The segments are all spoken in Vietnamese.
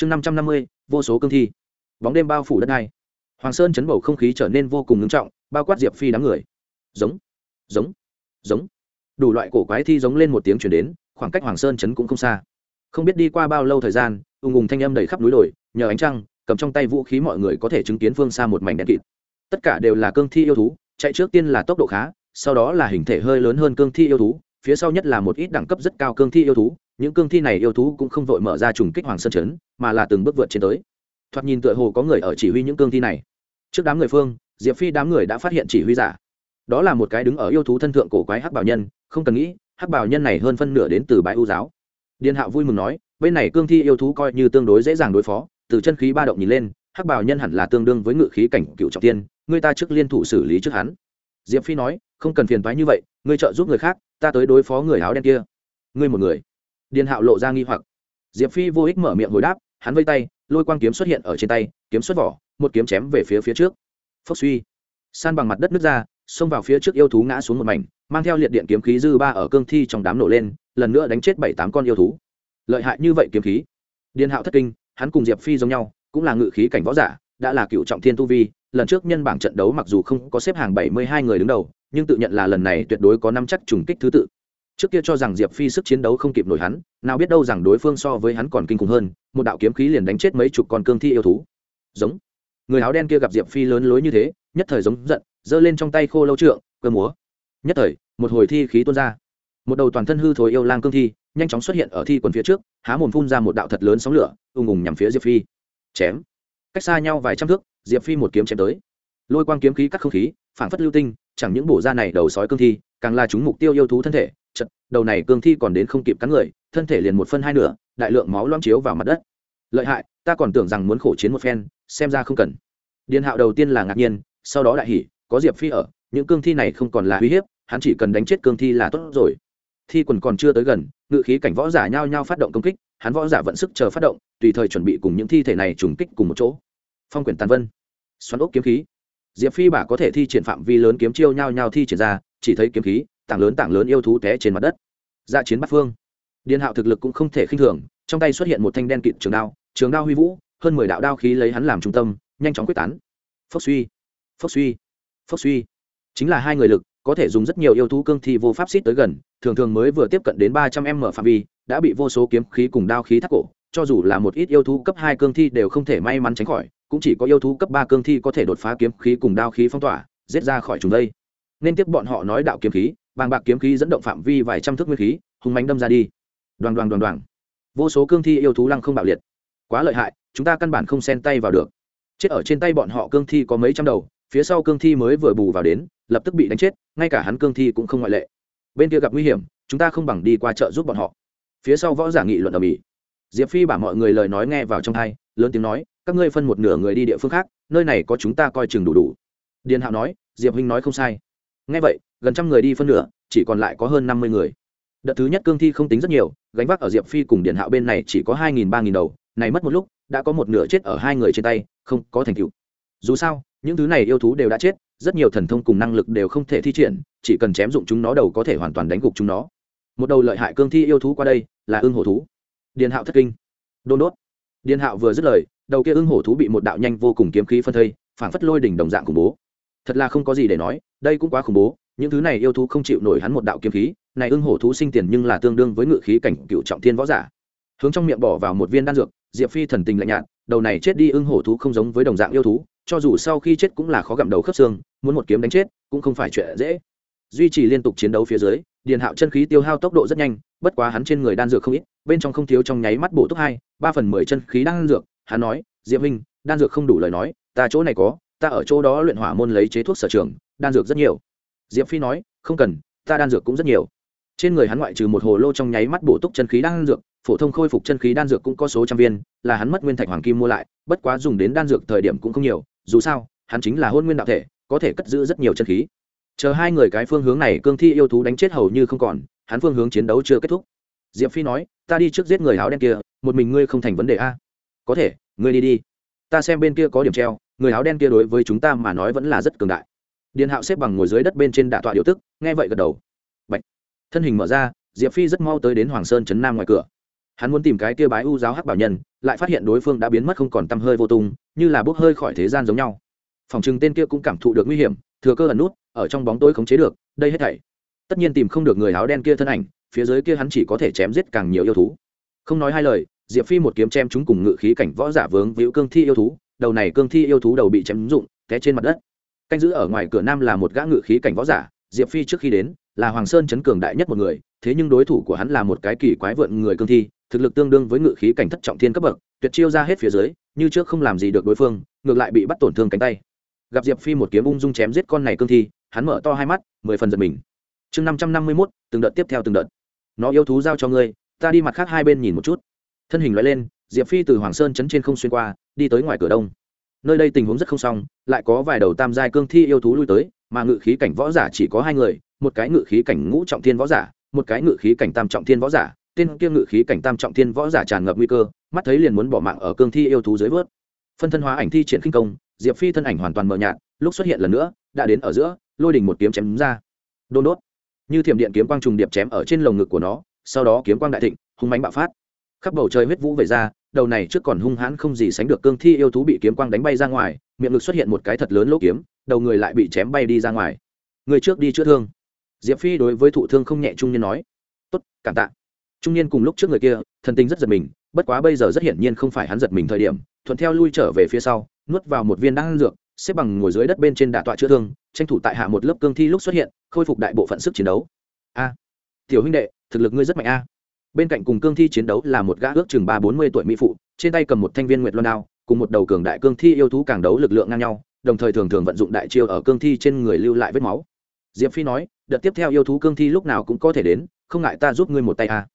chương năm trăm năm mươi, vô số cương thi. Bóng đêm bao phủ đất này hoàng sơn chấn bầu không khí trở nên vô cùng ngưng trọng, bao quát diệp phi đám người. Giống giống giống. Đủ loại cổ quái thi giống lên một tiếng chuyển đến, khoảng cách hoàng sơn chấn cũng không xa. Không biết đi qua bao lâu thời gian, ùng ùng thanh âm đầy khắp núi đồi, nhờ ánh trăng, cầm trong tay vũ khí mọi người có thể chứng kiến phương xa một mảnh đen kịt. Tất cả đều là cương thi yêu thú, chạy trước tiên là tốc độ khá, sau đó là hình thể hơi lớn hơn cương thi yêu thú, phía sau nhất là một ít đẳng cấp rất cao cương thi yêu thú những cương thi này yêu thú cũng không vội mở ra trùng kích hoàng sơn chấn mà là từng bước vượt trên tới. Thoạt nhìn tựa hồ có người ở chỉ huy những cương thi này. Trước đám người phương, diệp phi đám người đã phát hiện chỉ huy giả. Đó là một cái đứng ở yêu thú thân thượng cổ quái hắc bảo nhân, không cần nghĩ, hắc bảo nhân này hơn phân nửa đến từ bãi ưu giáo. Điền hạo vui mừng nói, bên này cương thi yêu thú coi như tương đối dễ dàng đối phó, từ chân khí ba động nhìn lên, hắc bảo nhân hẳn là tương đương với ngự khí cảnh cựu trọng tiên, người ta trước liên thủ xử lý trước hắn. Diệp phi nói, không cần phiền toái như vậy, ngươi trợ giúp người khác, ta tới đối phó người áo đen kia. Ngươi một người điền hạo lộ ra nghi hoặc. Diệp phi vô ích mở miệng hồi đáp, hắn vây tay, lôi quang kiếm xuất hiện ở trên tay, kiếm xuất vỏ, một kiếm chém về phía phía trước. Phốc suy. San bằng mặt đất nước ra, xông vào phía trước yêu thú ngã xuống một mảnh, mang theo liệt điện kiếm khí dư ba ở cương thi trong đám nổ lên, lần nữa đánh chết bảy tám con yêu thú. Lợi hại như vậy kiếm khí. Điền hạo thất kinh, hắn cùng diệp phi giống nhau, cũng là ngự khí cảnh võ giả, đã là cựu trọng thiên tu vi, lần trước nhân bảng trận đấu mặc dù không có xếp hàng bảy mươi hai người đứng đầu, nhưng tự nhận là lần này tuyệt đối có năm chắc trùng kích thứ tự trước kia cho rằng diệp phi sức chiến đấu không kịp nổi hắn, nào biết đâu rằng đối phương so với hắn còn kinh khủng hơn, một đạo kiếm khí liền đánh chết mấy chục con cương thi yêu thú. Giống. Người áo đen kia gặp diệp phi lớn lối như thế, nhất thời giống giận, giơ lên trong tay khô lâu trượng, cơ múa. Nhất thời, một hồi thi khí tuôn ra. Một đầu toàn thân hư thối yêu lang cương thi, nhanh chóng xuất hiện ở thi quần phía trước, há mồm phun ra một đạo thật lớn sóng lửa, ùng ùng nhằm phía diệp phi. Chém. Cách xa nhau vài trăm thước, diệp phi một kiếm chém tới. Lôi quang kiếm khí cắt không khí phảng phất lưu tinh chẳng những bổ ra này đầu sói cương thi, càng là chúng mục tiêu yêu thú thân thể, chật, đầu này cương thi còn đến không kịp cắn người, thân thể liền một phân hai nửa, đại lượng máu loang chiếu vào mặt đất. Lợi hại, ta còn tưởng rằng muốn khổ chiến một phen, xem ra không cần. Điền hạo đầu tiên là ngạc nhiên, sau đó đại hỉ, có diệp phi ở, những cương thi này không còn là uy hiếp, hắn chỉ cần đánh chết cương thi là tốt rồi. Thi quần còn chưa tới gần, ngự khí cảnh võ giả nhao nhao phát động công kích, hắn võ giả vận sức chờ phát động, tùy thời chuẩn bị cùng những thi thể này trùng kích cùng một chỗ. Phong quyển tàn vân. Xoắn ốc kiếm khí diệp phi bả có thể thi triển phạm vi lớn kiếm chiêu nhau nhau thi triển ra, chỉ thấy kiếm khí, tảng lớn tảng lớn yêu thú té trên mặt đất. Dạ chiến bắt phương. Điền hạo thực lực cũng không thể khinh thường, trong tay xuất hiện một thanh đen kịt trường đao trường đao huy vũ, hơn mười đạo đao khí lấy hắn làm trung tâm, nhanh chóng quyết tán. Phốc suy phốc suy phốc suy. Chính là hai người lực, có thể dùng rất nhiều yêu thú cương thi vô pháp xít tới gần, thường thường mới vừa tiếp cận đến ba trăm m phạm vi, đã bị vô số kiếm khí cùng đao khí thắt cổ, cho dù là một ít yêu thú cấp hai cương thi đều không thể may mắn tránh khỏi cũng chỉ có yêu thú cấp ba cương thi có thể đột phá kiếm khí cùng đao khí phong tỏa, giết ra khỏi chúng đây. Nên tiếp bọn họ nói đạo kiếm khí, bàng bạc kiếm khí dẫn động phạm vi vài trăm thước nguyên khí hùng mánh đâm ra đi. Đoàn đoàn đoàn đoàn. Vô số cương thi yêu thú lăng không bạo liệt. Quá lợi hại, chúng ta căn bản không xen tay vào được. Chết ở trên tay bọn họ cương thi có mấy trăm đầu, phía sau cương thi mới vừa bù vào đến, lập tức bị đánh chết, ngay cả hắn cương thi cũng không ngoại lệ. Bên kia gặp nguy hiểm, chúng ta không bằng đi qua chợ giúp bọn họ. Phía sau võ giả nghị luận ở mỹ diệp phi bảo mọi người lời nói nghe vào trong thai lớn tiếng nói các ngươi phân một nửa người đi địa phương khác, nơi này có chúng ta coi chừng đủ đủ. Điền hạo nói, diệp huynh nói không sai. Nghe vậy, gần trăm người đi phân nửa, chỉ còn lại có hơn năm mươi người. Đợt thứ nhất cương thi không tính rất nhiều, gánh vác ở diệp phi cùng Điền hạo bên này chỉ có hai nghìn ba nghìn đầu, này mất một lúc, đã có một nửa chết ở hai người trên tay, không có thành tựu. Dù sao, những thứ này yêu thú đều đã chết, rất nhiều thần thông cùng năng lực đều không thể thi triển, chỉ cần chém dụng chúng nó đầu có thể hoàn toàn đánh gục chúng nó. Một đầu lợi hại cương thi yêu thú qua đây, là ưng hổ thú. Điền hạo thất kinh. Đôn đốt điền hạo vừa dứt lời, đầu kia ưng hổ thú bị một đạo nhanh vô cùng kiếm khí phân thây, phảng phất lôi đỉnh đồng dạng khủng bố. Thật là không có gì để nói, đây cũng quá khủng bố, những thứ này yêu thú không chịu nổi hắn một đạo kiếm khí, này ưng hổ thú sinh tiền nhưng là tương đương với ngự khí cảnh cựu trọng thiên võ giả. Hướng trong miệng bỏ vào một viên đan dược, diệp phi thần tình lạnh nhạt, đầu này chết đi ưng hổ thú không giống với đồng dạng yêu thú, cho dù sau khi chết cũng là khó gặm đầu khớp xương, muốn một kiếm đánh chết cũng không phải chuyện dễ. Duy trì liên tục chiến đấu phía dưới điền hạo chân khí tiêu hao tốc độ rất nhanh, bất quá hắn trên người đan dược không ít, bên trong không thiếu trong nháy mắt bổ túc hai, ba phần mười chân khí đan dược. Hắn nói, diệp minh đan dược không đủ lời nói, ta chỗ này có, ta ở chỗ đó luyện hỏa môn lấy chế thuốc sở trường, đan dược rất nhiều. Diệp phi nói, không cần, ta đan dược cũng rất nhiều. Trên người hắn ngoại trừ một hồ lô trong nháy mắt bổ túc chân khí đan dược, phổ thông khôi phục chân khí đan dược cũng có số trăm viên, là hắn mất nguyên thạch hoàng kim mua lại, bất quá dùng đến đan dược thời điểm cũng không nhiều, dù sao, hắn chính là hôn nguyên đạo thể, có thể cất giữ rất nhiều chân khí chờ hai người cái phương hướng này cương thi yêu thú đánh chết hầu như không còn, hắn phương hướng chiến đấu chưa kết thúc. Diệp phi nói, ta đi trước giết người áo đen kia, một mình ngươi không thành vấn đề a. Có thể, ngươi đi đi. Ta xem bên kia có điểm treo, người áo đen kia đối với chúng ta mà nói vẫn là rất cường đại. Điền hạo xếp bằng ngồi dưới đất bên trên đạ tọa điều tức, nghe vậy gật đầu. Bạch. thân hình mở ra, diệp phi rất mau tới đến hoàng sơn trấn nam ngoài cửa. Hắn muốn tìm cái kia bái u giáo hắc bảo nhân, lại phát hiện đối phương đã biến mất không còn tăm hơi vô tung, như là bốc hơi khỏi thế gian giống nhau. Phòng chừng tên kia cũng cảm thụ được nguy hiểm, thừa cơ ẩn nút ở trong bóng tối khống chế được, đây hết thảy. Tất nhiên tìm không được người áo đen kia thân ảnh, phía dưới kia hắn chỉ có thể chém giết càng nhiều yêu thú. Không nói hai lời, diệp phi một kiếm chém chúng cùng ngự khí cảnh võ giả vướng víu cương thi yêu thú, đầu này cương thi yêu thú đầu bị chém rụng, té trên mặt đất. Canh giữ ở ngoài cửa nam là một gã ngự khí cảnh võ giả, diệp phi trước khi đến, là hoàng sơn chấn cường đại nhất một người, thế nhưng đối thủ của hắn là một cái kỳ quái vượn người cương thi, thực lực tương đương với ngự khí cảnh thất trọng thiên cấp bậc, tuyệt chiêu ra hết phía dưới, như trước không làm gì được đối phương, ngược lại bị bắt tổn thương cánh tay. Gặp diệp phi một kiếm ung dung chém giết con này cương thi hắn mở to hai mắt, mười phần giật mình. Chương năm trăm năm mươi mốt, từng đợt tiếp theo từng đợt. Nó yêu thú giao cho ngươi, ta đi mặt khác hai bên nhìn một chút. Thân hình loại lên, diệp phi từ hoàng sơn chấn trên không xuyên qua, đi tới ngoài cửa đông. Nơi đây tình huống rất không xong, lại có vài đầu tam giai cương thi yêu thú lui tới, mà ngự khí cảnh võ giả chỉ có hai người, một cái ngự khí cảnh ngũ trọng thiên võ giả, một cái ngự khí cảnh tam trọng thiên võ giả. Tên kia ngự khí cảnh tam trọng thiên võ giả tràn ngập nguy cơ, mắt thấy liền muốn bỏ mạng ở cương thi yêu thú dưới vớt. Phân thân hóa ảnh thi triển khinh công, diệp phi thân ảnh hoàn toàn mờ nhạt lúc xuất hiện lần nữa, đã đến ở giữa, lôi đình một kiếm chém ra. Đôn đốt. Như thiểm điện kiếm quang trùng điệp chém ở trên lồng ngực của nó, sau đó kiếm quang đại thịnh, hung mánh bạo phát. Khắp bầu trời huyết vũ về ra, đầu này trước còn hung hãn không gì sánh được cương thi yêu thú bị kiếm quang đánh bay ra ngoài, miệng ngực xuất hiện một cái thật lớn lỗ kiếm, đầu người lại bị chém bay đi ra ngoài. Người trước đi chữa thương. Diệp phi đối với thụ thương không nhẹ trung niên nói. Tốt, cảm tạ. Trung niên cùng lúc trước người kia, thần tinh rất giật mình, bất quá bây giờ rất hiển nhiên không phải hắn giật mình thời điểm, thuận theo lui trở về phía sau, nuốt vào một viên đan dược xếp bằng ngồi dưới đất bên trên đả tọa chữa thương, tranh thủ tại hạ một lớp cương thi lúc xuất hiện, khôi phục đại bộ phận sức chiến đấu. A, tiểu huynh đệ, thực lực ngươi rất mạnh a. Bên cạnh cùng cương thi chiến đấu là một gã ước chừng ba bốn mươi tuổi mỹ phụ, trên tay cầm một thanh viên nguyệt loan đao, cùng một đầu cường đại cương thi yêu thú càng đấu lực lượng ngang nhau, đồng thời thường thường vận dụng đại chiêu ở cương thi trên người lưu lại vết máu. Diệp phi nói, đợt tiếp theo yêu thú cương thi lúc nào cũng có thể đến, không ngại ta giúp ngươi một tay a.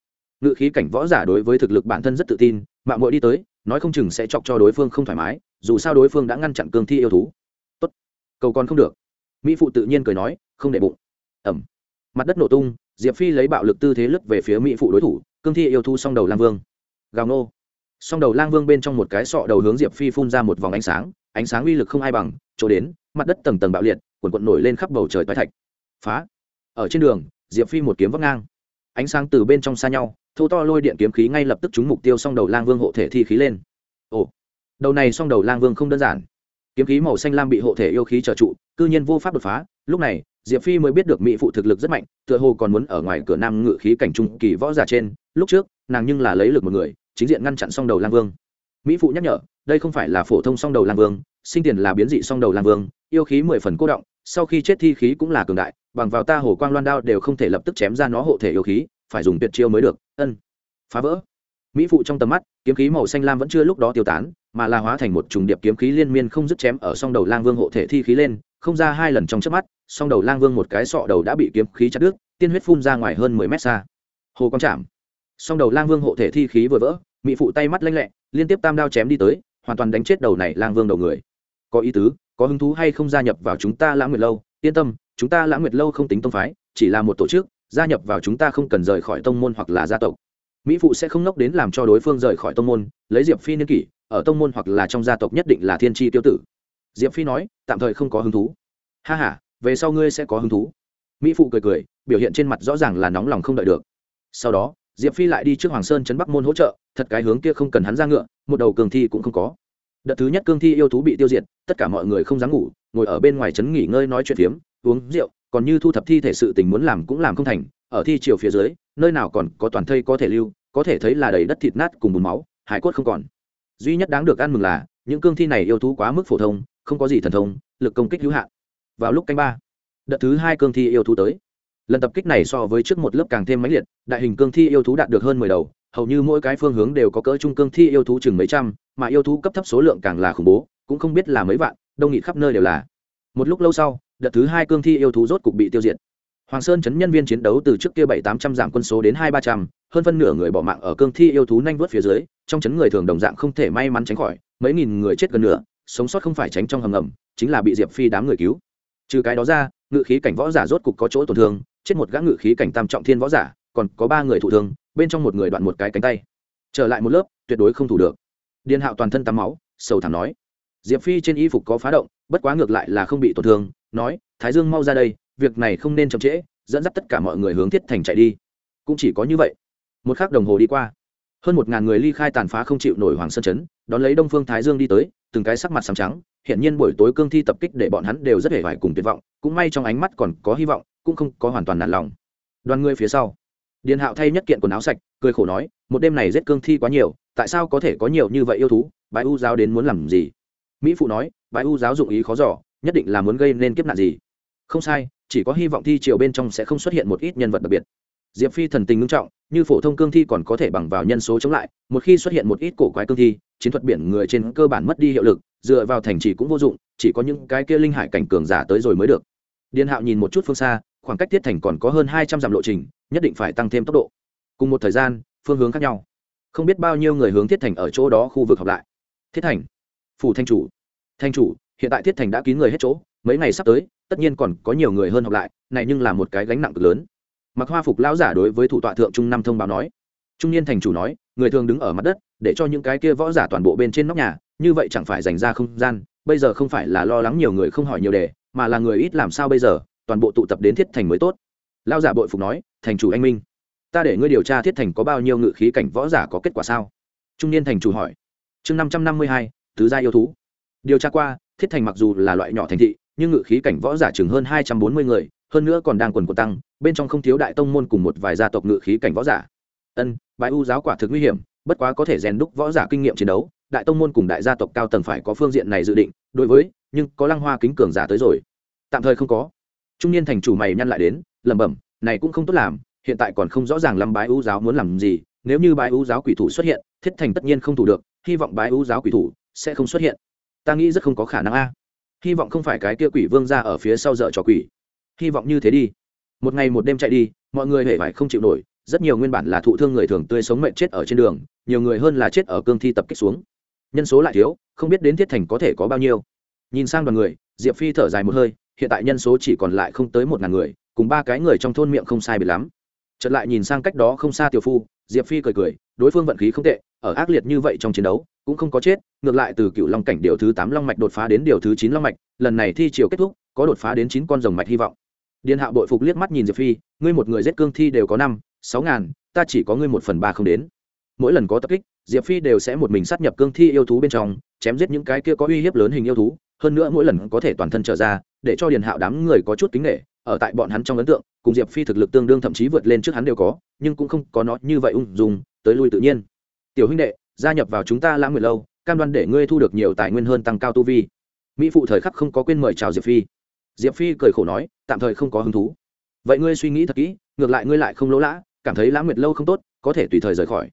Ngự khí cảnh võ giả đối với thực lực bản thân rất tự tin mạng muội đi tới nói không chừng sẽ chọc cho đối phương không thoải mái, dù sao đối phương đã ngăn chặn cương thi yêu thú. Tốt, cầu còn không được. Mỹ phụ tự nhiên cười nói, không để bụng. Ẩm. Mặt đất nổ tung, diệp phi lấy bạo lực tư thế lướt về phía mỹ phụ đối thủ, cương thi yêu thú song đầu lang vương. Gào nô. Song đầu lang vương bên trong một cái sọ đầu hướng diệp phi phun ra một vòng ánh sáng ánh sáng uy lực không ai bằng, chỗ đến, mặt đất tầng tầng bạo liệt, quần quận nổi lên khắp bầu trời toái thạch. Phá. Ở trên đường, diệp phi một kiếm vấp ngang. Ánh sáng từ bên trong xa nhau thô to lôi điện kiếm khí ngay lập tức trúng mục tiêu song đầu lang vương hộ thể thi khí lên. Ồ, đầu này song đầu lang vương không đơn giản. Kiếm khí màu xanh lam bị hộ thể yêu khí trở trụ, cư nhiên vô pháp đột phá. Lúc này, diệp phi mới biết được mỹ phụ thực lực rất mạnh, tựa hồ còn muốn ở ngoài cửa nam ngự khí cảnh trung kỳ võ giả trên. Lúc trước, nàng nhưng là lấy lực một người, chính diện ngăn chặn song đầu lang vương. Mỹ phụ nhắc nhở, đây không phải là phổ thông song đầu lang vương, sinh tiền là biến dị song đầu lang vương, yêu khí mười phần cô động, sau khi chết thi khí cũng là cường đại, bằng vào ta hồ quang loan đao đều không thể lập tức chém ra nó hộ thể yêu khí phải dùng tuyệt chiêu mới được, ân. Phá vỡ. Mỹ phụ trong tầm mắt, kiếm khí màu xanh lam vẫn chưa lúc đó tiêu tán, mà là hóa thành một trùng điệp kiếm khí liên miên không dứt chém ở song đầu lang vương hộ thể thi khí lên, không ra hai lần trong chớp mắt, song đầu lang vương một cái sọ đầu đã bị kiếm khí chặt đứt, tiên huyết phun ra ngoài hơn mười mét xa. Hồ quang chạm. Song đầu lang vương hộ thể thi khí vừa vỡ, mỹ phụ tay mắt lanh lẹ, liên tiếp tam đao chém đi tới, hoàn toàn đánh chết đầu này lang vương đầu người. Có ý tứ, có hứng thú hay không gia nhập vào chúng ta lãng nguyệt lâu? Yên tâm, chúng ta lãng nguyệt lâu không tính tông phái, chỉ là một tổ chức gia nhập vào chúng ta không cần rời khỏi tông môn hoặc là gia tộc. Mỹ phụ sẽ không nốc đến làm cho đối phương rời khỏi tông môn, lấy diệp phi niên kỷ, ở tông môn hoặc là trong gia tộc nhất định là thiên tri tiêu tử. Diệp phi nói, tạm thời không có hứng thú. Ha h a về sau ngươi sẽ có hứng thú. Mỹ phụ cười cười, biểu hiện trên mặt rõ ràng là nóng lòng không đợi được. Sau đó, diệp phi lại đi trước hoàng sơn chấn bắc môn hỗ trợ, thật cái hướng kia không cần hắn ra ngựa, một đầu cường thi cũng không có. Đợt thứ nhất cương thi yêu thú bị tiêu diệt, tất cả mọi người không dám ngủ, ngồi ở bên ngoài trấn nghỉ ngơi nói chuyện phiếm, uống rượu còn như thu thập thi thể sự tình muốn làm cũng làm không thành, ở thi chiều phía dưới, nơi nào còn có toàn thây có thể lưu, có thể thấy là đầy đất thịt nát cùng bùn máu, hải cốt không còn. Duy nhất đáng được ăn mừng là, những cương thi này yêu thú quá mức phổ thông, không có gì thần thông, lực công kích hữu hạn. Vào lúc canh ba, đợt thứ hai cương thi yêu thú tới. Lần tập kích này so với trước một lớp càng thêm mãnh liệt, đại hình cương thi yêu thú đạt được hơn mười đầu, hầu như mỗi cái phương hướng đều có cỡ trung cương thi yêu thú chừng mấy trăm, mà yêu thú cấp thấp số lượng càng là khủng bố, cũng không biết là mấy vạn, đông nghịt khắp nơi đều là. Một lúc lâu sau đợt thứ hai cương thi yêu thú rốt cục bị tiêu diệt. Hoàng sơn chấn nhân viên chiến đấu từ trước kia bảy tám trăm giảm quân số đến hai ba trăm, hơn phân nửa người bỏ mạng ở cương thi yêu thú nhanh vớt phía dưới, trong chấn người thường đồng dạng không thể may mắn tránh khỏi, mấy nghìn người chết gần nửa, sống sót không phải tránh trong hầm ngầm, chính là bị diệp phi đám người cứu. Trừ cái đó ra, ngự khí cảnh võ giả rốt cục có chỗ tổn thương, chết một gã ngự khí cảnh tam trọng thiên võ giả, còn có ba người thụ thương, bên trong một người đoạn một cái cánh tay. Trở lại một lớp, tuyệt đối không thủ được. Điền hạo toàn thân tắm máu, sầu thảm nói. Diệp phi trên y phục có phá động, bất quá ngược lại là không bị tổn thương nói, thái dương mau ra đây, việc này không nên chậm trễ, dẫn dắt tất cả mọi người hướng thiết thành chạy đi. Cũng chỉ có như vậy. Một khắc đồng hồ đi qua. Hơn một ngàn người ly khai tàn phá không chịu nổi hoàng sơn chấn, đón lấy đông phương thái dương đi tới, từng cái sắc mặt sáng trắng hiện nhiên buổi tối cương thi tập kích để bọn hắn đều rất hề vải cùng tuyệt vọng, cũng may trong ánh mắt còn có hy vọng, cũng không có hoàn toàn nản lòng. Đoàn người phía sau. Điền hạo thay nhất kiện quần áo sạch, cười khổ nói, một đêm này giết cương thi quá nhiều, tại sao có thể có nhiều như vậy yêu thú? Bãi u giáo đến muốn làm gì? Mỹ phụ nói bãi u giáo dụng ý khó giỏ nhất định là muốn gây nên kiếp nạn gì. Không sai, chỉ có hy vọng thi triều bên trong sẽ không xuất hiện một ít nhân vật đặc biệt. Diệp phi thần tình ngưng trọng, như phổ thông cương thi còn có thể bằng vào nhân số chống lại, một khi xuất hiện một ít cổ quái cương thi, chiến thuật biển người trên cơ bản mất đi hiệu lực, dựa vào thành trì cũng vô dụng, chỉ có những cái kia linh hải cảnh cường giả tới rồi mới được. Điền hạo nhìn một chút phương xa, khoảng cách tiết thành còn có hơn hai trăm dặm lộ trình, nhất định phải tăng thêm tốc độ. Cùng một thời gian, phương hướng khác nhau. Không biết bao nhiêu người hướng thiết thành ở chỗ đó khu vực học lại. Thiết thành. Phủ thanh chủ. Thanh chủ hiện tại thiết thành đã kín người hết chỗ, mấy ngày sắp tới, tất nhiên còn có nhiều người hơn học lại, này nhưng là một cái gánh nặng cực lớn. Mặc hoa phục lão giả đối với thủ tọa thượng trung năm thông báo nói. Trung niên thành chủ nói, người thường đứng ở mặt đất, để cho những cái kia võ giả toàn bộ bên trên nóc nhà, như vậy chẳng phải dành ra không gian, bây giờ không phải là lo lắng nhiều người không hỏi nhiều đề, mà là người ít làm sao bây giờ, toàn bộ tụ tập đến thiết thành mới tốt. Lão giả bội phục nói, thành chủ anh minh, ta để ngươi điều tra thiết thành có bao nhiêu ngự khí cảnh võ giả có kết quả sao? Trung niên thành chủ hỏi. Chương năm trăm năm mươi hai, tứ gia yêu thú điều tra qua, thiết thành mặc dù là loại nhỏ thành thị, nhưng ngự khí cảnh võ giả chừng hơn hai trăm bốn mươi người, hơn nữa còn đang quần quần tăng, bên trong không thiếu đại tông môn cùng một vài gia tộc ngự khí cảnh võ giả. Ân bãi u giáo quả thực nguy hiểm, bất quá có thể rèn đúc võ giả kinh nghiệm chiến đấu, đại tông môn cùng đại gia tộc cao tầng phải có phương diện này dự định, đối với, nhưng có lăng hoa kính cường giả tới rồi. Tạm thời không có. Trung niên thành chủ mày nhăn lại đến, lẩm bẩm, này cũng không tốt làm, hiện tại còn không rõ ràng lắm bái u giáo muốn làm gì, nếu như bái u giáo quỷ thủ xuất hiện, thiết thành tất nhiên không thủ được, hy vọng bái u giáo quỷ thủ sẽ không xuất hiện ta nghĩ rất không có khả năng a. Hy vọng không phải cái kia quỷ vương ra ở phía sau dợ trò quỷ. Hy vọng như thế đi. Một ngày một đêm chạy đi, mọi người hề phải không chịu nổi, rất nhiều nguyên bản là thụ thương người thường tươi sống mệnh chết ở trên đường, nhiều người hơn là chết ở cương thi tập kích xuống. Nhân số lại thiếu, không biết đến thiết thành có thể có bao nhiêu. Nhìn sang đoàn người, diệp phi thở dài một hơi, hiện tại nhân số chỉ còn lại không tới một ngàn người, cùng ba cái người trong thôn miệng không sai biệt lắm. Chợt lại nhìn sang cách đó không xa tiểu phu, diệp phi cười cười, đối phương vận khí không tệ ở ác liệt như vậy trong chiến đấu, cũng không có chết, ngược lại từ cựu long cảnh điều thứ tám long mạch đột phá đến điều thứ chín long mạch, lần này thi chiều kết thúc, có đột phá đến chín con rồng mạch hy vọng. Điền hạo bội phục liếc mắt nhìn diệp phi, ngươi một người giết cương thi đều có năm, sáu ngàn, ta chỉ có ngươi một phần ba không đến. Mỗi lần có tập kích, diệp phi đều sẽ một mình sát nhập cương thi yêu thú bên trong, chém giết những cái kia có uy hiếp lớn hình yêu thú, hơn nữa mỗi lần có thể toàn thân trở ra, để cho điền hạo đám người có chút kính nghệ ở tại bọn hắn trong ấn tượng, cùng diệp phi thực lực tương đương thậm chí vượt lên trước hắn đều có, nhưng cũng không có nó như vậy ung dung, tới lui tự nhiên tiểu huynh đệ, gia nhập vào chúng ta lãng nguyệt lâu, cam đoan để ngươi thu được nhiều tài nguyên hơn tăng cao tu vi. Mỹ phụ thời khắc không có quên mời chào diệp phi. Diệp phi cười khổ nói, tạm thời không có hứng thú. Vậy ngươi suy nghĩ thật kỹ, ngược lại ngươi lại không lỗ lã, cảm thấy lãng nguyệt lâu không tốt, có thể tùy thời rời khỏi.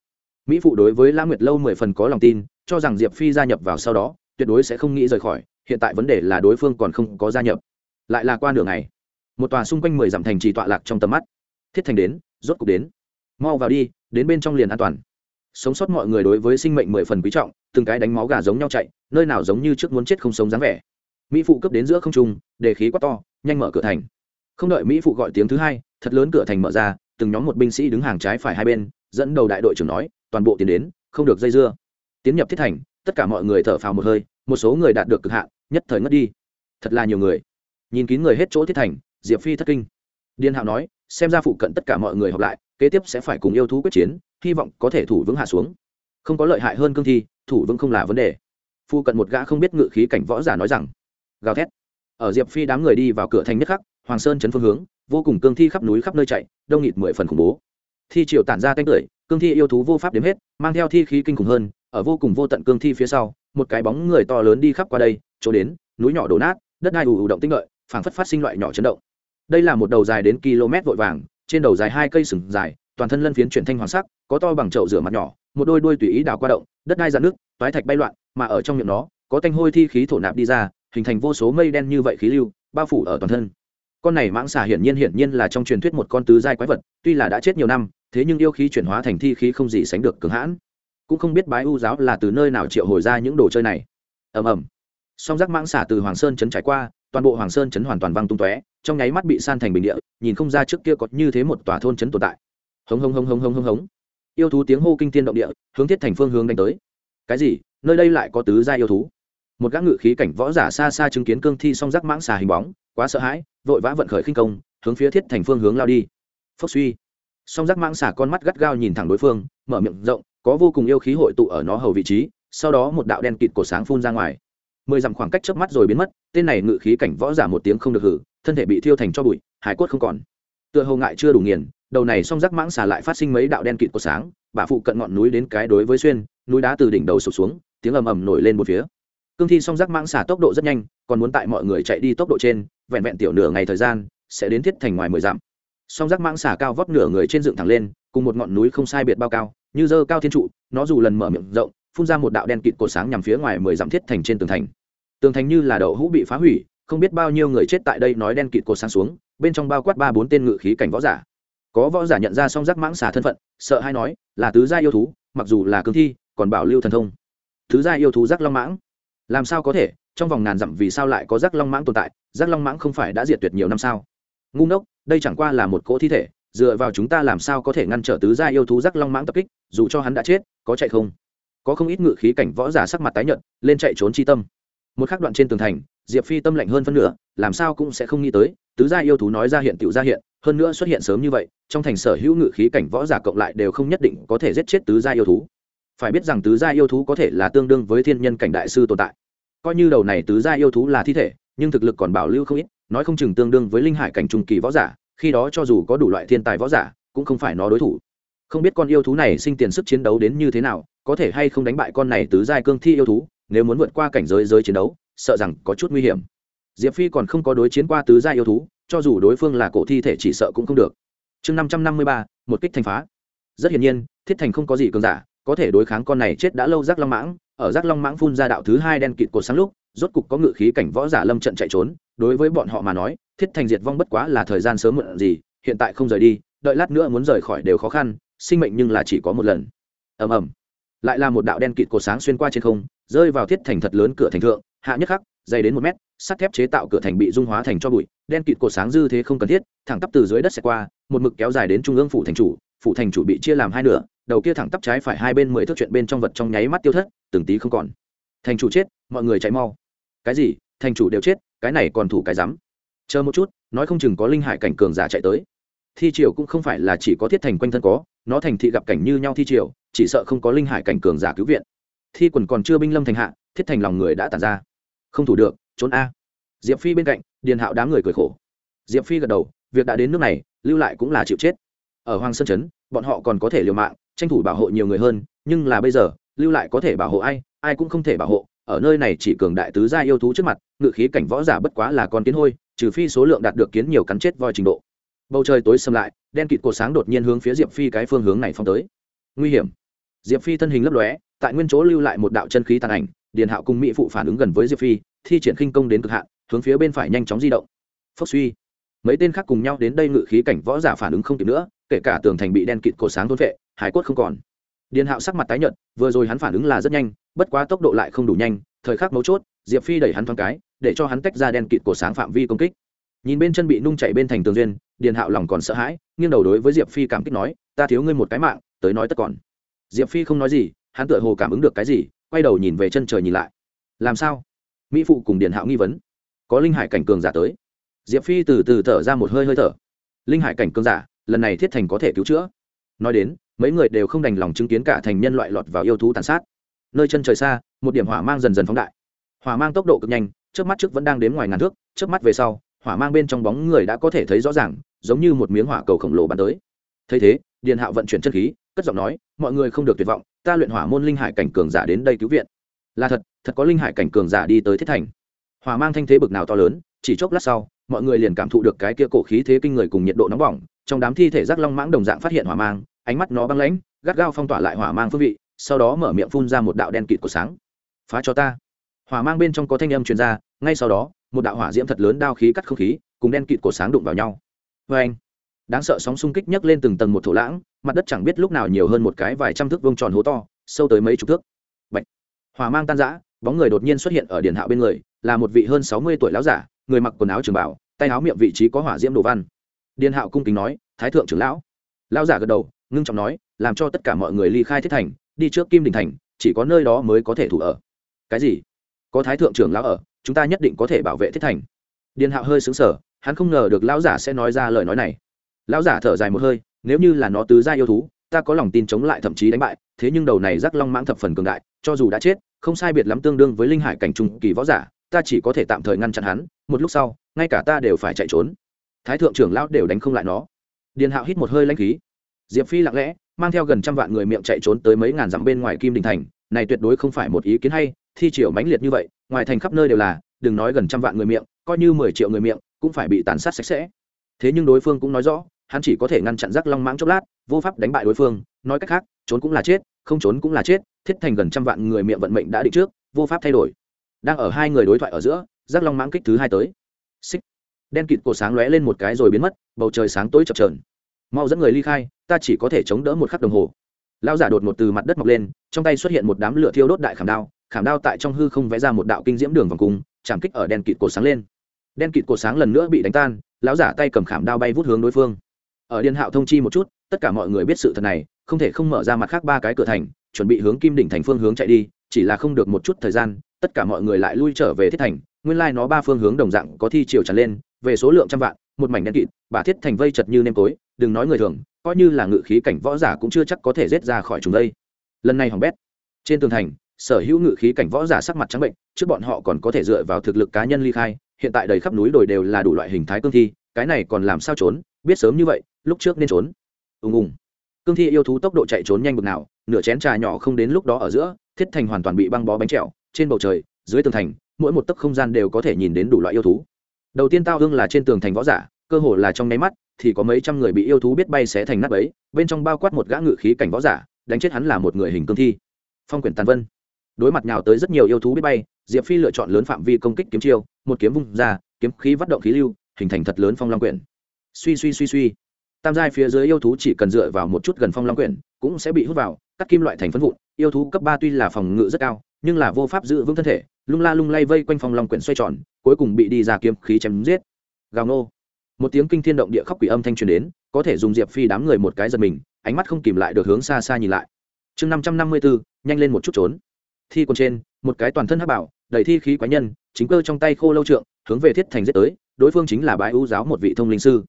Mỹ phụ đối với lãng nguyệt lâu mười phần có lòng tin, cho rằng diệp phi gia nhập vào sau đó, tuyệt đối sẽ không nghĩ rời khỏi, hiện tại vấn đề là đối phương còn không có gia nhập. Lại là qua nửa ngày, một tòa xung quanh mười dặm thành trì tọa lạc trong tầm mắt. Thiết thành đến, rốt cục đến. Mau vào đi, đến bên trong liền an toàn sống sót mọi người đối với sinh mệnh mười phần quý trọng, từng cái đánh máu gà giống nhau chạy, nơi nào giống như trước muốn chết không sống dáng vẻ. Mỹ phụ cấp đến giữa không trung, để khí quát to, nhanh mở cửa thành. Không đợi mỹ phụ gọi tiếng thứ hai, thật lớn cửa thành mở ra, từng nhóm một binh sĩ đứng hàng trái phải hai bên, dẫn đầu đại đội trưởng nói, toàn bộ tiến đến, không được dây dưa. Tiến nhập thiết thành, tất cả mọi người thở phào một hơi, một số người đạt được cực hạn, nhất thời ngất đi. Thật là nhiều người. Nhìn kín người hết chỗ thiết thành, diệp phi thất kinh. Điên hạo nói, xem ra phụ cận tất cả mọi người học lại, kế tiếp sẽ phải cùng yêu thú quyết chiến hy vọng có thể thủ vững hạ xuống. Không có lợi hại hơn cương thi, thủ vững không là vấn đề. Phu cận một gã không biết ngự khí cảnh võ giả nói rằng, gào thét. Ở diệp phi đám người đi vào cửa thành nhất khắc, hoàng sơn chấn phương hướng, vô cùng cương thi khắp núi khắp nơi chạy, đông nghịt mười phần khủng bố. Thi triệu tản ra canh cười, cương thi yêu thú vô pháp đếm hết, mang theo thi khí kinh khủng hơn, ở vô cùng vô tận cương thi phía sau, một cái bóng người to lớn đi khắp qua đây, chỗ đến, núi nhỏ đổ nát, đất đai ù ù động tinh lợi, phảng phất phát sinh loại nhỏ chấn động. Đây là một đầu dài đến km vội vàng, trên đầu dài hai cây sừng dài toàn thân lân phiến chuyển thanh hoàng sắc, có to bằng chậu rửa mặt nhỏ, một đôi đuôi tùy ý đào qua động, đất đai dạn nước, toái thạch bay loạn, mà ở trong miệng nó, có tanh hôi thi khí thổ nạp đi ra, hình thành vô số mây đen như vậy khí lưu, bao phủ ở toàn thân. Con này mãng xà hiển nhiên hiển nhiên là trong truyền thuyết một con tứ giai quái vật, tuy là đã chết nhiều năm, thế nhưng yêu khí chuyển hóa thành thi khí không gì sánh được cường hãn. Cũng không biết bái u giáo là từ nơi nào triệu hồi ra những đồ chơi này. Ầm ầm. Song giác mãng xả từ hoàng sơn Trấn trải qua, toàn bộ hoàng sơn Trấn hoàn toàn văng tung tóe, trong nháy mắt bị san thành bình địa, nhìn không ra trước kia có như thế một tòa thôn trấn tồn tại hống hống hống hống hống hống hống. Yêu thú tiếng hô kinh tiên động địa, hướng thiết thành phương hướng đánh tới. Cái gì? Nơi đây lại có tứ gia yêu thú? Một gã ngự khí cảnh võ giả xa xa chứng kiến cương thi song giác mãng xà hình bóng, quá sợ hãi, vội vã vận khởi khinh công, hướng phía thiết thành phương hướng lao đi. Phốc suy. Song giác mãng xà con mắt gắt gao nhìn thẳng đối phương, mở miệng rộng, có vô cùng yêu khí hội tụ ở nó hầu vị trí, sau đó một đạo đen kịt cổ sáng phun ra ngoài. Mười dặm khoảng cách chớp mắt rồi biến mất, tên này ngự khí cảnh võ giả một tiếng không được hử, thân thể bị thiêu thành cho bụi, hải cốt không còn. Tựa hầu ngại chưa đủ nghiền đầu này song rắc mãng xà lại phát sinh mấy đạo đen kịt của sáng, Bà phụ cận ngọn núi đến cái đối với xuyên, núi đá từ đỉnh đầu sụp xuống, tiếng ầm ầm nổi lên một phía. Cương thi song rắc mãng xà tốc độ rất nhanh, còn muốn tại mọi người chạy đi tốc độ trên, vẹn vẹn tiểu nửa ngày thời gian, sẽ đến thiết thành ngoài mười dặm. Song rắc mãng xà cao vót nửa người trên dựng thẳng lên, cùng một ngọn núi không sai biệt bao cao, như dơ cao thiên trụ, nó dù lần mở miệng rộng, phun ra một đạo đen kịt cột sáng nhằm phía ngoài mười dặm thiết thành trên tường thành. Tường thành như là đậu hũ bị phá hủy, không biết bao nhiêu người chết tại đây nói đen kịt cột sáng xuống, bên trong bao quát ba bốn tên ngự khí cảnh võ giả có võ giả nhận ra song giác mãng xà thân phận, sợ hay nói, là tứ gia yêu thú, mặc dù là cương thi, còn bảo lưu thần thông. Tứ gia yêu thú giác long mãng? Làm sao có thể? Trong vòng ngàn dặm vì sao lại có giác long mãng tồn tại? Giác long mãng không phải đã diệt tuyệt nhiều năm sao? Ngu ngốc, đây chẳng qua là một cỗ thi thể, dựa vào chúng ta làm sao có thể ngăn trở tứ gia yêu thú giác long mãng tập kích, dù cho hắn đã chết, có chạy không? Có không ít ngự khí cảnh võ giả sắc mặt tái nhợt, lên chạy trốn chi tâm. Một khắc đoạn trên tường thành, diệp phi tâm lạnh hơn phân nửa, làm sao cũng sẽ không nghĩ tới, tứ gia yêu thú nói ra hiện tựu ra hiện hơn nữa xuất hiện sớm như vậy, trong thành sở hữu ngự khí cảnh võ giả cộng lại đều không nhất định có thể giết chết tứ gia yêu thú. Phải biết rằng tứ gia yêu thú có thể là tương đương với thiên nhân cảnh đại sư tồn tại. Coi như đầu này tứ gia yêu thú là thi thể, nhưng thực lực còn bảo lưu không ít, nói không chừng tương đương với linh hải cảnh trung kỳ võ giả, khi đó cho dù có đủ loại thiên tài võ giả, cũng không phải nó đối thủ. Không biết con yêu thú này sinh tiền sức chiến đấu đến như thế nào, có thể hay không đánh bại con này tứ giai cương thi yêu thú, nếu muốn vượt qua cảnh giới giới chiến đấu, sợ rằng có chút nguy hiểm. Diệp phi còn không có đối chiến qua tứ giai yêu thú cho dù đối phương là cổ thi thể chỉ sợ cũng không được. Chương năm trăm năm mươi ba, một kích thành phá. Rất hiển nhiên, thiết thành không có gì cường giả, có thể đối kháng con này chết đã lâu rác long mãng. Ở rác long mãng phun ra đạo thứ hai đen kịt cột sáng lúc, rốt cục có ngự khí cảnh võ giả lâm trận chạy trốn. Đối với bọn họ mà nói, thiết thành diệt vong bất quá là thời gian sớm muộn gì, hiện tại không rời đi, đợi lát nữa muốn rời khỏi đều khó khăn, sinh mệnh nhưng là chỉ có một lần. Ầm ầm. Lại là một đạo đen kịt cột sáng xuyên qua trên không, rơi vào thiết thành thật lớn cửa thành thượng, hạ nhất khắc, dày đến một mét sắt thép chế tạo cửa thành bị dung hóa thành cho bụi, đen kịt cột sáng dư thế không cần thiết, thẳng tắp từ dưới đất xẹt qua, một mực kéo dài đến trung ương phủ thành chủ, phủ thành chủ bị chia làm hai nửa, đầu kia thẳng tắp trái phải hai bên mười thước chuyện bên trong vật trong nháy mắt tiêu thất, từng tí không còn. Thành chủ chết, mọi người chạy mau. Cái gì? Thành chủ đều chết, cái này còn thủ cái rắm. Chờ một chút, nói không chừng có linh hải cảnh cường giả chạy tới. Thi triều cũng không phải là chỉ có thiết thành quanh thân có, nó thành thị gặp cảnh như nhau thi triều, chỉ sợ không có linh hải cảnh cường giả cứu viện. Thi quần còn chưa binh lâm thành hạ, thiết thành lòng người đã tàn ra. Không thủ được trốn a. Diệp phi bên cạnh, điền hạo đám người cười khổ. Diệp phi gật đầu, việc đã đến nước này, lưu lại cũng là chịu chết. Ở hoàng sơn trấn, bọn họ còn có thể liều mạng, tranh thủ bảo hộ nhiều người hơn, nhưng là bây giờ, lưu lại có thể bảo hộ ai ai cũng không thể bảo hộ. Ở nơi này chỉ cường đại tứ gia yêu thú trước mặt, ngự khí cảnh võ giả bất quá là con kiến hôi, trừ phi số lượng đạt được kiến nhiều cắn chết voi trình độ. Bầu trời tối xâm lại, đen kịt cột sáng đột nhiên hướng phía diệp phi cái phương hướng này phong tới. Nguy hiểm. Diệp phi thân hình lấp lóe, tại nguyên chỗ lưu lại một đạo chân khí tàn ảnh điền hạo cùng mỹ phụ phản ứng gần với diệp phi, thi triển khinh công đến cực hạn, hướng phía bên phải nhanh chóng di động. Phốc suy. Mấy tên khác cùng nhau đến đây ngự khí cảnh võ giả phản ứng không kịp nữa, kể cả tường thành bị đen kịt cổ sáng thôn vệ, hải quất không còn. Điền hạo sắc mặt tái nhợt, vừa rồi hắn phản ứng là rất nhanh, bất quá tốc độ lại không đủ nhanh, thời khắc mấu chốt, diệp phi đẩy hắn thoáng cái, để cho hắn tách ra đen kịt cổ sáng phạm vi công kích. Nhìn bên chân bị nung chạy bên thành tường duyên, điền hạo lòng còn sợ hãi, nghiêng đầu đối với diệp phi cảm kích nói, ta thiếu ngươi một cái mạng, tới nói tất còn. Diệp phi không nói gì, hắn tựa hồ cảm ứng được cái gì quay đầu nhìn về chân trời nhìn lại. Làm sao? Mỹ phụ cùng điền hạo nghi vấn. Có linh hải cảnh cường giả tới. Diệp phi từ từ thở ra một hơi hơi thở. Linh hải cảnh cường giả, lần này thiết thành có thể cứu chữa. Nói đến, mấy người đều không đành lòng chứng kiến cả thành nhân loại lọt vào yêu thú tàn sát. Nơi chân trời xa, một điểm hỏa mang dần dần phóng đại. Hỏa mang tốc độ cực nhanh trước mắt trước vẫn đang đếm ngoài ngàn thước trước mắt về sau, hỏa mang bên trong bóng người đã có thể thấy rõ ràng, giống như một miếng hỏa cầu khổng lồ bắn tới. Thấy thế điện hạo vận chuyển chân khí, cất giọng nói, mọi người không được tuyệt vọng ta luyện hỏa môn linh hải cảnh cường giả đến đây cứu viện. Là thật thật có linh hải cảnh cường giả đi tới thiết thành. Hỏa mang thanh thế bực nào to lớn, chỉ chốc lát sau, mọi người liền cảm thụ được cái kia cổ khí thế kinh người cùng nhiệt độ nóng bỏng, trong đám thi thể rác long mãng đồng dạng phát hiện hỏa mang, ánh mắt nó băng lãnh, gắt gao phong tỏa lại hỏa mang phương vị, sau đó mở miệng phun ra một đạo đen kịt của sáng. Phá cho ta. Hỏa mang bên trong có thanh âm truyền ra, ngay sau đó, một đạo hỏa diễm thật lớn đao khí cắt không khí, cùng đen kịt của sáng đụng vào nhau. Vê anh đáng sợ sóng xung kích nhấc lên từng tầng một thổ lãng, mặt đất chẳng biết lúc nào nhiều hơn một cái vài trăm thước vông tròn hố to, sâu tới mấy chục thước. Bạch. hỏa mang tan rã, bóng người đột nhiên xuất hiện ở điện hạo bên người, là một vị hơn sáu mươi tuổi lão giả, người mặc quần áo trường bảo, tay áo miệng vị trí có hỏa diễm đồ văn. Điện hạo cung kính nói, thái thượng trưởng lão. Lão giả gật đầu, ngưng trọng nói, làm cho tất cả mọi người ly khai thiết thành, đi trước kim đình thành, chỉ có nơi đó mới có thể thủ ở. Cái gì? Có thái thượng trưởng lão ở, chúng ta nhất định có thể bảo vệ thiết thành. Điện hạo hơi xứng sở hắn không ngờ được lão giả sẽ nói ra lời nói này lão giả thở dài một hơi, nếu như là nó tứ gia yêu thú, ta có lòng tin chống lại thậm chí đánh bại, thế nhưng đầu này rắc long mãng thập phần cường đại, cho dù đã chết, không sai biệt lắm tương đương với linh hải cảnh trung kỳ võ giả, ta chỉ có thể tạm thời ngăn chặn hắn, một lúc sau, ngay cả ta đều phải chạy trốn. Thái thượng trưởng lão đều đánh không lại nó. Điền hạo hít một hơi lãnh khí. Diệp phi lặng lẽ, mang theo gần trăm vạn người miệng chạy trốn tới mấy ngàn dặm bên ngoài kim đình thành. Này tuyệt đối không phải một ý kiến hay, thi triều mãnh liệt như vậy, ngoài thành khắp nơi đều là, đừng nói gần trăm vạn người miệng, coi như mười triệu người miệng, cũng phải bị tàn sát sạch sẽ. Thế nhưng đối phương cũng nói rõ hắn chỉ có thể ngăn chặn rắc long mãng chốc lát, vô pháp đánh bại đối phương, nói cách khác, trốn cũng là chết, không trốn cũng là chết, thiết thành gần trăm vạn người miệng vận mệnh đã định trước, vô pháp thay đổi. Đang ở hai người đối thoại ở giữa, rắc long mãng kích thứ hai tới. Xích. Đen kịt cổ sáng lóe lên một cái rồi biến mất, bầu trời sáng tối chập trờn mau dẫn người ly khai, ta chỉ có thể chống đỡ một khắc đồng hồ. Lao giả đột một từ mặt đất mọc lên, trong tay xuất hiện một đám lửa thiêu đốt đại khảm đao khảm đao tại trong hư không vẽ ra một đạo kinh diễm đường vòng cung, chạm kích ở đen kịt cổ sáng lên. Đen kịt cổ sáng lần nữa bị đánh tan, lão giả tay cầm khảm đao bay vút hướng đối phương ở điện hạo thông chi một chút, tất cả mọi người biết sự thật này, không thể không mở ra mặt khác ba cái cửa thành, chuẩn bị hướng kim đỉnh thành phương hướng chạy đi, chỉ là không được một chút thời gian, tất cả mọi người lại lui trở về thiết thành, nguyên lai nó ba phương hướng đồng dạng có thi chiều tràn lên, về số lượng trăm vạn, một mảnh đen kịt, bà thiết thành vây chật như nêm tối, đừng nói người thường, coi như là ngự khí cảnh võ giả cũng chưa chắc có thể rết ra khỏi chúng đây. Lần này hỏng bét. Trên tường thành, sở hữu ngự khí cảnh võ giả sắc mặt trắng bệnh, trước bọn họ còn có thể dựa vào thực lực cá nhân ly khai, hiện tại đầy khắp núi đồi đều là đủ loại hình thái cương thi cái này còn làm sao trốn, biết sớm như vậy, lúc trước nên trốn. Ùng ùng. Cương thi yêu thú tốc độ chạy trốn nhanh bực nào, nửa chén trà nhỏ không đến lúc đó ở giữa, thiết thành hoàn toàn bị băng bó bánh trẹo, trên bầu trời, dưới tường thành, mỗi một tấc không gian đều có thể nhìn đến đủ loại yêu thú. Đầu tiên tao hương là trên tường thành võ giả, cơ hồ là trong nháy mắt, thì có mấy trăm người bị yêu thú biết bay xé thành nắp ấy bên trong bao quát một gã ngự khí cảnh võ giả, đánh chết hắn là một người hình cương thi. Phong quyển tàn vân. Đối mặt nhào tới rất nhiều yêu thú biết bay, diệp phi lựa chọn lớn phạm vi công kích kiếm chiêu, một kiếm vung ra, kiếm khí vắt động khí lưu hình thành thật lớn phong long quyển. Suy suy suy suy. Tam giai phía dưới yêu thú chỉ cần dựa vào một chút gần phong long quyển, cũng sẽ bị hút vào, cắt kim loại thành phân vụn. Yêu thú cấp ba tuy là phòng ngự rất cao, nhưng là vô pháp giữ vững thân thể, lung la lung lay vây quanh phong long quyển xoay tròn, cuối cùng bị đi ra kiếm khí chém giết. Gào nô. Một tiếng kinh thiên động địa khóc quỷ âm thanh truyền đến, có thể dùng diệp phi đám người một cái giật mình, ánh mắt không kìm lại được hướng xa xa nhìn lại. Chương năm trăm năm mươi bốn nhanh lên một chút trốn. Thi còn trên, một cái toàn thân hắc bảo, đầy thi khí quái nhân, chính cơ trong tay khô lâu trượng, hướng về thiết thành giết tới đối phương chính là bái ưu giáo một vị thông linh sư.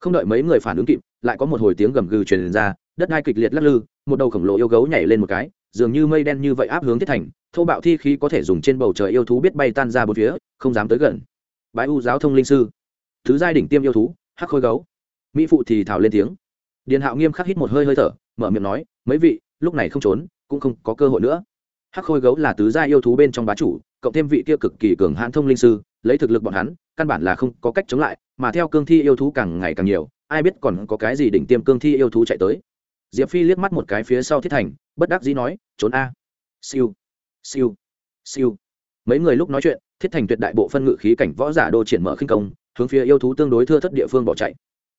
Không đợi mấy người phản ứng kịp, lại có một hồi tiếng gầm gừ truyền ra, đất đai kịch liệt lắc lư, một đầu khổng lồ yêu gấu nhảy lên một cái, dường như mây đen như vậy áp hướng thiết thành, thô bạo thi khí có thể dùng trên bầu trời yêu thú biết bay tan ra bốn phía, không dám tới gần. Bái u giáo thông linh sư. Thứ giai đỉnh tiêm yêu thú, hắc khôi gấu. Mỹ phụ thì thảo lên tiếng. Điền hạo nghiêm khắc hít một hơi hơi thở, mở miệng nói, mấy vị, lúc này không trốn, cũng không có cơ hội nữa. Hắc khôi gấu là tứ gia yêu thú bên trong bá chủ, cộng thêm vị kia cực kỳ cường hãn thông linh sư, lấy thực lực bọn hắn căn bản là không có cách chống lại, mà theo cương thi yêu thú càng ngày càng nhiều, ai biết còn có cái gì đỉnh tiêm cương thi yêu thú chạy tới. Diệp phi liếc mắt một cái phía sau thiết thành, bất đắc dĩ nói, trốn a. Siêu. Siêu. Siêu. Mấy người lúc nói chuyện, thiết thành tuyệt đại bộ phân ngự khí cảnh võ giả đô triển mở khinh công, hướng phía yêu thú tương đối thưa thất địa phương bỏ chạy.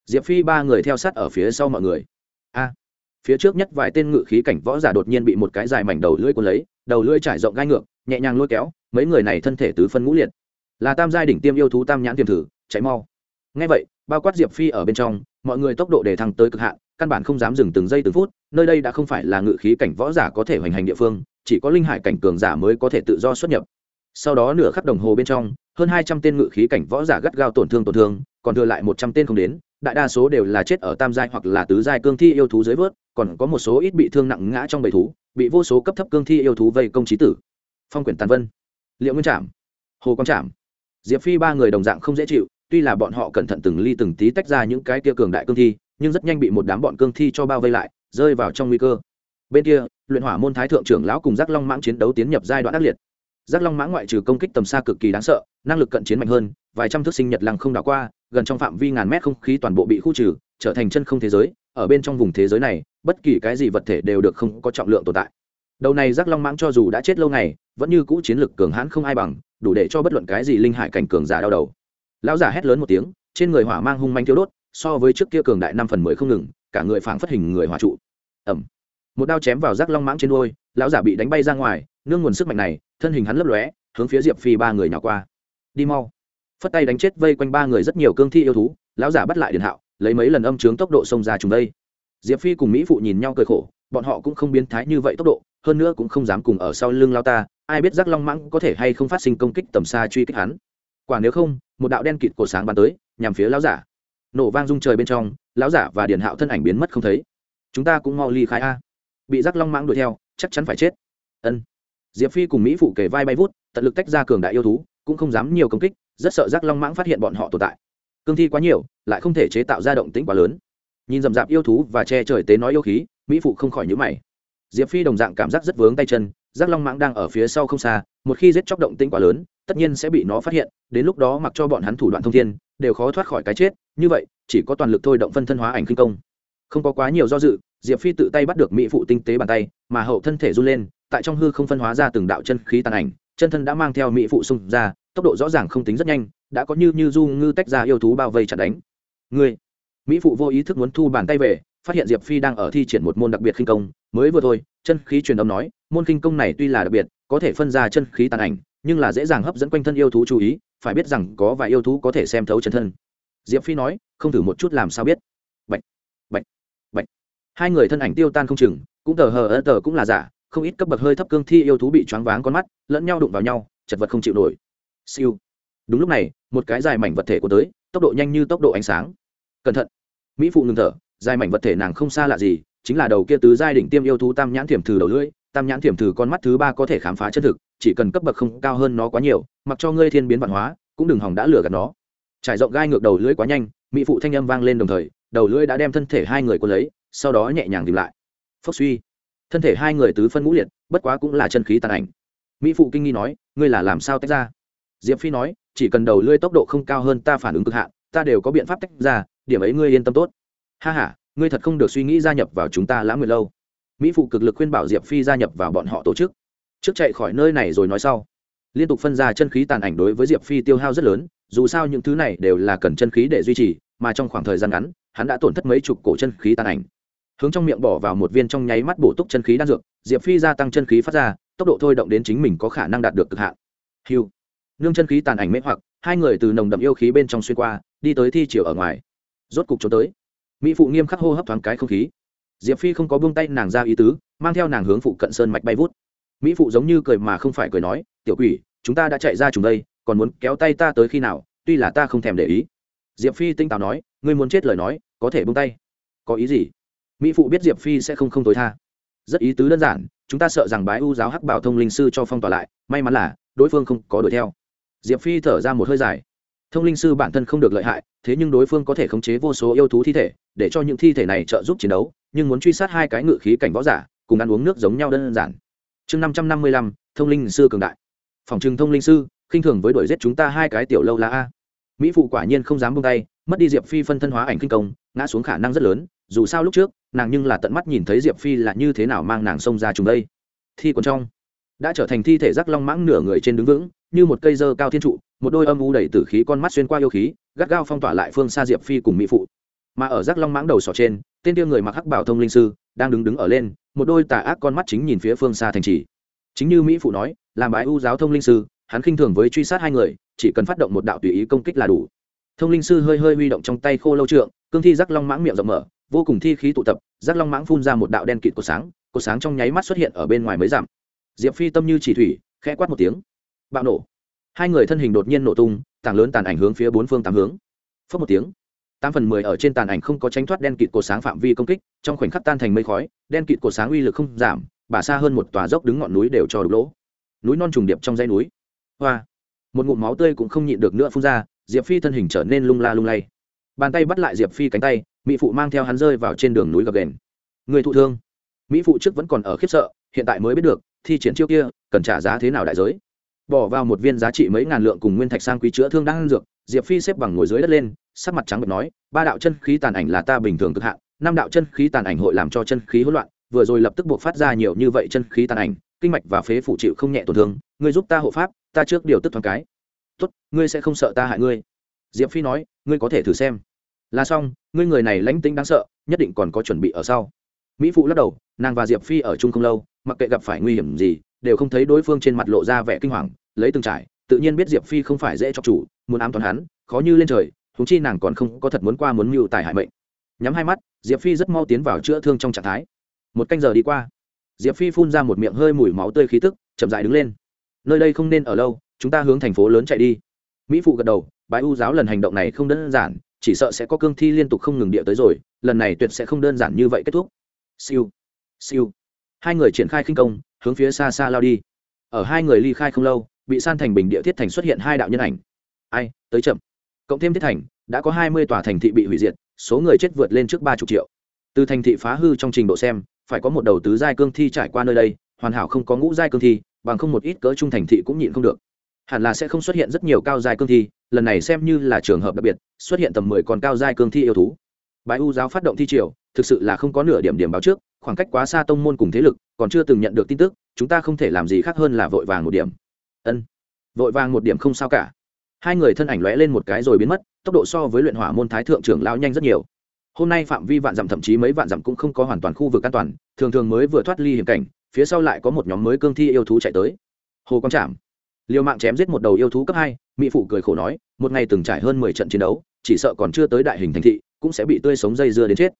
Diệp phi ba người theo sát ở phía sau mọi người. A. Phía trước nhất vài tên ngự khí cảnh võ giả đột nhiên bị một cái dài mảnh đầu lưỡi cuốn lấy, đầu lưỡi trải rộng gai ngược, nhẹ nhàng lôi kéo, mấy người này thân thể tứ phân ngũ liệt là tam giai đỉnh tiêm yêu thú tam nhãn tiềm thử cháy mau. Ngay vậy, bao quát diệp phi ở bên trong, mọi người tốc độ để thăng tới cực hạn, căn bản không dám dừng từng giây từng phút, nơi đây đã không phải là ngự khí cảnh võ giả có thể hoành hành địa phương, chỉ có linh hải cảnh cường giả mới có thể tự do xuất nhập. Sau đó nửa khắc đồng hồ bên trong, hơn hai trăm tên ngự khí cảnh võ giả gắt gao tổn thương tổn thương, còn thừa lại một trăm tên không đến, đại đa số đều là chết ở tam giai hoặc là tứ giai cương thi yêu thú dưới vớt, còn có một số ít bị thương nặng ngã trong bầy thú, bị vô số cấp thấp cương thi yêu thú vây công trí tử. Phong quyển tàn vân. Liệu nguyên trảm. Hồ quang trảm diệp phi ba người đồng dạng không dễ chịu, tuy là bọn họ cẩn thận từng ly từng tí tách ra những cái tia cường đại cương thi, nhưng rất nhanh bị một đám bọn cương thi cho bao vây lại, rơi vào trong nguy cơ. Bên kia, luyện hỏa môn thái thượng trưởng lão cùng giác long mãng chiến đấu tiến nhập giai đoạn ác liệt. Giác long mãng ngoại trừ công kích tầm xa cực kỳ đáng sợ, năng lực cận chiến mạnh hơn, vài trăm thước sinh nhật lăng không đảo qua, gần trong phạm vi ngàn mét không khí toàn bộ bị khu trừ, trở thành chân không thế giới. Ở bên trong vùng thế giới này, bất kỳ cái gì vật thể đều được không có trọng lượng tồn tại. Đầu này giác long mãng cho dù đã chết lâu ngày, vẫn như cũ chiến lực cường hãn không ai bằng đủ để cho bất luận cái gì linh hải cảnh cường giả đau đầu. Lão giả hét lớn một tiếng, trên người hỏa mang hung manh thiếu đốt, so với trước kia cường đại năm phần mười không ngừng, cả người phảng phất hình người hỏa trụ. Ẩm một đao chém vào rác long mãng trên đôi lão giả bị đánh bay ra ngoài, nương nguồn sức mạnh này, thân hình hắn lấp lóe, hướng phía diệp phi ba người nhỏ qua. Đi mau. Phất tay đánh chết vây quanh ba người rất nhiều cương thi yêu thú, lão giả bắt lại điện hạo, lấy mấy lần âm trướng tốc độ xông ra chúng đây. Diệp phi cùng mỹ phụ nhìn nhau cười khổ, bọn họ cũng không biến thái như vậy tốc độ hơn nữa cũng không dám cùng ở sau lưng lao ta, ai biết giác long mãng có thể hay không phát sinh công kích tầm xa truy kích hắn. Quả nếu không, một đạo đen kịt cổ sáng bắn tới, nhằm phía lão giả. Nổ vang rung trời bên trong, lão giả và điền hạo thân ảnh biến mất không thấy. Chúng ta cũng mau ly khai a. Bị giác long mãng đuổi theo, chắc chắn phải chết. Ân. Diệp phi cùng mỹ phụ kề vai bay vút, tận lực tách ra cường đại yêu thú, cũng không dám nhiều công kích, rất sợ giác long mãng phát hiện bọn họ tồn tại. Cương thi quá nhiều, lại không thể chế tạo ra động tĩnh quá lớn. Nhìn rậm rạp yêu thú và che trời tế nói yêu khí, mỹ phụ không khỏi nhữ mày diệp phi đồng dạng cảm giác rất vướng tay chân, giác long mãng đang ở phía sau không xa, một khi giết chóc động tĩnh quá lớn, tất nhiên sẽ bị nó phát hiện, đến lúc đó mặc cho bọn hắn thủ đoạn thông thiên, đều khó thoát khỏi cái chết, như vậy, chỉ có toàn lực thôi động phân thân hóa ảnh kinh công. Không có quá nhiều do dự, diệp phi tự tay bắt được mỹ phụ tinh tế bàn tay, mà hậu thân thể run lên, tại trong hư không phân hóa ra từng đạo chân khí tàn ảnh, chân thân đã mang theo mỹ phụ xung ra, tốc độ rõ ràng không tính rất nhanh, đã có như như du ngư tách ra yêu thú bao vây chặt đánh. Người mỹ phụ vô ý thức muốn thu bàn tay về phát hiện diệp phi đang ở thi triển một môn đặc biệt khinh công mới vừa thôi chân khí truyền âm nói môn khinh công này tuy là đặc biệt có thể phân ra chân khí tàn ảnh nhưng là dễ dàng hấp dẫn quanh thân yêu thú chú ý phải biết rằng có vài yêu thú có thể xem thấu chân thân. Diệp phi nói không thử một chút làm sao biết. Bạch, bạch, bạch. hai người thân ảnh tiêu tan không chừng cũng tờ hờ ơ tờ cũng là giả không ít cấp bậc hơi thấp cương thi yêu thú bị choáng váng con mắt lẫn nhau đụng vào nhau chật vật không chịu nổi. Siêu. Đúng lúc này một cái dài mảnh vật thể của tới tốc độ nhanh như tốc độ ánh sáng. Cẩn thận. Mỹ phụ ngừng thở dài mảnh vật thể nàng không xa lạ gì, chính là đầu kia tứ giai đỉnh tiêm yêu thú tam nhãn thiểm thử đầu lưỡi, tam nhãn thiểm thử con mắt thứ ba có thể khám phá chân thực, chỉ cần cấp bậc không cao hơn nó quá nhiều, mặc cho ngươi thiên biến văn hóa, cũng đừng hỏng đã lừa gạt nó. Trải rộng gai ngược đầu lưỡi quá nhanh, mỹ phụ thanh âm vang lên đồng thời, đầu lưỡi đã đem thân thể hai người quân lấy, sau đó nhẹ nhàng tìm lại. Phốc suy. Thân thể hai người tứ phân ngũ liệt, bất quá cũng là chân khí tàn ảnh. Mỹ phụ kinh nghi nói, ngươi là làm sao tách ra? Diệp phi nói, chỉ cần đầu lưỡi tốc độ không cao hơn ta phản ứng cực hạn, ta đều có biện pháp tách ra, điểm ấy ngươi yên tâm tốt ha ha, ngươi thật không được suy nghĩ gia nhập vào chúng ta lãng nguyệt lâu. Mỹ phụ cực lực khuyên bảo diệp phi gia nhập vào bọn họ tổ chức. Trước chạy khỏi nơi này rồi nói sau liên tục phân ra chân khí tàn ảnh đối với diệp phi tiêu hao rất lớn dù sao những thứ này đều là cần chân khí để duy trì mà trong khoảng thời gian ngắn hắn đã tổn thất mấy chục cổ chân khí tàn ảnh. Hướng trong miệng bỏ vào một viên trong nháy mắt bổ túc chân khí đan dược diệp phi gia tăng chân khí phát ra tốc độ thôi động đến chính mình có khả năng đạt được cực hạn. Hiu nương chân khí tàn ảnh mễ hoặc hai người từ nồng đậm yêu khí bên trong xuyên qua đi tới thi chiều ở ngoài. Rốt cục trốn tới mỹ phụ nghiêm khắc hô hấp thoáng cái không khí. Diệp phi không có buông tay nàng ra ý tứ, mang theo nàng hướng phụ cận sơn mạch bay vút. Mỹ phụ giống như cười mà không phải cười nói, tiểu quỷ, chúng ta đã chạy ra chúng đây, còn muốn kéo tay ta tới khi nào, tuy là ta không thèm để ý. Diệp phi tinh táo nói, ngươi muốn chết lời nói, có thể buông tay. Có ý gì? Mỹ phụ biết diệp phi sẽ không không tối tha. Rất ý tứ đơn giản, chúng ta sợ rằng bái u giáo hắc bảo thông linh sư cho phong tỏa lại, may mắn là đối phương không có đuổi theo. Diệp phi thở ra một hơi dài. Thông linh sư bản thân không được lợi hại, thế nhưng đối phương có thể khống chế vô số yêu thú thi thể để cho những thi thể này trợ giúp chiến đấu, nhưng muốn truy sát hai cái ngự khí cảnh võ giả, cùng ăn uống nước giống nhau đơn giản. Chương năm trăm năm mươi lăm, thông linh sư cường đại. Phòng trừng thông linh sư, khinh thường với đuổi giết chúng ta hai cái tiểu lâu la a. Mỹ phụ quả nhiên không dám buông tay, mất đi diệp phi phân thân hóa ảnh kinh công, ngã xuống khả năng rất lớn, dù sao lúc trước, nàng nhưng là tận mắt nhìn thấy diệp phi là như thế nào mang nàng xông ra chúng đây. Thi còn trong, đã trở thành thi thể rắc long mãng nửa người trên đứng vững, như một cây dơ cao thiên trụ, một đôi âm u đầy tử khí con mắt xuyên qua yêu khí, gắt gao phong tỏa lại phương xa diệp phi cùng mỹ phụ mà ở rắc long mãng đầu sỏ trên, tên tiêu người mặc hắc bảo thông linh sư, đang đứng đứng ở lên, một đôi tà ác con mắt chính nhìn phía phương xa thành trì. Chính như mỹ phụ nói, làm bái ưu giáo thông linh sư, hắn khinh thường với truy sát hai người, chỉ cần phát động một đạo tùy ý công kích là đủ. Thông linh sư hơi hơi huy động trong tay khô lâu trượng, cương thi rắc long mãng miệng rộng mở, vô cùng thi khí tụ tập, rắc long mãng phun ra một đạo đen kịt của sáng của sáng trong nháy mắt xuất hiện ở bên ngoài mới giảm diệp phi tâm như chỉ thủy, khẽ quát một tiếng. Bạo nổ. Hai người thân hình đột nhiên nổ tung, tảng lớn tàn ảnh hướng phía bốn phương tám hướng. Phớt một tiếng tám phần mười ở trên tàn ảnh không có tránh thoát đen kịt cột sáng phạm vi công kích, trong khoảnh khắc tan thành mây khói, đen kịt cột sáng uy lực không giảm bà xa hơn một tòa dốc đứng ngọn núi đều cho đục lỗ. Núi non trùng điệp trong dãy núi. Hoa. Một ngụm máu tươi cũng không nhịn được nữa phun ra, diệp phi thân hình trở nên lung la lung lay. Bàn tay bắt lại diệp phi cánh tay, mỹ phụ mang theo hắn rơi vào trên đường núi gập đền người thụ thương. Mỹ phụ trước vẫn còn ở khiếp sợ, hiện tại mới biết được, thi triển chiêu kia, cần trả giá thế nào đại giới? Bỏ vào một viên giá trị mấy ngàn lượng cùng nguyên thạch sang quý chữa thương đang ăn dược diệp phi xếp bằng ngồi dưới đất lên, sắc mặt trắng bật nói, ba đạo chân khí tàn ảnh là ta bình thường cực hạn, năm đạo chân khí tàn ảnh hội làm cho chân khí hỗn loạn, vừa rồi lập tức buộc phát ra nhiều như vậy chân khí tàn ảnh, kinh mạch và phế phủ chịu không nhẹ tổn thương, ngươi giúp ta hộ pháp, ta trước điều tức thoáng cái. Tốt, ngươi sẽ không sợ ta hại ngươi. Diệp phi nói, ngươi có thể thử xem. Là xong, ngươi người này lãnh tính đáng sợ, nhất định còn có chuẩn bị ở sau. Mỹ phụ lắc đầu, nàng và diệp phi ở chung không lâu, mặc kệ gặp phải nguy hiểm gì, đều không thấy đối phương trên mặt lộ ra vẻ kinh hoàng, lấy từng trải, tự nhiên biết diệp phi không phải dễ cho chủ muốn ám toán hắn, khó như lên trời húng chi nàng còn không có thật muốn qua muốn mưu tài hại mệnh. Nhắm hai mắt, diệp phi rất mau tiến vào chữa thương trong trạng thái. Một canh giờ đi qua, diệp phi phun ra một miệng hơi mùi máu tươi khí tức, chậm dại đứng lên. Nơi đây không nên ở lâu, chúng ta hướng thành phố lớn chạy đi. Mỹ phụ gật đầu, bái u giáo lần hành động này không đơn giản, chỉ sợ sẽ có cương thi liên tục không ngừng địa tới rồi, lần này tuyệt sẽ không đơn giản như vậy kết thúc. Siêu siêu. Hai người triển khai khinh công, hướng phía xa xa lao đi. Ở hai người ly khai không lâu, bị san thành bình địa thiết thành xuất hiện hai đạo nhân ảnh ai, tới chậm. Cộng thêm thiết thành, đã có hai mươi tòa thành thị bị hủy diệt, số người chết vượt lên trước ba chục triệu. Từ thành thị phá hư trong trình độ xem, phải có một đầu tứ giai cương thi trải qua nơi đây, hoàn hảo không có ngũ giai cương thi, bằng không một ít cỡ trung thành thị cũng nhịn không được. Hẳn là sẽ không xuất hiện rất nhiều cao giai cương thi, lần này xem như là trường hợp đặc biệt, xuất hiện tầm mười con cao giai cương thi yêu thú. Bãi u giáo phát động thi triều, thực sự là không có nửa điểm điểm báo trước, khoảng cách quá xa tông môn cùng thế lực, còn chưa từng nhận được tin tức, chúng ta không thể làm gì khác hơn là vội vàng một điểm. Ân. Vội vàng một điểm không sao cả hai người thân ảnh lóe lên một cái rồi biến mất, tốc độ so với luyện hỏa môn thái thượng trưởng lao nhanh rất nhiều. Hôm nay phạm vi vạn dặm thậm chí mấy vạn dặm cũng không có hoàn toàn khu vực an toàn, thường thường mới vừa thoát ly hiểm cảnh, phía sau lại có một nhóm mới cương thi yêu thú chạy tới. Hồ quang trảm, liều mạng chém giết một đầu yêu thú cấp hai mỹ phụ cười khổ nói, một ngày từng trải hơn mười trận chiến đấu, chỉ sợ còn chưa tới đại hình thành thị, cũng sẽ bị tươi sống dây dưa đến chết.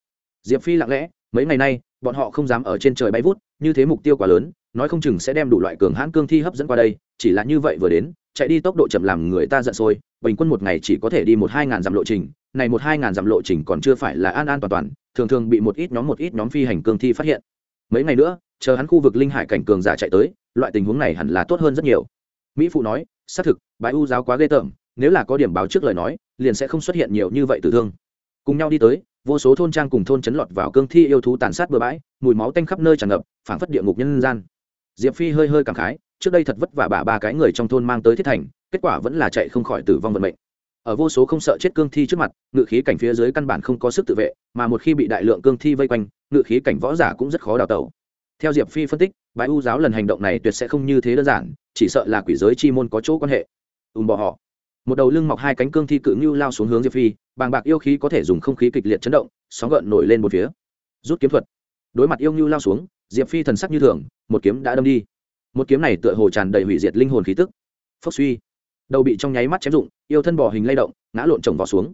Diệp phi lặng lẽ, mấy ngày nay, bọn họ không dám ở trên trời bay vút, như thế mục tiêu quá lớn, nói không chừng sẽ đem đủ loại cường hãn cương thi hấp dẫn qua đây, chỉ là như vậy vừa đến chạy đi tốc độ chậm làm người ta giận sôi, bình quân một ngày chỉ có thể đi một hai ngàn dặm lộ trình, này một hai ngàn dặm lộ trình còn chưa phải là an an toàn toàn, thường thường bị một ít nhóm một ít nhóm phi hành cương thi phát hiện. Mấy ngày nữa, chờ hắn khu vực linh hải cảnh cường giả chạy tới, loại tình huống này hẳn là tốt hơn rất nhiều. Mỹ phụ nói, xác thực bãi u giáo quá ghê tởm, nếu là có điểm báo trước lời nói, liền sẽ không xuất hiện nhiều như vậy tử thương. Cùng nhau đi tới, vô số thôn trang cùng thôn chấn lọt vào cương thi yêu thú tàn sát bừa bãi, mùi máu tanh khắp nơi tràn ngập, phảng phất địa ngục nhân gian diệp phi hơi hơi cảm khái, trước đây thật vất vả bà ba cái người trong thôn mang tới thiết thành, kết quả vẫn là chạy không khỏi tử vong vận mệnh. Ở vô số không sợ chết cương thi trước mặt, ngự khí cảnh phía dưới căn bản không có sức tự vệ, mà một khi bị đại lượng cương thi vây quanh, ngự khí cảnh võ giả cũng rất khó đào tẩu. Theo diệp phi phân tích bãi u giáo lần hành động này tuyệt sẽ không như thế đơn giản, chỉ sợ là quỷ giới chi môn có chỗ quan hệ. Ùm bỏ họ. Một đầu lưng mọc hai cánh cương thi cự ngưu lao xuống hướng diệp phi, bàng bạc yêu khí có thể dùng không khí kịch liệt chấn động, sóng gợn nổi lên một phía. Rút kiếm thuật. Đối mặt yêu ngưu lao xuống diệp phi thần sắc như thường, một kiếm đã đâm đi. Một kiếm này tựa hồ tràn đầy hủy diệt linh hồn khí tức. Phốc suy. Đầu bị trong nháy mắt chém dụng yêu thân bỏ hình lay động, ngã lộn chồng vào xuống.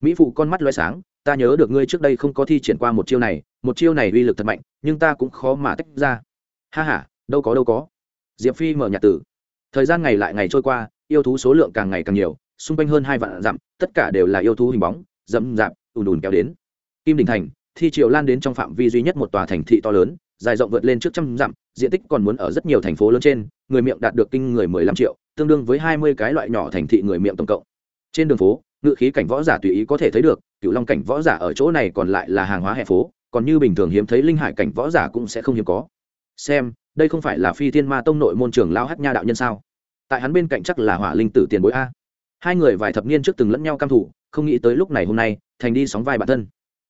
Mỹ phụ con mắt loay sáng, ta nhớ được ngươi trước đây không có thi triển qua một chiêu này, một chiêu này uy lực thật mạnh, nhưng ta cũng khó mà tách ra. Ha h a đâu có đâu có. Diệp phi mở nhạc tử thời gian ngày lại ngày trôi qua, yêu thú số lượng càng ngày càng nhiều, xung quanh hơn hai vạn dặm, tất cả đều là yêu thú hình bóng dẫm dạp ùn ùn kéo đến. Kim đình thành, thi triệu lan đến trong phạm vi duy nhất một tòa thành thị to lớn dài rộng vượt lên trước trăm dặm, diện tích còn muốn ở rất nhiều thành phố lớn trên, người miệng đạt được kinh người mười lăm triệu, tương đương với hai mươi cái loại nhỏ thành thị người miệng tổng cộng. Trên đường phố, ngự khí cảnh võ giả tùy ý có thể thấy được cựu long cảnh võ giả ở chỗ này còn lại là hàng hóa hè phố, còn như bình thường hiếm thấy linh hải cảnh võ giả cũng sẽ không hiếm có. Xem, đây không phải là phi thiên ma tông nội môn trường lao hát nha đạo nhân sao? Tại hắn bên cạnh chắc là hỏa linh tử tiền bối a. Hai người vài thập niên trước từng lẫn nhau cam thủ không nghĩ tới lúc này hôm nay, thành đi sóng vai bản thân.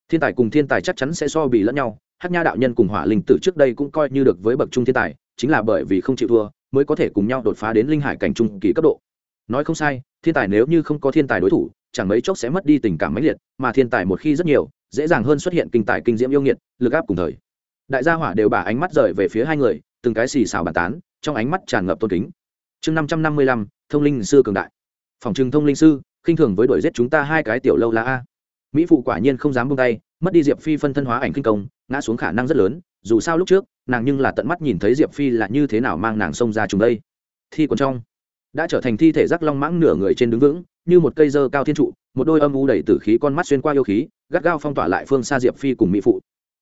Thiên tài cùng thiên tài chắc chắn sẽ so bì lẫn nhau hát nha đạo nhân cùng hỏa linh tử trước đây cũng coi như được với bậc trung thiên tài, chính là bởi vì không chịu thua, mới có thể cùng nhau đột phá đến linh hải cảnh trung kỳ cấp độ. Nói không sai, thiên tài nếu như không có thiên tài đối thủ, chẳng mấy chốc sẽ mất đi tình cảm mãnh liệt, mà thiên tài một khi rất nhiều, dễ dàng hơn xuất hiện kinh tài kinh diễm yêu nghiệt, lực áp cùng thời. Đại gia hỏa đều bả ánh mắt rời về phía hai người, từng cái xì xào bàn tán, trong ánh mắt tràn ngập tôn kính. Chương năm trăm năm mươi lăm, thông linh sư cường đại. Phòng trừng thông linh sư, khinh thường với đuổi giết chúng ta hai cái tiểu lâu la a. Mỹ phụ quả nhiên không dám buông tay, mất đi diệp phi phân thân hóa ảnh kinh công ngã xuống khả năng rất lớn, dù sao lúc trước, nàng nhưng là tận mắt nhìn thấy diệp phi là như thế nào mang nàng xông ra chúng đây. Thi còn trong, đã trở thành thi thể rắc long mãng nửa người trên đứng vững, như một cây dơ cao thiên trụ, một đôi âm u đầy tử khí con mắt xuyên qua yêu khí, gắt gao phong tỏa lại phương xa diệp phi cùng mỹ phụ.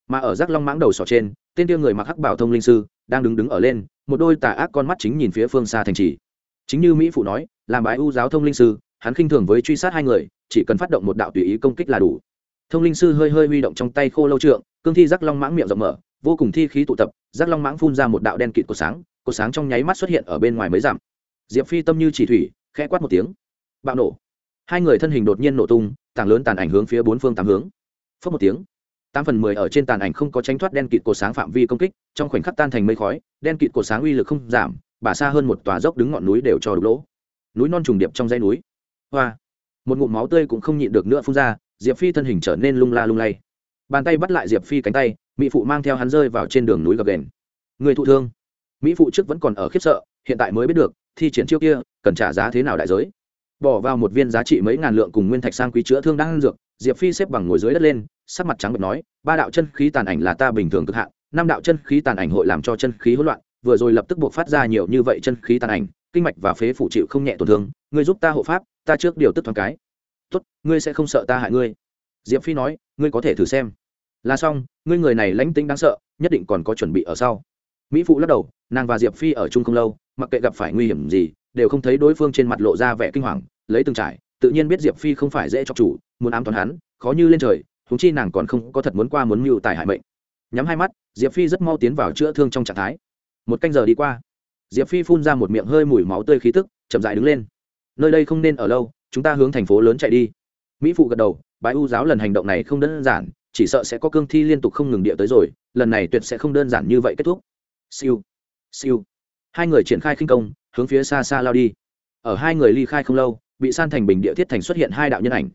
Mà ở rắc long mãng đầu sọ trên, tên tiêu người mặc hắc bảo thông linh sư, đang đứng đứng ở lên, một đôi tà ác con mắt chính nhìn phía phương xa thành trì. Chính như mỹ phụ nói, làm bái u giáo thông linh sư, hắn khinh thường với truy sát hai người, chỉ cần phát động một đạo tùy ý công kích là đủ. Thông linh sư hơi hơi huy động trong tay khô lâu trượng cương thi rắc long mãng miệng rộng mở, vô cùng thi khí tụ tập rắc long mãng phun ra một đạo đen kịt của sáng, cột sáng trong nháy mắt xuất hiện ở bên ngoài mới giảm diệp phi tâm như chỉ thủy, khẽ quát một tiếng. Bạo nổ. Hai người thân hình đột nhiên nổ tung, tảng lớn tàn ảnh hướng phía bốn phương tám hướng. Phớt một tiếng. Tám phần mười ở trên tàn ảnh không có tránh thoát đen kịt cột sáng phạm vi công kích, trong khoảnh khắc tan thành mây khói, đen kịt cột sáng uy lực không giảm, bả xa hơn một tòa dốc đứng ngọn núi đều cho đục lỗ. Núi non trùng điệp trong dãy núi. Hoa. Một ngụm máu tươi cũng không nhịn được nữa phun ra, diệp phi thân hình trở nên lung la lung lay bàn tay bắt lại diệp phi cánh tay mỹ phụ mang theo hắn rơi vào trên đường núi gập đền người thụ thương mỹ phụ trước vẫn còn ở khiếp sợ hiện tại mới biết được thi triển chiêu kia cần trả giá thế nào đại giới bỏ vào một viên giá trị mấy ngàn lượng cùng nguyên thạch sang quý chữa thương đang ăn dược diệp phi xếp bằng ngồi dưới đất lên sắc mặt trắng bệch nói ba đạo chân khí tàn ảnh là ta bình thường cực hạn năm đạo chân khí tàn ảnh hội làm cho chân khí hỗn loạn vừa rồi lập tức buộc phát ra nhiều như vậy chân khí tàn ảnh kinh mạch và phế phủ chịu không nhẹ tổn thương ngươi giúp ta hộ pháp ta trước điều tức thoáng cái tốt ngươi sẽ không sợ ta hại ngươi diệp phi nói ngươi có thể thử xem là xong, ngươi người này lãnh tính đáng sợ, nhất định còn có chuẩn bị ở sau. Mỹ phụ lắc đầu, nàng và diệp phi ở chung không lâu, mặc kệ gặp phải nguy hiểm gì, đều không thấy đối phương trên mặt lộ ra vẻ kinh hoàng, lấy từng trải, tự nhiên biết diệp phi không phải dễ cho chủ, muốn ám toàn hắn, khó như lên trời thúng chi nàng còn không có thật muốn qua muốn mưu tài hại mệnh. Nhắm hai mắt, diệp phi rất mau tiến vào chữa thương trong trạng thái. Một canh giờ đi qua, diệp phi phun ra một miệng hơi mùi máu tươi khí tức, chậm dại đứng lên. Nơi đây không nên ở lâu, chúng ta hướng thành phố lớn chạy đi. Mỹ phụ gật đầu, bái u giáo lần hành động này không đơn giản chỉ sợ sẽ có cương thi liên tục không ngừng địa tới rồi, lần này tuyệt sẽ không đơn giản như vậy kết thúc. Siêu siêu. Hai người triển khai khinh công, hướng phía xa xa lao đi. Ở hai người ly khai không lâu, bị san thành bình địa thiết thành xuất hiện hai đạo nhân ảnh.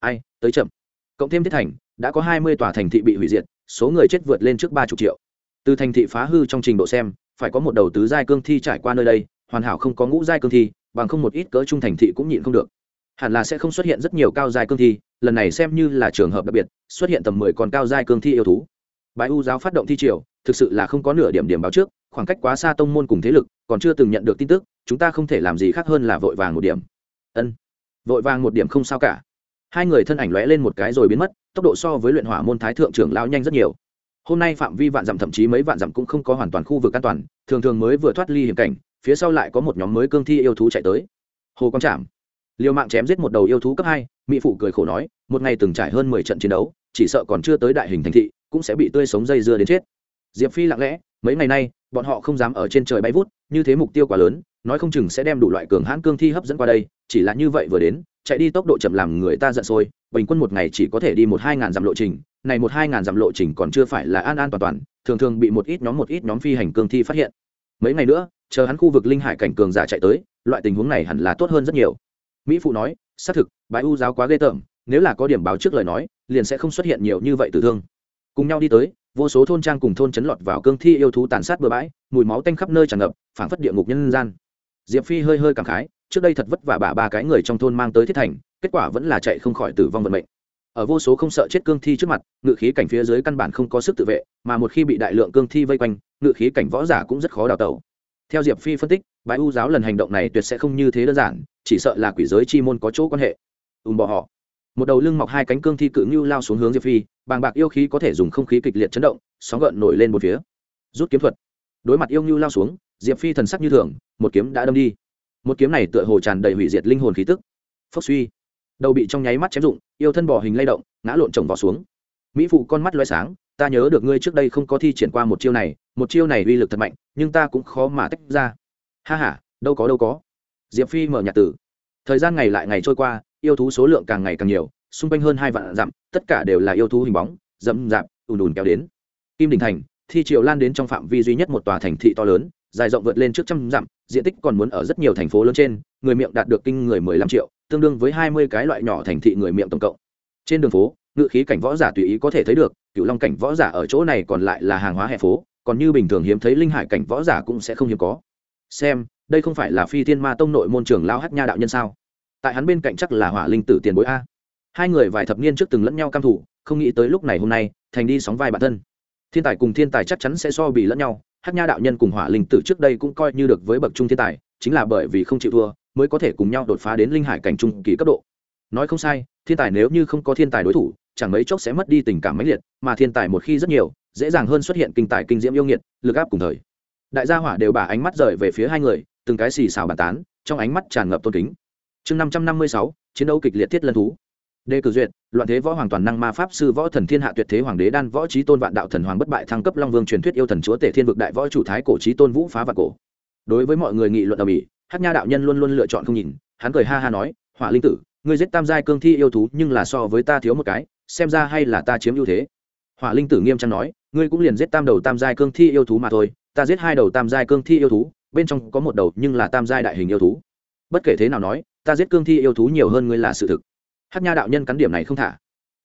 Ai, tới chậm. Cộng thêm thiết thành, đã có hai mươi tòa thành thị bị hủy diệt, số người chết vượt lên trước ba chục triệu. Từ thành thị phá hư trong trình độ xem, phải có một đầu tứ giai cương thi trải qua nơi đây, hoàn hảo không có ngũ giai cương thi, bằng không một ít cỡ trung thành thị cũng nhịn không được. Hẳn là sẽ không xuất hiện rất nhiều cao giai cương thi lần này xem như là trường hợp đặc biệt, xuất hiện tầm mười con cao giai cương thi yêu thú. Bãi u giáo phát động thi triều, thực sự là không có nửa điểm điểm báo trước, khoảng cách quá xa tông môn cùng thế lực, còn chưa từng nhận được tin tức, chúng ta không thể làm gì khác hơn là vội vàng một điểm. Ân. Vội vàng một điểm không sao cả. Hai người thân ảnh lóe lên một cái rồi biến mất, tốc độ so với luyện hỏa môn thái thượng trưởng lao nhanh rất nhiều. Hôm nay phạm vi vạn dặm thậm chí mấy vạn dặm cũng không có hoàn toàn khu vực an toàn, thường thường mới vừa thoát ly hiểm cảnh, phía sau lại có một nhóm mới cương thi yêu thú chạy tới. Hồ quang trảm liều mạng chém giết một đầu yêu thú cấp hai mỹ phụ cười khổ nói, một ngày từng trải hơn mười trận chiến đấu, chỉ sợ còn chưa tới đại hình thành thị, cũng sẽ bị tươi sống dây dưa đến chết. Diệp phi lặng lẽ, mấy ngày nay, bọn họ không dám ở trên trời bay vút, như thế mục tiêu quá lớn, nói không chừng sẽ đem đủ loại cường hãn cương thi hấp dẫn qua đây, chỉ là như vậy vừa đến, chạy đi tốc độ chậm làm người ta giận sôi, bình quân một ngày chỉ có thể đi một hai ngàn dặm lộ trình, này một hai ngàn dặm lộ trình còn chưa phải là an an toàn toàn, thường thường bị một ít nhóm một ít nhóm phi hành cương thi phát hiện. Mấy ngày nữa, chờ hắn khu vực linh hải cảnh cường giả chạy tới, loại tình huống này hẳn là tốt hơn rất nhiều mỹ phụ nói, xác thực bãi u giáo quá ghê tởm, nếu là có điểm báo trước lời nói, liền sẽ không xuất hiện nhiều như vậy tử thương. Cùng nhau đi tới, vô số thôn trang cùng thôn chấn lọt vào cương thi yêu thú tàn sát bừa bãi, mùi máu tanh khắp nơi tràn ngập, phảng phất địa ngục nhân gian. Diệp phi hơi hơi cảm khái, trước đây thật vất vả bà ba cái người trong thôn mang tới thiết thành, kết quả vẫn là chạy không khỏi tử vong vận mệnh. Ở vô số không sợ chết cương thi trước mặt, ngự khí cảnh phía dưới căn bản không có sức tự vệ, mà một khi bị đại lượng cương thi vây quanh, ngự khí cảnh võ giả cũng rất khó đào tẩu theo diệp phi phân tích bãi u giáo lần hành động này tuyệt sẽ không như thế đơn giản, chỉ sợ là quỷ giới chi môn có chỗ quan hệ. Ùm bỏ họ. Một đầu lưng mọc hai cánh cương thi cự như lao xuống hướng diệp phi, bàng bạc yêu khí có thể dùng không khí kịch liệt chấn động, sóng gợn nổi lên một phía. Rút kiếm thuật. Đối mặt yêu như lao xuống, diệp phi thần sắc như thường, một kiếm đã đâm đi. Một kiếm này tựa hồ tràn đầy hủy diệt linh hồn khí tức. Phốc suy. Đầu bị trong nháy mắt chém rụng, yêu thân bỏ hình lay động, ngã lộn chồng vào xuống. Mỹ phụ con mắt loay sáng, ta nhớ được ngươi trước đây không có thi triển qua một chiêu này một chiêu này uy lực thật mạnh, nhưng ta cũng khó mà tách ra. Ha h a đâu có đâu có. Diệp phi mở nhạc tử. Thời gian ngày lại ngày trôi qua, yêu thú số lượng càng ngày càng nhiều, xung quanh hơn hai vạn dặm, tất cả đều là yêu thú hình bóng dẫm dạp ùn ùn kéo đến. Kim đình thành, thi triều lan đến trong phạm vi duy nhất một tòa thành thị to lớn, dài rộng vượt lên trước trăm dặm, diện tích còn muốn ở rất nhiều thành phố lớn trên, người miệng đạt được kinh người mười lăm triệu, tương đương với hai mươi cái loại nhỏ thành thị người miệng tổng cộng. Trên đường phố, ngự khí cảnh võ giả tùy ý có thể thấy được cựu long cảnh võ giả ở chỗ này còn lại là hàng hóa hè phố còn như bình thường hiếm thấy linh hải cảnh võ giả cũng sẽ không hiếm có. Xem, đây không phải là phi thiên ma tông nội môn trưởng lao hát nha đạo nhân sao? Tại hắn bên cạnh chắc là hỏa linh tử tiền bối a. Hai người vài thập niên trước từng lẫn nhau cam thủ không nghĩ tới lúc này hôm nay, thành đi sóng vai bản thân. Thiên tài cùng thiên tài chắc chắn sẽ so bì lẫn nhau hát nha đạo nhân cùng hỏa linh tử trước đây cũng coi như được với bậc trung thiên tài, chính là bởi vì không chịu thua, mới có thể cùng nhau đột phá đến linh hải cảnh trung kỳ cấp độ. Nói không sai, thiên tài nếu như không có thiên tài đối thủ chẳng mấy chốc sẽ mất đi tình cảm mãnh liệt, mà thiên tài một khi rất nhiều, dễ dàng hơn xuất hiện kinh tài kinh diễm yêu nghiệt, lực áp cùng thời. Đại gia hỏa đều bả ánh mắt rời về phía hai người, từng cái xì xào bàn tán, trong ánh mắt tràn ngập tôn kính. Chương năm trăm năm mươi sáu, chiến đấu kịch liệt thiết lân thú. Đề cử duyệt, loạn thế võ hoàng toàn năng ma pháp sư võ thần thiên hạ tuyệt thế hoàng đế đan võ trí tôn vạn đạo thần hoàng bất bại thăng cấp long vương truyền thuyết yêu thần chúa tể thiên vực đại võ chủ thái cổ trí tôn vũ phá vạn cổ. Đối với mọi người nghị luận ở mỹ hát nha đạo nhân luôn luôn lựa chọn không nhìn, hắn cười ha ha nói, hỏa linh tử, ngươi giết tam giai cương thi yêu thú nhưng là so với ta thiếu một cái xem ra hay là ta chiếm ưu thế. Hỏa linh tử nghiêm trang nói, ngươi cũng liền giết tam đầu tam giai cương thi yêu thú mà thôi, ta giết hai đầu tam giai cương thi yêu thú, bên trong có một đầu nhưng là tam giai đại hình yêu thú. Bất kể thế nào nói, ta giết cương thi yêu thú nhiều hơn ngươi là sự thực. Hát nha đạo nhân cắn điểm này không thả.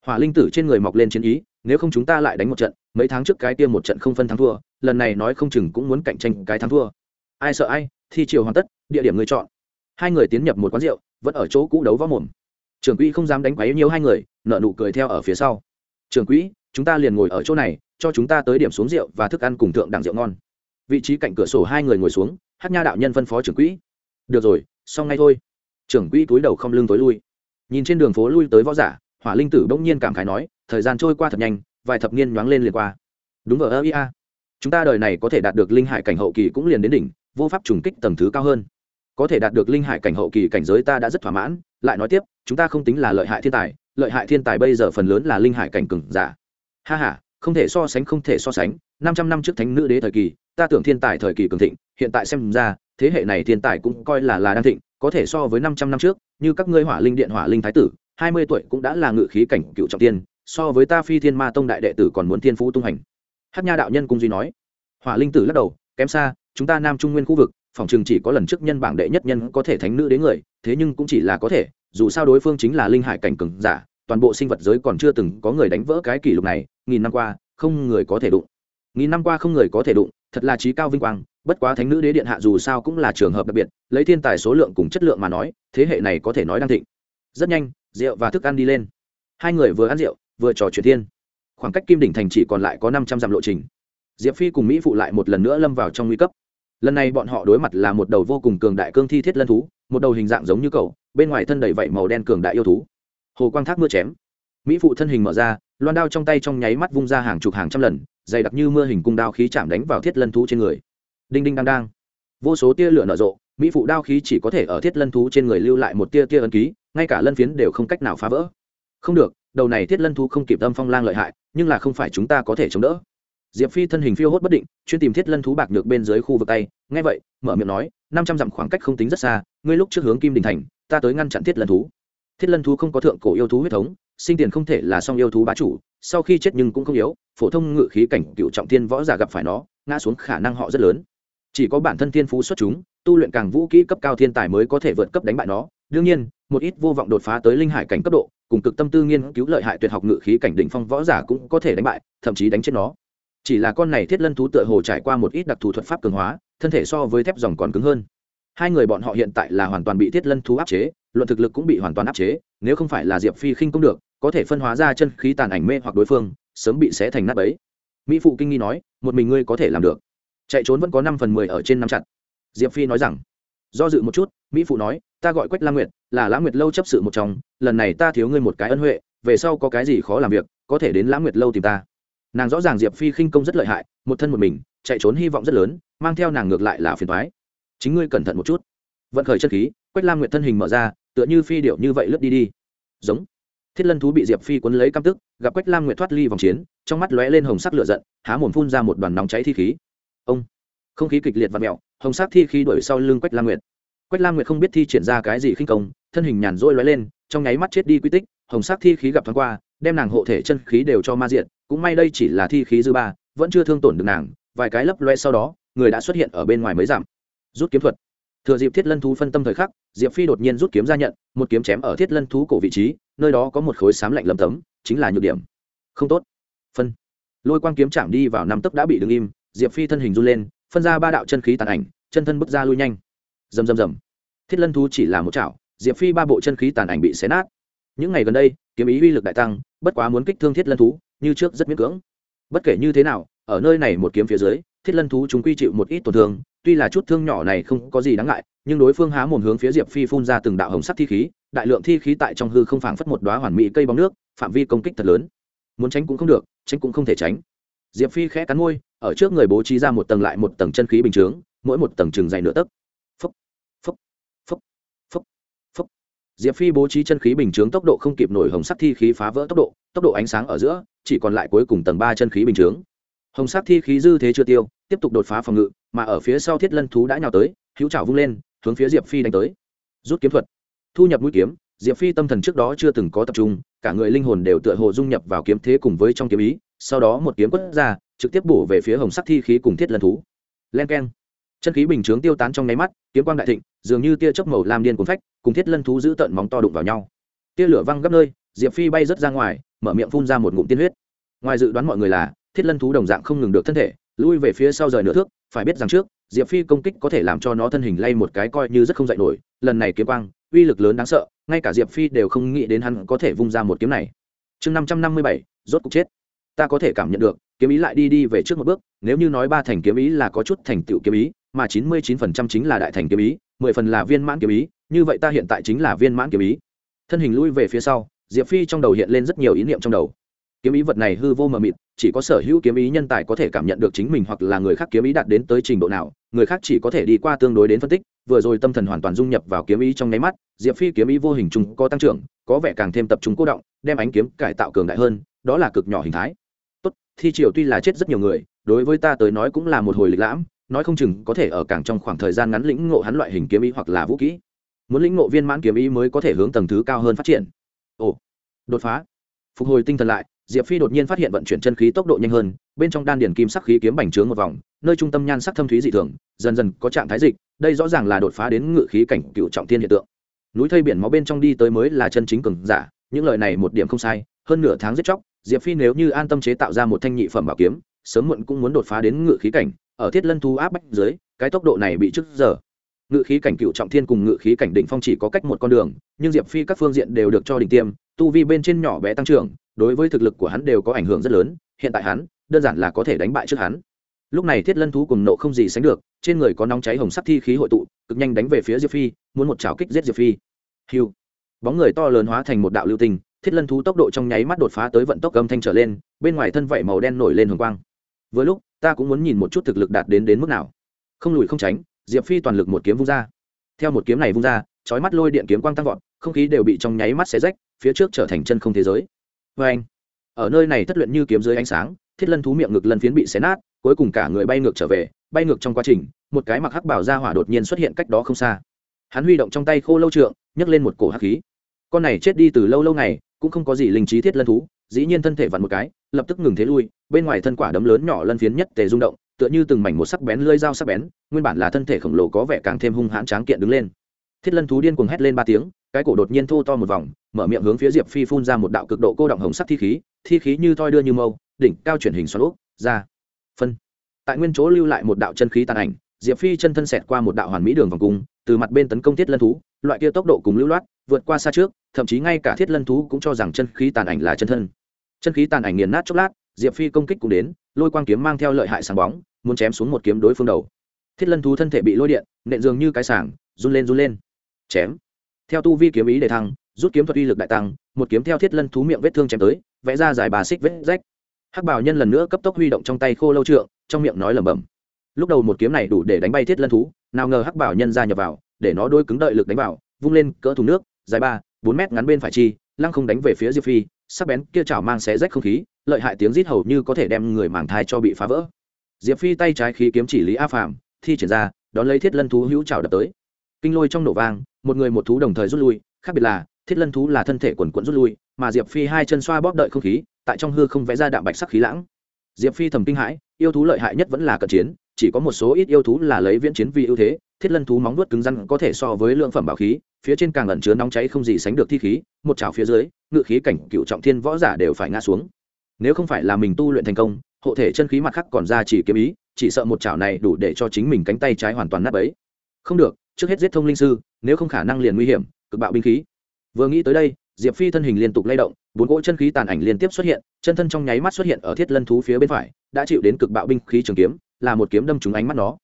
Hỏa linh tử trên người mọc lên chiến ý, nếu không chúng ta lại đánh một trận, mấy tháng trước cái tiêm một trận không phân thắng thua, lần này nói không chừng cũng muốn cạnh tranh cái thắng thua. Ai sợ ai, thi chiều hoàn tất, địa điểm người chọn. Hai người tiến nhập một quán rượu, vẫn ở chỗ cũ đấu võ mồm trưởng quỹ không dám đánh quấy nhiều hai người nợ nụ cười theo ở phía sau. Trưởng quỹ, chúng ta liền ngồi ở chỗ này, cho chúng ta tới điểm xuống rượu và thức ăn cùng thượng đẳng rượu ngon. Vị trí cạnh cửa sổ hai người ngồi xuống, hát nha đạo nhân phân phó trưởng quỹ. Được rồi, xong ngay thôi. Trưởng quỹ túi đầu không lưng tối lui. Nhìn trên đường phố lui tới võ giả, hỏa linh tử bỗng nhiên cảm khái nói, thời gian trôi qua thật nhanh, vài thập niên nhoáng lên liền qua. Đúng vờ ơ ia chúng ta đời này có thể đạt được linh hải cảnh hậu kỳ cũng liền đến đỉnh, vô pháp trùng kích tầng thứ cao hơn có thể đạt được linh hải cảnh hậu kỳ cảnh giới ta đã rất thỏa mãn, lại nói tiếp, chúng ta không tính là lợi hại thiên tài, lợi hại thiên tài bây giờ phần lớn là linh hải cảnh cừng giả. Ha ha, không thể so sánh, không thể so sánh, năm trăm năm trước thánh nữ đế thời kỳ, ta tưởng thiên tài thời kỳ cường thịnh, hiện tại xem ra, thế hệ này thiên tài cũng coi là là đang thịnh, có thể so với năm trăm năm trước, như các ngươi hỏa linh điện, hỏa linh thái tử, hai mươi tuổi cũng đã là ngự khí cảnh cựu trọng tiên, so với ta phi thiên ma tông đại đệ tử còn muốn thiên phú tung hành hát nha đạo nhân cung duy nói. Hỏa linh tử lắc đầu, kém xa, chúng ta nam trung nguyên khu vực phòng trường chỉ có lần trước nhân bảng đệ nhất nhân có thể thánh nữ đến người, thế nhưng cũng chỉ là có thể, dù sao đối phương chính là linh hải cảnh cường giả, toàn bộ sinh vật giới còn chưa từng có người đánh vỡ cái kỷ lục này, nghìn năm qua, không người có thể đụng. Nghìn năm qua không người có thể đụng, thật là trí cao vinh quang, bất quá thánh nữ đế điện hạ dù sao cũng là trường hợp đặc biệt, lấy thiên tài số lượng cùng chất lượng mà nói, thế hệ này có thể nói đang thịnh. Rất nhanh, rượu và thức ăn đi lên. Hai người vừa ăn rượu, vừa trò chuyện thiên. Khoảng cách kim đỉnh thành chỉ còn lại có năm trăm dặm lộ trình. Diệp phi cùng mỹ phụ lại một lần nữa lâm vào trong nguy cấp lần này bọn họ đối mặt là một đầu vô cùng cường đại cương thi thiết lân thú, một đầu hình dạng giống như cầu bên ngoài thân đầy vảy màu đen cường đại yêu thú. Hồ quang thác mưa chém. Mỹ phụ thân hình mở ra, loan đao trong tay trong nháy mắt vung ra hàng chục hàng trăm lần, dày đặc như mưa hình cung đao khí chạm đánh vào thiết lân thú trên người. Đinh đinh đang đang. Vô số tia lửa nở rộ, mỹ phụ đao khí chỉ có thể ở thiết lân thú trên người lưu lại một tia tia ấn ký, ngay cả lân phiến đều không cách nào phá vỡ. Không được, đầu này thiết lân thú không kịp tâm phong lang lợi hại, nhưng là không phải chúng ta có thể chống đỡ diệp phi thân hình phiêu hốt bất định, chuyên tìm thiết lân thú bạc được bên dưới khu vực tay ngay vậy, mở miệng nói, năm trăm dặm khoảng cách không tính rất xa, ngươi lúc trước hướng kim đình thành, ta tới ngăn chặn thiết lân thú. Thiết lân thú không có thượng cổ yêu thú huyết thống, sinh tiền không thể là song yêu thú bá chủ, sau khi chết nhưng cũng không yếu, phổ thông ngự khí cảnh cựu trọng thiên võ giả gặp phải nó, ngã xuống khả năng họ rất lớn. Chỉ có bản thân thiên phú xuất chúng, tu luyện càng vũ kỹ cấp cao thiên tài mới có thể vượt cấp đánh bại nó. Đương nhiên, một ít vô vọng đột phá tới linh hải cảnh cấp độ, cùng cực tâm tư nghiên cứu lợi hại tuyệt học ngự khí cảnh đỉnh phong võ giả cũng có thể đánh bại, thậm chí đánh chết nó chỉ là con này thiết lân thú tựa hồ trải qua một ít đặc thù thuật pháp cường hóa, thân thể so với thép dòng còn cứng hơn. Hai người bọn họ hiện tại là hoàn toàn bị thiết lân thú áp chế, luận thực lực cũng bị hoàn toàn áp chế, nếu không phải là diệp phi khinh cũng được, có thể phân hóa ra chân khí tàn ảnh mê hoặc đối phương, sớm bị xé thành nát ấy mỹ phụ kinh nghi nói, một mình ngươi có thể làm được. Chạy trốn vẫn có năm phần mười ở trên năm chặt. Diệp phi nói rằng, do dự một chút, mỹ phụ nói, ta gọi quách la nguyệt, là lã nguyệt lâu chấp sự một trong, lần này ta thiếu ngươi một cái ân huệ, về sau có cái gì khó làm việc, có thể đến lã nguyệt lâu tìm ta nàng rõ ràng diệp phi khinh công rất lợi hại một thân một mình chạy trốn hy vọng rất lớn mang theo nàng ngược lại là phiền thoái chính ngươi cẩn thận một chút vận khởi chân khí quách lam nguyệt thân hình mở ra tựa như phi điệu như vậy lướt đi đi giống thiết lân thú bị diệp phi quấn lấy căm tức gặp quách lam nguyệt thoát ly vòng chiến trong mắt lóe lên hồng sắc lửa giận há mồm phun ra một đoàn nóng cháy thi khí ông không khí kịch liệt và mẹo hồng sắc thi khí đuổi sau lưng quách lam nguyệt quách lam nguyệt không biết thi triển ra cái gì khinh công thân hình nhàn rỗi lóe lên trong nháy mắt chết đi quy tích hồng sắc thi khí gặp thoáng qua đem nàng hộ thể chân khí đều cho ma diện cũng may đây chỉ là thi khí dư ba, vẫn chưa thương tổn được nàng, vài cái lấp loe sau đó, người đã xuất hiện ở bên ngoài mới giảm rút kiếm thuật. Thừa dịp thiết lân thú phân tâm thời khắc, diệp phi đột nhiên rút kiếm ra nhận, một kiếm chém ở thiết lân thú cổ vị trí, nơi đó có một khối sám lạnh lầm tấm, chính là nhược điểm. Không tốt. Phân. Lôi quang kiếm chạm đi vào năm tấc đã bị đứng im, diệp phi thân hình run lên, phân ra ba đạo chân khí tàn ảnh, chân thân bước ra lui nhanh. Rầm rầm rầm. Thiết lân thú chỉ là một chảo, diệp phi ba bộ chân khí tàn ảnh bị xé nát. Những ngày gần đây, kiếm ý uy lực đại tăng, bất quá muốn kích thương thiết lân thú như trước rất miễn cưỡng. Bất kể như thế nào, ở nơi này một kiếm phía dưới, thiết lân thú chúng quy chịu một ít tổn thương, tuy là chút thương nhỏ này không có gì đáng ngại, nhưng đối phương há mồm hướng phía diệp phi phun ra từng đạo hồng sắt thi khí, đại lượng thi khí tại trong hư không phảng phất một đoá hoàn mỹ cây bóng nước, phạm vi công kích thật lớn. Muốn tránh cũng không được, tránh cũng không thể tránh. Diệp phi khẽ cắn môi, ở trước người bố trí ra một tầng lại một tầng chân khí bình chướng, mỗi một tầng chừng dày nửa tấc. Phúc phúc phúc phúc phúc diệp phi bố trí chân khí bình chướng tốc độ không kịp nổi hồng sắc thi khí phá vỡ tốc độ tốc độ ánh sáng ở giữa chỉ còn lại cuối cùng tầng ba chân khí bình chướng. Hồng sắc thi khí dư thế chưa tiêu, tiếp tục đột phá phòng ngự, mà ở phía sau thiết lân thú đã nhào tới, hữu trào vung lên, hướng phía diệp phi đánh tới. Rút kiếm thuật. Thu nhập mũi kiếm, diệp phi tâm thần trước đó chưa từng có tập trung, cả người linh hồn đều tựa hồ dung nhập vào kiếm thế cùng với trong kiếm ý, sau đó một kiếm quất ra, trực tiếp bổ về phía hồng sắc thi khí cùng thiết lân thú. Len keng. Chân khí bình chướng tiêu tán trong nháy mắt, kiếm quang đại thịnh, dường như tia chớp màu lam điên cuốn phách, cùng thiết lân thú giữ tận móng to đụng vào nhau. Tia lửa văng gấp nơi, diệp phi bay rớt ra ngoài mở miệng phun ra một ngụm tiên huyết. Ngoài dự đoán mọi người là, thiết lân thú đồng dạng không ngừng được thân thể, lui về phía sau rời nửa thước, phải biết rằng trước, diệp phi công kích có thể làm cho nó thân hình lay một cái coi như rất không dạy nổi, lần này kiếm quang, uy lực lớn đáng sợ, ngay cả diệp phi đều không nghĩ đến hắn có thể vung ra một kiếm này. Chương năm trăm năm mươi bảy, rốt cục chết. Ta có thể cảm nhận được, kiếm ý lại đi đi về trước một bước, nếu như nói ba thành kiếm ý là có chút thành tựu kiếm ý, mà chín mươi chín phần trăm chính là đại thành kiếm ý, mười phần là viên mãn kiếm ý, như vậy ta hiện tại chính là viên mãn kiếm ý. Thân hình lui về phía sau diệp phi trong đầu hiện lên rất nhiều ý niệm trong đầu. Kiếm ý vật này hư vô mờ mịt, chỉ có sở hữu kiếm ý nhân tài có thể cảm nhận được chính mình hoặc là người khác kiếm ý đạt đến tới trình độ nào, người khác chỉ có thể đi qua tương đối đến phân tích, vừa rồi tâm thần hoàn toàn dung nhập vào kiếm ý trong nháy mắt, diệp phi kiếm ý vô hình chung có tăng trưởng, có vẻ càng thêm tập trung cố động, đem ánh kiếm cải tạo cường đại hơn, đó là cực nhỏ hình thái. Tốt, thi triều tuy là chết rất nhiều người, đối với ta tới nói cũng là một hồi lịch lãm, nói không chừng có thể ở càng trong khoảng thời gian ngắn lĩnh ngộ hắn loại hình kiếm ý hoặc là vũ kỹ muốn lĩnh ngộ viên mãn kiếm ý mới có thể hướng tầng thứ cao hơn phát triển ồ. Đột phá. Phục hồi tinh thần lại, diệp phi đột nhiên phát hiện vận chuyển chân khí tốc độ nhanh hơn, bên trong đan điền kim sắc khí kiếm bành trướng một vòng, nơi trung tâm nhan sắc thâm thúy dị thường, dần dần có trạng thái dịch, đây rõ ràng là đột phá đến ngự khí cảnh cựu trọng thiên hiện tượng. Núi thây biển máu bên trong đi tới mới là chân chính cường giả, những lời này một điểm không sai, hơn nửa tháng giết chóc, diệp phi nếu như an tâm chế tạo ra một thanh nhị phẩm bảo kiếm, sớm muộn cũng muốn đột phá đến ngự khí cảnh, ở thiết lân thu áp bách dưới, cái tốc độ này bị trước giờ ngự khí cảnh cựu trọng thiên cùng ngự khí cảnh đỉnh phong chỉ có cách một con đường nhưng diệp phi các phương diện đều được cho đỉnh tiêm tu vi bên trên nhỏ bé tăng trưởng đối với thực lực của hắn đều có ảnh hưởng rất lớn hiện tại hắn đơn giản là có thể đánh bại trước hắn. Lúc này thiết lân thú cùng nộ không gì sánh được trên người có nóng cháy hồng sắc thi khí hội tụ cực nhanh đánh về phía diệp phi muốn một chảo kích giết diệp phi. Hiu bóng người to lớn hóa thành một đạo lưu tình, thiết lân thú tốc độ trong nháy mắt đột phá tới vận tốc âm thanh trở lên bên ngoài thân vảy màu đen nổi lên hồng quang. Vừa lúc ta cũng muốn nhìn một chút thực lực đạt đến đến mức nào. Không lùi không tránh diệp phi toàn lực một kiếm vung ra. Theo một kiếm này vung ra, chói mắt lôi điện kiếm quang tăng vọt, không khí đều bị trong nháy mắt xé rách, phía trước trở thành chân không thế giới. Vê anh, ở nơi này thất luyện như kiếm dưới ánh sáng, thiết lân thú miệng ngực lần phiến bị xé nát, cuối cùng cả người bay ngược trở về, bay ngược trong quá trình, một cái mặc hắc bảo ra hỏa đột nhiên xuất hiện cách đó không xa. Hắn huy động trong tay khô lâu trượng, nhấc lên một cổ hắc khí. Con này chết đi từ lâu lâu ngày, cũng không có gì linh trí thiết lân thú, dĩ nhiên thân thể vặn một cái, lập tức ngừng thế lui, bên ngoài thân quả đấm lớn nhỏ lân phiến nhất tề rung động tựa như từng mảnh một sắc bén lưỡi dao sắc bén nguyên bản là thân thể khổng lồ có vẻ càng thêm hung hãn tráng kiện đứng lên. Thiết lân thú điên cuồng hét lên ba tiếng cái cổ đột nhiên thô to một vòng mở miệng hướng phía diệp phi phun ra một đạo cực độ cô động hồng sắc thi khí thi khí như thoi đưa như mâu đỉnh cao chuyển hình xoắn ốc, ra. Phân. Tại nguyên chỗ lưu lại một đạo chân khí tàn ảnh diệp phi chân thân xẹt qua một đạo hoàn mỹ đường vòng cung từ mặt bên tấn công thiết lân thú loại kia tốc độ cùng lưu loát vượt qua xa trước thậm chí ngay cả thiết lân thú cũng cho rằng chân khí tàn ảnh là chân thân. Chân khí tàn ảnh nghiền nát chốc lát diệp phi công kích cũng đến lôi quang kiếm mang theo lợi hại sáng bóng, muốn chém xuống một kiếm đối phương đầu. Thiết lân thú thân thể bị lôi điện, nện dường như cái sảng, run lên run lên. Chém. Theo tu vi kiếm ý để thăng, rút kiếm thuật uy lực đại tăng, một kiếm theo thiết lân thú miệng vết thương chém tới, vẽ ra dài bà xích vết rách. Hắc bảo nhân lần nữa cấp tốc huy động trong tay khô lâu trượng, trong miệng nói lẩm bẩm. Lúc đầu một kiếm này đủ để đánh bay thiết lân thú, nào ngờ hắc bảo nhân ra nhập vào, để nó đôi cứng đợi lực đánh vào, vung lên cỡ thùng nước, dài ba, bốn mét ngắn bên phải chi, lăng không đánh về phía diệp phi sắc bén kia chảo mang xé rách không khí, lợi hại tiếng rít hầu như có thể đem người màng thai cho bị phá vỡ. Diệp phi tay trái khí kiếm chỉ lý a phàm, thi triển ra, đón lấy thiết lân thú hữu chảo đập tới. Kinh lôi trong nổ vang, một người một thú đồng thời rút lui, khác biệt là, thiết lân thú là thân thể quần quẫn rút lui, mà diệp phi hai chân xoa bóp đợi không khí, tại trong hư không vẽ ra đạm bạch sắc khí lãng. Diệp phi thầm kinh hãi, yêu thú lợi hại nhất vẫn là cận chiến chỉ có một số ít yêu thú là lấy viễn chiến vì ưu thế, thiết lân thú móng nuốt cứng rắn có thể so với lượng phẩm bảo khí, phía trên càng ẩn chứa nóng cháy không gì sánh được thi khí, một chảo phía dưới, ngự khí cảnh cựu trọng thiên võ giả đều phải ngã xuống. Nếu không phải là mình tu luyện thành công, hộ thể chân khí mặt khác còn ra chỉ kiếm ý, chỉ sợ một chảo này đủ để cho chính mình cánh tay trái hoàn toàn nát ấy không được, trước hết giết thông linh sư, nếu không khả năng liền nguy hiểm, cực bạo binh khí. Vừa nghĩ tới đây, diệp phi thân hình liên tục lay động, bốn cỗ chân khí tàn ảnh liên tiếp xuất hiện, chân thân trong nháy mắt xuất hiện ở thiết lân thú phía bên phải, đã chịu đến cực bạo binh khí trường kiếm là một kiếm đâm trúng ánh mắt nó.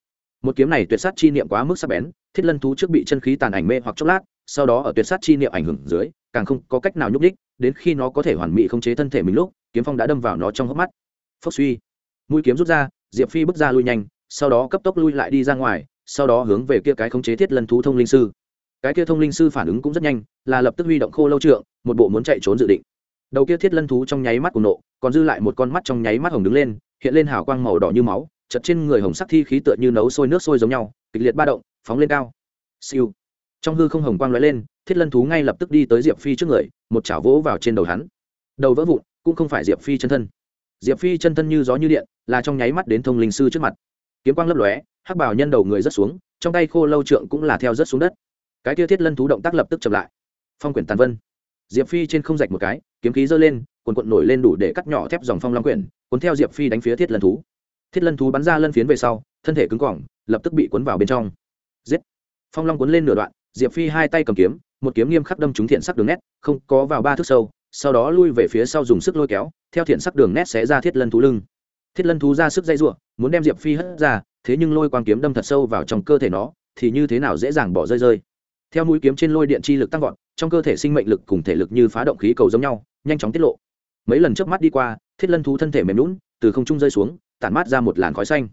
Một kiếm này tuyệt sát chi niệm quá mức sắc bén, thiết lân thú trước bị chân khí tàn ảnh mê hoặc chốc lát, sau đó ở tuyệt sát chi niệm ảnh hưởng dưới, càng không có cách nào nhúc đích đến khi nó có thể hoàn mỹ khống chế thân thể mình lúc, kiếm phong đã đâm vào nó trong hốc mắt. Phốc suy. Mũi kiếm rút ra, diệp phi bước ra lui nhanh, sau đó cấp tốc lui lại đi ra ngoài, sau đó hướng về kia cái khống chế thiết lân thú thông linh sư. Cái kia thông linh sư phản ứng cũng rất nhanh, là lập tức huy động khô lâu trượng, một bộ muốn chạy trốn dự định. Đầu kia thiết lân thú trong nháy mắt của nộ, còn dư lại một con mắt trong nháy mắt hồng đứng lên, hiện lên hào quang màu đỏ như máu chật trên người hồng sắc thi khí tựa như nấu sôi nước sôi giống nhau, kịch liệt ba động, phóng lên cao. Siêu. Trong hư không hồng quang lóe lên, thiết lân thú ngay lập tức đi tới diệp phi trước người, một chảo vỗ vào trên đầu hắn. Đầu vỡ vụn, cũng không phải diệp phi chân thân. Diệp phi chân thân như gió như điện, là trong nháy mắt đến thông linh sư trước mặt. Kiếm quang lấp lóe, hắc bảo nhân đầu người rất xuống, trong tay khô lâu trượng cũng là theo rất xuống đất. Cái tiêu thiết lân thú động tác lập tức chậm lại. Phong quyển tàn vân. Diệp phi trên không rạch một cái, kiếm khí giơ lên quần quận nổi lên đủ để cắt nhỏ thép dòng phong long quyển, cuốn theo diệp phi đánh phía thiết lân thú thiết lân thú bắn ra lân phiến về sau, thân thể cứng cỏng, lập tức bị cuốn vào bên trong. Giết! Phong long cuốn lên nửa đoạn, diệp phi hai tay cầm kiếm, một kiếm nghiêm khắc đâm trúng thiện sắc đường nét, không có vào ba thước sâu, sau đó lui về phía sau dùng sức lôi kéo, theo thiện sắc đường nét sẽ ra thiết lân thú lưng. Thiết lân thú ra sức dây ruộng muốn đem diệp phi hất ra, thế nhưng lôi quang kiếm đâm thật sâu vào trong cơ thể nó, thì như thế nào dễ dàng bỏ rơi rơi. Theo mũi kiếm trên lôi điện chi lực tăng vọt, trong cơ thể sinh mệnh lực cùng thể lực như phá động khí cầu giống nhau, nhanh chóng tiết lộ. Mấy lần trước mắt đi qua, thiết lân thú thân thể mềm lún từ không trung rơi xuống tản mát ra một làn khói xanh.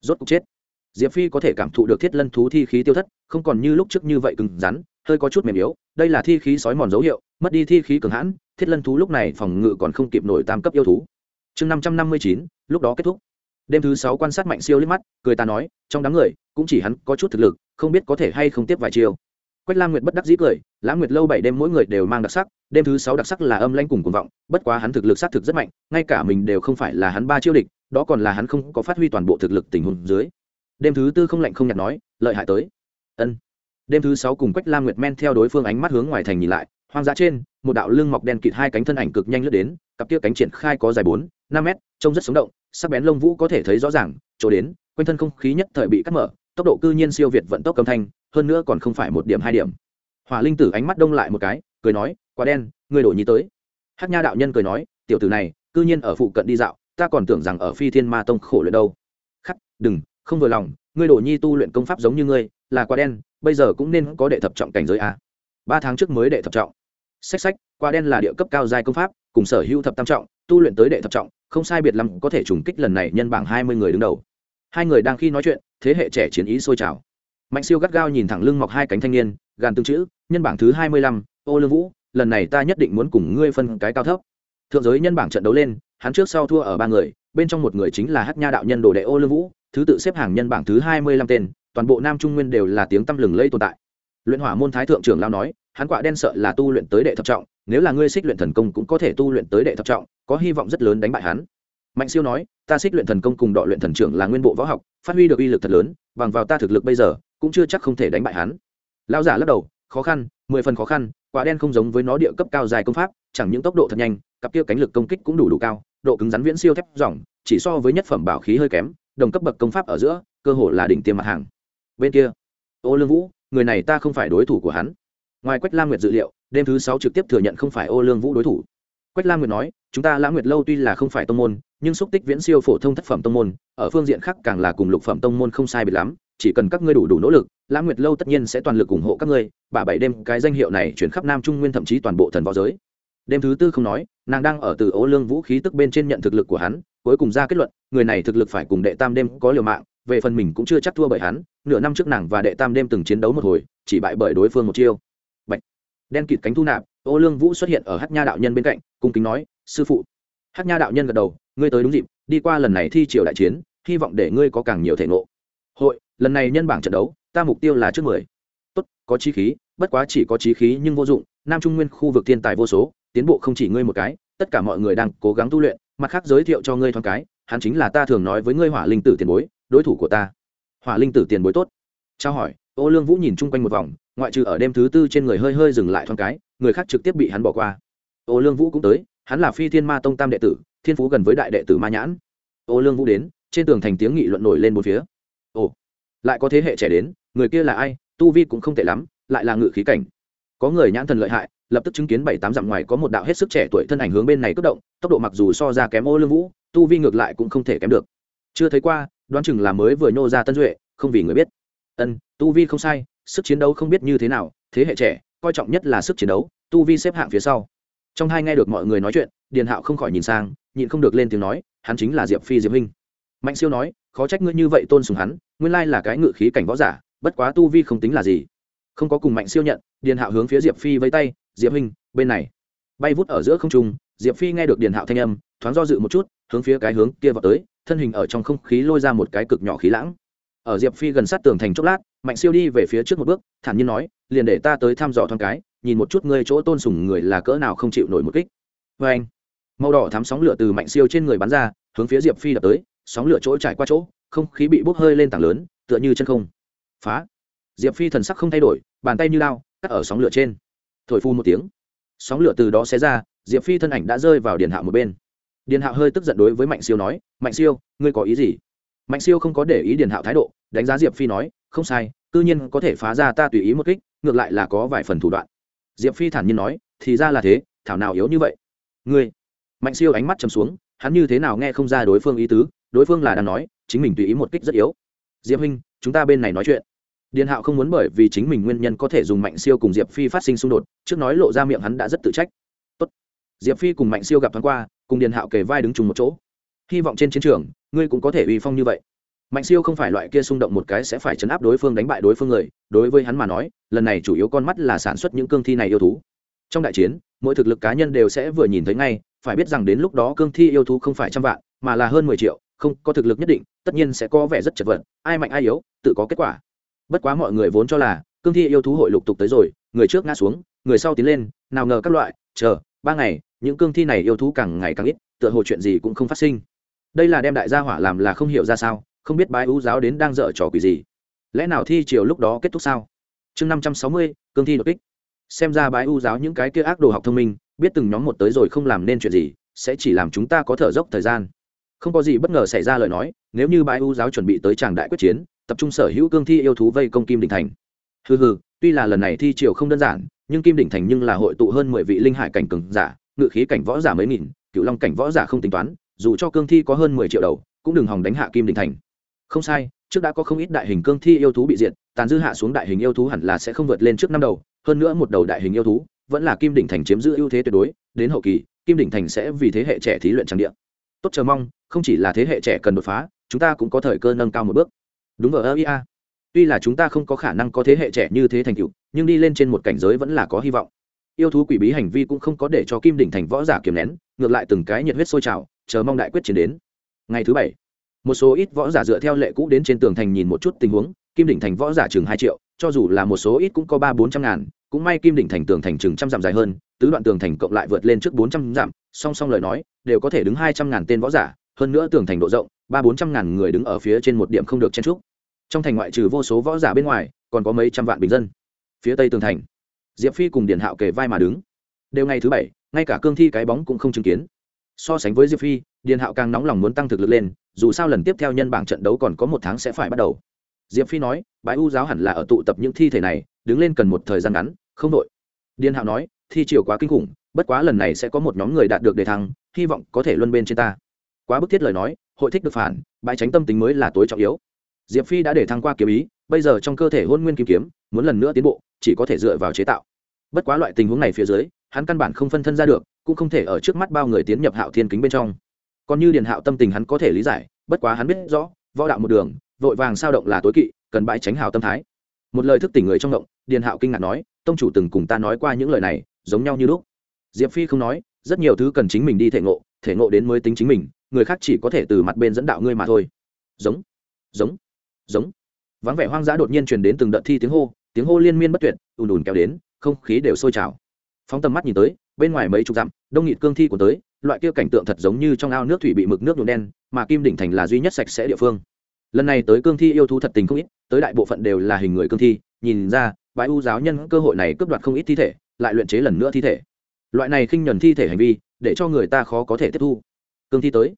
Rốt cục chết. Diệp phi có thể cảm thụ được thiết lân thú thi khí tiêu thất, không còn như lúc trước như vậy cứng rắn, hơi có chút mềm yếu, đây là thi khí sói mòn dấu hiệu, mất đi thi khí cường hãn, thiết lân thú lúc này phòng ngự còn không kịp nổi tam cấp yêu thú. Chương năm trăm năm mươi chín, lúc đó kết thúc. Đêm thứ sáu quan sát mạnh siêu liếc mắt, cười ta nói, trong đám người, cũng chỉ hắn có chút thực lực, không biết có thể hay không tiếp vài chiêu. Quách lam nguyệt bất đắc dĩ cười lãng nguyệt lâu bảy đêm mỗi người đều mang đặc sắc, đêm thứ sáu đặc sắc là âm lanh cùng cuồng vọng, bất quá hắn thực lực sát thực rất mạnh, ngay cả mình đều không phải là hắn ba chiêu địch đó còn là hắn không có phát huy toàn bộ thực lực tình huống dưới. Đêm thứ tư không lạnh không nhạt nói, lợi hại tới. Ân. Đêm thứ sáu cùng quách lam nguyệt men theo đối phương ánh mắt hướng ngoài thành nhìn lại, hoang dã trên, một đạo lưng mọc đen kịt hai cánh thân ảnh cực nhanh lướt đến, cặp kia cánh triển khai có dài bốn, năm mét, trông rất sống động, sắc bén lông vũ có thể thấy rõ ràng, chỗ đến, quanh thân không khí nhất thời bị cắt mở, tốc độ cư nhiên siêu việt vận tốc âm thanh, hơn nữa còn không phải một điểm hai điểm. Hỏa linh tử ánh mắt đông lại một cái, cười nói quá đen người đổ nhi tới. Hát nha đạo nhân cười nói, tiểu tử này, cư nhiên ở phụ cận đi dạo ta còn tưởng rằng ở phi thiên ma tông khổ luyện đâu. Khắc, đừng, không vừa lòng, ngươi đổ nhi tu luyện công pháp giống như ngươi, là quá đen, bây giờ cũng nên có đệ thập trọng cảnh giới a. Ba tháng trước mới đệ thập trọng. Sách sách quá đen là địa cấp cao giai công pháp, cùng sở hữu thập tam trọng, tu luyện tới đệ thập trọng, không sai biệt lắm có thể trùng kích lần này nhân bảng hai mươi người đứng đầu. Hai người đang khi nói chuyện, thế hệ trẻ chiến ý sôi trào. Mạnh siêu gắt gao nhìn thẳng lưng mọc hai cánh thanh niên, gàn tương chữ, nhân bảng thứ hai mươi lăm, ô lương vũ, lần này ta nhất định muốn cùng ngươi phân cái cao thấp. Thượng giới nhân bảng trận đấu lên hắn trước sau thua ở ba người, bên trong một người chính là hát nha đạo nhân đồ đệ ô lương vũ, thứ tự xếp hàng nhân bảng thứ hai mươi lăm tên, toàn bộ nam trung nguyên đều là tiếng tăm lừng lây tồn tại. Luyện hỏa môn thái thượng trưởng lao nói, hắn quạ đen sợ là tu luyện tới đệ thập trọng, nếu là ngươi xích luyện thần công cũng có thể tu luyện tới đệ thập trọng, có hy vọng rất lớn đánh bại hắn. Mạnh siêu nói, ta xích luyện thần công cùng đội luyện thần trưởng là nguyên bộ võ học, phát huy được uy lực thật lớn, bằng vào ta thực lực bây giờ, cũng chưa chắc không thể đánh bại hắn. Lao giả lắc đầu, khó khăn, mười phần khó khăn, quả đen không giống với nó địa cấp cao dài công pháp, chẳng những tốc độ thật nhanh, cặp kia cánh lực công kích cũng đủ đủ cao độ cứng rắn viễn siêu thép dòng, chỉ so với nhất phẩm bảo khí hơi kém, đồng cấp bậc công pháp ở giữa, cơ hồ là đỉnh tiêm mặt hàng. Bên kia, ô lương vũ, người này ta không phải đối thủ của hắn. Ngoài quách lam nguyệt dự liệu, đêm thứ sáu trực tiếp thừa nhận không phải ô lương vũ đối thủ. Quách lam nguyệt nói, chúng ta lãng nguyệt lâu tuy là không phải tông môn, nhưng xúc tích viễn siêu phổ thông thất phẩm tông môn, ở phương diện khác càng là cùng lục phẩm tông môn không sai biệt lắm, chỉ cần các ngươi đủ đủ nỗ lực lãng nguyệt lâu tất nhiên sẽ toàn lực ủng hộ các ngươi bà bảy đêm cái danh hiệu này chuyển khắp nam trung nguyên thậm chí toàn bộ thần võ giới. Đêm thứ tư không nói nàng đang ở từ ố lương vũ khí tức bên trên nhận thực lực của hắn, cuối cùng ra kết luận, người này thực lực phải cùng đệ tam đêm có liều mạng, về phần mình cũng chưa chắc thua bởi hắn, nửa năm trước nàng và đệ tam đêm từng chiến đấu một hồi, chỉ bại bởi đối phương một chiêu. Bạch. đen kịt cánh thu nạp, ô lương vũ xuất hiện ở hát nha đạo nhân bên cạnh, cung kính nói, sư phụ. Hát nha đạo nhân gật đầu, ngươi tới đúng dịp, đi qua lần này thi triều đại chiến, hy vọng để ngươi có càng nhiều thể ngộ. Hội, lần này nhân bảng trận đấu, ta mục tiêu là trước mười. Tốt, có trí khí, bất quá chỉ có trí khí nhưng vô dụng, nam trung nguyên khu vực thiên tài vô số tiến bộ không chỉ ngươi một cái, tất cả mọi người đang cố gắng tu luyện, mặt khác giới thiệu cho ngươi thoáng cái, hắn chính là ta thường nói với ngươi hỏa linh tử tiền bối, đối thủ của ta. Hỏa linh tử tiền bối tốt. Trao hỏi, ô lương vũ nhìn chung quanh một vòng, ngoại trừ ở đêm thứ tư trên người hơi hơi dừng lại thoáng cái, người khác trực tiếp bị hắn bỏ qua. Ô lương vũ cũng tới, hắn là phi thiên ma tông tam đệ tử, thiên phú gần với đại đệ tử ma nhãn. Ô lương vũ đến, trên tường thành tiếng nghị luận nổi lên một phía. Ồ, lại có thế hệ trẻ đến, người kia là ai, tu vi cũng không tệ lắm, lại là ngự khí cảnh. Có người nhãn thần lợi hại lập tức chứng kiến bảy tám dặm ngoài có một đạo hết sức trẻ tuổi thân ảnh hướng bên này cất động, tốc độ mặc dù so ra kém ô lương vũ, tu vi ngược lại cũng không thể kém được. Chưa thấy qua, đoán chừng là mới vừa nhô ra tân duệ, không vì người biết. Ân, tu vi không sai, sức chiến đấu không biết như thế nào, thế hệ trẻ, coi trọng nhất là sức chiến đấu, tu vi xếp hạng phía sau. Trong hai nghe được mọi người nói chuyện, điền hạo không khỏi nhìn sang, nhịn không được lên tiếng nói, hắn chính là diệp phi diệp huynh. Mạnh siêu nói, khó trách ngươi như vậy tôn sùng hắn, nguyên lai là cái ngự khí cảnh võ giả, bất quá tu vi không tính là gì không có cùng mạnh siêu nhận, điền hạo hướng phía diệp phi với tay, diệp huynh, bên này. Bay vút ở giữa không trung, diệp phi nghe được điền hạo thanh âm, thoáng do dự một chút, hướng phía cái hướng kia vào tới, thân hình ở trong không khí lôi ra một cái cực nhỏ khí lãng. Ở diệp phi gần sát tường thành chốc lát, mạnh siêu đi về phía trước một bước, thản nhiên nói, liền để ta tới thăm dò thoáng cái, nhìn một chút ngươi chỗ tôn sùng người là cỡ nào không chịu nổi một kích. Vê anh, màu đỏ thắm sóng lửa từ mạnh siêu trên người bắn ra, hướng phía diệp phi đập tới, sóng lửa chỗ trải qua chỗ, không khí bị bốc hơi lên tảng lớn, tựa như chân không. Phá! Diệp phi thần sắc không thay đổi bàn tay như lao, cắt ở sóng lửa trên. Thổi phu một tiếng, sóng lửa từ đó xé ra, diệp phi thân ảnh đã rơi vào điền hạ một bên. Điền hạo hơi tức giận đối với mạnh siêu nói, mạnh siêu, ngươi có ý gì? Mạnh siêu không có để ý điền hạo thái độ, đánh giá diệp phi nói, không sai c nhiên có thể phá ra ta tùy ý một kích, ngược lại là có vài phần thủ đoạn. Diệp phi thản nhiên nói, thì ra là thế, thảo nào yếu như vậy? Ngươi. Mạnh siêu ánh mắt chầm xuống, hắn như thế nào nghe không ra đối phương ý tứ, đối phương là đang nói, chính mình tùy ý một kích rất yếu. Diệp huynh, chúng ta bên này nói chuyện điền hạo không muốn bởi vì chính mình nguyên nhân có thể dùng mạnh siêu cùng diệp phi phát sinh xung đột, trước nói lộ ra miệng hắn đã rất tự trách. Tốt. diệp phi cùng mạnh siêu gặp thoáng qua, cùng điền hạo kề vai đứng chung một chỗ. Hy vọng trên chiến trường, ngươi cũng có thể uy phong như vậy. Mạnh siêu không phải loại kia xung động một cái sẽ phải chấn áp đối phương đánh bại đối phương người, đối với hắn mà nói, lần này chủ yếu con mắt là sản xuất những cương thi này yêu thú. Trong đại chiến, mỗi thực lực cá nhân đều sẽ vừa nhìn thấy ngay, phải biết rằng đến lúc đó cương thi yêu thú không phải trăm vạn, mà là hơn mười triệu, không có thực lực nhất định, tất nhiên sẽ có vẻ rất chật vật, ai mạnh ai yếu, tự có kết quả bất quá mọi người vốn cho là, cương thi yêu thú hội lục tục tới rồi, người trước ngã xuống, người sau tiến lên, nào ngờ các loại, chờ, ba ngày, những cương thi này yêu thú càng ngày càng ít, tựa hồ chuyện gì cũng không phát sinh. Đây là đem đại gia hỏa làm là không hiểu ra sao, không biết bái ưu giáo đến đang dở trò quỷ gì. Lẽ nào thi chiều lúc đó kết thúc sao? Chương năm trăm sáu mươi, cương thi đột kích. Xem ra bái ưu giáo những cái kia ác đồ học thông minh, biết từng nhóm một tới rồi không làm nên chuyện gì, sẽ chỉ làm chúng ta có thở dốc thời gian. Không có gì bất ngờ xảy ra lời nói, nếu như bái ưu giáo chuẩn bị tới tràng đại quyết chiến tập trung sở hữu cương thi yêu thú vây công kim đỉnh thành. Hừ hừ, tuy là lần này thi triều không đơn giản, nhưng kim đỉnh thành nhưng là hội tụ hơn mười vị linh hải cảnh cường giả, ngự khí cảnh võ giả mấy nghìn, cựu long cảnh võ giả không tính toán, dù cho cương thi có hơn mười triệu đầu, cũng đừng hòng đánh hạ kim đỉnh thành. Không sai, trước đã có không ít đại hình cương thi yêu thú bị diệt, tàn dư hạ xuống đại hình yêu thú hẳn là sẽ không vượt lên trước năm đầu, hơn nữa một đầu đại hình yêu thú, vẫn là kim đỉnh thành chiếm giữ ưu thế tuyệt đối, đến hậu kỳ, kim đỉnh thành sẽ vì thế hệ trẻ thí luyện trang địa. Tốt, chờ mong, không chỉ là thế hệ trẻ cần đột phá, chúng ta cũng có thời cơ nâng cao một bước đúng ở ia tuy là chúng ta không có khả năng có thế hệ trẻ như thế thành tựu, nhưng đi lên trên một cảnh giới vẫn là có hy vọng. Yêu thú quỷ bí hành vi cũng không có để cho kim đỉnh thành võ giả kiềm nén, ngược lại từng cái nhiệt huyết sôi trào, chờ mong đại quyết chiến đến. Ngày thứ bảy, một số ít võ giả dựa theo lệ cũ đến trên tường thành nhìn một chút tình huống, kim đỉnh thành võ giả chừng hai triệu, cho dù là một số ít cũng có ba bốn trăm ngàn, cũng may kim đỉnh thành tường thành chừng trăm dặm dài hơn, tứ đoạn tường thành cộng lại vượt lên trước bốn trăm dặm, song song lời nói, đều có thể đứng hai trăm ngàn tên võ giả, hơn nữa tường thành độ rộng, ba bốn trăm ngàn người đứng ở phía trên một điểm không được chen trúc trong thành ngoại trừ vô số võ giả bên ngoài, còn có mấy trăm vạn bình dân. Phía tây tường thành, diệp phi cùng điền hạo kề vai mà đứng. Đều ngày thứ bảy, ngay cả cương thi cái bóng cũng không chứng kiến. So sánh với diệp phi, điền hạo càng nóng lòng muốn tăng thực lực lên, dù sao lần tiếp theo nhân bảng trận đấu còn có một tháng sẽ phải bắt đầu. Diệp phi nói bãi u giáo hẳn là ở tụ tập những thi thể này, đứng lên cần một thời gian ngắn, không đội. Điền hạo nói, thi chiều quá kinh khủng, bất quá lần này sẽ có một nhóm người đạt được đề thăng, hy vọng có thể luân bên trên ta. Quá bức thiết lời nói, hội thích được phản, bãi tránh tâm tính mới là tối trọng yếu diệp phi đã để thăng qua kiếm ý, bây giờ trong cơ thể hôn nguyên kim kiếm, muốn lần nữa tiến bộ, chỉ có thể dựa vào chế tạo. Bất quá loại tình huống này phía dưới, hắn căn bản không phân thân ra được, cũng không thể ở trước mắt bao người tiến nhập hạo thiên kính bên trong. Còn như điền hạo tâm tình hắn có thể lý giải, bất quá hắn biết rõ, võ đạo một đường, vội vàng sao động là tối kỵ, cần bãi tránh hào tâm thái. Một lời thức tỉnh người trong động, điền hạo kinh ngạc nói, tông chủ từng cùng ta nói qua những lời này, giống nhau như lúc. Diệp phi không nói, rất nhiều thứ cần chính mình đi thể ngộ thể ngộ đến mới tính chính mình, người khác chỉ có thể từ mặt bên dẫn đạo ngươi mà thôi. Giống giống giống. Vắng vẻ hoang dã đột nhiên truyền đến từng đợt thi tiếng hô tiếng hô liên miên bất tuyệt, ùn ùn kéo đến, không khí đều sôi trào. Phóng tầm mắt nhìn tới, bên ngoài mấy chục dặm, đông nghịt cương thi của tới, loại kia cảnh tượng thật giống như trong ao nước thủy bị mực nước nhuộm đen, mà kim đỉnh thành là duy nhất sạch sẽ địa phương. Lần này tới cương thi yêu thú thật tình không ít, tới đại bộ phận đều là hình người cương thi, nhìn ra bãi u giáo nhân cơ hội này cướp đoạt không ít thi thể, lại luyện chế lần nữa thi thể. Loại này khinh nhuần thi thể hành vi, để cho người ta khó có thể tiếp thu. Cương thi tới.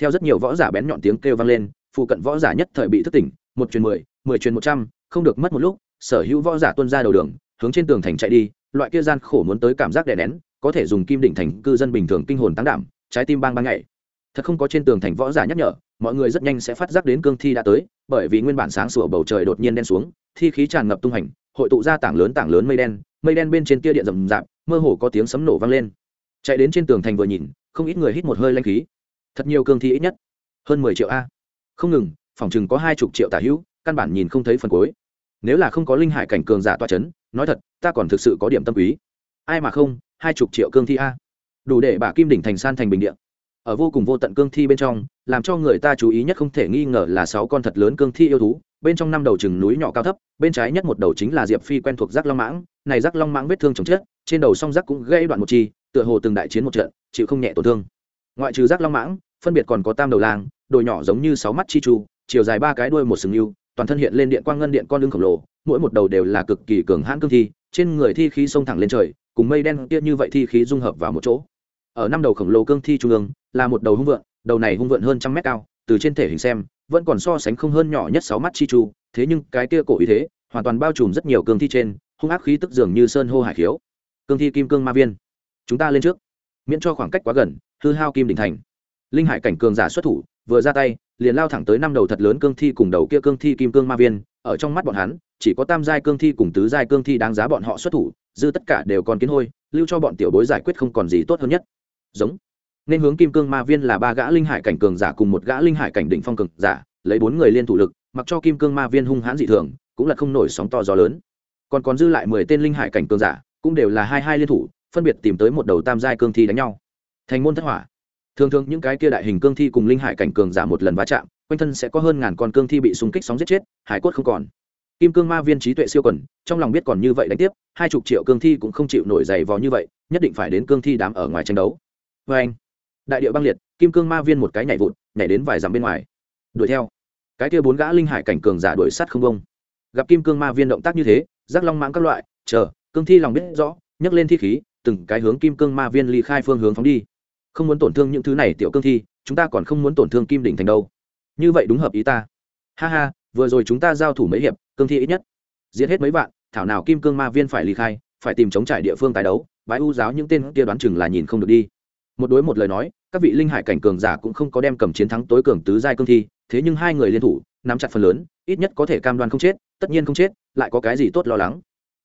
Theo rất nhiều võ giả bén nhọn tiếng kêu vang lên, phụ cận võ giả nhất thời bị thức tỉnh một truyền mười mười truyền một trăm, không được mất một lúc, sở hữu võ giả tuân ra đầu đường, hướng trên tường thành chạy đi, loại kia gian khổ muốn tới cảm giác đè nén, có thể dùng kim đỉnh thành cư dân bình thường kinh hồn tăng đảm, trái tim bang bang nhảy. Thật không có trên tường thành võ giả nhắc nhở, mọi người rất nhanh sẽ phát giác đến cương thi đã tới, bởi vì nguyên bản sáng sủa bầu trời đột nhiên đen xuống, thi khí tràn ngập tung hành, hội tụ ra tảng lớn tảng lớn mây đen mây đen bên trên kia điện rầm rạp, mơ hồ có tiếng sấm nổ vang lên. Chạy đến trên tường thành vừa nhìn, không ít người hít một hơi lanh khí. Thật nhiều cương thi ít nhất, hơn mười triệu a. Không ngừng phòng chừng có hai chục triệu tả hữu, căn bản nhìn không thấy phần cuối. Nếu là không có linh hải cảnh cường giả toa c h ấ n nói thật, ta còn thực sự có điểm tâm quý. Ai mà không, hai chục triệu cương thi a. Đủ để bà kim đỉnh thành san thành bình điện ở vô cùng vô tận cương thi bên trong, làm cho người ta chú ý nhất không thể nghi ngờ là sáu con thật lớn cương thi yêu thú, bên trong năm đầu chừng núi nhỏ cao thấp, bên trái nhất một đầu chính là diệp phi quen thuộc rác long mãng. Này rác long mãng vết thương chồng chết trên đầu song rác cũng gây đoạn một chi, tựa hồ từng đại chiến một trận, chịu không nhẹ tổn thương. Ngoại trừ rác long mãng, phân biệt còn có tam đầu lang đồi nhỏ giống như sáu mắt chi chu chiều dài ba cái đuôi một sừng yêu toàn thân hiện lên điện quang ngân điện con lưng khổng lồ, mỗi một đầu đều là cực kỳ cường hãn cương thi, trên người thi khí xông thẳng lên trời, cùng mây đen kia như vậy thi khí dung hợp vào một chỗ. Ở năm đầu khổng lồ cương thi trung ương, là một đầu hung vượn, đầu này hung vượn hơn trăm mét cao, từ trên thể hình xem, vẫn còn so sánh không hơn nhỏ nhất sáu mắt chi chu, thế nhưng cái kia cổ ý thế, hoàn toàn bao trùm rất nhiều cương thi trên, hung ác khí tức dường như sơn hô hải khiếu. Cương thi kim cương ma viên. Chúng ta lên trước. Miễn cho khoảng cách quá gần, hư hao kim đỉnh thành. Linh hải cảnh cường giả xuất thủ vừa ra tay, liền lao thẳng tới năm đầu thật lớn cương thi cùng đầu kia cương thi kim cương ma viên, ở trong mắt bọn hắn, chỉ có tam giai cương thi cùng tứ giai cương thi đáng giá bọn họ xuất thủ, dư tất cả đều còn kiến hôi, lưu cho bọn tiểu bối giải quyết không còn gì tốt hơn nhất. Giống. Nên hướng kim cương ma viên là ba gã linh hải cảnh cường giả cùng một gã linh hải cảnh đỉnh phong cường giả, lấy bốn người liên thủ lực, mặc cho kim cương ma viên hung hãn dị thường, cũng là không nổi sóng to gió lớn. Còn còn dư lại mười tên linh hải cảnh cường giả, cũng đều là hai hai liên thủ, phân biệt tìm tới một đầu tam giai cương thi đánh nhau. Thành môn thất hỏa thường thường những cái kia đại hình cương thi cùng linh hải cảnh cường giả một lần va chạm, quanh thân sẽ có hơn ngàn con cương thi bị xung kích sóng giết chết, hải cốt không còn. Kim cương ma viên trí tuệ siêu quần, trong lòng biết còn như vậy đánh tiếp, hai chục triệu cương thi cũng không chịu nổi dày vò như vậy, nhất định phải đến cương thi đám ở ngoài tranh đấu. Vê anh, đại điệu băng liệt, kim cương ma viên một cái nhảy vụt, nhảy đến vài dặm bên ngoài. Đuổi theo. Cái kia bốn gã linh hải cảnh cường giả đuổi sát không bông gặp kim cương ma viên động tác như thế giác long mãng các loại, chờ, cương thi lòng biết rõ, nhấc lên thi khí, từng cái hướng kim cương ma viên ly khai phương hướng phóng đi không muốn tổn thương những thứ này tiểu cương thi, chúng ta còn không muốn tổn thương kim đỉnh thành đâu. Như vậy đúng hợp ý ta. Ha ha, vừa rồi chúng ta giao thủ mấy hiệp, cương thi ít nhất. Giết hết mấy vạn, thảo nào kim cương ma viên phải ly khai, phải tìm chống trải địa phương tái đấu, bái u giáo những tên kia đoán chừng là nhìn không được đi. Một đối một lời nói, các vị linh hải cảnh cường giả cũng không có đem cầm chiến thắng tối cường tứ giai cương thi, thế nhưng hai người liên thủ, nắm chặt phần lớn, ít nhất có thể cam đoan không chết, tất nhiên không chết, lại có cái gì tốt lo lắng.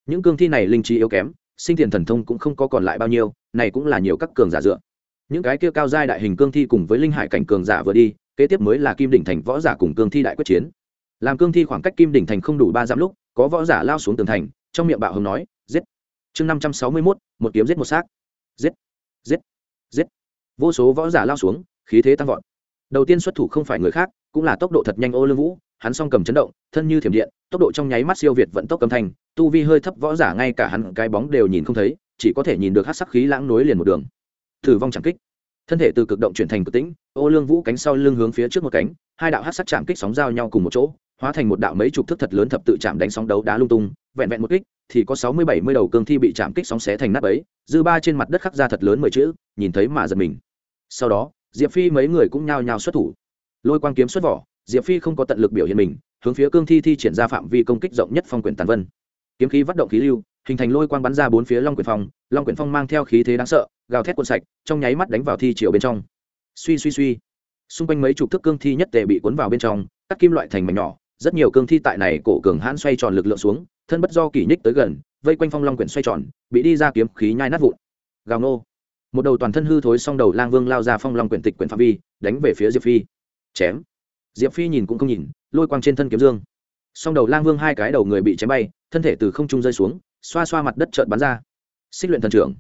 Những cương thi này linh trí yếu kém, sinh tiền thần thông cũng không có còn lại bao nhiêu, này cũng là nhiều các cường giả dựa những cái kia cao giai đại hình cương thi cùng với linh hải cảnh cường giả vừa đi, kế tiếp mới là kim đỉnh thành võ giả cùng cương thi đại quyết chiến. Làm cương thi khoảng cách kim đỉnh thành không đủ ba dặm lúc, có võ giả lao xuống tường thành, trong miệng bạo hồng nói, giết! Chương năm trăm sáu mươi mốt, một kiếm giết một xác. Giết! Giết! Giết! Vô số võ giả lao xuống, khí thế tăng vọt. Đầu tiên xuất thủ không phải người khác, cũng là tốc độ thật nhanh ô lương vũ, hắn song cầm chấn động, thân như thiểm điện, tốc độ trong nháy mắt siêu việt vận tốc cầm thành tu vi hơi thấp võ giả ngay cả hắn cái bóng đều nhìn không thấy, chỉ có thể nhìn được hát sắc khí lãng nối liền một đường thử vong chẳng kích. Thân thể từ cực động chuyển thành cực tĩnh, ô lương vũ cánh sau lưng hướng phía trước một cánh, hai đạo hát sắc chạm kích sóng giao nhau cùng một chỗ, hóa thành một đạo mấy chục thước thật lớn thập tự chạm đánh sóng đấu đá lung tung, vẹn vẹn một kích thì có sáu mươi bảy mươi đầu cương thi bị chạm kích sóng xé thành nắp ấy dư ba trên mặt đất khắc ra thật lớn mười chữ, nhìn thấy mà giật mình. Sau đó, diệp phi mấy người cũng nhao nhao xuất thủ. Lôi quang kiếm xuất vỏ, diệp phi không có tận lực biểu hiện mình, hướng phía cương thi thi triển ra phạm vi công kích rộng nhất phong quyển tàn vân. Kiếm khí vắt động khí lưu, hình thành lôi quang bắn ra bốn phía long quyển phong, long quyển phong mang theo khí thế đáng sợ gào thét cuộn sạch, trong nháy mắt đánh vào thi chiều bên trong. Suy suy suy. Xung quanh mấy chục thước cương thi nhất tề bị cuốn vào bên trong các kim loại thành mảnh nhỏ, rất nhiều cương thi tại này cổ cường hãn xoay tròn lực lượng xuống, thân bất do kỷ nhích tới gần, vây quanh phong long quyển xoay tròn, bị đi ra kiếm khí nhai nát vụn. Gào nô. Một đầu toàn thân hư thối song đầu lang vương lao ra phong long quyển tịch quyển phạm vi, đánh về phía diệp phi. Chém. Diệp phi nhìn cũng không nhìn, lôi quang trên thân kiếm dương. Song đầu lang vương hai cái đầu người bị chém bay, thân thể từ không trung rơi xuống, xoa xoa mặt đất trợn bắn ra. Xích luyện thần trưởng.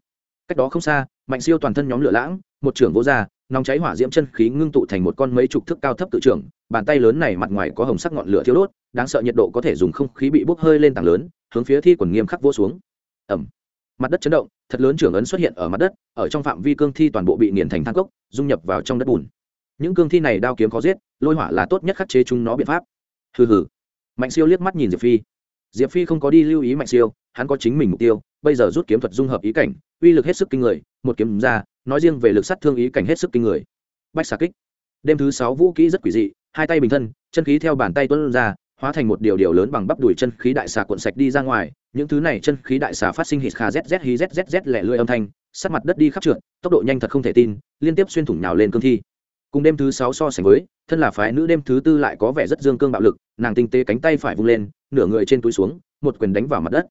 Cách đó không xa mạnh siêu toàn thân nhóm lửa lãng, một trưởng vô ra, nóng cháy hỏa diễm chân khí ngưng tụ thành một con mấy chục thước cao thấp tự trưởng, bàn tay lớn này mặt ngoài có hồng sắc ngọn lửa thiếu đốt, đáng sợ nhiệt độ có thể dùng không khí bị bốc hơi lên tảng lớn, hướng phía thi quần nghiêm khắc vô xuống. Ẩm mặt đất chấn động, thật lớn trưởng ấn xuất hiện ở mặt đất, ở trong phạm vi cương thi toàn bộ bị nghiền thành thang cốc, dung nhập vào trong đất bùn. Những cương thi này đao kiếm khó giết, lôi hỏa là tốt nhất khắc chế chúng nó biện pháp. Hừ hừ. Mạnh siêu liếc mắt nhìn diệp phi. Diệp phi không có đi lưu ý mạnh siêu, hắn có chính mình mục tiêu, bây giờ rút kiếm thuật dung hợp ý cảnh, uy lực hết sức kinh người một kiếm ra, nói riêng về lực sát thương ý cảnh hết sức kinh người. Bách xà kích. Đêm thứ sáu vũ kỹ rất quỷ dị, hai tay bình thân, chân khí theo bàn tay tuân ra, hóa thành một điều điều lớn bằng bắp đùi chân khí đại xà cuộn sạch đi ra ngoài. Những thứ này chân khí đại xà phát sinh hít kha zz hí zz lẻ lưỡi âm thanh sát mặt đất đi khắp trượt, tốc độ nhanh thật không thể tin, liên tiếp xuyên thủng nhào lên cương thi. Cùng đêm thứ sáu so sánh với, thân là phái nữ đêm thứ tư lại có vẻ rất dương cương bạo lực, nàng tinh tế cánh tay phải vung lên, nửa người trên túi xuống, một quyền đánh vào mặt đất.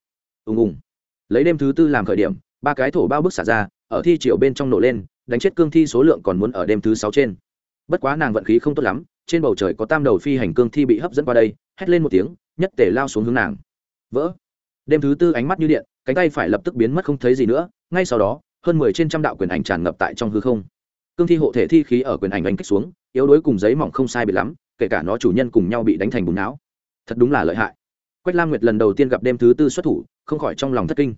Ùng ùng. Lấy đêm thứ tư làm khởi điểm, ba cái thổ bao bức xả ra ở thi triều bên trong nổ lên, đánh chết cương thi số lượng còn muốn ở đêm thứ sáu trên. Bất quá nàng vận khí không tốt lắm, trên bầu trời có tam đầu phi hành cương thi bị hấp dẫn qua đây, hét lên một tiếng, nhất tể lao xuống hướng nàng. Vỡ. Đêm thứ tư ánh mắt như điện, cánh tay phải lập tức biến mất không thấy gì nữa, ngay sau đó, hơn mười trên trăm đạo quyền ảnh tràn ngập tại trong hư không. Cương thi hộ thể thi khí ở quyền ảnh đánh kích xuống, yếu đuối cùng giấy mỏng không sai bị lắm, kể cả nó chủ nhân cùng nhau bị đánh thành bùn não. Thật đúng là lợi hại. Quách lam nguyệt lần đầu tiên gặp đêm thứ tư xuất thủ, không khỏi trong lòng thất kinh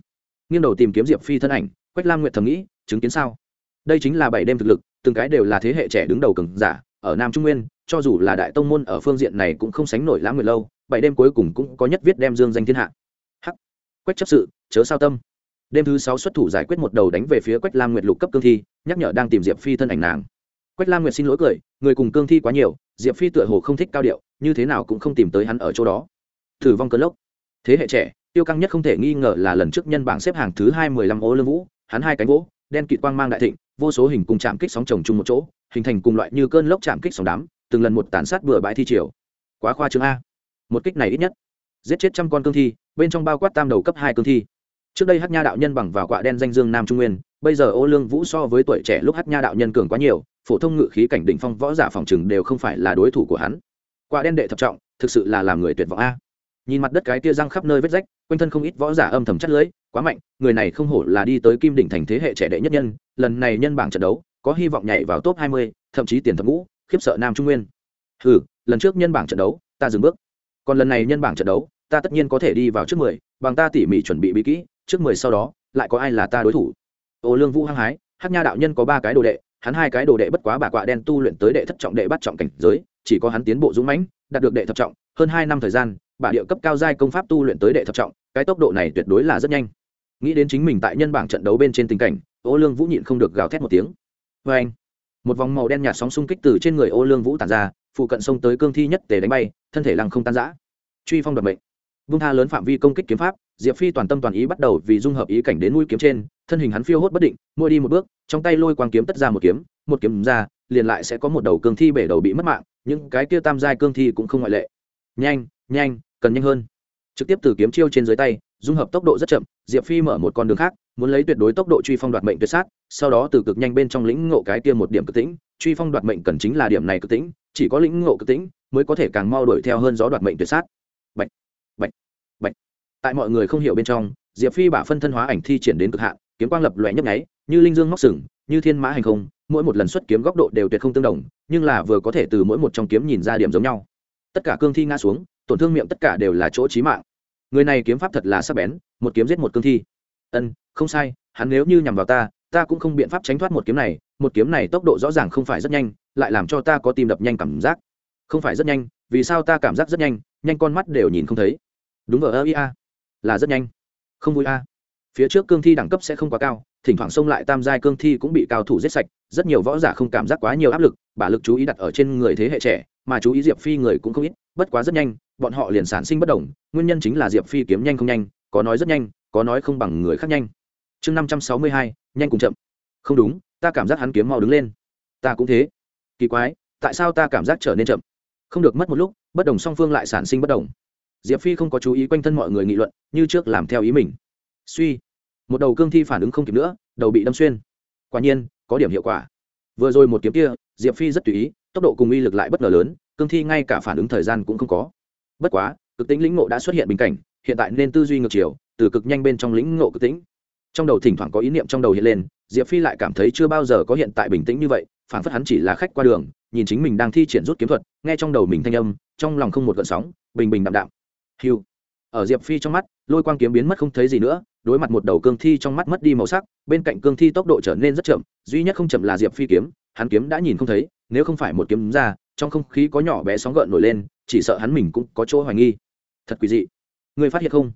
nghiêng đầu tìm kiếm diệp phi thân ảnh, quách lam nguyệt thầm nghĩ, chứng kiến sao? Đây chính là bảy đêm thực lực, từng cái đều là thế hệ trẻ đứng đầu cường giả, ở nam trung nguyên, cho dù là đại tông môn ở phương diện này cũng không sánh nổi lãng nguyệt lâu, bảy đêm cuối cùng cũng có nhất viết đem dương danh thiên hạ. Hắc! Quách chấp sự, chớ sao tâm. Đêm thứ sáu xuất thủ giải quyết một đầu đánh về phía quách lam nguyệt lục cấp cương thi, nhắc nhở đang tìm diệp phi thân ảnh nàng. Quách lam nguyệt xin lỗi cười, người cùng cương thi quá nhiều, diệp phi tựa hồ không thích cao điệu, như thế nào cũng không tìm tới hắn ở chỗ đó. Thử vong cơn lốc. Thế hệ trẻ tiêu căng nhất không thể nghi ngờ là lần trước nhân bảng xếp hàng thứ hai mười lăm ô lương vũ, hắn hai cánh vỗ đen kịt quang mang đại thịnh, vô số hình cùng chạm kích sóng chồng chung một chỗ, hình thành cùng loại như cơn lốc chạm kích sóng đám, từng lần một tàn sát bừa bãi thi triều. Quá khoa chương a. Một kích này ít nhất. Giết chết trăm con cương thi, bên trong bao quát tam đầu cấp hai cương thi. Trước đây hát nha đạo nhân bằng vào quạ đen danh dương nam trung nguyên, bây giờ ô lương vũ so với tuổi trẻ lúc hát nha đạo nhân cường quá nhiều, phổ thông ngự khí cảnh đỉnh phong võ giả phòng chừng đều không phải là đối thủ của hắn. Quả đen đệ thập trọng, thực sự là làm người tuyệt vọng a nhìn mặt đất cái tia răng khắp nơi vết rách quanh thân không ít võ giả âm thầm chất lưới quá mạnh người này không hổ là đi tới kim đỉnh thành thế hệ trẻ đệ nhất nhân lần này nhân bảng trận đấu có hy vọng nhảy vào top 20, thậm chí tiền thập ngũ khiếp sợ nam trung nguyên. Hừ lần trước nhân bảng trận đấu ta dừng bước. Còn lần này nhân bảng trận đấu ta tất nhiên có thể đi vào trước mười bằng ta tỉ mỉ chuẩn bị bí kỹ trước mười sau đó lại có ai là ta đối thủ? Ô lương vũ hăng hái hát nha đạo nhân có ba cái đồ đệ hắn hai cái đồ đệ bất quá bà quạ đen tu luyện tới đệ thất trọng đệ bắt trọng cảnh giới chỉ có hắn tiến bộ dũng mãnh đạt được đệ thập trọng hơn hai năm thời gian bà địa cấp cao giai công pháp tu luyện tới đệ thập trọng, cái tốc độ này tuyệt đối là rất nhanh. Nghĩ đến chính mình tại nhân bảng trận đấu bên trên tình cảnh, ô lương vũ nhịn không được gào thét một tiếng. Vê anh, một vòng màu đen nhạt sóng xung kích từ trên người ô lương vũ tản ra, phụ cận sông tới cương thi nhất tề đánh bay, thân thể lăng không tan rã. Truy phong đoạt mệnh. Vung tha lớn phạm vi công kích kiếm pháp, diệp phi toàn tâm toàn ý bắt đầu vì dung hợp ý cảnh đến mũi kiếm trên, thân hình hắn phiêu hốt bất định, mỗi đi một bước, trong tay lôi quang kiếm tất ra một kiếm một kiếm ra, liền lại sẽ có một đầu cương thi bể đầu bị mất mạng, những cái kia tam giai cương thi cũng không ngoại lệ. Nhanh nhanh cần nhanh hơn. Trực tiếp từ kiếm chiêu trên dưới tay dung hợp tốc độ rất chậm diệp phi mở một con đường khác muốn lấy tuyệt đối tốc độ truy phong đoạt mệnh tuyệt sát sau đó từ cực nhanh bên trong lĩnh ngộ cái tiêm một điểm cực tĩnh truy phong đoạt mệnh cần chính là điểm này cực tĩnh chỉ có lĩnh ngộ cực tĩnh mới có thể càng mau đuổi theo hơn gió đoạt mệnh tuyệt sát. Bạch, bạch, bạch. tại mọi người không hiểu bên trong diệp phi bả phân thân hóa ảnh thi triển đến cực hạn kiếm quang lập loè nhấp nháy như linh dương móc sừng như thiên mã hành không mỗi một lần xuất kiếm góc độ đều tuyệt không tương đồng nhưng là vừa có thể từ mỗi một trong kiếm nhìn ra điểm giống nhau tất cả cương thi ngã xuống, tổn thương miệng tất cả đều là chỗ chí mạng. Người này kiếm pháp thật là sắc bén, một kiếm giết một cương thi. Ân, không sai, hắn nếu như nhằm vào ta ta cũng không biện pháp tránh thoát một kiếm này, một kiếm này tốc độ rõ ràng không phải rất nhanh, lại làm cho ta có tim đập nhanh cảm giác. Không phải rất nhanh, vì sao ta cảm giác rất nhanh nhanh con mắt đều nhìn không thấy. Đúng ở ơ ia là rất nhanh. Không vui, a. Phía trước cương thi đẳng cấp sẽ không quá cao, thỉnh thoảng xông lại tam giai cương thi cũng bị cao thủ giết sạch, rất nhiều võ giả không cảm giác quá nhiều áp lực, bả lực chú ý đặt ở trên người thế hệ trẻ mà chú ý diệp phi người cũng không ít, bất quá rất nhanh, bọn họ liền sản sinh bất đồng, nguyên nhân chính là diệp phi kiếm nhanh không nhanh, có nói rất nhanh, có nói không bằng người khác nhanh. Chương năm trăm sáu mươi hai, nhanh cùng chậm. Không đúng, ta cảm giác hắn kiếm mau đứng lên. Ta cũng thế. Kỳ quái, tại sao ta cảm giác trở nên chậm? Không được mất một lúc, bất đồng song phương lại sản sinh bất đồng. Diệp phi không có chú ý quanh thân mọi người nghị luận, như trước làm theo ý mình. Suy. Một đầu cương thi phản ứng không kịp nữa, đầu bị đâm xuyên. Quả nhiên, có điểm hiệu quả. Vừa rồi một kiếm kia, diệp phi rất tùy ý tốc độ cùng uy lực lại bất ngờ lớn, cương thi ngay cả phản ứng thời gian cũng không có. Bất quá, cực tính lĩnh ngộ đã xuất hiện bình cảnh, hiện tại nên tư duy ngược chiều, từ cực nhanh bên trong lĩnh ngộ cực tính trong đầu thỉnh thoảng có ý niệm trong đầu hiện lên, diệp phi lại cảm thấy chưa bao giờ có hiện tại bình tĩnh như vậy, phản phất hắn chỉ là khách qua đường, nhìn chính mình đang thi triển rút kiếm thuật, nghe trong đầu mình thanh âm, trong lòng không một gợn sóng, bình bình đạm đạm. Hiu ở diệp phi trong mắt, lôi quang kiếm biến mất không thấy gì nữa đối mặt một đầu cương thi trong mắt mất đi màu sắc, bên cạnh cương thi tốc độ trở nên rất chậm, duy nhất không chậm là diệp phi kiếm, hắn kiếm đã nhìn không thấy, nếu không phải một kiếm ra, trong không khí có nhỏ bé sóng gợn nổi lên, chỉ sợ hắn mình cũng có chỗ hoài nghi. Thật quỷ dị. Người phát hiện không?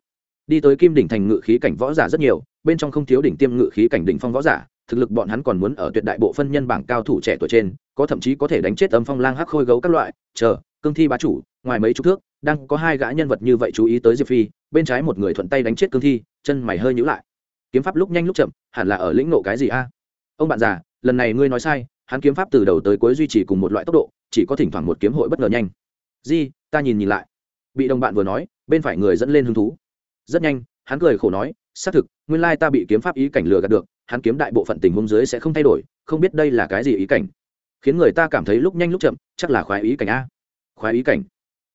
Đi tới kim đỉnh thành ngự khí cảnh võ giả rất nhiều, bên trong không thiếu đỉnh tiêm ngự khí cảnh đỉnh phong võ giả, thực lực bọn hắn còn muốn ở tuyệt đại bộ phân nhân bảng cao thủ trẻ tuổi trên, có thậm chí có thể đánh chết âm phong lang hắc khôi gấu các loại, chờ, cương thi bá chủ, ngoài mấy chục thước đang có hai gã nhân vật như vậy chú ý tới diệp phi bên trái một người thuận tay đánh chết cương thi chân mày hơi nhữ lại kiếm pháp lúc nhanh lúc chậm hẳn là ở lĩnh nộ cái gì a ông bạn già lần này ngươi nói sai hắn kiếm pháp từ đầu tới cuối duy trì cùng một loại tốc độ chỉ có thỉnh thoảng một kiếm hội bất ngờ nhanh di ta nhìn nhìn lại bị đồng bạn vừa nói bên phải người dẫn lên hứng thú rất nhanh hắn cười khổ nói xác thực nguyên lai ta bị kiếm pháp ý cảnh lừa gạt được hắn kiếm đại bộ phận tình huống dưới sẽ không thay đổi không biết đây là cái gì ý cảnh khiến người ta cảm thấy lúc nhanh lúc chậm chắc là khoái ý cảnh a khoái ý cảnh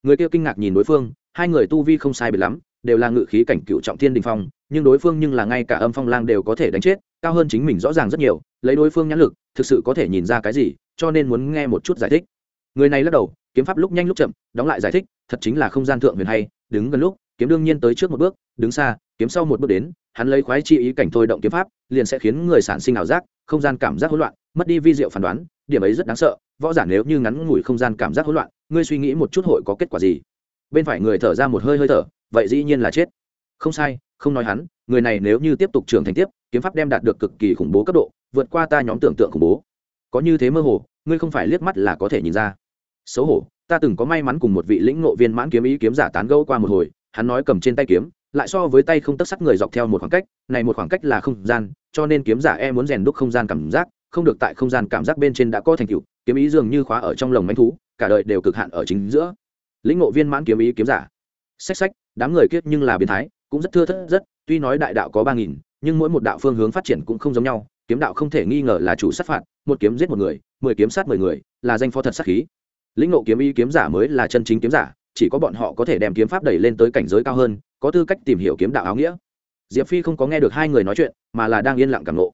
người kia kinh ngạc nhìn đối phương, hai người tu vi không sai biệt lắm, đều là ngự khí cảnh cựu trọng thiên đình phong, nhưng đối phương nhưng là ngay cả âm phong lang đều có thể đánh chết, cao hơn chính mình rõ ràng rất nhiều, lấy đối phương nhãn lực, thực sự có thể nhìn ra cái gì, cho nên muốn nghe một chút giải thích. Người này lắc đầu, kiếm pháp lúc nhanh lúc chậm, đóng lại giải thích, thật chính là không gian thượng huyền hay, đứng gần lúc, kiếm đương nhiên tới trước một bước, đứng xa, kiếm sau một bước đến, hắn lấy khoái chi ý cảnh thôi động kiếm pháp, liền sẽ khiến người sản sinh ảo giác, không gian cảm giác hỗn loạn, mất đi vi diệu phán đoán, điểm ấy rất đáng sợ, võ giả nếu như ngắn ngủi không gian cảm giác hỗn loạn ngươi suy nghĩ một chút hội có kết quả gì? Bên phải người thở ra một hơi hơi thở, vậy dĩ nhiên là chết. Không sai, không nói hắn, người này nếu như tiếp tục trưởng thành tiếp, kiếm pháp đem đạt được cực kỳ khủng bố cấp độ, vượt qua ta nhóm tưởng tượng khủng bố. Có như thế mơ hồ, ngươi không phải liếc mắt là có thể nhìn ra. Xấu hổ, ta từng có may mắn cùng một vị lĩnh ngộ viên mãn kiếm ý kiếm giả tán gẫu qua một hồi, hắn nói cầm trên tay kiếm, lại so với tay không tất sắt người dọc theo một khoảng cách, này một khoảng cách là không gian, cho nên kiếm giả e muốn rèn đúc không gian cảm giác, không được tại không gian cảm giác bên trên đã có thành tựu, kiếm ý dường như khóa ở trong lồng manh thú cả đời đều cực hạn ở chính giữa. Lĩnh ngộ viên mãn kiếm ý kiếm giả. Sách sách đám người kiết nhưng là biến thái, cũng rất thưa thất rất, tuy nói đại đạo có ba nghìn, nhưng mỗi một đạo phương hướng phát triển cũng không giống nhau, kiếm đạo không thể nghi ngờ là chủ sát phạt, một kiếm giết một người, mười kiếm sát mười người, là danh phó thật sát khí. Lĩnh ngộ kiếm ý kiếm giả mới là chân chính kiếm giả, chỉ có bọn họ có thể đem kiếm pháp đẩy lên tới cảnh giới cao hơn, có tư cách tìm hiểu kiếm đạo áo nghĩa. Diệp phi không có nghe được hai người nói chuyện, mà là đang yên lặng cảm lộ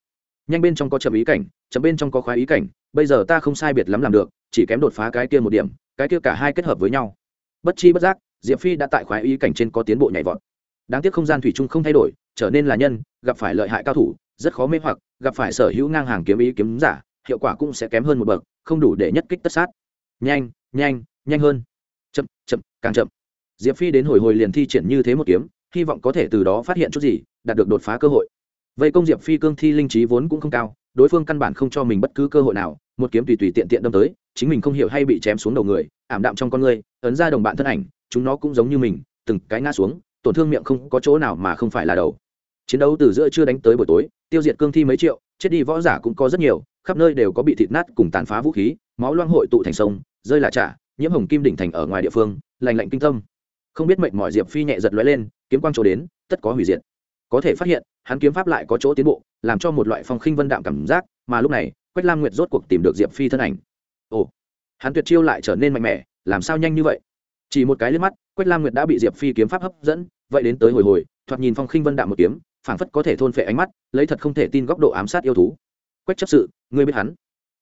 nhanh bên trong có chậm ý cảnh, chậm bên trong có khoái ý cảnh bây giờ ta không sai biệt lắm làm được, chỉ kém đột phá cái kia một điểm, cái kia cả hai kết hợp với nhau. Bất chi bất giác, diệp phi đã tại khoái ý cảnh trên có tiến bộ nhảy vọt. Đáng tiếc không gian thủy chung không thay đổi, trở nên là nhân, gặp phải lợi hại cao thủ, rất khó mê hoặc, gặp phải sở hữu ngang hàng kiếm ý kiếm giả, hiệu quả cũng sẽ kém hơn một bậc, không đủ để nhất kích tất sát. Nhanh nhanh nhanh hơn. Chậm chậm, càng chậm. Diệp phi đến hồi hồi liền thi triển như thế một kiếm, hy vọng có thể từ đó phát hiện chút gì, đạt được đột phá cơ hội. Vậy công diệp phi cương thi linh trí vốn cũng không cao đối phương căn bản không cho mình bất cứ cơ hội nào, một kiếm tùy tùy tiện tiện đâm tới, chính mình không hiểu hay bị chém xuống đầu người, ảm đạm trong con người, ấn ra đồng bạn thân ảnh, chúng nó cũng giống như mình, từng cái ngã xuống, tổn thương miệng không có chỗ nào mà không phải là đầu. Chiến đấu từ giữa chưa đánh tới buổi tối, tiêu diệt cương thi mấy triệu, chết đi võ giả cũng có rất nhiều, khắp nơi đều có bị thịt nát cùng tàn phá vũ khí, máu loang hội tụ thành sông, rơi là trả, nhiễm hồng kim đỉnh thành ở ngoài địa phương, lành lạnh kinh tâm. Không biết mệnh mọi diệp phi nhẹ giật lóe lên, kiếm quang chỗ đến, tất có hủy diệt. Có thể phát hiện hắn kiếm pháp lại có chỗ tiến bộ, làm cho một loại phong khinh vân đạm cảm giác, mà lúc này, quách lam nguyệt rốt cuộc tìm được diệp phi thân ảnh. Ồ, hắn tuyệt chiêu lại trở nên mạnh mẽ, làm sao nhanh như vậy? Chỉ một cái liếc mắt, quách lam nguyệt đã bị diệp phi kiếm pháp hấp dẫn, vậy đến tới hồi hồi, thoạt nhìn phong khinh vân đạm một kiếm, phảng phất có thể thôn phệ ánh mắt, lấy thật không thể tin góc độ ám sát yêu thú. Quách chấp sự, ngươi biết hắn.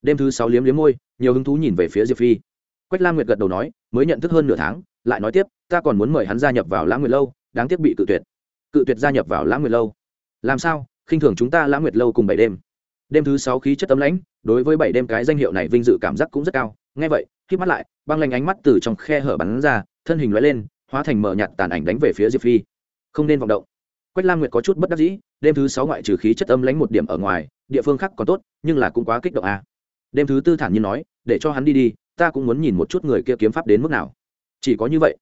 Đêm thứ sáu liếm liếm môi, nhiều hứng thú nhìn về phía diệp phi. Quách lam nguyệt gật đầu nói, mới nhận thức hơn nửa tháng, lại nói tiếp, ta còn muốn mời hắn gia nhập vào lãng nguyệt lâu, đáng tiếc bị cự tuyệt. Cự tuyệt gia nhập vào lãng nguyệt lâu làm sao? Khinh thường chúng ta lãng nguyệt lâu cùng bảy đêm. Đêm thứ sáu khí chất tấm lãnh, đối với bảy đêm cái danh hiệu này vinh dự cảm giác cũng rất cao. Nghe vậy khi mắt lại, băng lanh ánh mắt từ trong khe hở bắn ra, thân hình loại lên, hóa thành mở nhạt tàn ảnh đánh về phía diệp phi. Không nên vọng động. Quách lam nguyệt có chút bất đắc dĩ, đêm thứ sáu ngoại trừ khí chất âm lãnh một điểm ở ngoài, địa phương khác còn tốt, nhưng là cũng quá kích động à. đêm thứ tư thản nhiên nói, để cho hắn đi đi, ta cũng muốn nhìn một chút người kia kiếm pháp đến mức nào. Chỉ có như vậy,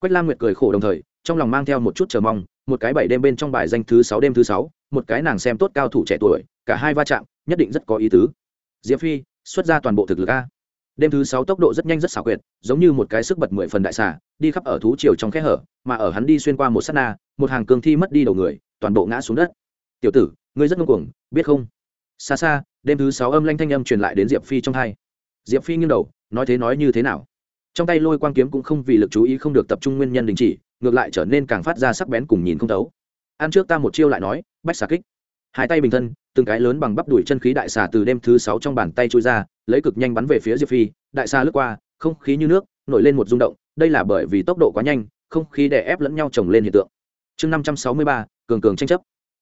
quách lam nguyệt cười khổ đồng thời trong lòng mang theo một chút chờ mong, một cái bảy đêm bên trong bài danh thứ sáu đêm thứ sáu, một cái nàng xem tốt cao thủ trẻ tuổi, cả hai va chạm, nhất định rất có ý tứ. Diệp phi, xuất ra toàn bộ thực lực a. Đêm thứ sáu tốc độ rất nhanh rất xảo quyệt, giống như một cái sức bật mười phần đại xà, đi khắp ở thú chiều trong kẽ hở, mà ở hắn đi xuyên qua một s á t na, một hàng cương thi mất đi đầu người, toàn bộ ngã xuống đất. Tiểu tử, ngươi rất ngông cuồng, biết không? Xa xa, đêm thứ sáu âm lanh thanh âm truyền lại đến diệp phi trong hai. Diệp phi nghiêng đầu, nói thế nói như thế nào? Trong tay lôi quang kiếm cũng không vì lực chú ý không được tập trung nguyên nhân đình chỉ ngược lại trở nên càng phát ra sắc bén cùng nhìn không thấu. Ăn trước ta một chiêu lại nói, bách xà kích. Hai tay bình thân, từng cái lớn bằng bắp đuổi chân khí đại xà từ đêm thứ sáu trong bàn tay trôi ra, lấy cực nhanh bắn về phía diệp phi, đại xà lướt qua, không khí như nước, nổi lên một rung động, đây là bởi vì tốc độ quá nhanh, không khí đè ép lẫn nhau chồng lên hiện tượng. Chương năm trăm sáu mươi ba, cường cường tranh chấp.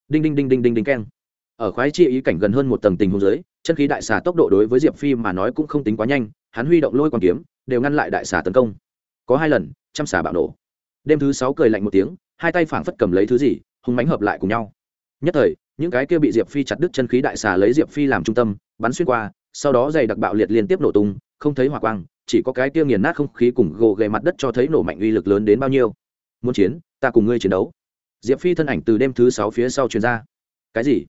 Đinh đinh đinh đinh đinh đinh keng. Ở khoái chi ý cảnh gần hơn một tầng tình huống dưới, chân khí đại xà tốc độ đối với diệp phi mà nói cũng không tính quá nhanh, hắn huy động lôi còn kiếm, đều ngăn lại đại xà tấn công. Có hai lần, trăm xà bạo nổ đêm thứ sáu cười lạnh một tiếng, hai tay phảng phất cầm lấy thứ gì hùng mánh hợp lại cùng nhau. Nhất thời, những cái kia bị diệp phi chặt đứt chân khí đại xà lấy diệp phi làm trung tâm, bắn xuyên qua, sau đó dày đặc bạo liệt liên tiếp nổ tung, không thấy hỏa quang, chỉ có cái kia nghiền nát không khí cùng gồ ghề mặt đất cho thấy nổ mạnh uy lực lớn đến bao nhiêu. Muốn chiến, ta cùng ngươi chiến đấu. Diệp phi thân ảnh từ đêm thứ sáu phía sau truyền ra. Cái gì?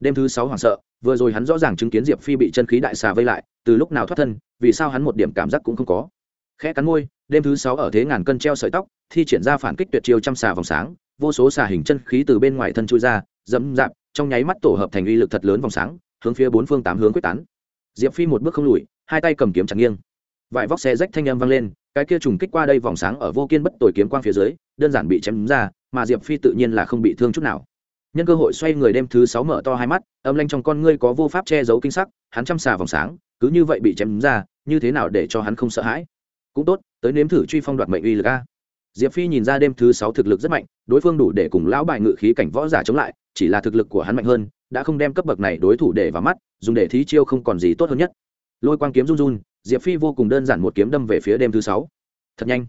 Đêm thứ sáu hoảng sợ, vừa rồi hắn rõ ràng chứng kiến diệp phi bị chân khí đại xà vây lại, từ lúc nào thoát thân, vì sao hắn một điểm cảm giác cũng không có. Khẽ cắn môi đêm thứ sáu ở thế ngàn cân treo sợi tóc, thi triển ra phản kích tuyệt chiêu trăm xà vòng sáng, vô số xà hình chân khí từ bên ngoài thân chui ra, dẫm dạp, trong nháy mắt tổ hợp thành uy lực thật lớn vòng sáng, hướng phía bốn phương tám hướng quyết tán. Diệp phi một bước không lùi, hai tay cầm kiếm chặt nghiêng. Vải vóc xe rách thanh âm vang lên, cái kia trùng kích qua đây vòng sáng ở vô kiên bất tồi kiếm quang phía dưới, đơn giản bị chém ra, mà diệp phi tự nhiên là không bị thương chút nào. Nhân cơ hội xoay người đêm thứ sáu mở to hai mắt, âm lanh trong con ngươi có vô pháp che giấu kinh sắc, hắn chăm xà vòng sáng, cứ như vậy bị chém ra, như thế nào để cho hắn không sợ hãi? Cũng tốt tới nếm thử truy phong đoạt mệnh uy lực a. Diệp phi nhìn ra đêm thứ sáu thực lực rất mạnh, đối phương đủ để cùng lão bài ngự khí cảnh võ giả chống lại, chỉ là thực lực của hắn mạnh hơn, đã không đem cấp bậc này đối thủ để vào mắt, dùng để thí chiêu không còn gì tốt hơn nhất. Lôi quang kiếm run run, diệp phi vô cùng đơn giản một kiếm đâm về phía đêm thứ sáu. Thật nhanh.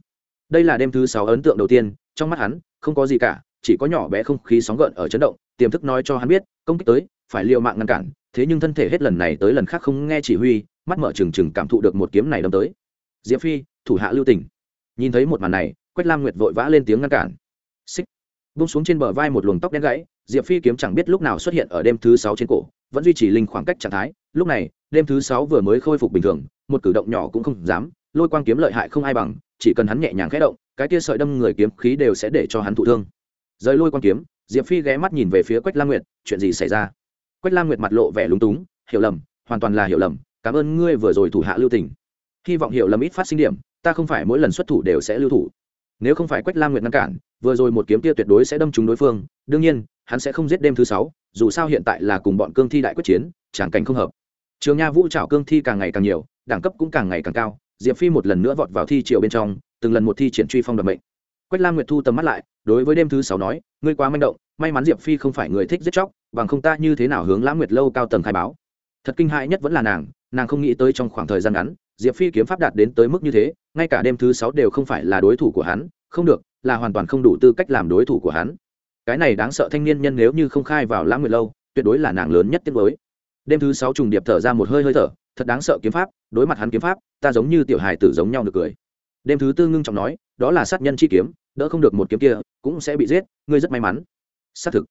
Đây là đêm thứ sáu ấn tượng đầu tiên, trong mắt hắn, không có gì cả, chỉ có nhỏ bé không khí sóng gợn ở chấn động, tiềm thức nói cho hắn biết, công kích tới, phải liều mạng ngăn cản, thế nhưng thân thể hết lần này tới lần khác không nghe chỉ huy, mắt mở trừng trừng cảm thụ được một kiếm này đâm tới diệp phi, thủ hạ lưu tỉnh nhìn thấy một màn này, quách lam nguyệt vội vã lên tiếng ngăn cản. Xích. Bung xuống trên bờ vai một luồng tóc đen gãy, diệp phi kiếm chẳng biết lúc nào xuất hiện ở đêm thứ sáu trên cổ, vẫn duy trì linh khoảng cách trạng thái. Lúc này, đêm thứ sáu vừa mới khôi phục bình thường, một cử động nhỏ cũng không dám, lôi quang kiếm lợi hại không ai bằng, chỉ cần hắn nhẹ nhàng khẽ động, cái tia sợi đâm người kiếm khí đều sẽ để cho hắn thụ thương. Rời lôi quang kiếm, diệp phi ghé mắt nhìn về phía quách lam nguyệt, chuyện gì xảy ra? Quách lam nguyệt mặt lộ vẻ lúng túng, hiểu lầm, hoàn toàn là hiểu lầm, cảm ơn ngươi vừa rồi thủ hạ lưu tình hy vọng hiểu lầm ít phát sinh điểm, ta không phải mỗi lần xuất thủ đều sẽ lưu thủ. Nếu không phải quách lam nguyệt ngăn cản, vừa rồi một kiếm kia tuyệt đối sẽ đâm trúng đối phương, đương nhiên, hắn sẽ không giết đêm thứ sáu, dù sao hiện tại là cùng bọn cương thi đại quyết chiến tràng cảnh không hợp. Trường nha vũ trảo cương thi càng ngày càng nhiều, đẳng cấp cũng càng ngày càng cao, diệp phi một lần nữa vọt vào thi triều bên trong, từng lần một thi triển truy phong đ mệnh. Quách lam nguyệt thu tầm mắt lại, đối với đêm thứ sáu nói, ngươi quá manh động, may mắn diệp phi không phải người thích giết chóc, bằng không ta như thế nào hướng lãng nguyệt lâu cao tầng khai báo. Thật kinh hại nhất vẫn là nàng nàng không nghĩ tới trong khoảng thời gian ngắn diệp phi kiếm pháp đạt đến tới mức như thế, ngay cả đêm thứ sáu đều không phải là đối thủ của hắn, không được, là hoàn toàn không đủ tư cách làm đối thủ của hắn. Cái này đáng sợ thanh niên nhân nếu như không khai vào lãng nguyệt lâu, tuyệt đối là nàng lớn nhất tiết mới đêm thứ sáu trùng điệp thở ra một hơi hơi thở, thật đáng sợ kiếm pháp, đối mặt hắn kiếm pháp, ta giống như tiểu hài tử giống nhau được cười. Đêm thứ tư ngưng trọng nói, đó là sát nhân chi kiếm, đỡ không được một kiếm kia, cũng sẽ bị giết, ngươi rất may mắn. Xác thực.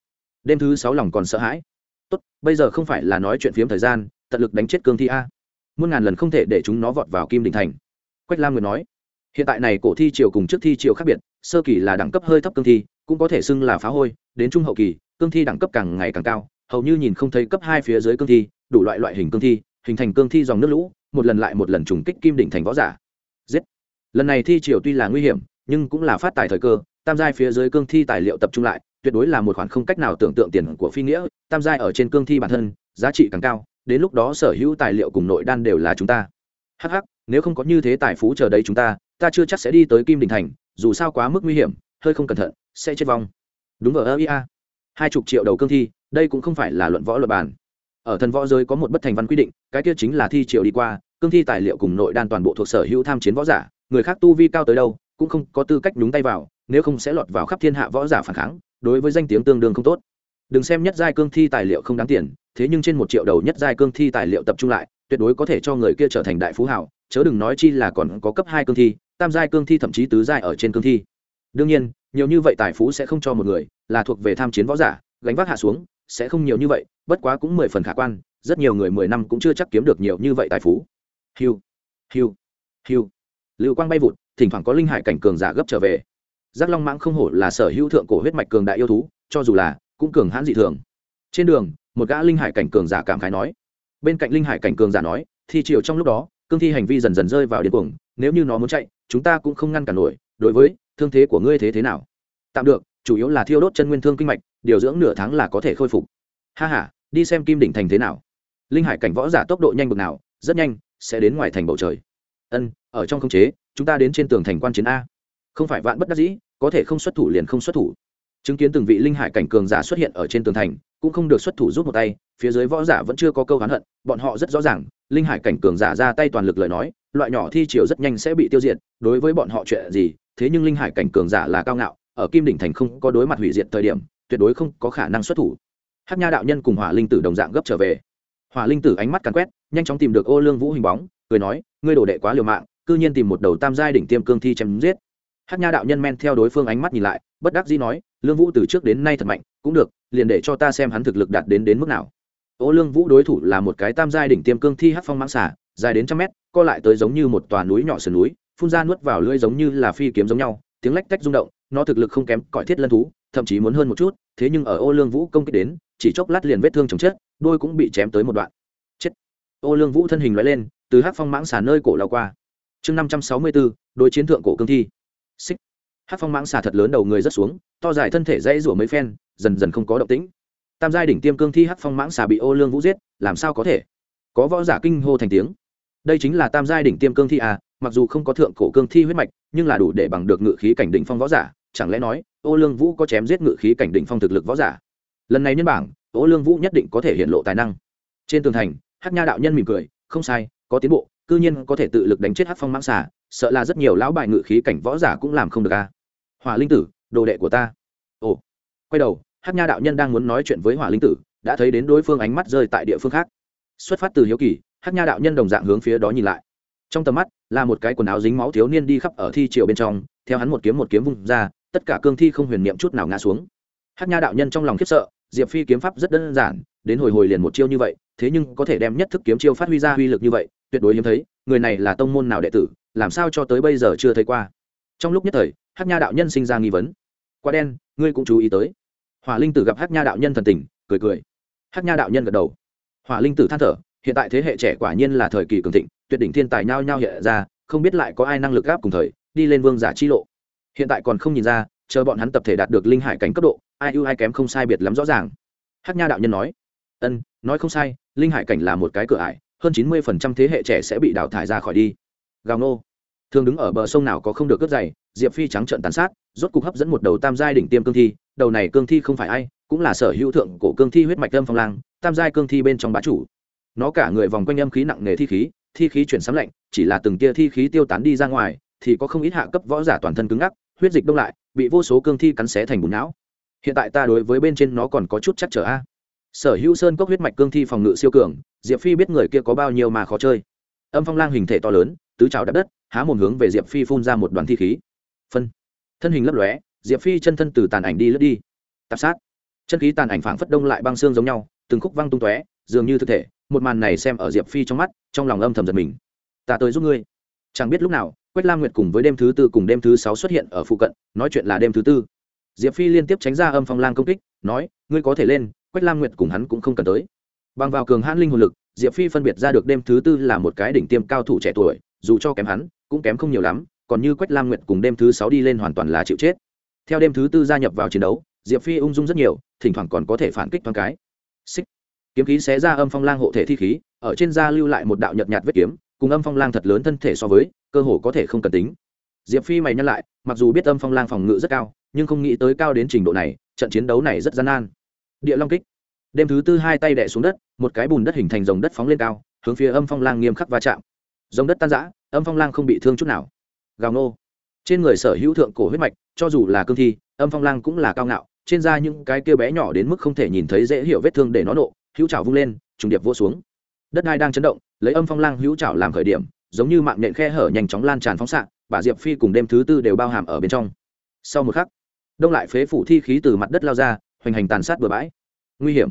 Đêm thứ sáu lòng còn sợ hãi. Tốt, bây giờ không phải là nói chuyện phiếm thời gian, tận lực đánh chết cương thi a muôn ngàn lần không thể để chúng nó vọt vào kim đình thành. Quách lam người nói, hiện tại này cổ thi triều cùng trước thi triều khác biệt, sơ kỳ là đẳng cấp hơi thấp cương thi, cũng có thể xưng là phá hôi, đến trung hậu kỳ, cương thi đẳng cấp càng ngày càng cao, hầu như nhìn không thấy cấp hai phía dưới cương thi, đủ loại loại hình cương thi, hình thành cương thi dòng nước lũ, một lần lại một lần trùng kích kim đỉnh thành võ giả. Giết! Lần này thi triều tuy là nguy hiểm, nhưng cũng là phát tài thời cơ, tam giai phía dưới cương thi tài liệu tập trung lại, tuyệt đối là một khoản không cách nào tưởng tượng tiền của phi nghĩa, tam giai ở trên cương thi bản thân, giá trị càng cao đến lúc đó sở hữu tài liệu cùng nội đan đều là chúng ta. Hh nếu không có như thế tài phú chờ đấy chúng ta ta chưa chắc sẽ đi tới kim đình thành, dù sao quá mức nguy hiểm, hơi không cẩn thận, sẽ chết vong. Đúng vào ơ ia hai chục triệu đầu cương thi, đây cũng không phải là luận võ luật bàn. Ở thần võ giới có một bất thành văn quy định, cái kia chính là thi triệu đi qua, cương thi tài liệu cùng nội đan toàn bộ thuộc sở hữu tham chiến võ giả, người khác tu vi cao tới đâu, cũng không có tư cách nhúng tay vào, nếu không sẽ lọt vào khắp thiên hạ võ giả phản kháng, đối với danh tiếng tương đương không tốt. Đừng xem nhất giai cương thi tài liệu không đáng tiền thế nhưng trên một triệu đầu nhất giai cương thi tài liệu tập trung lại, tuyệt đối có thể cho người kia trở thành đại phú hảo, chớ đừng nói chi là còn có cấp hai cương thi, tam giai cương thi thậm chí tứ giai ở trên cương thi. Đương nhiên, nhiều như vậy tài phú sẽ không cho một người, là thuộc về tham chiến võ giả, gánh vác hạ xuống, sẽ không nhiều như vậy, bất quá cũng mười phần khả quan, rất nhiều người mười năm cũng chưa chắc kiếm được nhiều như vậy tài phú. Hiu hiu hiu. Lưu quang bay vụt, thỉnh thoảng có linh hải cảnh cường giả gấp trở về. Giác long mãng không hổ là sở hữu thượng cổ huyết mạch cường đại yêu thú, cho dù là cũng cường hãn dị thường. Trên đường một gã linh hải cảnh cường giả cảm khái nói. Bên cạnh linh hải cảnh cường giả nói thì chiều trong lúc đó, cương thi hành vi dần dần rơi vào điên cuồng, nếu như nó muốn chạy, chúng ta cũng không ngăn cản nổi, đối với, thương thế của ngươi thế thế nào? Tạm được, chủ yếu là thiêu đốt chân nguyên thương kinh mạch, điều dưỡng nửa tháng là có thể khôi phục. Ha ha, đi xem kim đỉnh thành thế nào. Linh hải cảnh võ giả tốc độ nhanh bực nào, rất nhanh, sẽ đến ngoài thành bầu trời. Ân, ở trong không chế, chúng ta đến trên tường thành quan chiến a. Không phải vạn bất đắc dĩ, có thể không xuất thủ liền không xuất thủ chứng kiến từng vị linh hải cảnh cường giả xuất hiện ở trên tường thành, cũng không được xuất thủ giúp một tay, phía dưới võ giả vẫn chưa có câu hán hận, bọn họ rất rõ ràng, linh hải cảnh cường giả ra tay toàn lực lời nói, loại nhỏ thi triều rất nhanh sẽ bị tiêu diệt, đối với bọn họ chuyện gì, thế nhưng linh hải cảnh cường giả là cao ngạo, ở kim đỉnh thành không có đối mặt hủy diệt thời điểm, tuyệt đối không có khả năng xuất thủ. Hát nha đạo nhân cùng hỏa linh tử đồng dạng gấp trở về. Hỏa linh tử ánh mắt càn quét, nhanh chóng tìm được ô lương vũ hình bóng, cười nói, ngươi đổ đệ quá liều mạng, cư nhiên tìm một đầu tam giai đỉnh tiêm cương thi chém giết. Hát nha đạo nhân men theo đối phương ánh mắt nhìn lại bất đắc dĩ nói, lương vũ từ trước đến nay thật mạnh, cũng được, liền để cho ta xem hắn thực lực đạt đến đến mức nào. Ô, lương vũ đối thủ là một cái tam giai đỉnh tiêm cương thi hát phong mãng xả dài đến trăm mét, co lại tới giống như một tòa núi nhỏ sườn núi, phun ra nuốt vào lưỡi giống như là phi kiếm giống nhau, tiếng lách tách rung động, nó thực lực không kém cõi thiết lân thú, thậm chí muốn hơn một chút, thế nhưng ở ô, lương vũ công kích đến, chỉ chốc lát liền vết thương chồng chết, đôi cũng bị chém tới một đoạn. Chết. Ô, lương vũ thân hình loại lên, từ hát phong mãng xả nơi cổ lao qua. Chương năm trăm sáu mươi bốn, đối chiến thượng cổ cương thi. Xích hát phong mãng xả thật lớn đầu người rất xuống, to dài thân thể dãy rủa mấy phen, dần dần không có động tĩnh. Tam giai đỉnh tiêm cương thi hát phong mãng xà bị ô lương vũ giết, làm sao có thể? Có võ giả kinh hô thành tiếng. Đây chính là tam giai đỉnh tiêm cương thi à mặc dù không có thượng cổ cương thi huyết mạch, nhưng là đủ để bằng được ngự khí cảnh đỉnh phong võ giả, chẳng lẽ nói, ô lương vũ có chém giết ngự khí cảnh đỉnh phong thực lực võ giả? Lần này nhân bảng, ô lương vũ nhất định có thể hiện lộ tài năng. Trên tường thành, hát nha đạo nhân mỉm cười, không sai, có tiến bộ, cư nhiên có thể tự lực đánh chết hát phong mãng xà, sợ là rất nhiều lão bài ngự khí cảnh võ giả cũng làm không được a à hỏa linh tử, đồ đệ của ta. Ồ. Quay đầu hát nha đạo nhân đang muốn nói chuyện với hỏa linh tử, đã thấy đến đối phương ánh mắt rơi tại địa phương khác. Xuất phát từ hiếu kỳ hát nha đạo nhân đồng dạng hướng phía đó nhìn lại. Trong tầm mắt, là một cái quần áo dính máu thiếu niên đi khắp ở thi triều bên trong, theo hắn một kiếm một kiếm vung ra, tất cả cương thi không huyền niệm chút nào ngã xuống. Hát nha đạo nhân trong lòng khiếp sợ, diệp phi kiếm pháp rất đơn giản, đến hồi hồi liền một chiêu như vậy, thế nhưng có thể đem nhất thức kiếm chiêu phát huy ra uy lực như vậy, tuyệt đối hiếm thấy, người này là tông môn nào đệ tử, làm sao cho tới bây giờ chưa thấy qua. Trong lúc nhất thời hát nha đạo nhân sinh ra nghi vấn. Quá đen, ngươi cũng chú ý tới. Hỏa linh tử gặp hát nha đạo nhân thần tình, cười cười. Hắc nha đạo nhân gật đầu. Hỏa linh tử than thở, hiện tại thế hệ trẻ quả nhiên là thời kỳ cường thịnh, tuyệt đỉnh thiên tài nhao nhao hiện ra, không biết lại có ai năng lực gáp cùng thời, đi lên vương giả chi lộ. Hiện tại còn không nhìn ra, chờ bọn hắn tập thể đạt được linh hải cảnh cấp độ, ai ưu ai kém không sai biệt lắm rõ ràng. Hắc nha đạo nhân nói, ân, nói không sai, linh hải cảnh là một cái cửa ải, hơn chín mươi phần trăm thế hệ trẻ sẽ bị đào thải ra khỏi đi. Gào nô thường đứng ở bờ sông nào có không được cướp giày? diệp phi trắng trợn tàn sát, rốt cục hấp dẫn một đầu tam giai đỉnh tiêm cương thi. Đầu này cương thi không phải ai, cũng là sở hữu thượng cổ cương thi huyết mạch âm phong lang, tam giai cương thi bên trong bá chủ. Nó cả người vòng quanh âm khí nặng nề thi khí thi khí chuyển sắm lạnh, chỉ là từng tia thi khí tiêu tán đi ra ngoài, thì có không ít hạ cấp võ giả toàn thân cứng ngắc, huyết dịch đông lại, bị vô số cương thi cắn xé thành bùn não. Hiện tại ta đối với bên trên nó còn có chút chắc trở a. Sở hữu sơn cốc huyết mạch cương thi phòng ngự siêu cường, diệp phi biết người kia có bao nhiêu mà khó chơi. Âm phong lang hình thể to lớn, tứ trào đắp đất há một hướng về diệp phi phun ra một đoàn thi khí. Phân. Thân hình lấp lóe, diệp phi chân thân từ tàn ảnh đi lướt đi. Tạp sát. Chân khí tàn ảnh phảng phất đông lại băng xương giống nhau, từng khúc văng tung tóe, dường như thực thể, một màn này xem ở diệp phi trong mắt, trong lòng âm thầm giật mình. Ta tới giúp ngươi. Chẳng biết lúc nào, quách lam nguyệt cùng với đêm thứ tư cùng đêm thứ sáu xuất hiện ở phụ cận, nói chuyện là đêm thứ tư. Diệp phi liên tiếp tránh ra âm phong lang công kích, nói, ngươi có thể lên, quách lam nguyệt cùng hắn cũng không cần tới. Bằng vào cường hãn linh hồn lực, diệp phi phân biệt ra được đêm thứ tư là một cái đỉnh tiêm cao thủ trẻ tuổi, dù cho kém hắn cũng kém không nhiều lắm, còn như quách lam nguyệt cùng đêm thứ sáu đi lên hoàn toàn là chịu chết. Theo đêm thứ tư gia nhập vào chiến đấu, diệp phi ung dung rất nhiều, thỉnh thoảng còn có thể phản kích thoáng cái. Xích. Kiếm khí xé ra âm phong lang hộ thể thi khí, ở trên da lưu lại một đạo nhợt nhạt vết kiếm, cùng âm phong lang thật lớn thân thể so với, cơ hồ có thể không cần tính. Diệp phi mày nhắc lại, mặc dù biết âm phong lang phòng ngự rất cao, nhưng không nghĩ tới cao đến trình độ này, trận chiến đấu này rất gian nan. Địa long kích. Đêm thứ tư hai tay đẻ xuống đất, một cái bùn đất hình thành dòng đất phóng lên cao, hướng phía âm phong lang nghiêm khắc va chạm. Dòng đất tan giã âm phong lang không bị thương chút nào. Gào nô. Trên người sở hữu thượng cổ huyết mạch, cho dù là cương thi, âm phong lang cũng là cao ngạo, trên da những cái kia bé nhỏ đến mức không thể nhìn thấy dễ hiểu vết thương để nó nộ, hữu trào vung lên, trùng điệp vô xuống. Đất đai đang chấn động, lấy âm phong lang hữu trào làm khởi điểm, giống như mạng nện khe hở nhanh chóng lan tràn phóng xạ, bà diệp phi cùng đêm thứ tư đều bao hàm ở bên trong. Sau một khắc, đông lại phế phủ thi khí từ mặt đất lao ra, hoành hành tàn sát bừa bãi. Nguy hiểm.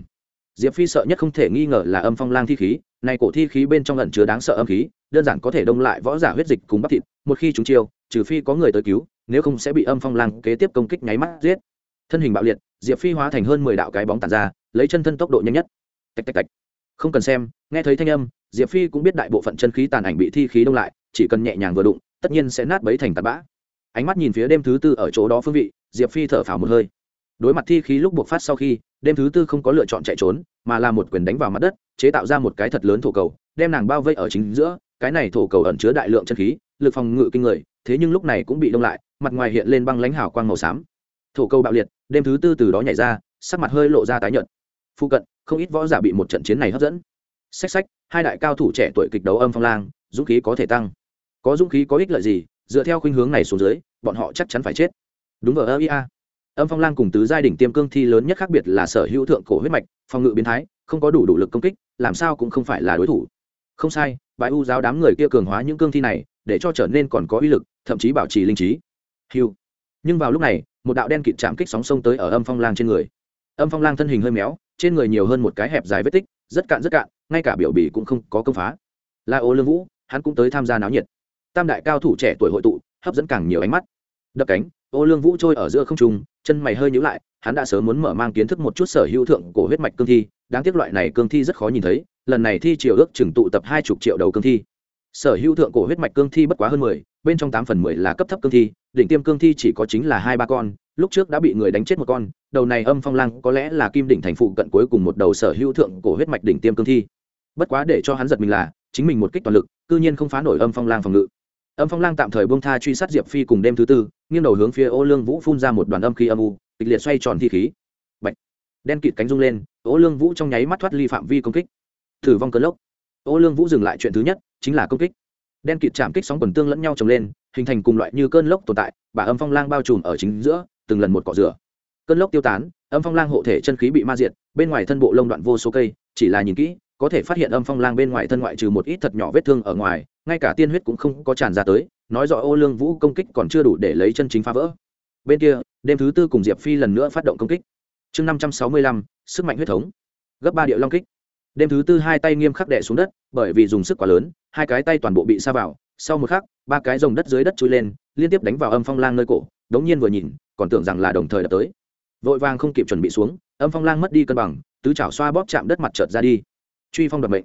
Diệp phi sợ nhất không thể nghi ngờ là âm phong lang thi khí này cổ thi khí bên trong lẩn chứa đáng sợ âm khí, đơn giản có thể đông lại võ giả huyết dịch cùng bắp thịt, một khi chúng chiêu, trừ phi có người tới cứu, nếu không sẽ bị âm phong lang kế tiếp công kích nháy mắt giết. Thân hình bạo liệt, diệp phi hóa thành hơn mười đạo cái bóng tàn ra, lấy chân thân tốc độ nhanh nhất. Tạch tạch tạch. Không cần xem, nghe thấy thanh âm, diệp phi cũng biết đại bộ phận chân khí tàn ảnh bị thi khí đông lại, chỉ cần nhẹ nhàng vừa đụng, tất nhiên sẽ nát bấy thành tạt bã. Ánh mắt nhìn phía đêm thứ tư ở chỗ đó phương vị, diệp phi thở phào một hơi đối mặt thi khí lúc buộc phát sau khi, đêm thứ tư không có lựa chọn chạy trốn, mà là một quyền đánh vào mặt đất, chế tạo ra một cái thật lớn thổ cầu, đem nàng bao vây ở chính giữa. Cái này thổ cầu ẩn chứa đại lượng chân khí, lực phòng ngự kinh người, thế nhưng lúc này cũng bị đông lại, mặt ngoài hiện lên băng lãnh hào quang màu xám. Thổ cầu bạo liệt, đêm thứ tư từ đó nhảy ra, sắc mặt hơi lộ ra tái nhợt. Phụ cận, không ít võ giả bị một trận chiến này hấp dẫn. Sách sách hai đại cao thủ trẻ tuổi kịch đấu âm phong lang, dũng khí có thể tăng. Có dũng khí có ích lợi gì? Dựa theo khuynh hướng này xuống dưới, bọn họ chắc chắn phải chết. Đúng vào ơ ia âm phong lang cùng tứ giai đỉnh tiêm cương thi lớn nhất khác biệt là sở hữu thượng cổ huyết mạch, phòng ngự biến thái, không có đủ đủ lực công kích, làm sao cũng không phải là đối thủ. Không sai bãi u giáo đám người kia cường hóa những cương thi này, để cho trở nên còn có uy lực, thậm chí bảo trì linh trí. Hiu nhưng vào lúc này, một đạo đen kịt chạm kích sóng sông tới ở âm phong lang trên người. Âm phong lang thân hình hơi méo, trên người nhiều hơn một cái hẹp dài vết tích, rất cạn rất cạn, ngay cả biểu bì cũng không có công phá. La ô lương vũ, hắn cũng tới tham gia náo nhiệt. Tam đại cao thủ trẻ tuổi hội tụ, hấp dẫn càng nhiều ánh mắt. Đập cánh ô lương vũ trôi ở giữa không trung, chân mày hơi nhíu lại, hắn đã sớm muốn mở mang kiến thức một chút sở hữu thượng cổ huyết mạch cương thi, đáng tiếc loại này cương thi rất khó nhìn thấy, lần này thi triều ước chừng tụ tập hai chục triệu đầu cương thi. Sở hữu thượng cổ huyết mạch cương thi bất quá hơn mười, bên trong tám phần mười là cấp thấp cương thi, đỉnh tiêm cương thi chỉ có chính là hai ba con, lúc trước đã bị người đánh chết một con, đầu này âm phong lang có lẽ là kim đỉnh thành phụ cận cuối cùng một đầu sở hữu thượng cổ huyết mạch đỉnh tiêm cương thi. Bất quá để cho hắn giật mình là, chính mình một kích toàn lực, cư nhiên không phá nổi âm phong lang phòng ngự âm phong lang tạm thời buông tha truy sát diệp phi cùng đêm thứ tư, nghiêng đầu hướng phía ô lương vũ phun ra một đoàn âm khí âm u, kịch liệt xoay tròn thi khí. Bạch. đen kịt cánh rung lên, ô lương vũ trong nháy mắt thoát ly phạm vi công kích. Thử vong cơn lốc. Ô lương vũ dừng lại chuyện thứ nhất, chính là công kích. Đen kịt chạm kích sóng quần tương lẫn nhau trồng lên, hình thành cùng loại như cơn lốc tồn tại bà âm phong lang bao trùm ở chính giữa, từng lần một cọ rửa. Cơn lốc tiêu tán, âm phong lang hộ thể chân khí bị ma diệt, bên ngoài thân bộ lông đoạn vô số cây, chỉ là nhìn kỹ, có thể phát hiện âm phong lang bên ngoài thân ngoại trừ một ít thật nhỏ vết thương ở ngoài ngay cả tiên huyết cũng không có tràn ra tới, nói rõ ô lương vũ công kích còn chưa đủ để lấy chân chính phá vỡ. Bên kia, đêm thứ tư cùng diệp phi lần nữa phát động công kích. Chương năm trăm sáu mươi lăm, sức mạnh huyết thống. Gấp ba điệu long kích. Đêm thứ tư hai tay nghiêm khắc đẻ xuống đất, bởi vì dùng sức quá lớn, hai cái tay toàn bộ bị sa vào. Sau một khắc, ba cái dòng đất dưới đất trôi lên, liên tiếp đánh vào âm phong lang nơi cổ, đống nhiên vừa nhìn, còn tưởng rằng là đồng thời đập tới. Vội vàng không kịp chuẩn bị xuống, âm phong lang mất đi cân bằng, tứ chảo xoa bóp chạm đất mặt trợt ra đi. Truy phong đoạt mệnh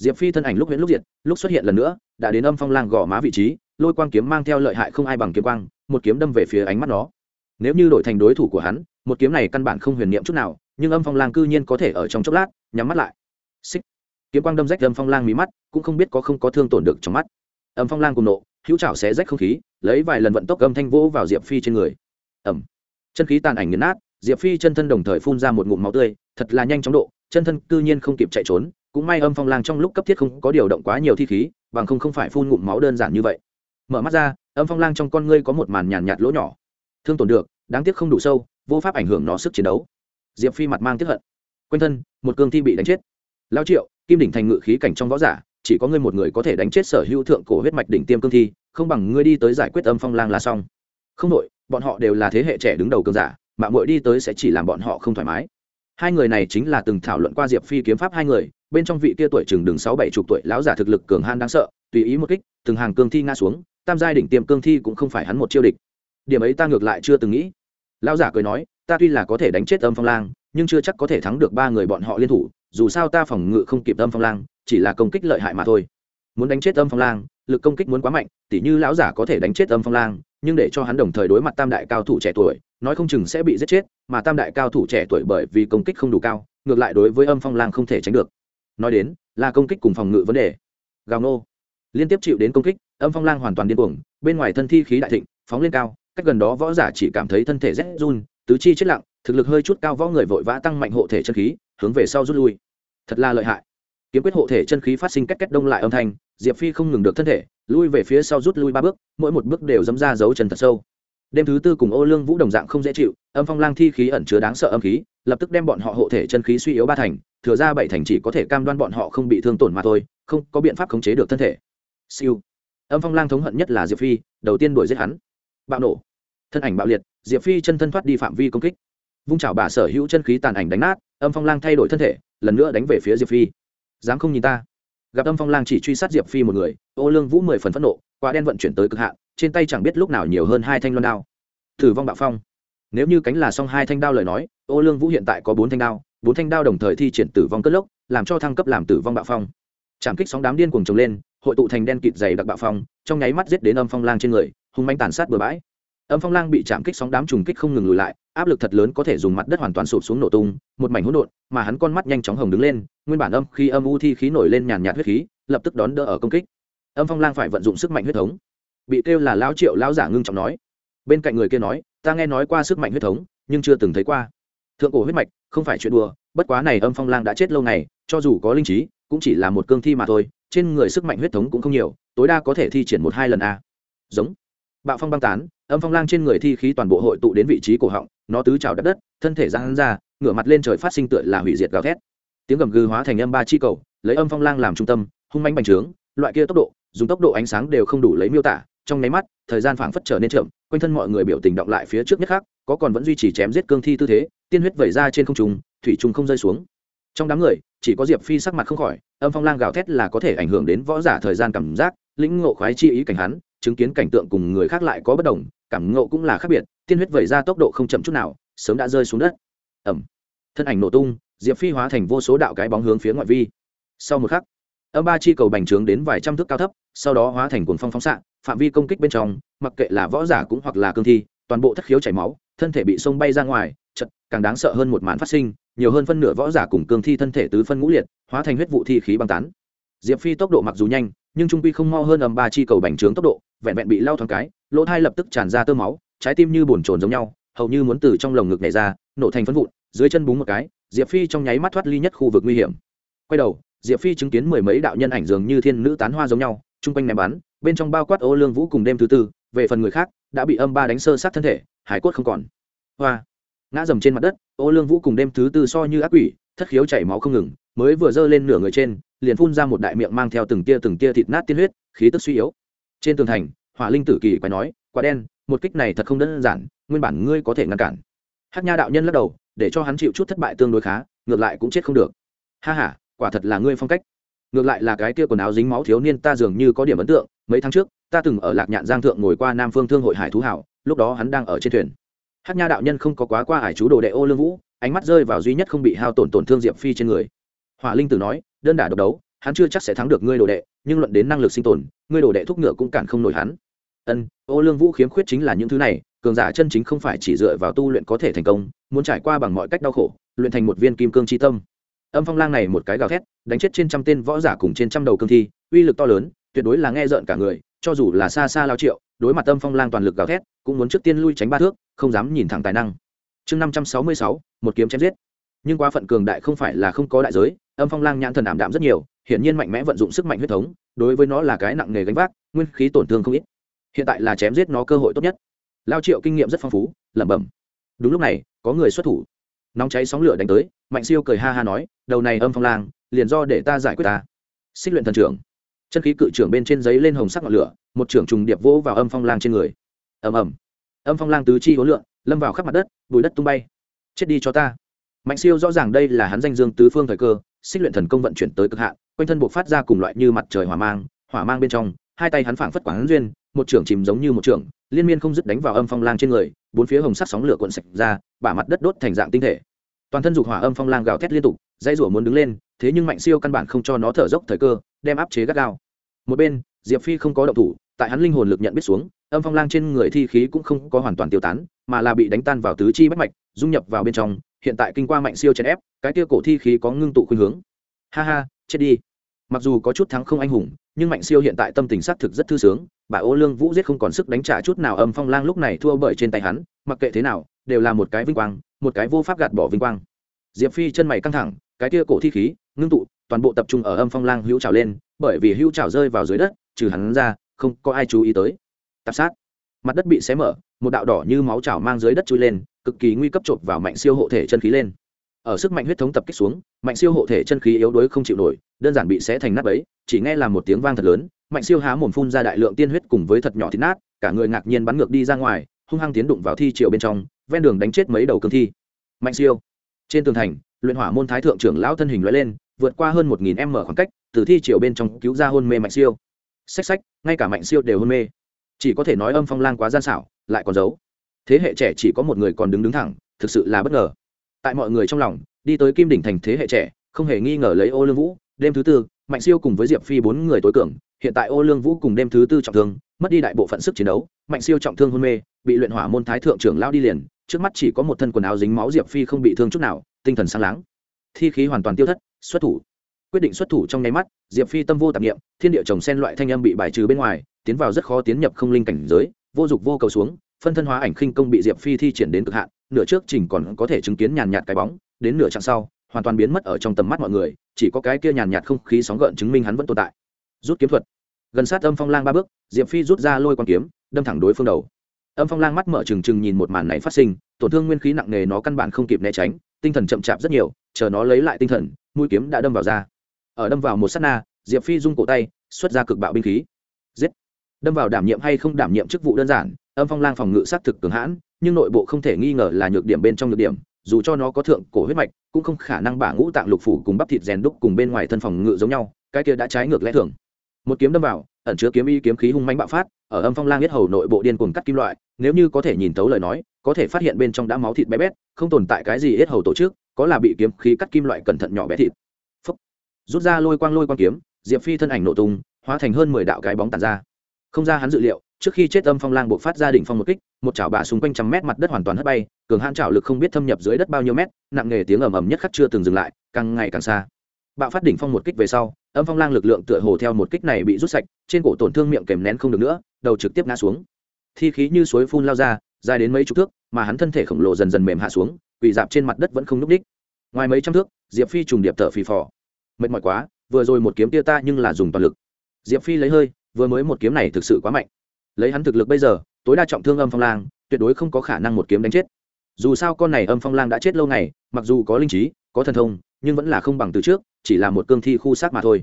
diệp phi thân ảnh lúc huyễn lúc diệt, lúc xuất hiện lần nữa, đã đến âm phong lang gò má vị trí, lôi quang kiếm mang theo lợi hại không ai bằng kiếm quang, một kiếm đâm về phía ánh mắt nó. Nếu như đổi thành đối thủ của hắn, một kiếm này căn bản không huyền niệm chút nào, nhưng âm phong lang cư nhiên có thể ở trong chốc lát, nhắm mắt lại. Xích. Kiếm quang đâm rách âm phong lang mí mắt, cũng không biết có không có thương tổn được trong mắt. Âm phong lang cùng nộ, hữu trảo xé rách không khí, lấy vài lần vận tốc âm thanh vỗ vào diệp phi trên người. Ẩm chân khí tàn ảnh nghiền nát, diệp phi chân thân đồng thời phun ra một ngụm máu tươi, thật là nhanh chóng độ, chân thân cư nhiên không kịp chạy trốn cũng may âm phong lang trong lúc cấp thiết không có điều động quá nhiều thi khí bằng không không phải phun ngụm máu đơn giản như vậy. Mở mắt ra âm phong lang trong con ngươi có một màn nhàn nhạt, lỗ nhỏ. Thương tổn được đáng tiếc không đủ sâu vô pháp ảnh hưởng nó sức chiến đấu. Diệp phi mặt mang tiếp hận. Quanh thân một cương thi bị đánh chết. Lao triệu kim đỉnh thành ngự khí cảnh trong võ giả chỉ có ngươi một người có thể đánh chết sở hữu thượng cổ huyết mạch đỉnh tiêm cương thi không bằng ngươi đi tới giải quyết âm phong lang là xong. Không đội bọn họ đều là thế hệ trẻ đứng đầu cương giả mạng muội đi tới sẽ chỉ làm bọn họ không thoải mái hai người này chính là từng thảo luận qua diệp phi kiếm pháp hai người, bên trong vị kia tuổi chừng đường sáu bảy chục tuổi lão giả thực lực cường han đáng sợ, tùy ý một kích, từng hàng cương thi ngã xuống, tam giai đỉnh tiêm cương thi cũng không phải hắn một chiêu địch. Điểm ấy ta ngược lại chưa từng nghĩ. Lão giả cười nói, ta tuy là có thể đánh chết âm phong lang, nhưng chưa chắc có thể thắng được ba người bọn họ liên thủ, dù sao ta phòng ngự không kịp âm phong lang, chỉ là công kích lợi hại mà thôi. Muốn đánh chết âm phong lang, lực công kích muốn quá mạnh, tỉ như lão giả có thể đánh chết âm phong lang nhưng để cho hắn đồng thời đối mặt tam đại cao thủ trẻ tuổi, nói không chừng sẽ bị giết chết, mà tam đại cao thủ trẻ tuổi bởi vì công kích không đủ cao, ngược lại đối với âm phong lang không thể tránh được. Nói đến, là công kích cùng phòng ngự vấn đề. Gào nô. Liên tiếp chịu đến công kích, âm phong lang hoàn toàn điên cuồng, bên ngoài thân thi khí đại thịnh, phóng lên cao, cách gần đó võ giả chỉ cảm thấy thân thể rét run, tứ chi chết lặng, thực lực hơi chút cao võ người vội vã tăng mạnh hộ thể chân khí, hướng về sau rút lui. Thật là lợi hại kiếm quyết hộ thể chân khí phát sinh cách cách đông lại âm thanh, diệp phi không ngừng được thân thể, lui về phía sau rút lui ba bước, mỗi một bước đều dấm ra dấu chân thật sâu. Đêm thứ tư cùng ô lương vũ đồng dạng không dễ chịu, âm phong lang thi khí ẩn chứa đáng sợ âm khí, lập tức đem bọn họ hộ thể chân khí suy yếu ba thành, thừa ra bảy thành chỉ có thể cam đoan bọn họ không bị thương tổn mà thôi, không có biện pháp khống chế được thân thể. Siêu. Âm phong lang thống hận nhất là diệp phi, đầu tiên đuổi giết hắn. Bạo nổ. Thân ảnh bạo liệt, diệp phi chân thân thoát đi phạm vi công kích. Vung chảo bà sở hữu chân khí tàn ảnh đánh nát, âm phong lang thay đổi thân thể, lần nữa đánh về phía diệp phi dám không nhìn ta? Gặp âm phong lang chỉ truy sát diệp phi một người, ô lương vũ mười phần phẫn nộ, quả đen vận chuyển tới cực hạn, trên tay chẳng biết lúc nào nhiều hơn hai thanh loan đao. Thử vong bạo phong. Nếu như cánh là xong hai thanh đao lời nói, ô lương vũ hiện tại có bốn thanh đao, bốn thanh đao đồng thời thi triển tử vong cất lốc, làm cho thăng cấp làm tử vong bạo phong. Trảm kích sóng đám điên cuồng trồng lên, hội tụ thành đen kịt dày đặc bạo phong, trong nháy mắt giết đến âm phong lang trên người, hung manh tàn sát bừa bãi âm phong lang bị chạm kích sóng đám trùng kích không ngừng lùi lại, áp lực thật lớn có thể dùng mặt đất hoàn toàn sụp xuống nổ tung, một mảnh hỗn độn, mà hắn con mắt nhanh chóng hồng đứng lên, nguyên bản âm khi âm u thi khí nổi lên nhàn nhạt huyết khí, lập tức đón đỡ ở công kích. Âm phong lang phải vận dụng sức mạnh huyết thống. Bị kêu là lão triệu lão giả ngưng trọng nói. Bên cạnh người kia nói, ta nghe nói qua sức mạnh huyết thống, nhưng chưa từng thấy qua. Thượng cổ huyết mạch, không phải chuyện đùa, bất quá này âm phong lang đã chết lâu ngày, cho dù có linh trí, cũng chỉ là một cương thi mà thôi, trên người sức mạnh huyết thống cũng không nhiều, tối đa có thể thi triển một hai lần a. Giống bạo phong băng tán, âm phong lang trên người thi khí toàn bộ hội tụ đến vị trí cổ họng, nó tứ trào đất đất, thân thể giang ra, ngửa mặt lên trời phát sinh tựa là hủy diệt gào thét. Tiếng gầm gừ hóa thành âm ba chi cầu, lấy âm phong lang làm trung tâm, hung manh bành trướng, loại kia tốc độ, dùng tốc độ ánh sáng đều không đủ lấy miêu tả, trong nháy mắt, thời gian phảng phất trở nên chậm, quanh thân mọi người biểu tình động lại phía trước nhất khác có còn vẫn duy trì chém giết cương thi tư thế, tiên huyết vẩy ra trên không trung, thủy trung không rơi xuống. Trong đám người, chỉ có diệp phi sắc mặt không khỏi, âm phong lang gào thét là có thể ảnh hưởng đến võ giả thời gian cảm giác, lĩnh ngộ khoái chi ý cảnh hắn chứng kiến cảnh tượng cùng người khác lại có bất đồng, cảm ngộ cũng là khác biệt, tiên huyết vẩy ra tốc độ không chậm chút nào, sớm đã rơi xuống đất. Ẩm. Thân ảnh nổ tung, diệp phi hóa thành vô số đạo cái bóng hướng phía ngoại vi. Sau một khắc, âm ba chi cầu bành trướng đến vài trăm thước cao thấp, sau đó hóa thành cuồng phong phóng xạ, phạm vi công kích bên trong, mặc kệ là võ giả cũng hoặc là cương thi, toàn bộ thất khiếu chảy máu, thân thể bị sông bay ra ngoài, chật, càng đáng sợ hơn một màn phát sinh, nhiều hơn phân nửa võ giả cùng cương thi thân thể tứ phân ngũ liệt, hóa thành huyết vụ thi khí băng tán. Diệp phi tốc độ mặc dù nhanh, nhưng trung quy không mo hơn âm ba chi cầu bành trướng tốc độ vẹn vẹn bị lao thoáng cái, lỗ thai lập tức tràn ra tơ máu, trái tim như bồn trồn giống nhau, hầu như muốn từ trong lồng ngực này ra, nổ thành phân vụn, dưới chân búng một cái, diệp phi trong nháy mắt thoát ly nhất khu vực nguy hiểm. Quay đầu, diệp phi chứng kiến mười mấy đạo nhân ảnh dường như thiên nữ tán hoa giống nhau, chung quanh ném bắn, bên trong bao quát ô lương vũ cùng đêm thứ tư, về phần người khác, đã bị âm ba đánh sơ sát thân thể, hải quất không còn. Hoa! Ngã dầm trên mặt đất, ô lương vũ cùng đêm thứ tư so như ác quỷ, thất khiếu chảy máu không ngừng, mới vừa giơ lên nửa người trên, liền phun ra một đại miệng mang theo từng tia từng tia thịt nát tiên huyết, khí tức suy yếu trên tường thành, hỏa linh tử kỳ quay nói quá đen, một kích này thật không đơn giản, nguyên bản ngươi có thể ngăn cản. Hắc nha đạo nhân lắc đầu, để cho hắn chịu chút thất bại tương đối khá, ngược lại cũng chết không được. Ha ha, quả thật là ngươi phong cách. Ngược lại là cái kia quần áo dính máu thiếu niên ta dường như có điểm ấn tượng, mấy tháng trước, ta từng ở lạc nhạn giang thượng ngồi qua nam phương thương hội hải thú hảo, lúc đó hắn đang ở trên thuyền. Hát nha đạo nhân không có quá qua hải chú đồ đệ ô lương vũ, ánh mắt rơi vào duy nhất không bị hao tổn tổn thương diệp phi trên người. Hỏa linh tử nói, đơn đả độc đấu hắn chưa chắc sẽ thắng được ngươi đồ đệ, nhưng luận đến năng lực sinh tồn, ngươi đồ đệ thúc ngựa cũng cản không nổi hắn. Ân, ô lương vũ khiếm khuyết chính là những thứ này, cường giả chân chính không phải chỉ dựa vào tu luyện có thể thành công, muốn trải qua bằng mọi cách đau khổ, luyện thành một viên kim cương chi tâm. Âm phong lang này một cái gào thét, đánh chết trên trăm tên võ giả cùng trên trăm đầu cương thi, uy lực to lớn, tuyệt đối là nghe rợn cả người, cho dù là xa xa lao triệu, đối mặt âm phong lang toàn lực gào thét, cũng muốn trước tiên lui tránh ba thước, không dám nhìn thẳng tài năng. Chương năm trăm sáu mươi sáu, một kiếm chém giết nhưng quá phận cường đại không phải là không có đại giới, âm phong lang nhãn thần ảm đạm rất nhiều, hiển nhiên mạnh mẽ vận dụng sức mạnh huyết thống, đối với nó là cái nặng nghề gánh vác, nguyên khí tổn thương không ít. Hiện tại là chém giết nó cơ hội tốt nhất. Lao triệu kinh nghiệm rất phong phú, lẩm bẩm. Đúng lúc này, có người xuất thủ. Nóng cháy sóng lửa đánh tới, mạnh siêu cười ha ha nói, đầu này âm phong lang, liền do để ta giải quyết ta. Xích luyện thần trưởng. Chân khí cự trưởng bên trên giấy lên hồng sắc ngọn lửa, một trưởng trùng điệp vỗ vào âm phong lang trên người. Ầm ầm. Âm phong lang tứ chi hối lượn, lâm vào khắp mặt đất, bùi đất tung bay. Chết đi cho ta mạnh siêu rõ ràng đây là hắn danh dương tứ phương thời cơ, xích luyện thần công vận chuyển tới cực hạn, quanh thân buộc phát ra cùng loại như mặt trời hỏa mang hỏa mang bên trong, hai tay hắn phảng phất quảng duyên, một trưởng chìm giống như một trưởng, liên miên không dứt đánh vào âm phong lang trên người, bốn phía hồng sắc sóng lửa cuộn sạch ra, bả mặt đất đốt thành dạng tinh thể. Toàn thân dục hỏa âm phong lang gào thét liên tục dây rủa muốn đứng lên, thế nhưng mạnh siêu căn bản không cho nó thở dốc thời cơ, đem áp chế gắt gao. Một bên, diệp phi không có động thủ, tại hắn linh hồn lực nhận biết xuống, âm phong lang trên người thi khí cũng không có hoàn toàn tiêu tán, mà là bị đánh tan vào tứ chi bách mạch, dung nhập vào bên trong hiện tại kinh qua mạnh siêu chèn ép, cái kia cổ thi khí có ngưng tụ khuynh hướng. Ha ha, chết đi. Mặc dù có chút thắng không anh hùng, nhưng mạnh siêu hiện tại tâm tình xác thực rất thư sướng, bà ô lương vũ giết không còn sức đánh trả chút nào âm phong lang lúc này thua bởi trên tay hắn, mặc kệ thế nào, đều là một cái vinh quang, một cái vô pháp gạt bỏ vinh quang. Diệp phi chân mày căng thẳng, cái kia cổ thi khí, ngưng tụ, toàn bộ tập trung ở âm phong lang hữu trào lên, bởi vì hữu trào rơi vào dưới đất, trừ hắn ra, không có ai chú ý tới. Tạp sát mặt đất bị xé mở, một đạo đỏ như máu trào mang dưới đất chui lên, cực kỳ nguy cấp chộp vào mạnh siêu hộ thể chân khí lên. Ở sức mạnh huyết thống tập kích xuống, mạnh siêu hộ thể chân khí yếu đuối không chịu nổi, đơn giản bị xé thành nát ấy chỉ nghe là một tiếng vang thật lớn, mạnh siêu há mồm phun ra đại lượng tiên huyết cùng với thật nhỏ thịt nát, cả người ngạc nhiên bắn ngược đi ra ngoài, hung hăng tiến đụng vào thi triều bên trong, ven đường đánh chết mấy đầu cương thi. Mạnh siêu, trên tường thành, luyện hỏa môn thái thượng trưởng lão thân hình lóe lên, vượt qua hơn một nghìn m khoảng cách, từ thi triều bên trong cứu ra hôn mê mạnh siêu. Xách xách, ngay cả mạnh siêu đều hôn mê chỉ có thể nói âm phong lang quá gian xảo, lại còn giấu. Thế hệ trẻ chỉ có một người còn đứng đứng thẳng, thực sự là bất ngờ. Tại mọi người trong lòng, đi tới kim đỉnh thành thế hệ trẻ, không hề nghi ngờ lấy ô lương vũ, đêm thứ tư, mạnh siêu cùng với diệp phi bốn người tối cường, hiện tại ô lương vũ cùng đêm thứ tư trọng thương, mất đi đại bộ phận sức chiến đấu, mạnh siêu trọng thương hôn mê, bị luyện hỏa môn thái thượng trưởng lao đi liền, trước mắt chỉ có một thân quần áo dính máu diệp phi không bị thương chút nào, tinh thần sáng láng. Thi khí hoàn toàn tiêu thất, xuất thủ. Quyết định xuất thủ trong nháy mắt, diệp phi tâm vô tạp nghiệm thiên địa trồng sen loại thanh âm bị bài trừ bên ngoài tiến vào rất khó tiến nhập không linh cảnh giới, vô dục vô cầu xuống, phân thân hóa ảnh khinh công bị diệp phi thi triển đến cực hạn, nửa trước trình còn có thể chứng kiến nhàn nhạt cái bóng, đến nửa chặng sau, hoàn toàn biến mất ở trong tầm mắt mọi người, chỉ có cái kia nhàn nhạt không khí sóng gợn chứng minh hắn vẫn tồn tại. Rút kiếm thuật. Gần sát âm phong lang ba bước, diệp phi rút ra lôi con kiếm, đâm thẳng đối phương đầu. Âm phong lang mắt mở trừng trừng nhìn một màn này phát sinh, tổn thương nguyên khí nặng nề nó căn bản không kịp né tránh, tinh thần chậm chạp rất nhiều, chờ nó lấy lại tinh thần, mũi kiếm đã đâm vào ra ở đâm vào một sát na, diệp phi rung cổ tay, xuất ra cực bạo binh khí. Giết đâm vào đảm nhiệm hay không đảm nhiệm chức vụ đơn giản, âm phong lang phòng ngự s á t thực cường hãn, nhưng nội bộ không thể nghi ngờ là nhược điểm bên trong nhược điểm, dù cho nó có thượng cổ huyết mạch, cũng không khả năng bả ngũ tạng lục phủ cùng bắp thịt rèn đúc cùng bên ngoài thân phòng ngự giống nhau, cái kia đã trái ngược lẽ thường. Một kiếm đâm vào, ẩn chứa kiếm y kiếm khí hung manh bạo phát, ở âm phong lang biết hầu nội bộ điên cuồng cắt kim loại, nếu như có thể nhìn tấu lời nói, có thể phát hiện bên trong đã máu thịt bé bét, không tồn tại cái gì hết hầu tổ chức, có là bị kiếm khí cắt kim loại cẩn thận nhỏ bé thịt. Phúc. rút ra lôi quang lôi quang kiếm, diệp phi thân ảnh nổ tung, hóa thành hơn mười đạo cái bóng tàn ra không ra hắn dự liệu, trước khi chết âm phong lang buộc phát ra đỉnh phong một kích, một chảo bả xung quanh trăm mét mặt đất hoàn toàn hất bay, cường hãn chảo lực không biết thâm nhập dưới đất bao nhiêu mét, nặng nghề tiếng ầm ầm nhất khắc chưa từng dừng lại, càng ngày càng xa. Bạo phát đỉnh phong một kích về sau, âm phong lang lực lượng tựa hồ theo một kích này bị rút sạch, trên cổ tổn thương miệng kèm nén không được nữa, đầu trực tiếp ngã xuống. Thi khí như suối phun lao ra, dài đến mấy chục thước, mà hắn thân thể khổng lồ dần dần mềm hạ xuống, quỳ dạp trên mặt đất vẫn không n ú c đích ngoài mấy trăm thước, diệp phi trùng điệp thở phì phò. Mệt mỏi quá, vừa rồi một kiếm tia ta nhưng là dùng toàn lực. Diệp phi lấy hơi vừa mới một kiếm này thực sự quá mạnh. Lấy hắn thực lực bây giờ, tối đa trọng thương âm phong lang, tuyệt đối không có khả năng một kiếm đánh chết. Dù sao con này âm phong lang đã chết lâu ngày, mặc dù có linh trí, có thần thông, nhưng vẫn là không bằng từ trước, chỉ là một cương thi khu sát mà thôi.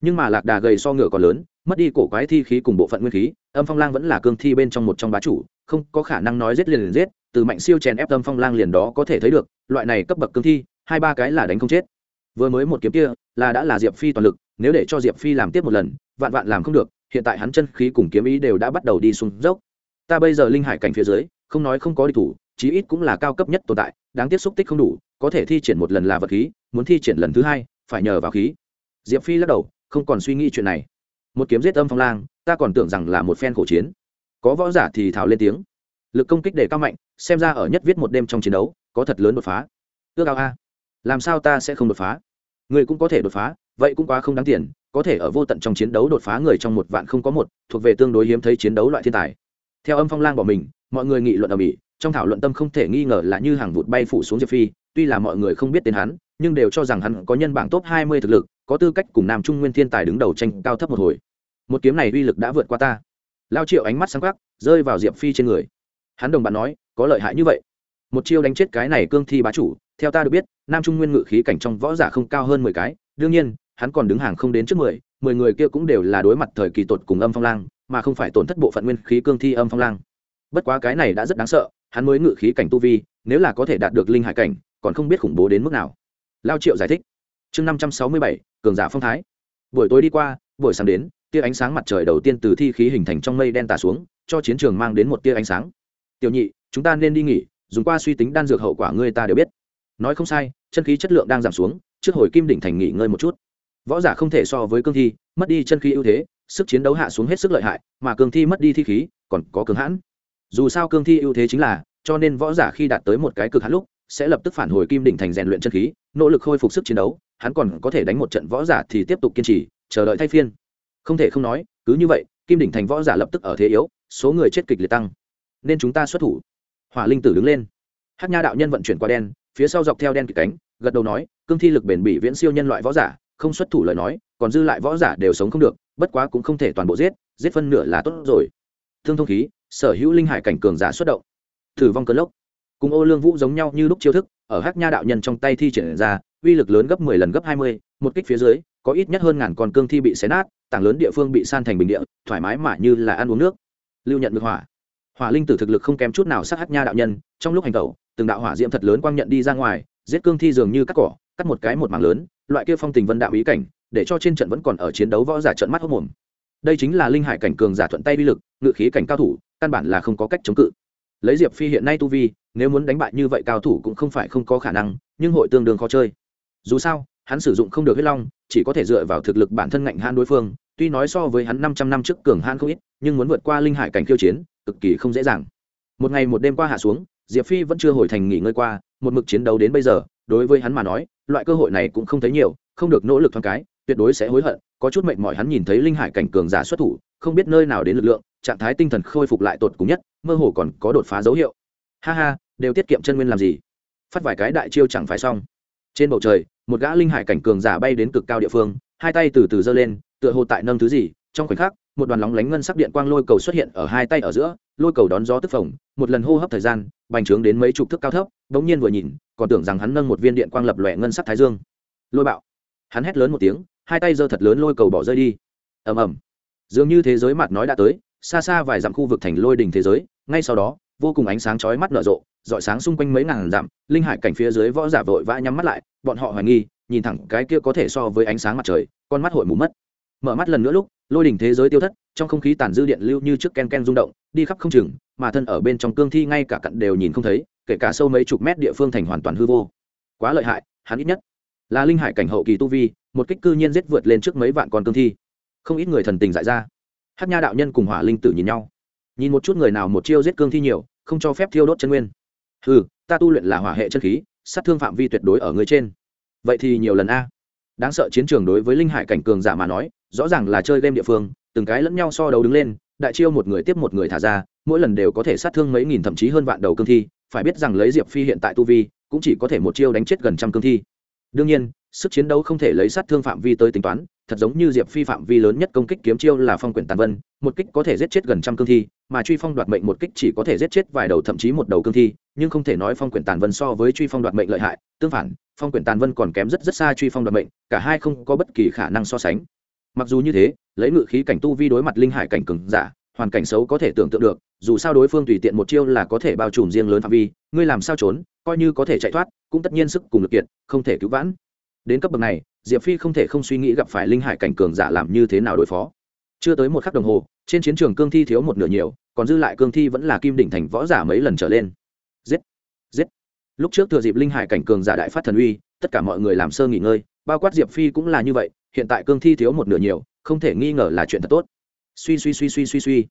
Nhưng mà lạc đà gầy so ngựa còn lớn, mất đi cổ quái thi khí cùng bộ phận nguyên khí, âm phong lang vẫn là cương thi bên trong một trong bá chủ, không có khả năng nói giết liền liền giết, từ mạnh siêu chèn ép âm phong lang liền đó có thể thấy được, loại này cấp bậc cương thi, hai ba cái là đánh không chết. Vừa mới một kiếm kia, là đã là diệp phi toàn lực, nếu để cho diệp phi làm tiếp một lần, vạn vạn làm không được hiện tại hắn chân khí cùng kiếm ý đều đã bắt đầu đi xuống dốc. Ta bây giờ linh hải cảnh phía dưới, không nói không có địch thủ, chí ít cũng là cao cấp nhất tồn tại, đáng tiếc xúc tích không đủ, có thể thi triển một lần là vật khí, muốn thi triển lần thứ hai, phải nhờ vào khí. Diệp phi lắc đầu, không còn suy nghĩ chuyện này. Một kiếm giết âm phong lang, ta còn tưởng rằng là một phen khổ chiến. Có võ giả thì thảo lên tiếng. Lực công kích đề cao mạnh, xem ra ở nhất viết một đêm trong chiến đấu, có thật lớn đột phá. Ước ao a. Làm sao ta sẽ không đột phá? Người cũng có thể đột phá vậy cũng quá không đáng tiền, có thể ở vô tận trong chiến đấu đột phá người trong một vạn không có một, thuộc về tương đối hiếm thấy chiến đấu loại thiên tài. Theo âm phong lang bỏ mình, mọi người nghị luận ở mỹ, trong thảo luận tâm không thể nghi ngờ là như hàng vụt bay phủ xuống diệp phi, tuy là mọi người không biết tên hắn, nhưng đều cho rằng hắn có nhân bảng top hai mươi thực lực, có tư cách cùng nam trung nguyên thiên tài đứng đầu tranh cao thấp một hồi. Một kiếm này uy lực đã vượt qua ta. Lao triệu ánh mắt sáng khắc rơi vào diệp phi trên người. Hắn đồng bạn nói, có lợi hại như vậy. Một chiêu đánh chết cái này cương thi bá chủ, theo ta được biết, nam trung nguyên ngự khí cảnh trong võ giả không cao hơn mười cái, đương nhiên hắn còn đứng hàng không đến trước mười mười người kia cũng đều là đối mặt thời kỳ tột cùng âm phong lang, mà không phải tổn thất bộ phận nguyên khí cương thi âm phong lang. Bất quá cái này đã rất đáng sợ, hắn mới ngự khí cảnh tu vi, nếu là có thể đạt được linh hải cảnh, còn không biết khủng bố đến mức nào. Lao triệu giải thích. Chương năm trăm sáu mươi bảy, cường giả phong thái. Buổi tối đi qua, buổi sáng đến, tia ánh sáng mặt trời đầu tiên từ thi khí hình thành trong mây đen tà xuống, cho chiến trường mang đến một tia ánh sáng. Tiểu nhị, chúng ta nên đi nghỉ, dùng qua suy tính đan dược hậu quả ngươi ta đều biết. Nói không sai, chân khí chất lượng đang giảm xuống, trước hồi kim đỉnh thành nghỉ ngơi một chút võ giả không thể so với cương thi, mất đi chân khí ưu thế, sức chiến đấu hạ xuống hết sức lợi hại, mà cương thi mất đi thi khí, còn có cường hãn. Dù sao cương thi ưu thế chính là, cho nên võ giả khi đạt tới một cái cực hãn lúc, sẽ lập tức phản hồi kim đỉnh thành rèn luyện chân khí, nỗ lực khôi phục sức chiến đấu, hắn còn có thể đánh một trận võ giả thì tiếp tục kiên trì, chờ đợi thay phiên. Không thể không nói, cứ như vậy, kim đỉnh thành võ giả lập tức ở thế yếu, số người chết kịch liệt tăng. Nên chúng ta xuất thủ. Hỏa linh tử đứng lên. Hát nha đạo nhân vận chuyển qua đen, phía sau dọc theo đen kịch cánh, gật đầu nói, cương thi lực bền bỉ viễn siêu nhân loại võ giả không xuất thủ lời nói còn dư lại võ giả đều sống không được bất quá cũng không thể toàn bộ giết giết phân nửa là tốt rồi. Thương thông khí sở hữu linh hải cảnh cường giả xuất động. Thử vong cơn lốc. Cùng ô lương vũ giống nhau như lúc chiêu thức ở hắc nha đạo nhân trong tay thi triển ra uy lực lớn gấp 10 lần gấp 20, một kích phía dưới có ít nhất hơn ngàn con cương thi bị xé nát tảng lớn địa phương bị san thành bình địa thoải mái mà như là ăn uống nước. Lưu nhận được hỏa. Hỏa linh tử thực lực không kém chút nào sát hắc nha đạo nhân trong lúc hành tẩu từng đạo hỏa diễm thật lớn quang nhận đi ra ngoài giết cương thi dường như cắt cỏ cắt một cái một mảng lớn loại kia phong tình vân đạo ý cảnh, để cho trên trận vẫn còn ở chiến đấu võ giả trận mắt hốc mồm. Đây chính là linh hải cảnh cường giả thuận tay bi lực, ngự khí cảnh cao thủ, căn bản là không có cách chống cự. Lấy diệp phi hiện nay tu vi, nếu muốn đánh bại như vậy cao thủ cũng không phải không có khả năng, nhưng hội tương đương khó chơi. Dù sao, hắn sử dụng không được huyết long, chỉ có thể dựa vào thực lực bản thân ngạnh han đối phương, tuy nói so với hắn năm trăm năm trước cường han không ít, nhưng muốn vượt qua linh hải cảnh khiêu chiến, cực kỳ không dễ dàng. Một ngày một đêm qua hạ xuống, diệp phi vẫn chưa hồi thành nghỉ ngơi qua, một mực chiến đấu đến bây giờ đối với hắn mà nói, loại cơ hội này cũng không thấy nhiều, không được nỗ lực thoáng cái, tuyệt đối sẽ hối hận, có chút mệnh mỏi hắn nhìn thấy linh hải cảnh cường giả xuất thủ, không biết nơi nào đến lực lượng, trạng thái tinh thần khôi phục lại tột cùng nhất, mơ hồ còn có đột phá dấu hiệu. Ha ha, đều tiết kiệm chân nguyên làm gì? Phát vài cái đại chiêu chẳng phải xong. Trên bầu trời, một gã linh hải cảnh cường giả bay đến cực cao địa phương, hai tay từ từ giơ lên, tựa hồ tại nâng thứ gì, trong khoảnh khắc, một đoàn lóng lánh ngân sắc điện quang lôi cầu xuất hiện ở hai tay ở giữa, lôi cầu đón gió tức phồng, một lần hô hấp thời gian, bành trướng đến mấy chục thước cao thấp, bỗng nhiên vừa nhìn còn tưởng rằng hắn nâng một viên điện quang lập lòe ngân sắc thái dương. Lôi bạo. Hắn hét lớn một tiếng, hai tay giơ thật lớn lôi cầu bỏ rơi đi. Ầm ầm. Dường như thế giới mặt nói đã tới, xa xa vài dặm khu vực thành lôi đỉnh thế giới, ngay sau đó, vô cùng ánh sáng chói mắt nở rộ dọi sáng xung quanh mấy ngàn dặm, linh hải cảnh phía dưới võ giả vội vã nhắm mắt lại, bọn họ hoài nghi, nhìn thẳng cái kia có thể so với ánh sáng mặt trời, con mắt hội mù mất. Mở mắt lần nữa lúc, lôi đỉnh thế giới tiêu thất, trong không khí tàn dư điện lưu như trước ken ken rung động, đi khắp không chừng, mà thân ở bên trong cương thi ngay cả cận đều nhìn không thấy kể cả sâu mấy chục mét địa phương thành hoàn toàn hư vô. Quá lợi hại, hắn ít nhất là linh hải cảnh hậu kỳ tu vi, một kích cư nhiên giết vượt lên trước mấy vạn con cương thi. Không ít người thần tình dại ra. Hát nha đạo nhân cùng hỏa linh tử nhìn nhau. Nhìn một chút người nào một chiêu giết cương thi nhiều, không cho phép thiêu đốt chân nguyên. Ừ ta tu luyện là hỏa hệ chân khí, sát thương phạm vi tuyệt đối ở người trên. Vậy thì nhiều lần a. Đáng sợ chiến trường đối với linh hải cảnh cường giả mà nói, rõ ràng là chơi game địa phương, từng cái lẫn nhau so đấu đứng lên, đại chiêu một người tiếp một người thả ra, mỗi lần đều có thể sát thương mấy nghìn thậm chí hơn vạn đầu cương thi phải biết rằng lấy diệp phi hiện tại tu vi, cũng chỉ có thể một chiêu đánh chết gần trăm cương thi. Đương nhiên, sức chiến đấu không thể lấy sát thương phạm vi tới tính toán, thật giống như diệp phi phạm vi lớn nhất công kích kiếm chiêu là phong quyển tàn vân, một kích có thể giết chết gần trăm cương thi, mà truy phong đoạt mệnh một kích chỉ có thể giết chết vài đầu thậm chí một đầu cương thi, nhưng không thể nói phong quyển tàn vân so với truy phong đoạt mệnh lợi hại, tương phản, phong quyển tàn vân còn kém rất rất xa truy phong đoạt mệnh, cả hai không có bất kỳ khả năng so sánh. Mặc dù như thế, lấy ngự khí cảnh tu vi đối mặt linh hải cảnh cường giả hoàn cảnh xấu có thể tưởng tượng được, dù sao đối phương tùy tiện một chiêu là có thể bao trùm riêng lớn phạm vi, ngươi làm sao trốn, coi như có thể chạy thoát, cũng tất nhiên sức cùng lực kiệt, không thể cứu vãn. Đến cấp bậc này, diệp phi không thể không suy nghĩ gặp phải linh hải cảnh cường giả làm như thế nào đối phó. Chưa tới một khắc đồng hồ, trên chiến trường cương thi thiếu một nửa nhiều, còn dư lại cương thi vẫn là kim đỉnh thành võ giả mấy lần trở lên. Giết! Lúc trước thừa dịp linh hải cảnh cường giả đại phát thần uy, tất cả mọi người làm sơ nghỉ ngơi, bao quát diệp phi cũng là như vậy, hiện tại cương thi thiếu một nửa nhiều, không thể nghi ngờ là chuyện thật tốt suy suy suy suy suy suy.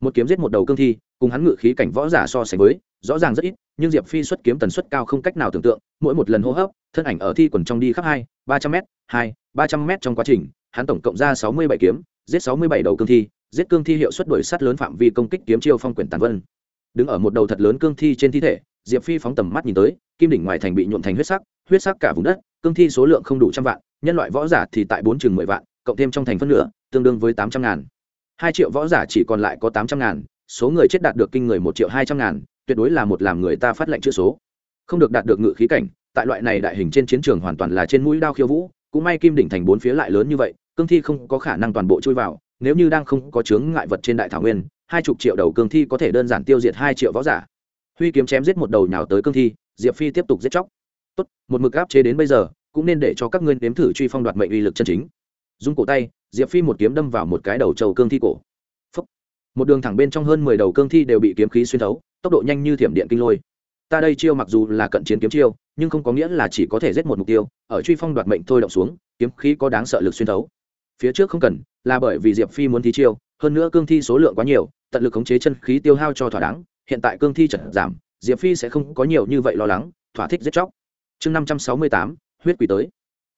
Một kiếm giết một đầu cương thi, cùng hắn ngự khí cảnh võ giả so sánh với, rõ ràng rất ít, nhưng diệp phi xuất kiếm tần suất cao không cách nào tưởng tượng, mỗi một lần hô hấp, thân ảnh ở thi quần trong đi khắp hai, ba trăm m hai, ba trăm m trong quá trình, hắn tổng cộng ra sáu mươi bảy kiếm, giết sáu mươi bảy đầu cương thi, giết cương thi hiệu suất đổi sát lớn phạm vi công kích kiếm chiêu phong quyển tàn vân. Đứng ở một đầu thật lớn cương thi trên thi thể, diệp phi phóng tầm mắt nhìn tới, kim đỉnh ngoài thành bị nhuộn thành huyết sắc huyết sắc cả vùng đất, cương thi số lượng không đủ trăm vạn, nhân loại võ giả thì tại bốn chừng mười vạn, cộng thêm trong thành phân nửa, tương đương với tám trăm ngàn hai triệu võ giả chỉ còn lại có tám trăm ngàn, số người chết đạt được kinh người một triệu hai trăm ngàn, tuyệt đối là một làm người ta phát lệnh chữ số. Không được đạt được ngự khí cảnh, tại loại này đại hình trên chiến trường hoàn toàn là trên mũi đao khiêu vũ, cũng may kim đỉnh thành bốn phía lại lớn như vậy, cương thi không có khả năng toàn bộ chui vào, nếu như đang không có chướng ngại vật trên đại thảo nguyên, hai chục triệu đầu cương thi có thể đơn giản tiêu diệt hai triệu võ giả. Huy kiếm chém giết một đầu nhào tới cương thi, diệp phi tiếp tục giết chóc. Tốt, một mực áp chế đến bây giờ, cũng nên để cho các ngươi nếm thử truy phong đoạt mệnh uy lực chân chính. Dung cổ tay diệp phi một kiếm đâm vào một cái đầu trầu cương thi cổ. Phúc. một đường thẳng bên trong hơn mười đầu cương thi đều bị kiếm khí xuyên thấu, tốc độ nhanh như thiểm điện kinh lôi. Ta đây chiêu mặc dù là cận chiến kiếm chiêu, nhưng không có nghĩa là chỉ có thể giết một mục tiêu, ở truy phong đoạt mệnh thôi động xuống, kiếm khí có đáng sợ lực xuyên thấu. Phía trước không cần, là bởi vì diệp phi muốn thi chiêu, hơn nữa cương thi số lượng quá nhiều, tận lực khống chế chân khí tiêu hao cho thỏa đáng, hiện tại cương thi chật giảm, diệp phi sẽ không có nhiều như vậy lo lắng, thỏa thích giết chóc. Chương năm trăm sáu mươi tám, huyết quỷ tới.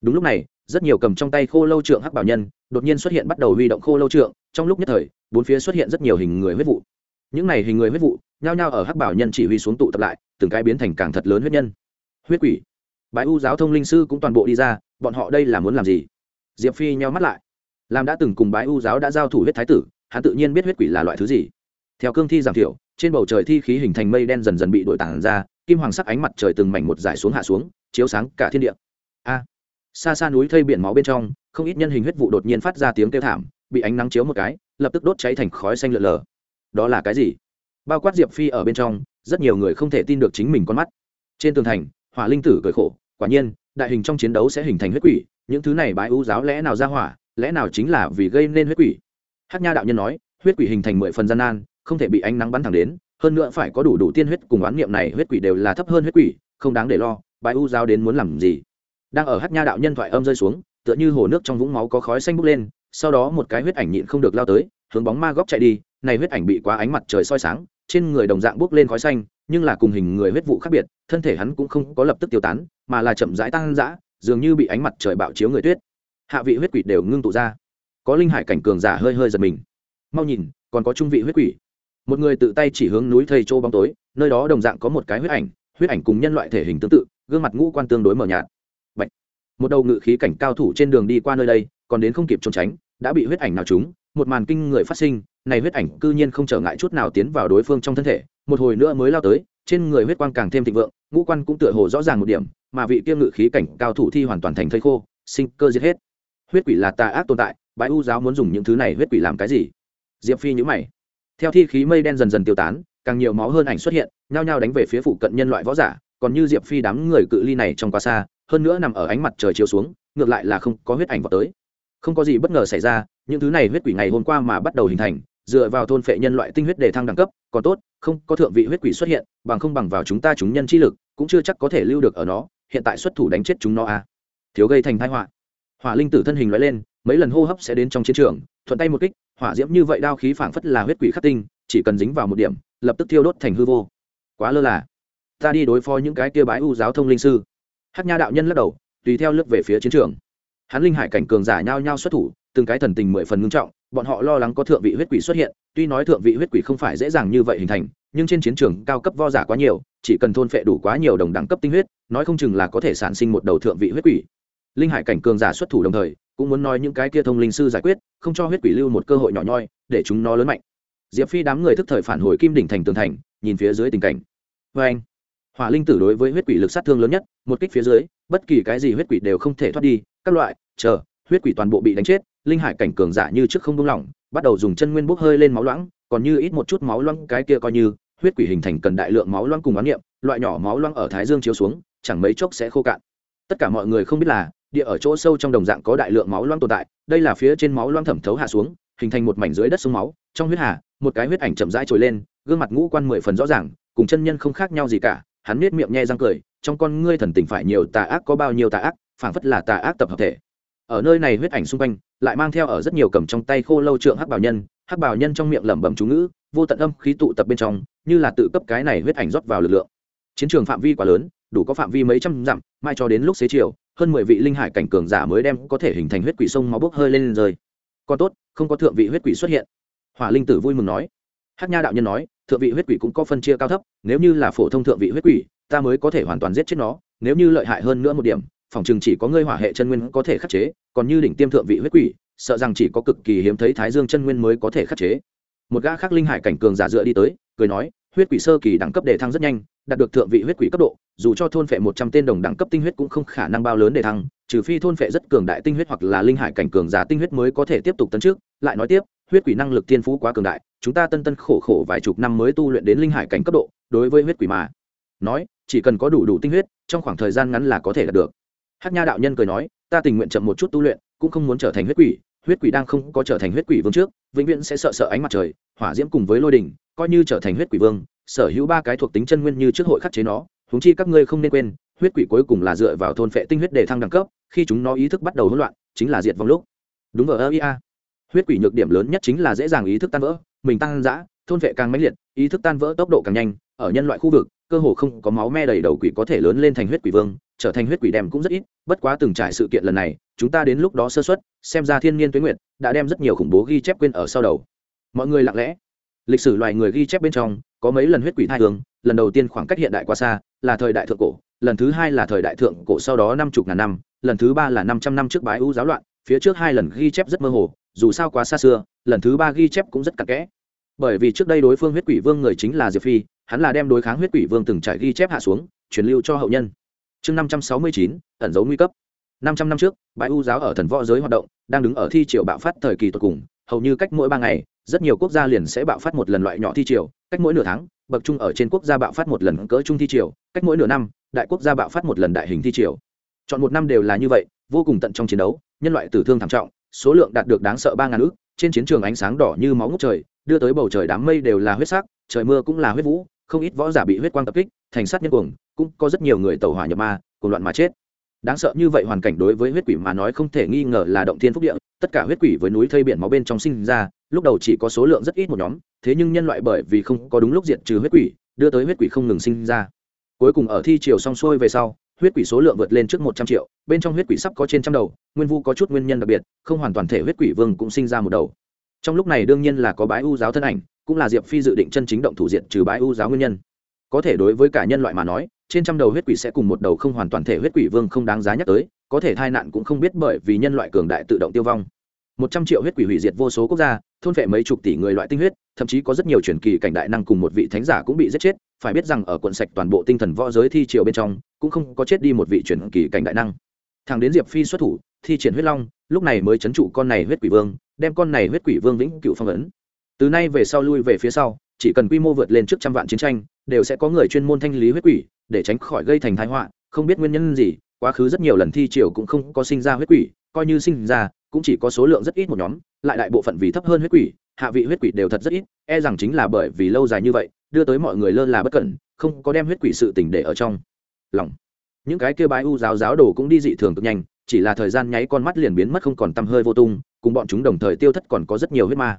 Đúng lúc này rất nhiều cầm trong tay khô lâu trượng hắc bảo nhân đột nhiên xuất hiện bắt đầu huy động khô lâu trượng. Trong lúc nhất thời, bốn phía xuất hiện rất nhiều hình người huyết vụ. Những này hình người huyết vụ nhao nhao ở hắc bảo nhân chỉ huy xuống tụ tập lại, từng cái biến thành càng thật lớn huyết nhân. Huyết quỷ. Bái u giáo thông linh sư cũng toàn bộ đi ra, bọn họ đây là muốn làm gì? Diệp phi nheo mắt lại. Làm đã từng cùng bái u giáo đã giao thủ huyết thái tử, hắn tự nhiên biết huyết quỷ là loại thứ gì. Theo cương thi giảm thiểu, trên bầu trời thi khí hình thành mây đen dần dần bị đổi tản ra, kim hoàng sắc ánh mặt trời từng mảnh một giải xuống hạ xuống, chiếu sáng cả thiên địa. A xa xa núi thây biển máu bên trong, không ít nhân hình huyết vụ đột nhiên phát ra tiếng kêu thảm, bị ánh nắng chiếu một cái, lập tức đốt cháy thành khói xanh lợn lờ đó là cái gì? Bao quát diệp phi ở bên trong, rất nhiều người không thể tin được chính mình con mắt. Trên tường thành, hỏa linh tử cười khổ, quả nhiên, đại hình trong chiến đấu sẽ hình thành huyết quỷ, những thứ này bái ưu giáo lẽ nào ra hỏa, lẽ nào chính là vì gây nên huyết quỷ? Hát nha đạo nhân nói, huyết quỷ hình thành mười phần gian nan, không thể bị ánh nắng bắn thẳng đến, hơn nữa phải có đủ đủ tiên huyết cùng oán niệm này huyết quỷ đều là thấp hơn huyết quỷ, không đáng để lo, bái u giáo đến muốn làm gì? Đang ở hát nha đạo nhân thoại âm rơi xuống, tựa như hồ nước trong vũng máu có khói xanh bốc lên, sau đó một cái huyết ảnh nhịn không được lao tới, hướng bóng ma góc chạy đi, này huyết ảnh bị quá ánh mặt trời soi sáng, trên người đồng dạng bốc lên khói xanh, nhưng là cùng hình người huyết vụ khác biệt, thân thể hắn cũng không có lập tức tiêu tán, mà là chậm rãi tăng dã, dường như bị ánh mặt trời bạo chiếu người tuyết. Hạ vị huyết quỷ đều ngưng tụ ra. Có linh hải cảnh cường giả hơi hơi giật mình. Mau nhìn, còn có trung vị huyết quỷ. Một người tự tay chỉ hướng núi thầy châu bóng tối, nơi đó đồng dạng có một cái huyết ảnh huyết ảnh cùng nhân loại thể hình tương tự, gương mặt ngũ quan tương đối mờ nhạt một đầu ngự khí cảnh cao thủ trên đường đi qua nơi đây, còn đến không kịp trốn tránh, đã bị huyết ảnh nào trúng, một màn kinh người phát sinh, này huyết ảnh cư nhiên không trở ngại chút nào tiến vào đối phương trong thân thể, một hồi nữa mới lao tới, trên người huyết quang càng thêm thịnh vượng, ngũ quan cũng tựa hồ rõ ràng một điểm, mà vị kiêm ngự khí cảnh cao thủ thi hoàn toàn thành thây khô, sinh cơ giết hết. Huyết quỷ là tà ác tồn tại bãi u giáo muốn dùng những thứ này huyết quỷ làm cái gì? Diệp phi nhữ mày. Theo thi khí mây đen dần dần tiêu tán, càng nhiều máu hơn ảnh xuất hiện, nhao nhao đánh về phía phụ cận nhân loại võ giả, còn như diệp phi đám người cự ly này trong quá xa hơn nữa nằm ở ánh mặt trời chiếu xuống, ngược lại là không có huyết ảnh vào tới. Không có gì bất ngờ xảy ra, những thứ này huyết quỷ ngày hôm qua mà bắt đầu hình thành, dựa vào thôn phệ nhân loại tinh huyết để thăng đẳng cấp, còn tốt, không có thượng vị huyết quỷ xuất hiện, bằng không bằng vào chúng ta chúng nhân chi lực, cũng chưa chắc có thể lưu được ở nó, hiện tại xuất thủ đánh chết chúng nó à. Thiếu gây thành tai họa. Hỏa linh tử thân hình loại lên, mấy lần hô hấp sẽ đến trong chiến trường, thuận tay một kích, hỏa diễm như vậy đao khí phảng phất là huyết quỷ khắc tinh, chỉ cần dính vào một điểm, lập tức thiêu đốt thành hư vô. Quá lơ là. Ta đi đối phó những cái kia bái u giáo thông linh sư hát nha đạo nhân lắc đầu, tùy theo lướt về phía chiến trường. Hắn linh hải cảnh cường giả nhao nhau xuất thủ, từng cái thần tình mười phần ngưng trọng, bọn họ lo lắng có thượng vị huyết quỷ xuất hiện, tuy nói thượng vị huyết quỷ không phải dễ dàng như vậy hình thành, nhưng trên chiến trường cao cấp vo giả quá nhiều, chỉ cần thôn phệ đủ quá nhiều đồng đẳng cấp tinh huyết, nói không chừng là có thể sản sinh một đầu thượng vị huyết quỷ. Linh hải cảnh cường giả xuất thủ đồng thời, cũng muốn nói những cái kia thông linh sư giải quyết, không cho huyết quỷ lưu một cơ hội nhỏ nhoi, để chúng nó lớn mạnh. Diệp phi đám người thức thời phản hồi kim đỉnh thành tường thành, nhìn phía dưới tình cảnh. Vê anh hỏa linh tử đối với huyết quỷ lực sát thương lớn nhất, một kích phía dưới, bất kỳ cái gì huyết quỷ đều không thể thoát đi, các loại, chờ, huyết quỷ toàn bộ bị đánh chết, linh hải cảnh cường giả như trước không buông lỏng, bắt đầu dùng chân nguyên bốc hơi lên máu loãng, còn như ít một chút máu loãng, cái kia coi như, huyết quỷ hình thành cần đại lượng máu loãng cùng oán niệm, loại nhỏ máu loãng ở thái dương chiếu xuống, chẳng mấy chốc sẽ khô cạn. Tất cả mọi người không biết là, địa ở chỗ sâu trong đồng dạng có đại lượng máu loãng tồn tại, đây là phía trên máu loãng thẩm thấu hạ xuống, hình thành một mảnh dưới đất sông máu, trong huyết hà, một cái huyết ảnh chậm rãi trồi lên, gương mặt ngũ quan mười phần rõ ràng, cùng chân nhân không khác nhau gì cả hắn nết miệng nhe răng cười trong con ngươi thần tình phải nhiều tà ác có bao nhiêu tà ác phảng phất là tà ác tập hợp thể. Ở nơi này huyết ảnh xung quanh lại mang theo ở rất nhiều cầm trong tay khô lâu trượng hắc bảo nhân hắc bảo nhân trong miệng lẩm bẩm chú ngữ vô tận âm khí tụ tập bên trong như là tự cấp cái này huyết ảnh rót vào lực lượng. Chiến trường phạm vi quá lớn đủ có phạm vi mấy trăm dặm mai cho đến lúc xế chiều hơn mười vị linh hải cảnh cường giả mới đem có thể hình thành huyết quỷ sông máu bốc hơi lên, lên rơi. Còn tốt không có thượng vị huyết quỷ xuất hiện. Hỏa linh tử vui mừng nói hắc nha đạo nhân nói, thượng vị huyết quỷ cũng có phân chia cao thấp, nếu như là phổ thông thượng vị huyết quỷ, ta mới có thể hoàn toàn giết chết nó, nếu như lợi hại hơn nữa một điểm, phòng chừng chỉ có ngươi hỏa hệ chân nguyên có thể khắc chế, còn như đỉnh tiêm thượng vị huyết quỷ, sợ rằng chỉ có cực kỳ hiếm thấy thái dương chân nguyên mới có thể khắc chế. Một gã khác linh hải cảnh cường giả dựa đi tới, cười nói, huyết quỷ sơ kỳ đẳng cấp đề thăng rất nhanh, đạt được thượng vị huyết quỷ cấp độ, dù cho thôn phệ một trăm tên đồng đẳng cấp tinh huyết cũng không khả năng bao lớn để thăng, trừ phi thôn phệ rất cường đại tinh huyết hoặc là linh hải cảnh cường giả tinh huyết mới có thể tiếp tục tấn trước. Lại nói tiếp huyết quỷ năng lực tiên phú quá cường đại, chúng ta tân tân khổ khổ vài chục năm mới tu luyện đến linh hải cảnh cấp độ, đối với huyết quỷ mà nói, chỉ cần có đủ đủ tinh huyết, trong khoảng thời gian ngắn là có thể đạt được. Hát nha đạo nhân cười nói, ta tình nguyện chậm một chút tu luyện, cũng không muốn trở thành huyết quỷ huyết quỷ đang không có trở thành huyết quỷ vương trước, vĩnh viễn sẽ sợ sợ ánh mặt trời, hỏa diễm cùng với lôi đình coi như trở thành huyết quỷ vương, sở hữu ba cái thuộc tính chân nguyên như trước hội khắc chế nó húng chi các ngươi không nên quên, huyết quỷ cuối cùng là dựa vào thôn phệ tinh huyết để thăng đẳng cấp, khi chúng nó ý thức bắt đầu hỗn loạn, chính là diệt vong lúc. Đúng ở ơ ia huyết quỷ nhược điểm lớn nhất chính là dễ dàng ý thức tan vỡ, mình tăng dã, thôn vệ càng mãnh liệt, ý thức tan vỡ tốc độ càng nhanh, ở nhân loại khu vực, cơ hồ không có máu me đầy đầu quỷ có thể lớn lên thành huyết quỷ vương, trở thành huyết quỷ đem cũng rất ít, bất quá từng trải sự kiện lần này, chúng ta đến lúc đó sơ xuất xem ra thiên nhiên tuế nguyện đã đem rất nhiều khủng bố ghi chép quên ở sau đầu. Mọi người lặng lẽ. Lịch sử loài người ghi chép bên trong, có mấy lần huyết quỷ thai hướng lần đầu tiên khoảng cách hiện đại quá xa, là thời đại thượng cổ, lần thứ hai là thời đại thượng cổ sau đó năm chục ngàn năm, lần thứ ba là năm trăm năm trước bái u giáo loạn, phía trước hai lần ghi chép rất mơ hồ dù sao quá xa xưa, lần thứ ba ghi chép cũng rất cặn kẽ. Bởi vì trước đây đối phương huyết quỷ vương người chính là diệp phi, hắn là đem đối kháng huyết quỷ vương từng trải ghi chép hạ xuống, truyền lưu cho hậu nhân. Chương năm trăm sáu mươi chín, ẩn dấu nguy cấp. Năm trăm năm trước, bãi u giáo ở thần võ giới hoạt động, đang đứng ở thi triều bạo phát thời kỳ tột cùng, hầu như cách mỗi ba ngày, rất nhiều quốc gia liền sẽ bạo phát một lần loại nhỏ thi triều, cách mỗi nửa tháng, bậc trung ở trên quốc gia bạo phát một lần cỡ trung thi triều, cách mỗi nửa năm, đại quốc gia bạo phát một lần đại hình thi triều. Chọn một năm đều là như vậy, vô cùng tận trong chiến đấu, nhân loại tử thương thảm trọng số lượng đạt được đáng sợ ba ngàn ước trên chiến trường ánh sáng đỏ như máu ngút trời, đưa tới bầu trời đám mây đều là huyết sắc, trời mưa cũng là huyết vũ, không ít võ giả bị huyết quang tập kích, thành sát nhân cuồng, cũng có rất nhiều người tẩu hỏa nhập ma cùng loạn mà chết. Đáng sợ như vậy hoàn cảnh đối với huyết quỷ mà nói không thể nghi ngờ là động thiên phúc địa, tất cả huyết quỷ với núi thây biển máu bên trong sinh ra, lúc đầu chỉ có số lượng rất ít một nhóm, thế nhưng nhân loại bởi vì không có đúng lúc diệt trừ huyết quỷ, đưa tới huyết quỷ không ngừng sinh ra. Cuối cùng ở thi chiều xong xuôi về sau huyết quỷ số lượng vượt lên trước một trăm triệu, bên trong huyết quỷ sắp có trên trăm đầu, nguyên vu có chút nguyên nhân đặc biệt, không hoàn toàn thể huyết quỷ vương cũng sinh ra một đầu. Trong lúc này đương nhiên là có bái u giáo thân ảnh, cũng là diệp phi dự định chân chính động thủ diện trừ bái u giáo nguyên nhân. Có thể đối với cả nhân loại mà nói, trên trăm đầu huyết quỷ sẽ cùng một đầu không hoàn toàn thể huyết quỷ vương không đáng giá nhắc tới, có thể tai nạn cũng không biết bởi vì nhân loại cường đại tự động tiêu vong. Một trăm triệu huyết quỷ hủy diệt vô số quốc gia, thôn vệ mấy chục tỷ người loại tinh huyết, thậm chí có rất nhiều truyền kỳ cảnh đại năng cùng một vị thánh giả cũng bị giết chết phải biết rằng ở quận sạch toàn bộ tinh thần võ giới thi triều bên trong, cũng không có chết đi một vị truyền kỳ cảnh đại năng. Thằng đến diệp phi xuất thủ, thi triển huyết long, lúc này mới chấn trụ con này huyết quỷ vương, đem con này huyết quỷ vương vĩnh cựu phong ấn. Từ nay về sau lui về phía sau, chỉ cần quy mô vượt lên trước trăm vạn chiến tranh, đều sẽ có người chuyên môn thanh lý huyết quỷ, để tránh khỏi gây thành thái họa, không biết nguyên nhân gì, quá khứ rất nhiều lần thi triều cũng không có sinh ra huyết quỷ, coi như sinh ra, cũng chỉ có số lượng rất ít một nhóm, lại đại bộ phận vì thấp hơn huyết quỷ, hạ vị huyết quỷ đều thật rất ít e rằng chính là bởi vì lâu dài như vậy đưa tới mọi người lơ là bất cẩn, không có đem huyết quỷ sự tình để ở trong lòng. Những cái kia bái u giáo giáo đồ cũng đi dị thường cực nhanh, chỉ là thời gian nháy con mắt liền biến mất không còn tăm hơi vô tung, cùng bọn chúng đồng thời tiêu thất còn có rất nhiều huyết ma.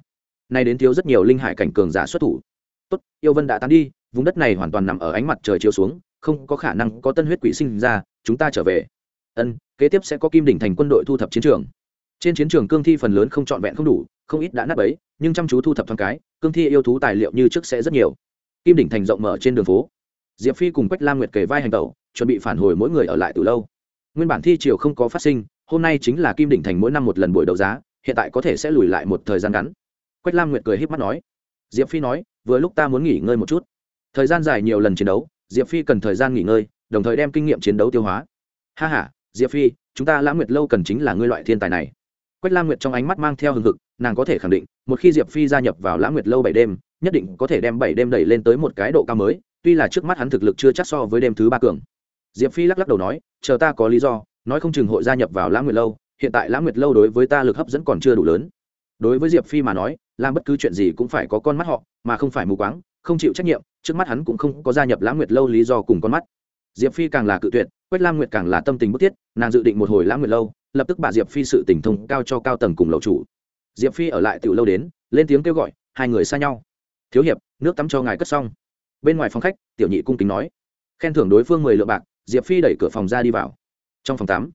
Nay đến thiếu rất nhiều linh hải cảnh cường giả xuất thủ. Tốt, yêu vân đã tán đi, vùng đất này hoàn toàn nằm ở ánh mặt trời chiếu xuống, không có khả năng có tân huyết quỷ sinh ra, chúng ta trở về. Ân, kế tiếp sẽ có kim đỉnh thành quân đội thu thập chiến trường. Trên chiến trường cương thi phần lớn không trọn vẹn không đủ, không ít đã nát bấy, nhưng chăm chú thu thập thoáng cái, cương thi yêu thú tài liệu như trước sẽ rất nhiều kim đỉnh thành rộng mở trên đường phố. Diệp phi cùng quách lam nguyệt kề vai hành tẩu, chuẩn bị phản hồi mỗi người ở lại từ lâu. Nguyên bản thi triều không có phát sinh, hôm nay chính là kim đỉnh thành mỗi năm một lần buổi đấu giá, hiện tại có thể sẽ lùi lại một thời gian ngắn. Quách lam nguyệt cười h í p mắt nói. Diệp phi nói, vừa lúc ta muốn nghỉ ngơi một chút. Thời gian dài nhiều lần chiến đấu, diệp phi cần thời gian nghỉ ngơi, đồng thời đem kinh nghiệm chiến đấu tiêu hóa. Ha h a diệp phi, chúng ta lãng nguyệt lâu cần chính là ngươi loại thiên tài này. Quách lam nguyệt trong ánh mắt mang theo hừng hực nàng có thể khẳng định, một khi diệp phi gia nhập vào lãng nguyệt lâu bảy đêm, nhất định có thể đem bảy đêm đẩy lên tới một cái độ cao mới, tuy là trước mắt hắn thực lực chưa chắc so với đêm thứ ba cường. Diệp phi lắc lắc đầu nói, chờ ta có lý do, nói không chừng hội gia nhập vào lãng nguyệt lâu, hiện tại lãng nguyệt lâu đối với ta lực hấp dẫn còn chưa đủ lớn. Đối với diệp phi mà nói, làm bất cứ chuyện gì cũng phải có con mắt họ, mà không phải mù quáng, không chịu trách nhiệm, trước mắt hắn cũng không có gia nhập lãng nguyệt lâu lý do cùng con mắt. Diệp phi càng là cự tuyệt quách lam nguyệt càng là tâm tình bức thiết, nàng dự định một hồi lãng nguyệt lâu, lập tức bà diệp phi sự tình thông cao cho cao tầng cùng lầu chủ diệp phi ở lại từ lâu đến, lên tiếng kêu gọi, hai người xa nhau. Thiếu hiệp, nước tắm cho ngài cất xong. Bên ngoài phòng khách, tiểu nhị cung kính nói. Khen thưởng đối phương mười lượng bạc, diệp phi đẩy cửa phòng ra đi vào. Trong phòng tắm,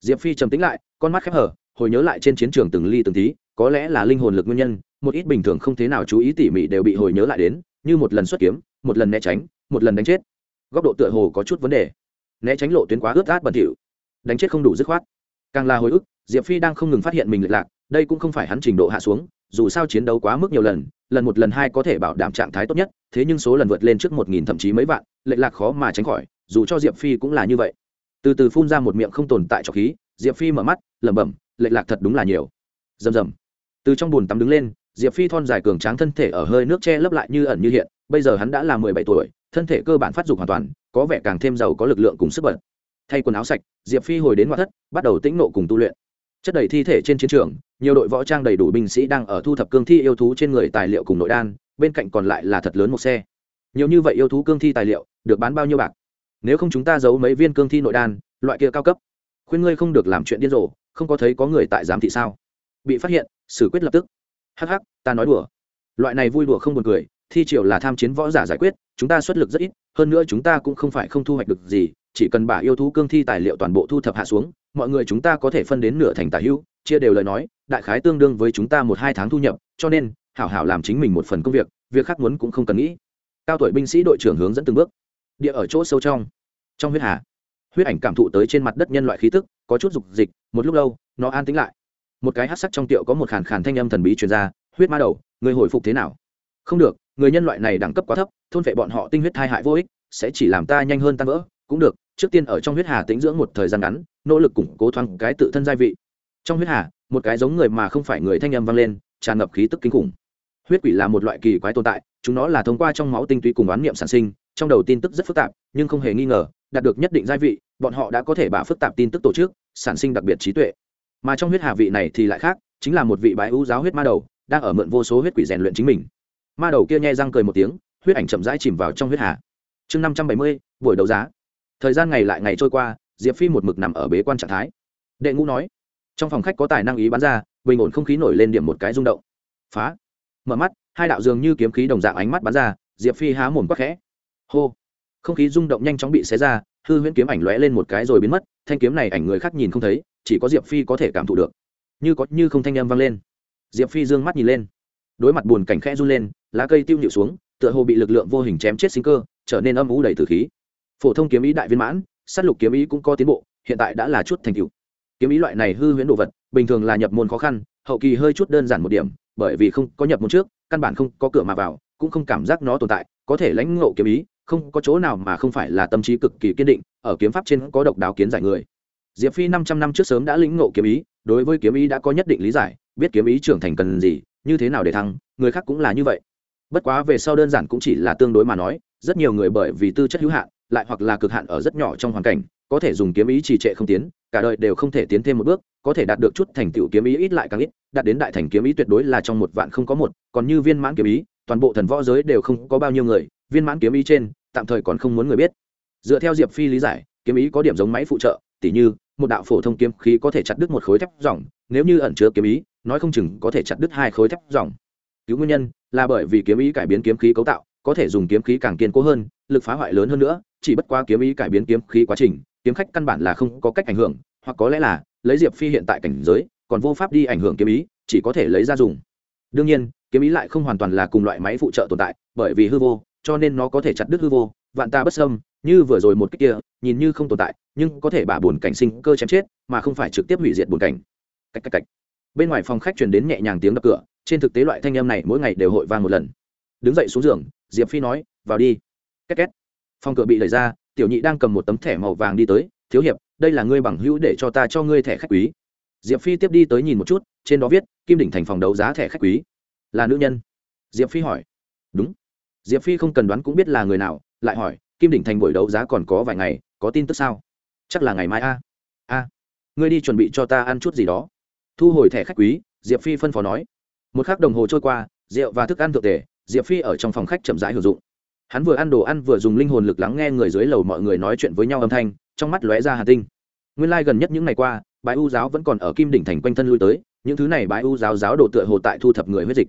diệp phi trầm tính lại, con mắt khép hở hồi nhớ lại trên chiến trường từng ly từng tí, có lẽ là linh hồn lực nguyên nhân, một ít bình thường không thế nào chú ý tỉ mỉ đều bị hồi nhớ lại đến, như một lần xuất kiếm, một lần né tránh, một lần đánh chết. Góc độ tựa hồ có chút vấn đề. Né tránh lộ tuyến quá ướt át bẩn thỉu. Đánh chết không đủ dứt khoát. Càng là hồi ức, diệp phi đang không ngừng phát hiện mình lệch lạc đây cũng không phải hắn trình độ hạ xuống, dù sao chiến đấu quá mức nhiều lần lần một lần hai có thể bảo đảm trạng thái tốt nhất, thế nhưng số lần vượt lên trước một nghìn thậm chí mấy vạn, lệch lạc khó mà tránh khỏi, dù cho diệp phi cũng là như vậy. Từ từ phun ra một miệng không tồn tại cho khí, diệp phi mở mắt, lẩm bẩm, lệch lạc thật đúng là nhiều. Rầm rầm. Từ trong bùn tắm đứng lên, diệp phi thon dài cường tráng thân thể ở hơi nước che lấp lại như ẩn như hiện, bây giờ hắn đã là mười bảy tuổi, thân thể cơ bản phát dục hoàn toàn, có vẻ càng thêm giàu có lực lượng cùng sức bật. Thay quần áo sạch, diệp phi hồi đến ngoại thất, bắt đầu tĩnh nộ cùng tu luyện chất đầy thi thể trên chiến trường, nhiều đội võ trang đầy đủ binh sĩ đang ở thu thập cương thi yêu thú trên người tài liệu cùng nội đan, bên cạnh còn lại là thật lớn một xe. Nhiều như vậy yêu thú cương thi tài liệu, được bán bao nhiêu bạc? Nếu không chúng ta giấu mấy viên cương thi nội đan, loại kia cao cấp. Khuyên ngươi không được làm chuyện điên rồ, không có thấy có người tại giám thị sao? Bị phát hiện, xử quyết lập tức. Hắc hắc, ta nói đùa. Loại này vui đùa không buồn cười, thi triều là tham chiến võ giả giải quyết, chúng ta xuất lực rất ít, hơn nữa chúng ta cũng không phải không thu hoạch được gì chỉ cần bả yêu thú cương thi tài liệu toàn bộ thu thập hạ xuống, mọi người chúng ta có thể phân đến nửa thành tả hữu chia đều lời nói, đại khái tương đương với chúng ta một hai tháng thu nhập, cho nên, hảo hảo làm chính mình một phần công việc việc khác muốn cũng không cần nghĩ. Cao tuổi binh sĩ đội trưởng hướng dẫn từng bước. Địa ở chỗ sâu trong. Trong huyết hà, huyết ảnh cảm thụ tới trên mặt đất nhân loại khí tức, có chút dục dịch, một lúc lâu, nó an tĩnh lại. Một cái hát sắc trong tiệu có một khàn khàn thanh âm thần bí truyền ra, huyết ma đầu, người hồi phục thế nào? Không được, người nhân loại này đẳng cấp quá thấp, thôn vệ bọn họ tinh huyết thai hại vô ích, sẽ chỉ làm ta nhanh hơn tan vỡ, cũng được trước tiên ở trong huyết hà tĩnh dưỡng một thời gian ngắn, nỗ lực củng cố thoáng cái tự thân gia vị. Trong huyết hà, một cái giống người mà không phải người thanh âm vang lên, tràn ngập khí tức kinh khủng. Huyết quỷ là một loại kỳ quái tồn tại, chúng nó là thông qua trong máu tinh túy cùng oán niệm sản sinh, trong đầu tin tức rất phức tạp, nhưng không hề nghi ngờ, đạt được nhất định gia vị, bọn họ đã có thể bả phức tạp tin tức tổ chức, sản sinh đặc biệt trí tuệ. Mà trong huyết hà vị này thì lại khác, chính là một vị bái ưu giáo huyết ma đầu, đang ở mượn vô số huyết quỷ rèn luyện chính mình. Ma đầu kia nhai răng cười một tiếng, huyết ảnh chậm rãi chìm vào trong huyết hà. Chương năm trăm bảy mươi, buổi đấu giá thời gian ngày lại ngày trôi qua, diệp phi một mực nằm ở bế quan trạng thái. Đệ ngũ nói, trong phòng khách có tài năng ý bắn ra, bình ổn không khí nổi lên điểm một cái rung động. Phá. Mở mắt, hai đạo dường như kiếm khí đồng dạng ánh mắt bắn ra, diệp phi há mồm quắc khẽ. Hô. Không khí rung động nhanh chóng bị xé ra, hư huyễn kiếm ảnh lóe lên một cái rồi biến mất, thanh kiếm này ảnh người khác nhìn không thấy, chỉ có diệp phi có thể cảm thụ được. Như có như không thanh âm vang lên. Diệp phi d ư ơ n g mắt nhìn lên. Đối mặt buồn cảnh khẽ run lên, lá cây tiêu nhịu xuống, tựa hồ bị lực lượng vô hình chém chết sinh cơ, trở nên âm ú đầy từ khí phổ thông kiếm ý đại viên mãn s á t lục kiếm ý cũng có tiến bộ, hiện tại đã là chút thành tựu. Kiếm ý loại này hư huyễn đồ vật, bình thường là nhập môn khó khăn, hậu kỳ hơi chút đơn giản một điểm, bởi vì không có nhập môn trước, căn bản không có cửa mà vào, cũng không cảm giác nó tồn tại, có thể lãnh ngộ kiếm ý, không có chỗ nào mà không phải là tâm trí cực kỳ kiên định, ở kiếm pháp trên có độc đáo kiến giải người. Diệp phi năm trăm năm trước sớm đã lĩnh ngộ kiếm ý, đối với kiếm ý đã có nhất định lý giải, biết kiếm ý trưởng thành cần gì, như thế nào để thăng, người khác cũng là như vậy. Bất quá về sau đơn giản cũng chỉ là tương đối mà nói, rất nhiều người bởi vì tư chất hữu hạn lại hoặc là cực hạn ở rất nhỏ trong hoàn cảnh, có thể dùng kiếm ý trì trệ không tiến, cả đời đều không thể tiến thêm một bước, có thể đạt được chút thành tựu kiếm ý ít lại càng ít, đạt đến đại thành kiếm ý tuyệt đối là trong một vạn không có một, còn như viên mãn kiếm ý, toàn bộ thần võ giới đều không có bao nhiêu người, viên mãn kiếm ý trên, tạm thời còn không muốn người biết. Dựa theo diệp phi lý giải, kiếm ý có điểm giống máy phụ trợ, tỉ như, một đạo phổ thông kiếm khí có thể chặt đứt một khối thép dòng, nếu như ẩn chứa kiếm ý, nói không chừng có thể chặt đứt hai khối thép dòng. Cứu nguyên nhân là bởi vì kiếm ý cải biến kiếm khí cấu tạo, có thể dùng kiếm khí càng kiên cố hơn lực phá hoại lớn hơn nữa, chỉ bất quá kiếm ý cải biến kiếm khí quá trình, kiếm khách căn bản là không có cách ảnh hưởng, hoặc có lẽ là, lấy diệp phi hiện tại cảnh giới, còn vô pháp đi ảnh hưởng kiếm ý, chỉ có thể lấy ra dùng. Đương nhiên, kiếm ý lại không hoàn toàn là cùng loại máy phụ trợ tồn tại, bởi vì hư vô, cho nên nó có thể chặt đứt hư vô, vạn ta bất xâm, như vừa rồi một cách kia, nhìn như không tồn tại, nhưng có thể bả bổn cảnh sinh cơ chém chết, mà không phải trực tiếp hủy diệt bổn cảnh. Cách cách cách. Bên ngoài phòng khách truyền đến nhẹ nhàng tiếng đập cửa, trên thực tế loại thanh âm này mỗi ngày đều hội vang một lần. Đứng dậy xuống giường, diệp phi nói, vào đi két két. Phòng cửa bị đẩy ra, tiểu nhị đang cầm một tấm thẻ màu vàng đi tới, thiếu hiệp, đây là ngươi bằng hữu để cho ta cho ngươi thẻ khách quý. Diệp phi tiếp đi tới nhìn một chút, trên đó viết, kim đỉnh thành phòng đấu giá thẻ khách quý. Là nữ nhân? Diệp phi hỏi. Đúng. Diệp phi không cần đoán cũng biết là người nào, lại hỏi, kim đỉnh thành buổi đấu giá còn có vài ngày, có tin tức sao? Chắc là ngày mai a. A, ngươi đi chuẩn bị cho ta ăn chút gì đó. Thu hồi thẻ khách quý, diệp phi phân phó nói. Một k h ắ c đồng hồ trôi qua, rượu và thức ăn thượng tề, diệp phi ở trong phòng khách chậm rãi hưởng dụng hắn vừa ăn đồ ăn vừa dùng linh hồn lực lắng nghe người dưới lầu mọi người nói chuyện với nhau âm thanh, trong mắt lóe ra hà tinh. Nguyên lai、like、gần nhất những ngày qua bãi u giáo vẫn còn ở kim đỉnh thành quanh thân lui tới, những thứ này bãi u giáo giáo đồ tựa hồ tại thu thập người huyết dịch.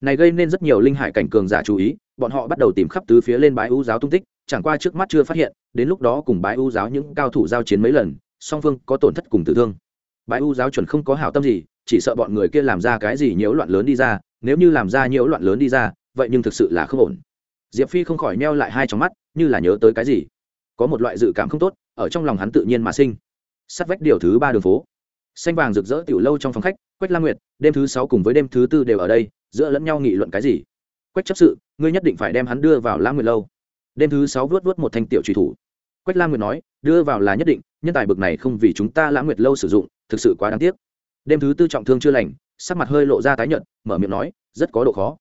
Này gây nên rất nhiều linh hải cảnh cường giả chú ý, bọn họ bắt đầu tìm khắp tứ phía lên bãi u giáo tung tích, chẳng qua trước mắt chưa phát hiện, đến lúc đó cùng bãi u giáo những cao thủ giao chiến mấy lần, song phương có tổn thất cùng tử thương. Bãi u giáo chuẩn không có hảo tâm gì, chỉ sợ bọn người kia làm ra cái gì nhiễu loạn lớn đi ra, nếu như làm ra nhiễu loạn lớn đi ra, vậy nhưng thực sự là không ổn diệp phi không khỏi neo lại hai trong mắt, như là nhớ tới cái gì. Có một loại dự cảm không tốt, ở trong lòng hắn tự nhiên mà sinh. Sắt vách điều thứ ba đường phố. Xanh vàng rực rỡ tiểu lâu trong phòng khách, quách la nguyệt, đêm thứ sáu cùng với đêm thứ tư đều ở đây, giữa lẫn nhau nghị luận cái gì? Quách chấp sự, ngươi nhất định phải đem hắn đưa vào la nguyệt lâu. Đêm thứ sáu vớt vớt một thanh tiểu trùy thủ. Quách la nguyệt nói, đưa vào là nhất định, nhân tài bực này không vì chúng ta lãng nguyệt lâu sử dụng, thực sự quá đáng tiếc. Đêm thứ tư trọng thương chưa lành, sắc mặt hơi lộ ra tái nhợt, mở miệng nói, rất có độ khó.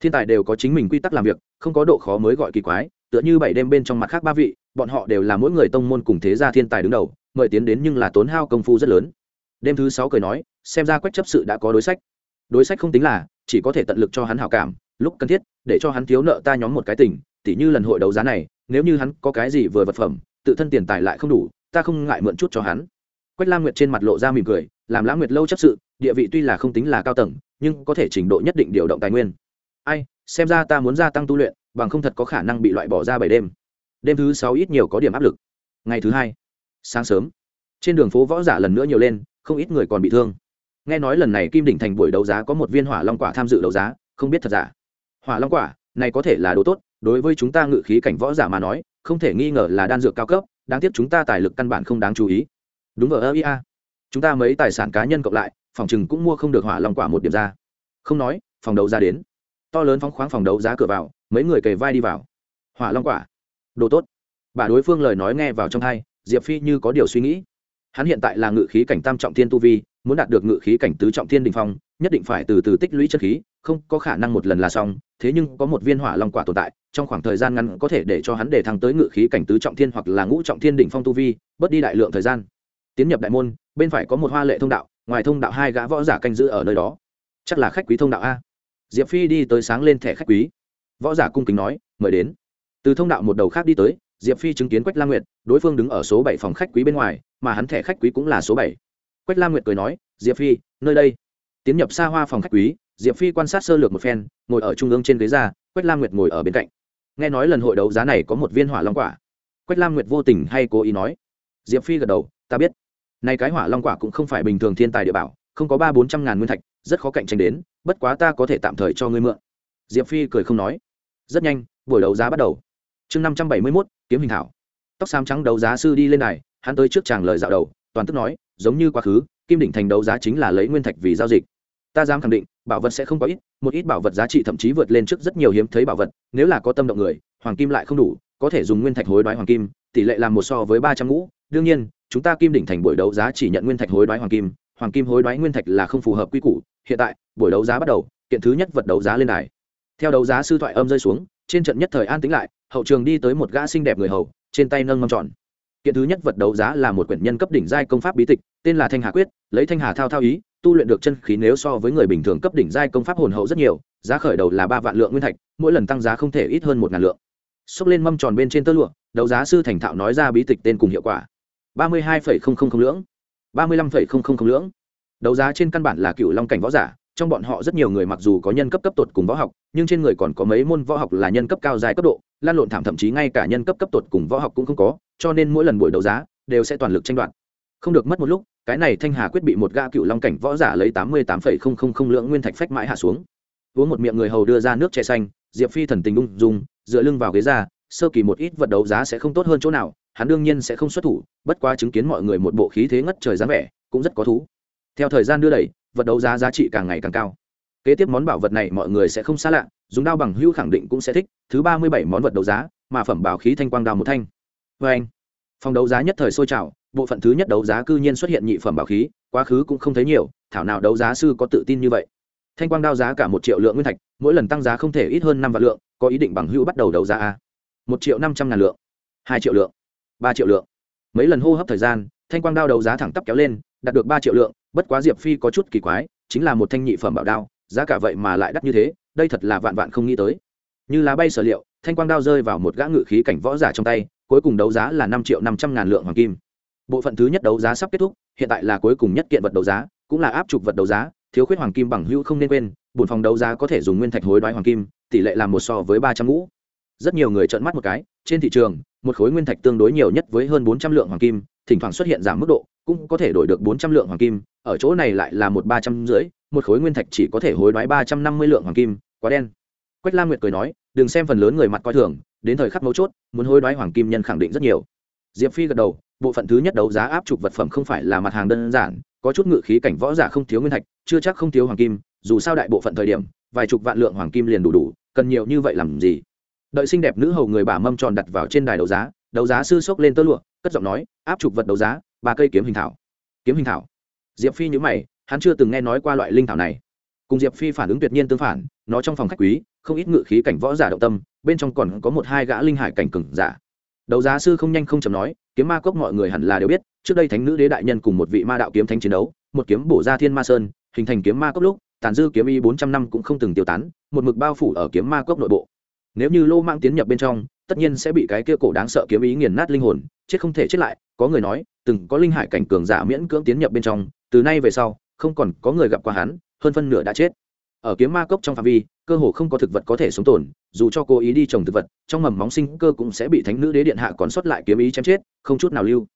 Thiên tài đều có chính mình quy tắc làm việc không có độ khó mới gọi kỳ quái, tựa như bảy đêm bên trong mặt khác ba vị, bọn họ đều là mỗi người tông môn cùng thế gia thiên tài đứng đầu, mời tiến đến nhưng là tốn hao công phu rất lớn. Đêm thứ sáu cười nói, xem ra quách chấp sự đã có đối sách. Đối sách không tính là, chỉ có thể tận lực cho hắn hảo cảm, lúc cần thiết, để cho hắn thiếu nợ ta nhóm một cái tình, tỉ như lần hội đấu giá này, nếu như hắn có cái gì vừa vật phẩm, tự thân tiền tài lại không đủ, ta không ngại mượn chút cho hắn. Quách lam nguyệt trên mặt lộ ra mỉm cười, làm lãng nguyệt lâu chấp sự, địa vị tuy là không tính là cao tầng, nhưng có thể trình độ nhất định điều động tài nguyên. Ai xem ra ta muốn gia tăng tu luyện, bằng không thật có khả năng bị loại bỏ ra bảy đêm. Đêm thứ sáu ít nhiều có điểm áp lực. Ngày thứ hai, sáng sớm, trên đường phố võ giả lần nữa nhiều lên, không ít người còn bị thương. Nghe nói lần này kim đỉnh thành buổi đấu giá có một viên hỏa long quả tham dự đấu giá, không biết thật giả. Hỏa long quả, này có thể là đồ tốt, đối với chúng ta ngự khí cảnh võ giả mà nói, không thể nghi ngờ là đan dược cao cấp, đáng tiếc chúng ta tài lực căn bản không đáng chú ý. Đúng ở ia chúng ta mấy tài sản cá nhân cộng lại, phòng chừng cũng mua không được hỏa long quả một điểm ra. Không nói, phòng đấu giá đến to lớn phóng khoáng phòng đấu giá cửa vào, mấy người kề vai đi vào. Hỏa long quả. Đồ tốt. Bà đối phương lời nói nghe vào trong hai diệp phi như có điều suy nghĩ. Hắn hiện tại là ngự khí cảnh tam trọng thiên tu vi, muốn đạt được ngự khí cảnh tứ trọng thiên đình phong, nhất định phải từ từ tích lũy chất khí, không có khả năng một lần là xong, thế nhưng có một viên hỏa long quả tồn tại, trong khoảng thời gian ngắn có thể để cho hắn để thăng tới ngự khí cảnh tứ trọng thiên hoặc là ngũ trọng thiên đỉnh phong tu vi, bớt đi đại lượng thời gian. Tiến nhập đại môn, bên phải có một hoa lệ thông đạo, ngoài thông đạo hai gã võ giả canh giữ ở nơi đó. Chắc là khách quý thông đạo a diệp phi đi tới sáng lên thẻ khách quý. Võ giả cung kính nói, mời đến. Từ thông đạo một đầu khác đi tới, diệp phi chứng kiến quách la nguyệt, đối phương đứng ở số bảy phòng khách quý bên ngoài, mà hắn thẻ khách quý cũng là số bảy. Quách la nguyệt cười nói, diệp phi, nơi đây. Tiến nhập xa hoa phòng khách quý, diệp phi quan sát sơ lược một phen, ngồi ở trung ương trên ghế ra, quách la nguyệt ngồi ở bên cạnh. Nghe nói lần hội đấu giá này có một viên hỏa long quả. Quách la nguyệt vô tình hay cố ý nói. Diệp phi gật đầu, ta biết. Nay cái hỏa long quả cũng không phải bình thường thiên tài địa bảo, không có ba bốn trăm ngàn nguyên thạch rất khó cạnh tranh đến, bất quá ta có thể tạm thời cho ngươi mượn. Diệp phi cười không nói. Rất nhanh, buổi đấu giá bắt đầu. Chương năm trăm bảy mươi mốt, kiếm hình thảo. Tóc xám trắng đấu giá sư đi lên này, hắn tới trước chàng lời dạo đầu, toàn tức nói, giống như quá khứ, kim đỉnh thành đấu giá chính là lấy nguyên thạch vì giao dịch. Ta dám khẳng định, bảo vật sẽ không có ít, một ít bảo vật giá trị thậm chí vượt lên trước rất nhiều hiếm thấy bảo vật, nếu là có tâm động người, hoàng kim lại không đủ, có thể dùng nguyên thạch hối đoái hoàng kim, tỷ lệ làm một so với ba trăm ngũ. Đương nhiên, chúng ta kim đỉnh thành buổi đấu giá chỉ nhận nguyên thạch hối đoái hoàng kim hoàng kim hối đoái nguyên thạch là không phù hợp quy củ, hiện tại, buổi đấu giá bắt đầu, kiện thứ nhất vật đấu giá lên đài. Theo đấu giá sư thoại âm rơi xuống, trên trận nhất thời an tĩnh lại, hậu trường đi tới một gã xinh đẹp người hầu, trên tay nâng mâm tròn. Kiện thứ nhất vật đấu giá là một quyển nhân cấp đỉnh giai công pháp bí tịch, tên là thanh hà quyết, lấy thanh hà thao thao ý, tu luyện được chân khí nếu so với người bình thường cấp đỉnh giai công pháp hồn hậu rất nhiều, giá khởi đầu là ba vạn lượng nguyên thạch, mỗi lần tăng giá không thể ít hơn một ngàn lượng. Xốc lên mâm tròn bên trên tơ lụa, đấu giá sư thành thạo nói ra bí tịch tên cùng hiệu quả. ba mươi hai lưỡng ba mươi lăm lưỡng. Đấu giá trên căn bản là cựu long cảnh võ giả, trong bọn họ rất nhiều người mặc dù có nhân cấp cấp tột cùng võ học, nhưng trên người còn có mấy môn võ học là nhân cấp cao dài cấp độ, lan lộn thảm thậm chí ngay cả nhân cấp cấp tột cùng võ học cũng không có, cho nên mỗi lần buổi đấu giá, đều sẽ toàn lực tranh đoạt. Không được mất một lúc, cái này thanh hà quyết bị một gã cựu long cảnh võ giả lấy tám mươi tám lượng nguyên thạch phách mãi hạ xuống. Uống một miệng người hầu đưa ra nước chè xanh, diệp phi thần tình ung dung, dựa lưng vào ghế ra sơ kỳ một ít vật đấu giá sẽ không tốt hơn chỗ nào, hắn đương nhiên sẽ không xuất thủ, bất quá chứng kiến mọi người một bộ khí thế ngất trời dáng vẻ, cũng rất có thú. Theo thời gian đưa đẩy, vật đấu giá giá trị càng ngày càng cao. Kế tiếp món bảo vật này mọi người sẽ không xa lạ, dùng đao bằng hưu khẳng định cũng sẽ thích, thứ ba mươi bảy món vật đấu giá, mà phẩm bảo khí thanh quang đao một thanh. Vê anh, phòng đấu giá nhất thời sôi trào, bộ phận thứ nhất đấu giá cư nhiên xuất hiện nhị phẩm bảo khí, quá khứ cũng không thấy nhiều, thảo nào đấu giá sư có tự tin như vậy. Thanh quang đao giá cả một triệu lượng nguyên thạch, mỗi lần tăng giá không thể ít hơn năm vạn lượng, có ý định bằng hữu bắt đầu đấu giá a một triệu năm trăm ngàn lượng. Hai triệu lượng. Ba triệu lượng. Mấy lần hô hấp thời gian, thanh quang đao đấu giá thẳng tắp kéo lên, đạt được ba triệu lượng, bất quá diệp phi có chút kỳ quái, chính là một thanh nhị phẩm bảo đao, giá cả vậy mà lại đắt như thế, đây thật là vạn vạn không nghĩ tới. Như lá bay sở liệu, thanh quang đao rơi vào một gã ngự khí cảnh võ giả trong tay, cuối cùng đấu giá là năm triệu năm trăm ngàn lượng hoàng kim. Bộ phận thứ nhất đấu giá sắp kết thúc, hiện tại là cuối cùng nhất kiện vật đấu giá, cũng là áp trục vật đấu giá, thiếu khuyết hoàng kim bằng hữu không nên quên, bổn phòng đấu giá có thể dùng nguyên thạch hối đoái hoàng kim, tỷ lệ là một so với ba trăm ngũ rất nhiều người trợn mắt một cái, trên thị trường, một khối nguyên thạch tương đối nhiều nhất với hơn bốn trăm lượng hoàng kim, thỉnh thoảng xuất hiện giảm mức độ, cũng có thể đổi được bốn trăm lượng hoàng kim, ở chỗ này lại là một ba trăm rưỡi, một khối nguyên thạch chỉ có thể hối đoái ba trăm năm mươi lượng hoàng kim, quá đen. Quách lam nguyệt cười nói, đừng xem phần lớn người mặt coi thường, đến thời khắc mấu chốt, muốn hối đoái hoàng kim nhân khẳng định rất nhiều. Diệp phi gật đầu, bộ phận thứ nhất đấu giá áp chụp vật phẩm không phải là mặt hàng đơn giản, có chút ngự khí cảnh võ giả không thiếu nguyên thạch, chưa chắc không thiếu hoàng kim, dù sao đại bộ phận thời điểm, vài chục vạn lượng hoàng kim liền đủ đủ, cần nhiều như vậy làm gì? Đợi xinh đẹp nữ hầu người bà mâm tròn đặt vào trên đài đấu giá đấu giá sư sốc lên tơ lụa, cất giọng nói, áp trục vật đấu giá, ba cây kiếm hình thảo. Kiếm hình thảo? Diệp phi nhữ mày, hắn chưa từng nghe nói qua loại linh thảo này. Cùng diệp phi phản ứng tuyệt nhiên tương phản, nó trong phòng khách quý, không ít ngự khí cảnh võ giả động tâm, bên trong còn có một hai gã linh hải cảnh cừng giả. Đấu giá sư không nhanh không chầm nói, kiếm ma cốc mọi người hẳn là đều biết, trước đây thánh nữ đế đại nhân cùng một vị ma đạo kiếm thánh chiến đấu, một kiếm bổ ra thiên ma sơn, hình thành kiếm ma cốc lúc, tàn dư kiếm y bốn trăm năm cũng không từng tiêu tán, một mực bao phủ ở kiếm ma cốc nội bộ nếu như lô mang tiến nhập bên trong, tất nhiên sẽ bị cái kia cổ đáng sợ kiếm ý nghiền nát linh hồn, chết không thể chết lại. Có người nói, từng có linh hải cảnh cường giả miễn cưỡng tiến nhập bên trong, từ nay về sau, không còn có người gặp qua hắn, hơn phân nửa đã chết. Ở kiếm ma cốc trong phạm vi, cơ hồ không có thực vật có thể sống tồn, dù cho cố ý đi trồng thực vật, trong mầm móng sinh cơ cũng sẽ bị thánh nữ đế điện hạ còn sót lại kiếm ý chém chết, không chút nào lưu.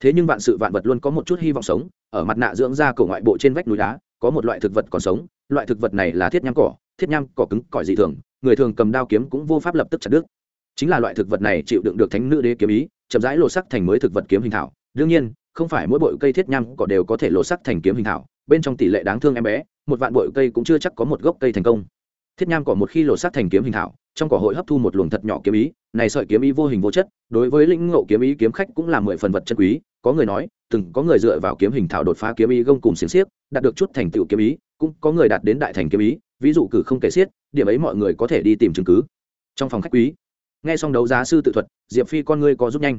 Thế nhưng vạn sự vạn vật luôn có một chút hy vọng sống, ở mặt nạ dưỡng ra cổ ngoại bộ trên vách núi đá, có một loại thực vật còn sống, loại thực vật này là thiết nham cỏ, thiết nham cỏ cứng cỏi dị thường người thường cầm đao kiếm cũng vô pháp lập tức chặt đứt. Chính là loại thực vật này chịu đựng được thánh nữ đế kiếm ý, chậm rãi lộ sắc thành mới thực vật kiếm hình thảo. Đương nhiên, không phải mỗi bội cây thiết nham cỏ đều có thể lộ sắc thành kiếm hình thảo, bên trong tỷ lệ đáng thương em bé, một vạn bội cây cũng chưa chắc có một gốc cây thành công. Thiết nham cỏ một khi lộ sắc thành kiếm hình thảo, trong cỏ hội hấp thu một luồng thật nhỏ kiếm ý, này sợi kiếm ý vô hình vô chất, đối với lĩnh ngộ kiếm ý kiếm khách cũng là mười phần vật chân quý. Có người nói, từng có người dựa vào kiếm hình thảo đột phá kiếm ý gông cùng xiềng xiếc, đạt được chút thành tựu kiếm ý, cũng có người đạt đến đại thành kiếm ý ví dụ cử không kể xiết, điểm ấy mọi người có thể đi tìm chứng cứ. Trong phòng khách quý, nghe xong đấu giá sư tự thuật, diệp phi con ngươi có giúp nhanh.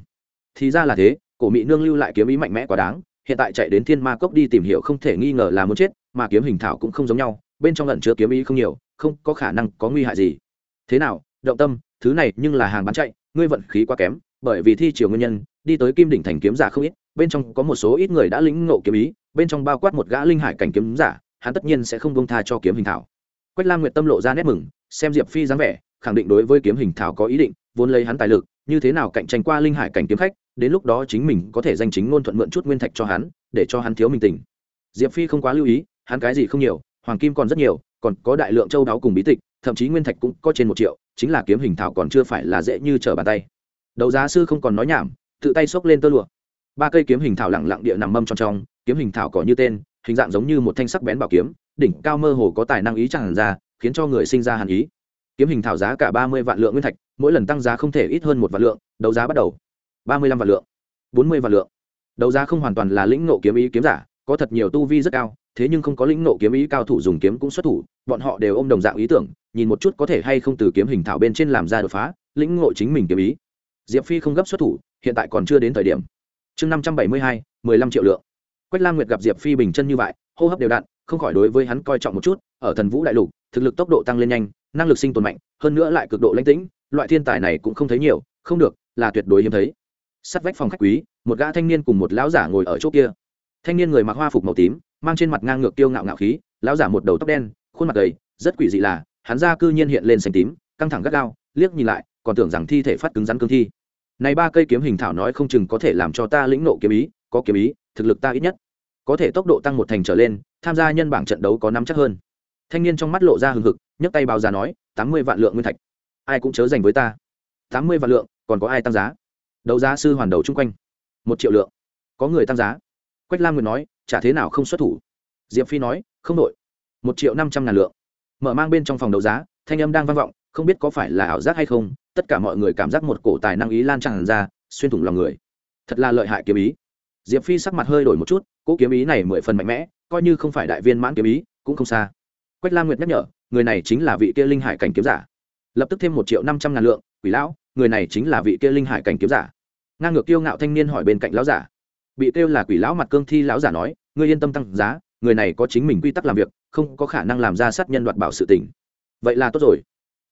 Thì ra là thế, cổ mỹ nương lưu lại kiếm ý mạnh mẽ quá đáng, hiện tại chạy đến thiên ma cốc đi tìm hiểu không thể nghi ngờ là muốn chết, mà kiếm hình thảo cũng không giống nhau, bên trong lần chứa kiếm ý không nhiều, không có khả năng có nguy hại gì. Thế nào, động tâm, thứ này nhưng là hàng bán chạy, ngươi vận khí quá kém, bởi vì thi chiều nguyên nhân, đi tới kim đỉnh thành kiếm giả không ít, bên trong có một số ít người đã lĩnh ngộ kiếm ý, bên trong bao quát một gã linh hải cảnh kiếm giả, hắn tất nhiên sẽ không bông tha cho kiếm hình thảo quách lam nguyệt tâm lộ ra nét mừng, xem diệp phi dáng vẻ, khẳng định đối với kiếm hình thảo có ý định, vốn lấy hắn tài lực, như thế nào cạnh tranh qua linh hải cảnh kiếm khách, đến lúc đó chính mình có thể danh chính ngôn thuận mượn chút nguyên thạch cho hắn, để cho hắn thiếu mình tình. Diệp phi không quá lưu ý, hắn cái gì không nhiều, hoàng kim còn rất nhiều, còn có đại lượng châu đáo cùng bí tịch, thậm chí nguyên thạch cũng có trên một triệu, chính là kiếm hình thảo còn chưa phải là dễ như trở bàn tay. Đấu giá sư không còn nói nhảm, tự tay xốc lên tơ lụa. Ba cây kiếm hình thảo lặng lặng địa nằm mâm trong trong, kiếm hình thảo có như tên, hình dạng giống như một thanh sắc bén bảo kiếm đỉnh cao mơ hồ có tài năng ý chẳng ra, khiến cho người sinh ra hàn ý. Kiếm hình thảo giá cả ba mươi vạn lượng nguyên thạch, mỗi lần tăng giá không thể ít hơn một vạn lượng, đấu giá bắt đầu. Ba mươi lăm vạn lượng, bốn mươi vạn lượng. Đấu giá không hoàn toàn là lĩnh nộ kiếm ý kiếm giả, có thật nhiều tu vi rất cao, thế nhưng không có lĩnh nộ kiếm ý cao thủ dùng kiếm cũng xuất thủ, bọn họ đều ôm đồng dạng ý tưởng, nhìn một chút có thể hay không từ kiếm hình thảo bên trên làm ra đột phá, lĩnh ngộ chính mình kiếm ý. Diệp phi không gấp xuất thủ, hiện tại còn chưa đến thời điểm. Chương năm trăm bảy mươi hai, mười lăm triệu lượng quách lam nguyệt gặp diệp phi bình chân như vậy, hô hấp đều đặn, không khỏi đối với hắn coi trọng một chút, ở thần vũ đại lục, thực lực tốc độ tăng lên nhanh, năng lực sinh tồn mạnh, hơn nữa lại cực độ lãnh tĩnh, loại thiên tài này cũng không thấy nhiều, không được, là tuyệt đối hiếm thấy. Sắt vách phòng khách quý, một gã thanh niên cùng một lão giả ngồi ở chỗ kia. Thanh niên người mặc hoa phục màu tím, mang trên mặt ngang ngược tiêu ngạo ngạo khí, lão giả một đầu tóc đen, khuôn mặt gầy, rất quỷ dị là, hắn ra cư nhiên hiện lên xanh tím, căng thẳng gắt gao, liếc nhìn lại, còn tưởng rằng thi thể phát cứng rắn cương thi. Này ba cây kiếm hình thảo nói không chừng có thể làm cho ta lĩnh nộ kiếm ý, có kiếm ý, thực lực ta ít nhất có thể tốc độ tăng một thành trở lên, tham gia nhân bảng trận đấu có nắm chắc hơn. Thanh niên trong mắt lộ ra hừng hực, nhấc tay báo giá nói, tám mươi vạn lượng nguyên thạch. Ai cũng chớ dành với ta. Tám mươi vạn lượng, còn có ai tăng giá? Đấu giá sư hoàn đầu chung quanh. Một triệu lượng. Có người tăng giá. Quách lam nguyệt nói, chả thế nào không xuất thủ? Diệp phi nói, không đội một triệu năm trăm ngàn lượng. Mở mang bên trong phòng đấu giá, thanh âm đang vang vọng, không biết có phải là ảo giác hay không, tất cả mọi người cảm giác một cổ tài năng ý lan tràn ra, xuyên thủng lòng người. Thật là lợi hại kiếm ý. Diệp phi sắc mặt hơi đổi một chút cỗ kiếm ý này mười phần mạnh mẽ, coi như không phải đại viên mãn kiếm ý, cũng không xa. Quách lam nguyệt nhắc nhở, người này chính là vị kia linh hải cảnh kiếm giả. Lập tức thêm một triệu năm trăm ngàn lượng, quỷ lão, người này chính là vị kia linh hải cảnh kiếm giả. Ngang ngược kiêu ngạo thanh niên hỏi bên cạnh lão giả. Bị kêu là quỷ lão mặt cương thi lão giả nói, ngươi yên tâm tăng giá, người này có chính mình quy tắc làm việc, không có khả năng làm ra sát nhân đoạt bảo sự tỉnh vậy là tốt rồi.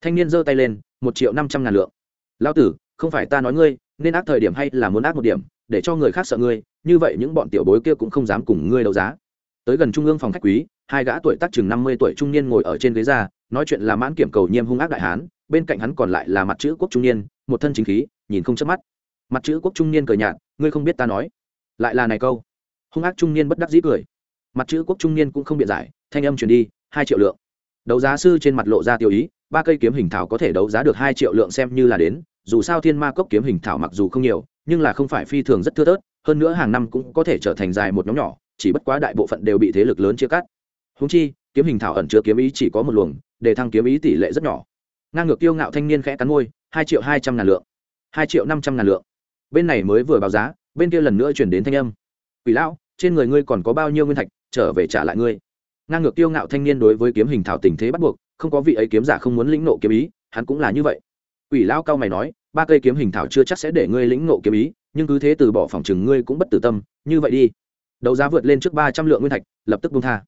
Thanh niên giơ tay lên, một triệu năm trăm ngàn lượng. Lão tử, không phải ta nói ngươi, nên ác thời điểm hay là muốn ác một điểm để cho người khác sợ ngươi, như vậy những bọn tiểu bối kia cũng không dám cùng ngươi đấu giá. Tới gần trung ương phòng khách quý, hai gã tuổi tác chừng năm mươi tuổi trung niên ngồi ở trên ghế ra, nói chuyện là mãn kiểm cầu nhiêm hung ác đại hán, bên cạnh hắn còn lại là mặt chữ quốc trung niên, một thân chính khí, nhìn không chớp mắt. Mặt chữ quốc trung niên cười nhạt, ngươi không biết ta nói. Lại là này câu. Hung ác trung niên bất đắc dĩ cười. Mặt chữ quốc trung niên cũng không biện giải, thanh âm truyền đi, hai triệu lượng. Đấu giá sư trên mặt lộ ra tiêu ý, ba cây kiếm hình thảo có thể đấu giá được hai triệu lượng xem như là đến, dù sao thiên ma cốc kiếm hình thảo mặc dù không nhiều nhưng là không phải phi thường rất thưa thớt, hơn nữa hàng năm cũng có thể trở thành dài một nhóm nhỏ, chỉ bất quá đại bộ phận đều bị thế lực lớn chia cắt. Húng chi, kiếm hình thảo ẩn chứa kiếm ý chỉ có một luồng, để thăng kiếm ý tỷ lệ rất nhỏ. Ngang ngược tiêu ngạo thanh niên khẽ cắn môi, hai triệu hai trăm ngàn lượng. Hai triệu năm trăm ngàn lượng. Bên này mới vừa báo giá, bên kia lần nữa chuyển đến thanh âm. Quỷ lão, trên người ngươi còn có bao nhiêu nguyên thạch, trở về trả lại ngươi. Ngang ngược tiêu ngạo thanh niên đối với kiếm hình thảo tình thế bắt buộc, không có vị ấy kiếm giả không muốn lĩnh nộ kiếm ý, hắn cũng là như vậy. Quỷ lão cao mày nói ba cây kiếm hình thảo chưa chắc sẽ để ngươi lĩnh ngộ kiếm ý, nhưng cứ thế từ bỏ phòng chừng ngươi cũng bất tử tâm, như vậy đi. Đấu giá vượt lên trước ba trăm lượng nguyên thạch, lập tức buông tha.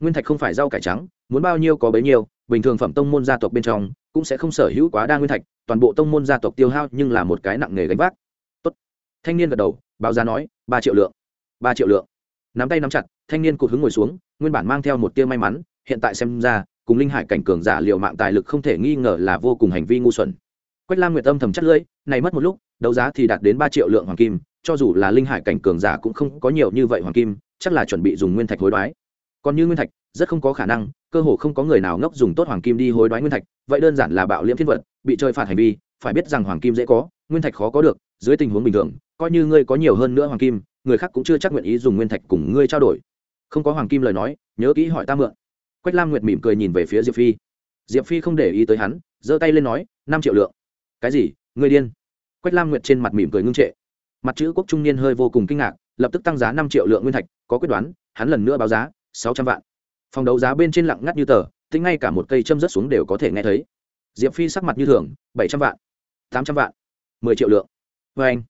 Nguyên thạch không phải rau cải trắng, muốn bao nhiêu có bấy nhiêu, bình thường phẩm tông môn gia tộc bên trong cũng sẽ không sở hữu quá đa nguyên thạch, toàn bộ tông môn gia tộc tiêu hao nhưng là một cái nặng nghề gánh vác. Tốt. thanh niên gật đầu, báo giá nói, ba triệu lượng. Ba triệu lượng. Nắm tay nắm chặt, thanh niên cụt hứng ngồi xuống, nguyên bản mang theo một tia may mắn, hiện tại xem ra, cùng linh hải cảnh cường giả liệu mạng tài lực không thể nghi ngờ là vô cùng hành vi ngu xuẩn quách lam nguyệt âm thầm chất lưỡi, này mất một lúc, đấu giá thì đạt đến ba triệu lượng hoàng kim, cho dù là linh hải cảnh cường giả cũng không có nhiều như vậy hoàng kim, chắc là chuẩn bị dùng nguyên thạch hối đoái. Còn như nguyên thạch, rất không có khả năng, cơ hồ không có người nào ngốc dùng tốt hoàng kim đi hối đoái nguyên thạch, vậy đơn giản là bạo liễm thiên vật, bị chơi phạt hành vi, phải biết rằng hoàng kim dễ có, nguyên thạch khó có được, dưới tình huống bình thường, coi như ngươi có nhiều hơn nữa hoàng kim, người khác cũng chưa chắc nguyện ý dùng nguyên thạch cùng ngươi trao đổi. Không có hoàng kim lời nói, nhớ kỹ hỏi ta mượn. Quách lam nguyệt mỉm cười nhìn về phía diệp phi. Diệp phi không để ý tới hắn, giơ tay lên nói, năm triệu lượng cái gì? Ngươi điên. Quách lam nguyệt trên mặt mỉm cười ngưng trệ. Mặt chữ quốc trung niên hơi vô cùng kinh ngạc, lập tức tăng giá năm triệu lượng nguyên thạch, có quyết đoán, hắn lần nữa báo giá, sáu trăm vạn. Phòng đấu giá bên trên lặng ngắt như tờ, tính ngay cả một cây châm rớt xuống đều có thể nghe thấy. Diệp phi sắc mặt như thường, bảy trăm vạn, tám trăm vạn, mười triệu lượng. Vê anh,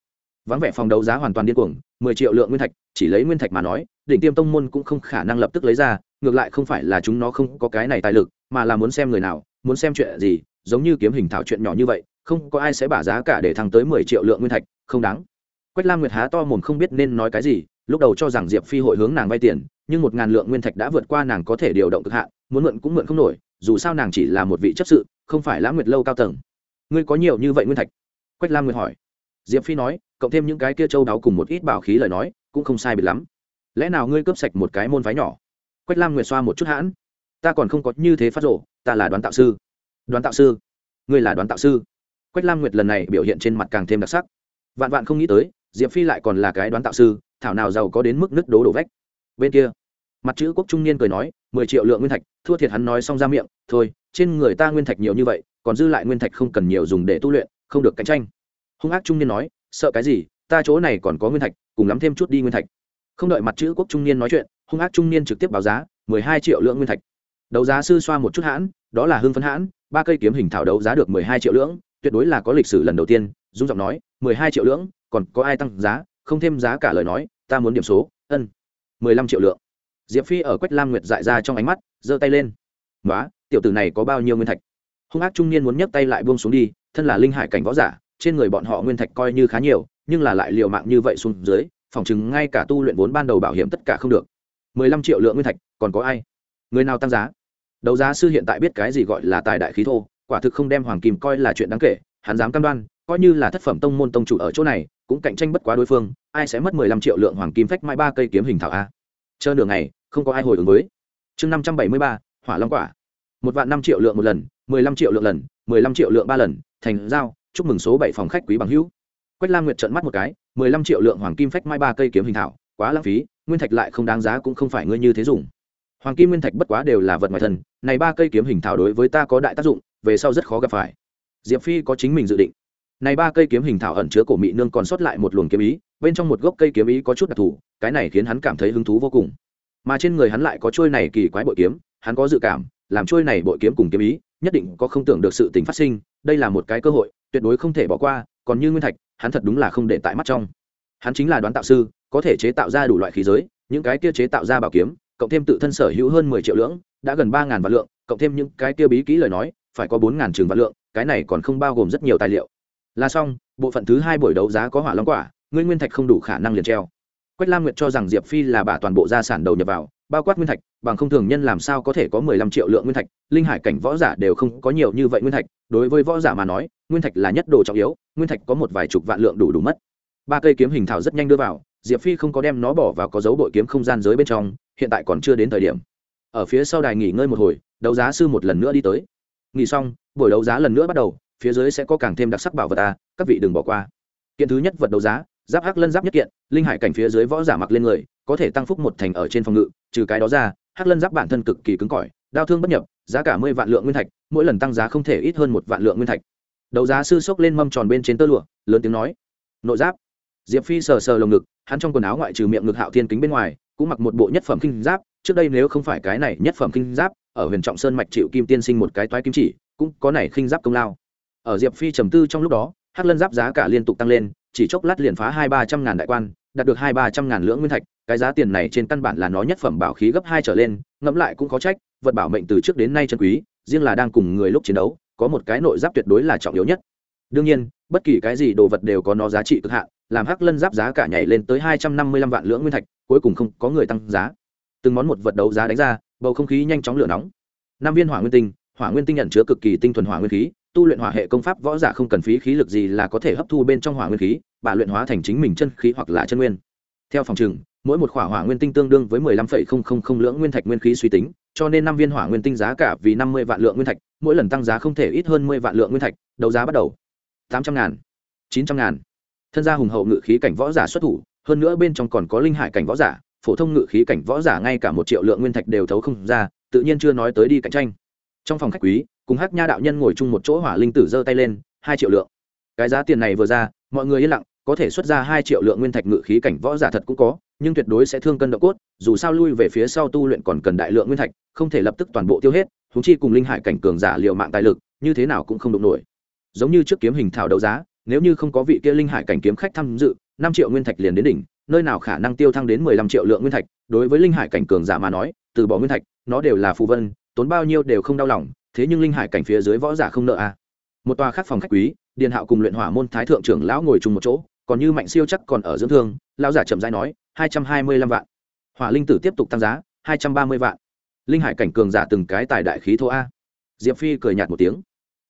vắng vẻ phòng đấu giá hoàn toàn điên cuồng, mười triệu lượng nguyên thạch, chỉ lấy nguyên thạch mà nói, đỉnh tiêm tông môn cũng không khả năng lập tức lấy ra, ngược lại không phải là chúng nó không có cái này tài lực, mà là muốn xem người nào, muốn xem chuyện gì, giống như kiếm hình thảo chuyện nhỏ như vậy không có ai sẽ bả giá cả để thăng tới mười triệu lượng nguyên thạch, không đáng. Quách lam nguyệt há to mồm không biết nên nói cái gì, lúc đầu cho rằng diệp phi hội hướng nàng vay tiền, nhưng một ngàn lượng nguyên thạch đã vượt qua nàng có thể điều động cực hạn, muốn mượn cũng mượn không nổi, dù sao nàng chỉ là một vị chấp sự, không phải lãng nguyệt lâu cao tầng. Ngươi có nhiều như vậy nguyên thạch? Quách lam nguyệt hỏi. Diệp phi nói, cộng thêm những cái kia châu đáo cùng một ít bảo khí lời nói, cũng không sai biệt lắm. Lẽ nào ngươi cướp sạch một cái môn phái nhỏ? Quách lam nguyệt xoa một chút hãn. Ta còn không có như thế phát rộ ta là đoán tạo sư. Đoán tạo sư? Ngươi là đoán tạo sư? Quách lam nguyệt lần này biểu hiện trên mặt càng thêm đặc sắc. Vạn vạn không nghĩ tới, diệp phi lại còn là cái đoán tạo sư, thảo nào giàu có đến mức nứt đố đổ vách. Bên kia, mặt chữ quốc trung niên cười nói, mười triệu lượng nguyên thạch, thua thiệt hắn nói xong ra miệng, thôi, trên người ta nguyên thạch nhiều như vậy, còn dư lại nguyên thạch không cần nhiều dùng để tu luyện, không được cạnh tranh. Hung ác trung niên nói, sợ cái gì, ta chỗ này còn có nguyên thạch, cùng lắm thêm chút đi nguyên thạch. Không đợi mặt chữ quốc trung niên nói chuyện, hung ác trung niên trực tiếp báo giá, mười hai triệu lượng nguyên thạch. Đấu giá sư xoa một chút hãn, đó là hưng phấn hãn, ba cây kiếm hình thảo đấu giá được mười hai triệu lượng tuyệt đối là có lịch sử lần đầu tiên, dung giọng nói, mười hai triệu lượng, còn có ai tăng giá, không thêm giá cả lời nói, ta muốn điểm số, ân, mười lăm triệu lượng. Diệp phi ở quách lam nguyệt dại ra trong ánh mắt, giơ tay lên. Nói tiểu tử này có bao nhiêu nguyên thạch? Hung ác trung niên muốn nhấc tay lại buông xuống đi, thân là linh hải cảnh võ giả, trên người bọn họ nguyên thạch coi như khá nhiều, nhưng là lại liều mạng như vậy xuống dưới, phòng chứng ngay cả tu luyện vốn ban đầu bảo hiểm tất cả không được. mười lăm triệu lượng nguyên thạch, còn có ai? Người nào tăng giá? Đấu giá sư hiện tại biết cái gì gọi là tài đại khí thô quả thực không đem hoàng kim coi là chuyện đáng kể, hắn dám cam đoan, coi như là thất phẩm tông môn tông chủ ở chỗ này, cũng cạnh tranh bất quá đối phương, ai sẽ mất mười lăm triệu lượng hoàng kim phách mai ba cây kiếm hình thảo a? Chờ đường này không có ai hồi ứng với. Chương năm trăm bảy mươi ba, hỏa long quả. Một vạn năm triệu lượng một lần, mười lăm triệu lượng lần, mười lăm triệu lượng ba lần, thành giao, chúc mừng số bảy phòng khách quý bằng hữu. Quách lam nguyệt trợn mắt một cái, mười lăm triệu lượng hoàng kim phách mai ba cây kiếm hình thảo, quá lãng phí, nguyên thạch lại không đáng giá cũng không phải ngươi như thế dùng hoàng kim nguyên thạch bất quá đều là vật ngoài thân, này ba cây kiếm hình thảo đối với ta có đại tác dụng, về sau rất khó gặp phải. Diệp phi có chính mình dự định. Này ba cây kiếm hình thảo ẩn chứa cổ mị nương còn sót lại một luồng kiếm ý, bên trong một gốc cây kiếm ý có chút đặc thù, cái này khiến hắn cảm thấy hứng thú vô cùng. Mà trên người hắn lại có trôi này kỳ quái bội kiếm, hắn có dự cảm, làm trôi này bội kiếm cùng kiếm ý, nhất định có không tưởng được sự tình phát sinh, đây là một cái cơ hội, tuyệt đối không thể bỏ qua, còn như nguyên thạch, hắn thật đúng là không để tại mắt trong. Hắn chính là đoán tạo sư, có thể chế tạo ra đủ loại khí giới, những cái kia chế tạo ra bảo kiếm cộng thêm tự thân sở hữu hơn mười triệu lưỡng, đã gần ba ngàn vạn lượng, cộng thêm những cái kia bí kỹ lời nói, phải có bốn ngàn trường vạn lượng, cái này còn không bao gồm rất nhiều tài liệu. Là xong, bộ phận thứ hai buổi đấu giá có hỏa long quả ngươi nguyên thạch không đủ khả năng liền treo. Quách lam nguyệt cho rằng diệp phi là bà toàn bộ gia sản đầu nhập vào, bao quát nguyên thạch, bằng không thường nhân làm sao có thể có mười lăm triệu lượng nguyên thạch, linh hải cảnh võ giả đều không có nhiều như vậy nguyên thạch, đối với võ giả mà nói, nguyên thạch là nhất đồ trọng yếu, nguyên thạch có một vài chục vạn lượng đủ đủ mất. Ba cây kiếm hình thảo rất nhanh đưa vào, diệp phi không có đem nó bỏ vào có dấu bội kiếm không gian giới bên trong hiện tại còn chưa đến thời điểm. Ở phía sau đài nghỉ ngơi một hồi, đấu giá sư một lần nữa đi tới. Nghỉ xong, buổi đấu giá lần nữa bắt đầu, phía dưới sẽ có càng thêm đặc sắc bảo vật ta, các vị đừng bỏ qua. Kiện thứ nhất vật đấu giá, giáp hắc lân giáp nhất kiện, linh hải cảnh phía dưới võ giả mặc lên người, có thể tăng phúc một thành ở trên phòng ngự, trừ cái đó ra, hắc lân giáp bản thân cực kỳ cứng cỏi đau thương bất nhập, giá cả mười vạn lượng nguyên thạch, mỗi lần tăng giá không thể ít hơn một vạn lượng nguyên thạch. Đấu giá sư sốc lên mâm tròn bên trên tơ lụa, lớn tiếng nói. Nội giáp. Diệp phi sờ sờ lồng ngực, hắn trong quần áo ngoại trừ miệng ngực hạo thiên kính bên ngoài cũng mặc một bộ nhất phẩm kinh giáp, trước đây nếu không phải cái này nhất phẩm kinh giáp, ở huyền trọng sơn mạch chịu kim tiên sinh một cái toái kim chỉ, cũng có này khinh giáp công lao. Ở diệp phi trầm tư trong lúc đó, hắc lân giáp giá cả liên tục tăng lên, chỉ chốc lát liền phá hai ba trăm ngàn đại quan, đạt được hai ba trăm ngàn lưỡng nguyên thạch, cái giá tiền này trên căn bản là nó nhất phẩm bảo khí gấp hai trở lên, ngẫm lại cũng có trách, vật bảo mệnh từ trước đến nay chân quý, riêng là đang cùng người lúc chiến đấu, có một cái nội giáp tuyệt đối là trọng yếu nhất. Đương nhiên, bất kỳ cái gì đồ vật đều có nó giá trị cực hạn làm hắc lân giáp giá cả nhảy lên tới hai trăm năm mươi lăm vạn lưỡng nguyên thạch, cuối cùng không có người tăng giá. Từng món một vật đấu giá đánh ra, bầu không khí nhanh chóng lửa nóng. Năm viên hỏa nguyên tinh, hỏa nguyên tinh nhận chứa cực kỳ tinh thuần hỏa nguyên khí, tu luyện hỏa hệ công pháp võ giả không cần phí khí lực gì là có thể hấp thu bên trong hỏa nguyên khí bả luyện hóa thành chính mình chân khí hoặc là chân nguyên. Theo phòng trừng, mỗi một khỏa hỏa nguyên tinh tương đương với mười lăm phẩy không không không lưỡng nguyên thạch nguyên khí suy tính, cho nên năm viên hỏa nguyên tinh giá cả vì năm mươi vạn lượng nguyên thạch, mỗi lần tăng giá không thể ít hơn mười vạn lượng nguyên thạch, đấu giá bắt đầu. tám trăm ngàn, chín trăm ngàn thân gia hùng hậu ngự khí cảnh võ giả xuất thủ, hơn nữa bên trong còn có linh hải cảnh võ giả, phổ thông ngự khí cảnh võ giả ngay cả một triệu lượng nguyên thạch đều thấu không ra, tự nhiên chưa nói tới đi cạnh tranh. Trong phòng khách quý, cùng hắc nha đạo nhân ngồi chung một chỗ hỏa linh tử giơ tay lên, hai triệu lượng. Cái giá tiền này vừa ra, mọi người yên lặng, có thể xuất ra hai triệu lượng nguyên thạch ngự khí cảnh võ giả thật cũng có, nhưng tuyệt đối sẽ thương cân độ cốt, dù sao lui về phía sau tu luyện còn cần đại lượng nguyên thạch, không thể lập tức toàn bộ tiêu hết húng chi cùng linh hải cảnh cường giả liệu mạng tài lực, như thế nào cũng không đụng nổi. Giống như trước kiếm hình thảo đấu giá nếu như không có vị kia linh hải cảnh kiếm khách tham dự, năm triệu nguyên thạch liền đến đỉnh, nơi nào khả năng tiêu thăng đến mười lăm triệu lượng nguyên thạch? Đối với linh hải cảnh cường giả mà nói, từ bỏ nguyên thạch, nó đều là phù vân, tốn bao nhiêu đều không đau lòng, thế nhưng linh hải cảnh phía dưới võ giả không nợ a à. một tòa khác phòng khách quý, điền hạo cùng luyện hỏa môn thái thượng trưởng lão ngồi chung một chỗ, còn như mạnh siêu chắc còn ở dưỡng thương, lão giả chậm rãi nói, hai trăm hai mươi lăm vạn. Hỏa linh tử tiếp tục tăng giá, hai trăm ba mươi vạn. Linh hải cảnh cường giả từng cái tài đại khí thô a. Diệp phi cười nhạt một tiếng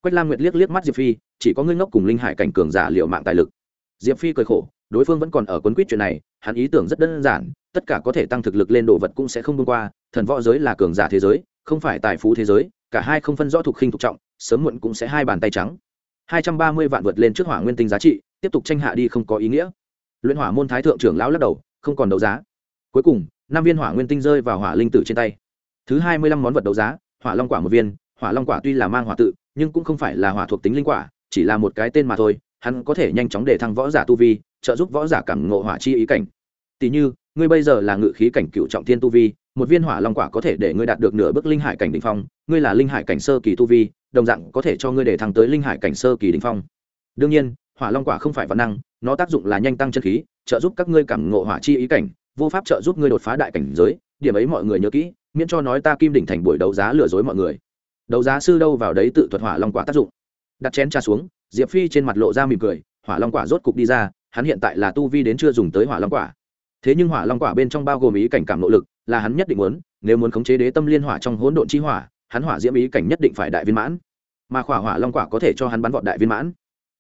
quách lam nguyệt liếc liếc mắt diệp phi, chỉ có ngươi ngốc cùng linh hải cảnh cường giả liệu mạng tài lực. Diệp phi cười khổ, đối phương vẫn còn ở quấn quýt chuyện này, hắn ý tưởng rất đơn giản, tất cả có thể tăng thực lực lên đồ vật cũng sẽ không bông qua, thần võ giới là cường giả thế giới, không phải tài phú thế giới, cả hai không phân rõ thuộc khinh thuộc trọng, sớm muộn cũng sẽ hai bàn tay trắng. Hai trăm ba mươi vạn vượt lên trước hỏa nguyên tinh giá trị, tiếp tục tranh hạ đi không có ý nghĩa. Luyện hỏa môn thái thượng trưởng lão lắc đầu, không còn đấu giá. Cuối cùng, năm viên hỏa nguyên tinh rơi vào hỏa linh tử trên tay. Thứ hai mươi lăm món vật đấu giá, hỏa long quả một viên hỏa long quả tuy là mang hỏa tự, nhưng cũng không phải là hỏa thuộc tính linh quả, chỉ là một cái tên mà thôi, hắn có thể nhanh chóng để thăng võ giả tu vi, trợ giúp võ giả cảm ngộ hỏa chi ý cảnh. Tỷ như, ngươi bây giờ là ngự khí cảnh cựu trọng thiên tu vi, một viên hỏa long quả có thể để ngươi đạt được nửa bước linh hải cảnh đ ỉ n h phong, ngươi là linh hải cảnh sơ kỳ tu vi, đồng dạng có thể cho ngươi để thăng tới linh hải cảnh sơ kỳ đ ỉ n h phong. Đương nhiên, hỏa long quả không phải văn năng, nó tác dụng là nhanh tăng chân khí, trợ giúp các ngươi cảm ngộ hỏa chi ý cảnh, vô pháp trợ giúp ngươi đột phá đại cảnh giới, điểm ấy mọi người nhớ kỹ, miễn cho nói ta kim đỉnh thành buổi đấu giá lừa dối mọi người đấu giá sư đâu vào đấy tự thuật hỏa long quả tác dụng. Đặt chén trà xuống, diệp phi trên mặt lộ ra mỉm cười, hỏa long quả rốt cục đi ra, hắn hiện tại là tu vi đến chưa dùng tới hỏa long quả. Thế nhưng hỏa long quả bên trong bao gồm ý cảnh cảm nỗ lực, là hắn nhất định muốn, nếu muốn khống chế đế tâm liên hỏa trong hỗn độn chi hỏa, hắn hỏa diễm ý cảnh nhất định phải đại viên mãn. Mà khỏa hỏa long quả có thể cho hắn bắn vọt đại viên mãn.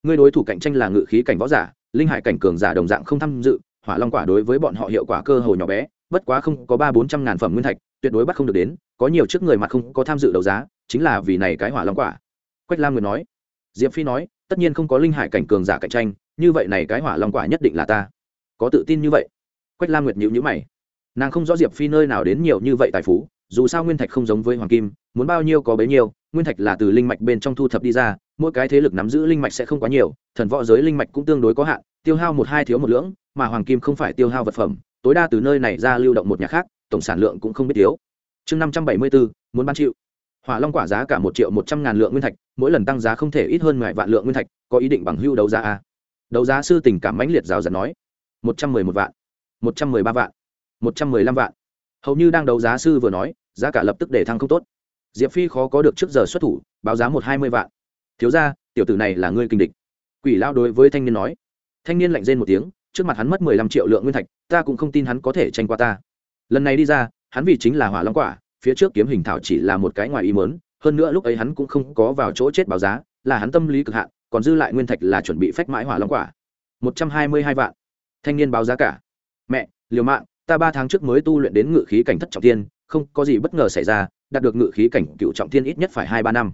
Người đối thủ cạnh tranh là ngự khí cảnh võ giả, linh hải cảnh cường giả đồng dạng không tham dự, hỏa long quả đối với bọn họ hiệu quả cơ hồ nhỏ bé, bất quá không có ba bốn trăm ngàn phẩm nguyên thạch, tuyệt đối bắt không được đến, có nhiều trước người mặt không có tham dự đấu giá chính là vì này cái hỏa long quả. Quách lam người nói. Diệp phi nói, tất nhiên không có linh hải cảnh cường giả cạnh tranh, như vậy này cái hỏa long quả nhất định là ta. Có tự tin như vậy. Quách lam nguyệt nhịu nhữ mày. Nàng không rõ diệp phi nơi nào đến nhiều như vậy tài phú, dù sao nguyên thạch không giống với hoàng kim, muốn bao nhiêu có bấy nhiêu, nguyên thạch là từ linh mạch bên trong thu thập đi ra, mỗi cái thế lực nắm giữ linh mạch sẽ không quá nhiều, thần võ giới linh mạch cũng tương đối có hạn, tiêu hao một hai thiếu một lưỡng, mà hoàng kim không phải tiêu hao vật phẩm, tối đa từ nơi này ra lưu động một nhà khác, tổng sản lượng cũng không biết thiếu. Chương năm trăm bảy mươi bốn, muốn ban chịu hỏa long quả giá cả một triệu một trăm ngàn lượng nguyên thạch, mỗi lần tăng giá không thể ít hơn mười vạn lượng nguyên thạch, có ý định bằng hưu đấu giá a? Đấu giá sư tình cảm mãnh liệt rào rạt nói. Một trăm mười một vạn, một trăm mười ba vạn, một trăm mười lăm vạn. Hầu như đang đấu giá sư vừa nói, giá cả lập tức để thăng không tốt. Diệp phi khó có được trước giờ xuất thủ, báo giá một hai mươi vạn. Thiếu ra tiểu tử này là ngươi kinh địch. Quỷ lao đối với thanh niên nói. Thanh niên lạnh rên một tiếng, trước mặt hắn mất mười lăm triệu lượng nguyên thạch, ta cũng không tin hắn có thể tranh qua ta. Lần này đi ra, hắn vì chính là hỏa long quả phía trước kiếm hình thảo chỉ là một cái ngoài ý mớn hơn nữa lúc ấy hắn cũng không có vào chỗ chết báo giá, là hắn tâm lý cực hạn, còn dư lại nguyên thạch là chuẩn bị phách mãi hỏa long quả. Một trăm hai mươi hai vạn. Thanh niên báo giá cả. Mẹ, liều mạng, ta ba tháng trước mới tu luyện đến ngự khí cảnh thất trọng thiên không có gì bất ngờ xảy ra, đạt được ngự khí cảnh cựu trọng thiên ít nhất phải hai ba năm.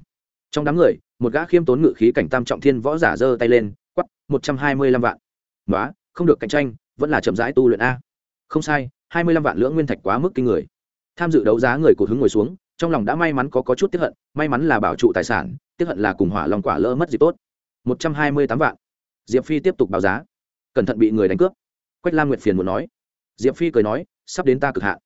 Trong đám người, một gã khiêm tốn ngự khí cảnh tam trọng thiên võ giả giơ tay lên quắp một trăm hai mươi lăm vạn. Nói không được cạnh tranh, vẫn là chậm rãi tu luyện a. Không sai, hai mươi lăm vạn lưỡng nguyên thạch quá mức kinh người tham dự đấu giá người cụt hứng ngồi xuống trong lòng đã may mắn có, có chút tiếp hận may mắn là bảo trụ tài sản tiếp hận là cùng hỏa lòng quả lỡ mất gì tốt. Một trăm hai mươi tám vạn. Diệp phi tiếp tục báo giá. Cẩn thận bị người đánh cướp. Quách lam nguyệt phiền muốn nói. Diệp phi cười nói sắp đến ta cực hạn.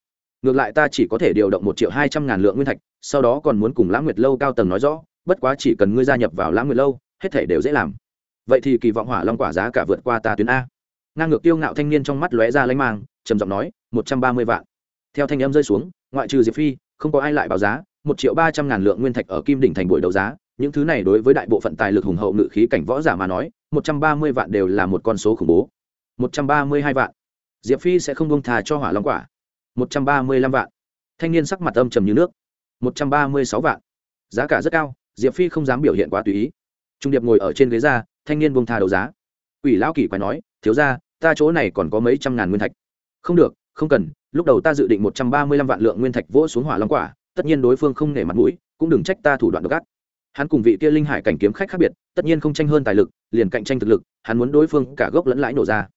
Ngược lại ta chỉ có thể điều động một triệu hai trăm ngàn lượng nguyên thạch sau đó còn muốn cùng lãng nguyệt lâu cao tầng nói rõ bất quá chỉ cần ngươi gia nhập vào lãng nguyệt lâu hết thể đều dễ làm. Vậy thì kỳ vọng hỏa long quả giá cả vượt qua ta tuyến a. Ngang ngược tiêu ngạo thanh niên trong mắt lóe ra lanh mang trầm giọng nói một trăm ba mươi vạn theo thanh âm rơi xuống, ngoại trừ diệp phi, không có ai lại báo giá. Một triệu ba trăm ngàn lượng nguyên thạch ở kim đỉnh thành buổi đấu giá. Những thứ này đối với đại bộ phận tài lực hùng hậu ngự khí cảnh võ giả mà nói, một trăm ba mươi vạn đều là một con số khủng bố. Một trăm ba mươi hai vạn. Diệp phi sẽ không bông thà cho hỏa long quả. Một trăm ba mươi lăm vạn. Thanh niên sắc mặt âm trầm như nước. Một trăm ba mươi sáu vạn. Giá cả rất cao, diệp phi không dám biểu hiện quá tùy ý. Trung điệp ngồi ở trên ghế ra, thanh niên bông thà đấu giá. Ủy lão kỳ quái nói, thiếu ra ta chỗ này còn có mấy trăm ngàn nguyên thạch. Không được, không cần lúc đầu ta dự định một trăm ba mươi lăm vạn lượng nguyên thạch vỗ xuống hỏa long quả, tất nhiên đối phương không nể mặt mũi, cũng đừng trách ta thủ đoạn độc ác. Hắn cùng vị kia linh hải cảnh kiếm khách khác biệt, tất nhiên không tranh hơn tài lực, liền cạnh tranh thực lực, hắn muốn đối phương cả gốc lẫn lãi nổ ra.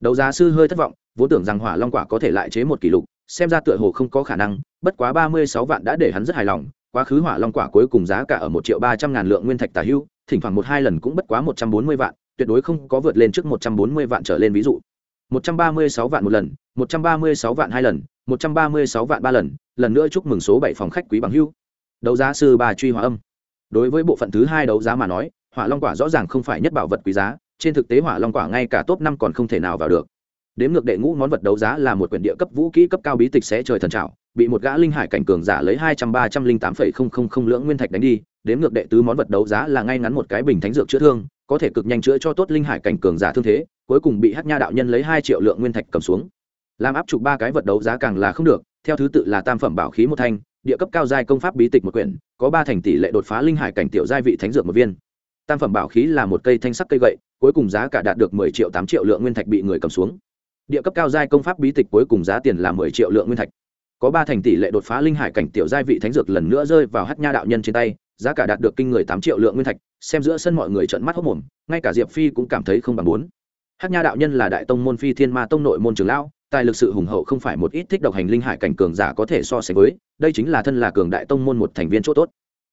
Đấu giá sư hơi thất vọng, vốn tưởng rằng hỏa long quả có thể lại chế một kỷ lục, xem ra tựa hồ không có khả năng, bất quá ba mươi sáu vạn đã để hắn rất hài lòng, quá khứ hỏa long quả cuối cùng giá cả ở một triệu ba trăm ngàn lượng nguyên thạch tà hưu, thỉnh thoảng một hai lần cũng bất quá một trăm bốn mươi vạn, tuyệt đối không có vượt lên trước một trăm bốn mươi vạn trở lên ví dụ một trăm ba mươi sáu vạn một lần một trăm ba mươi sáu vạn hai lần một trăm ba mươi sáu vạn ba lần lần nữa chúc mừng số bảy phòng khách quý bằng hưu đấu giá sư bà truy hòa âm. Đối với bộ phận thứ hai đấu giá mà nói hỏa long quả rõ ràng không phải nhất bảo vật quý giá trên thực tế hỏa long quả ngay cả top năm còn không thể nào vào được. Đếm ngược đệ ngũ món vật đấu giá là một quyển địa cấp vũ kỹ cấp cao bí tịch sẽ trời thần trảo, bị một gã linh hải cảnh cường giả lấy hai trăm ba trăm linh tám phẩy không không không nguyên thạch đánh đi đếm ngược đệ tứ món vật đấu giá là ngay ngắn một cái bình thánh dược chữa thương có thể cực nhanh chữa cho tốt linh hải cảnh cường giả thương thế, cuối cùng bị hát nha đạo nhân lấy hai triệu lượng nguyên thạch cầm xuống. Làm áp chụp ba cái vật đấu giá càng là không được, theo thứ tự là tam phẩm bảo khí một thanh, địa cấp cao giai công pháp bí tịch một quyển, có ba thành tỷ lệ đột phá linh hải cảnh tiểu giai vị thánh dược một viên. Tam phẩm bảo khí là một cây thanh sắc cây gậy, cuối cùng giá cả đạt được mười triệu tám triệu lượng nguyên thạch bị người cầm xuống. Địa cấp cao giai công pháp bí tịch cuối cùng giá tiền là mười triệu lượng nguyên thạch. Có ba thành tỷ lệ đột phá linh hải cảnh tiểu giai vị thánh dược lần nữa rơi vào hát nha đạo nhân trên tay giá cả đạt được kinh người tám triệu lượng nguyên thạch, xem giữa sân mọi người trợn mắt hốc mồm, ngay cả diệp phi cũng cảm thấy không bằng muốn. Hát nha đạo nhân là đại tông môn phi thiên ma tông nội môn trường lão, tài lực sự hùng hậu không phải một ít thích độc hành linh hải cảnh cường giả có thể so sánh với, đây chính là thân là cường đại tông môn một thành viên chỗ tốt.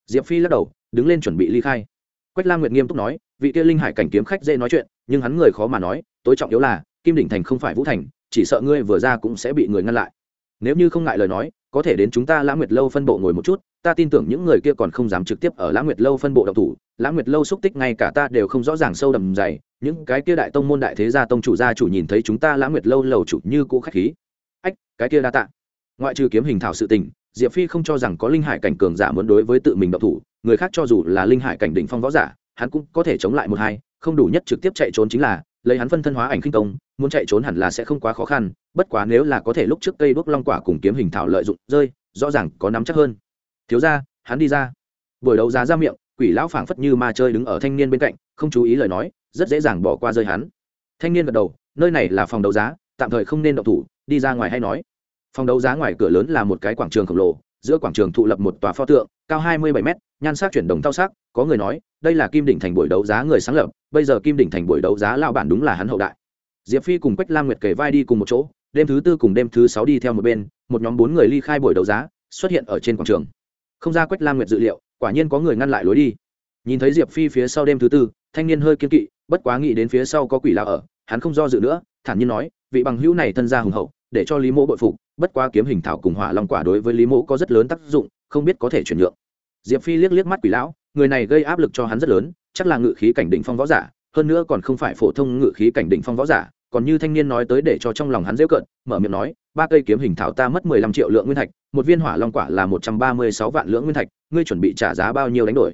Diệp phi lắc đầu, đứng lên chuẩn bị ly khai. Quách la nguyệt nghiêm túc nói, vị kia linh hải cảnh kiếm khách dễ nói chuyện, nhưng hắn người khó mà nói, tối trọng yếu là, kim đỉnh thành không phải vũ thành, chỉ sợ ngươi vừa ra cũng sẽ bị người ngăn lại. Nếu như không ngại lời nói, có thể đến chúng ta lãng nguyệt lâu phân bộ ngồi một chút ta tin tưởng những người kia còn không dám trực tiếp ở lãng nguyệt lâu phân bộ độc thủ. Lãng nguyệt lâu xúc tích ngay cả ta đều không rõ ràng sâu đầm dày. Những cái kia đại tông môn đại thế gia tông chủ gia chủ nhìn thấy chúng ta lãng nguyệt lâu lầu chủ như cũ khách khí. Ách, cái kia đa tạ. Ngoại trừ kiếm hình thảo sự tình, diệp phi không cho rằng có linh hải cảnh cường giả muốn đối với tự mình độc thủ. Người khác cho dù là linh hải cảnh đỉnh phong võ giả, hắn cũng có thể chống lại một hai. Không đủ nhất trực tiếp chạy trốn chính là lấy hắn phân thân hóa ảnh khinh công, muốn chạy trốn hẳn là sẽ không quá khó khăn. Bất quá nếu là có thể lúc trước cây đuốc long quả cùng kiếm hình thảo lợi dụng, rơi, rõ ràng có nắm chắc hơn thiếu ra, hắn đi ra. Buổi đấu giá ra miệng, quỷ lão phảng phất như ma chơi đứng ở thanh niên bên cạnh, không chú ý lời nói, rất dễ dàng bỏ qua rơi hắn. Thanh niên gật đầu, nơi này là phòng đấu giá, tạm thời không nên động thủ, đi ra ngoài hay nói. Phòng đấu giá ngoài cửa lớn là một cái quảng trường khổng lồ, giữa quảng trường thụ lập một tòa pho tượng, cao hai mươi bảy m nhan sắc chuyển đồng thao sắc, có người nói, đây là kim đỉnh thành buổi đấu giá người sáng lập, bây giờ kim đỉnh thành buổi đấu giá lao bản đúng là hắn hậu đại. Diệp phi cùng quách lam nguyệt kể vai đi cùng một chỗ, đêm thứ tư cùng đêm thứ sáu đi theo một bên, một nhóm bốn người ly khai buổi đấu giá, xuất hiện ở trên quảng trường không ra quách lam nguyệt dự liệu, quả nhiên có người ngăn lại lối đi. Nhìn thấy diệp phi phía sau đêm thứ tư, thanh niên hơi kiên kỵ, bất quá nghĩ đến phía sau có quỷ lão ở, hắn không do dự nữa, thản nhiên nói, vị bằng hữu này thân gia hùng hậu, để cho lý mỗ bội phục, bất quá kiếm hình thảo cùng hỏa long quả đối với lý mỗ có rất lớn tác dụng, không biết có thể chuyển nhượng. Diệp phi liếc liếc mắt quỷ lão, người này gây áp lực cho hắn rất lớn, chắc là ngự khí cảnh đỉnh phong võ giả, hơn nữa còn không phải phổ thông ngự khí cảnh đỉnh phong võ giả còn như thanh niên nói tới để cho trong lòng hắn dễ cận mở miệng nói ba cây kiếm hình thảo ta mất mười lăm triệu lượng nguyên thạch một viên hỏa long quả là một trăm ba mươi sáu vạn lượng nguyên thạch ngươi chuẩn bị trả giá bao nhiêu đánh đổi?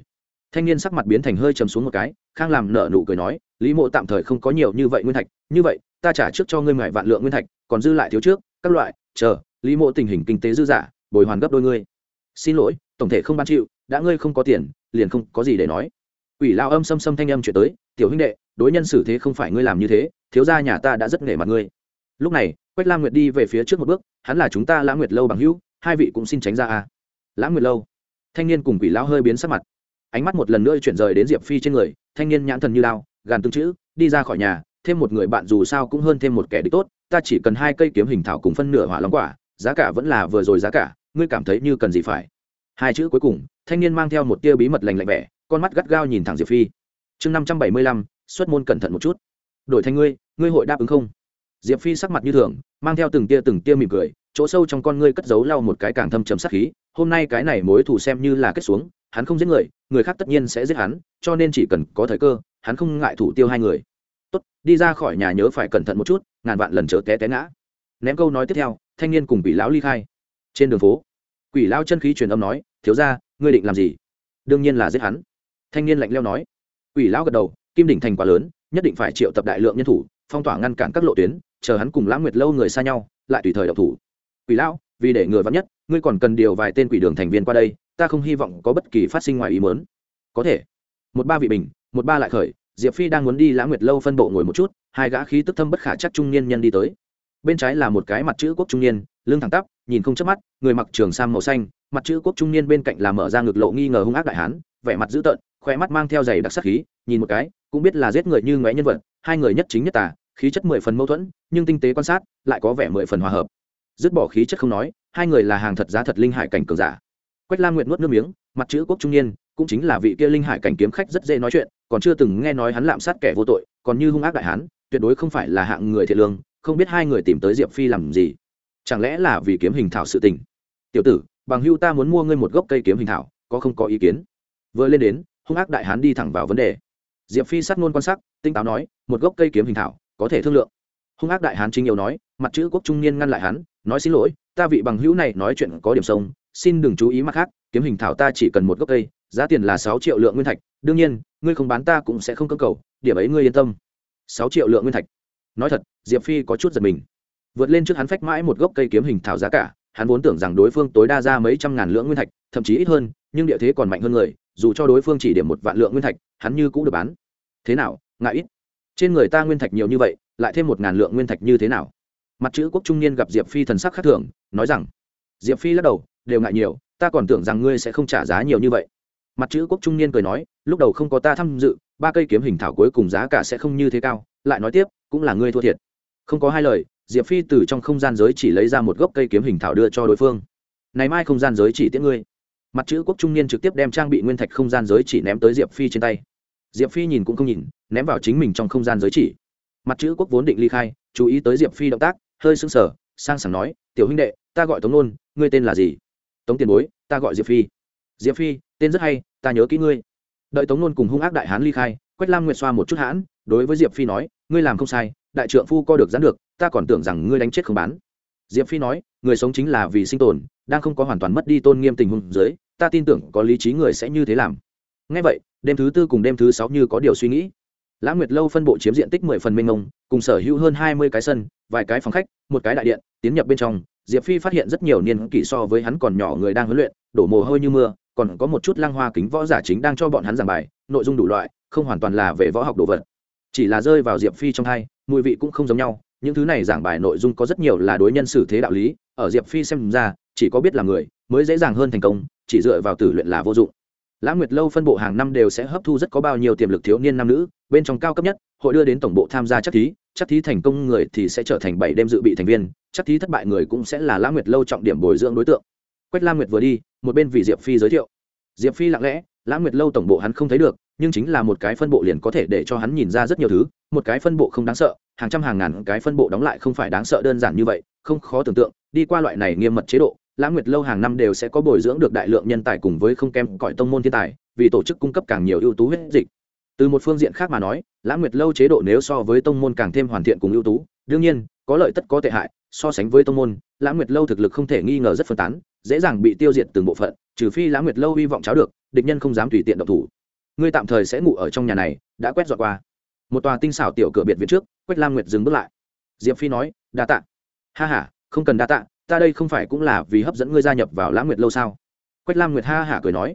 Thanh niên sắc mặt biến thành hơi chầm xuống một cái khang làm nợ nụ cười nói lý mộ tạm thời không có nhiều như vậy nguyên thạch như vậy ta trả trước cho ngươi mười vạn lượng nguyên thạch còn dư lại thiếu trước các loại chờ lý mộ tình hình kinh tế dư giả bồi hoàn gấp đôi ngươi. Xin lỗi tổng thể không ban chịu đã ngươi không có tiền liền không có gì để nói. Quỷ lao âm xâm xâm thanh âm chuyển tới, "Tiểu huynh đệ, đối nhân xử thế không phải ngươi làm như thế, thiếu gia nhà ta đã rất nể mặt ngươi." Lúc này, Quách Lam Nguyệt đi về phía trước một bước, hắn là chúng ta Lãng Nguyệt lâu bằng hữu, hai vị cũng xin tránh ra à? Lãng Nguyệt lâu. Thanh niên cùng Quỷ lão hơi biến sắc mặt. Ánh mắt một lần nữa chuyển rời đến Diệp Phi trên người, thanh niên nhãn thần như lao, gàn tương chữ, đi ra khỏi nhà, thêm một người bạn dù sao cũng hơn thêm một kẻ địch tốt, ta chỉ cần hai cây kiếm hình thảo cùng phân nửa hỏa long quả, giá cả vẫn là vừa rồi giá cả, ngươi cảm thấy như cần gì phải. Hai chữ cuối cùng, thanh niên mang theo một tia bí mật lạnh lạnh vẻ, con mắt gắt gao nhìn thẳng Diệp Phi chương năm trăm bảy mươi lăm xuất môn cẩn thận một chút. Đổi thành ngươi ngươi hội đáp ứng không? Diệp phi sắc mặt như thường mang theo từng tia từng tia mỉm cười chỗ sâu trong con ngươi cất giấu lau một cái càng thâm trầm sát khí. Hôm nay cái này mối thù xem như là kết xuống hắn không giết người người khác tất nhiên sẽ giết hắn cho nên chỉ cần có thời cơ hắn không ngại thủ tiêu hai người. Tốt đi ra khỏi nhà nhớ phải cẩn thận một chút ngàn vạn lần chớ té té ngã. Ném câu nói tiếp theo thanh niên cùng quỷ lão ly khai. Trên đường phố quỷ lão chân khí truyền âm nói thiếu ra ngươi định làm gì? Đương nhiên là giết hắn. Thanh niên lạnh leo nói. Quỷ lão gật đầu, Kim đỉnh thành quá lớn, nhất định phải triệu tập đại lượng nhân thủ, phong tỏa ngăn cản các lộ tuyến, chờ hắn cùng Lãng Nguyệt lâu người xa nhau, lại tùy thời động thủ. Quỷ lão, vì để người vắn nhất, ngươi còn cần điều vài tên quỷ đường thành viên qua đây, ta không hy vọng có bất kỳ phát sinh ngoài ý muốn. Có thể. Một ba vị bình, một ba lại khởi, Diệp Phi đang muốn đi Lãng Nguyệt lâu phân bộ ngồi một chút, hai gã khí tức thâm bất khả chắc trung niên nhân đi tới. Bên trái là một cái mặt chữ quốc trung niên, lưng thẳng tắp, nhìn không chớp mắt, người mặc trường sam màu xanh, mặt chữ quốc trung niên bên cạnh là mở ra ngực lộ nghi ngờ hung ác đại hán, vẻ mặt dữ tợn, khoe mắt mang theo giày đặc sắc khí nhìn một cái cũng biết là giết người như ngoé nhân vật, hai người nhất chính nhất tà, khí chất mười phần mâu thuẫn, nhưng tinh tế quan sát, lại có vẻ mười phần hòa hợp. Dứt bỏ khí chất không nói, hai người là hàng thật giá thật linh hải cảnh cường giả. Quách lam nguyện nuốt nước miếng, mặt chữ quốc trung niên, cũng chính là vị kia linh hải cảnh kiếm khách rất dễ nói chuyện, còn chưa từng nghe nói hắn lạm sát kẻ vô tội, còn như hung ác đại hán, tuyệt đối không phải là hạng người thiện lương, không biết hai người tìm tới diệp phi làm gì. Chẳng lẽ là vì kiếm hình thảo sự tình? Tiểu tử, bằng hưu ta muốn mua ngươi một gốc cây kiếm hình thảo, có không có ý kiến? Vừa lên đến, hung ác đại hán đi thẳng vào vấn đề diệp phi sát ngôn quan sát, tinh táo nói, một gốc cây kiếm hình thảo, có thể thương lượng. Hung ác đại hán chính yêu nói, mặt chữ quốc trung niên ngăn lại hắn, nói xin lỗi, ta vị bằng hữu này nói chuyện có điểm sông, xin đừng chú ý mặt khác, kiếm hình thảo ta chỉ cần một gốc cây, giá tiền là sáu triệu lượng nguyên thạch, đương nhiên, ngươi không bán ta cũng sẽ không cơ cầu, điểm ấy ngươi yên tâm. Sáu triệu lượng nguyên thạch. Nói thật, diệp phi có chút giật mình. Vượt lên trước hắn phách mãi một gốc cây kiếm hình thảo giá cả, hắn vốn tưởng rằng đối phương tối đa ra mấy trăm ngàn lượng nguyên thạch, thậm chí ít hơn, nhưng địa thế còn mạnh hơn người, dù cho đối phương chỉ điểm một vạn lượng nguyên thạch hắn như cũng được bán. Thế nào, ngại ít? Trên người ta nguyên thạch nhiều như vậy, lại thêm một ngàn lượng nguyên thạch như thế nào? Mặt chữ quốc trung niên gặp diệp phi thần sắc khác thường, nói rằng, diệp phi lắc đầu, đều ngại nhiều, ta còn tưởng rằng ngươi sẽ không trả giá nhiều như vậy. Mặt chữ quốc trung niên cười nói, lúc đầu không có ta tham dự, ba cây kiếm hình thảo cuối cùng giá cả sẽ không như thế cao, lại nói tiếp, cũng là ngươi thua thiệt. Không có hai lời, diệp phi từ trong không gian giới chỉ lấy ra một gốc cây kiếm hình thảo đưa cho đối phương. Này mai không gian giới chỉ tiễn ngươi mặt chữ quốc trung niên trực tiếp đem trang bị nguyên thạch không gian giới chỉ ném tới diệp phi trên tay diệp phi nhìn cũng không nhìn ném vào chính mình trong không gian giới chỉ mặt chữ quốc vốn định ly khai chú ý tới diệp phi động tác hơi sưng sờ sang sảng nói tiểu huynh đệ ta gọi tống nôn ngươi tên là gì tống tiền bối ta gọi diệp phi diệp phi tên rất hay ta nhớ kỹ ngươi đợi tống nôn cùng hung ác đại hán ly khai quách lam nguyệt xoa một chút hãn đối với diệp phi nói ngươi làm không sai đại trượng phu co được dán được ta còn tưởng rằng ngươi đánh chết không bán diệp phi nói người sống chính là vì sinh tồn đang không có hoàn toàn mất đi tôn nghiêm tình huống dưới, ta tin tưởng có lý trí người sẽ như thế làm. Ngay vậy, đêm thứ tư cùng đêm thứ sáu như có điều suy nghĩ. Lãng nguyệt lâu phân bộ chiếm diện tích mười phần mênh mông, cùng sở hữu hơn hai mươi cái sân, vài cái phòng khách, một cái đại điện, tiến nhập bên trong, diệp phi phát hiện rất nhiều niên kỷ so với hắn còn nhỏ người đang huấn luyện, đổ mồ hôi như mưa, còn có một chút lăng hoa kính võ giả chính đang cho bọn hắn giảng bài, nội dung đủ loại, không hoàn toàn là về võ học đồ vật. Chỉ là rơi vào diệp phi trong hai, mùi vị cũng không giống nhau những thứ này giảng bài nội dung có rất nhiều là đối nhân xử thế đạo lý, ở diệp phi xem ra, chỉ có biết là người mới dễ dàng hơn thành công, chỉ dựa vào tử luyện là vô dụng. Lãng nguyệt lâu phân bộ hàng năm đều sẽ hấp thu rất có bao nhiêu tiềm lực thiếu niên nam nữ, bên trong cao cấp nhất, hội đưa đến tổng bộ tham gia chắc thí chắc thí thành công người thì sẽ trở thành bảy đêm dự bị thành viên, chắc thí thất bại người cũng sẽ là lãng nguyệt lâu trọng điểm bồi dưỡng đối tượng. Quách lam nguyệt vừa đi, một bên vì diệp phi giới thiệu. Diệp phi lặng lẽ lãng nguyệt lâu tổng bộ hắn không thấy được nhưng chính là một cái phân bộ liền có thể để cho hắn nhìn ra rất nhiều thứ, một cái phân bộ không đáng sợ, hàng trăm hàng ngàn cái phân bộ đóng lại không phải đáng sợ đơn giản như vậy, không khó tưởng tượng, đi qua loại này nghiêm mật chế độ, lãng nguyệt lâu hàng năm đều sẽ có bồi dưỡng được đại lượng nhân tài cùng với không kém cõi tông môn thiên tài, vì tổ chức cung cấp càng nhiều ưu tú huyết dịch. Từ một phương diện khác mà nói, lãng nguyệt lâu chế độ nếu so với tông môn càng thêm hoàn thiện cùng ưu tú, đương nhiên, có lợi tất có tệ hại, so sánh với tông môn, lãng nguyệt lâu thực lực không thể nghi ngờ rất phân tán, dễ dàng bị tiêu diệt từng bộ phận, trừ phi lãng nguyệt lâu hy vọng cháo được, địch nhân không dám tùy tiện động thủ ngươi tạm thời sẽ ngủ ở trong nhà này, đã quét dọn qua. Một tòa tinh xảo tiểu cửa biệt viện trước, quách lam nguyệt dừng bước lại. Diệp phi nói, đa tạ. Ha h a không cần đa tạ, ta đây không phải cũng là vì hấp dẫn ngươi gia nhập vào lãng nguyệt lâu sao? Quách lam nguyệt ha hả cười nói.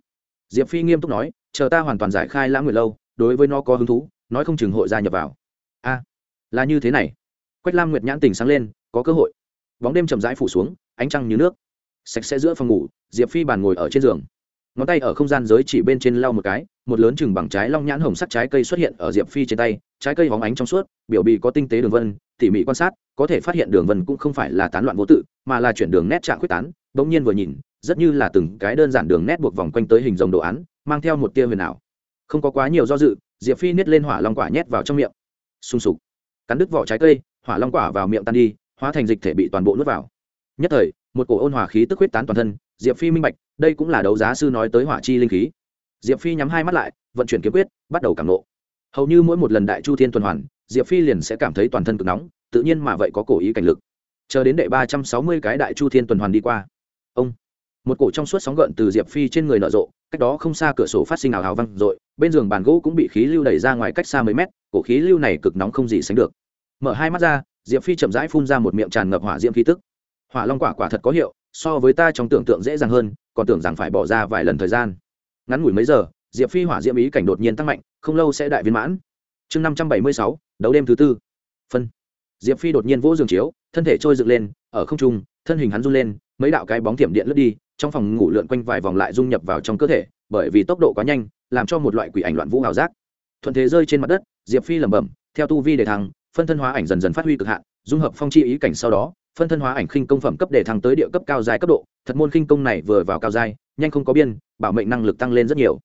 Diệp phi nghiêm túc nói, chờ ta hoàn toàn giải khai lãng nguyệt lâu, đối với nó có hứng thú, nói không chừng hội gia nhập vào. A, là như thế này. Quách lam nguyệt nhãn tình sáng lên, có cơ hội. Bóng đêm chậm rãi phủ xuống, ánh trăng như nước. Sạch sẽ giữa phòng ngủ, diệp phi bàn ngồi ở trên giường ngón tay ở không gian giới chỉ bên trên lau một cái, một lớn chừng bằng trái long nhãn hồng sắc trái cây xuất hiện ở diệp phi trên tay, trái cây hóng ánh trong suốt, biểu bì có tinh tế đường vân, tỉ mỉ quan sát, có thể phát hiện đường vân cũng không phải là tán loạn vô tự, mà là chuyển đường nét trạng quyết tán, bỗng nhiên vừa nhìn, rất như là từng cái đơn giản đường nét buộc vòng quanh tới hình dòng đồ án, mang theo một tia huyền ảo. Không có quá nhiều do dự, diệp phi niết lên hỏa long quả nhét vào trong miệng. Sung sục. Cắn đứt vỏ trái cây, hỏa long quả vào miệng tan đi, hóa thành dịch thể bị toàn bộ nuốt vào. Nhất thời, một cổ ôn hòa khí tức huyết tán toàn thân, diệp phi minh bạch đây cũng là đấu giá sư nói tới hỏa chi linh khí. Diệp phi nhắm hai mắt lại, vận chuyển kiếm quyết, bắt đầu cảm nộ hầu như mỗi một lần đại chu thiên tuần hoàn, diệp phi liền sẽ cảm thấy toàn thân cực nóng, tự nhiên mà vậy có cổ ý cảnh lực. Chờ đến đệ ba trăm sáu mươi cái đại chu thiên tuần hoàn đi qua, ông, một cổ trong suốt sóng gợn từ diệp phi trên người nở rộ, cách đó không xa cửa sổ phát sinh ảo hào văng r bên giường bàn gỗ cũng bị khí lưu đẩy ra ngoài cách xa mấy mét, cổ khí lưu này cực nóng không gì sánh được. Mở hai mắt ra, diệp phi chậm rãi phun ra một miệng tràn ngập hỏa diễm khí tức. Hỏa long quả quả thật có hiệu so với ta trong tưởng tượng dễ dàng hơn, còn tưởng rằng phải bỏ ra vài lần thời gian. Ngắn ngủi mấy giờ, diệp phi hỏa diễm ý cảnh đột nhiên tăng mạnh, không lâu sẽ đại viên mãn. Chương năm trăm bảy mươi sáu, đấu đêm thứ tư. Phân. Diệp phi đột nhiên vỗ giường chiếu, thân thể trôi dựng lên, ở không trung, thân hình hắn run lên, mấy đạo cái bóng thiểm điện lướt đi, trong phòng ngủ lượn quanh vài vòng lại dung nhập vào trong cơ thể, bởi vì tốc độ quá nhanh, làm cho một loại quỷ ảnh loạn vũ hào giác. Thuận thế rơi trên mặt đất, diệp phi lẩm bẩm, theo tu vi đề thăng, phân thân hóa ảnh dần dần phát huy cực hạn, dung hợp phong chi ý cảnh sau đó phân thân hóa ảnh khinh công phẩm cấp để thăng tới địa cấp cao dài cấp độ, thật môn khinh công này vừa vào cao dài nhanh không có biên, bảo mệnh năng lực tăng lên rất nhiều.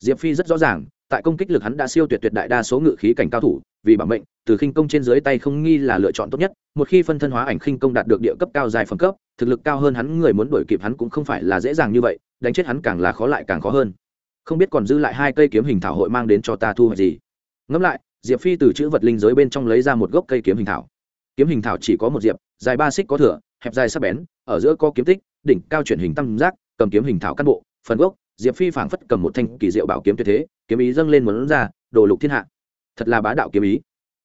Diệp phi rất rõ ràng, tại công kích lực hắn đã siêu tuyệt tuyệt đại đa số ngự khí cảnh cao thủ, vì bảo mệnh, từ khinh công trên dưới tay không nghi là lựa chọn tốt nhất, một khi phân thân hóa ảnh khinh công đạt được địa cấp cao dài phẩm cấp, thực lực cao hơn hắn, người muốn đuổi kịp hắn cũng không phải là dễ dàng như vậy, đánh chết hắn càng là khó lại càng khó hơn. Không biết còn dư lại hai cây kiếm hình thảo hội mang đến cho ta thu hoạch gì. Ngẫm lại, diệp phi từ chữ vật linh giới bên trong lấy ra một gốc cây kiếm hình thảo. Kiếm hình thảo chỉ có một diệp dài ba xích có thửa hẹp dài sắc bén, ở giữa có kiếm tích, đỉnh cao chuyển hình tam giác, cầm kiếm hình thảo căn bộ, phần gốc, diệp phi phảng phất cầm một thanh kỳ diệu bảo kiếm tuyệt thế, kiếm ý dâng lên muốn ra, đồ lục thiên hạ. Thật là bá đạo kiếm ý.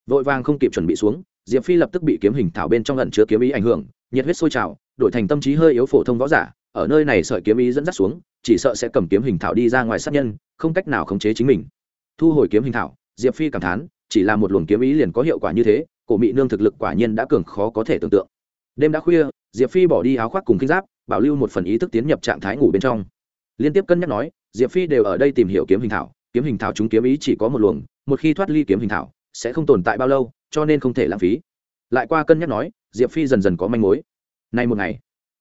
Vội vàng không kịp chuẩn bị xuống, diệp phi lập tức bị kiếm hình thảo bên trong lần chứa kiếm ý ảnh hưởng, nhiệt huyết sôi trào, đổi thành tâm trí hơi yếu phổ thông võ giả, ở nơi này sợi kiếm ý dẫn dắt xuống, chỉ sợ sẽ cầm kiếm hình thảo đi ra ngoài sát nhân, không cách nào khống chế chính mình. Thu hồi kiếm hình thảo, diệp phi cảm thán, chỉ là một luồng kiếm ý liền có hiệu quả như thế cổ mị nương thực lực quả nhiên đã cường khó có thể tưởng tượng. Đêm đã khuya, diệp phi bỏ đi áo khoác cùng kinh giáp, bảo lưu một phần ý thức tiến nhập trạng thái ngủ bên trong. Liên tiếp cân nhắc nói, diệp phi đều ở đây tìm hiểu kiếm hình thảo, kiếm hình thảo chúng kiếm ý chỉ có một luồng, một khi thoát ly kiếm hình thảo, sẽ không tồn tại bao lâu, cho nên không thể lãng phí. Lại qua cân nhắc nói, diệp phi dần dần có manh mối. Nay một ngày,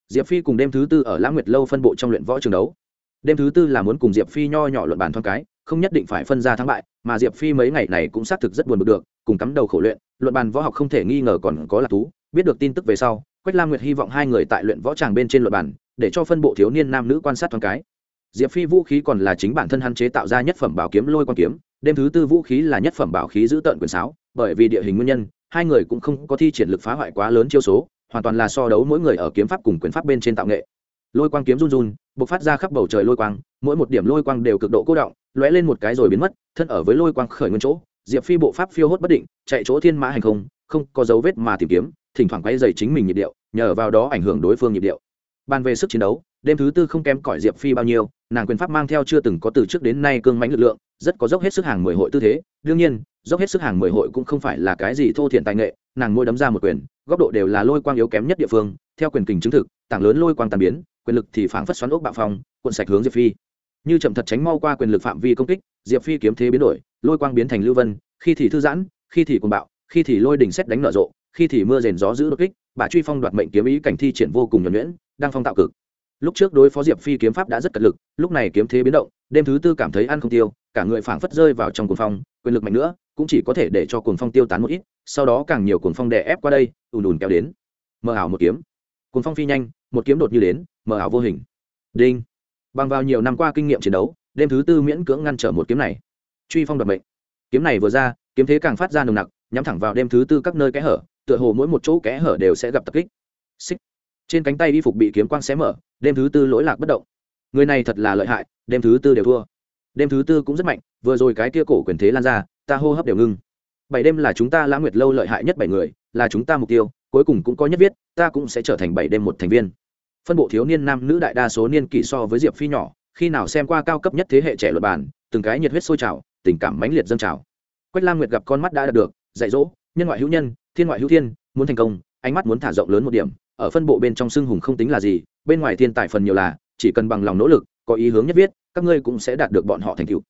diệp phi cùng đêm thứ tư ở lãng nguyệt lâu phân bộ trong luyện võ trường đấu. Đêm thứ tư là muốn cùng diệp phi nho nhỏ luận bàn thoáng cái, không nhất định phải phân ra thắng bại, mà diệp phi mấy ngày này cũng xác thực rất buồn bực được, cùng cắm đầu khổ luyện luận bàn võ học không thể nghi ngờ còn có lạc thú. Biết được tin tức về sau, quách lam nguyệt hy vọng hai người tại luyện võ tràng bên trên luận bàn, để cho phân bộ thiếu niên nam nữ quan sát thoáng cái. Diệp phi vũ khí còn là chính bản thân hắn chế tạo ra nhất phẩm bảo kiếm lôi quan kiếm, đêm thứ tư vũ khí là nhất phẩm bảo khí giữ tận quyền sáo, bởi vì địa hình nguyên nhân, hai người cũng không có thi triển lực phá hoại quá lớn chiêu số, hoàn toàn là so đấu mỗi người ở kiếm pháp cùng quyền pháp bên trên tạo nghệ. Lôi quang kiếm run run b ộ c phát ra khắp bầu trời lôi quang, mỗi một điểm lôi quang đều cực độ cố động, lóe lên một cái rồi biến mất, thân ở với lôi quang khởi nguyên chỗ diệp phi bộ pháp phiêu hốt bất định, chạy chỗ thiên mã hành không không có dấu vết mà tìm kiếm, thỉnh thoảng quay dày chính mình nhịp điệu, nhờ vào đó ảnh hưởng đối phương nhịp điệu. Bàn về sức chiến đấu, đêm thứ tư không kém cỏi diệp phi bao nhiêu, nàng quyền pháp mang theo chưa từng có từ trước đến nay cương mãnh lực lượng, rất có dốc hết sức hàng mười hội tư thế. Đương nhiên, dốc hết sức hàng mười hội cũng không phải là cái gì thô thiện tài nghệ, nàng môi đấm ra một quyền, góc độ đều là lôi quang yếu kém nhất địa phương, theo quyền kình chứng thực, tảng lớn lôi quang tàn biến, quyền lực thì phảng phất xoắn ốc bạo phong, cuộn sạch hướng diệp phi. Như chậm thật tránh mau qua quyền lực phạm vi công kích, diệp phi kiếm thế biến đổi lôi quang biến thành lưu vân, khi thì thư giãn, khi thì cuồng bạo, khi thì lôi đình xét đánh nở rộ, khi thì mưa rền gió giữ đột kích, bà truy phong đoạt mệnh kiếm ý cảnh thi triển vô cùng nhuẩn nhuyễn, đang phong tạo cực. Lúc trước đối phó diệp phi kiếm pháp đã rất cật lực, lúc này kiếm thế biến động, đêm thứ tư cảm thấy ăn không tiêu, cả người phảng phất rơi vào trong cuồng phong, quyền lực mạnh nữa, cũng chỉ có thể để cho cuồng phong tiêu tán một ít, sau đó càng nhiều cuồng phong đè ép qua đây, ùn ùn kéo đến. Mờ ảo một kiếm. Cuồng phong phi nhanh, một kiếm đột như đến, mờ ảo vô hình. Đinh. Bằng vào nhiều năm qua kinh nghiệm chiến đấu, đêm thứ tư miễn cưỡng ngăn trở một kiếm này truy phong đoạt mệnh. Kiếm này vừa ra, kiếm thế càng phát ra nồng nặc, nhắm thẳng vào đêm thứ tư các nơi kẽ hở, tựa hồ mỗi một chỗ kẽ hở đều sẽ gặp tập kích. Xích. Trên cánh tay y phục bị kiếm quang xé mở, đêm thứ tư lỗi lạc bất động. Người này thật là lợi hại, đêm thứ tư đều thua. Đêm thứ tư cũng rất mạnh, vừa rồi cái kia cổ quyền thế lan ra, ta hô hấp đều ngưng. Bảy đêm là chúng ta lãng nguyệt lâu lợi hại nhất bảy người, là chúng ta mục tiêu, cuối cùng cũng có nhất viết, ta cũng sẽ trở thành bảy đêm một thành viên. Phân bộ thiếu niên nam nữ đại đa số niên kỷ so với diệp phi nhỏ, khi nào xem qua cao cấp nhất thế hệ trẻ luật bản, từng cái nhiệt huyết sôi trào tình cảm mãnh liệt dâng trào. Quách lam nguyệt gặp con mắt đã đạt được, dạy dỗ, nhân ngoại hữu nhân, thiên ngoại hữu thiên, muốn thành công. Ánh mắt muốn thả rộng lớn một điểm, ở phân bộ bên trong xưng hùng không tính là gì, bên ngoài thiên tài phần nhiều là, chỉ cần bằng lòng nỗ lực, có ý hướng nhất viết, các ngươi cũng sẽ đạt được bọn họ thành tựu.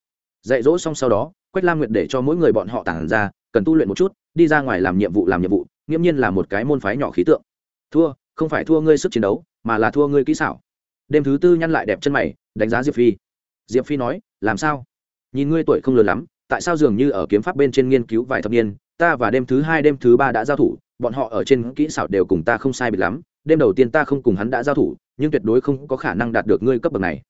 Dạy dỗ xong sau đó, quách lam nguyệt để cho mỗi người bọn họ tản ra, cần tu luyện một chút, đi ra ngoài làm nhiệm vụ làm nhiệm vụ, nghiễm nhiên là một cái môn phái nhỏ khí tượng. Thua, không phải thua ngươi sức chiến đấu, mà là thua ngươi kỹ xảo. Đêm thứ tư nhăn lại đẹp chân mày, đánh giá diệp phi. Diệp phi nói, làm sao? Nhìn ngươi tuổi không lớn lắm, tại sao dường như ở kiếm pháp bên trên nghiên cứu vài thập niên, ta và đêm thứ hai, đêm thứ ba đã giao thủ, bọn họ ở trên kỹ xảo đều cùng ta không sai biệt lắm, đêm đầu tiên ta không cùng hắn đã giao thủ, nhưng tuyệt đối không có khả năng đạt được ngươi cấp bậc này.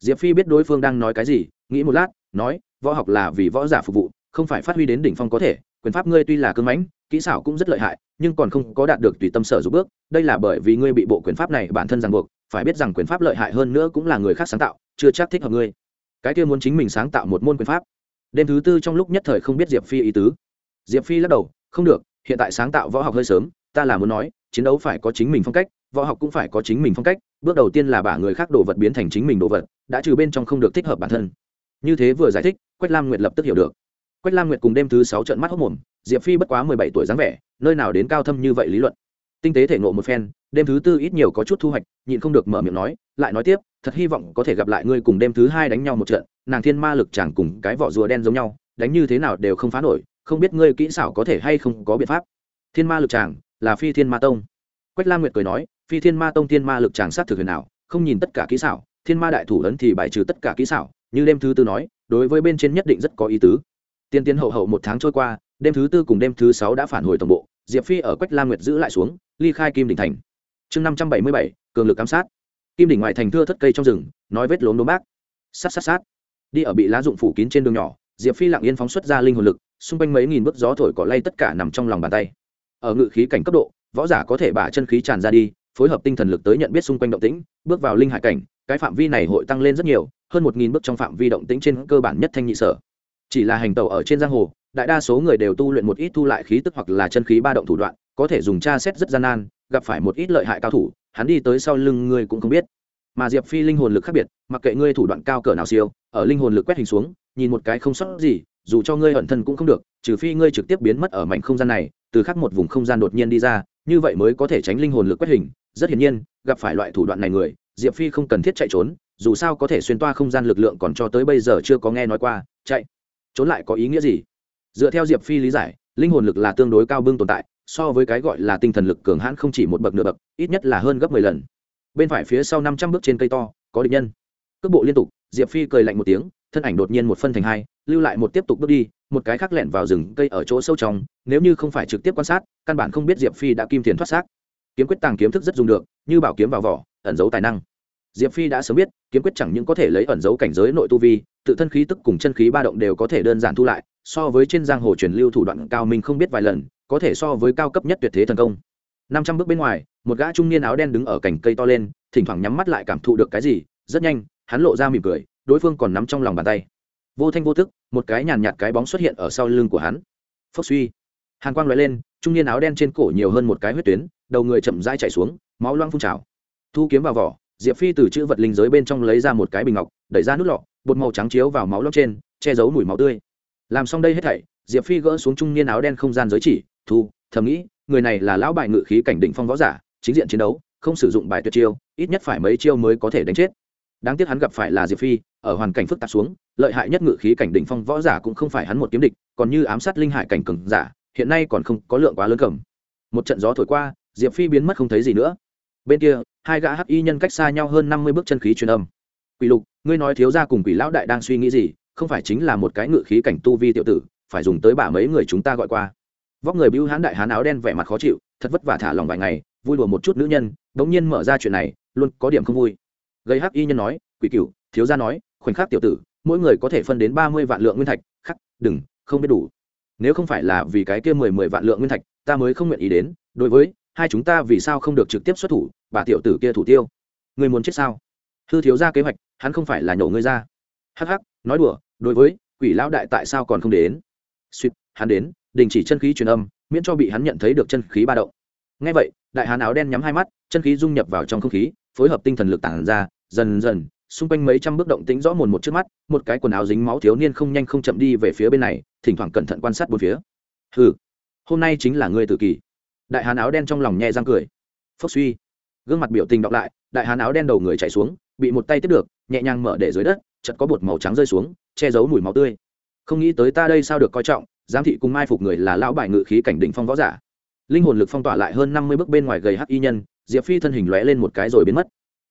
Diệp phi biết đối phương đang nói cái gì, nghĩ một lát, nói, võ học là vì võ giả phục vụ, không phải phát huy đến đỉnh phong có thể, quyền pháp ngươi tuy là cưng mãnh, kỹ xảo cũng rất lợi hại, nhưng còn không có đạt được tùy tâm sở giúp bước, đây là bởi vì ngươi bị bộ quyền pháp này bản thân ràng buộc, phải biết rằng quyền pháp lợi hại hơn nữa cũng là người khác sáng tạo, chưa chắc thích hợp ngươi cái kia muốn chính mình sáng tạo một môn quyền pháp. Đêm thứ tư trong lúc nhất thời không biết diệp phi ý tứ. Diệp phi lắc đầu, không được, hiện tại sáng tạo võ học hơi sớm, ta là muốn nói, chiến đấu phải có chính mình phong cách, võ học cũng phải có chính mình phong cách, bước đầu tiên là bả người khác đồ vật biến thành chính mình đồ vật, đã trừ bên trong không được thích hợp bản thân. Như thế vừa giải thích, quách lam nguyệt lập tức hiểu được. Quách lam nguyệt cùng đêm thứ sáu trận mắt hốc mồm, diệp phi bất quá mười bảy tuổi dáng vẻ, nơi nào đến cao thâm như vậy lý luận. Tinh tế thể nộ một phen, đêm thứ tư ít nhiều có chút thu hoạch, nhịn không được mở miệng nói, lại nói tiếp thật hy vọng có thể gặp lại ngươi cùng đêm thứ hai đánh nhau một trận, nàng thiên ma lực chẳng cùng cái vỏ rùa đen giống nhau, đánh như thế nào đều không phá nổi, không biết ngươi kỹ xảo có thể hay không có biện pháp. Thiên ma lực tràng là phi thiên ma tông. Quách lam nguyệt cười nói, phi thiên ma tông thiên ma lực tràng sát thực huyền nào không nhìn tất cả kỹ xảo, thiên ma đại thủ ấn thì bài trừ tất cả kỹ xảo, như đêm thứ tư nói, đối với bên trên nhất định rất có ý tứ. Tiên tiến hậu hậu một tháng trôi qua, đêm thứ tư cùng đêm thứ sáu đã phản hồi tổng bộ, diệp phi ở quách lam nguyệt giữ lại xuống, ly khai kim đỉnh thành. Chương năm trăm bảy mươi bảy, cường lực ám sát kim đỉnh ngoại thành thưa thất cây trong rừng, nói vết lốm đốm bác. Sát sát sát. Đi ở bị lá dụng phủ kín trên đường nhỏ, diệp phi lặng yên phóng xuất ra linh hồn lực, xung quanh mấy nghìn bước gió thổi cỏ lay tất cả nằm trong lòng bàn tay. Ở ngự khí cảnh cấp độ, võ giả có thể bả chân khí tràn ra đi, phối hợp tinh thần lực tới nhận biết xung quanh động tĩnh, bước vào linh hải cảnh, cái phạm vi này hội tăng lên rất nhiều, hơn một nghìn bước trong phạm vi động tĩnh trên cơ bản nhất thanh nhị sở. Chỉ là hành tàu ở trên giang hồ, đại đa số người đều tu luyện một ít thu lại khí tức hoặc là chân khí ba động thủ đoạn, có thể dùng tra xét rất gian nan, gặp phải một ít lợi hại cao thủ hắn đi tới sau lưng ngươi cũng không biết. Mà diệp phi linh hồn lực khác biệt, mặc kệ ngươi thủ đoạn cao cỡ nào siêu, ở linh hồn lực quét hình xuống, nhìn một cái không sót gì, dù cho ngươi ẩn thân cũng không được, trừ phi ngươi trực tiếp biến mất ở mảnh không gian này, từ khắc một vùng không gian đột nhiên đi ra, như vậy mới có thể tránh linh hồn lực quét hình. Rất hiển nhiên, gặp phải loại thủ đoạn này người, diệp phi không cần thiết chạy trốn, dù sao có thể xuyên toa không gian lực lượng còn cho tới bây giờ chưa có nghe nói qua, chạy. Trốn lại có ý nghĩa gì? Dựa theo diệp phi lý giải, linh hồn lực là tương đối cao bưng tồn tại so với cái gọi là tinh thần lực cường hãn không chỉ một bậc nửa bậc, ít nhất là hơn gấp mười lần. Bên phải phía sau năm trăm bước trên cây to, có địch nhân. Cước bộ liên tục, diệp phi cười lạnh một tiếng, thân ảnh đột nhiên một phân thành hai, lưu lại một tiếp tục bước đi, một cái khác lẻn vào rừng cây ở chỗ sâu trong, nếu như không phải trực tiếp quan sát, căn bản không biết diệp phi đã kim tiền thoát xác. Kiếm quyết tàng kiếm thức rất dùng được, như bảo kiếm vào vỏ, ẩn giấu tài năng. Diệp phi đã sớm biết, kiếm quyết chẳng những có thể lấy ẩn giấu cảnh giới nội tu vi, tự thân khí tức cùng chân khí ba động đều có thể đơn giản thu lại, so với trên giang hồ truyền lưu thủ đoạn cao minh không biết vài lần có thể so với cao cấp nhất tuyệt thế thần công. Năm trăm bước bên ngoài, một gã trung niên áo đen đứng ở cành cây to lên, thỉnh thoảng nhắm mắt lại cảm thụ được cái gì, rất nhanh, hắn lộ ra mỉm cười, đối phương còn nắm trong lòng bàn tay. Vô thanh vô tức, một cái nhàn nhạt cái bóng xuất hiện ở sau lưng của hắn. Phốc suy. Hàn quang loại lên, trung niên áo đen trên cổ nhiều hơn một cái huyết tuyến, đầu người chậm rãi chạy xuống, máu loang phun trào. Thu kiếm vào vỏ, diệp phi từ chữ vật linh giới bên trong lấy ra một cái bình ngọc, đẩy ra nút lọ, bột màu trắng chiếu vào máu lóc trên, che giấu mùi máu tươi. Làm xong đây hết thảy, diệp phi gỡ xuống trung niên áo đen không gian giới chỉ thu, thầm nghĩ, người này là lão bài ngự khí cảnh định phong võ giả, chính diện chiến đấu, không sử dụng bài tuyệt chiêu, ít nhất phải mấy chiêu mới có thể đánh chết. Đáng tiếc hắn gặp phải là diệp phi, ở hoàn cảnh phức tạp xuống, lợi hại nhất ngự khí cảnh đỉnh phong võ giả cũng không phải hắn một kiếm địch, còn như ám sát linh hải cảnh cường giả, hiện nay còn không có lượng quá lớn cầm. Một trận gió thổi qua, diệp phi biến mất không thấy gì nữa. Bên kia, hai gã hắc y nhân cách xa nhau hơn năm mươi bước chân khí truyền âm. Quỷ lục, ngươi nói thiếu gia cùng quỷ lão đại đang suy nghĩ gì, không phải chính là một cái ngự khí cảnh tu vi tiểu tử, phải dùng tới bả mấy người chúng ta gọi qua vóc người bưu hãn đại hán áo đen vẻ mặt khó chịu, thật vất vả thả lòng vài ngày, vui đùa một chút nữ nhân đống nhiên mở ra chuyện này, luôn có điểm không vui. Gây hắc y nhân nói, quỷ cựu thiếu gia nói, khoảnh khắc tiểu tử, mỗi người có thể phân đến ba mươi vạn lượng nguyên thạch, khắc, đừng, không biết đủ. Nếu không phải là vì cái kia mười mười vạn lượng nguyên thạch, ta mới không nguyện ý đến, đối với hai chúng ta vì sao không được trực tiếp xuất thủ, bà tiểu tử kia thủ tiêu. Người muốn chết sao? Hư thiếu ra kế hoạch, hắn không phải là nhổ ngươi ra. Hắc hắc, nói đùa, đối với quỷ lão đại tại sao còn không đến? Suýt, hắn đến đình chỉ chân khí truyền âm, miễn cho bị hắn nhận thấy được chân khí ba động. Ngay vậy, đại hán áo đen nhắm hai mắt, chân khí dung nhập vào trong không khí, phối hợp tinh thần lực tản ra, dần dần, xung quanh mấy trăm bước động tính rõ mồn một trước mắt, một cái quần áo dính máu thiếu niên không nhanh không chậm đi về phía bên này, thỉnh thoảng cẩn thận quan sát bốn phía. Hừ, hôm nay chính là ngươi tự kỷ đại hán áo đen trong lòng nhẹ răng cười. Phốc suy. Gương mặt biểu tình đọc lại, đại hán áo đen đầu người chạy xuống, bị một tay tiếp được, nhẹ nhàng mở để dưới đất chật có bột màu trắng rơi xuống, che giấu mùi máu tươi. Không nghĩ tới ta đây sao được coi trọng giám thị cùng mai phục người là lão bài ngự khí cảnh đỉnh phong võ giả. Linh hồn lực phong tỏa lại hơn năm mươi bước bên ngoài gầy hắc y nhân, diệp phi thân hình lóe lên một cái rồi biến mất.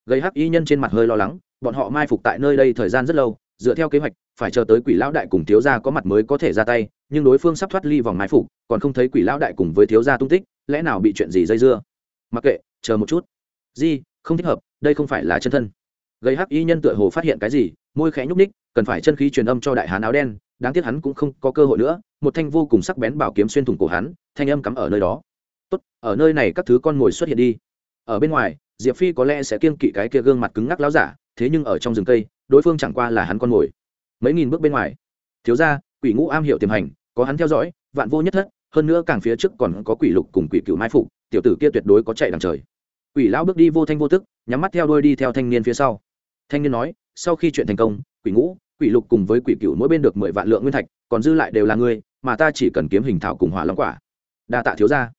Gầy hắc y nhân trên mặt hơi lo lắng, bọn họ mai phục tại nơi đây thời gian rất lâu, dựa theo kế hoạch, phải chờ tới quỷ lão đại cùng thiếu gia có mặt mới có thể ra tay, nhưng đối phương sắp thoát ly vòng mai phục, còn không thấy quỷ lão đại cùng với thiếu gia tung tích, lẽ nào bị chuyện gì dây dưa? Mặc kệ, chờ một chút. Di, không thích hợp, đây không phải là chân thân. Gây hắc y nhân tựa hồ phát hiện cái gì, môi khẽ nhúc ních cần phải chân khí truyền âm cho đại hán áo đen đáng tiếc hắn cũng không có cơ hội nữa, một thanh vô cùng sắc bén bảo kiếm xuyên thủng cổ hắn, thanh âm cắm ở nơi đó. Tốt, ở nơi này các thứ con mồi xuất hiện đi. Ở bên ngoài, diệp phi có lẽ sẽ kiên kỵ cái kia gương mặt cứng ngắc láo giả, thế nhưng ở trong rừng cây, đối phương chẳng qua là hắn con mồi. Mấy nghìn bước bên ngoài. Thiếu ra quỷ ngũ am hiểu tiềm hành, có hắn theo dõi, vạn vô nhất thất, hơn nữa càng phía trước còn có quỷ lục cùng quỷ cựu mai phục, tiểu tử kia tuyệt đối có chạy đằng trời. Quỷ lão bước đi vô thanh vô tức, nhắm mắt theo đôi đi theo thanh niên phía sau. Thanh niên nói, sau khi chuyện thành công, quỷ ngũ quỷ lục cùng với quỷ cựu mỗi bên được mười vạn lượng nguyên thạch, còn dư lại đều là ngươi, mà ta chỉ cần kiếm hình thảo cùng hỏa long quả. Đa tạ thiếu ra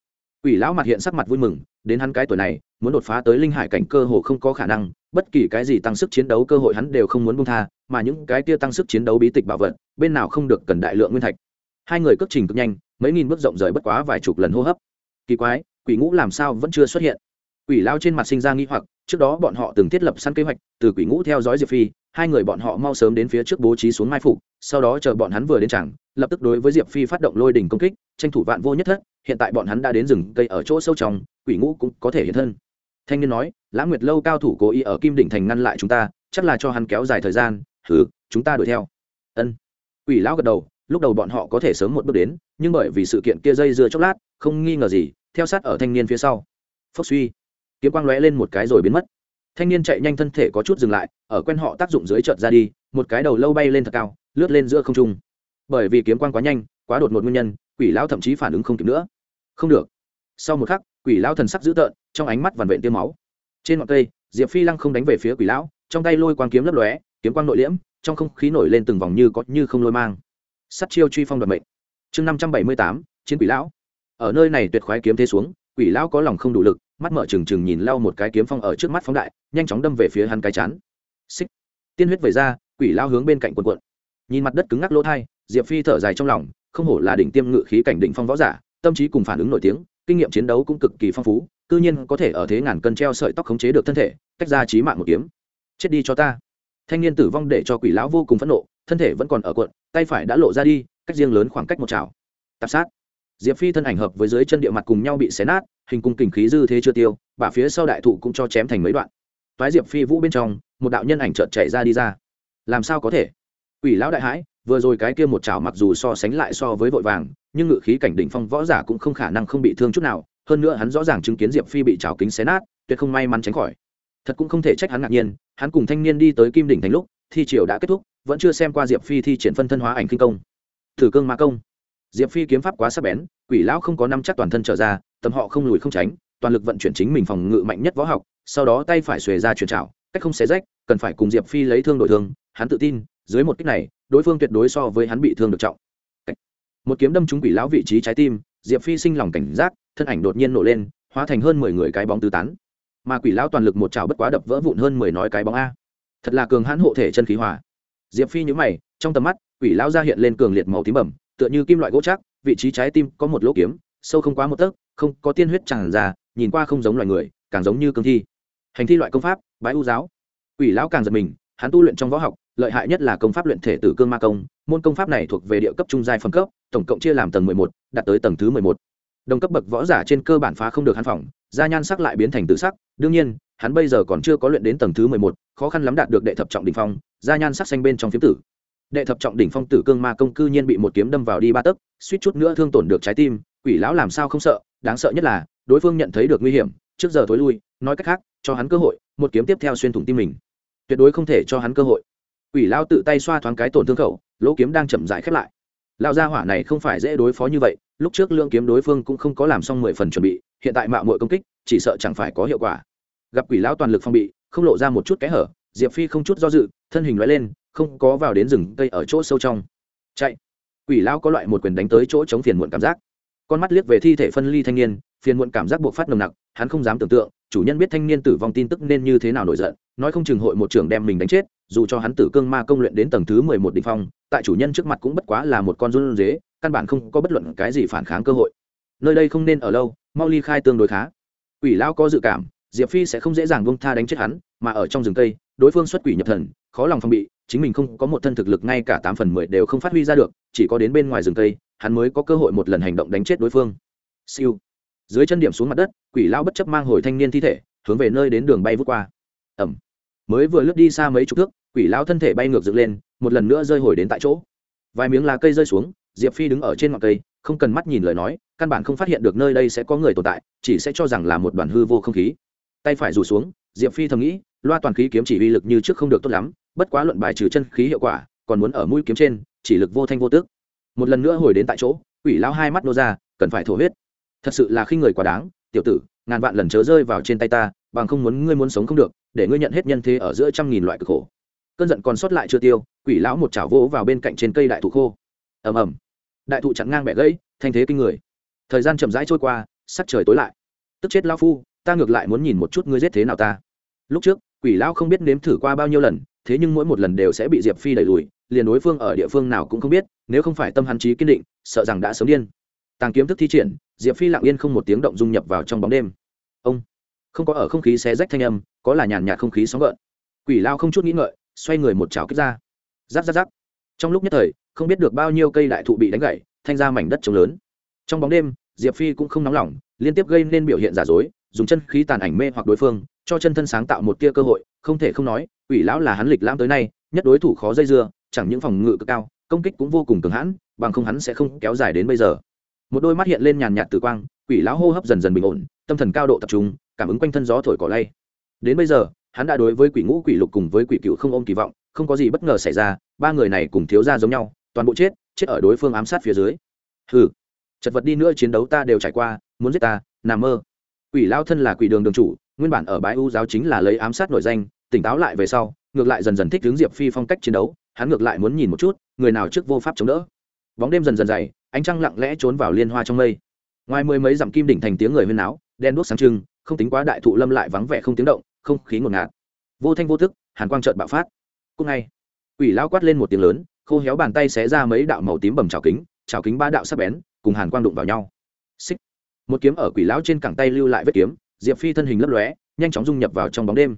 quỷ lão mặt hiện sắc mặt vui mừng, đến hắn cái tuổi này, muốn đột phá tới linh hải cảnh cơ hồ không có khả năng, bất kỳ cái gì tăng sức chiến đấu cơ hội hắn đều không muốn buông tha, mà những cái kia tăng sức chiến đấu bí tịch bảo vật, bên nào không được cần đại lượng nguyên thạch. Hai người cất trình cực nhanh, mấy nghìn bước rộng rời bất quá vài chục lần hô hấp. Kỳ quái, quỷ ngũ làm sao vẫn chưa xuất hiện? Quỷ lao trên mặt sinh ra nghi hoặc, trước đó bọn họ từng thiết lập săn kế hoạch, từ quỷ ngũ theo dõi diệp phi hai người bọn họ mau sớm đến phía trước bố trí xuống mai phục, sau đó chờ bọn hắn vừa đến chẳng, lập tức đối với diệp phi phát động lôi đỉnh công kích, tranh thủ vạn vô nhất thất, hiện tại bọn hắn đã đến rừng cây ở chỗ sâu trong, quỷ ngũ cũng có thể hiện thân. Thanh niên nói, lã nguyệt lâu cao thủ cố ý ở kim đỉnh thành ngăn lại chúng ta, chắc là cho hắn kéo dài thời gian thử chúng ta đuổi theo. Ân. Quỷ lão gật đầu, lúc đầu bọn họ có thể sớm một bước đến, nhưng bởi vì sự kiện kia dây dưa chốc lát, không nghi ngờ gì, theo sát ở thanh niên phía sau. Phốc suy. Kiếm quang lóe lên một cái rồi biến mất thanh niên chạy nhanh thân thể có chút dừng lại, ở quen họ tác dụng dưới chợt ra đi, một cái đầu lâu bay lên thật cao, lướt lên giữa không trung. Bởi vì kiếm quang quá nhanh, quá đột ngột nguyên nhân, quỷ lão thậm chí phản ứng không kịp nữa. Không được. Sau một khắc, quỷ lão thần sắc dữ tợn, trong ánh mắt vằn vện tiêm máu. Trên ngọn cây, diệp phi lăng không đánh về phía quỷ lão, trong tay lôi quang kiếm lấp lóe, kiếm quang nội liễm, trong không khí nổi lên từng vòng như có như không lôi mang. Sắt chiêu truy phong đoạt mệnh. Chương năm trăm bảy mươi tám, chiến quỷ lão. Ở nơi này tuyệt khoái kiếm thế xuống, quỷ lão có lòng không đủ lực mắt mở trừng trừng nhìn lau một cái kiếm phong ở trước mắt phóng đại, nhanh chóng đâm về phía hắn cái chán. Xích. Tiên huyết về ra, quỷ lão hướng bên cạnh quần quận nhìn mặt đất cứng ngắc lỗ thai, diệp phi thở dài trong lòng, không hổ là đỉnh tiêm ngự khí cảnh đỉnh phong võ giả, tâm trí cùng phản ứng nổi tiếng, kinh nghiệm chiến đấu cũng cực kỳ phong phú, cư nhiên có thể ở thế ngàn cân treo sợi tóc khống chế được thân thể cách ra trí mạng một kiếm. Chết đi cho ta. Thanh niên tử vong để cho quỷ lão vô cùng phẫn nộ, thân thể vẫn còn ở cuộn, tay phải đã lộ ra đi, cách riêng lớn khoảng cách một chảo. Tạp sát diệp phi thân ảnh hợp với dưới chân địa mặt cùng nhau bị xé nát, hình cung kình khí dư thế chưa tiêu, bả phía sau đại thụ cũng cho chém thành mấy đoạn. Toái diệp phi vũ bên trong, một đạo nhân ảnh chợt chạy ra đi ra. Làm sao có thể? Quỷ lão đại hãi, vừa rồi cái kia một chảo mặc dù so sánh lại so với vội vàng, nhưng ngự khí cảnh đỉnh phong võ giả cũng không khả năng không bị thương chút nào, hơn nữa hắn rõ ràng chứng kiến diệp phi bị chảo kính xé nát, tuyệt không may mắn tránh khỏi. Thật cũng không thể trách hắn ngạc nhiên, hắn cùng thanh niên đi tới kim đỉnh thành lúc, thi triều đã kết thúc, vẫn chưa xem qua diệp phi thi triển phân thân hóa ảnh kinh công. Thử cương ma công diệp phi kiếm pháp quá sắc bén, quỷ lão không có năm chắc toàn thân trở ra, tầm họ không lùi không tránh, toàn lực vận chuyển chính mình phòng ngự mạnh nhất võ học, sau đó tay phải xuề ra chuyển trảo, cách không xé rách, cần phải cùng diệp phi lấy thương đổi thương, hắn tự tin, dưới một kích này, đối phương tuyệt đối so với hắn bị thương được trọng. Một kiếm đâm trúng quỷ lão vị trí trái tim, diệp phi sinh lòng cảnh giác, thân ảnh đột nhiên nổ lên, hóa thành hơn mười người cái bóng tứ tán. Mà quỷ lão toàn lực một chảo bất quá đập vỡ vụn hơn mười nói cái bóng a. Thật là cường hãn hộ thể chân khí hòa. Diệp phi nhữ mày, trong tầm mắt, quỷ lão ra hiện lên cường liệt màu tím bẩm tựa như kim loại gỗ chắc, vị trí trái tim có một lỗ kiếm, sâu không quá một tấc, không có tiên huyết tràn ra, nhìn qua không giống loài người, càng giống như cương thi. Hành thi loại công pháp, bái u giáo. Quỷ lão càng giật mình, hắn tu luyện trong võ học, lợi hại nhất là công pháp luyện thể tử cương ma công. Môn công pháp này thuộc về địa cấp trung giai phẩm cấp, tổng cộng chia làm tầng mười một, đạt tới tầng thứ mười một. Đồng cấp bậc võ giả trên cơ bản phá không được hắn phòng, da nhan sắc lại biến thành tự sắc. Đương nhiên, hắn bây giờ còn chưa có luyện đến tầng thứ mười một, khó khăn lắm đạt được đệ thập trọng đ ỉ n h phong, da nhan sắc xanh bên trong phiếm tử đệ thập trọng đỉnh phong tử cương ma công cư nhiên bị một kiếm đâm vào đi ba tấc, suýt chút nữa thương tổn được trái tim, quỷ lão làm sao không sợ, đáng sợ nhất là, đối phương nhận thấy được nguy hiểm, trước giờ thối lui, nói cách khác, cho hắn cơ hội, một kiếm tiếp theo xuyên thủng tim mình. Tuyệt đối không thể cho hắn cơ hội. Quỷ lão tự tay xoa thoáng cái tổn thương khẩu, lỗ kiếm đang chậm rãi khép lại. Lão gia hỏa này không phải dễ đối phó như vậy, lúc trước lương kiếm đối phương cũng không có làm xong mười phần chuẩn bị, hiện tại mạo muội công kích, chỉ sợ chẳng phải có hiệu quả. Gặp quỷ lão toàn lực phong bị, không lộ ra một chút kẽ hở, diệp phi không chút do dự, thân hình loại lên không có vào đến rừng cây ở chỗ sâu trong. Chạy. Quỷ lão có loại một quyền đánh tới chỗ chống phiền muộn cảm giác. Con mắt liếc về thi thể phân ly thanh niên, phiền muộn cảm giác buộc phát nồng nặc, hắn không dám tưởng tượng, chủ nhân biết thanh niên tử vong tin tức nên như thế nào nổi giận, nói không chừng hội một trưởng đem mình đánh chết, dù cho hắn tử cương ma công luyện đến tầng thứ mười một đ ỉ n h phong, tại chủ nhân trước mặt cũng bất quá là một con run dế căn bản không có bất luận cái gì phản kháng cơ hội. Nơi đây không nên ở lâu, mau ly khai tương đối khá. Quỷ lão có dự cảm, diệp phi sẽ không dễ dàng bông tha đánh chết hắn, mà ở trong rừng cây, đối phương xuất quỷ nhập thần, khó lòng phong bị chính mình không có một thân thực lực ngay cả tám phần mười đều không phát huy ra được, chỉ có đến bên ngoài rừng cây, hắn mới có cơ hội một lần hành động đánh chết đối phương. Siêu. Dưới chân điểm xuống mặt đất, quỷ lão bất chấp mang hồi thanh niên thi thể, hướng về nơi đến đường bay vút qua. Ẩm. Mới vừa lướt đi xa mấy chục thước, quỷ lão thân thể bay ngược dựng lên, một lần nữa rơi hồi đến tại chỗ. Vài miếng lá cây rơi xuống, diệp phi đứng ở trên ngọn cây, không cần mắt nhìn lời nói, căn bản không phát hiện được nơi đây sẽ có người tồn tại, chỉ sẽ cho rằng là một đoàn hư vô không khí. Tay phải rủ xuống, diệp phi thầm nghĩ loa toàn khí kiếm chỉ uy lực như trước không được tốt lắm, bất quá luận bài trừ chân khí hiệu quả, còn muốn ở mũi kiếm trên, chỉ lực vô thanh vô tước. Một lần nữa hồi đến tại chỗ, quỷ lão hai mắt nô ra, cần phải thổ huyết. Thật sự là khi người quá đáng, tiểu tử, ngàn vạn lần chớ rơi vào trên tay ta, bằng không muốn ngươi muốn sống không được, để ngươi nhận hết nhân thế ở giữa trăm nghìn loại cực khổ. Cơn giận còn sót lại chưa tiêu, quỷ lão một chảo vỗ vào bên cạnh trên cây đại thụ khô. Ầm ầm. Đại thụ chặn ngang bẻ gãy, thanh thế kinh người. Thời gian chậm rãi trôi qua, sắc trời tối lại. Tức chết lão phu, ta ngược lại muốn nhìn một chút ngươi giết thế nào ta. Lúc trước quỷ lão không biết nếm thử qua bao nhiêu lần, thế nhưng mỗi một lần đều sẽ bị diệp phi đẩy lùi, liền đối phương ở địa phương nào cũng không biết, nếu không phải tâm hắn trí kiên định, sợ rằng đã sớm điên. Tàng kiếm thức thi triển, diệp phi lặng yên không một tiếng động dung nhập vào trong bóng đêm. Ông! Không có ở không khí xé rách thanh âm, có là nhàn nhạt không khí sóng gợn. Quỷ lao không chút nghĩ ngợi, xoay người một chảo kích ra. Giáp giáp giáp trong lúc nhất thời, không biết được bao nhiêu cây đại thụ bị đánh gãy, thanh ra mảnh đất trống lớn. Trong bóng đêm, diệp phi cũng không nóng lòng, liên tiếp gây nên biểu hiện giả dối dùng chân khí tàn ảnh mê hoặc đối phương, cho chân thân sáng tạo một tia cơ hội, không thể không nói, quỷ lão là hắn lịch lãm tới nay, nhất đối thủ khó dây dưa, chẳng những phòng ngự cực cao, công kích cũng vô cùng cường hãn, bằng không hắn sẽ không kéo dài đến bây giờ. Một đôi mắt hiện lên nhàn nhạt tử quang, quỷ lão hô hấp dần dần bình ổn, tâm thần cao độ tập trung, cảm ứng quanh thân gió thổi cỏ lay. Đến bây giờ, hắn đã đối với quỷ ngũ quỷ lục cùng với quỷ cựu không ôm kỳ vọng, không có gì bất ngờ xảy ra, ba người này cùng thiếu ra giống nhau, toàn bộ chết chết ở đối phương ám sát phía dưới. Hừ, chật vật đi nữa chiến đấu ta đều trải qua, muốn giết ta, nằm mơ quỷ lao thân là quỷ đường đường chủ, nguyên bản ở bãi u giáo chính là lấy ám sát nổi danh, tỉnh táo lại về sau, ngược lại dần dần thích hướng diệp phi phong cách chiến đấu, hắn ngược lại muốn nhìn một chút, người nào trước vô pháp chống đỡ. Bóng đêm dần dần dày, ánh trăng lặng lẽ trốn vào liên hoa trong mây. Ngoài mười mấy dặm kim đỉnh thành tiếng người huyên náo, đen đuốc sáng trưng, không tính quá đại thụ lâm lại vắng vẻ không tiếng động, không khí ngột ngạt. Vô thanh vô thức hàn quang trợn bạo phát. Cúc ngay, quỷ lao quát lên một tiếng lớn, khô héo bàn tay xé ra mấy đạo màu tím bầm trào kính trào kính ba đạo sắc bén, cùng hàn quang đụng vào nhau. Xích một kiếm ở quỷ lão trên cẳng tay lưu lại vết kiếm, diệp phi thân hình lấp lóe, nhanh chóng dung nhập vào trong bóng đêm.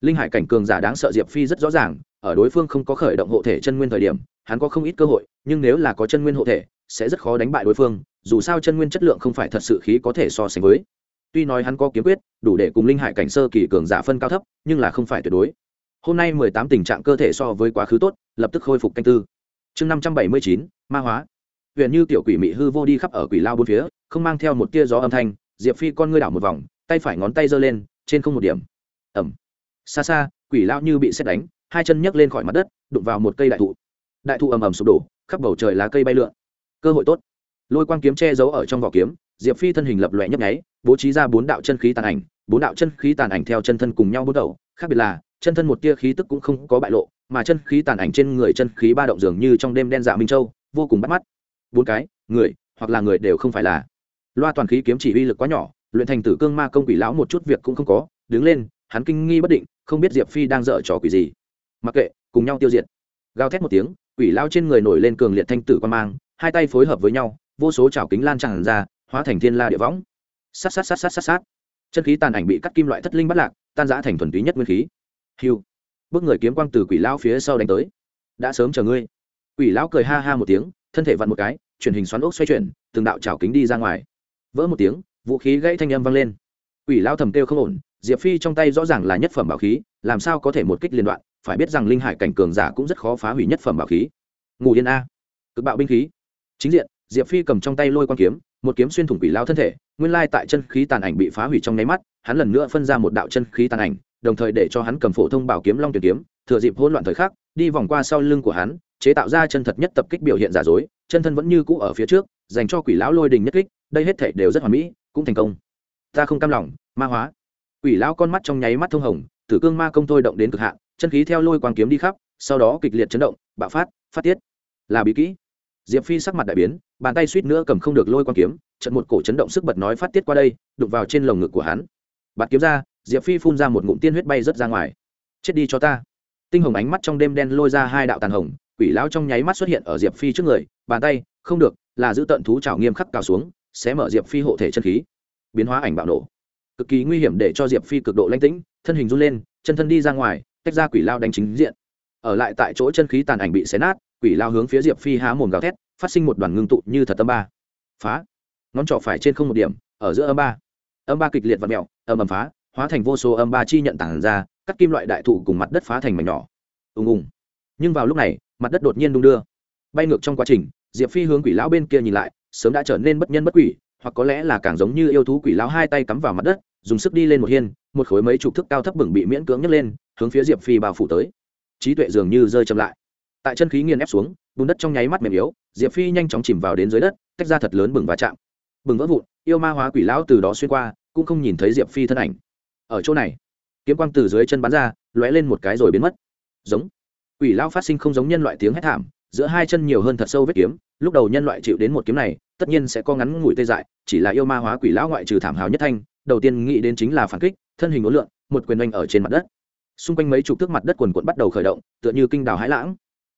Linh hải cảnh cường giả đáng sợ diệp phi rất rõ ràng, ở đối phương không có khởi động hộ thể chân nguyên thời điểm, hắn có không ít cơ hội, nhưng nếu là có chân nguyên hộ thể, sẽ rất khó đánh bại đối phương, dù sao chân nguyên chất lượng không phải thật sự khí có thể so sánh với. Tuy nói hắn có kiếm quyết, đủ để cùng linh hải cảnh sơ kỳ cường giả phân cao thấp, nhưng là không phải tuyệt đối. Hôm nay mười tám tình trạng cơ thể so với quá khứ tốt, lập tức khôi phục canh tư. Chương năm trăm bảy mươi chín, ma hóa huyện như tiểu quỷ mị hư vô đi khắp ở quỷ lao bốn phía, không mang theo một tia gió âm thanh, diệp phi con ngươi đảo một vòng, tay phải ngón tay giơ lên, trên không một điểm. Ẩm xa xa, quỷ lao như bị xét đánh, hai chân nhấc lên khỏi mặt đất, đụng vào một cây đại thụ. Đại thụ ầm ầm sụp đổ, khắp bầu trời lá cây bay lượn. Cơ hội tốt. Lôi quang kiếm che giấu ở trong vỏ kiếm, diệp phi thân hình lập lòe nhấp nháy, bố trí ra bốn đạo chân khí tàn ảnh, bốn đạo chân khí tàn ảnh theo chân thân cùng nhau bước đầu, khác biệt là, chân thân một tia khí tức cũng không có bại lộ, mà chân khí tàn ảnh trên người chân khí ba động dường như trong đêm đen dạ minh châu, vô cùng bắt mắt bốn cái, người, hoặc là người đều không phải là. Loa toàn khí kiếm chỉ uy lực quá nhỏ, luyện thành tử cương ma công quỷ lão một chút việc cũng không có, đứng lên, hắn kinh nghi bất định, không biết diệp phi đang dở trò quỷ gì. Mặc kệ, cùng nhau tiêu diệt. Gào thét một tiếng, quỷ lao trên người nổi lên cường liệt thanh tử quan mang, hai tay phối hợp với nhau, vô số chảo kính lan tràn ra, hóa thành thiên la địa võng. Sát sát sát sát sát sát. Chân khí tàn ảnh bị cắt kim loại thất linh bắt lạc, tan giã thành thuần túy nhất nguyên khí. Hiu bước người kiếm quang từ quỷ lao phía sau đánh tới. Đã sớm chờ ngươi. Quỷ lão cười ha ha một tiếng thân thể vặn một cái, chuyển hình xoắn ốc xoay chuyển, từng đạo chảo kính đi ra ngoài. Vỡ một tiếng, vũ khí gãy thanh âm vang lên. Quỷ lao thầm kêu không ổn, diệp phi trong tay rõ ràng là nhất phẩm bảo khí, làm sao có thể một kích liên đoạn, phải biết rằng linh hải cảnh cường giả cũng rất khó phá hủy nhất phẩm bảo khí. Ngủ yên a. Cực bạo binh khí. Chính diện, diệp phi cầm trong tay lôi quan kiếm, một kiếm xuyên thủng quỷ lao thân thể, nguyên lai tại chân khí tàn ảnh bị phá hủy trong nháy mắt, hắn lần nữa phân ra một đạo chân khí tàn ảnh, đồng thời để cho hắn cầm phổ thông bảo kiếm long tuyển kiếm, thừa dịp hỗn loạn thời khắc, đi vòng qua sau lưng của hắn chế tạo ra chân thật nhất tập kích biểu hiện giả dối, chân thân vẫn như cũ ở phía trước, dành cho quỷ lão lôi đình nhất kích, đây hết thể đều rất hoàn mỹ, cũng thành công. Ta không cam lòng, ma hóa. Quỷ lão con mắt trong nháy mắt thông hồng, tử cương ma công thôi động đến cực hạn, chân khí theo lôi quang kiếm đi khắp, sau đó kịch liệt chấn động, bạo phát phát tiết. Là bí kỹ. Diệp phi sắc mặt đại biến, bàn tay suýt nữa cầm không được lôi quang kiếm trận một cổ chấn động sức bật nói phát tiết qua đây đục vào trên lồng ngực của hắn. Bạt kiếm ra, diệp phi phun ra một ngụm tiên huyết bay rớt ra ngoài. Chết đi cho ta. Tinh hồng ánh mắt trong đêm đen lôi ra hai đạo tàn hồng quỷ lão trong nháy mắt xuất hiện ở diệp phi trước người, bàn tay, không được, là giữ tận thú trào nghiêm khắc cào xuống, sẽ mở diệp phi hộ thể chân khí. Biến hóa ảnh bạo nổ. Cực kỳ nguy hiểm để cho diệp phi cực độ lanh tĩnh, thân hình run lên, chân thân đi ra ngoài, tách ra quỷ lao đánh chính diện. Ở lại tại chỗ chân khí tàn ảnh bị xé nát, quỷ lao hướng phía diệp phi há mồm gào thét, phát sinh một đoàn ngưng tụ như thật âm ba. Phá. Ngón trỏ phải trên không một điểm, ở giữa âm ba. Âm ba kịch liệt và mẹo âm ầm phá, hóa thành vô số âm ba chi nhận tản ra, cắt kim loại đại thụ cùng mặt đất phá thành mảnh nhỏ. Ùng ùng. Nhưng vào lúc này mặt đất đột nhiên đung đưa. Bay ngược trong quá trình, diệp phi hướng quỷ lão bên kia nhìn lại, sớm đã trở nên bất nhân bất quỷ, hoặc có lẽ là càng giống như yêu thú quỷ lão hai tay cắm vào mặt đất, dùng sức đi lên một hiên, một khối mấy chục thước cao thấp bừng bị miễn cưỡng nhấc lên, hướng phía diệp phi bao phủ tới. Trí tuệ dường như rơi chậm lại. Tại chân khí nghiền ép xuống, bùn đất trong nháy mắt mềm yếu, diệp phi nhanh chóng chìm vào đến dưới đất, tách ra thật lớn bừng và chạm. Bừng vỡ vụn, yêu ma hóa quỷ lão từ đó xuyên qua, cũng không nhìn thấy diệp phi thân ảnh. Ở chỗ này, kiếm quang từ dưới chân bắn ra, lóe lên một cái rồi biến mất. Giống quỷ lão phát sinh không giống nhân loại tiếng hét thảm, giữa hai chân nhiều hơn thật sâu vết kiếm, lúc đầu nhân loại chịu đến một kiếm này, tất nhiên sẽ có ngắn ngủi tê dại, chỉ là yêu ma hóa quỷ lão ngoại trừ thảm hào nhất thanh, đầu tiên nghĩ đến chính là phản kích, thân hình ố lượn, một quyền oanh ở trên mặt đất. Xung quanh mấy chục thước mặt đất quần quận bắt đầu khởi động, tựa như kinh đào hãi lãng.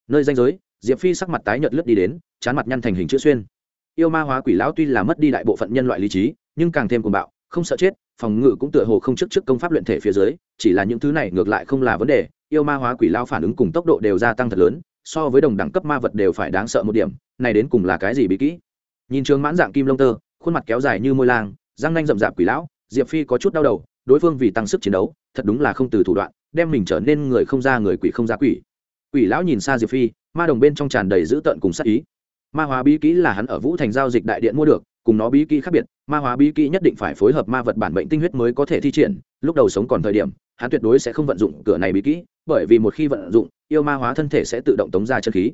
Nơi danh giới, diệp phi sắc mặt tái nhợt lướt đi đến, chán mặt nhăn thành hình chữ xuyên. Yêu ma hóa quỷ lão tuy là mất đi đại bộ phận nhân loại lý trí, nhưng càng thêm cuồng bạo, không sợ chết, phòng ngự cũng tựa hồ không trước trước công pháp luyện thể phía dưới, chỉ là những thứ này ngược lại không là vấn đề yêu ma hóa quỷ lao phản ứng cùng tốc độ đều gia tăng thật lớn, so với đồng đẳng cấp ma vật đều phải đáng sợ một điểm, này đến cùng là cái gì bí kỹ? Nhìn trường mãn dạng kim lông tơ, khuôn mặt kéo dài như môi lang, răng nanh rậm rạp quỷ lão, diệp phi có chút đau đầu, đối phương vì tăng sức chiến đấu, thật đúng là không từ thủ đoạn, đem mình trở nên người không ra người quỷ không ra quỷ. Quỷ lão nhìn xa diệp phi, ma đồng bên trong tràn đầy dữ tợn cùng sắc ý. Ma hóa bí kỹ là hắn ở vũ thành giao dịch đại điện mua được, cùng nó bí kỹ khác biệt, ma hóa bí kỹ nhất định phải phối hợp ma vật bản bệnh tinh huyết mới có thể thi triển, lúc đầu sống còn thời điểm hắn tuyệt đối sẽ không vận dụng cửa này bí kỹ, bởi vì một khi vận dụng, yêu ma hóa thân thể sẽ tự động tống ra chân khí.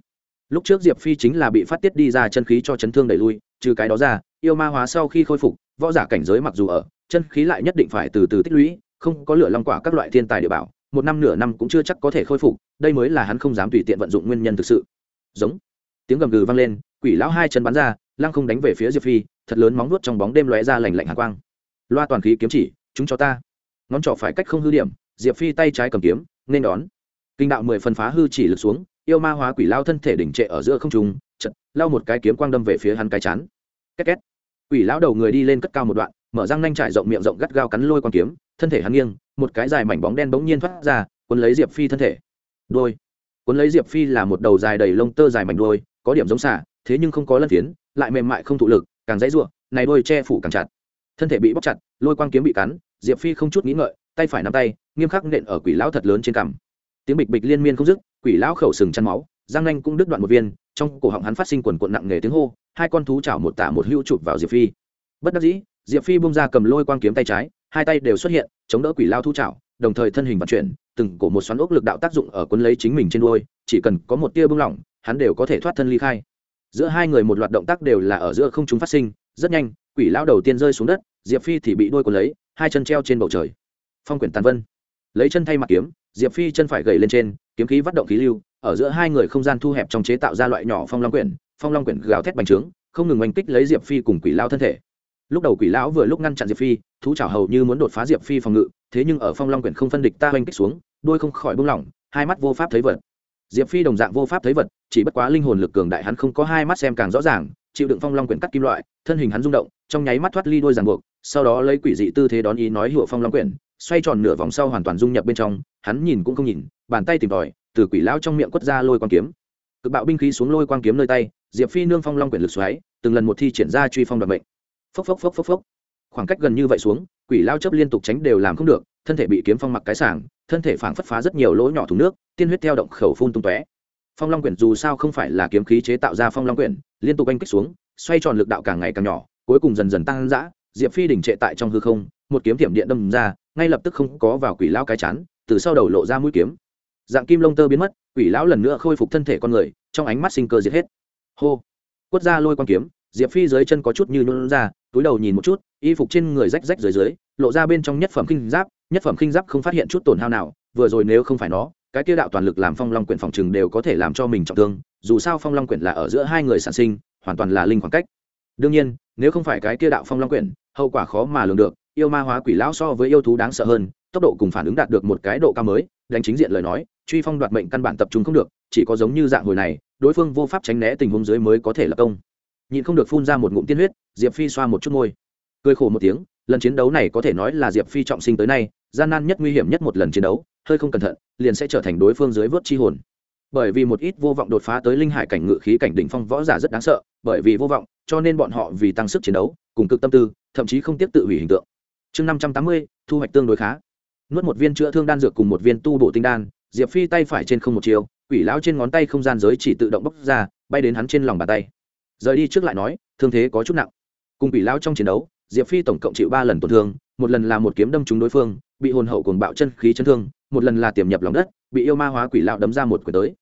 Lúc trước diệp phi chính là bị phát tiết đi ra chân khí cho chấn thương đẩy lui, trừ cái đó ra, yêu ma hóa sau khi khôi phục, võ giả cảnh giới mặc dù ở, chân khí lại nhất định phải từ từ tích lũy, không có lửa long quả các loại thiên tài địa bảo, một năm nửa năm cũng chưa chắc có thể khôi phục, đây mới là hắn không dám tùy tiện vận dụng nguyên nhân thực sự. Giống, tiếng gầm gừ vang lên, quỷ lão hai chân bắn ra, lăng không đánh về phía diệp phi, thật lớn móng nuốt trong bóng đêm lóe ra lành lạnh hạ quang. Loa toàn khí kiếm chỉ, chúng cho ta ngón trỏ phải cách không hư điểm, diệp phi tay trái cầm kiếm, nên đón. Kinh đạo mười phần phá hư chỉ lực xuống, yêu ma hóa quỷ lao thân thể đỉnh trệ ở giữa không trung chật lao một cái kiếm quang đâm về phía hắn cái chán. Két két. Quỷ lão đầu người đi lên cất cao một đoạn, mở răng nanh trải rộng miệng rộng gắt gao cắn lôi quang kiếm, thân thể hắn nghiêng, một cái dài mảnh bóng đen bỗng nhiên thoát ra, cuốn lấy diệp phi thân thể. Đôi. Cuốn lấy diệp phi là một đầu dài đầy lông tơ dài mảnh đôi, có điểm giống xả thế nhưng không có lân phiến, lại mềm mại không thụ lực, càng dãy ruộng này đôi che phủ càng chặt. Thân thể bị bóc chặt, lôi quang kiếm bị cắn diệp phi không chút nghĩ ngợi tay phải nắm tay nghiêm khắc nện ở quỷ lão thật lớn trên cằm tiếng bịch bịch liên miên không dứt quỷ lão khẩu sừng chăn máu giang nanh cũng đứt đoạn một viên trong cổ họng hắn phát sinh quần cuộn nặng nề tiếng hô hai con thú chảo một tả một hữu chụp vào diệp phi bất đắc dĩ diệp phi bung ra cầm lôi quang kiếm tay trái hai tay đều xuất hiện chống đỡ quỷ lao thú chảo đồng thời thân hình vận chuyển từng cổ một xoắn ốc lực đạo tác dụng ở quân lấy chính mình trên đuôi chỉ cần có một tia bưng lỏng hắn đều có thể thoát thân ly khai giữa hai người một loạt động tác đều là ở giữa không chúng phát sinh rất nhanh quỷ lão đầu tiên rơi xuống đất diệp phi thì bị đuôi cuốn lấy hai chân treo trên bầu trời. Phong quyển tàn vân. Lấy chân thay mặt kiếm, diệp phi chân phải gầy lên trên, kiếm khí vắt động khí lưu, ở giữa hai người không gian thu hẹp trong chế tạo ra loại nhỏ phong long quyển, phong long quyển gào thét bành trướng, không ngừng oanh kích lấy diệp phi cùng quỷ lao thân thể. Lúc đầu quỷ lão vừa lúc ngăn chặn diệp phi, thú chảo hầu như muốn đột phá diệp phi phòng ngự, thế nhưng ở phong long quyển không phân địch ta oanh kích xuống, đuôi không khỏi buông lỏng, hai mắt vô pháp thấy vật. Diệp phi đồng dạng vô pháp thấy vật, chỉ bất quá linh hồn lực cường đại hắn không có hai mắt xem càng rõ ràng, chịu đựng phong long quyển cắt kim loại, thân hình hắn rung động, trong nháy mắt thoát ly đôi ràng buộc sau đó lấy quỷ dị tư thế đón ý nói hiệu phong long quyển, xoay tròn nửa vòng sau hoàn toàn dung nhập bên trong, hắn nhìn cũng không nhìn, bàn tay tìm tòi, từ quỷ lão trong miệng quất ra lôi quang kiếm. Cực bạo binh khí xuống lôi quang kiếm nơi tay, diệp phi nương phong long quyển lực xoáy, từng lần một thi triển ra truy phong đoạt mệnh. Phốc phốc phốc phốc phốc. Khoảng cách gần như vậy xuống, quỷ lao chấp liên tục tránh đều làm không được, thân thể bị kiếm phong mặc cái sảng, thân thể phảng phất phá rất nhiều lỗ nhỏ thùng nước, tiên huyết theo động khẩu phun tung tóe. Phong long quyển dù sao không phải là kiếm khí chế tạo ra phong long quyển, liên tục anh kích xuống, xoay tròn lực đạo càng ngày càng nhỏ, cuối cùng dần dần tăng dã diệp phi đình trệ tại trong hư không, một kiếm thiểm điện đâm ra, ngay lập tức không có vào quỷ lao cái chán, từ sau đầu lộ ra mũi kiếm. Dạng kim lông tơ biến mất, quỷ lão lần nữa khôi phục thân thể con người, trong ánh mắt sinh cơ diệt hết. Hô! Quất ra lôi quan kiếm, diệp phi dưới chân có chút như nôn ra, túi đầu nhìn một chút, y phục trên người rách rách dưới dưới, lộ ra bên trong nhất phẩm khinh giáp, nhất phẩm khinh giáp không phát hiện chút tổn hao nào, vừa rồi nếu không phải nó, cái tiêu đạo toàn lực làm phong long quyển phòng trừng đều có thể làm cho mình trọng thương, dù sao phong long quyển là ở giữa hai người sản sinh, hoàn toàn là linh khoảng cách. Đương nhiên, nếu không phải cái kia đạo phong long quyển hậu quả khó mà lường được, yêu ma hóa quỷ lão so với yêu thú đáng sợ hơn, tốc độ cùng phản ứng đạt được một cái độ cao mới, đánh chính diện lời nói, truy phong đoạt mệnh căn bản tập trung không được, chỉ có giống như dạng hồi này, đối phương vô pháp tránh né tình huống dưới mới có thể lập công. Nhịn không được phun ra một ngụm tiên huyết, diệp phi xoa một chút môi. Cười khổ một tiếng, lần chiến đấu này có thể nói là diệp phi trọng sinh tới nay, gian nan nhất nguy hiểm nhất một lần chiến đấu, hơi không cẩn thận, liền sẽ trở thành đối phương dưới vớt chi hồn. Bởi vì một ít vô vọng đột phá tới linh hải cảnh ngự khí cảnh đỉnh phong võ giả rất đáng sợ, bởi vì vô vọng cho nên bọn họ vì tăng sức chiến đấu, cùng cực tâm tư, thậm chí không tiếp tự hủy hình tượng. Chương năm trăm tám mươi, thu hoạch tương đối khá. Nuốt một viên chữa thương đan dược cùng một viên tu bổ tinh đan, diệp phi tay phải trên không một chiều, quỷ lão trên ngón tay không gian giới chỉ tự động bốc ra, bay đến hắn trên lòng bàn tay. Rời đi trước lại nói, thương thế có chút nặng. Cùng quỷ lão trong chiến đấu, diệp phi tổng cộng chịu ba lần tổn thương, một lần là một kiếm đâm trúng đối phương, bị hồn hậu cùng bạo chân khí chấn thương, một lần là tiềm nhập lòng đất, bị yêu ma hóa quỷ lão đấm ra một quyền tới.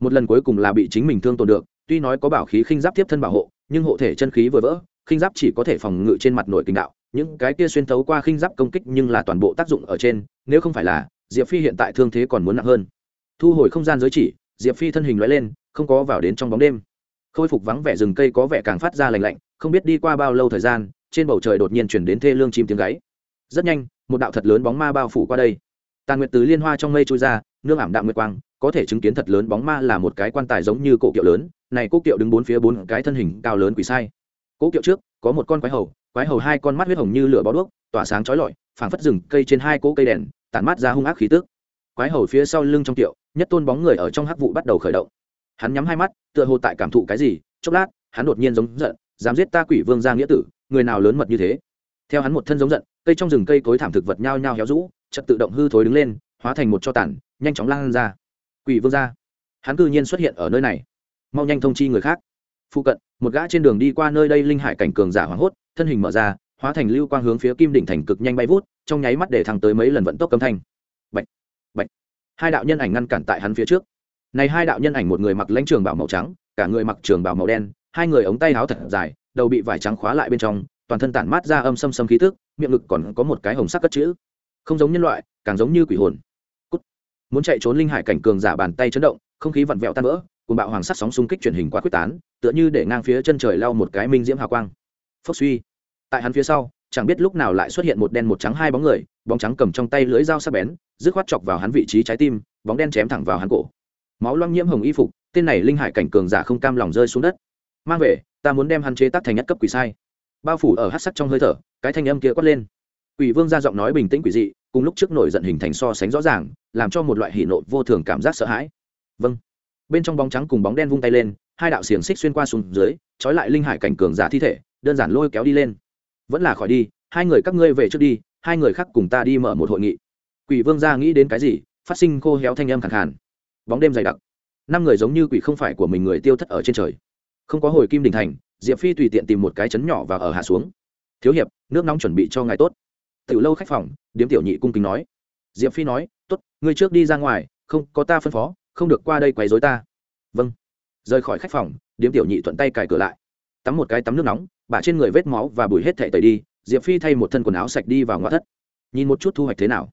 Một lần cuối cùng là bị chính mình thương tổn được, tuy nói có bảo khí khinh giáp tiếp thân bảo hộ nhưng hộ thể chân khí vừa vỡ, khinh giáp chỉ có thể phòng ngự trên mặt nội kinh đạo. Những cái kia xuyên thấu qua khinh giáp công kích nhưng là toàn bộ tác dụng ở trên, nếu không phải là, diệp phi hiện tại thương thế còn muốn nặng hơn. Thu hồi không gian giới chỉ, diệp phi thân hình loại lên, không có vào đến trong bóng đêm. Khôi phục vắng vẻ rừng cây có vẻ càng phát ra lành lạnh, không biết đi qua bao lâu thời gian, trên bầu trời đột nhiên chuyển đến thê lương chim tiếng gáy. Rất nhanh, một đạo thật lớn bóng ma bao phủ qua đây. Tàn nguyệt tứ liên hoa trong mây trôi ra, nương ảm đạm nguyệt quang có thể chứng kiến thật lớn bóng ma là một cái quan tài giống như cổ kiệu lớn, này cổ kiệu đứng bốn phía bốn cái thân hình cao lớn quỷ sai. Cỗ kiệu trước, có một con quái hầu quái hầu hai con mắt huyết hồng như lửa bó đuốc, tỏa sáng chói lọi, phảng phất rừng cây trên hai cỗ cây đèn, tản mát ra hung ác khí tức. Quái hầu phía sau lưng trong kiệu, nhất tôn bóng người ở trong hắc vụ bắt đầu khởi động. Hắn nhắm hai mắt, tựa hồ tại cảm thụ cái gì, chốc lát, hắn đột nhiên giống giận, dám giết ta quỷ vương giang nghĩa tử, người nào lớn mật như thế. Theo hắn một thân giống giận, cây trong rừng cây cối thảm thực vật nhao nhao héo rũ chợt tự động hư thối đứng lên, hóa thành một cho tản nhanh chóng lan ra quỷ vương gia. Hắn cư nhiên xuất hiện ở nơi này. Mau nhanh thông chi người khác. Phụ cận một gã trên đường đi qua nơi đây linh hải cảnh cường giả hoảng hốt thân hình mở ra hóa thành lưu quang hướng phía kim đỉnh thành cực nhanh bay vút trong nháy mắt để thăng tới mấy lần vận tốc cấm thanh. Bạch, bạch. hai đạo nhân ảnh ngăn cản tại hắn phía trước. Này hai đạo nhân ảnh một người mặc lãnh trường bảo màu trắng cả người mặc trường bảo màu đen hai người ống tay áo thật dài đầu bị vải trắng khóa lại bên trong toàn thân tản mát ra âm xâm xâm khí tức miệng ngực còn có một cái hồng sắc cất chữ. Không giống nhân loại càng giống như quỷ hồn muốn chạy trốn linh hải cảnh cường giả bàn tay chấn động, không khí vặn vẹo tan vỡ cùng bạo hoàng sắt sóng xung kích truyền hình quá quyết tán, tựa như để ngang phía chân trời lau một cái minh diễm hào quang. Phốc suy. Tại hắn phía sau, chẳng biết lúc nào lại xuất hiện một đen một trắng hai bóng người, bóng trắng cầm trong tay lưỡi dao sắc bén, dứt khoát chọc vào hắn vị trí trái tim, bóng đen chém thẳng vào hắn cổ. Máu loang nhiễm hồng y phục, tên này linh hải cảnh cường giả không cam lòng rơi xuống đất. Mang về, ta muốn đem hắn chế tác thành nhất cấp quỷ sai. Bao phủ ở hát sắc trong hơi thở, cái thanh âm kia quát lên. Quỷ vương ra giọng nói bình tĩnh quỷ dị cùng lúc trước nổi giận hình thành so sánh rõ ràng, làm cho một loại hỉ nộ vô thường cảm giác sợ hãi. Vâng. Bên trong bóng trắng cùng bóng đen vung tay lên, hai đạo xiềng xích xuyên qua xuống dưới, trói lại linh hải cảnh cường giả thi thể, đơn giản lôi kéo đi lên. Vẫn là khỏi đi, hai người các ngươi về trước đi, hai người khác cùng ta đi mở một hội nghị. Quỷ vương gia nghĩ đến cái gì, phát sinh khô héo thanh âm khẳng hẳn. bóng đêm dày đặc. Năm người giống như quỷ không phải của mình người tiêu thất ở trên trời. Không có hồi kim đình thành, diệp phi tùy tiện tìm một cái chấn nhỏ và ở hạ xuống. Thiếu hiệp, nước nóng chuẩn bị cho ngài tốt tiểu lâu khách phòng, điếm tiểu nhị cung kính nói. Diệp phi nói, tốt, ngươi trước đi ra ngoài, không, có ta phân phó, không được qua đây quấy rối ta. Vâng. Rời khỏi khách phòng, điếm tiểu nhị thuận tay cài cửa lại. Tắm một cái tắm nước nóng bả trên người vết máu và bùi hết thệ tẩy đi, diệp phi thay một thân quần áo sạch đi vào ngoại thất. Nhìn một chút thu hoạch thế nào.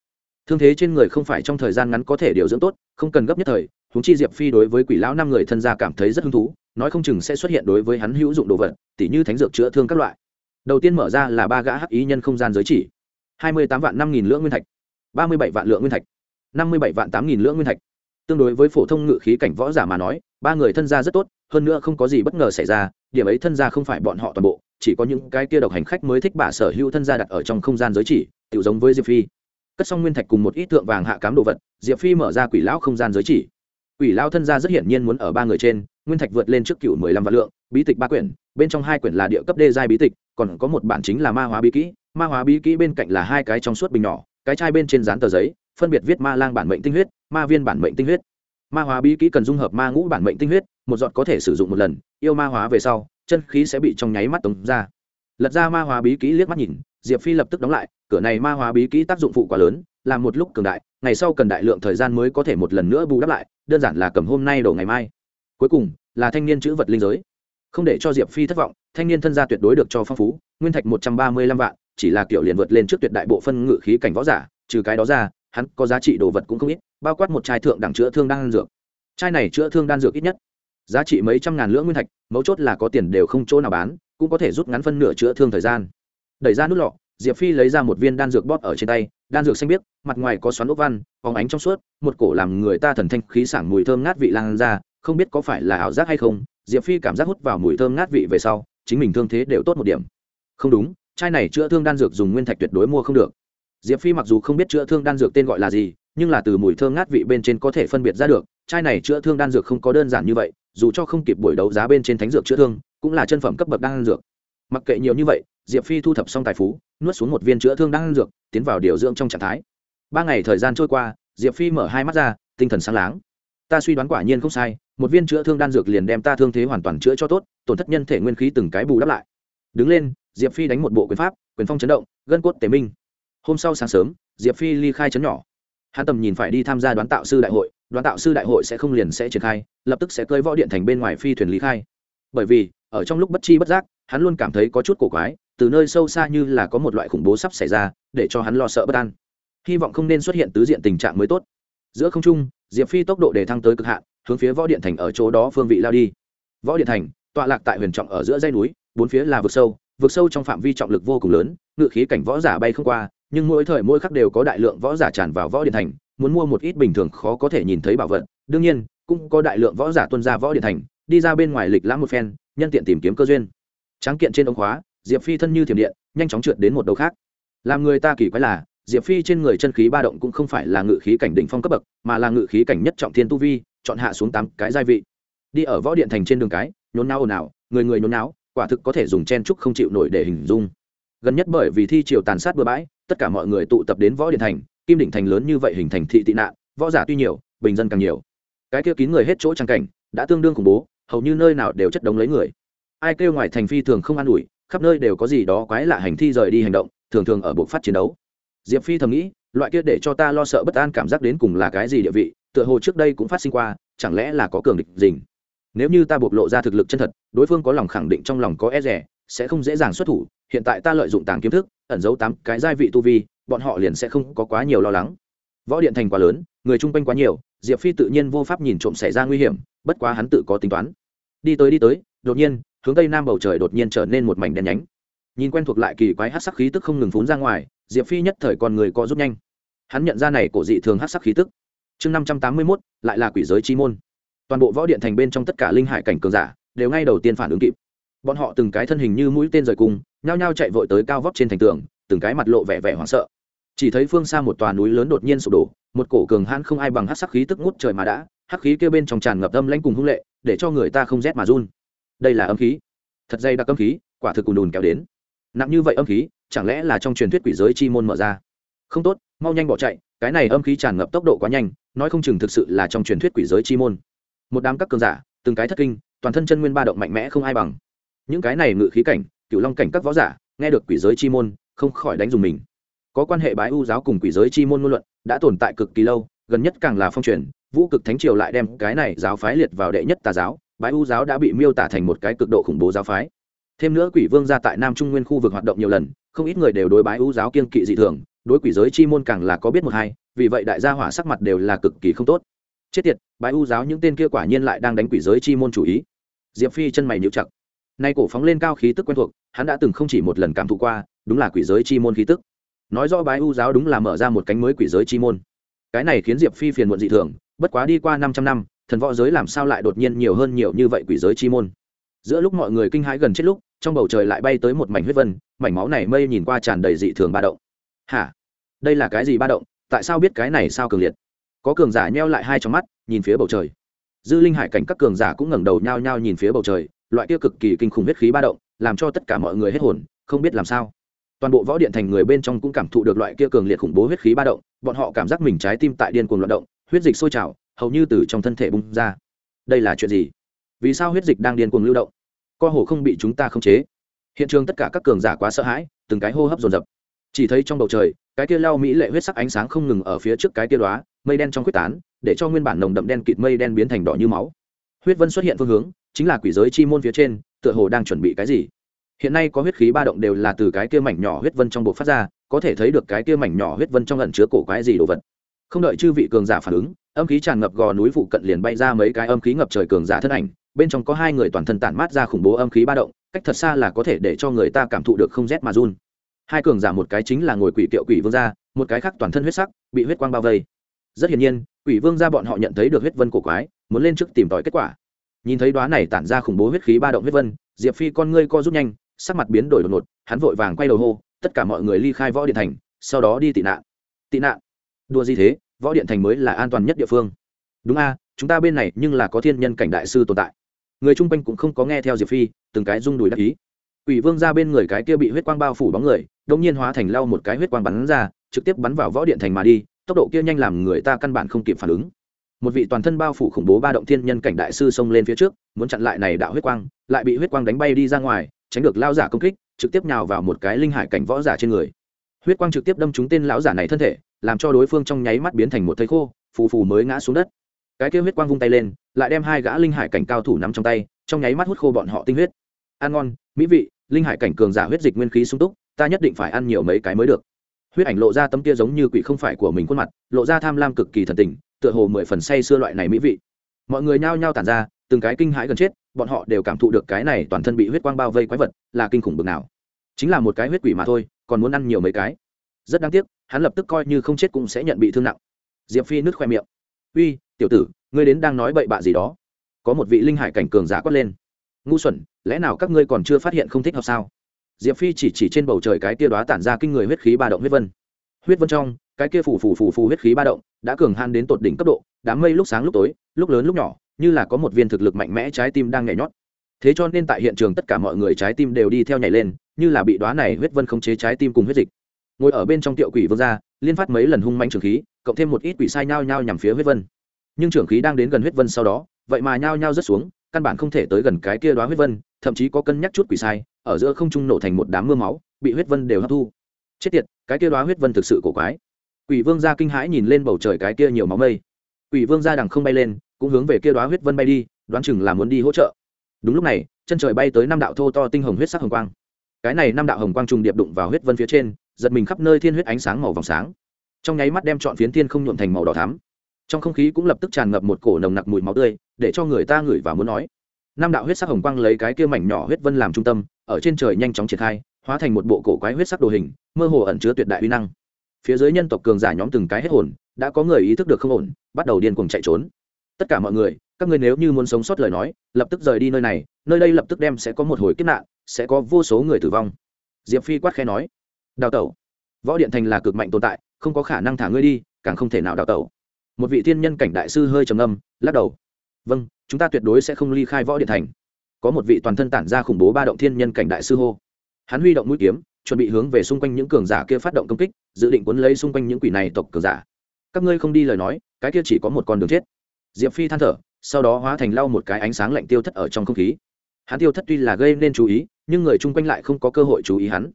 Thương thế trên người không phải trong thời gian ngắn có thể điều dưỡng tốt, không cần gấp nhất thời húng chi diệp phi đối với quỷ lão năm người thân gia cảm thấy rất hứng thú, nói không chừng sẽ xuất hiện đối với hắn hữu dụng đồ vật, tỉ như thánh dược chữa thương các loại. Đầu tiên mở ra là ba gã hắc ý nhân không gian giới chỉ hai mươi tám vạn năm nghìn lượng nguyên thạch, ba mươi bảy vạn lượng nguyên thạch, năm mươi bảy vạn tám nghìn lượng nguyên thạch. Tương đối với phổ thông ngự khí cảnh võ giả mà nói, ba người thân gia rất tốt, hơn nữa không có gì bất ngờ xảy ra, điểm ấy thân gia không phải bọn họ toàn bộ, chỉ có những cái kia độc hành khách mới thích bà sở hữu thân gia đặt ở trong không gian giới chỉ tự giống với diệp phi. Cất xong nguyên thạch cùng một ít tượng vàng hạ cám đồ vật, diệp phi mở ra quỷ lão không gian giới chỉ. Quỷ lão thân gia rất hiển nhiên muốn ở ba người trên, nguyên thạch vượt lên trước cựu mười lăm vạn lượng, bí tịch ba quyển, bên trong hai quyển là địa cấp đê giai bí tịch còn có một bản chính là ma hóa bí kỹ, ma hóa bí kỹ bên cạnh là hai cái trong suốt bình nhỏ, cái chai bên trên dán tờ giấy, phân biệt viết ma lang bản mệnh tinh huyết, ma viên bản mệnh tinh huyết. Ma hóa bí kỹ cần dung hợp ma ngũ bản mệnh tinh huyết, một giọt có thể sử dụng một lần, yêu ma hóa về sau, chân khí sẽ bị trong nháy mắt tống ra. Lật ra ma hóa bí kỹ liếc mắt nhìn, diệp phi lập tức đóng lại, cửa này ma hóa bí kỹ tác dụng phụ quá lớn, làm một lúc cường đại, ngày sau cần đại lượng thời gian mới có thể một lần nữa bù đắp lại, đơn giản là cầm hôm nay đổ ngày mai. Cuối cùng, là thanh niên chữ vật linh giới. Không để cho diệp phi thất vọng thanh niên thân gia tuyệt đối được cho phong phú, nguyên thạch một trăm ba mươi lăm vạn, chỉ là kiểu liền vượt lên trước tuyệt đại bộ phân ngự khí cảnh võ giả, trừ cái đó ra, hắn có giá trị đồ vật cũng không ít, bao quát một chai thượng đẳng chữa thương đan dược. Chai này chữa thương đan dược ít nhất giá trị mấy trăm ngàn lưỡng nguyên thạch, mấu chốt là có tiền đều không chỗ nào bán, cũng có thể rút ngắn phân nửa chữa thương thời gian. Đẩy ra nút lọ, diệp phi lấy ra một viên đan dược bóp ở trên tay, đan dược xanh biếc, mặt ngoài có xoắn ốc văn phóng ánh trong suốt, một cổ làm người ta thần thanh khí sảng mùi thơm ngát vị lan ra, không biết có phải là ảo giác hay không, diệp phi cảm giác hút vào mùi thơm ngát vị về sau chính mình thương thế đều tốt một điểm. Không đúng, chai này chữa thương đan dược dùng nguyên thạch tuyệt đối mua không được. Diệp phi mặc dù không biết chữa thương đan dược tên gọi là gì, nhưng là từ mùi thơm ngát vị bên trên có thể phân biệt ra được, chai này chữa thương đan dược không có đơn giản như vậy, dù cho không kịp buổi đấu giá bên trên thánh dược chữa thương, cũng là chân phẩm cấp bậc đan dược. Mặc kệ nhiều như vậy, diệp phi thu thập xong tài phú, nuốt xuống một viên chữa thương đan dược, tiến vào điều dưỡng trong trạng thái. Ba ngày thời gian trôi qua, diệp phi mở hai mắt ra, tinh thần sáng láng. Ta suy đoán quả nhiên không sai một viên chữa thương đan dược liền đem ta thương thế hoàn toàn chữa cho tốt, tổn thất nhân thể nguyên khí từng cái bù đắp lại. Đứng lên, diệp phi đánh một bộ quyền pháp, quyền phong chấn động, gân cốt tế minh. Hôm sau sáng sớm, diệp phi ly khai chấn nhỏ. Hắn tầm nhìn phải đi tham gia đoán tạo sư đại hội, đoán tạo sư đại hội sẽ không liền sẽ triển khai, lập tức sẽ cơi võ điện thành bên ngoài phi thuyền ly khai. Bởi vì, ở trong lúc bất chi bất giác, hắn luôn cảm thấy có chút cổ quái, từ nơi sâu xa như là có một loại khủng bố sắp xảy ra, để cho hắn lo sợ bất an. Hy vọng không nên xuất hiện tứ diện tình trạng mới tốt. Giữa không trung, diệp phi tốc độ để thăng tới cực hạn hướng phía võ điện thành ở chỗ đó phương vị lao đi. Võ điện thành, tọa lạc tại huyền trọng ở giữa dây núi, bốn phía là vực sâu vực sâu trong phạm vi trọng lực vô cùng lớn, ngự khí cảnh võ giả bay không qua, nhưng mỗi thời mỗi khắc đều có đại lượng võ giả tràn vào võ điện thành, muốn mua một ít bình thường khó có thể nhìn thấy bảo vật. Đương nhiên, cũng có đại lượng võ giả tuân ra võ điện thành, đi ra bên ngoài lịch lãm một phen, nhân tiện tìm kiếm cơ duyên. Tráng kiện trên ống khóa, diệp phi thân như thiểm điện, nhanh chóng trượt đến một đầu khác. Làm người ta kỳ quái là diệp phi trên người chân khí ba động cũng không phải là ngự khí cảnh đỉnh phong cấp bậc, mà là ngự khí cảnh nhất trọng thiên tu vi, chọn hạ xuống tám cái gia vị. Đi ở võ điện thành trên đường cái, nhốn náo ồn ào, người người nhốn náo, quả thực có thể dùng chen trúc không chịu nổi để hình dung. Gần nhất bởi vì thi triều tàn sát bừa bãi, tất cả mọi người tụ tập đến võ điện thành, kim đỉnh thành lớn như vậy hình thành thị tị nạn, võ giả tuy nhiều, bình dân càng nhiều. Cái kia kín người hết chỗ trang cảnh, đã tương đương khủng bố, hầu như nơi nào đều chất đống lấy người. Ai kêu ngoài thành phi thường không an ủi, khắp nơi đều có gì đó quái lạ hành thi rời đi hành động, thường thường ở bộ phát chiến đấu diệp phi thầm nghĩ, loại kia để cho ta lo sợ bất an cảm giác đến cùng là cái gì địa vị, tựa hồ trước đây cũng phát sinh qua, chẳng lẽ là có cường địch dình nếu như ta bộc lộ ra thực lực chân thật, đối phương có lòng khẳng định trong lòng có e rẻ sẽ không dễ dàng xuất thủ, hiện tại ta lợi dụng tàng kiếm thức, ẩn giấu tám cái giai vị tu vi, bọn họ liền sẽ không có quá nhiều lo lắng. Võ điện thành quá lớn, người chung quanh quá nhiều, diệp phi tự nhiên vô pháp nhìn trộm xảy ra nguy hiểm, bất quá hắn tự có tính toán. Đi tới đi tới, đột nhiên, hướng tây nam bầu trời đột nhiên trở nên một mảnh đen nhánh nhìn quen thuộc lại kỳ quái hát sắc khí tức không ngừng phún ra ngoài, diệp phi nhất thời còn người có rút nhanh. Hắn nhận ra này cổ dị thường hát sắc khí tức. Chương năm trăm tám mươi mốt, lại là quỷ giới chi môn. Toàn bộ võ điện thành bên trong tất cả linh hải cảnh cường giả đều ngay đầu tiên phản ứng kịp. Bọn họ từng cái thân hình như mũi tên rời cung nhao nhao chạy vội tới cao vóc trên thành tường, từng cái mặt lộ vẻ vẻ hoảng sợ. Chỉ thấy phương xa một tòa núi lớn đột nhiên sụp đổ, một cổ cường hãn không ai bằng hát sắc khí tức ngút trời mà đã, hắc khí kêu bên trong tràn ngập âm lãnh cùng hung lệ, để cho người ta không rét mà run. Đây là âm khí. Thật dây đặc âm khí, quả thực cùn đùn kéo đến nặng như vậy âm khí, chẳng lẽ là trong truyền thuyết quỷ giới chi môn mở ra? Không tốt, mau nhanh bỏ chạy, cái này âm khí tràn ngập tốc độ quá nhanh, nói không chừng thực sự là trong truyền thuyết quỷ giới chi môn. Một đám các cường giả, từng cái thất kinh, toàn thân chân nguyên ba động mạnh mẽ không ai bằng. Những cái này ngự khí cảnh, cựu long cảnh các võ giả, nghe được quỷ giới chi môn, không khỏi đánh dùng mình. Có quan hệ bái u giáo cùng quỷ giới chi môn ngôn luận, đã tồn tại cực kỳ lâu, gần nhất càng là phong truyền, vũ cực thánh triều lại đem cái này giáo phái liệt vào đệ nhất tà giáo, bái u giáo đã bị miêu tả thành một cái cực độ khủng bố giáo phái thêm nữa quỷ vương ra tại nam trung nguyên khu vực hoạt động nhiều lần, không ít người đều đối bái u giáo kiên kỵ dị thường, đối quỷ giới chi môn càng là có biết một hai, vì vậy đại gia hỏa sắc mặt đều là cực kỳ không tốt. Chết tiệt, bái u giáo những tên kia quả nhiên lại đang đánh quỷ giới chi môn chủ ý. Diệp phi chân mày nhíu chặt. Nay cổ phóng lên cao khí tức quen thuộc, hắn đã từng không chỉ một lần cảm thụ qua, đúng là quỷ giới chi môn khí tức. Nói rõ bái u giáo đúng là mở ra một cánh mới quỷ giới chi môn. Cái này khiến diệp phi phiền muộn dị thường, bất quá đi qua 500 năm, thần võ giới làm sao lại đột nhiên nhiều hơn nhiều như vậy quỷ giới chi môn? Giữa lúc mọi người kinh hãi gần chết lúc, trong bầu trời lại bay tới một mảnh huyết vân, mảnh máu này mây nhìn qua tràn đầy dị thường ba động. Hả? Đây là cái gì ba động? Tại sao biết cái này sao cường liệt? Có cường giả nheo lại hai trong mắt, nhìn phía bầu trời. Dư linh hải cảnh các cường giả cũng ngẩng đầu nhao nhao nhìn phía bầu trời, loại kia cực kỳ kinh khủng huyết khí ba động, làm cho tất cả mọi người hết hồn, không biết làm sao. Toàn bộ võ điện thành người bên trong cũng cảm thụ được loại kia cường liệt khủng bố huyết khí ba động, bọn họ cảm giác mình trái tim tại điên cuồng loạn động, huyết dịch sôi trào, hầu như từ trong thân thể bung ra. Đây là chuyện gì? Vì sao huyết dịch đang điên cuồng lưu động? Co hồ không bị chúng ta khống chế. Hiện trường tất cả các cường giả quá sợ hãi từng cái hô hấp dồn dập. Chỉ thấy trong bầu trời cái kia lao mỹ lệ huyết sắc ánh sáng không ngừng ở phía trước cái kia đó, mây đen trong quyết tán để cho nguyên bản nồng đậm đen kịt mây đen biến thành đỏ như máu. Huyết vân xuất hiện phương hướng chính là quỷ giới chi môn phía trên tựa hồ đang chuẩn bị cái gì? Hiện nay có huyết khí ba động đều là từ cái kia mảnh nhỏ huyết vân trong bộ phát ra có thể thấy được cái kia mảnh nhỏ huyết vân trong ẩn chứa cổ quái gì đồ vật. Không đợi chư vị cường giả phản ứng âm khí tràn ngập gò núi phụ cận liền bay ra mấy cái âm khí ngập trời cường giả thân ảnh bên trong có hai người toàn thân tản mát ra khủng bố âm khí ba động, cách thật xa là có thể để cho người ta cảm thụ được không rét mà run. Hai cường giả một cái chính là ngồi quỷ kiệu quỷ vương gia, một cái khác toàn thân huyết sắc, bị huyết quang bao vây. Rất hiển nhiên, quỷ vương gia bọn họ nhận thấy được huyết vân cổ quái, muốn lên trước tìm tòi kết quả. Nhìn thấy đoá này tản ra khủng bố huyết khí ba động huyết vân, diệp phi con ngươi co rút nhanh, sắc mặt biến đổi đột ngột, hắn vội vàng quay đầu hô, tất cả mọi người ly khai võ điện thành, sau đó đi tị nạn. Tị nạn? Đua gì thế? Võ điện thành mới là an toàn nhất địa phương. Đúng a, chúng ta bên này nhưng là có thiên nhân cảnh đại sư tồn tại người chung quanh cũng không có nghe theo diệp phi từng cái rung đùi đắc ý quỷ vương ra bên người cái kia bị huyết quang bao phủ bóng người đông nhiên hóa thành lau một cái huyết quang bắn ra trực tiếp bắn vào võ điện thành mà đi tốc độ kia nhanh làm người ta căn bản không kịp phản ứng một vị toàn thân bao phủ khủng bố ba động thiên nhân cảnh đại sư xông lên phía trước muốn chặn lại này đạo huyết quang lại bị huyết quang đánh bay đi ra ngoài tránh được lao giả công kích trực tiếp nhào vào một cái linh hải cảnh võ giả trên người huyết quang trực tiếp đâm trúng tên lão giả này thân thể làm cho đối phương trong nháy mắt biến thành một thây khô phù phù mới ngã xuống đất cái kia huyết quang vung tay lên lại đem hai gã linh hải cảnh cao thủ nắm trong tay, trong nháy mắt hút khô bọn họ tinh huyết. Ăn ngon, mỹ vị, linh hải cảnh cường giả huyết dịch nguyên khí sung túc, ta nhất định phải ăn nhiều mấy cái mới được. Huyết ảnh lộ ra tấm kia giống như quỷ không phải của mình khuôn mặt, lộ ra tham lam cực kỳ thần tình, tựa hồ mười phần say xưa loại này mỹ vị. Mọi người nhao nhao tản ra, từng cái kinh hãi gần chết, bọn họ đều cảm thụ được cái này toàn thân bị huyết quang bao vây quái vật là kinh khủng bực nào. Chính là một cái huyết quỷ mà thôi, còn muốn ăn nhiều mấy cái. Rất đáng tiếc, hắn lập tức coi như không chết cũng sẽ nhận bị thương nặng. Diệp phi nứt khoe miệng. Uy tiểu tử, ngươi đến đang nói bậy bạ gì đó. Có một vị linh hải cảnh cường giả quát lên. Ngu xuẩn, lẽ nào các ngươi còn chưa phát hiện không thích hợp sao? Diệp phi chỉ chỉ trên bầu trời cái kia đoá tản ra kinh người huyết khí ba động huyết vân. Huyết vân trong, cái kia phủ phủ phủ phủ huyết khí ba động đã cường han đến tột đỉnh cấp độ, đám mây lúc sáng lúc tối, lúc lớn lúc nhỏ, như là có một viên thực lực mạnh mẽ trái tim đang nhảy nhót. Thế cho nên tại hiện trường tất cả mọi người trái tim đều đi theo nhảy lên, như là bị đoá này huyết vân khống chế trái tim cùng huyết dịch. Ngồi ở bên trong tiệu quỷ vương gia, liên phát mấy lần hung manh trường khí, cộng thêm một ít quỷ sai nhao nhao nhằm phía huyết vân nhưng trưởng khí đang đến gần huyết vân sau đó, vậy mà nhao nhao rất xuống, căn bản không thể tới gần cái kia đoá huyết vân, thậm chí có cân nhắc chút quỷ sai, ở giữa không trung nổ thành một đám mưa máu, bị huyết vân đều hấp thu. Chết tiệt, cái kia đoá huyết vân thực sự cổ quái. Quỷ vương gia kinh hãi nhìn lên bầu trời cái kia nhiều máu mây. Quỷ vương gia đằng không bay lên, cũng hướng về kia đoá huyết vân bay đi, đoán chừng là muốn đi hỗ trợ. Đúng lúc này, chân trời bay tới năm đạo thô to tinh hồng huyết sắc hồng quang. Cái này năm đạo hồng quang trùng điệp đụng vào huyết vân phía trên, giật mình khắp nơi thiên huyết ánh sáng màu vòng sáng. Trong nháy mắt đem trọn phiến thiên không nhuộm thành màu đỏ thắm trong không khí cũng lập tức tràn ngập một cổ nồng nặc mùi máu tươi, để cho người ta ngửi và muốn nói. Năm đạo huyết sắc hồng quang lấy cái kia mảnh nhỏ huyết vân làm trung tâm, ở trên trời nhanh chóng triển khai, hóa thành một bộ cổ quái huyết sắc đồ hình, mơ hồ ẩn chứa tuyệt đại uy năng. Phía dưới nhân tộc cường giả nhóm từng cái hết hồn, đã có người ý thức được không ổn, bắt đầu điên cuồng chạy trốn. Tất cả mọi người, các người nếu như muốn sống sót lời nói, lập tức rời đi nơi này, nơi đây lập tức đem sẽ có một hồi kiếp nạn, sẽ có vô số người tử vong. Diệp phi quát khẽ nói, đào tẩu, võ điện thành là cực mạnh tồn tại, không có khả năng thả ngươi đi, càng không thể nào đào tẩu một vị thiên nhân cảnh đại sư hơi trầm âm lắc đầu. Vâng chúng ta tuyệt đối sẽ không ly khai võ điện thành. Có một vị toàn thân tản ra khủng bố ba động thiên nhân cảnh đại sư hô. Hắn huy động mũi kiếm, chuẩn bị hướng về xung quanh những cường giả kia phát động công kích, dự định cuốn lấy xung quanh những quỷ này tộc cường giả. Các ngươi không đi lời nói, cái kia chỉ có một con đường chết. Diệp phi than thở, sau đó hóa thành lau một cái ánh sáng lạnh tiêu thất ở trong không khí. Hắn tiêu thất tuy là gây nên chú ý, nhưng người chung quanh lại không có cơ hội chú ý hắn.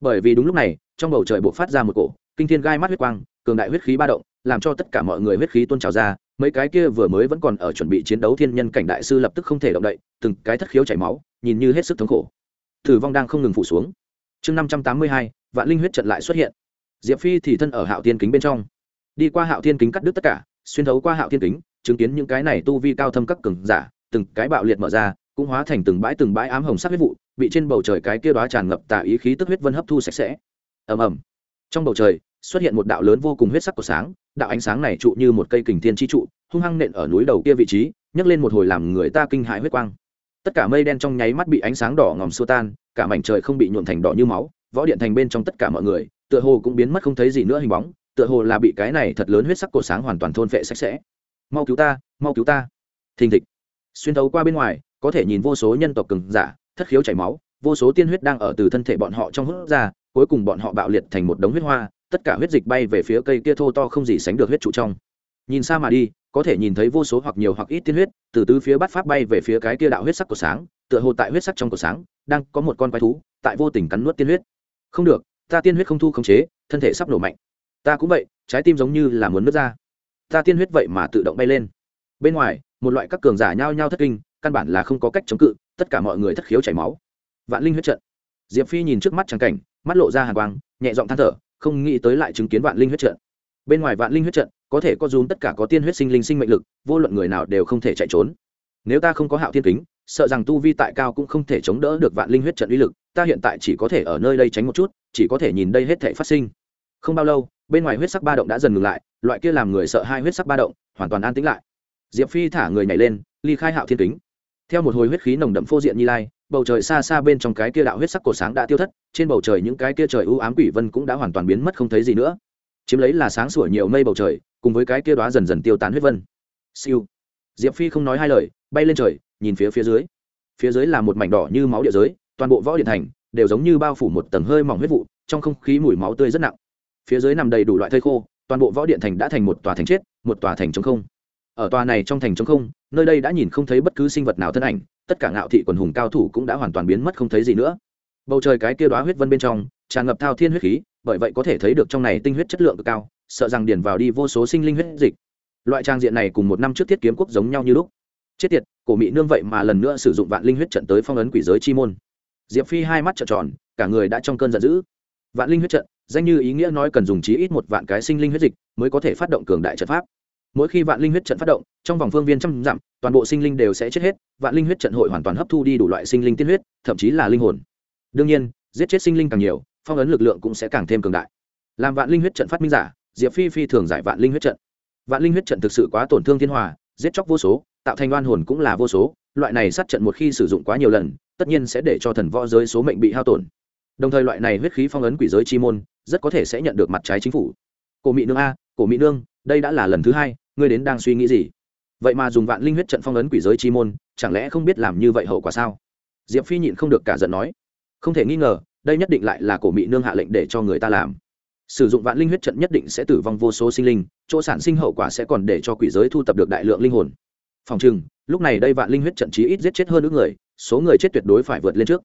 Bởi vì đúng lúc này, trong bầu trời buộc phát ra một cổ kinh thiên gai mắt huyết quang cường đại huyết khí ba động, làm cho tất cả mọi người huyết khí tuôn trào ra, mấy cái kia vừa mới vẫn còn ở chuẩn bị chiến đấu thiên nhân cảnh đại sư lập tức không thể động đậy, từng cái thất khiếu chảy máu, nhìn như hết sức thống khổ. Thử vong đang không ngừng phủ xuống. Chương năm trăm tám mươi hai, vạn linh huyết trận lại xuất hiện. Diệp phi thì thân ở hạo thiên kính bên trong. Đi qua hạo thiên kính cắt đứt tất cả, xuyên thấu qua hạo thiên kính, chứng kiến những cái này tu vi cao thâm các cường giả, từng cái bạo liệt mở ra, cũng hóa thành từng bãi từng bãi ám hồng sắc huyết vụ, bị trên bầu trời cái kia đóa tràn ngập tà ý khí tức huyết vân hấp thu sạch sẽ. Ầm ầm. Trong bầu trời xuất hiện một đạo lớn vô cùng huyết sắc của sáng, đạo ánh sáng này trụ như một cây kình thiên chi trụ, hung hăng nện ở núi đầu kia vị trí, nhấc lên một hồi làm người ta kinh hãi huyết quang. Tất cả mây đen trong nháy mắt bị ánh sáng đỏ ngòm xua tan, cả mảnh trời không bị nhuộn thành đỏ như máu, võ điện thành bên trong tất cả mọi người, tựa hồ cũng biến mất không thấy gì nữa hình bóng, tựa hồ là bị cái này thật lớn huyết sắc cổ sáng hoàn toàn thôn phệ sạch sẽ. Mau cứu ta, mau cứu ta. Thình thịch. Xuyên thấu qua bên ngoài, có thể nhìn vô số nhân tộc cường giả, thất khiếu chảy máu, vô số tiên huyết đang ở từ thân thể bọn họ trong hút ra, cuối cùng bọn họ bạo liệt thành một đống huyết hoa tất cả huyết dịch bay về phía cây kia thô to không gì sánh được huyết trụ trong. Nhìn xa mà đi, có thể nhìn thấy vô số hoặc nhiều hoặc ít tiên huyết, từ tứ phía bắt pháp bay về phía cái kia đạo huyết sắc của sáng, tựa hồ tại huyết sắc trong của sáng, đang có một con quái thú, tại vô tình cắn nuốt tiên huyết. Không được, ta tiên huyết không thu không chế, thân thể sắp nổ mạnh. Ta cũng vậy, trái tim giống như là muốn nứt ra. Ta tiên huyết vậy mà tự động bay lên. Bên ngoài, một loại các cường giả nhao nhao thất kinh, căn bản là không có cách chống cự, tất cả mọi người thất khiếu chảy máu. Vạn linh huyết trận. Diệp phi nhìn trước mắt trắng cảnh, mắt lộ ra hàng quang, nhẹ giọng than thở không nghĩ tới lại chứng kiến vạn linh huyết trận. Bên ngoài vạn linh huyết trận, có thể có dùn tất cả có tiên huyết sinh linh sinh mệnh lực, vô luận người nào đều không thể chạy trốn. Nếu ta không có hạo thiên kính, sợ rằng tu vi tại cao cũng không thể chống đỡ được vạn linh huyết trận uy lực, ta hiện tại chỉ có thể ở nơi đây tránh một chút, chỉ có thể nhìn đây hết thể phát sinh. Không bao lâu, bên ngoài huyết sắc ba động đã dần ngừng lại, loại kia làm người sợ hai huyết sắc ba động, hoàn toàn an tĩnh lại. Diệp phi thả người nhảy lên, ly khai hạo thiên kính. Theo một hồi huyết khí nồng đậm phô diện như lai bầu trời xa xa bên trong cái kia đạo huyết sắc cổ sáng đã tiêu thất, trên bầu trời những cái kia trời u ám quỷ vân cũng đã hoàn toàn biến mất không thấy gì nữa. Chiếm lấy là sáng sủa nhiều mây bầu trời, cùng với cái kia đoá dần dần tiêu tán huyết vân. Siêu. Diệp phi không nói hai lời, bay lên trời, nhìn phía phía dưới. Phía dưới là một mảnh đỏ như máu địa giới, toàn bộ võ điện thành đều giống như bao phủ một tầng hơi mỏng huyết vụ, trong không khí mùi máu tươi rất nặng. Phía dưới nằm đầy đủ loại thây khô, toàn bộ võ điện thành đã thành một tòa thành chết, một tòa thành trống không. Ở tòa này trong thành trống không, nơi đây đã nhìn không thấy bất cứ sinh vật nào thân ảnh tất cả ngạo thị quần hùng cao thủ cũng đã hoàn toàn biến mất không thấy gì nữa. Bầu trời cái kia đoá huyết vân bên trong, tràn ngập thao thiên huyết khí, bởi vậy có thể thấy được trong này tinh huyết chất lượng cực cao, sợ rằng điền vào đi vô số sinh linh huyết dịch. Loại trang diện này cùng một năm trước thiết kiếm quốc giống nhau như lúc. Chết tiệt, cổ mỹ nương vậy mà lần nữa sử dụng vạn linh huyết trận tới phong ấn quỷ giới chi môn. Diệp phi hai mắt trợn tròn, cả người đã trong cơn giận dữ. Vạn linh huyết trận, danh như ý nghĩa nói cần dùng chí ít một vạn cái sinh linh huyết dịch mới có thể phát động cường đại trận pháp. Mỗi khi vạn linh huyết trận phát động trong vòng phương viên trăm dặm, toàn bộ sinh linh đều sẽ chết hết, vạn linh huyết trận hội hoàn toàn hấp thu đi đủ loại sinh linh tiên huyết, thậm chí là linh hồn. Đương nhiên, giết chết sinh linh càng nhiều, phong ấn lực lượng cũng sẽ càng thêm cường đại. Làm vạn linh huyết trận phát minh giả, diệp phi phi thường giải vạn linh huyết trận. Vạn linh huyết trận thực sự quá tổn thương thiên hòa, giết chóc vô số, tạo thành oan hồn cũng là vô số, loại này sát trận một khi sử dụng quá nhiều lần, tất nhiên sẽ để cho thần võ giới số mệnh bị hao tổn. Đồng thời loại này huyết khí phong ấn quỷ giới chi môn, rất có thể sẽ nhận được mặt trái chính phủ. Cổ mỹ nương a, cổ mỹ nương, đây đã là lần thứ hai, ngươi đến đang suy nghĩ gì? Vậy mà dùng vạn linh huyết trận phong ấn quỷ giới chi môn, chẳng lẽ không biết làm như vậy hậu quả sao? Diệp phi nhịn không được cả giận nói. Không thể nghi ngờ, đây nhất định lại là cổ mỹ nương hạ lệnh để cho người ta làm. Sử dụng vạn linh huyết trận nhất định sẽ tử vong vô số sinh linh, chỗ sản sinh hậu quả sẽ còn để cho quỷ giới thu tập được đại lượng linh hồn. Phòng chừng lúc này đây vạn linh huyết trận chí ít giết chết hơn nữa người, số người chết tuyệt đối phải vượt lên trước.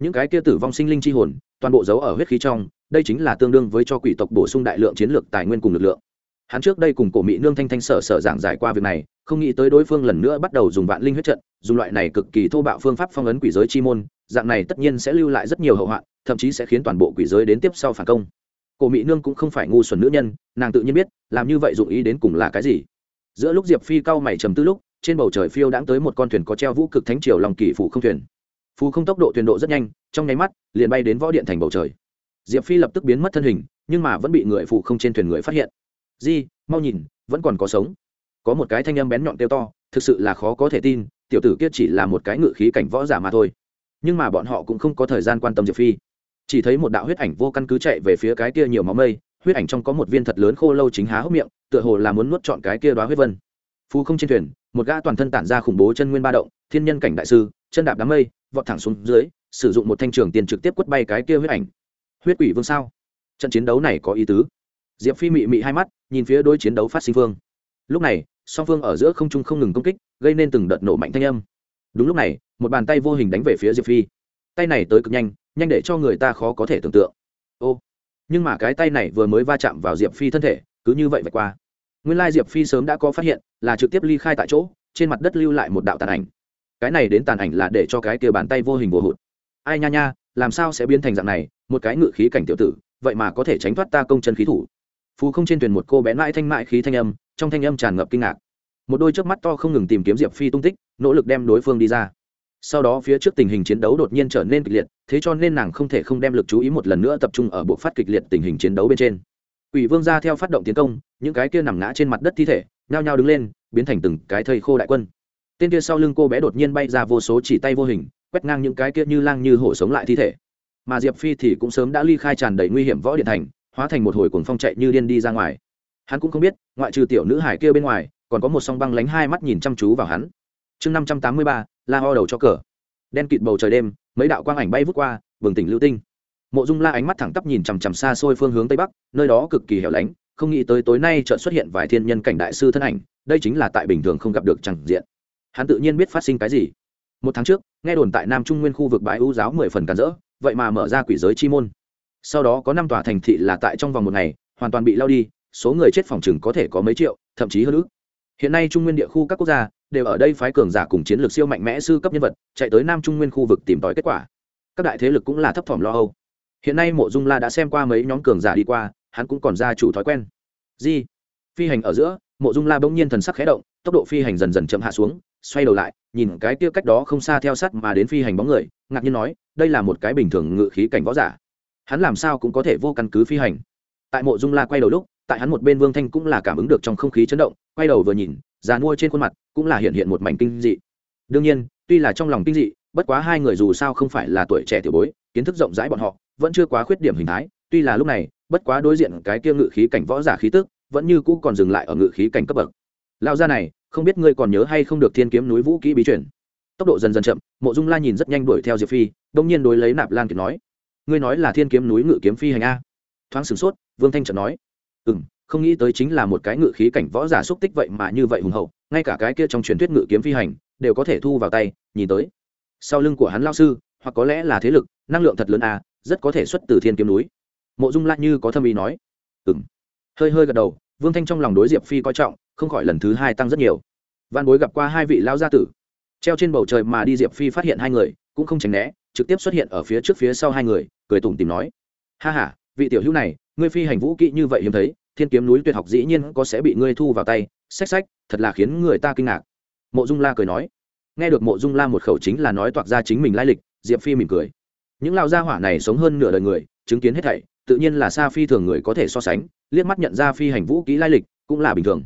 Những cái kia tử vong sinh linh chi hồn, toàn bộ giấu ở huyết khí trong, đây chính là tương đương với cho quỷ tộc bổ sung đại lượng chiến lược tài nguyên cùng lực lượng. Hắn trước đây cùng cổ mỹ nương thanh thanh sở sở giảng giải qua việc này không nghĩ tới đối phương lần nữa bắt đầu dùng vạn linh huyết trận, dùng loại này cực kỳ thô bạo phương pháp phong ấn quỷ giới chi môn, dạng này tất nhiên sẽ lưu lại rất nhiều hậu hoạn thậm chí sẽ khiến toàn bộ quỷ giới đến tiếp sau phản công. Cổ mỹ nương cũng không phải ngu xuẩn nữ nhân, nàng tự nhiên biết, làm như vậy dụng ý đến cùng là cái gì. Giữa lúc diệp phi cao mày trầm tư lúc, trên bầu trời phiêu đãng tới một con thuyền có treo vũ cực thánh triều lòng kỳ phủ không thuyền. Phù không tốc độ thuyền độ rất nhanh, trong nháy mắt, liền bay đến võ điện thành bầu trời. Diệp phi lập tức biến mất thân hình, nhưng mà vẫn bị người phụ không trên thuyền người phát hiện. Di, mau nhìn, vẫn còn có sống có một cái thanh âm bén nhọn tiêu to, thực sự là khó có thể tin, tiểu tử kia chỉ là một cái ngự khí cảnh võ giả mà thôi. Nhưng mà bọn họ cũng không có thời gian quan tâm diệp phi. Chỉ thấy một đạo huyết ảnh vô căn cứ chạy về phía cái kia nhiều máu mây, huyết ảnh trong có một viên thật lớn khô lâu chính há hốc miệng, tựa hồ là muốn nuốt trọn cái kia đoá huyết vân. Phú không trên thuyền, một gã toàn thân tản ra khủng bố chân nguyên ba động, thiên nhân cảnh đại sư, chân đạp đám mây, vọt thẳng xuống dưới, sử dụng một thanh trường tiền trực tiếp quất bay cái kia huyết ảnh. Huyết quỷ vương sao? Trận chiến đấu này có ý tứ. Diệp phi mị mị hai mắt, nhìn phía đôi chiến đấu phát sinh phương. Lúc này song phương ở giữa không trung không ngừng công kích, gây nên từng đợt nổ mạnh thanh âm. Đúng lúc này, một bàn tay vô hình đánh về phía diệp phi. Tay này tới cực nhanh nhanh để cho người ta khó có thể tưởng tượng. Ô! Nhưng mà cái tay này vừa mới va chạm vào diệp phi thân thể, cứ như vậy vạch qua. Nguyên lai diệp phi sớm đã có phát hiện, là trực tiếp ly khai tại chỗ, trên mặt đất lưu lại một đạo tàn ảnh. Cái này đến tàn ảnh là để cho cái kia bàn tay vô hình vô hụt. Ai nha nha, làm sao sẽ biến thành dạng này, một cái ngự khí cảnh tiểu tử, vậy mà có thể tránh thoát ta công chân khí thủ phù không trên thuyền một cô bé mãi thanh mại khí thanh âm trong thanh âm tràn ngập kinh ngạc một đôi chớp mắt to không ngừng tìm kiếm diệp phi tung tích nỗ lực đem đối phương đi ra sau đó phía trước tình hình chiến đấu đột nhiên trở nên kịch liệt thế cho nên nàng không thể không đem lực chú ý một lần nữa tập trung ở bộ phát kịch liệt tình hình chiến đấu bên trên Quỷ Vương ra theo phát động tiến công, những cái kia nằm ngã trên mặt đất thi thể, nhao nhao đứng lên, biến thành từng cái thây khô đại quân. Tên kia sau lưng cô bé đột nhiên bay ra vô số chỉ tay vô hình, quét ngang những cái kia như lang như hổ sống lại thi thể. Mà Diệp Phi thì cũng sớm đã ly khai tràn đầy nguy hiểm võ điện thành, hóa thành một hồi cuồng phong chạy như điên đi ra ngoài. Hắn cũng không biết, ngoại trừ tiểu nữ hải kia bên ngoài, còn có một song băng lánh hai mắt nhìn chăm chú vào hắn. Chương năm trăm tám mươi ba, La ho đầu cho cờ. Đen kịt bầu trời đêm, mấy đạo quang ảnh bay vút qua, bừng tỉnh lưu tinh mộ dung la ánh mắt thẳng tắp nhìn chằm chằm xa xôi phương hướng tây bắc nơi đó cực kỳ hẻo lánh không nghĩ tới tối nay chợt xuất hiện vài thiên nhân cảnh đại sư thân ảnh đây chính là tại bình thường không gặp được chẳng diện hắn tự nhiên biết phát sinh cái gì một tháng trước nghe đồn tại nam trung nguyên khu vực bãi ưu giáo mười phần càn rỡ vậy mà mở ra quỷ giới chi môn sau đó có năm tòa thành thị là tại trong vòng một ngày, hoàn toàn bị lao đi, số người chết phòng chừng có thể có mấy triệu, thậm chí hơn ước hiện nay trung nguyên địa khu các quốc gia đều ở đây phái cường giả cùng chiến lược siêu mạnh mẽ sư cấp nhân vật, chạy tới nam trung nguyên khu vực tìm tòi kết quả. Các đại thế lực cũng là thấp thỏm lo âu. Hiện nay mộ dung la đã xem qua mấy nhóm cường giả đi qua, hắn cũng còn ra chủ thói quen. Di, phi hành ở giữa, mộ dung la bỗng nhiên thần sắc khé động, tốc độ phi hành dần dần chậm hạ xuống, xoay đầu lại, nhìn cái kia cách đó không xa theo sắt mà đến phi hành bóng người, ngạc nhiên nói, đây là một cái bình thường ngự khí cảnh võ giả hắn làm sao cũng có thể vô căn cứ phi hành. Tại mộ dung la quay đầu lúc, tại hắn một bên vương thanh cũng là cảm ứng được trong không khí chấn động, quay đầu vừa nhìn, già mua trên khuôn mặt cũng là hiện hiện một mảnh kinh dị. Đương nhiên, tuy là trong lòng kinh dị, bất quá hai người dù sao không phải là tuổi trẻ tiểu bối, kiến thức rộng rãi bọn họ, vẫn chưa quá khuyết điểm hình thái, tuy là lúc này, bất quá đối diện cái kia ngự khí cảnh võ giả khí tức, vẫn như cũ còn dừng lại ở ngự khí cảnh cấp bậc. Lao ra này, không biết ngươi còn nhớ hay không được thiên kiếm núi vũ kỹ bí truyền. Tốc độ dần dần chậm, mộ dung la nhìn rất nhanh đuổi theo diệp phi, đông nhiên đối lấy nạp lan kiệt nói ngươi nói là thiên kiếm núi ngự kiếm phi hành a? Thoáng sửng sốt, vương thanh trợn nói. Ừ m không nghĩ tới chính là một cái ngự khí cảnh võ giả xúc tích vậy mà như vậy hùng hậu, ngay cả cái kia trong truyền thuyết ngự kiếm phi hành, đều có thể thu vào tay, nhìn tới. Sau lưng của hắn lao sư, hoặc có lẽ là thế lực, năng lượng thật lớn a, rất có thể xuất từ thiên kiếm núi. Mộ dung lại như có thâm ý nói. Ừ m hơi hơi gật đầu, vương thanh trong lòng đối diệp phi coi trọng, không khỏi lần thứ hai tăng rất nhiều. Văn bối gặp qua hai vị lao gia tử. Treo trên bầu trời mà đi diệp phi phát hiện hai người, cũng không tránh né trực tiếp xuất hiện ở phía trước phía sau hai người, cười tủm tìm nói. Ha h a vị tiểu hữu này, ngươi phi hành vũ kỹ như vậy hiếm thấy, thiên kiếm núi tuyệt học dĩ nhiên có sẽ bị ngươi thu vào tay, xách xách, thật là khiến người ta kinh ngạc. Mộ dung la cười nói. Nghe được mộ dung la một khẩu chính là nói toạc ra chính mình lai lịch, diệp phi mỉm cười. Những lao gia hỏa này sống hơn nửa đời người, chứng kiến hết thảy, tự nhiên là xa phi thường người có thể so sánh, liếc mắt nhận ra phi hành vũ kỹ lai lịch cũng là bình thường.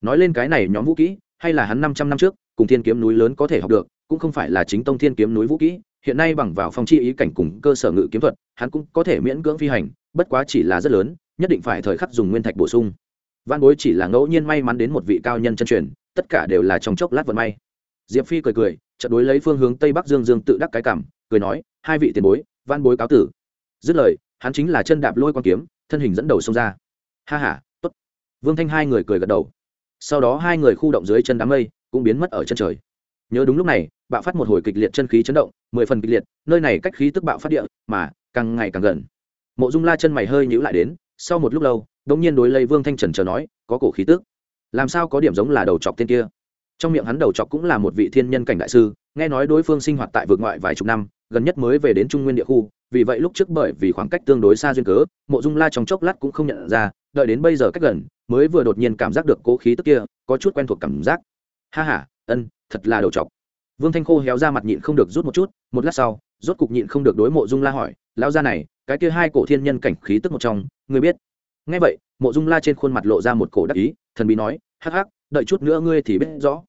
Nói lên cái này nhóm vũ kỹ, hay là hắn năm trăm năm trước, cùng thiên kiếm núi lớn có thể học được, cũng không phải là chính tông thiên kiếm núi vũ kỹ hiện nay bằng vào phong chi ý cảnh cùng cơ sở ngự kiếm thuật hắn cũng có thể miễn cưỡng phi hành bất quá chỉ là rất lớn nhất định phải thời khắc dùng nguyên thạch bổ sung. Văn bối chỉ là ngẫu nhiên may mắn đến một vị cao nhân chân truyền tất cả đều là trong chốc lát vận may. Diệp phi cười cười trận đối lấy phương hướng tây bắc dương dương tự đắc cái cảm cười nói hai vị tiền bối văn bối cáo tử. Dứt lời hắn chính là chân đạp lôi quan kiếm thân hình dẫn đầu xông ra. Ha ha, tốt. vương thanh hai người cười gật đầu. Sau đó hai người khu động dưới chân đám mây cũng biến mất ở chân trời. Nhớ đúng lúc này bạo phát một hồi kịch liệt chân khí chấn động, mười phần kịch liệt, nơi này cách khí tức bạo phát địa, mà, càng ngày càng gần. Mộ dung la chân mày hơi nhữ lại đến, sau một lúc lâu đ ỗ n g nhiên đối lấy vương thanh trần chờ nói, có cổ khí tức. Làm sao có điểm giống là đầu chọc tên kia? Trong miệng hắn đầu chọc cũng là một vị thiên nhân cảnh đại sư, nghe nói đối phương sinh hoạt tại vực ngoại vài chục năm, gần nhất mới về đến trung nguyên địa khu, vì vậy lúc trước bởi vì khoảng cách tương đối xa duyên cớ, mộ dung la trong chốc lát cũng không nhận ra, đợi đến bây giờ cách gần, mới vừa đột nhiên cảm giác được cố khí tức kia, có chút quen thuộc cảm giác. Ha ha, ân, thật là đầu chọc vương thanh khô héo ra mặt nhịn không được rút một chút, một lát sau, rốt cục nhịn không được đối mộ dung la hỏi, lão gia này, cái kia hai cổ thiên nhân cảnh khí tức một trong, ngươi biết? Nghe vậy, mộ dung la trên khuôn mặt lộ ra một cổ đắc ý, thần bí nói, hắc hắc, đợi chút nữa ngươi thì biết rõ.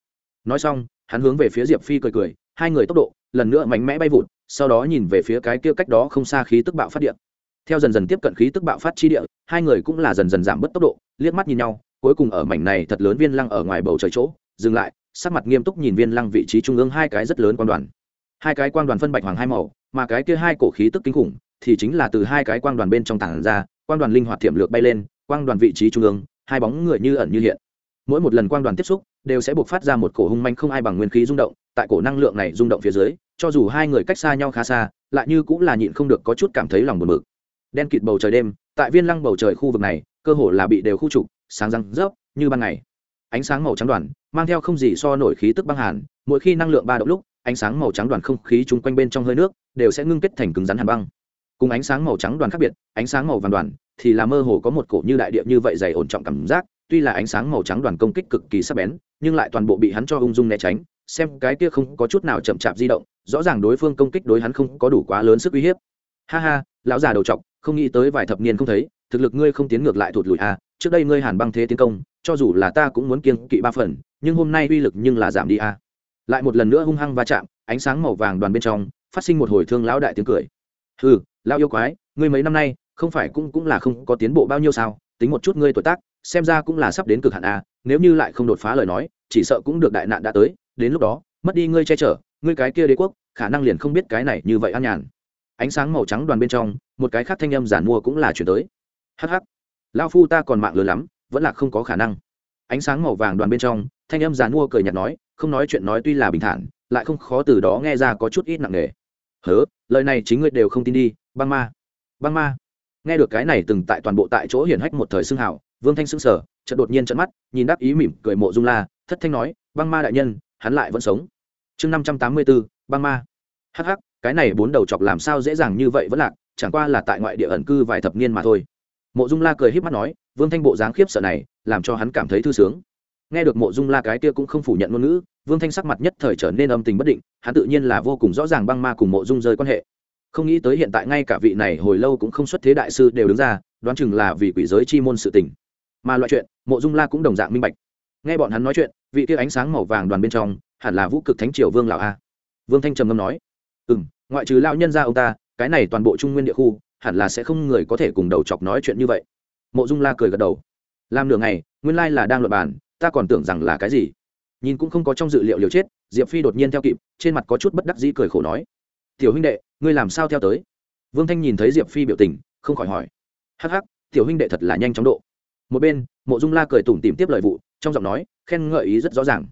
Nói xong, hắn hướng về phía diệp phi cười cười, hai người tốc độ, lần nữa mạnh mẽ bay vụt, sau đó nhìn về phía cái kia cách đó không xa khí tức bạo phát điện theo dần dần tiếp cận khí tức bạo phát chi địa, hai người cũng là dần dần giảm bớt tốc độ, liếc mắt nhìn nhau, cuối cùng ở mảnh này thật lớn viên lăng ở ngoài bầu trời chỗ, dừng lại sắc mặt nghiêm túc nhìn viên lăng vị trí trung ương hai cái rất lớn quan đoàn. Hai cái quan đoàn phân bạch hoàng hai màu, mà cái kia hai cổ khí tức kinh khủng thì chính là từ hai cái quan đoàn bên trong tảng ra quan đoàn linh hoạt thiểm lược bay lên quan đoàn vị trí trung ương, hai bóng người như ẩn như hiện. Mỗi một lần quan đoàn tiếp xúc, đều sẽ buộc phát ra một cổ hung manh không ai bằng nguyên khí rung động, tại cổ năng lượng này rung động phía dưới, cho dù hai người cách xa nhau khá xa, lại như cũng là nhịn không được có chút cảm thấy lòng buồn bực. Đen kịt bầu trời đêm, tại viên lăng bầu trời khu vực này, cơ hồ là bị đều khu trục, sáng răng rớp, như ban ngày ánh sáng màu trắng đoàn, mang theo không gì so nổi khí tức băng hàn, mỗi khi năng lượng ba động lúc, ánh sáng màu trắng đoàn không khí chung quanh bên trong hơi nước, đều sẽ ngưng kết thành cứng rắn hàn băng. Cùng ánh sáng màu trắng đoàn khác biệt, ánh sáng màu vàng đoàn thì là mơ hồ có một cổ như đại địa như vậy dày ổn trọng cảm giác, tuy là ánh sáng màu trắng đoàn công kích cực kỳ sắc bén, nhưng lại toàn bộ bị hắn cho ung dung né tránh, xem cái kia không có chút nào chậm chạp di động, rõ ràng đối phương công kích đối hắn không có đủ quá lớn sức uy hiếp. Ha ha, lão già đầu trọc, không nghĩ tới vài thập niên không thấy thực lực ngươi không tiến ngược lại thụt lùi à trước đây ngươi hàn băng thế tiến công, cho dù là ta cũng muốn kiêng kỵ ba phần, nhưng hôm nay uy lực nhưng là giảm đi à. Lại một lần nữa hung hăng va chạm, ánh sáng màu vàng đoàn bên trong, phát sinh một hồi thương lão đại tiếng cười. Ừ lão yêu quái, ngươi mấy năm nay, không phải cũng cũng là không có tiến bộ bao nhiêu sao, tính một chút ngươi tuổi tác, xem ra cũng là sắp đến cực hạn à nếu như lại không đột phá lời nói, chỉ sợ cũng được đại nạn đã tới, đến lúc đó, mất đi ngươi che chở, ngươi cái kia đế quốc, khả năng liền không biết cái này như vậy an nhàn. Ánh sáng màu trắng đoàn bên trong, một cái khác thanh âm giản mua cũng là chuyển tới hh lao phu ta còn mạng lớn lắm, vẫn là không có khả năng. Ánh sáng màu vàng đoàn bên trong, thanh âm giản mua cười nhạt nói, không nói chuyện nói tuy là bình thản, lại không khó từ đó nghe ra có chút ít nặng nề. Hớ, lời này chính ngươi đều không tin đi, băng ma. Băng ma. Nghe được cái này từng tại toàn bộ tại chỗ hiển hách một thời xưng hào, vương thanh xưng sở chợt đột nhiên trận mắt, nhìn đáp ý mỉm cười mộ dung la, thất thanh nói, băng ma đại nhân, hắn lại vẫn sống. Chương năm trăm tám mươi bốn băng ma. Hh cái này bốn đầu chọc làm sao dễ dàng như vậy vẫn lạc, chẳng qua là tại ngoại địa ẩn cư vài thập niên mà thôi mộ dung la cười h í p mắt nói, vương thanh bộ dáng khiếp sợ này, làm cho hắn cảm thấy thư sướng. Nghe được mộ dung la cái kia cũng không phủ nhận ngôn ngữ, vương thanh sắc mặt nhất thời trở nên âm tình bất định, hắn tự nhiên là vô cùng rõ ràng băng ma cùng mộ dung rơi quan hệ. Không nghĩ tới hiện tại ngay cả vị này hồi lâu cũng không xuất thế đại sư đều đứng ra, đoán chừng là vì quỷ giới chi môn sự tình. Mà loại chuyện, mộ dung la cũng đồng dạng minh bạch. Nghe bọn hắn nói chuyện, vị kia ánh sáng màu vàng đoàn bên trong, hẳn là vũ cực thánh triều vương lão a. Vương thanh trầm ngâm nói ừ m ngoại trừ lao nhân ra ông ta, cái này toàn bộ trung nguyên địa khu hẳn là sẽ không người có thể cùng đầu chọc nói chuyện như vậy. Mộ dung la cười gật đầu. Làm nửa ngày, nguyên lai là đang luật bàn, ta còn tưởng rằng là cái gì. Nhìn cũng không có trong dự liệu liều chết, diệp phi đột nhiên theo kịp, trên mặt có chút bất đắc dĩ cười khổ nói. Tiểu huynh đệ, ngươi làm sao theo tới? Vương thanh nhìn thấy diệp phi biểu tình, không khỏi hỏi. Hắc hắc, tiểu huynh đệ thật là nhanh chóng độ. Một bên, mộ dung la cười tủm tìm tiếp lời vụ, trong giọng nói, khen ngợi ý rất rõ ràng.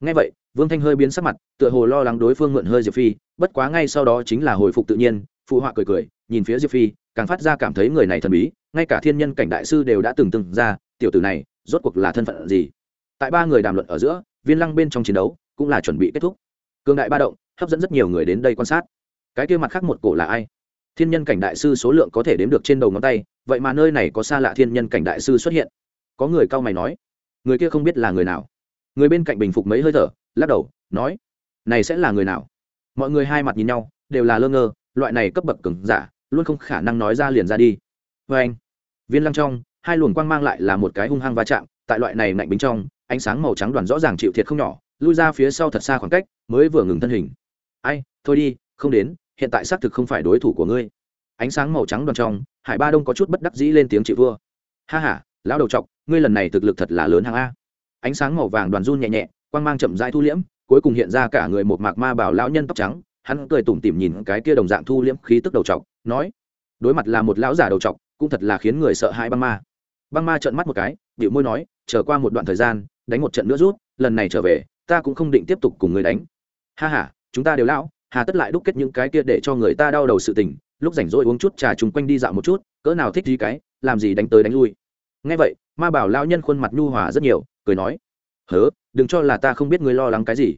Ngay vậy, vương thanh hơi biến sắc mặt, tựa hồ lo lắng đối phương mượn hơi diệp phi, bất quá ngay sau đó chính là hồi phục tự nhiên phụ họa cười cười, nhìn phía diệp phi, càng phát ra cảm thấy người này thần bí, ngay cả thiên nhân cảnh đại sư đều đã từng từng ra, tiểu tử này, rốt cuộc là thân phận gì? Tại ba người đàm luận ở giữa, viên lăng bên trong chiến đấu cũng là chuẩn bị kết thúc. Cương đại ba động, hấp dẫn rất nhiều người đến đây quan sát. Cái kia mặt khác một cổ là ai? Thiên nhân cảnh đại sư số lượng có thể đếm được trên đầu ngón tay, vậy mà nơi này có xa lạ thiên nhân cảnh đại sư xuất hiện. Có người cao mày nói, người kia không biết là người nào. Người bên cạnh bình phục mấy hơi thở, lắc đầu, nói, này sẽ là người nào? Mọi người hai mặt nhìn nhau, đều là lơ ngơ loại này cấp bậc cứng giả, luôn không khả năng nói ra liền ra đi. Vê anh, viên lăng trong, hai luồng quang mang lại là một cái hung hăng va chạm, tại loại này lạnh bính trong, ánh sáng màu trắng đoàn rõ ràng chịu thiệt không nhỏ, lui ra phía sau thật xa khoảng cách, mới vừa ngừng thân hình. Ai, thôi đi, không đến, hiện tại xác thực không phải đối thủ của ngươi. Ánh sáng màu trắng đoàn trong, hải ba đông có chút bất đắc dĩ lên tiếng chị vua. Ha h a lão đầu t ngươi lần này thực lực thật là lớn hàng a. Ánh sáng màu vàng đoàn run nhẹ nhẹ, quang mang chậm rãi thu liễm, cuối cùng hiện ra cả người một mạc ma bảo lão nhân tóc trắng hắn cười tủm tỉm nhìn cái kia đồng dạng thu liễm khí tức đầu trọc, nói, đối mặt là một lão giả đầu trọc, cũng thật là khiến người sợ hãi băng ma. Băng ma trợn mắt một cái điệu môi nói, chờ qua một đoạn thời gian, đánh một trận nữa rút, lần này trở về, ta cũng không định tiếp tục cùng người đánh. Ha ha, chúng ta đều lão, hà tất lại đúc kết những cái kia để cho người ta đau đầu sự tình, lúc rảnh rỗi uống chút trà chung quanh đi dạo một chút, cỡ nào thích gì cái, làm gì đánh tới đánh lui. Nghe vậy, ma bảo lao nhân khuôn mặt nhu hòa rất nhiều, cười nói, hớ, đừng cho là ta không biết ngươi lo lắng cái gì.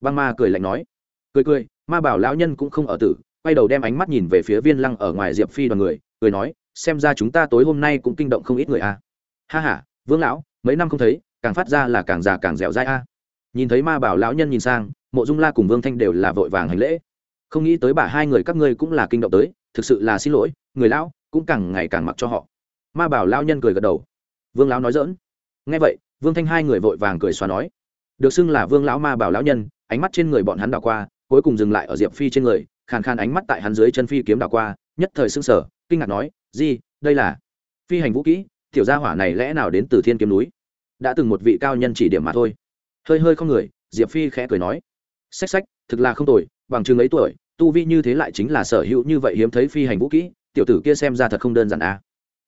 Băng ma cười lạnh nói, cười cười ma bảo lão nhân cũng không ở tử, quay đầu đem ánh mắt nhìn về phía viên lăng ở ngoài diệp phi đoàn người, cười nói, xem ra chúng ta tối hôm nay cũng kinh động không ít người a. À. ha h a vương lão, mấy năm không thấy, càng phát ra là càng già càng dẻo dai a. Nhìn thấy ma bảo lão nhân nhìn sang, mộ dung la cùng vương thanh đều là vội vàng hành lễ. Không nghĩ tới bà hai người các ngươi cũng là kinh động tới, thực sự là xin lỗi, người lão cũng càng ngày càng mặc cho họ. Ma bảo lão nhân cười gật đầu. Vương lão nói dỡn nghe vậy, vương thanh hai người vội vàng cười xóa nói. Được xưng là vương lão ma bảo lão nhân, ánh mắt trên người bọn hắn đảo qua cuối cùng dừng lại ở diệp phi trên người, khàn khàn ánh mắt tại hắn dưới chân phi kiếm đảo qua, nhất thời xưng sở kinh ngạc nói, di, đây là phi hành vũ kỹ, tiểu gia hỏa này lẽ nào đến từ thiên kiếm núi? Đã từng một vị cao nhân chỉ điểm mà thôi. Hơi hơi không người, diệp phi khẽ cười nói sách sách thực là không tồi, bằng chừng ấy tuổi, tu vi như thế lại chính là sở hữu như vậy hiếm thấy phi hành vũ kỹ, tiểu tử kia xem ra thật không đơn giản à.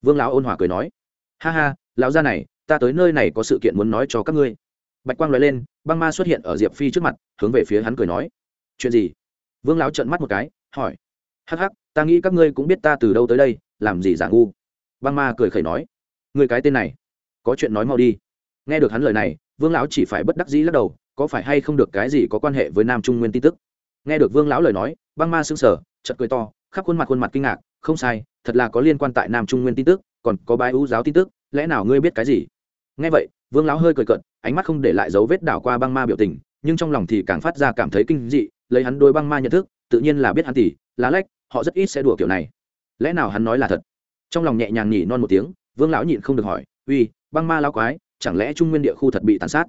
vương lão ôn hòa cười nói, ha ha, lão gia này, ta tới nơi này có sự kiện muốn nói cho các ngươi. Bạch quang nói lên, băng ma xuất hiện ở diệp phi trước mặt, hướng về phía hắn cười nói chuyện gì? Vương lão trợn mắt một cái, hỏi. Hắc hắc, ta nghĩ các ngươi cũng biết ta từ đâu tới đây, làm gì giả ngu? Băng ma cười khẩy nói. Người cái tên này, có chuyện nói mau đi. Nghe được hắn lời này, vương lão chỉ phải bất đắc dĩ lắc đầu, có phải hay không được cái gì có quan hệ với nam trung nguyên tin tức? Nghe được vương lão lời nói, băng ma sững sờ, chợt cười to, khắp khuôn mặt khuôn mặt kinh ngạc, không sai, thật là có liên quan tại nam trung nguyên tin tức, còn có bái ưu giáo tin tức, lẽ nào ngươi biết cái gì? Nghe vậy, vương lão hơi cười cận ánh mắt không để lại dấu vết đảo qua băng ma biểu tình, nhưng trong lòng thì càng phát ra cảm thấy kinh dị lấy hắn đôi băng ma nhận thức, tự nhiên là biết hắn tỷ lá lách, họ rất ít sẽ đùa kiểu này. Lẽ nào hắn nói là thật? Trong lòng nhẹ nhàng nhỉ non một tiếng, vương lão nhịn không được hỏi, uy, băng ma lão quái, chẳng lẽ trung nguyên địa khu thật bị tàn sát?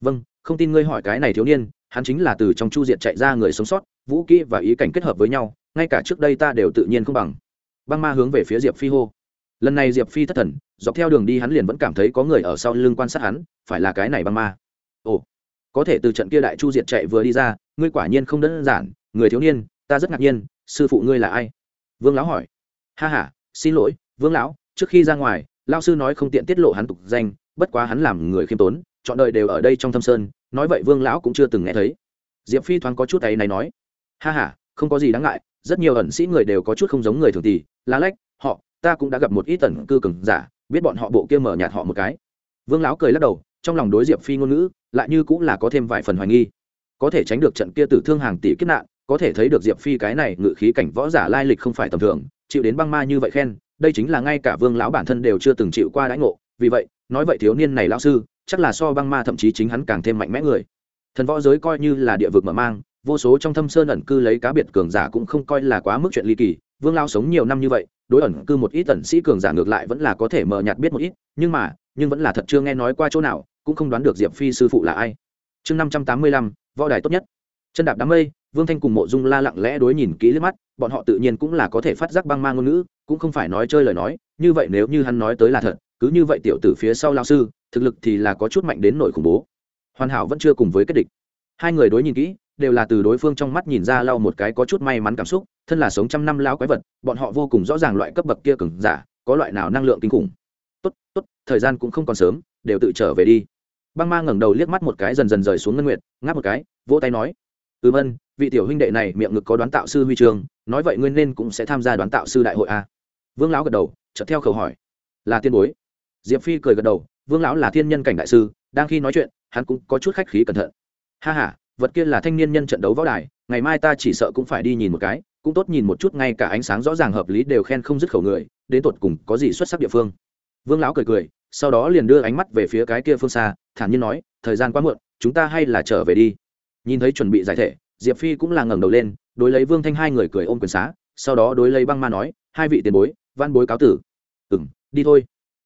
Vâng không tin ngươi hỏi cái này thiếu niên, hắn chính là từ trong chu diệt chạy ra người sống sót, vũ kỹ và ý cảnh kết hợp với nhau, ngay cả trước đây ta đều tự nhiên không bằng. Băng ma hướng về phía diệp phi hô. Lần này diệp phi thất thần, dọc theo đường đi hắn liền vẫn cảm thấy có người ở sau lưng quan sát hắn, phải là cái này băng ma. Ồ có thể từ trận kia đại chu diệt chạy vừa đi ra, ngươi quả nhiên không đơn giản, người thiếu niên, ta rất ngạc nhiên, sư phụ ngươi là ai? Vương lão hỏi. Ha h a xin lỗi, vương lão, trước khi ra ngoài lao sư nói không tiện tiết lộ hắn tục danh, bất quá hắn làm người khiêm tốn, chọn đời đều ở đây trong thâm sơn, nói vậy vương lão cũng chưa từng nghe thấy. Diệp phi thoáng có chút ấy này nói. Ha h a không có gì đáng ngại, rất nhiều ẩn sĩ người đều có chút không giống người thường tỷ lá lách, họ, ta cũng đã gặp một ít tần cư cừng giả, biết bọn họ bộ kia mở nhạt họ một cái. Vương lão cười lắc đầu trong lòng đối diệp phi ngôn ngữ, lại như cũng là có thêm vài phần hoài nghi. Có thể tránh được trận kia tử thương hàng tỷ kiếp nạn, có thể thấy được diệp phi cái này ngự khí cảnh võ giả lai lịch không phải tầm thường, chịu đến băng ma như vậy khen, đây chính là ngay cả vương lão bản thân đều chưa từng chịu qua đãi ngộ. Vì vậy, nói vậy thiếu niên này lão sư, chắc là so băng ma thậm chí chính hắn càng thêm mạnh mẽ người. Thần võ giới coi như là địa vực mở mang, vô số trong thâm sơn ẩn cư lấy cá biệt cường giả cũng không coi là quá mức chuyện ly kỳ, vương lao sống nhiều năm như vậy, đối ẩn cư một ít ẩn sĩ cường giả ngược lại vẫn là có thể mờ nhạt biết một ít, nhưng mà, nhưng vẫn là thật chưa nghe nói qua chỗ nào cũng không đoán được diệp phi sư phụ là ai. Chương năm trăm tám mươi lăm, võ đài tốt nhất. Chân đạp đám mây, vương thanh cùng mộ dung la lặng lẽ đối nhìn kỹ liếc mắt, bọn họ tự nhiên cũng là có thể phát giác băng mang ngôn ngữ, cũng không phải nói chơi lời nói, như vậy nếu như hắn nói tới là thật, cứ như vậy tiểu tử phía sau lao sư, thực lực thì là có chút mạnh đến nỗi khủng bố. Hoàn hảo vẫn chưa cùng với kết địch. Hai người đối nhìn kỹ, đều là từ đối phương trong mắt nhìn ra lau một cái có chút may mắn cảm xúc, thân là sống trăm năm lao quái vật, bọn họ vô cùng rõ ràng loại cấp bậc kia cứng giả, có loại nào năng lượng kinh khủng. Tốt tốt, thời gian cũng không còn sớm đều tự trở về đi. Băng ma ngẩng đầu liếc mắt một cái dần dần rời xuống ngân nguyện ngáp một cái vỗ tay nói ừm ân vị tiểu huynh đệ này miệng ngực có đoán tạo sư huy trường nói vậy nguyên nên cũng sẽ tham gia đoán tạo sư đại hội a. Vương lão gật đầu chợt theo khẩu hỏi là tiên bối. Diệp phi cười gật đầu vương lão là thiên nhân cảnh đại sư đang khi nói chuyện hắn cũng có chút khách khí cẩn thận. Ha ha, vật kia là thanh niên nhân trận đấu võ đài ngày mai ta chỉ sợ cũng phải đi nhìn một cái cũng tốt nhìn một chút ngay cả ánh sáng rõ ràng hợp lý đều khen không dứt khẩu người đến tột cùng có gì xuất sắc địa phương. Vương lão cười cười sau đó liền đưa ánh mắt về phía cái kia phương xa, thản nhiên nói, thời gian quá muộn, chúng ta hay là trở về đi. Nhìn thấy chuẩn bị giải thể, diệp phi cũng là ngẩng đầu lên, đối lấy vương thanh hai người cười ôm quyền xá, sau đó đối lấy băng ma nói, hai vị tiền bối, văn bối cáo tử. Ừ m đi thôi.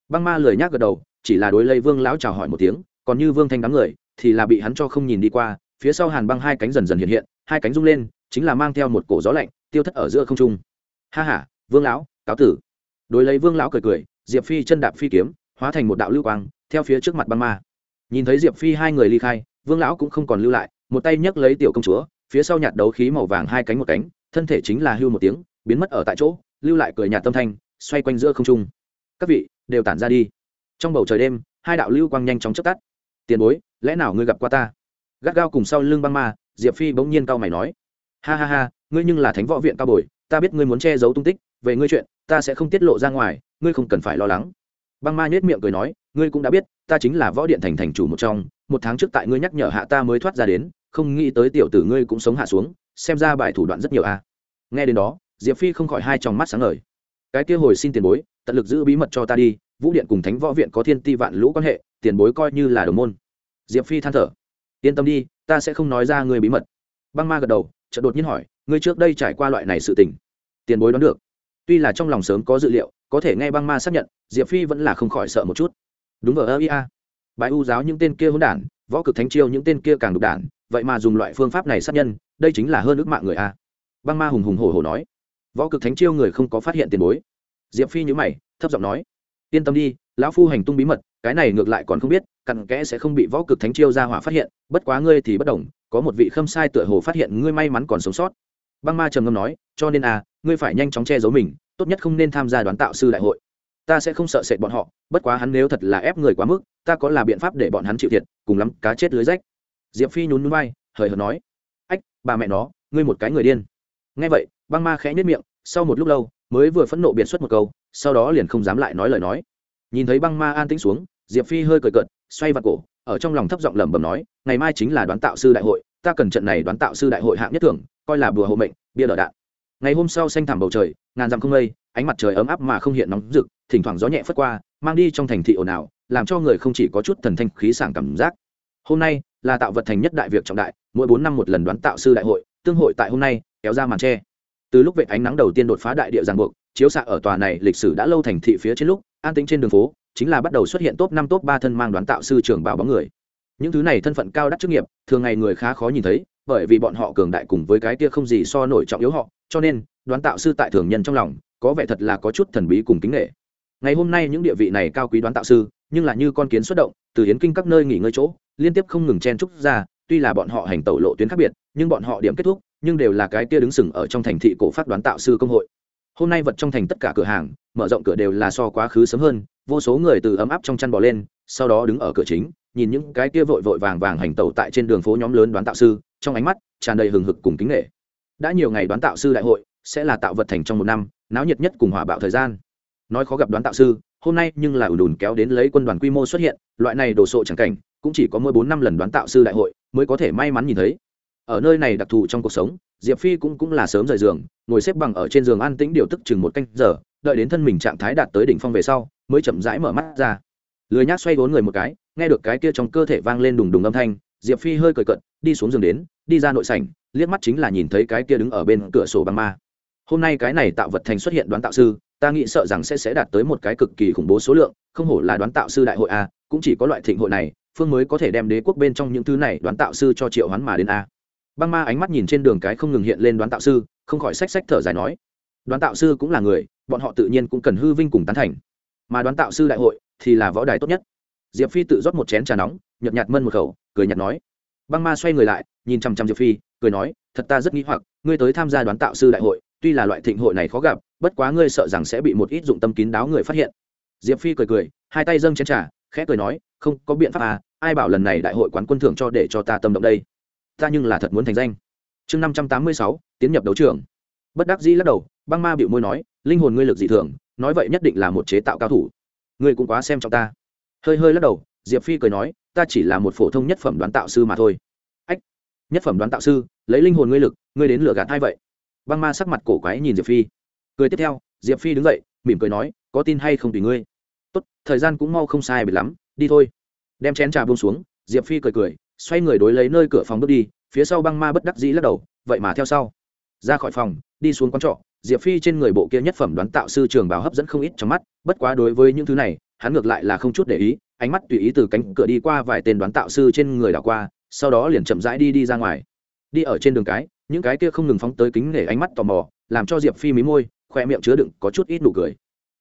Băng ma lười nhác gật đầu, chỉ là đối lấy vương lão chào hỏi một tiếng, còn như vương thanh đám người, thì là bị hắn cho không nhìn đi qua, phía sau hàn băng hai cánh dần dần hiện hiện, hai cánh rung lên, chính là mang theo một cổ gió lạnh, tiêu thất ở giữa không trung. Ha h a vương lão, cáo tử. Đối lấy vương lão cười cười, diệp phi chân đạp phi kiếm hóa thành một đạo lưu quang, theo phía trước mặt băng ma. Nhìn thấy diệp phi hai người ly khai, vương lão cũng không còn lưu lại, một tay nhấc lấy tiểu công chúa, phía sau nhạt đấu khí màu vàng hai cánh một cánh, thân thể chính là hưu một tiếng, biến mất ở tại chỗ, lưu lại cười nhạt tâm thanh, xoay quanh giữa không trung. Các vị, đều tản ra đi. Trong bầu trời đêm, hai đạo lưu quang nhanh chóng chất tắt. Tiền bối, lẽ nào ngươi gặp qua ta? Gắt gao cùng sau lưng băng ma, diệp phi bỗng nhiên cao mày nói. Ha ha ha, ngươi nhưng là thánh võ viện cao bồi, ta biết ngươi muốn che giấu tung tích, về ngươi chuyện, ta sẽ không tiết lộ ra ngoài, ngươi không cần phải lo lắng băng ma nhếch miệng cười nói, ngươi cũng đã biết, ta chính là võ điện thành thành chủ một trong, một tháng trước tại ngươi nhắc nhở hạ ta mới thoát ra đến, không nghĩ tới tiểu tử ngươi cũng sống hạ xuống, xem ra bài thủ đoạn rất nhiều a. Nghe đến đó, diệp phi không khỏi hai tròng mắt sáng ngời. Cái kia hồi xin tiền bối, tận lực giữ bí mật cho ta đi, vũ điện cùng thánh võ viện có thiên ti vạn lũ quan hệ, tiền bối coi như là đồng môn. Diệp phi than thở, yên tâm đi, ta sẽ không nói ra ngươi bí mật. Băng ma gật đầu, chợt đột nhiên hỏi, ngươi trước đây trải qua loại này sự tình? Tiền bối đoán được. Tuy là trong lòng sớm có dự liệu có thể nghe băng ma xác nhận, diệp phi vẫn là không khỏi sợ một chút. Đúng ở ơ ia bài u giáo những tên kia hỗn đản, võ cực thánh chiêu những tên kia càng đục đản, vậy mà dùng loại phương pháp này sát nhân đây chính là hơn ước mạng người a. Băng ma hùng hùng hổ hổ nói. Võ cực thánh chiêu người không có phát hiện tiền bối. Diệp phi nhữ mày, thấp giọng nói. Yên tâm đi, lão phu hành tung bí mật, cái này ngược lại còn không biết, cặn kẽ sẽ không bị võ cực thánh chiêu ra hỏa phát hiện, bất quá ngươi thì bất đồng, có một vị khâm sai tựa hồ phát hiện ngươi may mắn còn sống sót. Băng ma trầm ngâm nói, cho nên à ngươi phải nhanh chóng che giấu mình tốt nhất không nên tham gia đoán tạo sư đại hội. Ta sẽ không sợ sệt bọn họ, bất quá hắn nếu thật là ép người quá mức, ta có là biện pháp để bọn hắn chịu thiệt, cùng lắm, cá chết lưới rách. Diệp phi nhún núi bay hời hợt nói, ách, bà mẹ nó, ngươi một cái người điên. Nghe vậy, băng ma khẽ nhất miệng, sau một lúc lâu, mới vừa phẫn nộ biệt xuất một câu, sau đó liền không dám lại nói lời nói. Nhìn thấy băng ma an tĩnh xuống, diệp phi hơi cười cợt, xoay vặt cổ, ở trong lòng thấp giọng lẩm bẩm nói, ngày mai chính là đoán tạo sư đại hội, ta cần trận này đoán tạo sư đại hội hạng nhất thưởng, coi là bùa hộ mệnh, bia đỡ đạn. Ngày hôm sau xanh thẳm bầu trời ngàn dặm không mây, ánh mặt trời ấm áp mà không hiện nóng rực, thỉnh thoảng gió nhẹ phất qua, mang đi trong thành thị ồn ào, làm cho người không chỉ có chút thần thanh khí sảng cảm giác. Hôm nay là tạo vật thành nhất đại việc trọng đại, mỗi bốn năm một lần đoán tạo sư đại hội, tương hội tại hôm nay, kéo ra màn tre. Từ lúc vệ ánh nắng đầu tiên đột phá đại địa giang buộc, chiếu xạ ở tòa này lịch sử đã lâu thành thị phía trên lúc, an tĩnh trên đường phố, chính là bắt đầu xuất hiện top năm, top ba thân mang đoán tạo sư trưởng bảo bóng người. Những thứ này thân phận cao đắt chức nghiệp, thường ngày người khá khó nhìn thấy, bởi vì bọn họ cường đại cùng với cái kia không gì so nổi trọng yếu họ, cho nên đoán tạo sư tại thường nhân trong lòng, có vẻ thật là có chút thần bí cùng kính nghệ ngày hôm nay những địa vị này cao quý đoán tạo sư, nhưng là như con kiến xuất động, từ hiến kinh các nơi nghỉ ngơi chỗ, liên tiếp không ngừng chen trúc ra, tuy là bọn họ hành tẩu lộ tuyến khác biệt, nhưng bọn họ điểm kết thúc, nhưng đều là cái kia đứng sừng ở trong thành thị cổ phát đoán tạo sư công hội. Hôm nay vật trong thành tất cả cửa hàng, mở rộng cửa đều là so quá khứ sớm hơn, vô số người từ ấm áp trong chăn bò lên, sau đó đứng ở cửa chính, nhìn những cái kia vội vội vàng vàng hành tẩu tại trên đường phố nhóm lớn đoán tạo sư, trong ánh mắt tràn đầy hừng hực cùng kính nghệ đã nhiều ngày đoán tạo sư đại hội sẽ là tạo vật thành trong một năm, náo nhiệt nhất cùng hỏa bạo thời gian. Nói khó gặp đoán tạo sư, hôm nay nhưng là ủn đùn kéo đến lấy quân đoàn quy mô xuất hiện, loại này đồ sộ chẳng cảnh, cũng chỉ có mỗi bốn năm lần đoán tạo sư đại hội mới có thể may mắn nhìn thấy. Ở nơi này đặc thù trong cuộc sống, diệp phi cũng cũng là sớm rời giường, ngồi xếp bằng ở trên giường an tĩnh điều tức chừng một canh giờ, đợi đến thân mình trạng thái đạt tới đỉnh phong về sau, mới chậm rãi mở mắt ra. Lười nhác xoay vốn người một cái, nghe được cái kia trong cơ thể vang lên đùng đùng âm thanh, diệp phi hơi cười cận đi xuống giường đến, đi ra nội sảnh, liếc mắt chính là nhìn thấy cái kia đứng ở bên cửa sổ băng ma hôm nay cái này tạo vật thành xuất hiện đoán tạo sư, ta nghĩ sợ rằng sẽ sẽ đạt tới một cái cực kỳ khủng bố số lượng, không hổ là đoán tạo sư đại hội a, cũng chỉ có loại thịnh hội này, phương mới có thể đem đế quốc bên trong những thứ này đoán tạo sư cho triệu hoán mà đến a. Băng ma ánh mắt nhìn trên đường cái không ngừng hiện lên đoán tạo sư, không khỏi sách sách thở dài nói. Đoán tạo sư cũng là người, bọn họ tự nhiên cũng cần hư vinh cùng tán thành. Mà đoán tạo sư đại hội thì là võ đài tốt nhất. Diệp phi tự rót một chén trà nóng, nhợt nhạt mân một khẩu, cười nhạt nói. Băng ma xoay người lại, nhìn chăm chăm diệp phi, cười nói, thật ta rất nghĩ hoặc, ngươi tới tham gia đoán tạo sư đại hội tuy là loại thịnh hội này khó gặp, bất quá ngươi sợ rằng sẽ bị một ít dụng tâm kín đáo người phát hiện. Diệp phi cười cười, hai tay dâng chén trà, khẽ cười nói, không, có biện pháp à ai bảo lần này đại hội quán quân thưởng cho để cho ta tâm động đây? Ta nhưng là thật muốn thành danh. Chương năm trăm tám mươi sáu, tiến nhập đấu trường. Bất đắc dĩ lắc đầu, băng ma bịu môi nói, linh hồn ngươi lực dị thường, nói vậy nhất định là một chế tạo cao thủ. Ngươi cũng quá xem trọng ta. Hơi hơi lắc đầu, diệp phi cười nói, ta chỉ là một phổ thông nhất phẩm đoán tạo sư mà thôi. Ách, nhất phẩm đoán tạo sư, lấy linh hồn ngươi lực, ngươi đến lửa gạt hai vậy? Băng ma sắc mặt cổ quái nhìn diệp phi. Cười tiếp theo, diệp phi đứng dậy, mỉm cười nói, có tin hay không tùy ngươi? Tốt, thời gian cũng mau không sai bị lắm, đi thôi. Đem chén trà buông xuống, diệp phi cười cười, xoay người đối lấy nơi cửa phòng bước đi, phía sau băng ma bất đắc dĩ lắc đầu, vậy mà theo sau. Ra khỏi phòng, đi xuống quán trọ, diệp phi trên người bộ kia nhất phẩm đoán tạo sư trường bào hấp dẫn không ít trong mắt, bất quá đối với những thứ này, hắn ngược lại là không chút để ý, ánh mắt tùy ý từ cánh cửa đi qua vài tên đoán tạo sư trên người đảo qua, sau đó liền chậm rãi đi đi ra ngoài. Đi ở trên đường cái những cái kia không ngừng phóng tới kính để ánh mắt tò mò, làm cho diệp phi mí môi khoe miệng chứa đựng có chút ít nụ cười.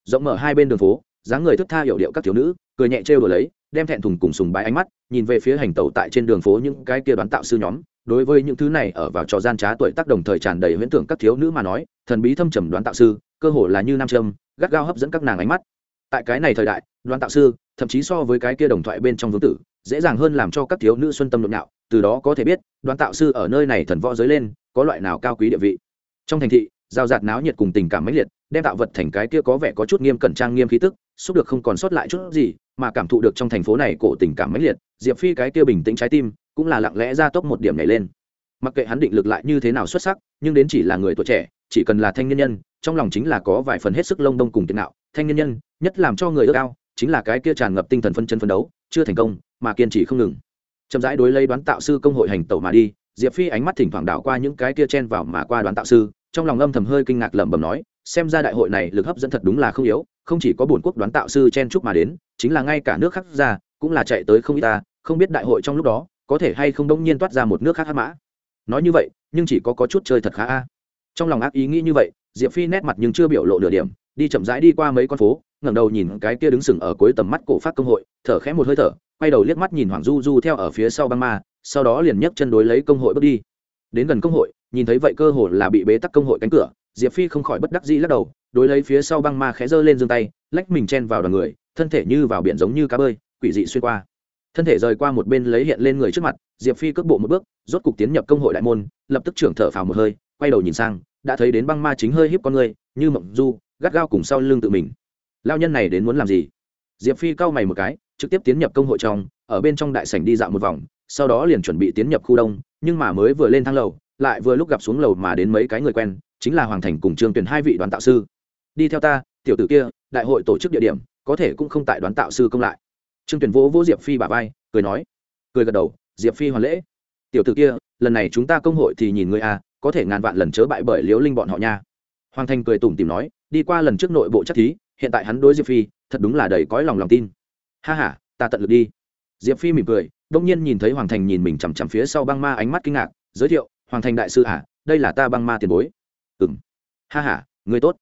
Rộng mở hai bên đường phố, dáng người thức tha hiểu điệu các thiếu nữ, cười nhẹ trêu đùa lấy, đem thẹn thùng cùng sùng bái ánh mắt, nhìn về phía hành tẩu tại trên đường phố những cái kia đoán tạo sư nhóm. Đối với những thứ này ở vào trò gian trá tuổi tác đồng thời tràn đầy huyễn tưởng các thiếu nữ mà nói, thần bí thâm trầm đoán tạo sư, cơ hồ là như nam châm, gắt gao hấp dẫn các nàng ánh mắt. Tại cái này thời đại, đoán tạo sư, thậm chí so với cái kia đồng thoại bên trong vương tử, dễ dàng hơn làm cho các thiếu nữ xuân tâm nội nhạo từ đó có thể biết đoán tạo sư ở nơi này thần võ giới lên, có loại nào cao quý địa vị. Trong thành thị, giao giạt náo nhiệt cùng tình cảm mãnh liệt, đem tạo vật thành cái kia có vẻ có chút nghiêm cẩn trang nghiêm khí tức, xúc được không còn sót lại chút gì, mà cảm thụ được trong thành phố này cổ tình cảm mãnh liệt, diệp phi cái kia bình tĩnh trái tim, cũng là lặng lẽ ra tốc một điểm này lên. Mặc kệ hắn định lực lại như thế nào xuất sắc, nhưng đến chỉ là người tuổi trẻ, chỉ cần là thanh nhân nhân, trong lòng chính là có vài phần hết sức lông đông cùng tiền nạo. Thanh nhân nhân, nhất làm cho người ước ao, chính là cái kia tràn ngập tinh thần phân chân phân đấu, chưa thành công, mà kiên trì không ngừng chậm rãi đối lấy đoán tạo sư công hội hành tẩu mà đi, diệp phi ánh mắt thỉnh thoảng đảo qua những cái kia chen vào mà qua đoán tạo sư, trong lòng âm thầm hơi kinh ngạc lẩm bẩm nói, xem ra đại hội này lực hấp dẫn thật đúng là không yếu, không chỉ có bổn quốc đoán tạo sư chen chúc mà đến, chính là ngay cả nước khác ra, cũng là chạy tới không ít ta, không biết đại hội trong lúc đó, có thể hay không đông nhiên toát ra một nước khác hát mã. Nói như vậy, nhưng chỉ có có chút chơi thật khá a. Trong lòng ác ý nghĩ như vậy, diệp phi nét mặt nhưng chưa biểu lộ nửa điểm, đi chậm rãi đi qua mấy con phố ngẩng đầu nhìn cái kia đứng sừng ở cuối tầm mắt cổ phát công hội, thở khẽ một hơi thở, quay đầu liếc mắt nhìn hoàng du du theo ở phía sau băng ma, sau đó liền nhấc chân đối lấy công hội bước đi. Đến gần công hội, nhìn thấy vậy cơ hội là bị bế tắc công hội cánh cửa, diệp phi không khỏi bất đắc dĩ lắc đầu, đối lấy phía sau băng ma khẽ giơ lên giương tay, lách mình chen vào đoàn người, thân thể như vào biển giống như cá bơi, quỷ dị xuyên qua. Thân thể rời qua một bên lấy hiện lên người trước mặt, diệp phi cước bộ một bước, rốt cục tiến nhập công hội đại môn, lập tức trưởng thở phào một hơi, quay đầu nhìn sang, đã thấy đến băng ma chính hơi híp con người, như mộng du, gắt gao cùng sau lưng tự mình lao nhân này đến muốn làm gì? Diệp phi cau mày một cái, trực tiếp tiến nhập công hội trong, ở bên trong đại sảnh đi dạo một vòng, sau đó liền chuẩn bị tiến nhập khu đông, nhưng mà mới vừa lên thang lầu, lại vừa lúc gặp xuống lầu mà đến mấy cái người quen, chính là hoàng thành cùng trương tuyển hai vị đoàn tạo sư. Đi theo ta, tiểu tử kia, đại hội tổ chức địa điểm, có thể cũng không tại đoàn tạo sư công lại. Trương tuyển vỗ vỗ diệp phi bà vai, cười nói. Cười gật đầu, diệp phi hoàn lễ. Tiểu tử kia, lần này chúng ta công hội thì nhìn người a à, có thể ngàn vạn lần chớ bại bởi liếu linh bọn họ nha. Hoàng thành cười tủm tìm nói, đi qua lần trước nội bộ chắc thí hiện tại hắn đối diệp phi thật đúng là đầy cõi lòng lòng tin. Ha h a ta tận lực đi. Diệp phi mỉm cười, đông nhiên nhìn thấy hoàng thành nhìn mình chằm chằm phía sau băng ma ánh mắt kinh ngạc, giới thiệu, hoàng thành đại sư à đây là ta băng ma tiền bối. Ừ m ha h a người tốt.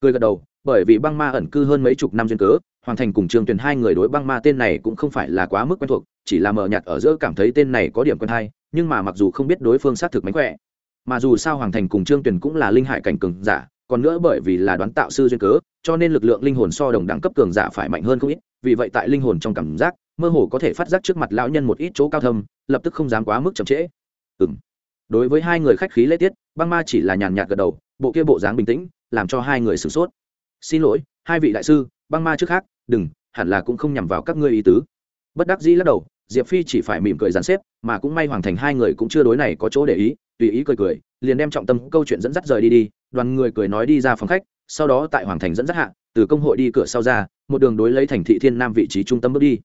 Cười gật đầu, bởi vì băng ma ẩn cư hơn mấy chục năm duyên cớ, hoàng thành cùng trương tuyền hai người đối băng ma tên này cũng không phải là quá mức quen thuộc, chỉ là mờ nhạt ở giữa cảm thấy tên này có điểm quen hay, nhưng mà mặc dù không biết đối phương xác thực mánh khỏe, mà dù sao hoàng thành cùng trương tuyền cũng là linh hải cảnh cường giả còn nữa bởi vì là đoán tạo sư duyên cớ, cho nên lực lượng linh hồn so đồng đẳng cấp cường giả phải mạnh hơn không ít, vì vậy tại linh hồn trong cảm giác, mơ hồ có thể phát giác trước mặt lão nhân một ít chỗ cao thâm, lập tức không dám quá mức chậm trễ. Ừng đối với hai người khách khí lễ tiết, băng ma chỉ là nhàn nhạt gật đầu, bộ kia bộ dáng bình tĩnh, làm cho hai người sửng sốt. Xin lỗi, hai vị đại sư, băng ma trước khác, đừng, hẳn là cũng không nhằm vào các ngươi ý tứ. Bất đắc dĩ lắc đầu, diệp phi chỉ phải mỉm cười dàn xếp, mà cũng may hoàng thành hai người cũng chưa đối này có chỗ để ý, tùy ý cười cười, liền đem trọng tâm câu chuyện dẫn dắt rời đi đi đoàn người cười nói đi ra phòng khách, sau đó tại hoàng thành dẫn dắt hạ, từ công hội đi cửa sau ra, một đường đối lấy thành thị thiên nam vị trí trung tâm bước đi.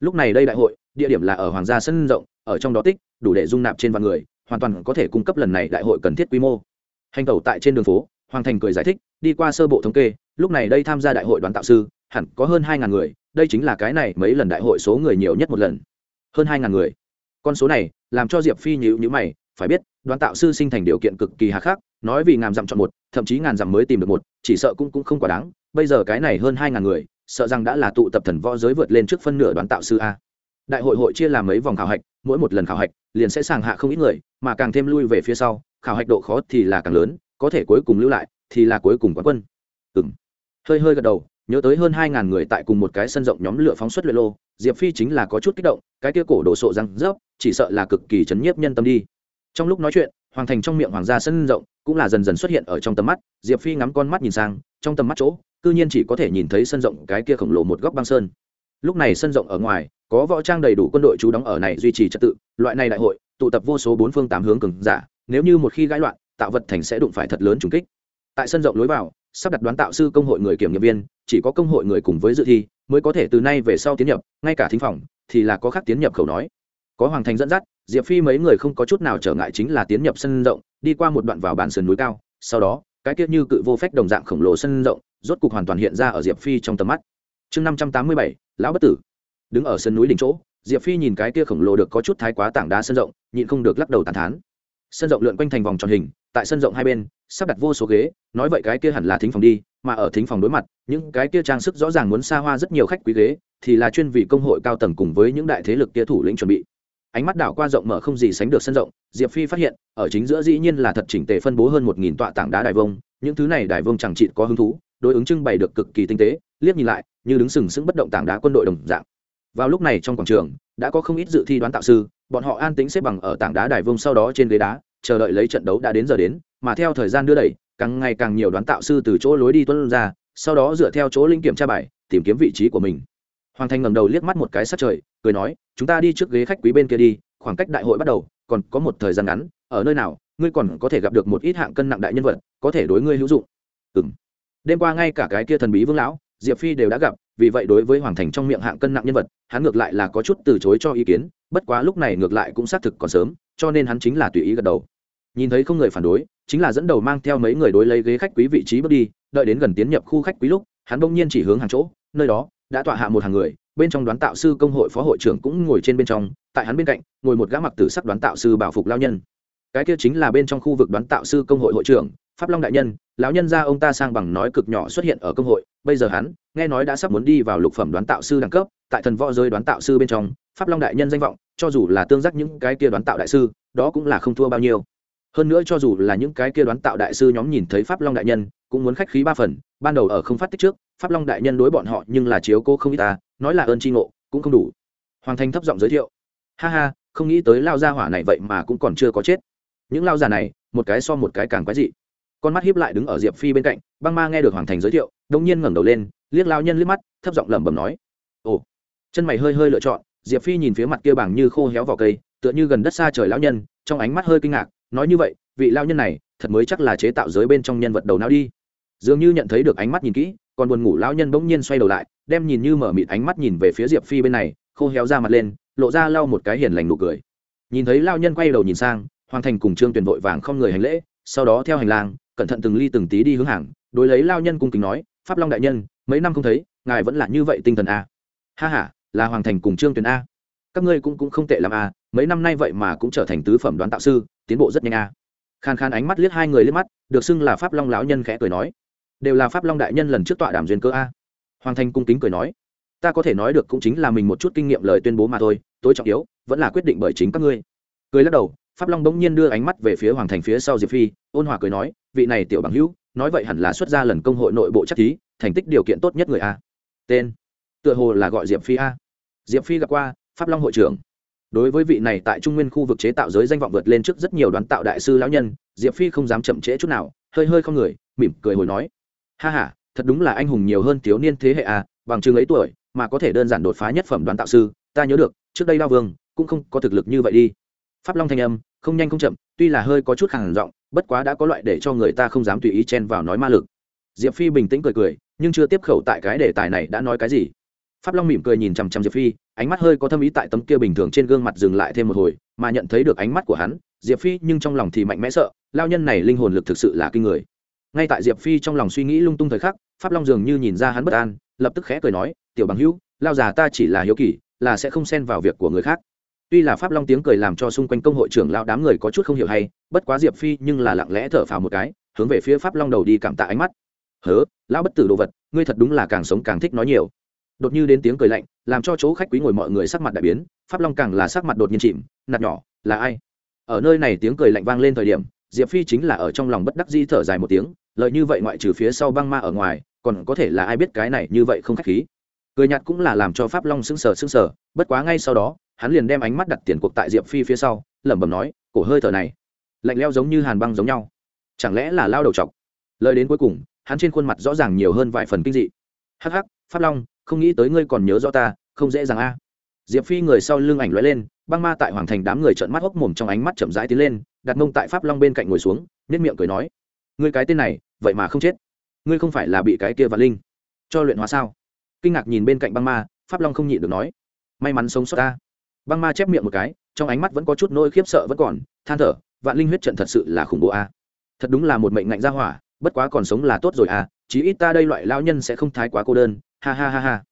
Lúc này đây đại hội, địa điểm là ở hoàng gia sân rộng, ở trong đó tích, đủ để dung nạp trên vạn người, hoàn toàn có thể cung cấp lần này đại hội cần thiết quy mô. Hành tẩu tại trên đường phố, hoàng thành cười giải thích, đi qua sơ bộ thống kê, lúc này đây tham gia đại hội đoàn tạo sư, hẳn có hơn hai ngàn người, đây chính là cái này mấy lần đại hội số người nhiều nhất một lần. Hơn hai ngàn người. Con số này, làm cho diệp phi nhíu nhíu mày, phải biết đoàn tạo sư sinh thành điều kiện cực kỳ hà khắc, nói vì ngàn dặm chọn một, thậm chí ngàn dặm mới tìm được một, chỉ sợ cũng cũng không quá đáng. Bây giờ cái này hơn hai ngàn người, sợ rằng đã là tụ tập thần võ giới vượt lên trước phân nửa đoàn tạo sư a. Đại hội hội chia làm mấy vòng khảo hạch, mỗi một lần khảo hạch liền sẽ sàng hạ không ít người, mà càng thêm lui về phía sau, khảo hạch độ khó thì là càng lớn, có thể cuối cùng lưu lại thì là cuối cùng quán quân. Ừ m hơi hơi gật đầu, nhớ tới hơn hai ngàn người tại cùng một cái sân rộng nhóm lửa phóng xuất luyện lô, diệp phi chính là có chút kích động, cái kia cổ đồ sộ răng rớp, chỉ sợ là cực kỳ chấn nhiếp nhân tâm đi trong lúc nói chuyện, hoàng thành trong miệng hoàng gia sân rộng cũng là dần dần xuất hiện ở trong tầm mắt, diệp phi ngắm con mắt nhìn sang, trong tầm mắt chỗ, cư nhiên chỉ có thể nhìn thấy sân rộng cái kia khổng lồ một góc băng sơn. Lúc này sân rộng ở ngoài, có võ trang đầy đủ quân đội trú đóng ở này duy trì trật tự, loại này đại hội, tụ tập vô số bốn phương tám hướng cường giả, nếu như một khi gãi loạn, tạo vật thành sẽ đụng phải thật lớn trùng kích. Tại sân rộng lối vào, sắp đặt đoán tạo sư công hội người kiểm nghiệm viên, chỉ có công hội người cùng với dự thi mới có thể từ nay về sau tiến nhập, ngay cả thính phòng thì là có khác tiến nhập khẩu nói. Có hoàng thành dẫn dắt diệp phi mấy người không có chút nào trở ngại chính là tiến nhập sân rộng, đi qua một đoạn vào bản sườn núi cao, sau đó, cái tiết như cự vô phách đồng dạng khổng lồ sân rộng, rốt cục hoàn toàn hiện ra ở diệp phi trong tầm mắt. Chương năm trăm tám mươi bảy, lão bất tử. Đứng ở sân núi đỉnh chỗ, diệp phi nhìn cái kia khổng lồ được có chút thái quá tảng đá sân rộng, nhịn không được lắc đầu tàn thán. Sân rộng lượn quanh thành vòng tròn hình, tại sân rộng hai bên, sắp đặt vô số ghế, nói vậy cái kia hẳn là thính phòng đi, mà ở thính phòng đối mặt, những cái kia trang sức rõ ràng muốn xa hoa rất nhiều khách quý ghế, thì là chuyên vị công hội cao tầng cùng với những đại thế lực kia thủ lĩnh chuẩn bị ánh mắt đảo qua rộng mở không gì sánh được sân rộng, diệp phi phát hiện, ở chính giữa dĩ nhiên là thật chỉnh tề phân bố hơn một nghìn tọa tảng đá đài vông, những thứ này đài vông chẳng trị có hứng thú, đối ứng trưng bày được cực kỳ tinh tế, liếc nhìn lại, như đứng sừng sững bất động tảng đá quân đội đồng dạng. Vào lúc này trong quảng trường, đã có không ít dự thi đoán tạo sư, bọn họ an tính xếp bằng ở tảng đá đài vông sau đó trên ghế đá, chờ đợi lấy trận đấu đã đến giờ đến, mà theo thời gian đưa đẩy, càng ngày càng nhiều đoán tạo sư từ chỗ lối đi tuân ra, sau đó dựa theo chỗ linh kiểm tra bài, tìm kiếm vị trí của mình hoàng thành ngẩng đầu liếc mắt một cái sát trời, cười nói, chúng ta đi trước ghế khách quý bên kia đi, khoảng cách đại hội bắt đầu, còn có một thời gian ngắn, ở nơi nào, ngươi còn có thể gặp được một ít hạng cân nặng đại nhân vật, có thể đối ngươi hữu dụng. Ừ đêm qua ngay cả cái kia thần bí vương lão, diệp phi đều đã gặp, vì vậy đối với hoàng thành trong miệng hạng cân nặng nhân vật, hắn ngược lại là có chút từ chối cho ý kiến, bất quá lúc này ngược lại cũng xác thực còn sớm, cho nên hắn chính là tùy ý gật đầu. Nhìn thấy không người phản đối, chính là dẫn đầu mang theo mấy người đối lấy ghế khách quý vị trí bước đi, đợi đến gần tiến nhập khu khách quý lúc, hắn bỗng nhiên chỉ hướng hàng chỗ, nơi đó đã tọa hạ một hàng người, bên trong đoán tạo sư công hội phó hội trưởng cũng ngồi trên bên trong, tại hắn bên cạnh, ngồi một gã mặc tử sắc đoán tạo sư bảo phục lao nhân. Cái kia chính là bên trong khu vực đoán tạo sư công hội hội trưởng, pháp long đại nhân, lão nhân ra ông ta sang bằng nói cực nhỏ xuất hiện ở công hội, bây giờ hắn, nghe nói đã sắp muốn đi vào lục phẩm đoán tạo sư đẳng cấp, tại thần võ giới đoán tạo sư bên trong, pháp long đại nhân danh vọng, cho dù là tương giác những cái kia đoán tạo đại sư, đó cũng là không thua bao nhiêu. Hơn nữa cho dù là những cái kia đoán tạo đại sư nhóm nhìn thấy pháp long đại nhân, cũng muốn khách khí ba phần, ban đầu ở không phát tích trước pháp long đại nhân đối bọn họ nhưng là chiếu cô không ít ta, nói là ơn tri ngộ, cũng không đủ. Hoàng thanh thấp giọng giới thiệu. Ha ha, không nghĩ tới lao gia hỏa này vậy mà cũng còn chưa có chết. Những lao già này, một cái so một cái càng quái dị. Con mắt hiếp lại đứng ở diệp phi bên cạnh, băng ma nghe được hoàng thành giới thiệu đông nhiên ngẩng đầu lên, liếc lao nhân liếc mắt, thấp giọng lẩm bẩm nói, ồ. Chân mày hơi hơi lựa chọn, diệp phi nhìn phía mặt kia bảng như khô héo vỏ cây, tựa như gần đất xa trời lão nhân, trong ánh mắt hơi kinh ngạc, nói như vậy, vị lao nhân này, thật mới chắc là chế tạo giới bên trong nhân vật đầu não đi. Dường như nhận thấy được ánh mắt nhìn kỹ còn buồn ngủ lão nhân bỗng nhiên xoay đầu lại, đem nhìn như mở mịt ánh mắt nhìn về phía diệp phi bên này, khô héo ra mặt lên, lộ ra lau một cái hiền lành nụ cười. Nhìn thấy lao nhân quay đầu nhìn sang, hoàng thành cùng trương tuyền vội vàng không người hành lễ, sau đó theo hành lang, cẩn thận từng ly từng tí đi hướng hàng, đối lấy lao nhân cung kính nói, pháp long đại nhân, mấy năm không thấy, ngài vẫn là như vậy tinh thần a. Ha h a là hoàng thành cùng trương tuyền a. Các ngươi cũng cũng không tệ làm a, mấy năm nay vậy mà cũng trở thành tứ phẩm đoán tạo sư, tiến bộ rất nhanh a. Khan khan ánh mắt liếc hai người liếc mắt, được xưng là pháp long lão nhân khẽ cười nói đều là pháp long đại nhân lần trước tọa đàm duyên cơ a. Hoàng thành cung kính cười nói, ta có thể nói được cũng chính là mình một chút kinh nghiệm lời tuyên bố mà thôi, tối trọng yếu, vẫn là quyết định bởi chính các ngươi. Cười lắc đầu, pháp long bỗng nhiên đưa ánh mắt về phía hoàng thành phía sau diệp phi, ôn hòa cười nói, vị này tiểu bằng hữu, nói vậy hẳn là xuất ra lần công hội nội bộ chắc thí, thành tích điều kiện tốt nhất người a. Tên, tựa hồ là gọi diệp phi a. Diệp phi gặp qua, pháp long hội trưởng. Đối với vị này tại trung nguyên khu vực chế tạo giới danh vọng vượt lên trước rất nhiều đoán tạo đại sư lão nhân, diệp phi không dám chậm trễ chút nào, hơi hơi không người, mỉm cười hồi nói ha ha, thật đúng là anh hùng nhiều hơn thiếu niên thế hệ à bằng chừng ấy tuổi mà có thể đơn giản đột phá nhất phẩm đoán tạo sư ta nhớ được trước đây đao vương cũng không có thực lực như vậy đi. Pháp long thanh âm không nhanh không chậm tuy là hơi có chút khẳng giọng bất quá đã có loại để cho người ta không dám tùy ý chen vào nói ma lực. Diệp phi bình tĩnh cười cười nhưng chưa tiếp khẩu tại cái đề tài này đã nói cái gì. Pháp long mỉm cười nhìn chằm chằm diệp phi ánh mắt hơi có thâm ý tại tấm kia bình thường trên gương mặt dừng lại thêm một hồi mà nhận thấy được ánh mắt của hắn diệp phi nhưng trong lòng thì mạnh mẽ sợ lao nhân này linh hồn lực thực sự là kinh người ngay tại diệp phi trong lòng suy nghĩ lung tung thời khắc, pháp long dường như nhìn ra hắn bất an, lập tức khẽ cười nói, tiểu bằng hữu, lao già ta chỉ là hiếu kỳ, là sẽ không xen vào việc của người khác. Tuy là pháp long tiếng cười làm cho xung quanh công hội trưởng lao đám người có chút không hiểu hay, bất quá diệp phi nhưng là lặng lẽ thở phào một cái, hướng về phía pháp long đầu đi cảm tạ ánh mắt. Hớ, lão bất tử đồ vật, ngươi thật đúng là càng sống càng thích nói nhiều. Đột như đến tiếng cười lạnh, làm cho chỗ khách quý ngồi mọi người sắc mặt đại biến, pháp long càng là sắc mặt đột nhiên chìm, nạt nhỏ, là ai? Ở nơi này tiếng cười lạnh vang lên thời điểm diệp phi chính là ở trong lòng bất đắc di thở dài một tiếng lợi như vậy ngoại trừ phía sau băng ma ở ngoài, còn có thể là ai biết cái này như vậy không khách khí. Cười nhạt cũng là làm cho pháp long sững sờ sững sờ, bất quá ngay sau đó, hắn liền đem ánh mắt đặt tiền cuộc tại diệp phi phía sau, lẩm bẩm nói, cổ hơi thở này, lạnh leo giống như hàn băng giống nhau. Chẳng lẽ là lao đầu chọc? Lời đến cuối cùng, hắn trên khuôn mặt rõ ràng nhiều hơn vài phần kinh dị. Hắc hắc, pháp long, không nghĩ tới ngươi còn nhớ rõ ta, không dễ dàng a. Diệp phi người sau lưng ảnh lóe lên, băng ma tại hoàng thành đám người trợn mắt hốc mồm trong ánh mắt chậm rãi tiến lên đặt mông tại pháp long bên cạnh ngồi xuống nếp miệng cười nói, ngươi cái tên này, vậy mà không chết. Ngươi không phải là bị cái kia vạn linh cho luyện hóa sao? Kinh ngạc nhìn bên cạnh băng ma, pháp long không nhịn được nói, may mắn sống sót ta. Băng ma chép miệng một cái, trong ánh mắt vẫn có chút nỗi khiếp sợ vẫn còn, than thở, vạn linh huyết trận thật sự là khủng bố a. Thật đúng là một mệnh ngạnh ra hỏa, bất quá còn sống là tốt rồi à chí ít ta đây loại lao nhân sẽ không thái quá cô đơn. Ha ha ha ha.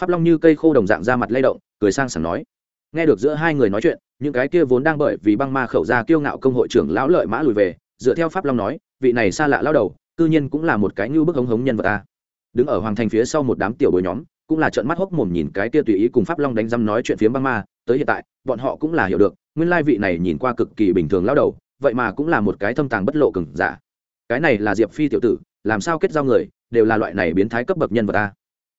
Pháp long như cây khô đồng dạng ra mặt lay động, cười sang sảng nói, nghe được giữa hai người nói chuyện những cái kia vốn đang bởi vì băng ma khẩu ra kiêu ngạo công hội trưởng lão lợi mã lùi về, dựa theo pháp long nói, vị này xa lạ lao đầu, cư nhiên cũng là một cái như bức hống hống nhân vật ta đứng ở hoàng thành phía sau một đám tiểu bối nhóm, cũng là trận mắt hốc mồm nhìn cái kia tùy ý cùng pháp long đánh răm nói chuyện phía băng ma, tới hiện tại, bọn họ cũng là hiểu được, nguyên lai vị này nhìn qua cực kỳ bình thường lao đầu, vậy mà cũng là một cái thâm tàng bất lộ cừng giả. Cái này là diệp phi tiểu tử, làm sao kết giao người, đều là loại này biến thái cấp bậc nhân vật ta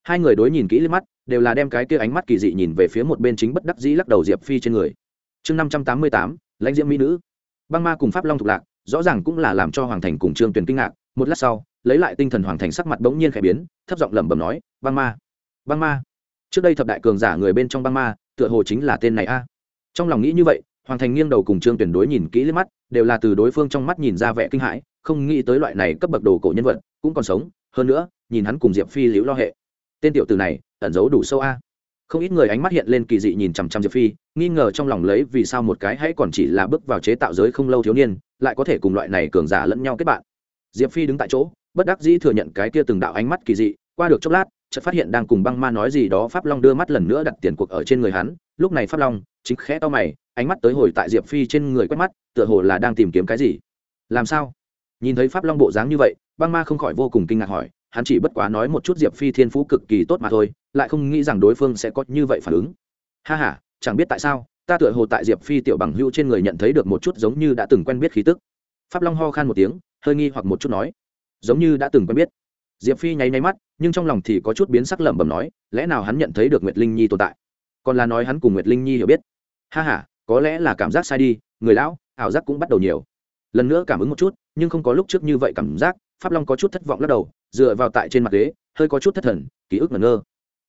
hai người đối nhìn kỹ lên mắt, đều là đem cái kia ánh mắt kỳ dị nhìn về phía một bên chính bất đắc dĩ lắc đầu diệp phi trên người chương năm trăm tám mươi tám, lãnh diễm mỹ nữ. Băng ma cùng pháp long thục lạc, rõ ràng cũng là làm cho hoàng thành cùng trương tuyền kinh ngạc. Một lát sau, lấy lại tinh thần hoàng thành sắc mặt bỗng nhiên khẽ biến, thấp giọng lẩm bẩm nói, băng ma băng ma. Trước đây thập đại cường giả người bên trong băng ma, tựa hồ chính là tên này a. Trong lòng nghĩ như vậy, hoàng thành nghiêng đầu cùng trương tuyển đối nhìn kỹ lên mắt, đều là từ đối phương trong mắt nhìn ra vẻ kinh hãi, không nghĩ tới loại này cấp bậc đồ cổ nhân vật cũng còn sống. Hơn nữa, nhìn hắn cùng diệp phi liễu lo hệ. Tên tiểu từ này, ẩn giấu đủ sâu a không ít người ánh mắt hiện lên kỳ dị nhìn chằm chằm diệp phi, nghi ngờ trong lòng lấy vì sao một cái hãy còn chỉ là bước vào chế tạo giới không lâu thiếu niên, lại có thể cùng loại này cường giả lẫn nhau kết bạn. Diệp phi đứng tại chỗ, bất đắc dĩ thừa nhận cái kia từng đạo ánh mắt kỳ dị, qua được chốc lát, chợt phát hiện đang cùng băng ma nói gì đó pháp long đưa mắt lần nữa đặt tiền cuộc ở trên người hắn, lúc này pháp long chính khẽ to mày, ánh mắt tới hồi tại diệp phi trên người quét mắt, tựa hồ là đang tìm kiếm cái gì. Làm sao? Nhìn thấy pháp long bộ dáng như vậy, băng ma không khỏi vô cùng kinh ngạc hỏi hắn chỉ bất quá nói một chút diệp phi thiên phú cực kỳ tốt mà thôi, lại không nghĩ rằng đối phương sẽ có như vậy phản ứng. Ha h a chẳng biết tại sao, ta tựa hồ tại diệp phi tiểu bằng hữu trên người nhận thấy được một chút giống như đã từng quen biết khí tức. Pháp long ho khan một tiếng, hơi nghi hoặc một chút nói. Giống như đã từng quen biết. Diệp phi nháy nháy mắt, nhưng trong lòng thì có chút biến sắc lẩm bẩm nói, lẽ nào hắn nhận thấy được nguyệt linh nhi tồn tại? Còn là nói hắn cùng nguyệt linh nhi hiểu biết. Ha h a có lẽ là cảm giác sai đi, người lão, ảo giác cũng bắt đầu nhiều. Lần nữa cảm ứng một chút, nhưng không có lúc trước như vậy cảm giác pháp long có chút thất vọng lắc đầu, dựa vào tại trên mặt ghế, hơi có chút thất thần, ký ức ngẩn ngơ.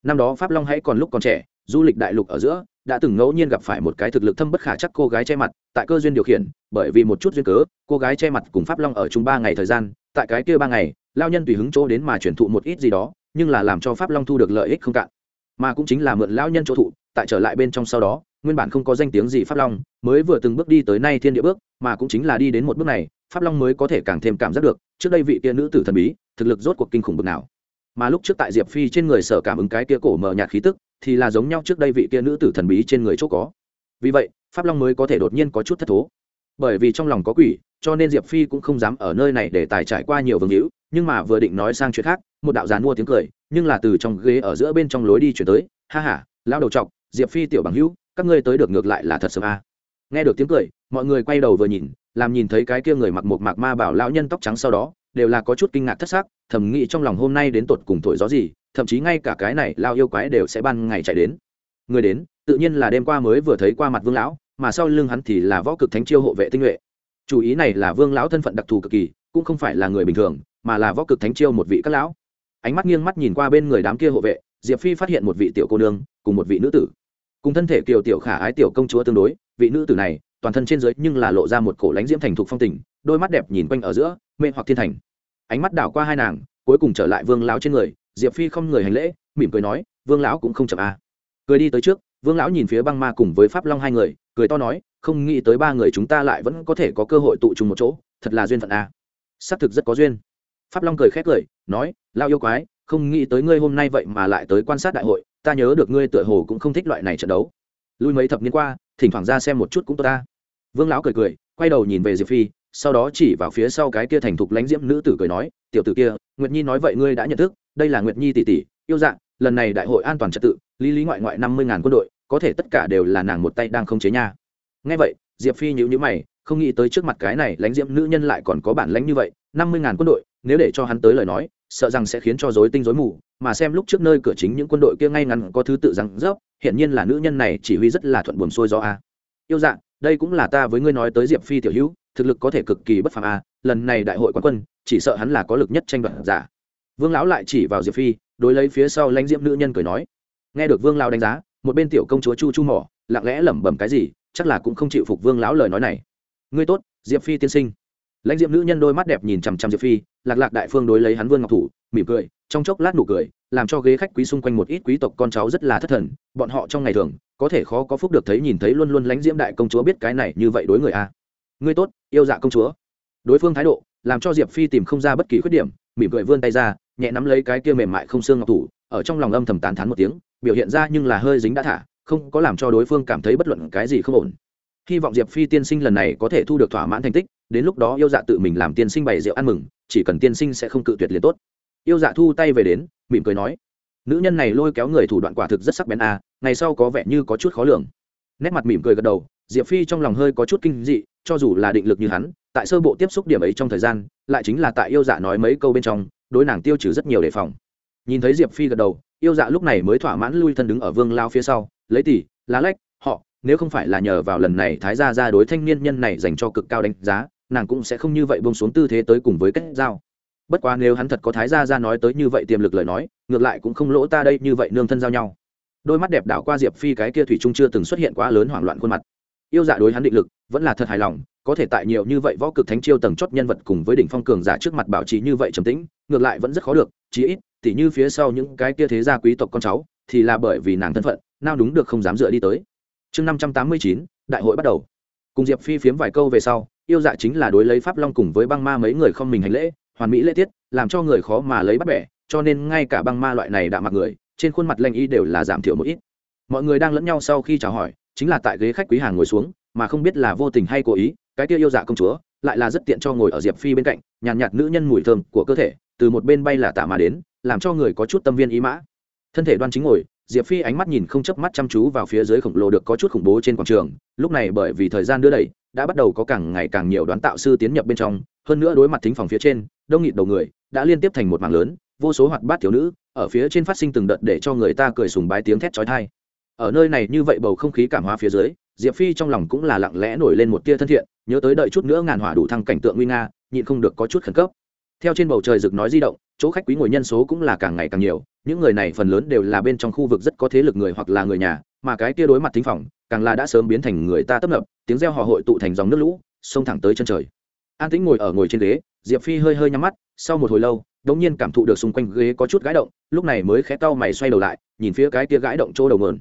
Năm đó pháp long hãy còn lúc còn trẻ, du lịch đại lục ở giữa, đã từng ngẫu nhiên gặp phải một cái thực lực thâm bất khả chắc cô gái che mặt, tại cơ duyên điều khiển, bởi vì một chút duyên cớ, cô gái che mặt cùng pháp long ở chung ba ngày thời gian, tại cái kia ba ngày, lao nhân tùy hứng chỗ đến mà chuyển thụ một ít gì đó, nhưng là làm cho pháp long thu được lợi ích không cạn. Mà cũng chính là mượn lao nhân chỗ thụ, tại trở lại bên trong sau đó, nguyên bản không có danh tiếng gì pháp long, mới vừa từng bước đi tới nay thiên địa bước, mà cũng chính là đi đến một bước này pháp long mới có thể càng thêm cảm giác được, trước đây vị kia nữ tử thần bí, thực lực rốt cuộc kinh khủng bực nào. Mà lúc trước tại diệp phi trên người sở cảm ứng cái kia cổ mờ nhạt khí tức, thì là giống nhau trước đây vị kia nữ tử thần bí trên người chỗ có. Vì vậy, pháp long mới có thể đột nhiên có chút thất thố. Bởi vì trong lòng có quỷ, cho nên diệp phi cũng không dám ở nơi này để tài trải qua nhiều vương hữu, nhưng mà vừa định nói sang chuyện khác, một đạo giàn mua tiếng cười, nhưng là từ trong ghế ở giữa bên trong lối đi chuyển tới, ha h a lao đầu t diệp phi tiểu bằng hữu, các ngươi tới được ngược lại là thật sớm a. À. nghe được tiếng cười, mọi người quay đầu vừa nhìn làm nhìn thấy cái kia người mặc một mạc ma bảo lão nhân tóc trắng sau đó, đều là có chút kinh ngạc thất xác thầm nghĩ trong lòng hôm nay đến tột cùng thổi gió gì, thậm chí ngay cả cái này lao yêu quái đều sẽ ban ngày chạy đến. Người đến, tự nhiên là đêm qua mới vừa thấy qua mặt vương lão, mà sau lưng hắn thì là võ cực thánh chiêu hộ vệ tinh nhuệ. Chủ ý này là vương lão thân phận đặc thù cực kỳ, cũng không phải là người bình thường, mà là võ cực thánh chiêu một vị các lão. Ánh mắt nghiêng mắt nhìn qua bên người đám kia hộ vệ, diệp phi phát hiện một vị tiểu cô nương, cùng một vị nữ tử. Cùng thân thể kiều tiểu khả ái tiểu công chúa tương đối, vị nữ tử này toàn thân trên dưới nhưng là lộ ra một cổ lãnh diễm thành thục phong tình, đôi mắt đẹp nhìn quanh ở giữa, mê hoặc thiên thành ánh mắt đảo qua hai nàng, cuối cùng trở lại vương lão trên người, diệp phi không người hành lễ, mỉm cười nói, vương lão cũng không chậm à. cười đi tới trước, vương lão nhìn phía băng ma cùng với pháp long hai người, cười to nói, không nghĩ tới ba người chúng ta lại vẫn có thể có cơ hội tụ trùng một chỗ, thật là duyên phận à. xác thực rất có duyên pháp long cười khét cười, nói lao yêu quái, không nghĩ tới ngươi hôm nay vậy mà lại tới quan sát đại hội, ta nhớ được ngươi tựa hồ cũng không thích loại này trận đấu lui mấy thập niên qua, thỉnh thoảng ra xem một chút cũng tốt ta vương lão cười cười, quay đầu nhìn về diệp phi, sau đó chỉ vào phía sau cái kia thành thục lãnh diễm nữ tử cười nói, tiểu tử kia, nguyệt nhi nói vậy ngươi đã nhận thức, đây là nguyệt nhi tỷ tỷ, yêu dạng lần này đại hội an toàn trật tự, lý lý ngoại ngoại năm mươi ngàn quân đội, có thể tất cả đều là nàng một tay đang không chế nha. Ngay vậy, diệp phi nhữ nhữ mày, không nghĩ tới trước mặt cái này lãnh diễm nữ nhân lại còn có bản lãnh như vậy, năm mươi ngàn quân đội, nếu để cho hắn tới lời nói, sợ rằng sẽ khiến cho dối tinh dối mù, mà xem lúc trước nơi cửa chính những quân đội kia ngay ngắn có thứ tự rằng rớp hiện nhiên là nữ nhân này chỉ huy rất là thuận buồm xuôi do a. Yêu dạng đây cũng là ta với ngươi nói tới diệp phi tiểu hữu, thực lực có thể cực kỳ bất phàm a lần này đại hội quán quân, chỉ sợ hắn là có lực nhất tranh đoạt giả. Vương lão lại chỉ vào diệp phi, đối lấy phía sau lãnh diễm nữ nhân cười nói, nghe được vương lão đánh giá, một bên tiểu công chúa chu chu mỏ, lặng lẽ lẩm bẩm cái gì, chắc là cũng không chịu phục vương lão lời nói này. Ngươi tốt, diệp phi tiên sinh. Lãnh diệm nữ nhân đôi mắt đẹp nhìn chằm chằm diệp phi, lạc lạc đại phương đối lấy hắn vương ngọc thủ, mỉm cười, trong chốc lát nụ cười, làm cho ghế khách quý xung quanh một ít quý tộc con cháu rất là thất thần, bọn họ trong ngày thường có thể khó có phúc được thấy nhìn thấy luôn luôn lãnh diễm đại công chúa biết cái này như vậy đối người a ngươi tốt, yêu dạ công chúa. Đối phương thái độ, làm cho diệp phi tìm không ra bất kỳ khuyết điểm, mỉm cười vươn tay ra, nhẹ nắm lấy cái kia mềm mại không xương ngọc thủ, ở trong lòng âm thầm tán thán một tiếng, biểu hiện ra nhưng là hơi dính đã thả, không có làm cho đối phương cảm thấy bất luận cái gì không ổn. Hy vọng diệp phi tiên sinh lần này có thể thu được thỏa mãn thành tích, đến lúc đó yêu dạ tự mình làm tiên sinh bày rượu ăn mừng, chỉ cần tiên sinh sẽ không cự tuyệt liền tốt. Yêu dạ thu tay về đến, mỉm cười nói nữ nhân này lôi kéo người thủ đoạn quả thực rất sắc bén a à, ngày sau có vẻ như có chút khó lường. Nét mặt mỉm cười gật đầu diệp phi trong lòng hơi có chút kinh dị cho dù là định lực như hắn tại sơ bộ tiếp xúc điểm ấy trong thời gian lại chính là tại yêu dạ nói mấy câu bên trong đối nàng tiêu trừ rất nhiều đề phòng. Nhìn thấy diệp phi gật đầu yêu dạ lúc này mới thỏa mãn lui thân đứng ở vương lao phía sau lấy tỷ lá lách họ nếu không phải là nhờ vào lần này thái gia ra đối thanh niên nhân này dành cho cực cao đánh giá nàng cũng sẽ không như vậy bông xuống tư thế tới cùng với kết giao bất quá nếu hắn thật có thái gia ra nói tới như vậy tiềm lực lời nói, ngược lại cũng không lỗ ta đây như vậy nương thân giao nhau. Đôi mắt đẹp đảo qua diệp phi cái kia thủy trung chưa từng xuất hiện quá lớn hoảng loạn khuôn mặt. Yêu dạ đối hắn định lực, vẫn là thật hài lòng, có thể tại nhiều như vậy võ cực thánh chiêu tầng chót nhân vật cùng với đỉnh phong cường giả trước mặt bảo trì như vậy trầm tĩnh, ngược lại vẫn rất khó được, chí ít, tỉ như phía sau những cái kia thế gia quý tộc con cháu, thì là bởi vì nàng thân phận, nào đúng được không dám dựa đi tới. Chương năm trăm tám mươi chín, đại hội bắt đầu. Cùng diệp phi phiếm vài câu về sau, yêu dạ chính là đối lấy pháp long cùng với băng ma mấy người không mình hành lễ hoàn mỹ lễ tiết làm cho người khó mà lấy bắt bẻ cho nên ngay cả băng ma loại này đã mặc người trên khuôn mặt lanh y đều là giảm thiểu một ít. Mọi người đang lẫn nhau sau khi chào hỏi chính là tại ghế khách quý hàng ngồi xuống mà không biết là vô tình hay cố ý cái kia yêu dạ công chúa lại là rất tiện cho ngồi ở diệp phi bên cạnh nhàn nhạt, nhạt nữ nhân mùi thơm của cơ thể từ một bên bay là tạ mà đến làm cho người có chút tâm viên ý mã. Thân thể đoan chính ngồi diệp phi ánh mắt nhìn không chớp mắt chăm chú vào phía dưới khổng lồ được có chút khủng bố trên quảng trường, lúc này bởi vì thời gian đưa đẩy, đã bắt đầu có càng ngày càng nhiều đoán tạo sư tiến nhập bên trong, hơn nữa đối mặt thính phòng phía trên, đông nghịt đầu người, đã liên tiếp thành một mảng lớn, vô số hoạt bát thiếu nữ, ở phía trên phát sinh từng đợt để cho người ta cười sùng bái tiếng thét chói tai. Ở nơi này như vậy bầu không khí cảm hóa phía dưới, diệp phi trong lòng cũng là lặng lẽ nổi lên một tia thân thiện, nhớ tới đợi chút nữa ngàn hỏa đủ thăng cảnh tượng nguy nga, nhịn không được có chút khẩn cấp theo trên bầu trời rực nói di động, chỗ khách quý ngồi nhân số cũng là càng ngày càng nhiều, những người này phần lớn đều là bên trong khu vực rất có thế lực người hoặc là người nhà, mà cái kia đối mặt thính phòng, càng là đã sớm biến thành người ta tấp nập, tiếng reo hò hội tụ thành dòng nước lũ, xông thẳng tới chân trời. An tĩnh ngồi ở ngồi trên ghế, diệp phi hơi hơi nhắm mắt, sau một hồi lâu, đống nhiên cảm thụ được xung quanh ghế có chút gãi động, lúc này mới khẽ cau mày xoay đầu lại, nhìn phía cái kia gãi động chỗ đầu mờn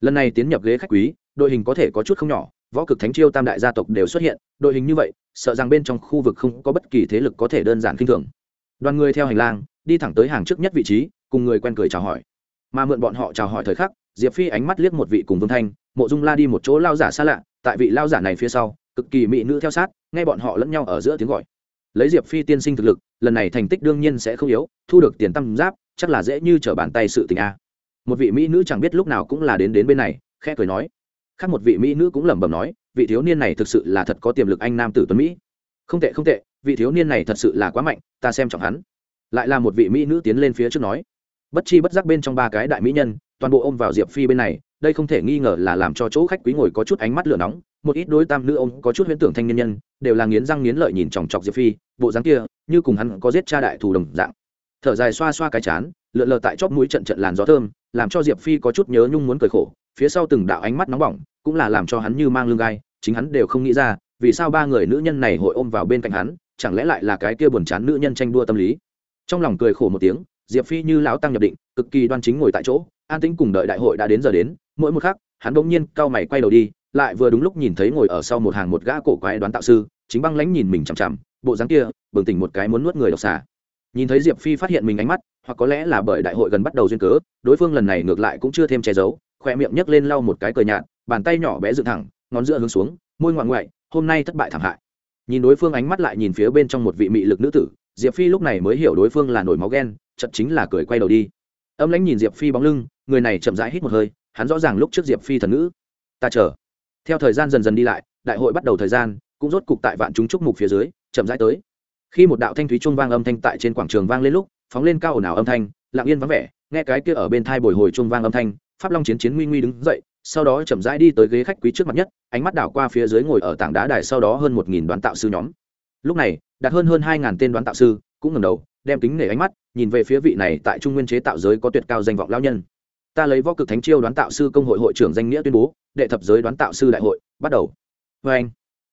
lần này tiến nhập ghế khách quý, đội hình có thể có chút không nhỏ võ cực thánh chiêu tam đại gia tộc đều xuất hiện, đội hình như vậy, sợ rằng bên trong khu vực không có bất kỳ thế lực có thể đơn giản khinh thường. Đoàn người theo hành lang, đi thẳng tới hàng trước nhất vị trí, cùng người quen cười chào hỏi. Mà mượn bọn họ chào hỏi thời khắc, diệp phi ánh mắt liếc một vị cùng vương thanh, mộ dung la đi một chỗ lao giả xa lạ, tại vị lao giả này phía sau, cực kỳ mỹ nữ theo sát ngay bọn họ lẫn nhau ở giữa tiếng gọi. Lấy diệp phi tiên sinh thực lực, lần này thành tích đương nhiên sẽ không yếu, thu được tiền tăng giáp, chắc là dễ như trở bàn tay sự tình a. Một vị mỹ nữ chẳng biết lúc nào cũng là đến đến bên này, khẽ cười nói khác một vị mỹ nữ cũng lẩm bẩm nói, vị thiếu niên này thực sự là thật có tiềm lực anh nam tử tuấn mỹ. Không tệ không tệ, vị thiếu niên này thật sự là quá mạnh, ta xem trọng hắn. Lại là một vị mỹ nữ tiến lên phía trước nói, bất chi bất giác bên trong ba cái đại mỹ nhân, toàn bộ ôm vào diệp phi bên này, đây không thể nghi ngờ là làm cho chỗ khách quý ngồi có chút ánh mắt lửa nóng, một ít đối tam nữ ông có chút huyễn tưởng thanh nhân nhân, đều là nghiến răng nghiến lợi nhìn chòng chọc diệp phi, bộ dáng kia, như cùng hắn có giết cha đại thù đồng dạng thở dài xoa xoa cái chán, lượn lờ tại chóp mũi trận trận làn gió thơm, làm cho diệp phi có chút nhớ nhung muốn cười khổ. Phía sau từng đạo ánh mắt nóng bỏng, cũng là làm cho hắn như mang lưng gai, chính hắn đều không nghĩ ra, vì sao ba người nữ nhân này hội ôm vào bên cạnh hắn, chẳng lẽ lại là cái kia buồn chán nữ nhân tranh đua tâm lý? Trong lòng cười khổ một tiếng, diệp phi như lão tăng nhập định, cực kỳ đoan chính ngồi tại chỗ, an tĩnh cùng đợi đại hội đã đến giờ đến, mỗi một khắc, hắn bỗng nhiên cau mày quay đầu đi, lại vừa đúng lúc nhìn thấy ngồi ở sau một hàng một gã cổ quái đoán tạo sư, chính băng lãnh nhìn mình chằm chằm, bộ dáng kia, bừng tỉnh một cái muốn nuốt người độc xà nhìn thấy diệp phi phát hiện mình ánh mắt, hoặc có lẽ là bởi đại hội gần bắt đầu duyên cớ, đối phương lần này ngược lại cũng chưa thêm che giấu khoe miệng nhấc lên lau một cái cờ nhạt, bàn tay nhỏ bé dựng thẳng, ngón giữa hướng xuống, môi ngoạn ngoại, hôm nay thất bại thảm hại. Nhìn đối phương ánh mắt lại nhìn phía bên trong một vị mị lực nữ tử, diệp phi lúc này mới hiểu đối phương là nổi máu ghen chật chính là cười quay đầu đi. Âm lãnh nhìn diệp phi bóng lưng, người này chậm rãi hít một hơi, hắn rõ ràng lúc trước diệp phi thần nữ ta chờ. Theo thời gian dần dần đi lại, đại hội bắt đầu thời gian, cũng rốt cục tại vạn chúng trúc mục phía dưới, chậm rãi tới khi một đạo thanh thúy trung vang âm thanh tại trên quảng trường vang lên lúc, phóng lên cao ồn ào âm thanh, lặng yên vắng vẻ, nghe cái kia ở bên thai bồi hồi trung vang âm thanh, pháp long chiến chiến nguy nguy đứng dậy, sau đó chậm rãi đi tới ghế khách quý trước mặt nhất, ánh mắt đảo qua phía dưới ngồi ở tảng đá đài sau đó hơn một nghìn đoán tạo sư nhóm. Lúc này đạt hơn hơn hai ngàn tên đoán tạo sư cũng ngầm đầu, đem kính nể ánh mắt, nhìn về phía vị này tại trung nguyên chế tạo giới có tuyệt cao danh vọng lao nhân. Ta lấy võ cực thánh chiêu đoán tạo sư công hội hội trưởng danh nghĩa tuyên bố, đệ thập giới đoán tạo sư đại hội bắt đầu. Vê anh.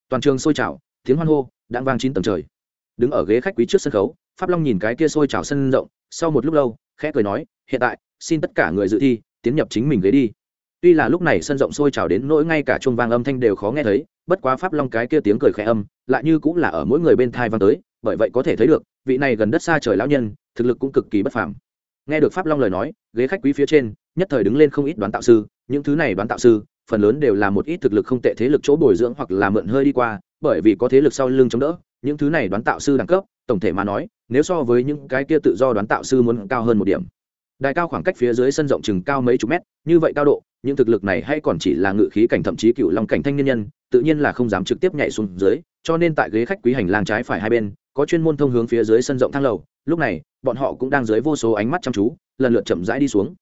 Toàn trường sôi trào, tiếng hoan hô đang vang chín tầng trời đứng ở ghế khách quý trước sân khấu, pháp long nhìn cái kia sôi trào sân rộng, sau một lúc lâu, khẽ cười nói, hiện tại, xin tất cả người dự thi, tiến nhập chính mình ghế đi. Tuy là lúc này sân rộng sôi trào đến nỗi ngay cả chuông vang âm thanh đều khó nghe thấy, bất quá pháp long cái kia tiếng cười khẽ âm, lại như cũng là ở mỗi người bên thai vang tới, bởi vậy có thể thấy được, vị này gần đất xa trời lão nhân, thực lực cũng cực kỳ bất phàm. Nghe được pháp long lời nói, ghế khách quý phía trên, nhất thời đứng lên không ít đoán tạo sư, những thứ này đoán tạo sư, phần lớn đều là một ít thực lực không tệ thế lực chỗ bồi dưỡng hoặc là mượn hơi đi qua, bởi vì có thế lực sau lưng chống đỡ những thứ này đoán tạo sư đẳng cấp tổng thể mà nói nếu so với những cái kia tự do đoán tạo sư muốn cao hơn một điểm. Đài cao khoảng cách phía dưới sân rộng chừng cao mấy chục mét như vậy cao độ những thực lực này hay còn chỉ là ngự khí cảnh thậm chí cựu long cảnh thanh niên nhân tự nhiên là không dám trực tiếp nhảy xuống dưới cho nên tại ghế khách quý hành lang trái phải hai bên có chuyên môn thông hướng phía dưới sân rộng thang lầu lúc này bọn họ cũng đang dưới vô số ánh mắt chăm chú lần lượt chậm rãi đi xuống.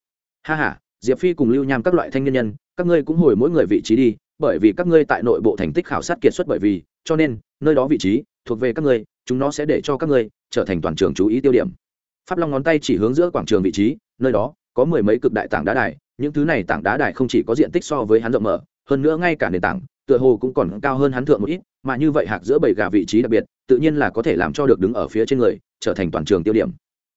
Ha ha, diệp phi cùng lưu nham các loại thanh niên nhân các ngươi cũng hồi mỗi người vị trí đi bởi vì các ngươi tại nội bộ thành tích khảo sát kiệt xuất bởi vì cho nên nơi đó vị trí thuộc về các ngươi, chúng nó sẽ để cho các ngươi trở thành toàn trường chú ý tiêu điểm. Pháp long ngón tay chỉ hướng giữa quảng trường vị trí, nơi đó có mười mấy cực đại tảng đá đài, những thứ này tảng đá đài không chỉ có diện tích so với hắn rộng mở, hơn nữa ngay cả nền tảng, tựa hồ cũng còn cao hơn hắn thượng một ít, mà như vậy hạc giữa bảy gà vị trí đặc biệt, tự nhiên là có thể làm cho được đứng ở phía trên người, trở thành toàn trường tiêu điểm.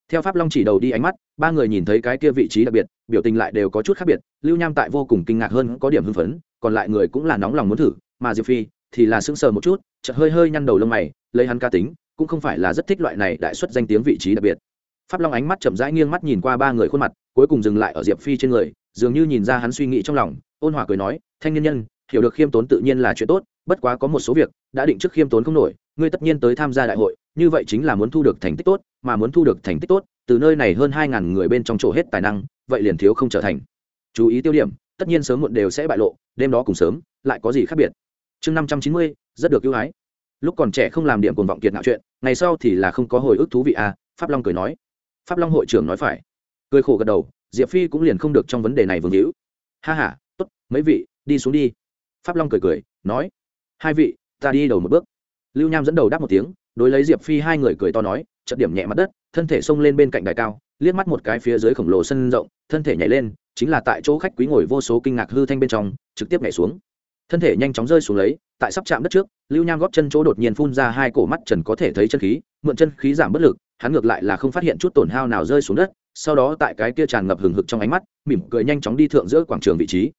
Theo pháp long chỉ đầu đi ánh mắt, ba người nhìn thấy cái kia vị trí đặc biệt, biểu tình lại đều có chút khác biệt, lưu nham tại vô cùng kinh ngạc hơn, có điểm hưng phấn, còn lại người cũng là nóng lòng muốn thử, mà diệp phi thì là sững sờ một chút, chợt hơi hơi nhăn đầu lông mày lấy hắn ca tính, cũng không phải là rất thích loại này đại xuất danh tiếng vị trí đặc biệt. Pháp long ánh mắt chậm rãi nghiêng mắt nhìn qua ba người khuôn mặt, cuối cùng dừng lại ở diệp phi trên người, dường như nhìn ra hắn suy nghĩ trong lòng, ôn hòa cười nói, thanh nhân nhân, hiểu được khiêm tốn tự nhiên là chuyện tốt, bất quá có một số việc, đã định trước khiêm tốn không nổi, ngươi tất nhiên tới tham gia đại hội, như vậy chính là muốn thu được thành tích tốt, mà muốn thu được thành tích tốt, từ nơi này hơn hai ngàn người bên trong chỗ hết tài năng, vậy liền thiếu không trở thành. Chú ý tiêu điểm, tất nhiên sớm muộn đều sẽ bại lộ, đêm đó cùng sớm, lại có gì khác biệt? Chương năm trăm chín mươi, rất được ưu ái lúc còn trẻ không làm điểm cuồng vọng kiệt ngạo chuyện, ngày sau thì là không có hồi ức thú vị à pháp long cười nói. Pháp long hội trưởng nói phải. Cười khổ gật đầu, diệp phi cũng liền không được trong vấn đề này vương hữu. Ha h a t ố t mấy vị, đi xuống đi. Pháp long cười cười, nói. Hai vị, ta đi đầu một bước. Lưu nham dẫn đầu đáp một tiếng, đối lấy diệp phi hai người cười to nói chật điểm nhẹ mặt đất, thân thể xông lên bên cạnh đài cao, liếc mắt một cái phía dưới khổng lồ sân rộng, thân thể nhảy lên, chính là tại chỗ khách quý ngồi vô số kinh ngạc hư thanh bên trong, trực tiếp nhảy xuống. Thân thể nhanh chóng rơi xuống lấy tại sắp chạm đất trước, lưu nham góp chân chỗ đột nhiên phun ra hai cổ mắt trần có thể thấy chân khí, mượn chân khí giảm bất lực, hắn ngược lại là không phát hiện chút tổn hao nào rơi xuống đất, sau đó tại cái kia tràn ngập hừng hực trong ánh mắt, mỉm cười nhanh chóng đi thượng giữa quảng trường vị trí.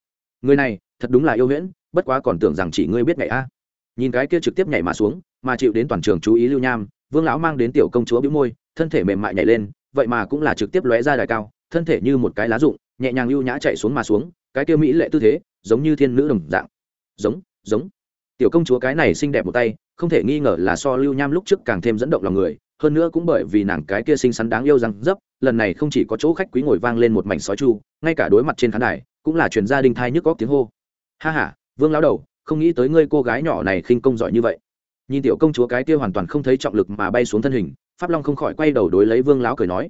Người này, thật đúng là yêu huyễn, bất quá còn tưởng rằng chỉ ngươi biết nhảy a. Nhìn cái kia trực tiếp nhảy mà xuống, mà chịu đến toàn trường chú ý lưu nham, vương lão mang đến tiểu công chúa bĩu môi, thân thể mềm mại nhảy lên, vậy mà cũng là trực tiếp lóe ra đài cao, thân thể như một cái lá rụng, nhẹ nhàng lưu nhã chạy xuống mà xuống, cái kia mỹ lệ tư thế, giống như thiên nữ đồng dạng. Giống giống tiểu công chúa cái này xinh đẹp một tay, không thể nghi ngờ là so lưu nham lúc trước càng thêm dẫn động lòng người, hơn nữa cũng bởi vì nàng cái kia xinh xắn đáng yêu rằng dấp, lần này không chỉ có chỗ khách quý ngồi vang lên một mảnh sói chu, ngay cả đối mặt trên khán đài, cũng là truyền gia đình thai nhức góc tiếng hô. Ha ha, vương lão đầu, không nghĩ tới ngươi cô gái nhỏ này khinh công giỏi như vậy. Nhìn tiểu công chúa cái kia hoàn toàn không thấy trọng lực mà bay xuống thân hình, pháp long không khỏi quay đầu đối lấy vương lão cười nói,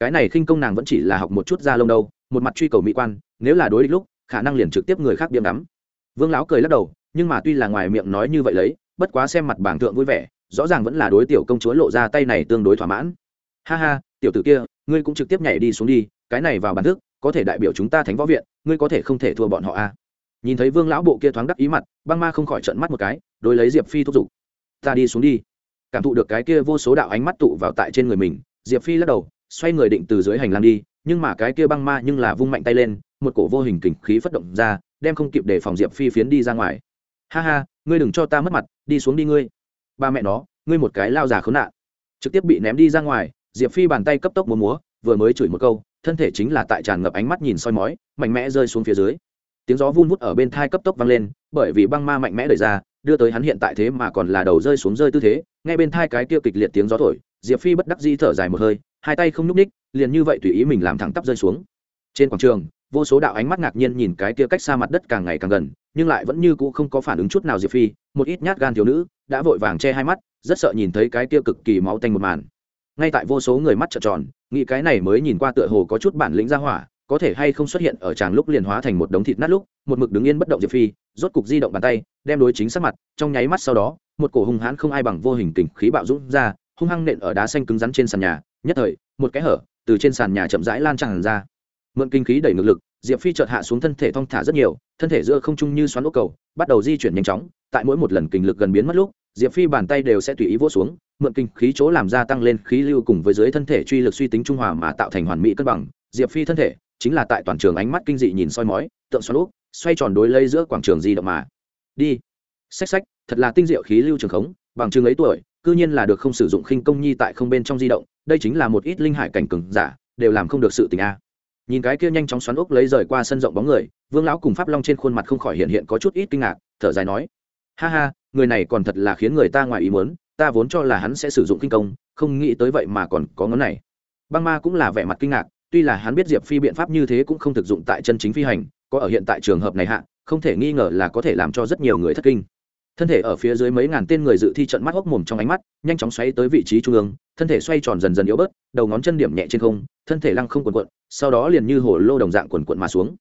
cái này khinh công nàng vẫn chỉ là học một chút da lông đâu, một mặt truy cầu mỹ quan, nếu là đối địch lúc, khả năng liền trực tiếp người khác biếm đắm vương lão cười lắc đầu nhưng mà tuy là ngoài miệng nói như vậy lấy, bất quá xem mặt bảng thượng vui vẻ, rõ ràng vẫn là đối tiểu công chúa lộ ra tay này tương đối thỏa mãn. Ha ha, tiểu tử kia, ngươi cũng trực tiếp nhảy đi xuống đi, cái này vào bản thức, có thể đại biểu chúng ta thánh võ viện, ngươi có thể không thể thua bọn họ a nhìn thấy vương lão bộ kia thoáng đắc ý mặt, băng ma không khỏi trận mắt một cái, đối lấy diệp phi thúc giục. Ta đi xuống đi. Cảm thụ được cái kia vô số đạo ánh mắt tụ vào tại trên người mình, diệp phi lắc đầu, xoay người định từ dưới hành lang đi, nhưng mà cái kia băng ma nhưng là vung mạnh tay lên, một cổ vô hình kình khí phất động ra, đem không kịp để phòng diệp phi phiến đi ra ngoài ha ha, ngươi đừng cho ta mất mặt, đi xuống đi ngươi. Ba mẹ nó, ngươi một cái lao già khốn nạn. Trực tiếp bị ném đi ra ngoài, diệp phi bàn tay cấp tốc múa múa, vừa mới chửi một câu, thân thể chính là tại tràn ngập ánh mắt nhìn soi mói, mạnh mẽ rơi xuống phía dưới. Tiếng gió vun vút ở bên thai cấp tốc vang lên, bởi vì băng ma mạnh mẽ đẩy ra, đưa tới hắn hiện tại thế mà còn là đầu rơi xuống rơi tư thế. Ngay bên thai cái kia kịch liệt tiếng gió thổi, diệp phi bất đắc dĩ thở dài một hơi, hai tay không nhúc ních liền như vậy tùy ý mình làm thẳng tắp rơi xuống. Trên quảng trường vô số đạo ánh mắt ngạc nhiên nhìn cái kia cách xa mặt đất càng ngày càng gần, nhưng lại vẫn như cũ không có phản ứng chút nào diệp phi, một ít nhát gan thiếu nữ, đã vội vàng che hai mắt, rất sợ nhìn thấy cái kia cực kỳ máu tanh một màn. Ngay tại vô số người mắt trợn tròn, nghĩ cái này mới nhìn qua tựa hồ có chút bản lĩnh ra hỏa, có thể hay không xuất hiện ở tràng lúc liền hóa thành một đống thịt nát lúc, một mực đứng yên bất động diệp phi, rốt cục di động bàn tay, đem đối chính sát mặt, trong nháy mắt sau đó, một cổ hung hãn không ai bằng vô hình kình khí bạo dũng ra, hung hăng nện ở đá xanh cứng rắn trên sàn nhà, nhất thời, một cái hở từ trên sàn nhà chậm rãi lan tràn ra mượn kinh khí đẩy ngược lực, diệp phi chợt hạ xuống thân thể thong thả rất nhiều, thân thể giữa không trung như xoắn ốc cầu, bắt đầu di chuyển nhanh chóng. Tại mỗi một lần kinh lực gần biến mất lúc, diệp phi bàn tay đều sẽ tùy ý vỗ xuống, mượn kinh khí chỗ làm gia tăng lên khí lưu cùng với dưới thân thể truy lực suy tính trung hòa mà tạo thành hoàn mỹ cân bằng. Diệp phi thân thể chính là tại toàn trường ánh mắt kinh dị nhìn soi mói, tượng xoắn úp xoay tròn đối lây giữa quảng trường di động mà. Đi. Xách xách, thật là tinh diệu khí lưu trường khống, bằng chừng ấy tuổi, cư nhiên là được không sử dụng khinh công nhi tại không bên trong di động, đây chính là một ít linh hải cảnh cừng giả, đều làm không được sự tình a nhìn cái kia nhanh chóng xoắn ốc lấy rời qua sân rộng bóng người, vương lão cùng pháp long trên khuôn mặt không khỏi hiện hiện có chút ít kinh ngạc, thở dài nói, ha ha, người này còn thật là khiến người ta ngoài ý muốn, ta vốn cho là hắn sẽ sử dụng kinh công, không nghĩ tới vậy mà còn có ngón này. Băng ma cũng là vẻ mặt kinh ngạc, tuy là hắn biết diệp phi biện pháp như thế cũng không thực dụng tại chân chính phi hành, có ở hiện tại trường hợp này hạ, không thể nghi ngờ là có thể làm cho rất nhiều người thất kinh thân thể ở phía dưới mấy ngàn tên người dự thi trận mắt hốc mồm trong ánh mắt, nhanh chóng xoáy tới vị trí trung ương, thân thể xoay tròn dần dần yếu bớt, đầu ngón chân điểm nhẹ trên không, thân thể lăng không quần quận sau đó liền như hổ lô đồng dạng quần quận mà xuống.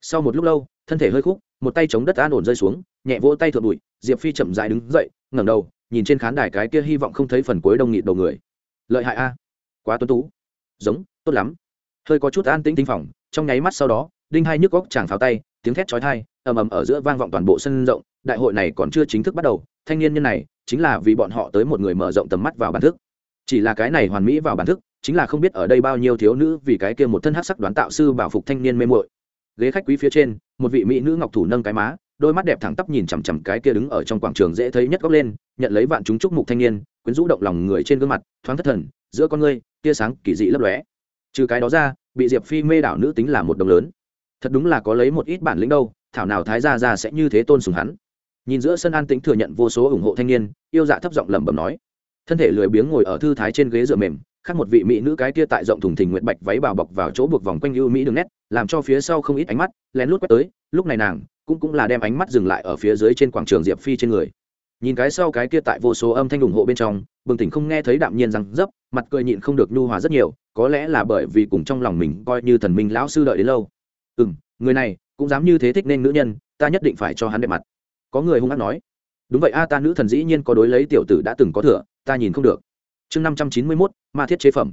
Sau một lúc lâu, thân thể hơi khúc, một tay chống đất an ổn rơi xuống, nhẹ vỗ tay thượng bụi, diệp phi chậm dại đứng dậy, ngẩng đầu, nhìn trên khán đài cái kia hy vọng không thấy phần cuối đông nghịt đầu người. Lợi hại a. Quá tuấn tú. Giống, tốt lắm. Hơi có chút an tĩnh tinh phòng, trong nháy mắt sau đó, đinh hai nhức góc chàng pháo tay tiếng thét chói tai, ầm ầm ở giữa vang vọng toàn bộ sân rộng, đại hội này còn chưa chính thức bắt đầu, thanh niên nhân này chính là vì bọn họ tới một người mở rộng tầm mắt vào bản thức. Chỉ là cái này hoàn mỹ vào bản thức, chính là không biết ở đây bao nhiêu thiếu nữ vì cái kia một thân hát sắc đoán tạo sư bảo phục thanh niên mê muội. Ghế khách quý phía trên, một vị mỹ nữ ngọc thủ nâng cái má, đôi mắt đẹp thẳng tắp nhìn chằm chằm cái kia đứng ở trong quảng trường dễ thấy nhất góc lên, nhận lấy vạn chúng chúc mục thanh niên, quyến rũ động lòng người trên gương mặt, thoáng thất thần, giữa con ngươi tia sáng kỳ dị lấp lóe. Trừ cái đó ra, bị diệp phi mê đảo nữ tính là một đồng lớn thật đúng là có lấy một ít bản lĩnh đâu, thảo nào thái gia ra sẽ như thế tôn sùng hắn. Nhìn giữa sân an tĩnh thừa nhận vô số ủng hộ thanh niên, yêu dạ thấp giọng lẩm bẩm nói. Thân thể lười biếng ngồi ở thư thái trên ghế dựa mềm, khác một vị mỹ nữ cái kia tại rộng thùng thình nguyện bạch váy bào bọc vào chỗ buộc vòng quanh ưu mỹ đường nét, làm cho phía sau không ít ánh mắt, lén lút quét tới, lúc này nàng cũng cũng là đem ánh mắt dừng lại ở phía dưới trên quảng trường diệp phi trên người. Nhìn cái sau cái kia tại vô số âm thanh ủng hộ bên trong, bừng tỉnh không nghe thấy đạm nhiên rằng dấp, mặt cười nhịn không được nhu hòa rất nhiều, có lẽ là bởi vì cùng trong lòng mình coi như thần minh lão sư đợi đến lâu ừ m người này cũng dám như thế thích nên nữ nhân, ta nhất định phải cho hắn đẹp mặt. Có người hung hát nói. Đúng vậy a, ta nữ thần dĩ nhiên có đối lấy tiểu tử đã từng có thừa, ta nhìn không được. Chương năm trăm chín mươi mốt, ma thiết chế phẩm.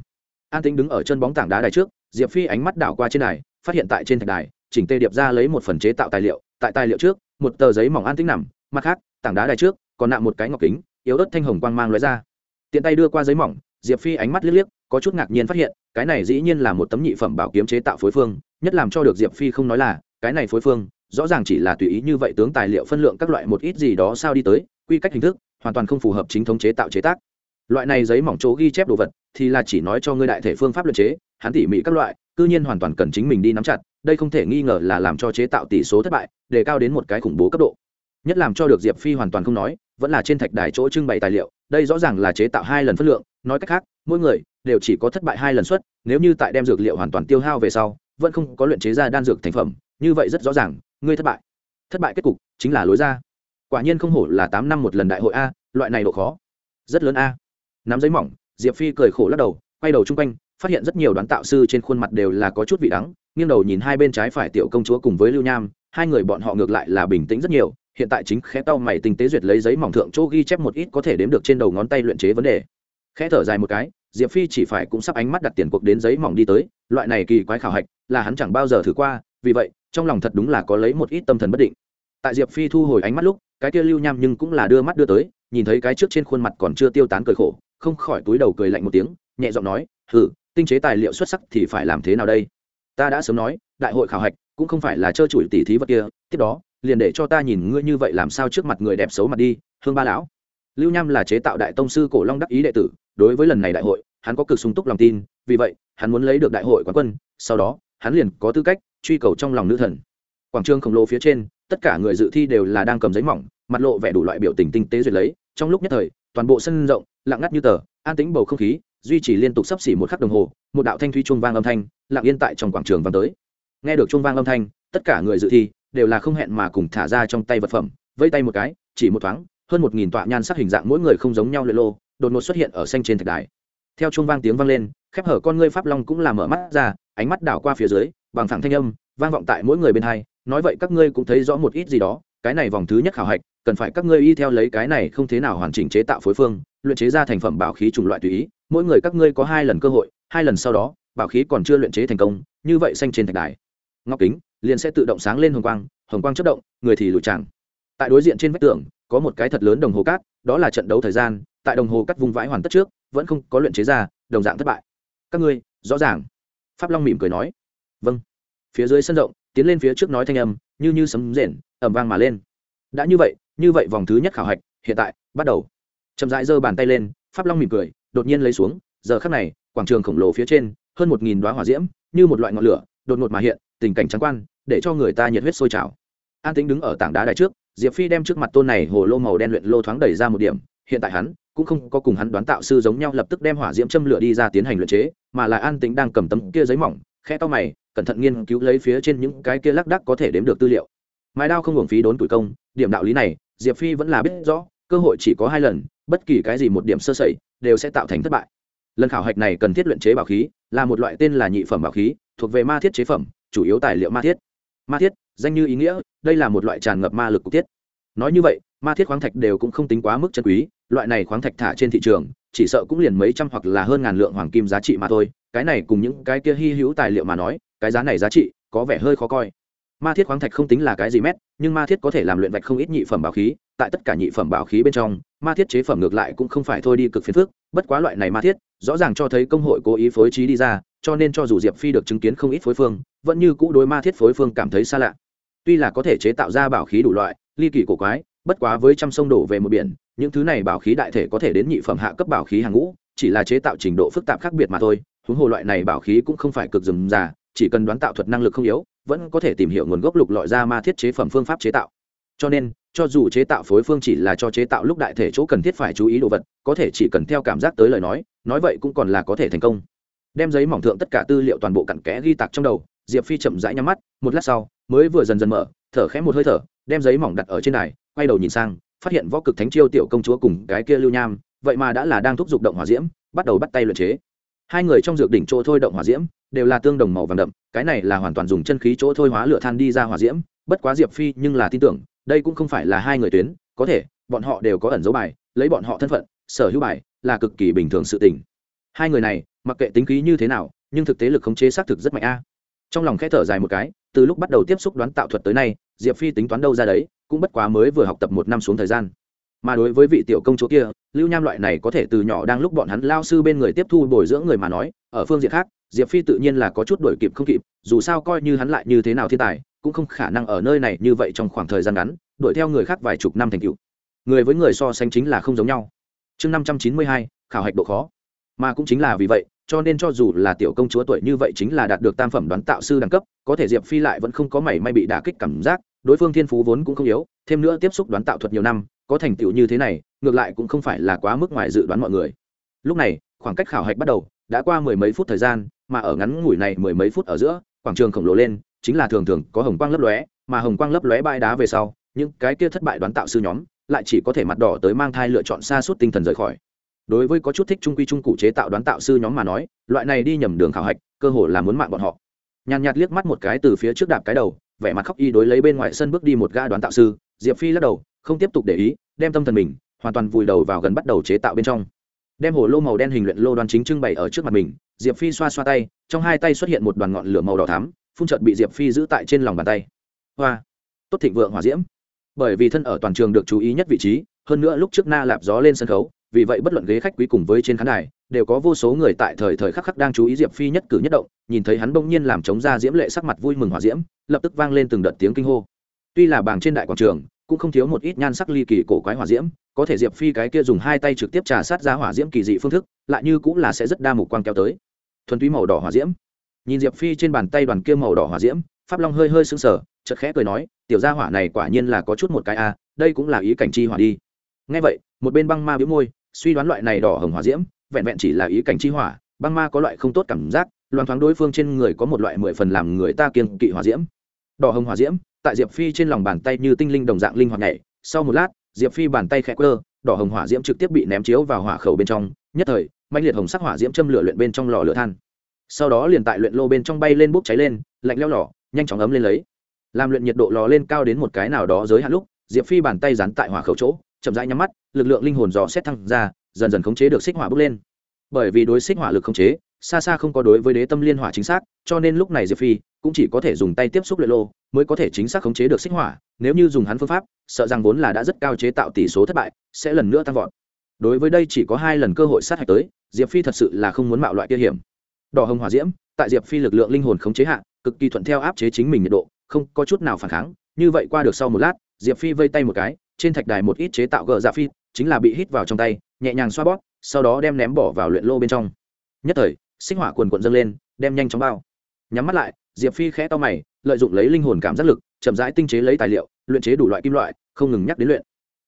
An tính đứng ở chân bóng tảng đá đài trước, diệp phi ánh mắt đảo qua trên đài, phát hiện tại trên thạch đài, chỉnh tê điệp ra lấy một phần chế tạo tài liệu, tại tài liệu trước, một tờ giấy mỏng an tính nằm, mặt khác, tảng đá đài trước, còn nạm một cái ngọc kính, yếu ớt thanh hồng quang mang lóe ra. Tiện tay đưa qua giấy mỏng, diệp phi ánh mắt liếc liếc, có chút ngạc nhiên phát hiện, cái này dĩ nhiên là một tấm nhị phẩm bảo kiếm chế tạo phối phương nhất làm cho được diệp phi không nói là, cái này phối phương, rõ ràng chỉ là tùy ý như vậy tướng tài liệu phân lượng các loại một ít gì đó sao đi tới, quy cách hình thức, hoàn toàn không phù hợp chính thống chế tạo chế tác. Loại này giấy mỏng chỗ ghi chép đồ vật, thì là chỉ nói cho ngươi đại thể phương pháp luật chế, hắn tỉ mỉ các loại, cư nhiên hoàn toàn cần chính mình đi nắm chặt, đây không thể nghi ngờ là làm cho chế tạo tỷ số thất bại đề cao đến một cái khủng bố cấp độ. Nhất làm cho được diệp phi hoàn toàn không nói, vẫn là trên thạch đài chỗ trưng bày tài liệu, đây rõ ràng là chế tạo hai lần phân lượng, nói cách khác, mỗi người đều chỉ có thất bại hai lần suất, nếu như tại đem dược liệu hoàn toàn tiêu hao về sau vẫn không có luyện chế ra đan dược thành phẩm, như vậy rất rõ ràng, ngươi thất bại. Thất bại kết cục chính là lối ra. Quả nhiên không hổ là tám năm một lần đại hội a, loại này độ khó, rất lớn a. Nắm giấy mỏng, diệp phi cười khổ lắc đầu, quay đầu chung quanh, phát hiện rất nhiều đoán tạo sư trên khuôn mặt đều là có chút vị đắng, nghiêng đầu nhìn hai bên trái phải tiểu công chúa cùng với lưu nham, hai người bọn họ ngược lại là bình tĩnh rất nhiều, hiện tại chính khẽ tao mày tinh tế duyệt lấy giấy mỏng thượng chỗ ghi chép một ít có thể đếm được trên đầu ngón tay luyện chế vấn đề khẽ thở dài một cái, diệp phi chỉ phải cũng sắp ánh mắt đặt tiền cuộc đến giấy mỏng đi tới, loại này kỳ quái khảo hạch là hắn chẳng bao giờ thử qua, vì vậy, trong lòng thật đúng là có lấy một ít tâm thần bất định. Tại diệp phi thu hồi ánh mắt lúc, cái kia lưu nham nhưng cũng là đưa mắt đưa tới, nhìn thấy cái trước trên khuôn mặt còn chưa tiêu tán cười khổ, không khỏi túi đầu cười lạnh một tiếng, nhẹ giọng nói, hừ, tinh chế tài liệu xuất sắc thì phải làm thế nào đây? Ta đã sớm nói, đại hội khảo hạch cũng không phải là trơ trụi tỉ thí vật kia, tiếp đó, liền để cho ta nhìn ngươi như vậy làm sao trước mặt người đẹp xấu mặt đi, hương ba lão. Lưu nham là chế tạo đại tông sư cổ long đắc ý đệ tử đối với lần này đại hội, hắn có cực sung túc lòng tin, vì vậy, hắn muốn lấy được đại hội quán quân, sau đó, hắn liền có tư cách truy cầu trong lòng nữ thần. Quảng trường khổng lồ phía trên, tất cả người dự thi đều là đang cầm giấy mỏng, mặt lộ vẻ đủ loại biểu tình tinh tế duyệt lấy, trong lúc nhất thời, toàn bộ sân rộng, lặng ngắt như tờ, an tĩnh bầu không khí, duy trì liên tục sắp xỉ một khắc đồng hồ, một đạo thanh thuy chuông vang âm thanh, lặng yên tại trong quảng trường vang tới. Nghe được chuông vang âm thanh, tất cả người dự thi đều là không hẹn mà cùng thả ra trong tay vật phẩm vây tay một cái, chỉ một thoáng, hơn một nghìn tọa nhan sắc hình dạng mỗi người không giống nhau lệ lô đột ngột xuất hiện ở xanh trên thạch đài. Theo chuông vang tiếng vang lên, khép hở con ngươi pháp long cũng là mở mắt ra, ánh mắt đảo qua phía dưới, bằng thẳng thanh âm, vang vọng tại mỗi người bên hai, nói vậy các ngươi cũng thấy rõ một ít gì đó, cái này vòng thứ nhất khảo hạch, cần phải các ngươi y theo lấy cái này không thế nào hoàn chỉnh chế tạo phối phương, luyện chế ra thành phẩm bảo khí chủng loại tùy ý, mỗi người các ngươi có hai lần cơ hội, hai lần sau đó, bảo khí còn chưa luyện chế thành công, như vậy xanh trên thạch đài. Ngọc kính, liền sẽ tự động sáng lên hồng quang hồng quang chất động, người thì lụi chẳng tại đối diện trên vách tường, có một cái thật lớn đồng hồ cát, đó là trận đấu thời gian tại đồng hồ cắt vùng vãi hoàn tất trước, vẫn không có luyện chế ra, đồng dạng thất bại. Các ngươi, rõ ràng. Pháp long mỉm cười nói. Vâng. Phía dưới sân rộng, tiến lên phía trước nói thanh âm, như như sấm rền ẩm vang mà lên. Đã như vậy như vậy vòng thứ nhất khảo hạch, hiện tại, bắt đầu. Chậm rãi giơ bàn tay lên, pháp long mỉm cười, đột nhiên lấy xuống, giờ khắc này, quảng trường khổng lồ phía trên, hơn một nghìn đoá hỏa diễm, như một loại ngọn lửa, đột ngột mà hiện, tình cảnh trắng quan, để cho người ta nhiệt huyết sôi trào. An tính đứng ở tảng đá đài trước, diệp phi đem trước mặt tôn này hồ lô màu đen luyện lô thoáng đẩy ra một điểm, hiện tại hắn cũng không có cùng hắn đoán tạo sư giống nhau lập tức đem hỏa diễm châm lửa đi ra tiến hành luyện chế, mà là an tính đang cầm tấm kia giấy mỏng khe to mày, cẩn thận nghiên cứu lấy phía trên những cái kia lác đác có thể đếm được tư liệu. Mái đao không hưởng phí đốn tuổi công, điểm đạo lý này, diệp phi vẫn là biết rõ, cơ hội chỉ có hai lần, bất kỳ cái gì một điểm sơ sẩy, đều sẽ tạo thành thất bại. Lần khảo hạch này cần thiết luyện chế bảo khí, là một loại tên là nhị phẩm bảo khí, thuộc về ma thiết chế phẩm, chủ yếu tài liệu ma thiết. Ma thiết, danh như ý nghĩa, đây là một loại tràn ngập ma lực cục tiết nói như vậy, ma thiết khoáng thạch đều cũng không tính quá mức chân quý loại này khoáng thạch thả trên thị trường, chỉ sợ cũng liền mấy trăm hoặc là hơn ngàn lượng hoàng kim giá trị mà thôi. Cái này cùng những cái kia hy hữu tài liệu mà nói, cái giá này giá trị có vẻ hơi khó coi. Ma thiết khoáng thạch không tính là cái gì mét, nhưng ma thiết có thể làm luyện vạch không ít nhị phẩm bảo khí. Tại tất cả nhị phẩm bảo khí bên trong, ma thiết chế phẩm ngược lại cũng không phải thôi đi cực phiền phức. Bất quá loại này ma thiết, rõ ràng cho thấy công hội cố ý phối trí đi ra, cho nên cho dù diệp phi được chứng kiến không ít phối phương, vẫn như cũ đối ma thiết phối phương cảm thấy xa lạ. Tuy là có thể chế tạo ra bảo khí đủ loại, ly kỳ cổ quái, bất quá với trăm sông đổ về một biển những thứ này bảo khí đại thể có thể đến nhị phẩm hạ cấp bảo khí hàng ngũ, chỉ là chế tạo trình độ phức tạp khác biệt mà thôi, huống hồ loại này bảo khí cũng không phải cực dừng già, chỉ cần đoán tạo thuật năng lực không yếu, vẫn có thể tìm hiểu nguồn gốc lục lọi ra ma thiết chế phẩm phương pháp chế tạo. Cho nên, cho dù chế tạo phối phương chỉ là cho chế tạo lúc đại thể chỗ cần thiết phải chú ý đồ vật, có thể chỉ cần theo cảm giác tới lời nói nói vậy cũng còn là có thể thành công. Đem giấy mỏng thượng tất cả tư liệu toàn bộ cặn kẽ ghi tạc trong đầu, diệp phi chậm rãi nhắm mắt, một lát sau, mới vừa dần dần mở, thở khẽ một hơi thở, đem giấy mỏng đặt ở trên này quay đầu nhìn sang phát hiện võ cực thánh chiêu tiểu công chúa cùng cái kia lưu nham, vậy mà đã là đang thúc giục động hỏa diễm, bắt đầu bắt tay luyện chế. Hai người trong dược đỉnh chỗ thôi động hỏa diễm, đều là tương đồng màu vàng đậm, cái này là hoàn toàn dùng chân khí chỗ thôi hóa lửa than đi ra hỏa diễm, bất quá diệp phi nhưng là tin tưởng, đây cũng không phải là hai người tuyến, có thể, bọn họ đều có ẩn dấu bài, lấy bọn họ thân phận, sở hữu bài, là cực kỳ bình thường sự tình. Hai người này, mặc kệ tính khí như thế nào, nhưng thực tế lực khống chế xác thực rất mạnh a. Trong lòng khẽ thở dài một cái, từ lúc bắt đầu tiếp xúc đoán tạo thuật tới nay diệp phi tính toán đâu ra đấy, cũng bất quá mới vừa học tập một năm xuống thời gian. Mà đối với vị tiểu công chúa kia, lưu nham loại này có thể từ nhỏ đang lúc bọn hắn lao sư bên người tiếp thu bồi dưỡng người mà nói, ở phương diện khác, diệp phi tự nhiên là có chút đổi kịp không kịp, dù sao coi như hắn lại như thế nào thiên tài, cũng không khả năng ở nơi này như vậy trong khoảng thời gian ngắn, đuổi theo người khác vài chục năm thành cựu người với người so sánh chính là không giống nhau. Chương năm trăm chín mươi hai, khảo hạch độ khó. Mà cũng chính là vì vậy cho nên cho dù là tiểu công chúa tuổi như vậy chính là đạt được tam phẩm đoán tạo sư đẳng cấp, có thể diệp phi lại vẫn không có mảy may bị đả kích cảm giác, đối phương thiên phú vốn cũng không yếu, thêm nữa tiếp xúc đoán tạo thuật nhiều năm, có thành tựu như thế này, ngược lại cũng không phải là quá mức ngoài dự đoán mọi người. Lúc này, khoảng cách khảo hạch bắt đầu, đã qua mười mấy phút thời gian, mà ở ngắn ngủi này mười mấy phút ở giữa, quảng trường khổng lồ lên, chính là thường thường có hồng quang lấp lóe, mà hồng quang lấp lóe bãi đá về sau, những cái kia thất bại đoán tạo sư nhóm, lại chỉ có thể mặt đỏ tới mang thai lựa chọn xa suốt tinh thần rời khỏi đối với có chút thích trung quy trung cụ chế tạo đoán tạo sư nhóm mà nói, loại này đi nhầm đường khảo hạch, cơ hội là muốn mạng bọn họ. Nhàn nhạt liếc mắt một cái từ phía trước đạp cái đầu, vẻ mặt khóc y đối lấy bên ngoài sân bước đi một gã đoán tạo sư, diệp phi lắc đầu, không tiếp tục để ý, đem tâm thần mình hoàn toàn vùi đầu vào gần bắt đầu chế tạo bên trong. Đem hồ lô màu đen hình luyện lô đoàn chính trưng bày ở trước mặt mình, diệp phi xoa xoa tay, trong hai tay xuất hiện một đoàn ngọn lửa màu đỏ thắm, phun trợt bị diệp phi giữ tại trên lòng bàn tay. Hoa! Tốt thịnh vượng hòa diễm. Bởi vì thân ở toàn trường được chú ý nhất vị trí, hơn nữa lúc trước na lạp gió lên sân khấu vì vậy bất luận ghế khách quý cùng với trên khán đài đều có vô số người tại thời thời khắc khắc đang chú ý diệp phi nhất cử nhất động, nhìn thấy hắn bỗng nhiên làm chống ra diễm lệ sắc mặt vui mừng hỏa diễm, lập tức vang lên từng đợt tiếng kinh hô. Tuy là bảng trên đại quảng trường, cũng không thiếu một ít nhan sắc ly kỳ cổ quái hỏa diễm, có thể diệp phi cái kia dùng hai tay trực tiếp trà sát ra hỏa diễm kỳ dị phương thức, lại như cũng là sẽ rất đa mục quang kéo tới. Thuần túy màu đỏ hỏa diễm. Nhìn diệp phi trên bàn tay đoàn kia màu đỏ hỏa diễm, pháp long hơi hơi sững sờ, chợt khẽ cười nói, tiểu gia hỏa này quả nhiên là có chút một cái a, đây cũng là ý cảnh chi hỏa đi. Ngay vậy, một bên băng ma biếu môi suy đoán loại này đỏ hồng hỏa diễm, vẹn vẹn chỉ là ý cảnh chi hỏa, băng ma có loại không tốt cảm giác, loan thoáng đối phương trên người có một loại mười phần làm người ta kiên kỵ hỏa diễm. Đỏ hồng hỏa diễm, tại diệp phi trên lòng bàn tay như tinh linh đồng dạng linh hoạt nhảy, sau một lát, diệp phi bàn tay khẽ quơ, đỏ hồng hỏa diễm trực tiếp bị ném chiếu vào hỏa khẩu bên trong, nhất thời mạnh liệt hồng sắc hỏa diễm châm lửa luyện bên trong lò lửa than. Sau đó liền tại luyện lô bên trong bay lên bốc cháy lên, lạnh leo lò, nhanh chóng ấm lên lấy. Làm luyện nhiệt độ lò lên cao đến một cái nào đó giới hạn lúc, diệp phi bàn tay dán tại hỏa khẩu chỗ, chậm rãi nhắm mắt lực lượng linh hồn dò xét thăng ra, dần dần khống chế được xích hỏa bốc lên. Bởi vì đối xích hỏa lực khống chế, xa xa không có đối với đế tâm liên hỏa chính xác, cho nên lúc này diệp phi cũng chỉ có thể dùng tay tiếp xúc luyện lô, mới có thể chính xác khống chế được xích hỏa, nếu như dùng hắn phương pháp, sợ rằng vốn là đã rất cao chế tạo tỷ số thất bại, sẽ lần nữa tăng vọt. Đối với đây chỉ có hai lần cơ hội sát hạch tới, diệp phi thật sự là không muốn mạo loại kia hiểm. Đỏ hồng hỏa diễm, tại diệp phi lực lượng linh hồn khống chế hạ, cực kỳ thuận theo áp chế chính mình nhiệt độ, không có chút nào phản kháng, như vậy qua được sau một lát, diệp phi vây tay một cái, trên thạch đài một ít chế tạo gờ dạ phi chính là bị hít vào trong tay, nhẹ nhàng xoa bóp, sau đó đem ném bỏ vào luyện lô bên trong. Nhất thời, xích hỏa quần quận dâng lên, đem nhanh chóng bao. Nhắm mắt lại, diệp phi khẽ to mày, lợi dụng lấy linh hồn cảm giác lực, chậm rãi tinh chế lấy tài liệu, luyện chế đủ loại kim loại, không ngừng nhắc đến luyện.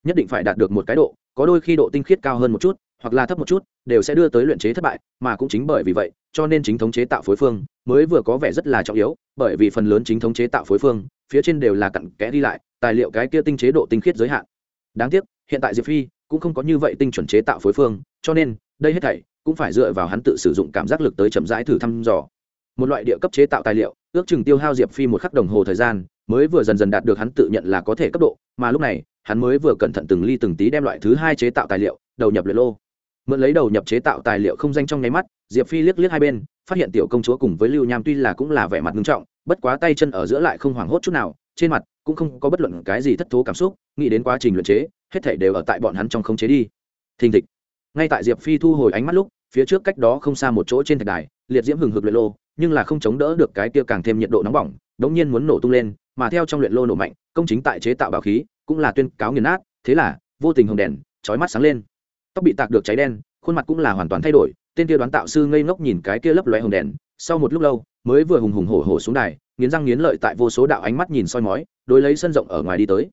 Nhất định phải đạt được một cái độ, có đôi khi độ tinh khiết cao hơn một chút, hoặc là thấp một chút, đều sẽ đưa tới luyện chế thất bại, mà cũng chính bởi vì vậy, cho nên chính thống chế tạo phối phương mới vừa có vẻ rất là trọng yếu, bởi vì phần lớn chính thống chế tạo phối phương, phía trên đều là cặn kẽ đi lại, tài liệu cái kia tinh chế độ tinh khiết giới hạn. Đáng tiếc, hiện tại diệp phi cũng không có như vậy tinh chuẩn chế tạo phối phương, cho nên, đây hết thảy cũng phải dựa vào hắn tự sử dụng cảm giác lực tới chậm rãi thử thăm dò. Một loại địa cấp chế tạo tài liệu, ước chừng tiêu hao diệp phi một khắc đồng hồ thời gian, mới vừa dần dần đạt được hắn tự nhận là có thể cấp độ, mà lúc này, hắn mới vừa cẩn thận từng ly từng tí đem loại thứ hai chế tạo tài liệu, đầu nhập luyện lô. Mượn lấy đầu nhập chế tạo tài liệu không danh trong nháy mắt, diệp phi liếc liếc hai bên, phát hiện tiểu công chúa cùng với lưu nham tuy là cũng là vẻ mặt nghiêm trọng, bất quá tay chân ở giữa lại không hoảng hốt chút nào, trên mặt cũng không có bất luận cái gì thất thố cảm xúc, nghĩ đến quá trình luyện chế hết thảy đều ở tại bọn hắn trong không chế đi. Thình thịch. Ngay tại diệp phi thu hồi ánh mắt lúc, phía trước cách đó không xa một chỗ trên thạch đài, liệt diễm hừng hực luyện lô, nhưng là không chống đỡ được cái kia càng thêm nhiệt độ nóng bỏng, đống nhiên muốn nổ tung lên, mà theo trong luyện lô nổ mạnh, công chính tại chế tạo bảo khí, cũng là tuyên cáo nghiền nát, thế là, vô tình hồng đèn, chói mắt sáng lên. Tóc bị tạc được cháy đen, khuôn mặt cũng là hoàn toàn thay đổi, tên kia đoán tạo sư ngây ngốc nhìn cái kia lấp lóe hồng đèn, sau một lúc lâu, mới vừa hùng hùng hổ hổ xuống đài, nghiến răng nghiến lợi tại vô số đạo ánh mắt nhìn soi mói, đối lấy sân rộng ở ngoài đi tới.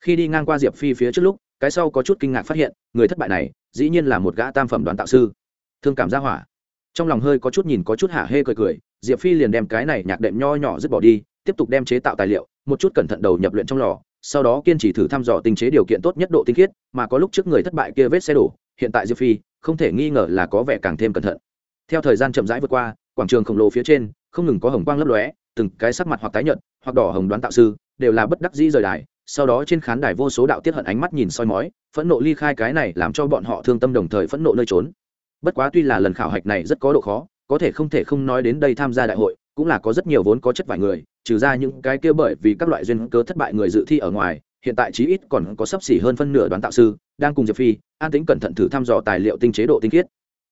Khi đi ngang qua diệp phi phía trước lúc cái sau có chút kinh ngạc phát hiện, người thất bại này, dĩ nhiên là một gã tam phẩm đoán tạo sư. Thương cảm ra hỏa. Trong lòng hơi có chút nhìn có chút hả hê cười cười, diệp phi liền đem cái này nhạc đệm nho nhỏ dứt bỏ đi, tiếp tục đem chế tạo tài liệu, một chút cẩn thận đầu nhập luyện trong lò, sau đó kiên trì thử thăm dò tinh chế điều kiện tốt nhất độ tinh khiết, mà có lúc trước người thất bại kia vết xe đổ, hiện tại diệp phi, không thể nghi ngờ là có vẻ càng thêm cẩn thận. Theo thời gian chậm rãi vượt qua, quảng trường khổng lồ phía trên, không ngừng có hồng quang lấp lóe, từng cái sắc mặt hoặc tái nhợt, hoặc đỏ hồng đoán tạo sư, đều là bất đắc dĩ rời đài sau đó trên khán đài vô số đạo tiết hận ánh mắt nhìn soi mói, phẫn nộ ly khai cái này làm cho bọn họ thương tâm đồng thời phẫn nộ nơi trốn. Bất quá tuy là lần khảo hạch này rất có độ khó, có thể không thể không nói đến đây tham gia đại hội, cũng là có rất nhiều vốn có chất vài người, trừ ra những cái kia bởi vì các loại duyên cớ thất bại người dự thi ở ngoài, hiện tại chí ít còn có sấp xỉ hơn phân nửa đoán tạo sư, đang cùng diệp phi, an tính cẩn thận thử thăm dò tài liệu tinh chế độ tinh khiết.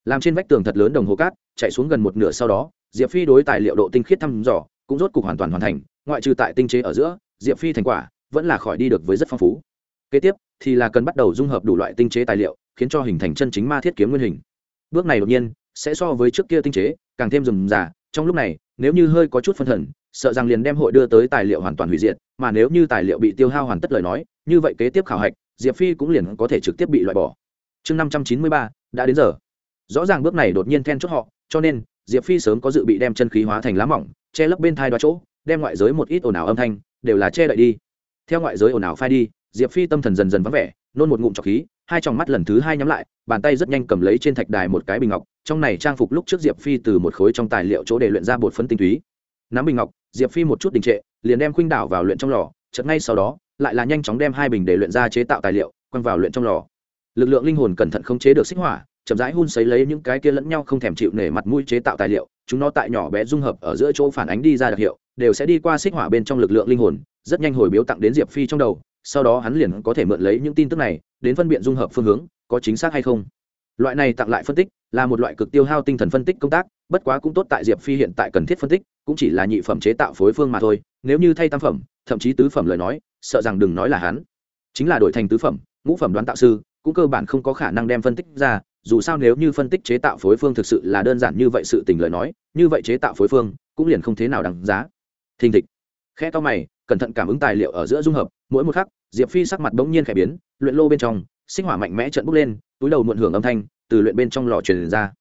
Làm trên vách tường thật lớn đồng hồ cát, chạy xuống gần một nửa sau đó, diệp phi đối tài liệu độ tinh khiết thăm dò cũng rốt cục hoàn toàn hoàn thành, ngoại trừ tại tinh chế ở giữa, diệp phi thành quả vẫn là khỏi đi được với rất phong phú. Kế tiếp, thì là cần bắt đầu dung hợp đủ loại tinh chế tài liệu, khiến cho hình thành chân chính ma thiết kiếm nguyên hình. Bước này đột nhiên, sẽ so với trước kia tinh chế, càng thêm rườm rà. Trong lúc này, nếu như hơi có chút phân thần, sợ rằng liền đem hội đưa tới tài liệu hoàn toàn hủy diệt, mà nếu như tài liệu bị tiêu hao hoàn tất lời nói, như vậy kế tiếp khảo hạch, diệp phi cũng liền có thể trực tiếp bị loại bỏ. Chương năm trăm chín mươi ba, đã đến giờ. Rõ ràng bước này đột nhiên then chốt họ, cho nên, diệp phi sớm có dự bị đem chân khí hóa thành lá mỏng, che lấp bên thai đoá chỗ, đem ngoại giới một ít ồn ào âm thanh, đều là che đậy đi theo ngoại giới ồn ào phai đi, diệp phi tâm thần dần dần vắng vẻ, nôn một ngụm trọc khí, hai tròng mắt lần thứ hai nhắm lại, bàn tay rất nhanh cầm lấy trên thạch đài một cái bình ngọc, trong này trang phục lúc trước diệp phi từ một khối trong tài liệu chỗ để luyện ra bột phấn tinh túy. Nắm bình ngọc, diệp phi một chút đình trệ, liền đem khuynh đảo vào luyện trong lò, chợt ngay sau đó, lại là nhanh chóng đem hai bình để luyện ra chế tạo tài liệu, quăng vào luyện trong lò. Lực lượng linh hồn cẩn thận không chế được xích hỏa, chậm rãi hun sấy lấy những cái kia lẫn nhau không thèm chịu nể mặt mũi chế tạo tài liệu, chúng nó tại nhỏ bé dung hợp ở giữa chỗ phản ánh đi ra đặc hiệu, đều sẽ đi qua xích hỏa bên trong lực lượng linh hồn rất nhanh hồi biếu tặng đến diệp phi trong đầu, sau đó hắn liền có thể mượn lấy những tin tức này đến phân biện dung hợp phương hướng, có chính xác hay không. Loại này tặng lại phân tích là một loại cực tiêu hao tinh thần phân tích công tác, bất quá cũng tốt tại diệp phi hiện tại cần thiết phân tích, cũng chỉ là nhị phẩm chế tạo phối phương mà thôi, nếu như thay tam phẩm, thậm chí tứ phẩm lời nói, sợ rằng đừng nói là hắn. Chính là đổi thành tứ phẩm, ngũ phẩm đoán tạo sư, cũng cơ bản không có khả năng đem phân tích ra, dù sao nếu như phân tích chế tạo phối phương thực sự là đơn giản như vậy sự tình lời nói, như vậy chế tạo phối phương cũng liền không thế nào đáng giá. Thình thịch. Khe to mày cẩn thận cảm ứng tài liệu ở giữa dung hợp, mỗi một khắc, diệp phi sắc mặt bỗng nhiên khẽ biến, luyện lô bên trong, sinh hỏa mạnh mẽ trận bốc lên, túi đầu muộn hưởng âm thanh, từ luyện bên trong lò truyền ra.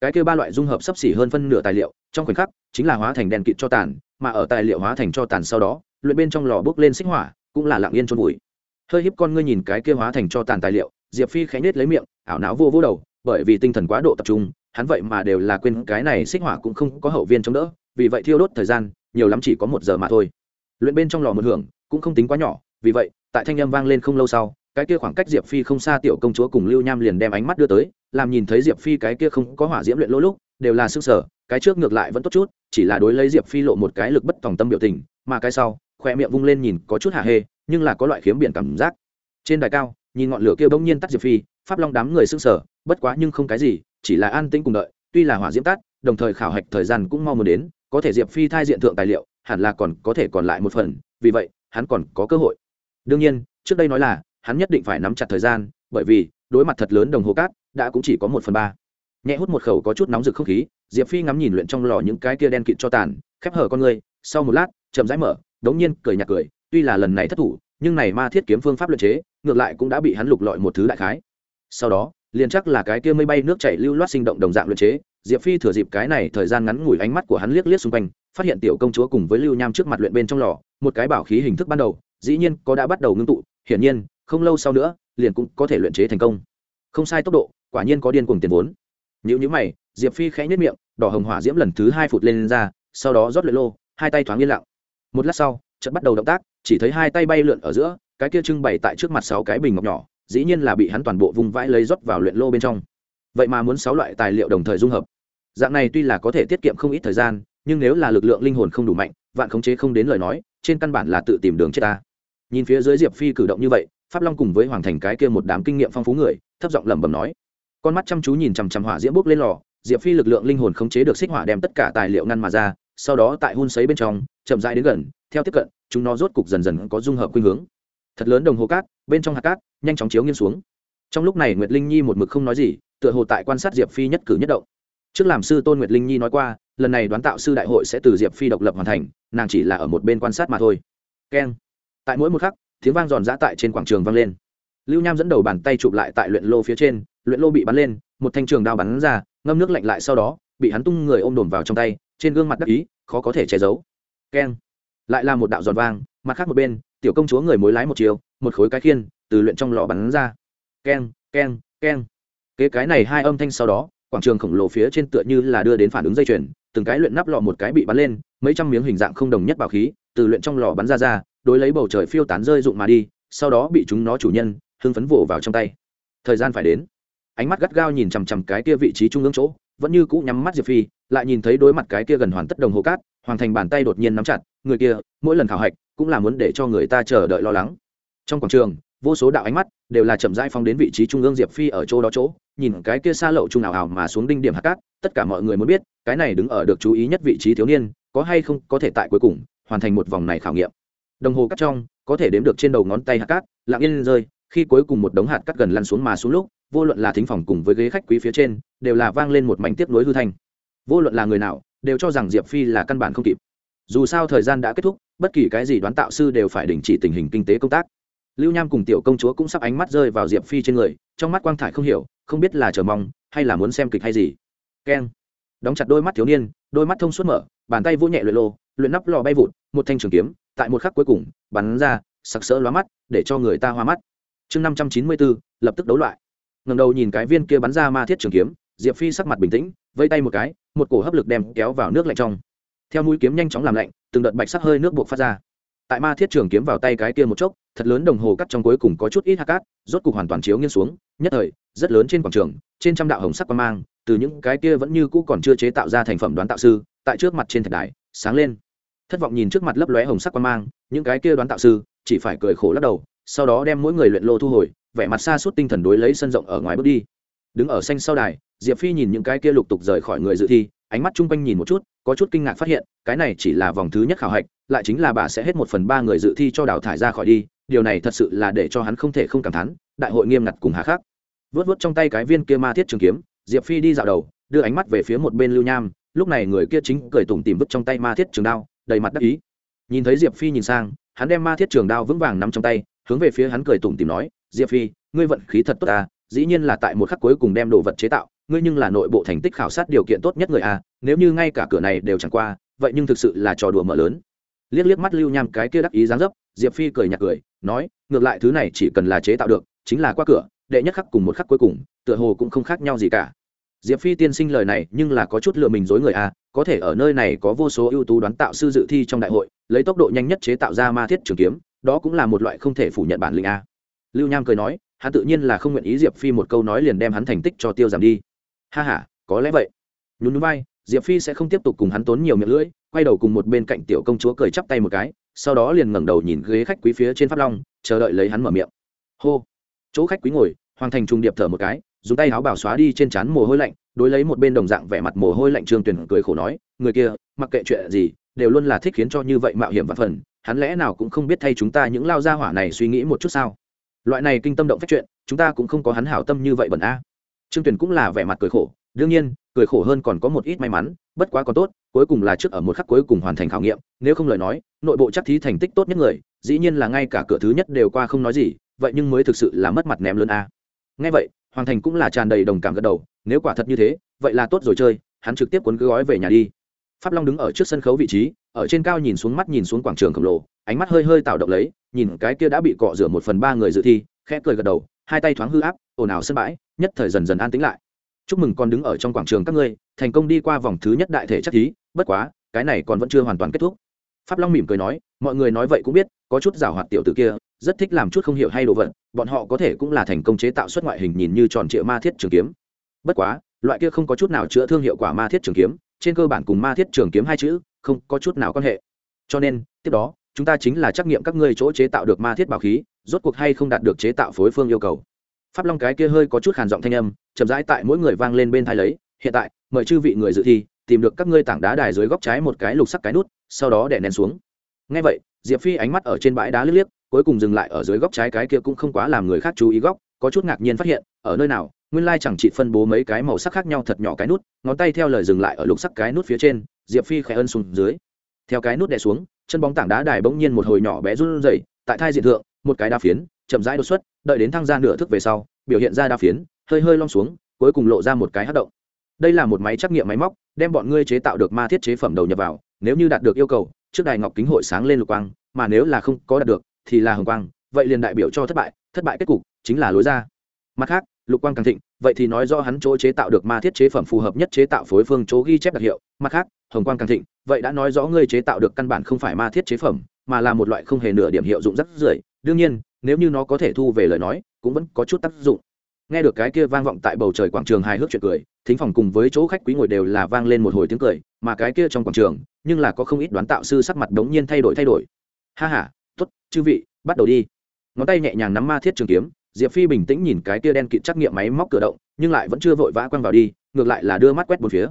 Cái kêu ba loại dung hợp sấp xỉ hơn phân nửa tài liệu, trong khoảnh khắc, chính là hóa thành đèn kịt cho tàn, mà ở tài liệu hóa thành cho tàn sau đó, luyện bên trong lò bốc lên xích hỏa, cũng là lặng yên trôn bụi hơi hiếp con ngươi nhìn cái kia hóa thành cho tàn tài liệu, diệp phi khẽ nhếch lấy miệng, ảo não vô vô đầu, bởi vì tinh thần quá độ tập trung, hắn vậy mà đều là quên cái này xích hỏa cũng không có hậu viên chống đỡ, vì vậy thiêu đốt thời gian, nhiều lắm chỉ có một giờ mà thôi luyện bên trong lò một hưởng cũng không tính quá nhỏ, vì vậy, tại thanh âm vang lên không lâu sau, cái kia khoảng cách diệp phi không xa tiểu công chúa cùng lưu nham liền đem ánh mắt đưa tới, làm nhìn thấy diệp phi cái kia không có hỏa diễm luyện lỗ lúc, đều là sức sở cái trước ngược lại vẫn tốt chút, chỉ là đối lấy diệp phi lộ một cái lực bất tòng tâm biểu tình, mà cái sau khoe miệng vung lên nhìn có chút hạ hê, nhưng là có loại khiếm biển cảm giác. Trên đài cao, nhìn ngọn lửa kia bỗng nhiên tắt diệp phi, pháp long đám người s ư n g sở bất quá nhưng không cái gì, chỉ là an tĩnh cùng đợi, tuy là hỏa diễm tắt, đồng thời khảo hạch thời gian cũng mau muốn đến, có thể diệp phi thai diện thượng tài liệu hẳn là còn có thể còn lại một phần, vì vậy, hắn còn có cơ hội. Đương nhiên, trước đây nói là, hắn nhất định phải nắm chặt thời gian, bởi vì, đối mặt thật lớn đồng hồ cát, đã cũng chỉ có một phần ba. Nhẹ hút một khẩu có chút nóng rực không khí, diệp phi ngắm nhìn luyện trong lò những cái kia đen kịt cho tàn, khép hở con người, sau một lát, chậm rãi mở, đống nhiên cười nhạt cười, tuy là lần này thất thủ, nhưng này ma thiết kiếm phương pháp luyện chế, ngược lại cũng đã bị hắn lục lọi một thứ đại khái. Sau đó, liền chắc là cái kia mây bay nước chảy lưu loát sinh động đồng dạng luyện chế, diệp phi thừa dịp cái này thời gian ngắn ngủi ánh mắt của hắn liếc liếc xung quanh phát hiện tiểu công chúa cùng với lưu nham trước mặt luyện bên trong lò một cái bảo khí hình thức ban đầu dĩ nhiên có đã bắt đầu ngưng tụ hiển nhiên không lâu sau nữa liền cũng có thể luyện chế thành công. Không sai tốc độ quả nhiên có điên cuồng tiền vốn. Nhữ nhữ mày diệp phi khẽ nhất miệng đỏ hồng hỏa diễm lần thứ hai phụt lên, lên ra sau đó rót luyện lô hai tay thoáng yên lặng. Một lát sau trận bắt đầu động tác chỉ thấy hai tay bay lượn ở giữa cái kia trưng bày tại trước mặt sáu cái bình ngọc nhỏ dĩ nhiên là bị hắn toàn bộ vùng vãi lấy rót vào luyện lô bên trong. Vậy mà muốn sáu loại tài liệu đồng thời dung hợp. Dạng này tuy là có thể tiết kiệm không ít thời gian nhưng nếu là lực lượng linh hồn không đủ mạnh, vạn khống chế không đến lời nói, trên căn bản là tự tìm đường chết ta. Nhìn phía dưới diệp phi cử động như vậy, pháp long cùng với hoàng thành cái kia một đám kinh nghiệm phong phú người, thấp giọng lẩm bẩm nói. Con mắt chăm chú nhìn chằm chằm hỏa diễm bốc lên lò, diệp phi lực lượng linh hồn khống chế được xích hỏa đem tất cả tài liệu ngăn mà ra, sau đó tại hun sấy bên trong, chậm rãi đến gần, theo tiếp cận, chúng nó rốt cục dần dần có dung hợp khuynh hướng. Thật lớn đồng hồ cát, bên trong hạt cát, nhanh chóng chiếu nghiêng xuống. Trong lúc này nguyệt linh nhi một mực không nói gì, tựa hồ tại quan sát diệp phi nhất cử nhất động trước làm sư tôn nguyệt linh nhi nói qua lần này đoán tạo sư đại hội sẽ từ diệp phi độc lập hoàn thành nàng chỉ là ở một bên quan sát mà thôi keng tại mỗi một khắc tiếng vang giòn giã tại trên quảng trường vang lên lưu nham dẫn đầu bàn tay chụp lại tại luyện lô phía trên luyện lô bị bắn lên một thanh trường đao bắn ra ngâm nước lạnh lại sau đó bị hắn tung người ôm đồn vào trong tay trên gương mặt đắc ý khó có thể che giấu keng lại là một đạo giòn vang mặt khác một bên tiểu công chúa người mối lái một chiều một khối cái khiên từ luyện trong lò bắn ra keng keng keng kế cái này hai âm thanh sau đó quảng trường khổng lồ phía trên tựa như là đưa đến phản ứng dây chuyền, từng cái luyện nắp lò một cái bị bắn lên, mấy trăm miếng hình dạng không đồng nhất bảo khí, từ luyện trong lò bắn ra ra, đối lấy bầu trời phiêu tán rơi rụng mà đi, sau đó bị chúng nó chủ nhân, hưng phấn vồ vào trong tay. Thời gian phải đến. Ánh mắt gắt gao nhìn chằm chằm cái kia vị trí trung ương chỗ, vẫn như cũ nhắm mắt diệp phi, lại nhìn thấy đối mặt cái kia gần hoàn tất đồng hồ cát hoàn thành bàn tay đột nhiên nắm chặt, người kia, mỗi lần khảo hạch, cũng là muốn để cho người ta chờ đợi lo lắng. Trong quảng trường vô số đạo ánh mắt đều là chậm rãi phóng đến vị trí trung ương diệp phi ở chỗ đó chỗ, nhìn cái kia xa lậu trung nào ảo mà xuống đinh điểm hạt cát, tất cả mọi người muốn biết, cái này đứng ở được chú ý nhất vị trí thiếu niên, có hay không có thể tại cuối cùng hoàn thành một vòng này khảo nghiệm. Đồng hồ cắt trong, có thể đếm được trên đầu ngón tay hạt cát, lặng yên rơi, khi cuối cùng một đống hạt cát gần lăn xuống mà xuống lúc, vô luận là thính phòng cùng với ghế khách quý phía trên, đều là vang lên một mảnh tiếp nối hư thanh. Vô luận là người nào, đều cho rằng diệp phi là căn bản không kịp. Dù sao thời gian đã kết thúc, bất kỳ cái gì đoán tạo sư đều phải đình chỉ tình hình kinh tế công tác lưu nham cùng tiểu công chúa cũng sắp ánh mắt rơi vào diệp phi trên người, trong mắt quang thải không hiểu, không biết là chờ mong, hay là muốn xem kịch hay gì. Keng. Đóng chặt đôi mắt thiếu niên, đôi mắt thông suốt mở, bàn tay vỗ nhẹ luyện lô, luyện nắp lò bay vụt, một thanh trường kiếm, tại một khắc cuối cùng, bắn ra, sặc sỡ lóa mắt, để cho người ta hoa mắt. Chương năm trăm chín mươi bốn lập tức đấu loại. Ngầm đầu nhìn cái viên kia bắn ra ma thiết trường kiếm, diệp phi sắc mặt bình tĩnh vây tay một cái, một cổ hấp lực đem kéo vào nước lạnh trong. Theo mũi kiếm nhanh chóng làm lạnh, từng đợt bạch sắc hơi nước buộc phát ra tại ma thiết trường kiếm vào tay cái kia một chốc, thật lớn đồng hồ cắt trong cuối cùng có chút ít hạ cát, rốt cục hoàn toàn chiếu nghiêng xuống, nhất thời, rất lớn trên quảng trường, trên trăm đạo hồng sắc quan mang, từ những cái kia vẫn như cũ còn chưa chế tạo ra thành phẩm đoán tạo sư, tại trước mặt trên thạch đài, sáng lên. Thất vọng nhìn trước mặt lấp lóe hồng sắc quan mang, những cái kia đoán tạo sư, chỉ phải cười khổ lắc đầu, sau đó đem mỗi người luyện lô thu hồi, vẻ mặt xa suốt tinh thần đối lấy sân rộng ở ngoài bước đi. Đứng ở xanh sau đài, diệp phi nhìn những cái kia lục tục rời khỏi người dự thi, ánh mắt chung quanh nhìn một chút có chút kinh ngạc phát hiện, cái này chỉ là vòng thứ nhất khảo hạch, lại chính là bà sẽ hết một phần ba người dự thi cho đào thải ra khỏi đi, điều này thật sự là để cho hắn không thể không cảm thán, đại hội nghiêm ngặt cùng hà khắc. Vớt vớt trong tay cái viên kia ma thiết trường kiếm, diệp phi đi dạo đầu, đưa ánh mắt về phía một bên lưu nham, lúc này người kia chính cười tủm tìm vứt trong tay ma thiết trường đao, đầy mặt đắc ý. Nhìn thấy diệp phi nhìn sang, hắn đem ma thiết trường đao vững vàng nắm trong tay, hướng về phía hắn cười tủm tìm nói, diệp phi, ngươi vận khí thật tốt à dĩ nhiên là tại một khắc cuối cùng đem đồ vật chế tạo ngươi nhưng là nội bộ thành tích khảo sát điều kiện tốt nhất người a, nếu như ngay cả cửa này đều chẳng qua, vậy nhưng thực sự là trò đùa mở lớn. Liếc liếc mắt lưu nham cái kia đắc ý dáng dấp, diệp phi cười nhạt cười, nói, ngược lại thứ này chỉ cần là chế tạo được, chính là qua cửa, đệ nhất khắc cùng một khắc cuối cùng, tựa hồ cũng không khác nhau gì cả. Diệp phi tiên sinh lời này nhưng là có chút lừa mình dối người a, có thể ở nơi này có vô số ưu tú đoán tạo sư dự thi trong đại hội, lấy tốc độ nhanh nhất chế tạo ra ma thiết trường kiếm, đó cũng là một loại không thể phủ nhận bản lĩnh a. Lưu nham cười nói, hắn tự nhiên là không nguyện ý diệp phi một câu nói liền đem hắn thành tích cho tiêu giảm đi ha ha, có lẽ vậy. Nhún núi bay diệp phi sẽ không tiếp tục cùng hắn tốn nhiều miệng lưỡi quay đầu cùng một bên cạnh tiểu công chúa cười chắp tay một cái sau đó liền ngẩng đầu nhìn ghế khách quý phía trên pháp long chờ đợi lấy hắn mở miệng. Hô. Chỗ khách quý ngồi hoàng thành trung điệp thở một cái dùng tay áo bảo xóa đi trên trán mồ hôi lạnh đối lấy một bên đồng dạng vẻ mặt mồ hôi lạnh trương tuyển cười khổ nói người kia mặc kệ chuyện gì đều luôn là thích khiến cho như vậy mạo hiểm và phần hắn lẽ nào cũng không biết thay chúng ta những lao gia hỏa này suy nghĩ một chút sao? Loại này kinh tâm động phép chuyện chúng ta cũng không có hắn hảo tâm như vậy bẩn a trương tuyển cũng là vẻ mặt cười khổ, đương nhiên, cười khổ hơn còn có một ít may mắn, bất quá còn tốt, cuối cùng là trước ở một khắc cuối cùng hoàn thành khảo nghiệm, nếu không lời nói, nội bộ chắc thí thành tích tốt nhất người, dĩ nhiên là ngay cả cửa thứ nhất đều qua không nói gì, vậy nhưng mới thực sự là mất mặt ném lớn a. Ngay vậy, hoàng thành cũng là tràn đầy đồng cảm gật đầu, nếu quả thật như thế, vậy là tốt rồi chơi, hắn trực tiếp cuốn cứ gói về nhà đi. Pháp long đứng ở trước sân khấu vị trí, ở trên cao nhìn xuống mắt nhìn xuống quảng trường khổng lồ, ánh mắt hơi hơi tạo động lấy, nhìn cái kia đã bị cọ rửa một phần ba người dự thi, khẽ cười gật đầu hai tay thoáng hư áp, ồn ào sân bãi, nhất thời dần dần an tĩnh lại. Chúc mừng con đứng ở trong quảng trường các ngươi, thành công đi qua vòng thứ nhất đại thể chắc thí, bất quá, cái này còn vẫn chưa hoàn toàn kết thúc. Pháp long mỉm cười nói, mọi người nói vậy cũng biết, có chút giảo hoạt tiểu t kia, rất thích làm chút không hiểu hay đồ vật, bọn họ có thể cũng là thành công chế tạo xuất ngoại hình nhìn như tròn trịa ma thiết trường kiếm. Bất quá, loại kia không có chút nào chữa thương hiệu quả ma thiết trường kiếm, trên cơ bản cùng ma thiết trường kiếm hai chữ, không có chút nào quan hệ. Cho nên, tiếp đó, chúng ta chính là trắc nghiệm các ngươi chỗ chế tạo được ma thiết bảo khí rốt cuộc hay không đạt được chế tạo phối phương yêu cầu. Pháp long cái kia hơi có chút khàn giọng thanh âm, chậm rãi tại mỗi người vang lên bên thai lấy, hiện tại, mời chư vị người dự thi, tìm được các ngươi tảng đá đài dưới góc trái một cái lục sắc cái nút, sau đó đè nén xuống. Ngay vậy, diệp phi ánh mắt ở trên bãi đá liếc liếc, cuối cùng dừng lại ở dưới góc trái cái kia cũng không quá làm người khác chú ý góc, có chút ngạc nhiên phát hiện, ở nơi nào, nguyên lai chẳng chỉ phân bố mấy cái màu sắc khác nhau thật nhỏ cái nút, ngón tay theo lời dừng lại ở lục sắc cái nút phía trên, diệp phi khẽ ân xuống dưới. Theo cái nút đè xuống, chân bóng tảng đá đài bỗng nhiên một hồi nhỏ bé run rẩy, tại thai diện thượng một cái đa phiến, chậm rãi đột xuất, đợi đến thăng ra nửa thức về sau, biểu hiện ra đa phiến, hơi hơi lom xuống, cuối cùng lộ ra một cái hát động. Đây là một máy trắc nghiệm máy móc, đem bọn ngươi chế tạo được ma thiết chế phẩm đầu nhập vào, nếu như đạt được yêu cầu, trước đài ngọc kính hội sáng lên lục quang, mà nếu là không có đạt được, thì là hồng quang, vậy liền đại biểu cho thất bại thất bại kết cục chính là lối ra. Mặt khác, lục quang càng thịnh, vậy thì nói do hắn chỗ chế tạo được ma thiết chế phẩm phù hợp nhất chế tạo phối phương chỗ ghi chép đặc hiệu. Mặt khác, hồng quang càng thịnh, vậy đã nói rõ ngươi chế tạo được căn bản không phải ma thiết chế phẩm, mà là một loại không hề nửa điểm hiệu dụng rất rưởi đương nhiên, nếu như nó có thể thu về lời nói, cũng vẫn có chút tác dụng. Nghe được cái kia vang vọng tại bầu trời quảng trường hài hước chuyện cười, thính phòng cùng với chỗ khách quý ngồi đều là vang lên một hồi tiếng cười, mà cái kia trong quảng trường, nhưng là có không ít đoán tạo sư sắc mặt đống nhiên thay đổi thay đổi. Ha ha, tốt, chư vị, bắt đầu đi. Ngón tay nhẹ nhàng nắm ma thiết trường kiếm, diệp phi bình tĩnh nhìn cái kia đen kịt trắc nghiệm máy móc cửa động, nhưng lại vẫn chưa vội vã quăng vào đi, ngược lại là đưa mắt quét một phía.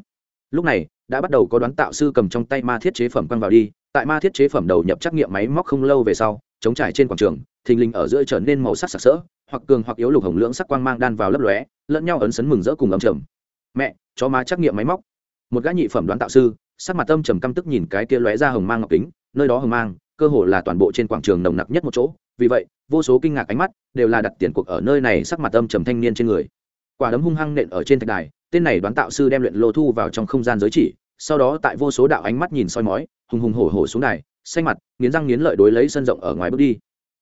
Lúc này, đã bắt đầu có đoán tạo sư cầm trong tay ma thiết chế phẩm quăng vào đi, tại ma thiết chế phẩm đầu nhập trắc nghiệm máy móc không lâu về sau chống trải trên quảng trường, thình lình ở giữa trở nên màu sắc sặc sỡ, hoặc cường hoặc yếu lục hồng lưỡng sắc quang mang đan vào lấp lóe, lẫn nhau ấn sấn mừng rỡ cùng ấm trầm. Mẹ, chó má trắc nghiệm máy móc. Một gã nhị phẩm đoán tạo sư, sắc mặt tâm trầm căm tức nhìn cái kia lóe ra hồng mang ngọc kính, nơi đó hồng mang, cơ hồ là toàn bộ trên quảng trường nồng nặc nhất một chỗ, vì vậy, vô số kinh ngạc ánh mắt đều là đặt tiền cuộc ở nơi này sắc mặt âm trầm thanh niên trên người. Quả đấm hung hăng nện ở trên thạch đài, tên này đoán tạo sư đem luyện lô thu vào trong không gian giới chỉ, sau đó tại vô số đạo ánh mắt nhìn soi mói, hùng hùng hổ hổ xuống đài xanh mặt, nghiến răng nghiến lợi đối lấy sân rộng ở ngoài bước đi.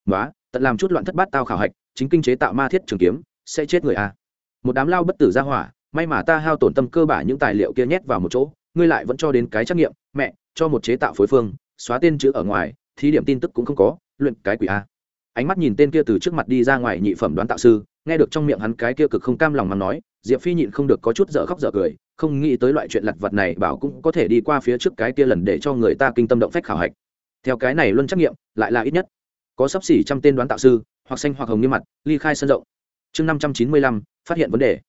Nói tận làm chút loạn thất bát tao khảo hạch, chính kinh chế tạo ma thiết trường kiếm, sẽ chết người à. một đám lao bất tử ra hỏa, may mà ta hao tổn tâm cơ bản những tài liệu kia nhét vào một chỗ, ngươi lại vẫn cho đến cái trắc nghiệm, mẹ, cho một chế tạo phối phương, xóa tên chữ ở ngoài, thí điểm tin tức cũng không có, luyện cái quỷ a. Ánh mắt nhìn tên kia từ trước mặt đi ra ngoài nhị phẩm đoán tạo sư, nghe được trong miệng hắn cái kia cực không cam lòng mà nói, diệp phi nhịn không được có chút dở khóc dở cười, không nghĩ tới loại chuyện lặt vặt này bảo cũng có thể đi qua phía trước cái kia lần để cho người ta kinh tâm động phách khảo hạch theo cái này luân trắc nghiệm, lại là ít nhất. Có sắp xỉ trăm tên đoán tạo sư, hoặc xanh hoặc hồng như mặt, ly khai sân rộng. Chương năm trăm chín mươi lăm, phát hiện vấn đề.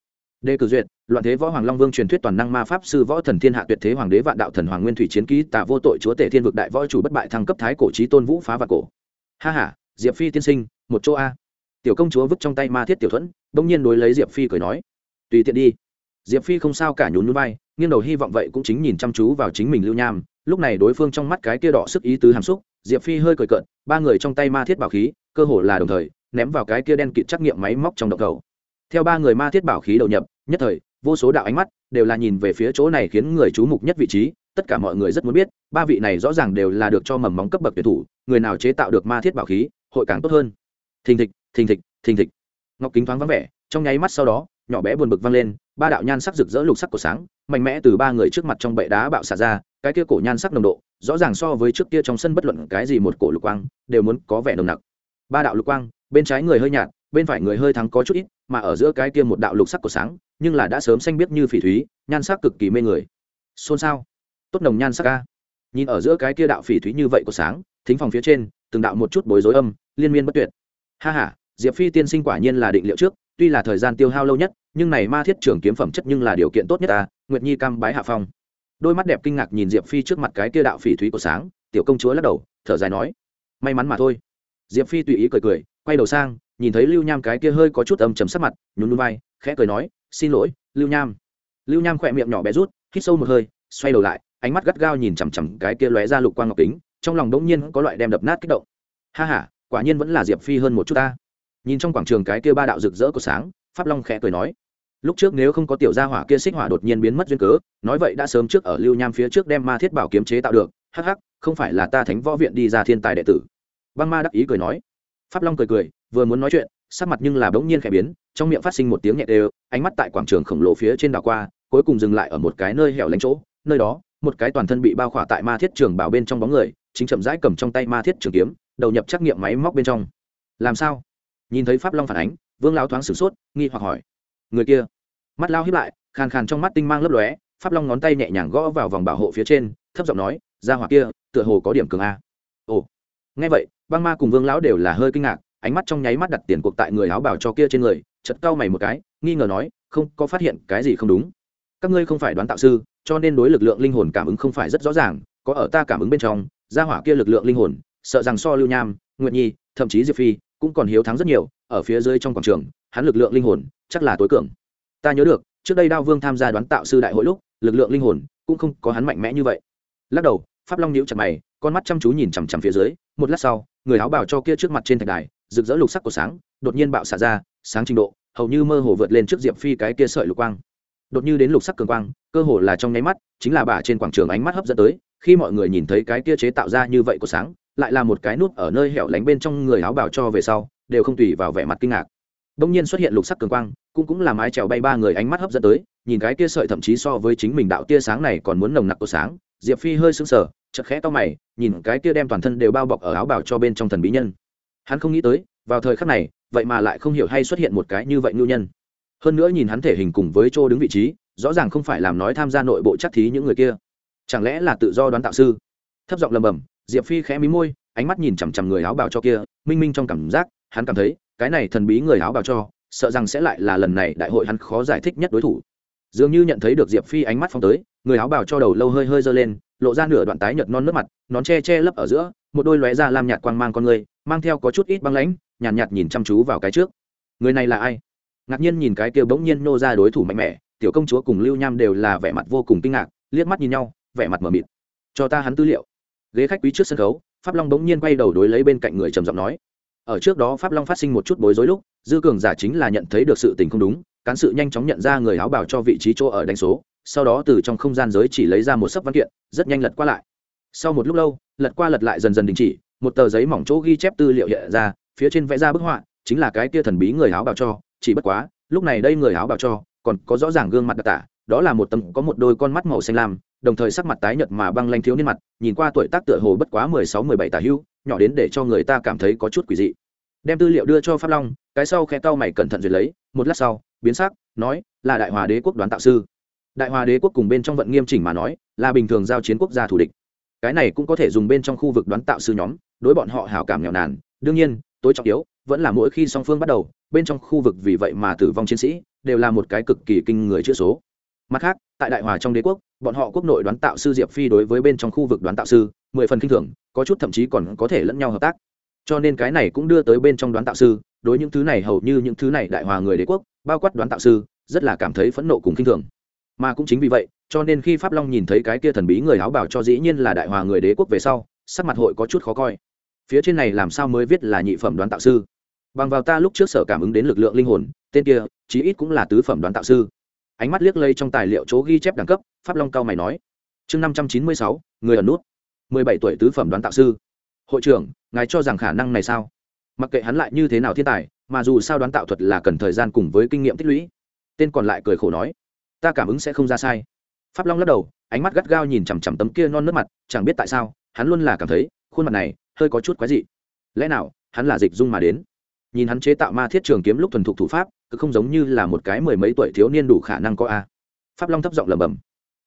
Đề cử duyệt, loạn thế võ hoàng long vương truyền thuyết toàn năng ma pháp sư võ thần thiên hạ tuyệt thế hoàng đế vạn đạo thần hoàng nguyên thủy chiến ký tạ vô tội chúa tể thiên vực đại võ chủ bất bại thăng cấp thái cổ trí tôn vũ phá và cổ. Ha ha, diệp phi tiên sinh, một chỗ a. Tiểu công chúa vứt trong tay ma thiết tiểu thuẫn, bỗng nhiên đối lấy diệp phi cười nói. Tùy tiện đi. Diệp phi không sao cả nhún núi bay nghiêng đầu hy vọng vậy cũng chính nhìn chăm chú vào chính mình lưu nham lúc này đối phương trong mắt cái kia đỏ sức ý tứ hàm xúc, diệp phi hơi cười cợt, ba người trong tay ma thiết bảo khí, cơ hồ là đồng thời, ném vào cái kia đen kịt trắc nghiệm máy móc trong động cầu. Theo ba người ma thiết bảo khí đầu nhập, nhất thời, vô số đạo ánh mắt đều là nhìn về phía chỗ này khiến người chú mục nhất vị trí, tất cả mọi người rất muốn biết, ba vị này rõ ràng đều là được cho mầm móng cấp bậc tuyển thủ, người nào chế tạo được ma thiết bảo khí, hội càng tốt hơn. Thình thịch thình thịch thình thịch. Ngọc kính thoáng vắng vẻ, trong nháy mắt sau đó, nhỏ bé buồn bực văng lên ba đạo nhan sắc rực rỡ lục sắc của sáng, mạnh mẽ từ ba người trước mặt trong bệ đá bạo xả ra, cái kia cổ nhan sắc nồng độ, rõ ràng so với trước kia trong sân bất luận cái gì một cổ lục quang, đều muốn có vẻ nồng nặc. Ba đạo lục quang, bên trái người hơi nhạt, bên phải người hơi thắng có chút ít, mà ở giữa cái kia một đạo lục sắc của sáng, nhưng là đã sớm xanh biết như phỉ thúy, nhan sắc cực kỳ mê người. Xôn xao. Tốt nồng nhan sắc ca nhìn ở giữa cái kia đạo phỉ thúy như vậy của sáng, thính phòng phía trên, từng đạo một chút bối rối âm, liên miên bất tuyệt. Ha ha, diệp phi tiên sinh quả nhiên là định liệu trước, tuy là thời gian tiêu hao lâu nhất nhưng này ma thiết trưởng kiếm phẩm chất nhưng là điều kiện tốt nhất ta, nguyệt nhi cam bái hạ phong. Đôi mắt đẹp kinh ngạc nhìn diệp phi trước mặt cái kia đạo phỉ thúy của sáng, tiểu công chúa lắc đầu, thở dài nói, may mắn mà thôi. Diệp phi tùy ý cười cười, quay đầu sang, nhìn thấy lưu nham cái kia hơi có chút âm chầm sắc mặt, nhún núi vai, khẽ cười nói, xin lỗi, lưu nham. Lưu nham khỏe miệng nhỏ bé rút, hít sâu một hơi, xoay đầu lại, ánh mắt gắt gao nhìn chằm chằm cái kia lóe ra lục quang ngọc kính, trong lòng đống nhiên có loại đem đập nát kích động. Ha ha, quả nhiên vẫn là diệp phi hơn một chút ta. Nhìn trong quảng trường cái kia ba đạo rực rỡ của sáng pháp long khẽ cười nói, lúc trước nếu không có tiểu gia hỏa kia xích hỏa đột nhiên biến mất duyên cớ, nói vậy đã sớm trước ở lưu nham phía trước đem ma thiết bảo kiếm chế tạo được, hắc hắc, không phải là ta thánh võ viện đi ra thiên tài đệ tử. Băng ma đắc ý cười nói. Pháp long cười cười, vừa muốn nói chuyện, sắc mặt nhưng là bỗng nhiên khẽ biến, trong miệng phát sinh một tiếng nhẹ đều, ánh mắt tại quảng trường khổng lồ phía trên đảo qua, cuối cùng dừng lại ở một cái nơi hẻo lánh chỗ, nơi đó, một cái toàn thân bị bao khỏa tại ma thiết trường bảo bên trong bóng người, chính chậm rãi cầm trong tay ma thiết trường kiếm, đầu nhập trắc nghiệm máy móc bên trong. Làm sao? Nhìn thấy pháp long phản ánh, vương lao thoáng sửng sốt, nghi hoặc hỏi. Người kia? Mắt lao hiếp lại, khàn khàn trong mắt tinh mang lấp lóe, pháp long ngón tay nhẹ nhàng gõ vào vòng bảo hộ phía trên, thấp giọng nói ra hoặc kia, tựa hồ có điểm cường a. Ồ. Nghe vậy, băng ma cùng vương lão đều là hơi kinh ngạc, ánh mắt trong nháy mắt đặt tiền cuộc tại người áo bảo cho kia trên người chật cau mày một cái, nghi ngờ nói, không, có phát hiện cái gì không đúng? Các ngươi không phải đoán tạo sư, cho nên đối lực lượng linh hồn cảm ứng không phải rất rõ ràng, có ở ta cảm ứng bên trong, gia hỏa kia lực lượng linh hồn, sợ rằng so lưu nham nguyện nhi, thậm chí diệp phi cũng còn hiếu thắng rất nhiều, ở phía dưới trong quảng trường, hắn lực lượng linh hồn, chắc là tối cường. Ta nhớ được, trước đây đao vương tham gia đoán tạo sư đại hội lúc, lực lượng linh hồn cũng không có hắn mạnh mẽ như vậy. Lắc đầu, pháp long nhíu chặt mày, con mắt chăm chú nhìn chằm chằm phía dưới, một lát sau, người áo bào cho kia trước mặt trên thạch đài, rực rỡ lục sắc của sáng, đột nhiên bạo xả ra, sáng trình độ, hầu như mơ hồ vượt lên trước diệp phi cái kia sợi lục quang. Đột như đến lục sắc cường quang, cơ hồ là trong nháy mắt, chính là bà trên quảng trường ánh mắt hấp dẫn tới, khi mọi người nhìn thấy cái kia chế tạo ra như vậy của sáng lại là một cái nút ở nơi hẻo lánh bên trong người áo bào cho về sau, đều không tùy vào vẻ mặt kinh ngạc. Đông nhiên xuất hiện lục sắc cường quang, cũng cũng là mái trèo bay ba người ánh mắt hấp dẫn tới, nhìn cái tia sợi thậm chí so với chính mình đạo tia sáng này còn muốn nồng nặc của sáng, diệp phi hơi sững sờ chật khẽ to mày, nhìn cái tia đem toàn thân đều bao bọc ở áo bào cho bên trong thần bí nhân. Hắn không nghĩ tới, vào thời khắc này, vậy mà lại không hiểu hay xuất hiện một cái như vậy ngưu nhân. Hơn nữa nhìn hắn thể hình cùng với chỗ đứng vị trí, rõ ràng không phải làm nói tham gia nội bộ chắc thí những người kia. Chẳng lẽ là tự do đoán tạo sư? Thấp giọng lầm bầm diệp phi khẽ mí môi ánh mắt nhìn chằm chằm người áo bào cho kia minh minh trong cảm giác hắn cảm thấy cái này thần bí người áo bào cho sợ rằng sẽ lại là lần này đại hội hắn khó giải thích nhất đối thủ. Dường như nhận thấy được diệp phi ánh mắt phong tới người áo bào cho đầu lâu hơi hơi giơ lên lộ ra nửa đoạn tái nhợt non nước mặt nón che che lấp ở giữa một đôi lóe ra lam nhạt quang mang con người mang theo có chút ít băng lãnh nhàn nhạt, nhạt nhìn chăm chú vào cái trước. Người này là ai? Ngạc nhiên nhìn cái kia bỗng nhiên nô ra đối thủ mạnh mẽ tiểu công chúa cùng lưu nham đều là vẻ mặt vô cùng kinh ngạc liếc mắt nhìn nhau vẻ mặt mờ mịt. Cho ta hắn tư liệu ghế khách quý trước sân khấu, pháp long bỗng nhiên quay đầu đối lấy bên cạnh người trầm giọng nói. Ở trước đó pháp long phát sinh một chút bối rối lúc, dư cường giả chính là nhận thấy được sự tình không đúng, cán sự nhanh chóng nhận ra người áo bảo cho vị trí chỗ ở đánh số, sau đó từ trong không gian giới chỉ lấy ra một sấp văn kiện, rất nhanh lật qua lại. Sau một lúc lâu, lật qua lật lại dần dần đình chỉ, một tờ giấy mỏng chỗ ghi chép tư liệu hiện ra, phía trên vẽ ra bức họa, chính là cái kia thần bí người áo bảo cho, chỉ bất quá, lúc này đây người áo bảo cho, còn có rõ ràng gương mặt đặc tả, đó là một tấm có một đôi con mắt màu xanh lam đồng thời sắc mặt tái nhợt mà băng lanh thiếu niên mặt, nhìn qua tuổi tác tựa hồ bất quá mười sáu, mười bảy tả hưu, nhỏ đến để cho người ta cảm thấy có chút quỷ dị. Đem tư liệu đưa cho pháp long, cái sau khẽ cau mày cẩn thận duyệt lấy, một lát sau, biến sắc, nói, là đại hòa đế quốc đoán tạo sư. Đại hòa đế quốc cùng bên trong vận nghiêm chỉnh mà nói, là bình thường giao chiến quốc gia thủ địch. Cái này cũng có thể dùng bên trong khu vực đoán tạo sư nhóm, đối bọn họ hảo cảm nghèo nàn. Đương nhiên, tối trọng yếu, vẫn là mỗi khi song phương bắt đầu, bên trong khu vực vì vậy mà tử vong chiến sĩ, đều là một cái cực kỳ kinh người chữa số mặt khác, tại đại hòa trong đế quốc, bọn họ quốc nội đoán tạo sư diệp phi đối với bên trong khu vực đoán tạo sư, mười phần kinh thường, có chút thậm chí còn có thể lẫn nhau hợp tác. Cho nên cái này cũng đưa tới bên trong đoán tạo sư, đối những thứ này hầu như những thứ này đại hòa người đế quốc, bao quát đoán tạo sư, rất là cảm thấy phẫn nộ cùng kinh thường. Mà cũng chính vì vậy, cho nên khi pháp long nhìn thấy cái kia thần bí người áo bảo cho dĩ nhiên là đại hòa người đế quốc về sau, sắc mặt hội có chút khó coi. Phía trên này làm sao mới viết là nhị phẩm đoán tạo sư? Bằng vào ta lúc trước sở cảm ứng đến lực lượng linh hồn, tên kia, chí ít cũng là tứ phẩm đoán tạo sư ánh mắt liếc lây trong tài liệu chỗ ghi chép đẳng cấp, pháp long cao mày nói. Chương năm trăm chín mươi sáu, người ở nút. mười bảy tuổi tứ phẩm đoán tạo sư. Hội trưởng, ngài cho rằng khả năng này sao? Mặc kệ hắn lại như thế nào thiên tài, mà dù sao đoán tạo thuật là cần thời gian cùng với kinh nghiệm tích lũy. Tên còn lại cười khổ nói. Ta cảm ứng sẽ không ra sai. Pháp long lắc đầu, ánh mắt gắt gao nhìn chằm chằm tấm kia non nước mặt, chẳng biết tại sao, hắn luôn là cảm thấy, khuôn mặt này hơi có chút quái dị. Lẽ nào, hắn là dịch dung mà đến? Nhìn hắn chế tạo ma thiết trường kiếm lúc thuần thục thủ pháp, cứ không giống như là một cái mười mấy tuổi thiếu niên đủ khả năng có a. Pháp long thấp giọng lẩm bẩm.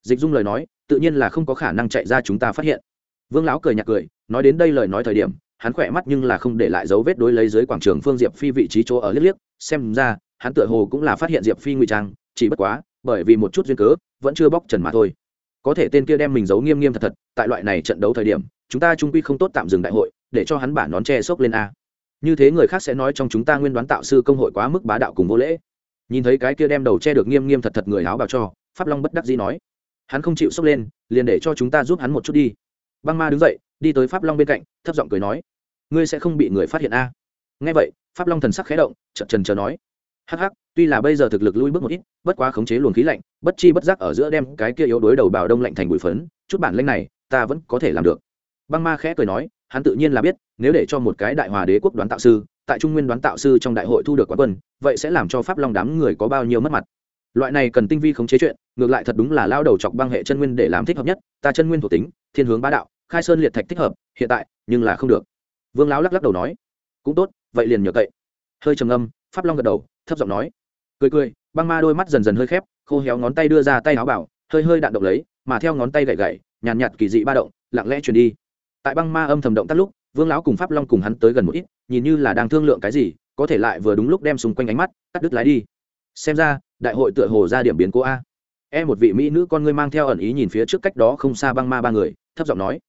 Dịch dung lời nói, tự nhiên là không có khả năng chạy ra chúng ta phát hiện. Vương lão cười nhạt cười, nói đến đây lời nói thời điểm, hắn khỏe mắt nhưng là không để lại dấu vết đối lấy dưới quảng trường phương diệp phi vị trí chỗ ở liếc liếc, xem ra, hắn tựa hồ cũng là phát hiện diệp phi ngụy trang, chỉ bất quá, bởi vì một chút duyên cớ, vẫn chưa bóc trần mà thôi. Có thể tên kia đem mình giấu nghiêm nghiêm thật thật, tại loại này trận đấu thời điểm, chúng ta trung quy không tốt tạm dừng đại hội, để cho hắn bản nón che xốc lên a như thế người khác sẽ nói trong chúng ta nguyên đoán tạo sư công hội quá mức bá đạo cùng vô lễ. Nhìn thấy cái kia đem đầu che được nghiêm nghiêm thật thật người áo bào cho, pháp long bất đắc dĩ nói. Hắn không chịu sốc lên, liền để cho chúng ta giúp hắn một chút đi. Băng ma đứng dậy, đi tới pháp long bên cạnh, thấp giọng cười nói. Ngươi sẽ không bị người phát hiện a? Nghe vậy, pháp long thần sắc khé động chật trần chờ nói. Hắc hắc, tuy là bây giờ thực lực lui bước một ít, bất quá khống chế luồng khí lạnh, bất chi bất giác ở giữa đem cái kia yếu đối đầu bào đông lạnh thành bụi phấn, chút bản lanh này, ta vẫn có thể làm được. Băng ma khẽ cười nói, hắn tự nhiên là biết nếu để cho một cái đại hòa đế quốc đoán tạo sư tại trung nguyên đoán tạo sư trong đại hội thu được quán quân vậy sẽ làm cho pháp long đám người có bao nhiêu mất mặt? Loại này cần tinh vi khống chế chuyện ngược lại thật đúng là lao đầu chọc băng hệ chân nguyên để làm thích hợp nhất ta chân nguyên thuộc tính thiên hướng bá đạo khai sơn liệt thạch thích hợp hiện tại nhưng là không được. Vương lão lắc lắc đầu nói cũng tốt vậy liền nhờ cậy. Hơi trầm âm pháp long gật đầu thấp giọng nói cười cười. Băng ma đôi mắt dần dần hơi khép khô héo ngón tay đưa ra tay áo bảo hơi hơi đạn động lấy mà theo ngón tay gậy gậy nhàn nhạt, nhạt kỳ dị ba động lặng lẽ truyền đi. Tại băng ma âm thầm động tắt lúc vương lão cùng pháp long cùng hắn tới gần một ít, nhìn như là đang thương lượng cái gì, có thể lại vừa đúng lúc đem xung quanh ánh mắt cắt đứt lái đi. Xem ra, đại hội tựa hồ ra điểm biến cố a. E một vị mỹ nữ con ngươi mang theo ẩn ý nhìn phía trước cách đó không xa băng ma ba người, thấp giọng nói,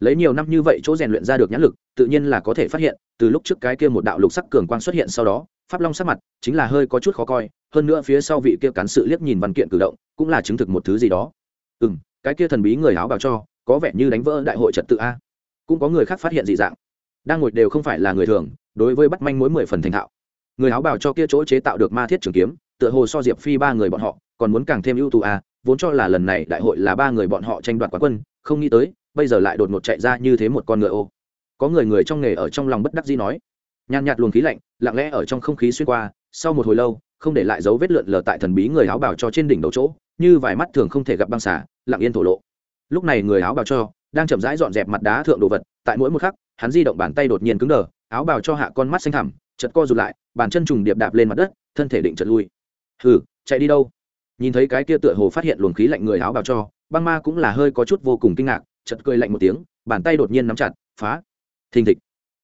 lấy nhiều năm như vậy chỗ rèn luyện ra được nhãn lực, tự nhiên là có thể phát hiện, từ lúc trước cái kia một đạo lục sắc cường quang xuất hiện sau đó, pháp long sắc mặt chính là hơi có chút khó coi, hơn nữa phía sau vị kia cắn sự liếc nhìn văn kiện cử động, cũng là chứng thực một thứ gì đó. Ừ m cái kia thần bí người áo bào cho, có vẻ như đánh vỡ đại hội trật tự a cũng có người khác phát hiện dị dạng. Đang ngồi đều không phải là người thường, đối với bắt manh mối mười phần thành thạo. Người áo bảo cho kia chỗ chế tạo được ma thiết trường kiếm, tựa hồ so diệp phi ba người bọn họ còn muốn càng thêm ưu tú à? vốn cho là lần này đại hội là ba người bọn họ tranh đoạt quán quân, không nghĩ tới, bây giờ lại đột ngột chạy ra như thế một con ngựa ô. Có người người trong nghề ở trong lòng bất đắc dĩ nói. Nhàn nhạt luồng khí lạnh, lặng lẽ ở trong không khí xuyên qua, sau một hồi lâu, không để lại dấu vết lượn lờ tại thần bí người áo bảo cho trên đỉnh đầu chỗ, như vài mắt thường không thể gặp băng xả lặng yên thổ lộ. Lúc này người áo bảo cho đang chậm rãi dọn dẹp mặt đá thượng đồ vật, tại mỗi một khắc, hắn di động bàn tay đột nhiên cứng đờ, áo bào cho hạ con mắt xanh thẳm chật co rụt lại, bàn chân trùng điệp đạp lên mặt đất, thân thể định chật lui. Hừ, chạy đi đâu? Nhìn thấy cái kia tựa hồ phát hiện luồng khí lạnh người áo bào cho, băng ma cũng là hơi có chút vô cùng kinh ngạc chật cười lạnh một tiếng, bàn tay đột nhiên nắm chặt, phá. Thình thịch.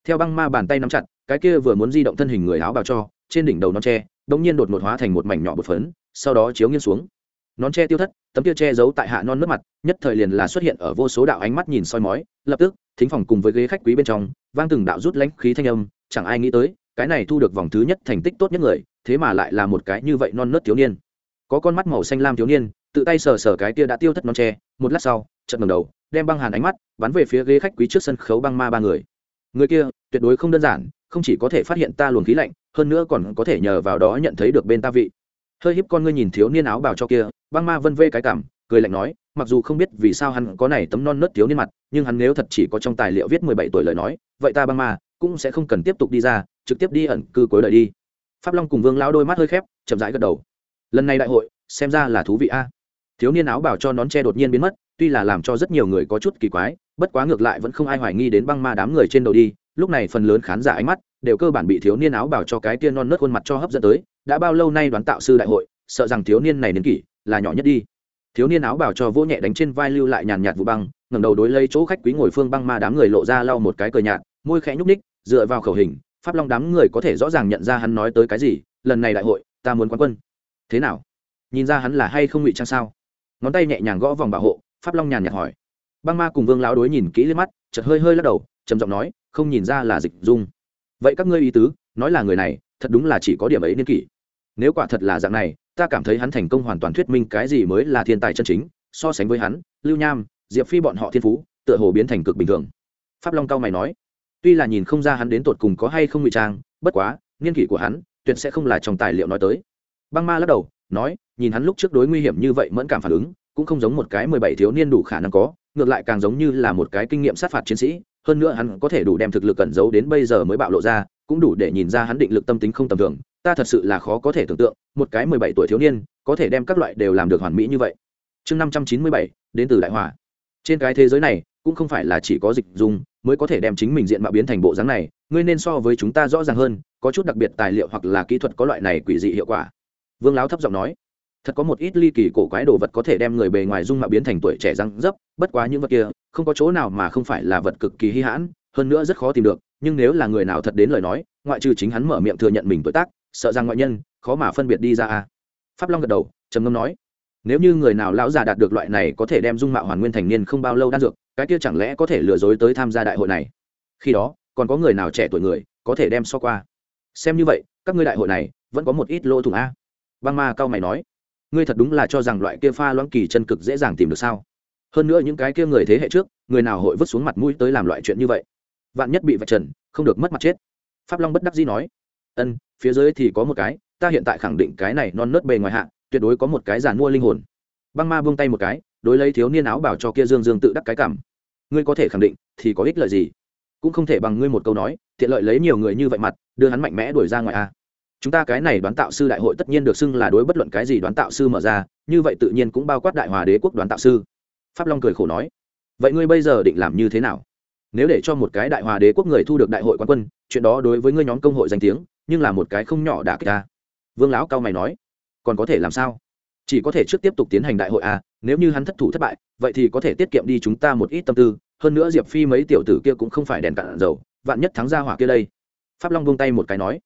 Theo băng ma bàn tay nắm chặt, cái kia vừa muốn di động thân hình người áo bào cho, trên đỉnh đầu nó tre đống nhiên đột ngột hóa thành một mảnh nhỏ bột phấn, sau đó chiếu nghiêng xuống nón che tiêu thất, tấm kia che giấu tại hạ non nước mặt, nhất thời liền là xuất hiện ở vô số đạo ánh mắt nhìn soi mói, lập tức, thính phòng cùng với ghế khách quý bên trong, vang từng đạo rút lãnh khí thanh âm, chẳng ai nghĩ tới, cái này thu được vòng thứ nhất thành tích tốt nhất người, thế mà lại là một cái như vậy non nớt thiếu niên. Có con mắt màu xanh lam thiếu niên, tự tay sờ sờ cái kia đã tiêu thất non tre một lát sau trận ngầm đầu, đem băng hàn ánh mắt bắn về phía ghế khách quý trước sân khấu băng ma ba người. Người kia, tuyệt đối không đơn giản, không chỉ có thể phát hiện ta luồng khí lạnh, hơn nữa còn có thể nhờ vào đó nhận thấy được bên ta vị hơi hiếp con ngươi nhìn thiếu niên áo bào cho kia, băng ma vân vê cái cảm, cười lạnh nói, mặc dù không biết vì sao hắn có này tấm non nớt thiếu niên mặt, nhưng hắn nếu thật chỉ có trong tài liệu viết mười bảy tuổi lời nói, vậy ta băng ma cũng sẽ không cần tiếp tục đi ra, trực tiếp đi ẩn cư cuối đời đi. Pháp long cùng vương lao đôi mắt hơi khép, chậm rãi gật đầu. Lần này đại hội, xem ra là thú vị a. Thiếu niên áo bảo cho nón che đột nhiên biến mất, tuy là làm cho rất nhiều người có chút kỳ quái, bất quá ngược lại vẫn không ai hoài nghi đến băng ma đám người trên đầu đi, lúc này phần lớn khán giả ánh mắt đều cơ bản bị thiếu niên áo bảo cho cái kia non nớt khuôn mặt cho hấp dẫn tới, đã bao lâu nay đoán tạo sư đại hội, sợ rằng thiếu niên này đến kỷ là nhỏ nhất đi. Thiếu niên áo bảo cho vỗ nhẹ đánh trên vai lưu lại nhàn nhạt vụ băng, ngẩng đầu đối lấy chỗ khách quý ngồi phương băng ma đám người lộ ra lau một cái cờ nhạt, môi khẽ nhúc ních dựa vào khẩu hình, pháp long đám người có thể rõ ràng nhận ra hắn nói tới cái gì, lần này đại hội, ta muốn quán quân. Thế nào? Nhìn ra hắn là hay không ngụy trang sao? Ngón tay nhẹ nhàng gõ vòng bảo hộ, pháp long nhàn nhạt hỏi. Băng ma cùng vương lão đối nhìn kỹ lên mắt, chợt hơi hơi lắc đầu, trầm giọng nói, không nhìn ra là dịch dung vậy các ngươi ý tứ, nói là người này, thật đúng là chỉ có điểm ấy niên kỷ. Nếu quả thật là dạng này, ta cảm thấy hắn thành công hoàn toàn thuyết minh cái gì mới là thiên tài chân chính, so sánh với hắn, lưu nham, diệp phi bọn họ thiên phú, tựa hồ biến thành cực bình thường. Pháp long cao mày nói, tuy là nhìn không ra hắn đến tột cùng có hay không ngụy trang, bất quá, niên kỷ của hắn, tuyệt sẽ không là trong tài liệu nói tới. Băng ma lắc đầu, nói, nhìn hắn lúc trước đối nguy hiểm như vậy mẫn cảm phản ứng, cũng không giống một cái mười bảy thiếu niên đủ khả năng có, ngược lại càng giống như là một cái kinh nghiệm sát phạt chiến sĩ hơn nữa hắn có thể đủ đem thực lực cẩn giấu đến bây giờ mới bạo lộ ra, cũng đủ để nhìn ra hắn định lực tâm tính không tầm thường. Ta thật sự là khó có thể tưởng tượng, một cái mười bảy tuổi thiếu niên, có thể đem các loại đều làm được hoàn mỹ như vậy. Chương năm trăm chín mươi bảy, đến từ đại hòa trên cái thế giới này, cũng không phải là chỉ có dịch dung mới có thể đem chính mình diện mạo biến thành bộ dáng này, ngươi nên so với chúng ta rõ ràng hơn, có chút đặc biệt tài liệu hoặc là kỹ thuật có loại này quỷ dị hiệu quả. Vương láo thấp giọng nói thật có một ít ly kỳ cổ quái đồ vật có thể đem người bề ngoài dung mạo biến thành tuổi trẻ răng dấp, bất quá những vật kia, không có chỗ nào mà không phải là vật cực kỳ hy hãn, hơn nữa rất khó tìm được, nhưng nếu là người nào thật đến lời nói, ngoại trừ chính hắn mở miệng thừa nhận mình tuổi tác, sợ rằng ngoại nhân, khó mà phân biệt đi ra a pháp long gật đầu, trầm ngâm nói, nếu như người nào lão già đạt được loại này có thể đem dung mạo hoàn nguyên thành niên không bao lâu đan dược, cái kia chẳng lẽ có thể lừa dối tới tham gia đại hội này? Khi đó, còn có người nào trẻ tuổi người, có thể đem so qua? Xem như vậy, các ngươi đại hội này, vẫn có một ít lỗ thủng a. Băng ma cao mày nói ngươi thật đúng là cho rằng loại kia pha loãng kỳ chân cực dễ dàng tìm được sao? Hơn nữa những cái kia người thế hệ trước, người nào hội vứt xuống mặt mũi tới làm loại chuyện như vậy? Vạn nhất bị vạch trần, không được mất mặt chết. Pháp long bất đắc dĩ nói. Ân, phía dưới thì có một cái, ta hiện tại khẳng định cái này non nớt bề ngoài hạ, tuyệt đối có một cái giàn mua linh hồn. Băng ma buông tay một cái, đối lấy thiếu niên áo bảo cho kia dương dương tự đắc cái cảm. Ngươi có thể khẳng định, thì có ích lợi gì? Cũng không thể bằng ngươi một câu nói, tiện lợi lấy nhiều người như vậy mặt, đưa hắn mạnh mẽ đuổi ra ngoài a chúng ta cái này đoán tạo sư đại hội tất nhiên được xưng là đối bất luận cái gì đoán tạo sư mở ra, như vậy tự nhiên cũng bao quát đại hòa đế quốc đoán tạo sư. Pháp long cười khổ nói, vậy ngươi bây giờ định làm như thế nào? Nếu để cho một cái đại hòa đế quốc người thu được đại hội quán quân, chuyện đó đối với ngươi nhóm công hội danh tiếng, nhưng là một cái không nhỏ đã kích ta. Vương lão cao mày nói, còn có thể làm sao? Chỉ có thể trước tiếp tục tiến hành đại hội à nếu như hắn thất thủ thất bại, vậy thì có thể tiết kiệm đi chúng ta một ít tâm tư. Hơn nữa diệp phi mấy tiểu tử kia cũng không phải đèn cạn dầu, vạn nhất thắng ra hỏa kia đây. Pháp long vung tay một cái nói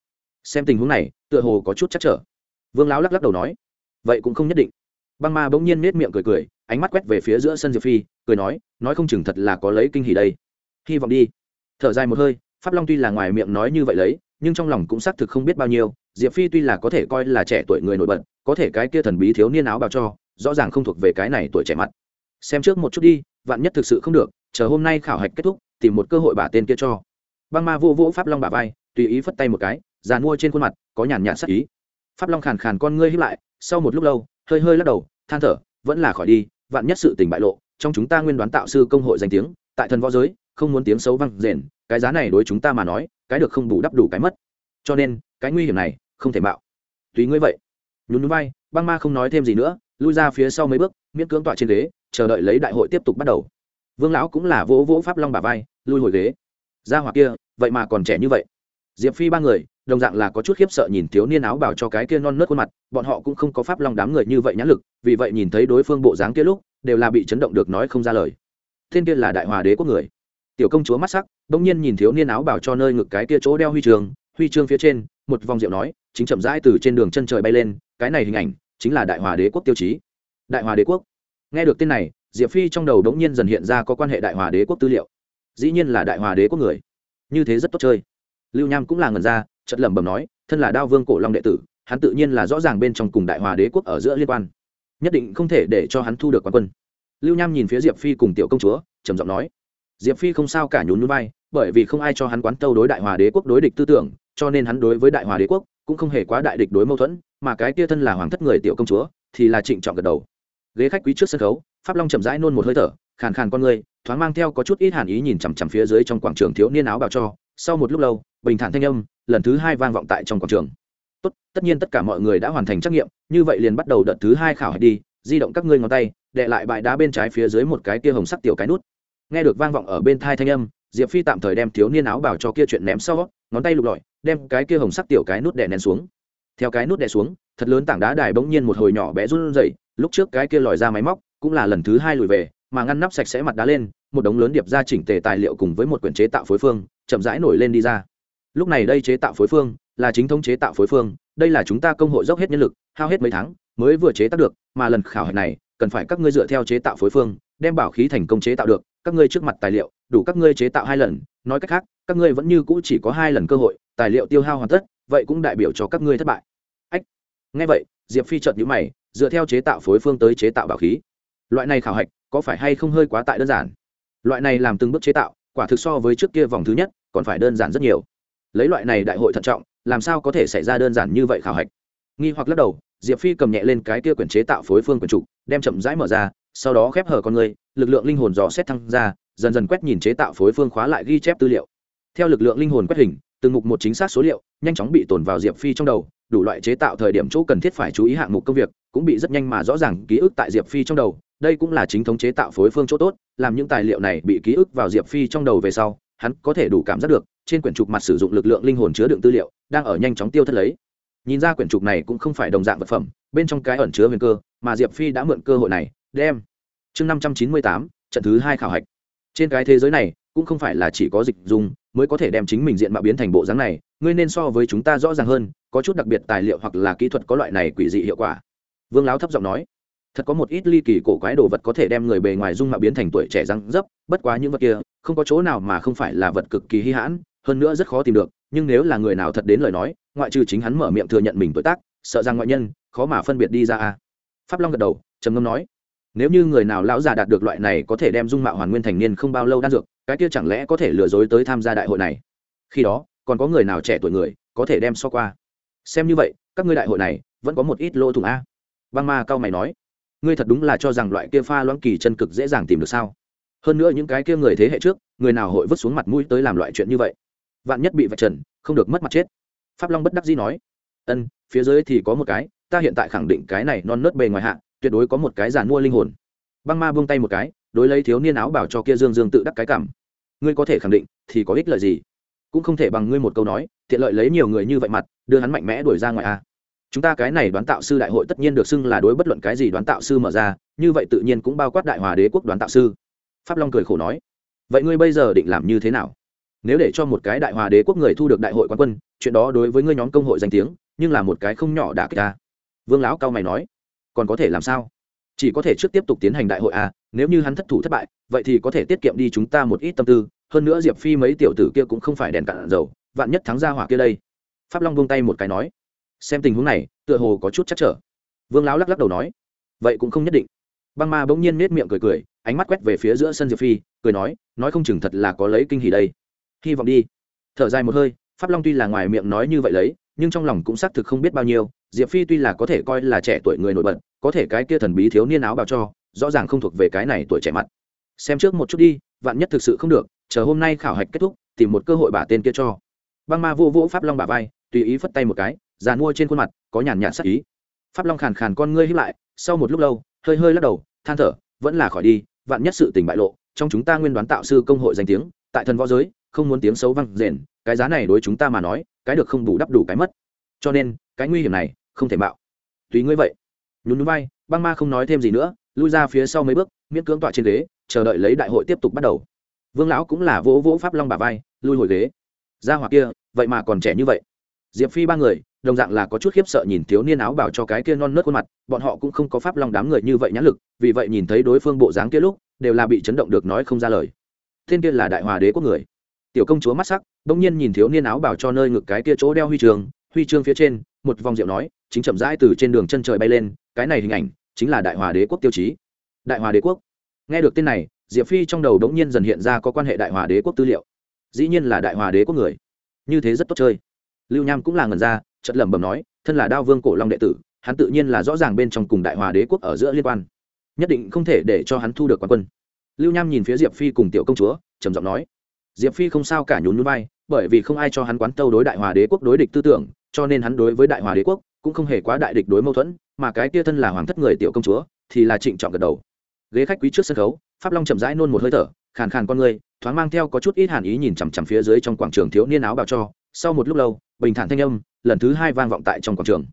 xem tình huống này, tựa hồ có chút chắc trở. Vương lão lắc lắc đầu nói, vậy cũng không nhất định. Băng ma bỗng nhiên nết miệng cười cười, ánh mắt quét về phía giữa sân diệp phi, cười nói nói không chừng thật là có lấy kinh hỉ đây. Hy vọng đi. Thở dài một hơi, pháp long tuy là ngoài miệng nói như vậy lấy, nhưng trong lòng cũng xác thực không biết bao nhiêu, diệp phi tuy là có thể coi là trẻ tuổi người nổi bật, có thể cái kia thần bí thiếu niên áo bào cho, rõ ràng không thuộc về cái này tuổi trẻ mặt. Xem trước một chút đi, vạn nhất thực sự không được, chờ hôm nay khảo hạch kết thúc, tìm một cơ hội bả tên kia cho. Băng ma vô vỗ pháp long bả vai, tùy ý phất tay một cái giàn mua trên khuôn mặt, có nhàn nhạt sắc ý. Pháp long khàn khàn con ngươi hiếp lại, sau một lúc lâu, hơi hơi lắc đầu, than thở, vẫn là khỏi đi, vạn nhất sự tình bại lộ, trong chúng ta nguyên đoán tạo sư công hội danh tiếng, tại thần võ giới, không muốn tiếng xấu văng rền, cái giá này đối chúng ta mà nói, cái được không bù đắp đủ cái mất. Cho nên, cái nguy hiểm này, không thể mạo. Tùy ngươi vậy. Nhún núi bay băng ma không nói thêm gì nữa, lui ra phía sau mấy bước, miễn cưỡng tọa trên ghế, chờ đợi lấy đại hội tiếp tục bắt đầu. Vương lão cũng là vỗ vỗ pháp long bà vai, lui hồi ghế. Ra hoặc kia, vậy mà còn trẻ như vậy. Diệp phi ba người đồng dạng là có chút khiếp sợ nhìn thiếu niên áo bảo cho cái kia non nớt khuôn mặt, bọn họ cũng không có pháp long đám người như vậy nhãn lực, vì vậy nhìn thấy đối phương bộ dáng kia lúc, đều là bị chấn động được nói không ra lời. Thiên kia là đại hòa đế quốc người. Tiểu công chúa mắt sắc bỗng nhiên nhìn thiếu niên áo bảo cho nơi ngực cái kia chỗ đeo huy trường, huy chương phía trên, một vòng rượu nói, chính chậm rãi từ trên đường chân trời bay lên, cái này hình ảnh chính là đại hòa đế quốc tiêu chí. Đại hòa đế quốc. Nghe được tên này, diệp phi trong đầu đống nhiên dần hiện ra có quan hệ đại hòa đế quốc tư liệu. Dĩ nhiên là đại hòa đế quốc người. Như thế rất tốt chơi. Lưu nham cũng là ngần ra chất lẩm bẩm nói, thân là đao vương cổ long đệ tử, hắn tự nhiên là rõ ràng bên trong cùng đại hòa đế quốc ở giữa liên quan. Nhất định không thể để cho hắn thu được quán quân. Lưu nham nhìn phía diệp phi cùng tiểu công chúa, trầm giọng nói, diệp phi không sao cả nhún núi bay bởi vì không ai cho hắn quán tâu đối đại hòa đế quốc đối địch tư tưởng, cho nên hắn đối với đại hòa đế quốc cũng không hề quá đại địch đối mâu thuẫn, mà cái kia thân là hoàng thất người tiểu công chúa thì là trịnh trọng gật đầu. Ghế khách quý trước sân khấu, pháp long chậm rãi nôn một hơi thở, khàn khàn con người, thoáng mang theo có chút ít hàn ý nhìn chằm chằm phía dưới trong quảng trường thiếu niên áo bào cho sau một lúc lâu, bình thản thanh âm, lần thứ hai vang vọng tại trong quảng trường. Tốt, tất nhiên tất cả mọi người đã hoàn thành trắc nghiệm, như vậy liền bắt đầu đợt thứ hai khảo hạch đi, di động các ngươi ngón tay đệ lại bãi đá bên trái phía dưới một cái kia hồng sắc tiểu cái nút. Nghe được vang vọng ở bên thai thanh âm, diệp phi tạm thời đem thiếu niên áo bảo cho kia chuyện ném sau, ngón tay lục lọi, đem cái kia hồng sắc tiểu cái nút đè nén xuống. Theo cái nút đè xuống, thật lớn tảng đá đài bỗng nhiên một hồi nhỏ bé run rẩy, lúc trước cái kia lòi ra máy móc, cũng là lần thứ hai lùi về, mà ngăn nắp sạch sẽ mặt đá lên một đống lớn điệp ra chỉnh tề tài liệu cùng với một quyển chế tạo phối phương, chậm rãi nổi lên đi ra. Lúc này đây chế tạo phối phương là chính thống chế tạo phối phương, đây là chúng ta công hội dốc hết nhân lực, hao hết mấy tháng mới vừa chế tác được, mà lần khảo hạch này, cần phải các ngươi dựa theo chế tạo phối phương, đem bảo khí thành công chế tạo được, các ngươi trước mặt tài liệu, đủ các ngươi chế tạo hai lần, nói cách khác, các ngươi vẫn như cũ chỉ có hai lần cơ hội, tài liệu tiêu hao hoàn tất, vậy cũng đại biểu cho các ngươi thất bại. Ách ngay vậy, diệp phi trợt nhũ mày, dựa theo chế tạo phối phương tới chế tạo bảo khí. Loại này khảo hạch có phải hay không hơi quá tại đơn giản? Loại này làm từng bước chế tạo, quả thực so với trước kia vòng thứ nhất, còn phải đơn giản rất nhiều. Lấy loại này đại hội thận trọng, làm sao có thể xảy ra đơn giản như vậy khảo hạch? Nghi hoặc lắc đầu, diệp phi cầm nhẹ lên cái kia quyển chế tạo phối phương quyển trục, đem chậm rãi mở ra, sau đó khép hở con người, lực lượng linh hồn dò xét thăng ra, dần dần quét nhìn chế tạo phối phương khóa lại ghi chép tư liệu. Theo lực lượng linh hồn quét hình, từng mục một chính xác số liệu, nhanh chóng bị tồn vào diệp phi trong đầu, đủ loại chế tạo thời điểm chỗ cần thiết phải chú ý hạng mục công việc, cũng bị rất nhanh mà rõ ràng ký ức tại diệp phi trong đầu đây cũng là chính thống chế tạo phối phương chỗ tốt, làm những tài liệu này bị ký ức vào diệp phi trong đầu về sau, hắn có thể đủ cảm giác được, trên quyển trục mặt sử dụng lực lượng linh hồn chứa đựng tư liệu, đang ở nhanh chóng tiêu thất lấy. Nhìn ra quyển trục này cũng không phải đồng dạng vật phẩm, bên trong cái ẩn chứa huyền cơ, mà diệp phi đã mượn cơ hội này, đem chương năm trăm chín mươi tám, trận thứ hai khảo hạch. Trên cái thế giới này, cũng không phải là chỉ có dịch dùng mới có thể đem chính mình diện mạo biến thành bộ dáng này, ngươi nên so với chúng ta rõ ràng hơn, có chút đặc biệt tài liệu hoặc là kỹ thuật có loại này quỷ dị hiệu quả. Vương láo thấp giọng nói thật có một ít ly kỳ cổ quái đồ vật có thể đem người bề ngoài dung mạo biến thành tuổi trẻ răng dấp, bất quá những vật kia, không có chỗ nào mà không phải là vật cực kỳ hy hãn, hơn nữa rất khó tìm được, nhưng nếu là người nào thật đến lời nói, ngoại trừ chính hắn mở miệng thừa nhận mình tuổi tác, sợ rằng ngoại nhân, khó mà phân biệt đi ra a pháp long gật đầu, trầm ngâm nói, nếu như người nào lão già đạt được loại này có thể đem dung mạo hoàn nguyên thành niên không bao lâu đan dược, cái kia chẳng lẽ có thể lừa dối tới tham gia đại hội này? Khi đó, còn có người nào trẻ tuổi người, có thể đem so qua? Xem như vậy, các ngươi đại hội này, vẫn có một ít lỗ thủng a. Băng ma cao mày nói ngươi thật đúng là cho rằng loại kia pha loãng kỳ chân cực dễ dàng tìm được sao? Hơn nữa những cái kia người thế hệ trước, người nào hội vứt xuống mặt mũi tới làm loại chuyện như vậy? Vạn nhất bị vạch trần, không được mất mặt chết. Pháp long bất đắc dĩ nói. Ân, phía dưới thì có một cái, ta hiện tại khẳng định cái này non nớt bề ngoài hạ, tuyệt đối có một cái giàn mua linh hồn. Băng ma buông tay một cái, đối lấy thiếu niên áo bảo cho kia dương dương tự đắc cái cảm. Ngươi có thể khẳng định, thì có ích lợi gì? Cũng không thể bằng ngươi một câu nói, tiện lợi lấy nhiều người như vậy mặt, đưa hắn mạnh mẽ đuổi ra ngoài a chúng ta cái này đoán tạo sư đại hội tất nhiên được xưng là đối bất luận cái gì đoán tạo sư mở ra, như vậy tự nhiên cũng bao quát đại hòa đế quốc đoán tạo sư. Pháp long cười khổ nói. Vậy ngươi bây giờ định làm như thế nào? Nếu để cho một cái đại hòa đế quốc người thu được đại hội quán quân, chuyện đó đối với ngươi nhóm công hội danh tiếng, nhưng là một cái không nhỏ đả kích ta. Vương lão cao mày nói. Còn có thể làm sao? Chỉ có thể trước tiếp tục tiến hành đại hội à nếu như hắn thất thủ thất bại, vậy thì có thể tiết kiệm đi chúng ta một ít tâm tư, hơn nữa diệp phi mấy tiểu tử kia cũng không phải đèn cạn dầu, vạn nhất thắng ra hỏa kia đây. Pháp long buông tay một cái nói xem tình huống này, tựa hồ có chút chắc trở. Vương lão lắc lắc đầu nói, vậy cũng không nhất định. Băng ma bỗng nhiên nết miệng cười cười, ánh mắt quét về phía giữa sân diệp phi, cười nói nói không chừng thật là có lấy kinh hỉ đây. Hy vọng đi. Thở dài một hơi, pháp long tuy là ngoài miệng nói như vậy lấy, nhưng trong lòng cũng xác thực không biết bao nhiêu, diệp phi tuy là có thể coi là trẻ tuổi người nổi bật, có thể cái kia thần bí thiếu niên áo bào cho, rõ ràng không thuộc về cái này tuổi trẻ mặt. Xem trước một chút đi, vạn nhất thực sự không được, chờ hôm nay khảo hạch kết thúc, tìm một cơ hội bả tên kia cho. Băng ma vô vỗ pháp long bả vai, tùy ý phất tay một cái già mua trên khuôn mặt, có nhàn nhạt sắc ý. Pháp long khàn khàn con ngươi hiếp lại, sau một lúc lâu, hơi hơi lắc đầu, than thở, vẫn là khỏi đi, vạn nhất sự tình bại lộ, trong chúng ta nguyên đoán tạo sư công hội danh tiếng, tại thần võ giới, không muốn tiếng xấu văng rền, cái giá này đối chúng ta mà nói, cái được không đủ đắp đủ cái mất. Cho nên, cái nguy hiểm này, không thể mạo. Tùy ngươi vậy. Nhún núi vai, băng ma không nói thêm gì nữa, lui ra phía sau mấy bước, miễn cưỡng tọa trên ghế, chờ đợi lấy đại hội tiếp tục bắt đầu. Vương lão cũng là vỗ vỗ pháp long bà vai, lui hồi ghế. Ra hoặc kia, vậy mà còn trẻ như vậy. Diệp phi ba người đồng dạng là có chút khiếp sợ nhìn thiếu niên áo bảo cho cái kia non nớt khuôn mặt, bọn họ cũng không có pháp long đám người như vậy nhãn lực, vì vậy nhìn thấy đối phương bộ dáng kia lúc, đều là bị chấn động được nói không ra lời. Thiên kia là đại hòa đế quốc người. Tiểu công chúa mắt sắc, bỗng nhiên nhìn thiếu niên áo bảo cho nơi ngực cái kia chỗ đeo huy trường, huy chương phía trên, một vòng rượu nói, chính chậm rãi từ trên đường chân trời bay lên, cái này hình ảnh chính là đại hòa đế quốc tiêu chí. Đại hòa đế quốc. Nghe được tên này, diệp phi trong đầu đống nhiên dần hiện ra có quan hệ đại hòa đế quốc tư liệu. Dĩ nhiên là đại hòa đế quốc người. Như thế rất tốt chơi. Lưu nham cũng là ngần ra chất lẩm bẩm nói, thân là đao vương cổ long đệ tử, hắn tự nhiên là rõ ràng bên trong cùng đại hòa đế quốc ở giữa liên quan, nhất định không thể để cho hắn thu được quán quân. Lưu nham nhìn phía diệp phi cùng tiểu công chúa, trầm giọng nói, diệp phi không sao cả nhún núi bay bởi vì không ai cho hắn quán tâu đối đại hòa đế quốc đối địch tư tưởng, cho nên hắn đối với đại hòa đế quốc cũng không hề quá đại địch đối mâu thuẫn, mà cái kia thân là hoàng thất người tiểu công chúa thì là trịnh trọng gật đầu. Ghế khách quý trước sân khấu, pháp long chậm rãi nôn một hơi thở, khàn khàn con người, thoáng mang theo có chút ít hàn ý nhìn chằm chằm phía dưới trong quảng trường thiếu niên áo bào cho. Sau một lúc lâu, bình thản thanh âm lần thứ hai vang vọng tại trong quảng trường.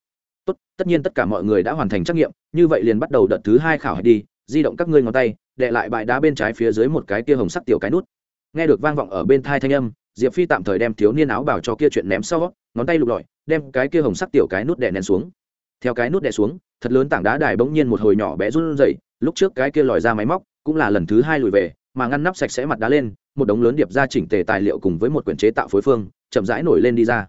Tốt, tất nhiên tất cả mọi người đã hoàn thành trắc nghiệm, như vậy liền bắt đầu đợt thứ hai khảo hạch đi, di động các ngươi ngón tay đệ lại bãi đá bên trái phía dưới một cái kia hồng sắc tiểu cái nút. Nghe được vang vọng ở bên thai thanh âm, diệp phi tạm thời đem thiếu niên áo bảo cho kia chuyện ném sau, ngón tay lục lọi, đem cái kia hồng sắc tiểu cái nút đè nén xuống. Theo cái nút đè xuống, thật lớn tảng đá đài bỗng nhiên một hồi nhỏ bé run rẩy, lúc trước cái kia lòi ra máy móc, cũng là lần thứ hai lùi về, mà ngăn nắp sạch sẽ mặt đá lên, một đống lớn điệp ra chỉnh tề tài liệu cùng với một quyển chế tạo phối phương, chậm rãi nổi lên đi ra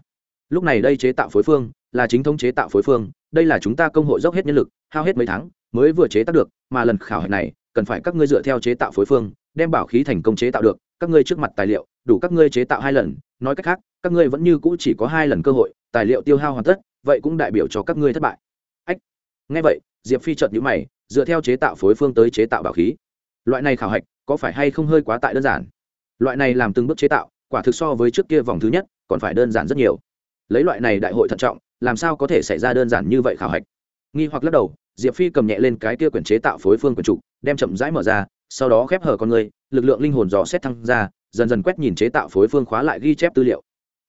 lúc này đây chế tạo phối phương, là chính thống chế tạo phối phương, đây là chúng ta công hội dốc hết nhân lực, hao hết mấy tháng, mới vừa chế tác được, mà lần khảo hạch này, cần phải các ngươi dựa theo chế tạo phối phương, đem bảo khí thành công chế tạo được, các ngươi trước mặt tài liệu, đủ các ngươi chế tạo hai lần, nói cách khác, các ngươi vẫn như cũ chỉ có hai lần cơ hội, tài liệu tiêu hao hoàn tất, vậy cũng đại biểu cho các ngươi thất bại. Ách, nghe vậy, diệp phi chợt nhữ mày, dựa theo chế tạo phối phương tới chế tạo bảo khí. Loại này khảo hạch, có phải hay không hơi quá tại đơn giản? Loại này làm từng bước chế tạo, quả thực so với trước kia vòng thứ nhất, còn phải đơn giản rất nhiều lấy loại này đại hội thận trọng, làm sao có thể xảy ra đơn giản như vậy khảo hạch? Nghi hoặc lắc đầu, diệp phi cầm nhẹ lên cái kia quyển chế tạo phối phương quyển trục, đem chậm rãi mở ra, sau đó khép hở con người, lực lượng linh hồn dò xét thăng ra, dần dần quét nhìn chế tạo phối phương khóa lại ghi chép tư liệu.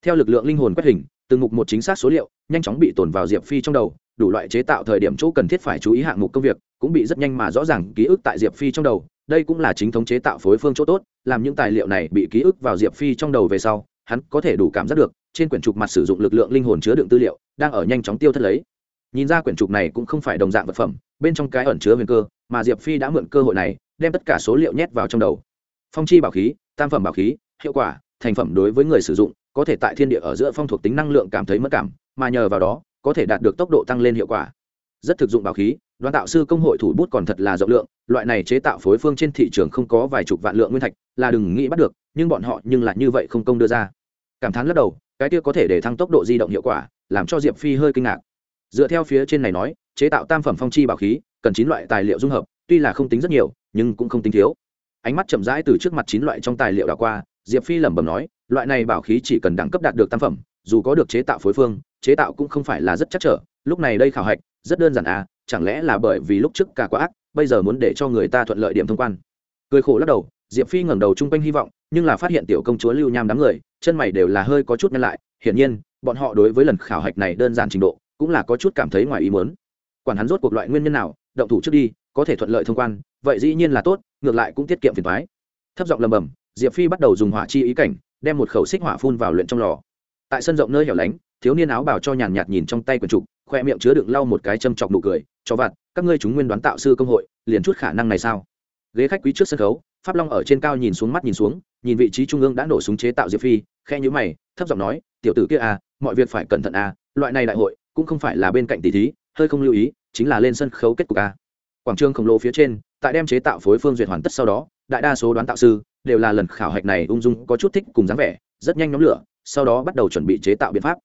Theo lực lượng linh hồn quét hình, từng mục một chính xác số liệu, nhanh chóng bị tồn vào diệp phi trong đầu, đủ loại chế tạo thời điểm chỗ cần thiết phải chú ý hạng mục công việc, cũng bị rất nhanh mà rõ ràng ký ức tại diệp phi trong đầu, đây cũng là chính thống chế tạo phối phương chỗ tốt, làm những tài liệu này bị ký ức vào diệp phi trong đầu về sau, hắn có thể đủ cảm giác được trên quyển trục mặt sử dụng lực lượng linh hồn chứa đựng tư liệu, đang ở nhanh chóng tiêu thất lấy. Nhìn ra quyển trục này cũng không phải đồng dạng vật phẩm, bên trong cái ẩn chứa huyền cơ, mà diệp phi đã mượn cơ hội này, đem tất cả số liệu nhét vào trong đầu. Phong chi bảo khí, tam phẩm bảo khí, hiệu quả, thành phẩm đối với người sử dụng, có thể tại thiên địa ở giữa phong thuộc tính năng lượng cảm thấy mất cảm, mà nhờ vào đó, có thể đạt được tốc độ tăng lên hiệu quả. Rất thực dụng bảo khí đoàn tạo sư công hội thủ bút còn thật là rộng lượng, loại này chế tạo phối phương trên thị trường không có vài chục vạn lượng nguyên thạch là đừng nghĩ bắt được, nhưng bọn họ nhưng lại như vậy không công đưa ra. Cảm thán lắc đầu cái kia có thể để thăng tốc độ di động hiệu quả, làm cho diệp phi hơi kinh ngạc. Dựa theo phía trên này nói, chế tạo tam phẩm phong chi bảo khí, cần chín loại tài liệu dung hợp, tuy là không tính rất nhiều, nhưng cũng không tính thiếu. Ánh mắt chậm rãi từ trước mặt chín loại trong tài liệu đảo qua, diệp phi lẩm bẩm nói, loại này bảo khí chỉ cần đẳng cấp đạt được tam phẩm, dù có được chế tạo phối phương, chế tạo cũng không phải là rất chắc trở, lúc này đây khảo hạch, rất đơn giản à chẳng lẽ là bởi vì lúc trước cả quá ác, bây giờ muốn để cho người ta thuận lợi điểm thông quan. Cười khổ lắc đầu, diệp phi ngẩng đầu chung quanh hy vọng nhưng là phát hiện tiểu công chúa lưu nham đám người, chân mày đều là hơi có chút ngăn lại, hiển nhiên, bọn họ đối với lần khảo hạch này đơn giản trình độ, cũng là có chút cảm thấy ngoài ý muốn. Quản hắn rốt cuộc loại nguyên nhân nào, động thủ trước đi, có thể thuận lợi thông quan, vậy dĩ nhiên là tốt, ngược lại cũng tiết kiệm phiền thoái thấp giọng lầm bầm, diệp phi bắt đầu dùng hỏa chi ý cảnh, đem một khẩu xích hỏa phun vào luyện trong lò. Tại sân rộng nơi hẻo lánh, thiếu niên áo bảo cho nhàn nhạt nhìn trong tay quần trục, khoe miệng chứa đựng lau một cái châm chọc nụ cười, cho vặt, các ngươi chúng nguyên đoán tạo sư công hội, liền chút khả năng này sao? Ghế khách quý trước sân khấu, pháp long ở trên cao nhìn xuống mắt nhìn xuống nhìn vị trí trung ương đã nổ súng chế tạo diệp phi khe nhữ mày, thấp giọng nói, tiểu tử kia à mọi việc phải cẩn thận à loại này đại hội cũng không phải là bên cạnh tỷ thí, hơi không lưu ý, chính là lên sân khấu kết cục a quảng trường khổng lồ phía trên, tại đem chế tạo phối phương duyệt hoàn tất sau đó, đại đa số đoán tạo sư đều là lần khảo hạch này ung dung có chút thích cùng dáng vẻ, rất nhanh nhóm lửa, sau đó bắt đầu chuẩn bị chế tạo biện pháp.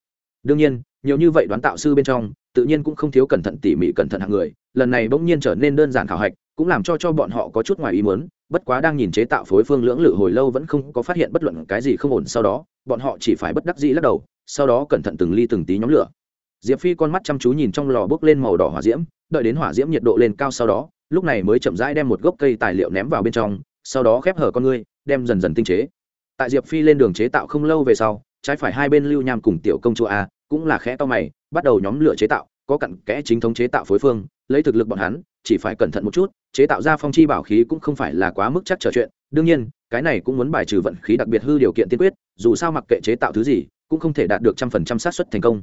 Đương nhiên, nhiều như vậy đoán tạo sư bên trong, tự nhiên cũng không thiếu cẩn thận tỉ mỉ cẩn thận hạng người, lần này bỗng nhiên trở nên đơn giản khảo hạch cũng làm cho cho bọn họ có chút ngoài ý muốn, bất quá đang nhìn chế tạo phối phương lưỡng lự hồi lâu vẫn không có phát hiện bất luận cái gì không ổn sau đó, bọn họ chỉ phải bất đắc dĩ lắc đầu, sau đó cẩn thận từng ly từng tí nhóm lửa. Diệp phi con mắt chăm chú nhìn trong lò bốc lên màu đỏ hỏa diễm, đợi đến hỏa diễm nhiệt độ lên cao sau đó, lúc này mới chậm rãi đem một gốc cây tài liệu ném vào bên trong, sau đó khép hở con ngươi, đem dần dần tinh chế. Tại diệp phi lên đường chế tạo không lâu về sau, trái phải hai bên lưu nham cùng tiểu công chúa a, cũng là khẽ to mày, bắt đầu nhóm lửa chế tạo, có cặn kẽ chính thống chế tạo phối phương, lấy thực lực bọn hắn chỉ phải cẩn thận một chút, chế tạo ra phong chi bảo khí cũng không phải là quá mức chắc trở chuyện. Đương nhiên, cái này cũng muốn bài trừ vận khí đặc biệt hư điều kiện tiên quyết, dù sao mặc kệ chế tạo thứ gì, cũng không thể đạt được trăm phần trăm xác suất thành công.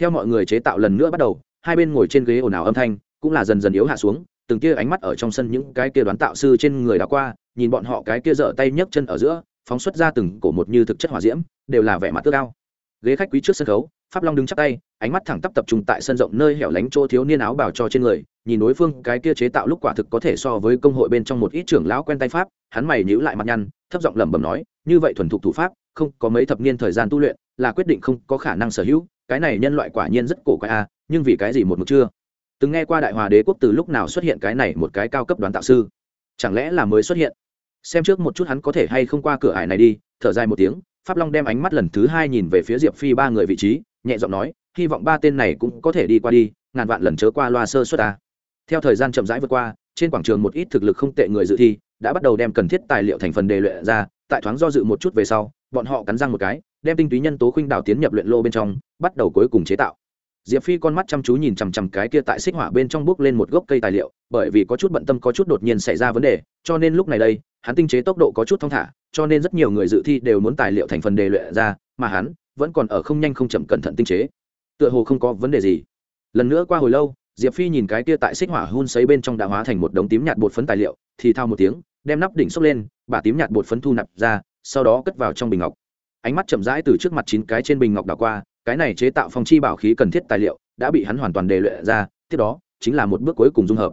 Theo mọi người chế tạo lần nữa bắt đầu, hai bên ngồi trên ghế ồn ào âm thanh cũng là dần dần yếu hạ xuống, từng kia ánh mắt ở trong sân những cái kia đoán tạo sư trên người đã qua, nhìn bọn họ cái kia dở tay nhấc chân ở giữa, phóng xuất ra từng cổ một như thực chất hỏa diễm, đều là vẻ mặt tước cao ghế khách quý trước sân khấu, pháp long đứng chắc tay, ánh mắt thẳng tắp tập trung tại sân rộng nơi hẻo lánh chỗ thiếu niên áo bào cho trên người, nhìn đối phương, cái kia chế tạo lúc quả thực có thể so với công hội bên trong một ít trưởng lão quen tay pháp, hắn mày nhíu lại mặt nhăn, thấp giọng lẩm bẩm nói, như vậy thuần thục thủ pháp, không có mấy thập niên thời gian tu luyện, là quyết định không có khả năng sở hữu, cái này nhân loại quả nhiên rất cổ quái a nhưng vì cái gì một mực chưa? Từng nghe qua đại hòa đế quốc từ lúc nào xuất hiện cái này một cái cao cấp đoán tạo sư? Chẳng lẽ là mới xuất hiện? Xem trước một chút hắn có thể hay không qua cửa ải này đi, thở dài một tiếng pháp long đem ánh mắt lần thứ hai nhìn về phía diệp phi ba người vị trí, nhẹ giọng nói, hy vọng ba tên này cũng có thể đi qua đi, ngàn vạn lần chớ qua loa sơ suất ta. Theo thời gian chậm rãi vượt qua, trên quảng trường một ít thực lực không tệ người dự thi đã bắt đầu đem cần thiết tài liệu thành phần đề luyện ra, tại thoáng do dự một chút về sau, bọn họ cắn răng một cái, đem tinh túy nhân tố khuynh đảo tiến nhập luyện lô bên trong, bắt đầu cuối cùng chế tạo. Diệp phi con mắt chăm chú nhìn chằm chằm cái kia tại xích hỏa bên trong bước lên một gốc cây tài liệu, bởi vì có chút bận tâm có chút đột nhiên xảy ra vấn đề, cho nên lúc này đây, hắn tinh chế tốc độ có chút thong thả cho nên rất nhiều người dự thi đều muốn tài liệu thành phần đề luyện ra, mà hắn vẫn còn ở không nhanh không chậm cẩn thận tinh chế. Tựa hồ không có vấn đề gì. Lần nữa qua hồi lâu, diệp phi nhìn cái kia tại xích hỏa hun sấy bên trong đã hóa thành một đống tím nhạt bột phấn tài liệu, thì thao một tiếng, đem nắp đỉnh xốc lên, bà tím nhạt bột phấn thu nạp ra, sau đó cất vào trong bình ngọc. Ánh mắt chậm rãi từ trước mặt chín cái trên bình ngọc đảo qua, cái này chế tạo phong chi bảo khí cần thiết tài liệu đã bị hắn hoàn toàn đề luyện ra, tiếp đó chính là một bước cuối cùng dung hợp.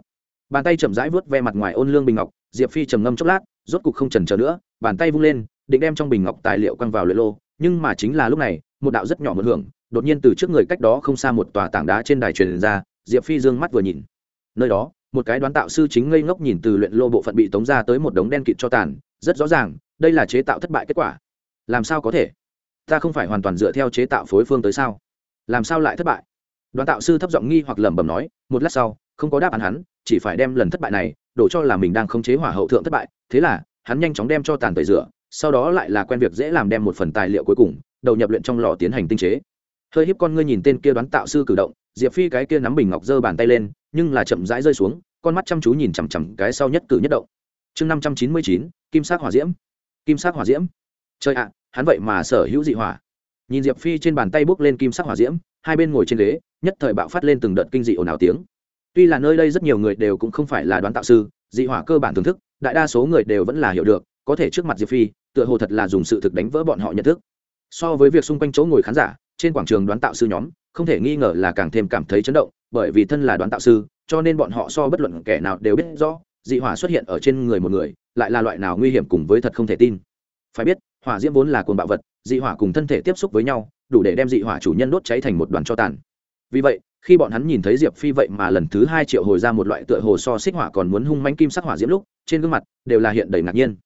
Bàn tay chậm rãi vớt ve mặt ngoài ôn lương bình ngọc, diệp phi trầm ngâm chốc lát, rốt cục không trần chờ nữa bàn tay vung lên, định đem trong bình ngọc tài liệu quăng vào luyện lô. Nhưng mà chính là lúc này, một đạo rất nhỏ một hưởng, đột nhiên từ trước người cách đó không xa một tòa tảng đá trên đài truyền ra, diệp phi dương mắt vừa nhìn. Nơi đó, một cái đoán tạo sư chính ngây ngốc nhìn từ luyện lô bộ phận bị tống ra tới một đống đen kịt cho tàn, rất rõ ràng, đây là chế tạo thất bại kết quả. Làm sao có thể? Ta không phải hoàn toàn dựa theo chế tạo phối phương tới sao? Làm sao lại thất bại? Đoàn tạo sư thấp giọng nghi hoặc lẩm bẩm nói, một lát sau, không có đáp án hắn, chỉ phải đem lần thất bại này, đổ cho là mình đang khống chế hỏa hậu thượng thất bại, thế là hắn nhanh chóng đem cho tàn tẩy rửa, sau đó lại là quen việc dễ làm đem một phần tài liệu cuối cùng, đầu nhập luyện trong lò tiến hành tinh chế. Hơi hiếp con ngươi nhìn tên kia đoán tạo sư cử động, diệp phi cái kia nắm bình ngọc giơ bàn tay lên, nhưng là chậm rãi rơi xuống, con mắt chăm chú nhìn chằm chằm cái sau nhất cử nhất động. Chương năm trăm chín mươi chín, kim sắc hỏa diễm. Kim sắc hỏa diễm. Chơi ạ, hắn vậy mà sở hữu dị hỏa. Nhìn diệp phi trên bàn tay bước lên kim sắc hỏa diễm, hai bên ngồi trên ghế, nhất thời bạo phát lên từng đợt kinh dị ồn ào tiếng. Tuy là nơi đây rất nhiều người đều cũng không phải là đoán tạo sư, dị hỏa cơ bản thưởng thức đại đa số người đều vẫn là hiểu được, có thể trước mặt diệp phi, tựa hồ thật là dùng sự thực đánh vỡ bọn họ nhận thức. So với việc xung quanh chỗ ngồi khán giả, trên quảng trường đoán tạo sư nhóm, không thể nghi ngờ là càng thêm cảm thấy chấn động, bởi vì thân là đoán tạo sư, cho nên bọn họ so bất luận kẻ nào đều biết rõ, dị hỏa xuất hiện ở trên người một người, lại là loại nào nguy hiểm cùng với thật không thể tin. Phải biết, hỏa diễm vốn là cồn bạo vật, dị hỏa cùng thân thể tiếp xúc với nhau, đủ để đem dị hỏa chủ nhân đốt cháy thành một đoàn cho tàn. Vì vậy khi bọn hắn nhìn thấy diệp phi vậy mà lần thứ hai triệu hồi ra một loại tựa hồ so xích hỏa còn muốn hung manh kim sắc hỏa diễm lúc, trên gương mặt đều là hiện đầy ngạc nhiên.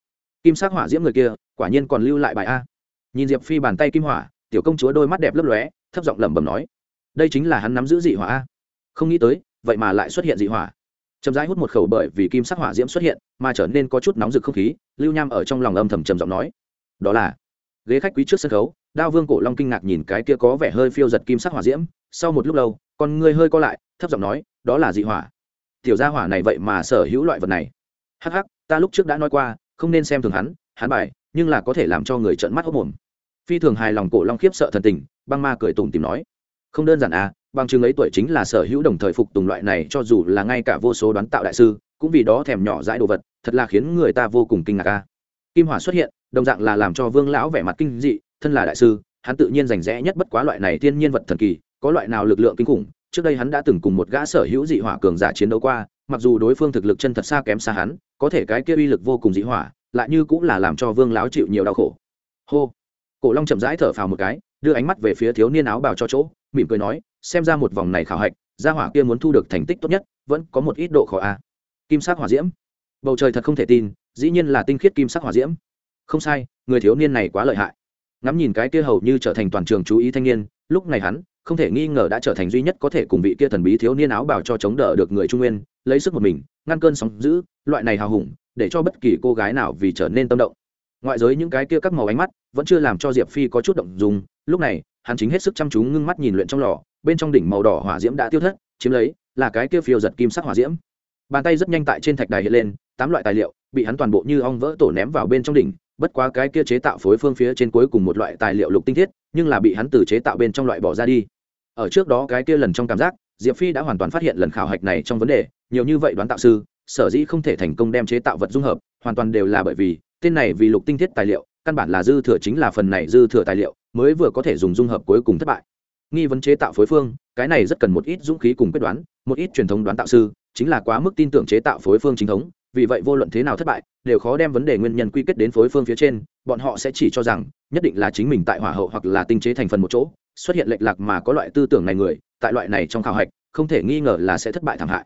Kim sắc hỏa diễm người kia, quả nhiên còn lưu lại bài a. Nhìn diệp phi bàn tay kim hỏa, tiểu công chúa đôi mắt đẹp lấp lóe, thấp giọng lẩm bẩm nói, đây chính là hắn nắm giữ dị hỏa a. Không nghĩ tới, vậy mà lại xuất hiện dị hỏa. Chậm rãi hút một khẩu bởi vì kim sắc hỏa diễm xuất hiện, mà trở nên có chút nóng rực không khí, lưu nham ở trong lòng âm thầm trầm giọng nói, đó là. Ghế khách quý trước sân khấu, đao vương cổ long kinh ngạc nhìn cái kia có vẻ hơi phiêu giật kim sắc hỏa diễm, sau một lúc lâu con ngươi hơi co lại, thấp giọng nói, đó là dị hỏa. Tiểu gia hỏa này vậy mà sở hữu loại vật này. Hắc hắc, ta lúc trước đã nói qua, không nên xem thường hắn hắn bài, nhưng là có thể làm cho người trợn mắt hốc mồm. Phi thường hài lòng cổ long khiếp sợ thần tình, băng ma cười tùng tìm nói, không đơn giản à bằng chứng ấy tuổi chính là sở hữu đồng thời phục tùng loại này cho dù là ngay cả vô số đoán tạo đại sư, cũng vì đó thèm nhỏ dãi đồ vật, thật là khiến người ta vô cùng kinh ngạc a kim hỏa xuất hiện, đồng dạng là làm cho vương lão vẻ mặt kinh dị, thân là đại sư, hắn tự nhiên rành rẽ nhất bất quá loại này thiên nhiên vật thần kỳ có loại nào lực lượng kinh khủng, trước đây hắn đã từng cùng một gã sở hữu dị hỏa cường giả chiến đấu qua, mặc dù đối phương thực lực chân thật xa kém xa hắn, có thể cái kia uy lực vô cùng dị hỏa, lại như cũng là làm cho vương láo chịu nhiều đau khổ. Hô. Cổ long chậm rãi thở phào một cái, đưa ánh mắt về phía thiếu niên áo bào cho chỗ, mỉm cười nói, xem ra một vòng này khảo hạch, gia hỏa kia muốn thu được thành tích tốt nhất, vẫn có một ít độ khó a kim sắc hỏa diễm. Bầu trời thật không thể tin, dĩ nhiên là tinh khiết kim sắc hỏa diễm. Không sai, người thiếu niên này quá lợi hại. Ngắm nhìn cái kia hầu như trở thành toàn trường chú ý thanh niên, lúc này hắn không thể nghi ngờ đã trở thành duy nhất có thể cùng vị kia thần bí thiếu niên áo bào cho chống đỡ được người trung nguyên, lấy sức một mình, ngăn cơn sóng giữ loại này hào hùng, để cho bất kỳ cô gái nào vì trở nên tâm động. Ngoại giới những cái kia các màu ánh mắt vẫn chưa làm cho diệp phi có chút động dùng lúc này, hắn chính hết sức chăm chú ngưng mắt nhìn luyện trong lò, bên trong đỉnh màu đỏ hỏa diễm đã tiêu thất, chiếm lấy là cái kia phiêu giật kim sắc hỏa diễm. Bàn tay rất nhanh tại trên thạch đài hiện lên, tám loại tài liệu bị hắn toàn bộ như ong vỡ tổ ném vào bên trong đỉnh, bất quá cái kia chế tạo phối phương phía trên cuối cùng một loại tài liệu lục tinh thiết, nhưng là bị hắn từ chế tạo bên trong loại bỏ ra đi ở trước đó cái kia lần trong cảm giác, diệp phi đã hoàn toàn phát hiện lần khảo hạch này trong vấn đề, nhiều như vậy đoán tạo sư, sở dĩ không thể thành công đem chế tạo vật dung hợp, hoàn toàn đều là bởi vì, tên này vì lục tinh thiết tài liệu, căn bản là dư thừa chính là phần này dư thừa tài liệu, mới vừa có thể dùng dung hợp cuối cùng thất bại. Nghi vấn chế tạo phối phương, cái này rất cần một ít dũng khí cùng quyết đoán, một ít truyền thống đoán tạo sư, chính là quá mức tin tưởng chế tạo phối phương chính thống, vì vậy vô luận thế nào thất bại, đều khó đem vấn đề nguyên nhân quy kết đến phối phương phía trên, bọn họ sẽ chỉ cho rằng, nhất định là chính mình tại hỏa hậu hoặc là tinh chế thành phần một chỗ xuất hiện lệch lạc mà có loại tư tưởng này người, tại loại này trong khảo hạch, không thể nghi ngờ là sẽ thất bại thảm hại.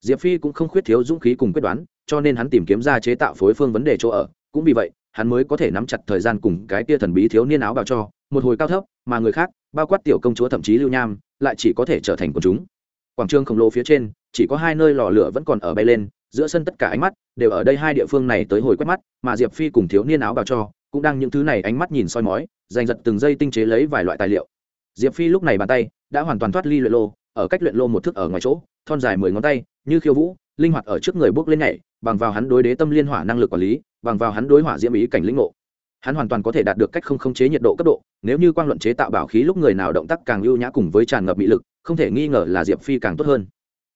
Diệp phi cũng không khuyết thiếu dũng khí cùng quyết đoán, cho nên hắn tìm kiếm ra chế tạo phối phương vấn đề chỗ ở. Cũng vì vậy, hắn mới có thể nắm chặt thời gian cùng cái tia thần bí thiếu niên áo bào cho, một hồi cao thấp, mà người khác, bao quát tiểu công chúa thậm chí lưu nham, lại chỉ có thể trở thành của chúng. Quảng trường khổng lồ phía trên, chỉ có hai nơi lò lửa vẫn còn ở bay lên, giữa sân tất cả ánh mắt đều ở đây hai địa phương này tới hồi quét mắt, mà diệp phi cùng thiếu niên áo bào cho, cũng đang những thứ này ánh mắt nhìn soi mói, giành giật từng giây tinh chế lấy vài loại tài liệu diệp phi lúc này bàn tay đã hoàn toàn thoát ly luyện lô, ở cách luyện lô một thước ở ngoài chỗ, thon dài mười ngón tay, như khiêu vũ, linh hoạt ở trước người bước lên nhảy, bằng vào hắn đối đế tâm liên hỏa năng lực quản lý, bằng vào hắn đối hỏa diễm ý cảnh lĩnh ngộ. Hắn hoàn toàn có thể đạt được cách không khống chế nhiệt độ cấp độ, nếu như quang luận chế tạo bảo khí lúc người nào động tác càng ưu nhã cùng với tràn ngập mị lực, không thể nghi ngờ là diệp phi càng tốt hơn.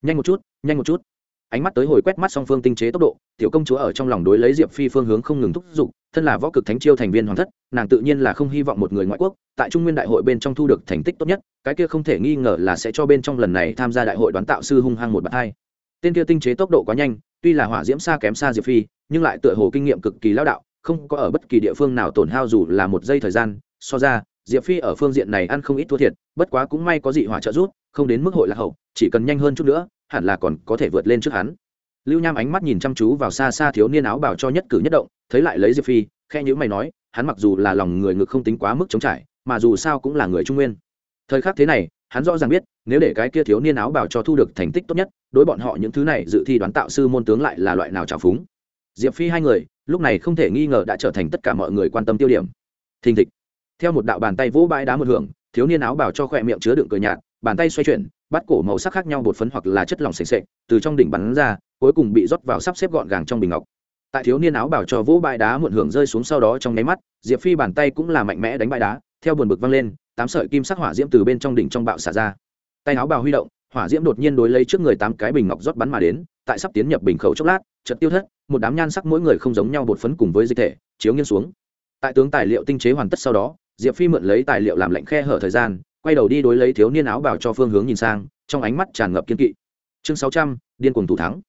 Nhanh một chút, nhanh một chút. Ánh mắt tới hồi quét mắt song phương tinh chế tốc độ, tiểu công chúa ở trong lòng đối lấy diệp phi phương hướng không ngừng thúc giục thân là võ cực thánh chiêu thành viên hoàng thất, nàng tự nhiên là không hy vọng một người ngoại quốc tại trung nguyên đại hội bên trong thu được thành tích tốt nhất, cái kia không thể nghi ngờ là sẽ cho bên trong lần này tham gia đại hội đoán tạo sư hung hăng một bậc hai. Tên kia tinh chế tốc độ quá nhanh, tuy là hỏa diễm xa kém xa diệp phi, nhưng lại tựa hồ kinh nghiệm cực kỳ lao đạo, không có ở bất kỳ địa phương nào tổn hao dù là một giây thời gian, so ra, diệp phi ở phương diện này ăn không ít thua thiệt, bất quá cũng may có dị hỏa trợ giúp, không đến mức hội lạc hậu, chỉ cần nhanh hơn chút nữa, hẳn là còn có thể vượt lên trước hắn lưu nham ánh mắt nhìn chăm chú vào xa xa thiếu niên áo bảo cho nhất cử nhất động, thấy lại lấy diệp phi khe nhữ mày nói, hắn mặc dù là lòng người ngực không tính quá mức chống trải, mà dù sao cũng là người trung nguyên. Thời khắc thế này, hắn rõ ràng biết, nếu để cái kia thiếu niên áo bảo cho thu được thành tích tốt nhất, đối bọn họ những thứ này dự thi đoán tạo sư môn tướng lại là loại nào trào phúng. Diệp phi hai người, lúc này không thể nghi ngờ đã trở thành tất cả mọi người quan tâm tiêu điểm. Thình thịch. Theo một đạo bàn tay vỗ bãi đá một hưởng, thiếu niên áo bảo cho khỏe miệng chứa đựng cười nhạt, bàn tay xoay chuyển, bắt cổ màu sắc khác nhau bột phấn hoặc là chất lỏng sềnh sệch từ trong đỉnh bắn ra cuối cùng bị rót vào sắp xếp gọn gàng trong bình ngọc. Tại thiếu niên áo bảo cho vỗ bãi đá muộn hưởng rơi xuống sau đó trong nháy mắt, diệp phi bàn tay cũng là mạnh mẽ đánh bãi đá, theo buồn bực văng lên, tám sợi kim sắc hỏa diễm từ bên trong đỉnh trong bạo xả ra. Tay áo bào huy động, hỏa diễm đột nhiên đối lấy trước người tám cái bình ngọc rót bắn mà đến, tại sắp tiến nhập bình khẩu chốc lát, chợt tiêu thất, một đám nhan sắc mỗi người không giống nhau bột phấn cùng với dịch thể, chiếu nghiêng xuống. Tại tướng tài liệu tinh chế hoàn tất sau đó, diệp phi mượn lấy tài liệu làm lạnh khe hở thời gian, quay đầu đi đối lấy thiếu niên áo bảo cho phương hướng nhìn sang, trong ánh mắt tràn ngập kiên kỵ. Chương sáu trăm, điên cuồng thủ thắng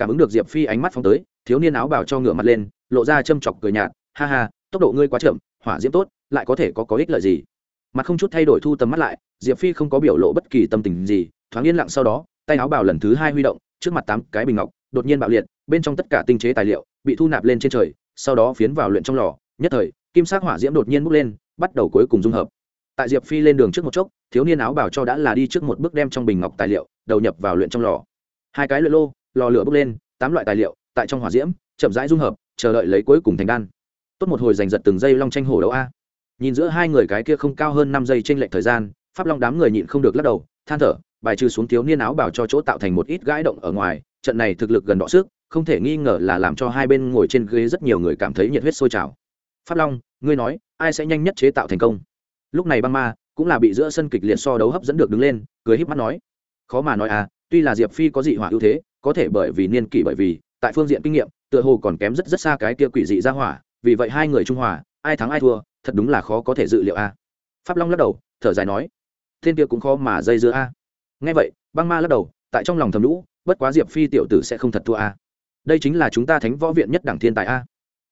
cảm ứng được diệp phi ánh mắt phóng tới, thiếu niên áo bảo cho ngửa mặt lên, lộ ra châm chọc cười nhạt, ha ha, tốc độ ngươi quá chậm, hỏa diễm tốt, lại có thể có có ích lợi gì? Mặt không chút thay đổi thu tầm mắt lại, diệp phi không có biểu lộ bất kỳ tâm tình gì, thoáng yên lặng sau đó, tay áo bảo lần thứ hai huy động, trước mặt tám cái bình ngọc, đột nhiên bạo liệt, bên trong tất cả tinh chế tài liệu bị thu nạp lên trên trời, sau đó phiến vào luyện trong lò, nhất thời, kim sắc hỏa diễm đột nhiên bốc lên, bắt đầu cuối cùng dung hợp. Tại diệp phi lên đường trước một chốc, thiếu niên áo bảo cho đã là đi trước một bước đem trong bình ngọc tài liệu, đầu nhập vào luyện trong lò. Hai cái luyện lô lò lửa bốc lên, tám loại tài liệu, tại trong hỏa diễm, chậm rãi dung hợp, chờ đợi lấy cuối cùng thành đan. Tốt một hồi giành giật từng giây long tranh hổ đấu a. Nhìn giữa hai người cái kia không cao hơn năm giây trên lệch thời gian, pháp long đám người nhịn không được lắc đầu, than thở, bài trừ xuống thiếu niên áo bảo cho chỗ tạo thành một ít gãi động ở ngoài, trận này thực lực gần đọ sức, không thể nghi ngờ là làm cho hai bên ngồi trên ghế rất nhiều người cảm thấy nhiệt huyết sôi trào. Pháp long, ngươi nói, ai sẽ nhanh nhất chế tạo thành công? Lúc này băng ma cũng là bị giữa sân kịch liệt so đấu hấp dẫn được đứng lên, cười híp mắt nói, khó mà nói à tuy là diệp phi có dị hỏa ưu thế có thể bởi vì niên kỷ bởi vì, tại phương diện kinh nghiệm, tựa hồ còn kém rất rất xa cái kia quỷ dị ra hỏa, vì vậy hai người trung hòa, ai thắng ai thua, thật đúng là khó có thể dự liệu a. Pháp long lắc đầu, thở dài nói, thiên kia cũng khó mà dây dưa a. Nghe vậy, băng ma lắc đầu, tại trong lòng thầm lũ, bất quá diệp phi tiểu tử sẽ không thật thua a. Đây chính là chúng ta thánh võ viện nhất đẳng thiên tài a.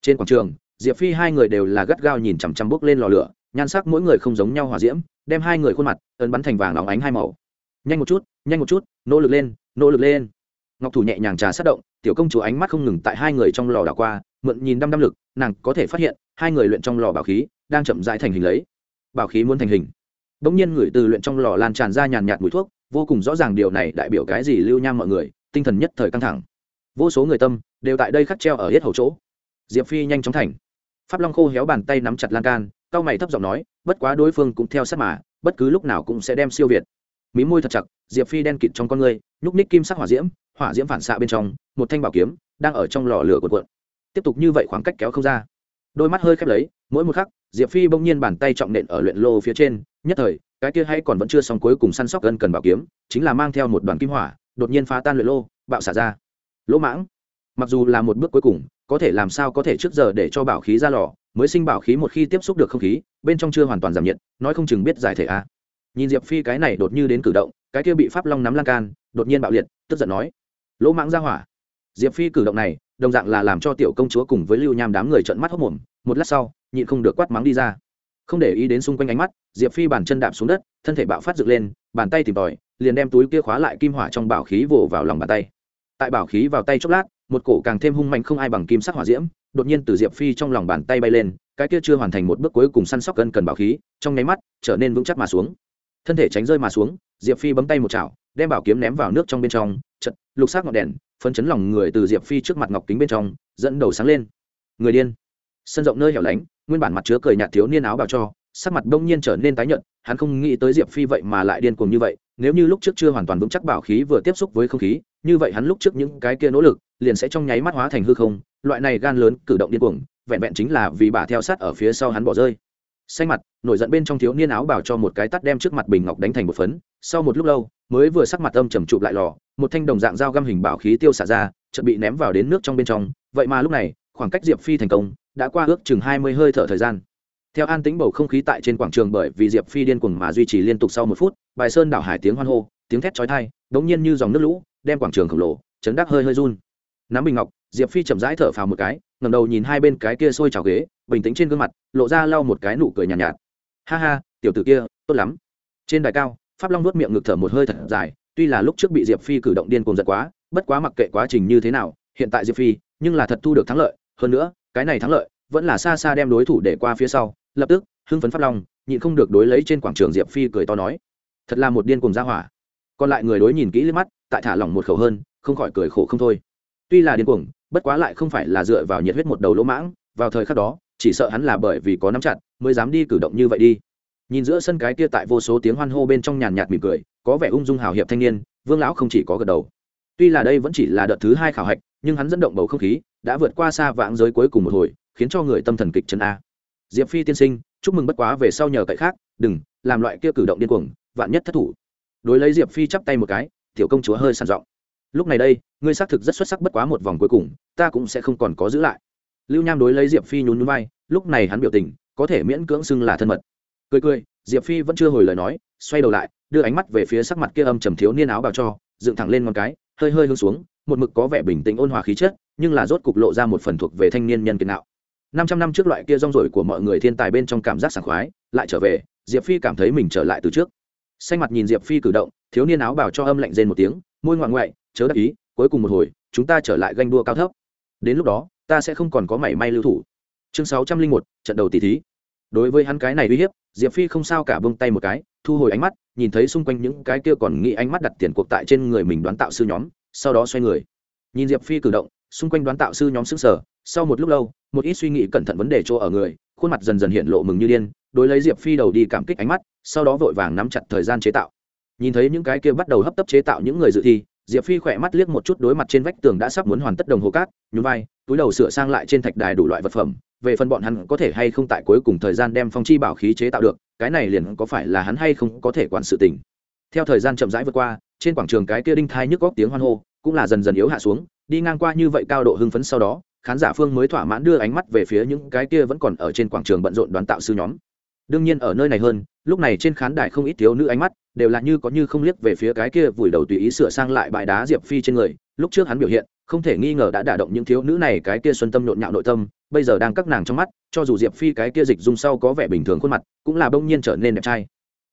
Trên quảng trường, diệp phi hai người đều là gắt gao nhìn chằm chằm bước lên lò lửa, nhan sắc mỗi người không giống nhau hòa diễm, đem hai người khuôn mặt ấn bắn thành vàng óng ánh hai màu. Nhanh một chút, nhanh một chút, nỗ lực lên, nỗ lực lên ngọc thủ nhẹ nhàng trà sát động, tiểu công chúa ánh mắt không ngừng tại hai người trong lò đảo qua, mượn nhìn đăm đăm lực, nàng có thể phát hiện, hai người luyện trong lò bảo khí đang chậm rãi thành hình lấy. Bảo khí muốn thành hình. Bỗng nhiên người từ luyện trong lò lan tràn ra nhàn nhạt mùi thuốc, vô cùng rõ ràng điều này đại biểu cái gì lưu nham mọi người, tinh thần nhất thời căng thẳng. Vô số người tâm đều tại đây khắc treo ở hết hầu chỗ. Diệp phi nhanh chóng thành. Pháp long khô héo bàn tay nắm chặt lan can cao mày thấp giọng nói, bất quá đối phương cũng theo sát mà, bất cứ lúc nào cũng sẽ đem siêu việt. Mí môi thật chặt, diệp phi đen kịt trong con người nhúc ních kim sắc hỏa diễm hỏa diễm phản xạ bên trong, một thanh bảo kiếm đang ở trong lò lửa cuộn cuộn. Tiếp tục như vậy khoảng cách kéo không ra. Đôi mắt hơi khép lấy, mỗi một khắc, diệp phi bỗng nhiên bàn tay trọng nện ở luyện lô phía trên, nhất thời, cái kia hay còn vẫn chưa xong cuối cùng săn sóc gần cần bảo kiếm, chính là mang theo một đoàn kim hỏa, đột nhiên phá tan luyện lô, bạo xả ra. Lỗ mãng, mặc dù là một bước cuối cùng, có thể làm sao có thể trước giờ để cho bảo khí ra lò, mới sinh bảo khí một khi tiếp xúc được không khí, bên trong chưa hoàn toàn giảm nhiệt, nói không chừng biết giải thể a. À. nhìn diệp phi cái này đột như đến cử động, cái kia bị pháp long nắm lan can, đột nhiên bạo liệt, tức giận nói lỗ mãng ra hỏa. Diệp phi cử động này, đồng dạng là làm cho tiểu công chúa cùng với lưu nham đám người trợn mắt hốc mồm, một lát sau, nhịn không được quát mắng đi ra. Không để ý đến xung quanh ánh mắt, diệp phi bàn chân đạp xuống đất, thân thể bạo phát dựng lên, bàn tay tìm tòi, liền đem túi kia khóa lại kim hỏa trong bảo khí vồ vào lòng bàn tay. Tại bảo khí vào tay chốc lát, một cổ càng thêm hung mạnh không ai bằng kim sắc hỏa diễm, đột nhiên từ diệp phi trong lòng bàn tay bay lên, cái kia chưa hoàn thành một bước cuối cùng săn sóc gần cần bảo khí, trong nháy mắt, trở nên vững chắc mà xuống. Thân thể tránh rơi mà xuống diệp phi bấm tay một chảo, đem bảo kiếm ném vào nước trong bên trong, chật, lục sắc ngọn đèn phấn chấn lòng người từ diệp phi trước mặt ngọc kính bên trong, dẫn đầu sáng lên. Người điên. Sân rộng nơi hẻo lánh, nguyên bản mặt chứa cười nhạt thiếu niên áo bào cho, sắc mặt bỗng nhiên trở nên tái nhợt, hắn không nghĩ tới diệp phi vậy mà lại điên cuồng như vậy, nếu như lúc trước chưa hoàn toàn vững chắc bảo khí vừa tiếp xúc với không khí, như vậy hắn lúc trước những cái kia nỗ lực, liền sẽ trong nháy mắt hóa thành hư không, loại này gan lớn cử động điên cuồng, vẹn vẹn chính là vì bà theo sát ở phía sau hắn bỏ rơi xanh mặt, nổi giận bên trong thiếu niên áo bảo cho một cái tắt đem trước mặt bình ngọc đánh thành một phấn. Sau một lúc lâu, mới vừa sắc mặt âm trầm chụp lại lò, một thanh đồng dạng dao găm hình bảo khí tiêu xả ra, chợt bị ném vào đến nước trong bên trong. Vậy mà lúc này, khoảng cách diệp phi thành công, đã qua ước chừng hai mươi hơi thở thời gian. Theo an tĩnh bầu không khí tại trên quảng trường bởi vì diệp phi điên cuồng mà duy trì liên tục sau một phút, bài sơn đảo hải tiếng hoan hô, tiếng thét chói tai, đống nhiên như dòng nước lũ, đem quảng trường khổng lồ, chấn đắc hơi hơi run. Nắm bình ngọc, diệp phi chậm rãi thở phào một cái ngẩng đầu nhìn hai bên cái kia sôi trào ghế bình tĩnh trên gương mặt lộ ra lau một cái nụ cười nhàn nhạt, nhạt. Ha ha tiểu tử kia tốt lắm. Trên đài cao pháp long nuốt miệng ngực thở một hơi thật dài tuy là lúc trước bị diệp phi cử động điên cuồng giật quá bất quá mặc kệ quá trình như thế nào hiện tại diệp phi nhưng là thật thu được thắng lợi hơn nữa cái này thắng lợi vẫn là xa xa đem đối thủ để qua phía sau lập tức hưng phấn pháp long nhịn không được đối lấy trên quảng trường diệp phi cười to nói thật là một điên cuồng ra hỏa. Còn lại người đối nhìn kỹ liếc mắt tại thả lỏng một khẩu hơn không khỏi cười khổ không thôi. Tuy là điên cuồng bất quá lại không phải là dựa vào nhiệt huyết một đầu lỗ mãng, vào thời khắc đó, chỉ sợ hắn là bởi vì có nắm chặt, mới dám đi cử động như vậy đi. Nhìn giữa sân cái kia tại vô số tiếng hoan hô bên trong nhàn nhạt mỉm cười, có vẻ ung dung hào hiệp thanh niên, vương lão không chỉ có gật đầu. Tuy là đây vẫn chỉ là đợt thứ hai khảo hạch, nhưng hắn dẫn động bầu không khí, đã vượt qua xa vãng giới cuối cùng một hồi, khiến cho người tâm thần kịch chân a. Diệp phi tiên sinh, chúc mừng bất quá về sau nhờ cậy khác, đừng, làm loại kia cử động điên cuồng, vạn nhất thất thủ. Đối lấy diệp phi chắp tay một cái, tiểu công chúa hơi sàn giọng lúc này đây, ngươi xác thực rất xuất sắc bất quá một vòng cuối cùng, ta cũng sẽ không còn có giữ lại. Lưu nham đối lấy diệp phi nhún nhún vai, lúc này hắn biểu tình, có thể miễn cưỡng xưng là thân mật. Cười cười, diệp phi vẫn chưa hồi lời nói, xoay đầu lại, đưa ánh mắt về phía sắc mặt kia âm trầm thiếu niên áo bào cho, dựng thẳng lên ngón cái, hơi hơi hướng xuống, một mực có vẻ bình tĩnh ôn hòa khí chất, nhưng là rốt cục lộ ra một phần thuộc về thanh niên nhân kiệt nạo. Năm trăm năm trước loại kia rong rổi của mọi người thiên tài bên trong cảm giác sảng khoái, lại trở về, diệp phi cảm thấy mình trở lại từ trước. Xanh mặt nhìn diệp phi cử động, thiếu niên áo bào cho âm lạnh rên một tiếng, môi ngoạn ngoại chớ đắc ý, cuối cùng một hồi, chúng ta trở lại ganh đua cao thấp. Đến lúc đó, ta sẽ không còn có mảy may lưu thủ. Chương sáu trăm linh một, trận đầu tỷ thí. Đối với hắn cái này uy hiếp, diệp phi không sao cả bông tay một cái, thu hồi ánh mắt, nhìn thấy xung quanh những cái kia còn nghĩ ánh mắt đặt tiền cuộc tại trên người mình đoán tạo sư nhóm, sau đó xoay người. Nhìn diệp phi cử động, xung quanh đoán tạo sư nhóm xứng sở sau một lúc lâu, một ít suy nghĩ cẩn thận vấn đề chỗ ở người, khuôn mặt dần dần hiện lộ mừng như điên, đối lấy diệp phi đầu đi cảm kích ánh mắt, sau đó vội vàng nắm chặt thời gian chế tạo. Nhìn thấy những cái kia bắt đầu hấp tấp chế tạo những người dự thi diệp phi khỏe mắt liếc một chút đối mặt trên vách tường đã sắp muốn hoàn tất đồng hồ cát, nhún vai, túi đầu sửa sang lại trên thạch đài đủ loại vật phẩm. Về phần bọn hắn có thể hay không tại cuối cùng thời gian đem phong chi bảo khí chế tạo được, cái này liền có phải là hắn hay không có thể quản sự tình. Theo thời gian chậm rãi vượt qua, trên quảng trường cái kia đinh thai nhức góc tiếng hoan hô cũng là dần dần yếu hạ xuống, đi ngang qua như vậy cao độ hưng phấn sau đó, khán giả phương mới thỏa mãn đưa ánh mắt về phía những cái kia vẫn còn ở trên quảng trường bận rộn đoán tạo sư nhóm. Đương nhiên ở nơi này hơn, lúc này trên khán đài không ít thiếu nữ ánh mắt đều là như có như không liếc về phía cái kia vùi đầu tùy ý sửa sang lại bãi đá diệp phi trên người. Lúc trước hắn biểu hiện, không thể nghi ngờ đã đả động những thiếu nữ này cái kia xuân tâm nhộn nhạo nội tâm. Bây giờ đang các nàng trong mắt, cho dù diệp phi cái kia dịch dung sau có vẻ bình thường khuôn mặt, cũng là bỗng nhiên trở nên đẹp trai.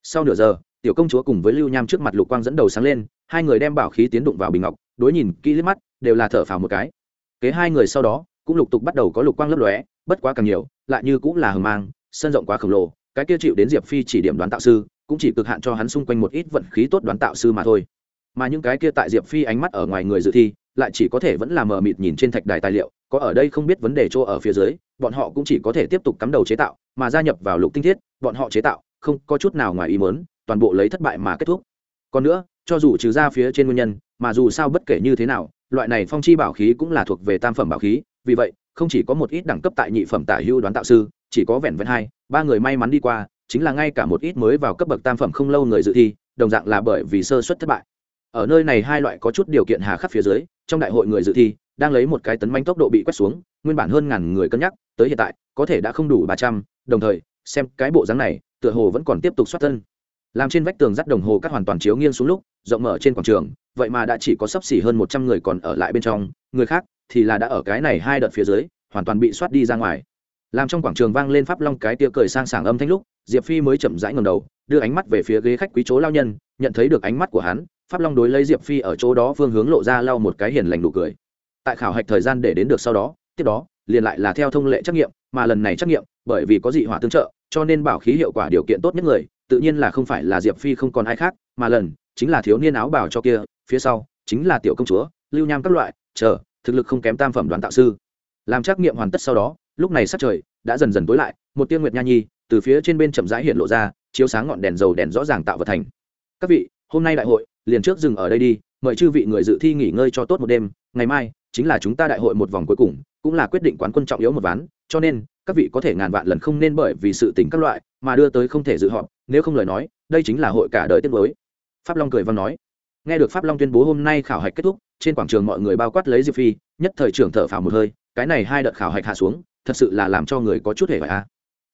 Sau nửa giờ, tiểu công chúa cùng với lưu nham trước mặt lục quang dẫn đầu sáng lên, hai người đem bảo khí tiến đụng vào bình ngọc, đối nhìn kỹ liếc mắt, đều là thở phào một cái. Kế hai người sau đó, cũng lục tục bắt đầu có lục quang lấp lóe, bất quá càng nhiều, lại như cũng là hờ mang, sân rộng quá khổng lồ, cái kia chịu đến diệp phi chỉ điểm đoán tạo sư cũng chỉ cực hạn cho hắn xung quanh một ít vận khí tốt đoán tạo sư mà thôi. Mà những cái kia tại diệp phi ánh mắt ở ngoài người dự thi, lại chỉ có thể vẫn là mờ mịt nhìn trên thạch đài tài liệu, có ở đây không biết vấn đề chỗ ở phía dưới, bọn họ cũng chỉ có thể tiếp tục cắm đầu chế tạo, mà gia nhập vào lục tinh thiết, bọn họ chế tạo, không có chút nào ngoài ý muốn, toàn bộ lấy thất bại mà kết thúc. Còn nữa, cho dù trừ ra phía trên nguyên nhân, mà dù sao bất kể như thế nào, loại này phong chi bảo khí cũng là thuộc về tam phẩm bảo khí, vì vậy, không chỉ có một ít đẳng cấp tại nhị phẩm tả hưu đoán tạo sư, chỉ có vẹn vẹn hai, ba người may mắn đi qua chính là ngay cả một ít mới vào cấp bậc tam phẩm không lâu người dự thi, đồng dạng là bởi vì sơ suất thất bại. Ở nơi này hai loại có chút điều kiện hà khắc phía dưới, trong đại hội người dự thi, đang lấy một cái tấn manh tốc độ bị quét xuống, nguyên bản hơn ngàn người cân nhắc, tới hiện tại, có thể đã không đủ ba trăm, đồng thời, xem cái bộ dáng này, tựa hồ vẫn còn tiếp tục xuất thân. Làm trên vách tường dắt đồng hồ cắt hoàn toàn chiếu nghiêng xuống lúc, rộng mở trên quảng trường, vậy mà đã chỉ có sấp xỉ hơn một trăm người còn ở lại bên trong, người khác thì là đã ở cái này hai đợt phía dưới, hoàn toàn bị soát đi ra ngoài làm trong quảng trường vang lên pháp long cái tia cười sang sảng âm thanh lúc, diệp phi mới chậm rãi ngầm đầu, đưa ánh mắt về phía ghế khách quý chỗ lao nhân, nhận thấy được ánh mắt của hắn, pháp long đối lấy diệp phi ở chỗ đó phương hướng lộ ra lau một cái hiền lành nụ cười. Tại khảo hạch thời gian để đến được sau đó, tiếp đó, liền lại là theo thông lệ trắc nghiệm, mà lần này trắc nghiệm, bởi vì có dị hỏa tương trợ, cho nên bảo khí hiệu quả điều kiện tốt nhất người, tự nhiên là không phải là diệp phi không còn ai khác, mà lần, chính là thiếu niên áo bảo cho kia, phía sau, chính là tiểu công chúa, lưu nham các loại, chờ, thực lực không kém tam phẩm đoàn tạo sư. Làm trắc nghiệm hoàn tất sau đó lúc này sắc trời đã dần dần tối lại, một tiên nguyệt nha nhi từ phía trên bên chậm rãi hiện lộ ra, chiếu sáng ngọn đèn dầu đèn rõ ràng tạo vật thành. Các vị, hôm nay đại hội, liền trước dừng ở đây đi, mời chư vị người dự thi nghỉ ngơi cho tốt một đêm, ngày mai chính là chúng ta đại hội một vòng cuối cùng, cũng là quyết định quán quân trọng yếu một ván, cho nên các vị có thể ngàn vạn lần không nên bởi vì sự tình các loại mà đưa tới không thể dự họp, nếu không lời nói, đây chính là hội cả đời tiết mới pháp long cười văn nói. Nghe được pháp long tuyên bố hôm nay khảo hạch kết thúc, trên quảng trường mọi người bao quát lấy diệp phi, nhất thời trưởng thở phào một hơi, cái này hai đợt khảo hạch hạ xuống thật sự là làm cho người có chút hề phải a.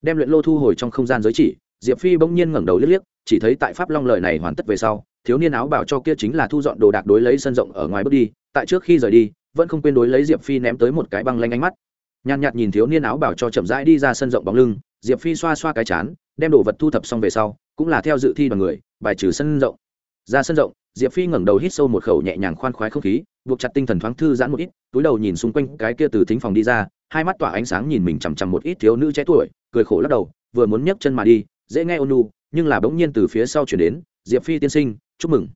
Đem luyện lô thu hồi trong không gian giới chỉ, diệp phi bỗng nhiên ngẩng đầu liếc liếc, chỉ thấy tại pháp long lời này hoàn tất về sau, thiếu niên áo bảo cho kia chính là thu dọn đồ đạc đối lấy sân rộng ở ngoài bước đi, tại trước khi rời đi, vẫn không quên đối lấy diệp phi ném tới một cái băng lanh ánh mắt. Nhàn nhạt nhìn thiếu niên áo bảo cho chậm rãi đi ra sân rộng bóng lưng, diệp phi xoa xoa cái chán, đem đồ vật thu thập xong về sau, cũng là theo dự thi đoàn người, bài trừ sân rộng. Ra sân rộng diệp phi ngẩng đầu hít sâu một khẩu nhẹ nhàng khoan khoái không khí, buộc chặt tinh thần thoáng thư giãn một ít, túi đầu nhìn xung quanh cái kia từ thính phòng đi ra, hai mắt tỏa ánh sáng nhìn mình chằm chằm một ít thiếu nữ trẻ tuổi, cười khổ lắc đầu, vừa muốn nhấc chân mà đi, dễ nghe ônu nhưng là bỗng nhiên từ phía sau chuyển đến, diệp phi tiên sinh, chúc mừng.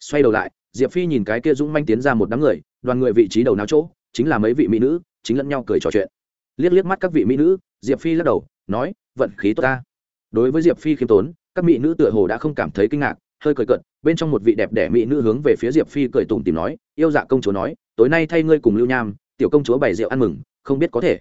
Xoay đầu lại, diệp phi nhìn cái kia dũng manh tiến ra một đám người, đoàn người vị trí đầu náo chỗ, chính là mấy vị mỹ nữ, chính lẫn nhau cười trò chuyện. Liếc liếc mắt các vị mỹ nữ, diệp phi lắc đầu, nói, vận khí tốt ta. Đối với diệp phi khiêm tốn, các mỹ nữ tựa hồ đã không cảm thấy kinh ngạc, hơi cười cận bên trong một vị đẹp đẽ mỹ nữ hướng về phía diệp phi cười tủm tìm nói, yêu dạ công chúa nói, tối nay thay ngươi cùng lưu nham, tiểu công chúa bày rượu ăn mừng, không biết có thể.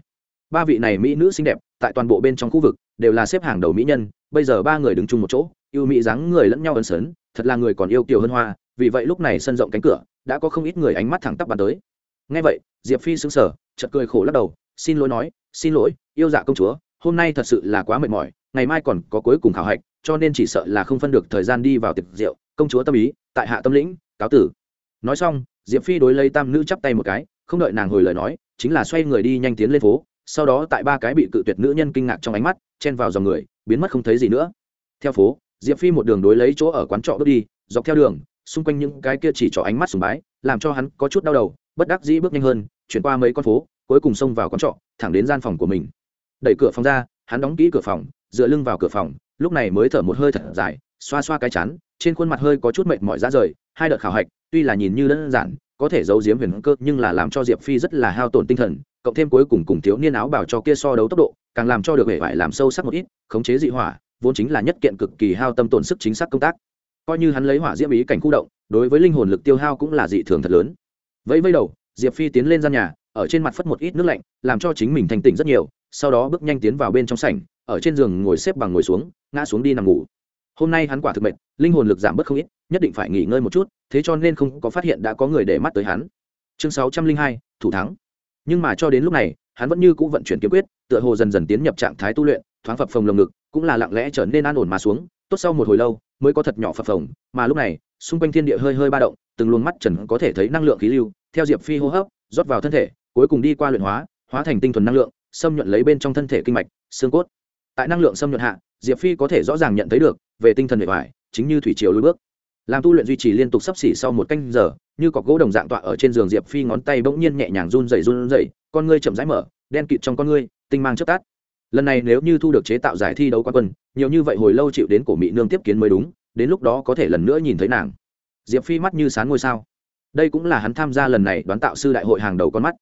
Ba vị này mỹ nữ xinh đẹp, tại toàn bộ bên trong khu vực, đều là xếp hàng đầu mỹ nhân, bây giờ ba người đứng chung một chỗ, yêu mỹ dáng người lẫn nhau ấn sớn thật là người còn yêu kiều hơn hoa, vì vậy lúc này sân rộng cánh cửa, đã có không ít người ánh mắt thẳng tắp bàn tới. Ngay vậy, diệp phi xứng sở chật cười khổ lắc đầu, xin lỗi nói, xin lỗi, yêu dạ công chúa, hôm nay thật sự là quá mệt mỏi ngày mai còn có cuối cùng khảo hạch, cho nên chỉ sợ là không phân được thời gian đi vào tiệc rượu, công chúa tâm ý, tại hạ tâm lĩnh, cáo tử. Nói xong, diệp phi đối lấy tam nữ chắp tay một cái, không đợi nàng hồi lời nói, chính là xoay người đi nhanh tiến lên phố, sau đó tại ba cái bị cự tuyệt nữ nhân kinh ngạc trong ánh mắt, chen vào dòng người, biến mất không thấy gì nữa. Theo phố, diệp phi một đường đối lấy chỗ ở quán trọ bước đi, dọc theo đường, xung quanh những cái kia chỉ trỏ ánh mắt sùng bái, làm cho hắn có chút đau đầu, bất đắc dĩ bước nhanh hơn, chuyển qua mấy con phố, cuối cùng xông vào quán trọ, thẳng đến gian phòng của mình. Đẩy cửa phòng ra, hắn đóng kỹ cửa phòng dựa lưng vào cửa phòng, lúc này mới thở một hơi thật dài, xoa xoa cái chán, trên khuôn mặt hơi có chút mệt mỏi ra rời, hai đợt khảo hạch, tuy là nhìn như đơn giản, có thể giấu giếm huyền cơ, nhưng là làm cho diệp phi rất là hao tổn tinh thần, cộng thêm cuối cùng cùng thiếu niên áo bảo cho kia so đấu tốc độ, càng làm cho được hệ vải làm sâu sắc một ít, khống chế dị hỏa, vốn chính là nhất kiện cực kỳ hao tâm tổn sức chính xác công tác. Coi như hắn lấy hỏa diễm ý cảnh khu động, đối với linh hồn lực tiêu hao cũng là dị thường thật lớn. Vẫy vẫy đầu, diệp phi tiến lên gian nhà, ở trên mặt phất một ít nước lạnh, làm cho chính mình thành tỉnh rất nhiều, sau đó bước nhanh tiến vào bên trong sảnh ở trên giường ngồi xếp bằng ngồi xuống, ngã xuống đi nằm ngủ. Hôm nay hắn quả thực mệt, linh hồn lực giảm bớt không ít, nhất định phải nghỉ ngơi một chút, thế cho nên không có phát hiện đã có người để mắt tới hắn. Chương sáu trăm linh hai, thủ thắng. Nhưng mà cho đến lúc này, hắn vẫn như cũ vận chuyển kiếm quyết, tựa hồ dần dần tiến nhập trạng thái tu luyện, thoáng phập phồng lồng ngực, cũng là lặng lẽ trở nên an ổn mà xuống, tốt sau một hồi lâu, mới có thật nhỏ phập phồng, mà lúc này, xung quanh thiên địa hơi hơi ba động, từng luồng mắt trần có thể thấy năng lượng khí lưu, theo diệp phi hô hấp, rót vào thân thể, cuối cùng đi qua luyện hóa hóa thành tinh thuần năng lượng, xâm nhuận lấy bên trong thân thể kinh mạch, xương cốt tại năng lượng xâm nhuận hạ, diệp phi có thể rõ ràng nhận thấy được, về tinh thần bề ngoài chính như thủy triều lùi bước. Làm tu luyện duy trì liên tục sắp xỉ sau một canh giờ, như cọc gỗ đồng dạng tọa ở trên giường diệp phi ngón tay bỗng nhiên nhẹ nhàng run rẩy run rẩy, con ngươi chậm rãi mở, đen kịt trong con ngươi, tinh mang chớp tắt lần này nếu như thu được chế tạo giải thi đấu quan quân, nhiều như vậy hồi lâu chịu đến cổ mỹ nương tiếp kiến mới đúng, đến lúc đó có thể lần nữa nhìn thấy nàng. Diệp phi mắt như sáng ngôi sao. Đây cũng là hắn tham gia lần này đoán tạo sư đại hội hàng đầu con mắt.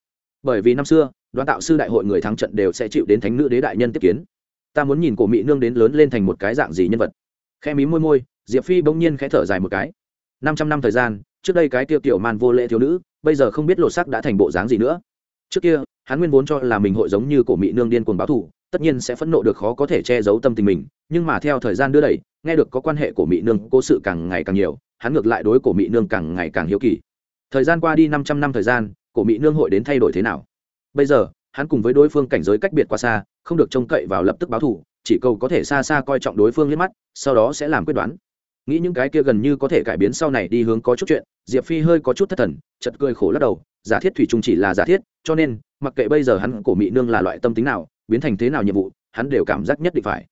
Bởi vì năm xưa, đoán tạo sư đại hội người thắng trận đều sẽ chịu đến thánh nữ đế đại nhân tiếp kiến ta muốn nhìn cổ mỹ nương đến lớn lên thành một cái dạng gì nhân vật. Khe mí môi môi, diệp phi bỗng nhiên khẽ thở dài một cái. Năm trăm năm thời gian, trước đây cái tiêu tiểu man vô lễ thiếu nữ, bây giờ không biết lộ sắc đã thành bộ dáng gì nữa. Trước kia, hắn nguyên vốn cho là mình hội giống như cổ mỹ nương điên cuồng báo thù, tất nhiên sẽ phẫn nộ được khó có thể che giấu tâm tình mình, nhưng mà theo thời gian đưa đẩy, nghe được có quan hệ của mỹ nương, cố sự càng ngày càng nhiều, hắn ngược lại đối cổ mỹ nương càng ngày càng hiếu kỳ. Thời gian qua đi năm trăm năm thời gian, cổ mỹ nương hội đến thay đổi thế nào? Bây giờ hắn cùng với đối phương cảnh giới cách biệt quá xa, không được trông cậy vào lập tức báo thù, chỉ cầu có thể xa xa coi trọng đối phương liếc mắt, sau đó sẽ làm quyết đoán. Nghĩ những cái kia gần như có thể cải biến sau này đi hướng có chút chuyện, diệp phi hơi có chút thất thần chật cười khổ lắc đầu, giả thiết thủy chung chỉ là giả thiết, cho nên, mặc kệ bây giờ hắn cổ mỹ nương là loại tâm tính nào, biến thành thế nào nhiệm vụ, hắn đều cảm giác nhất định phải.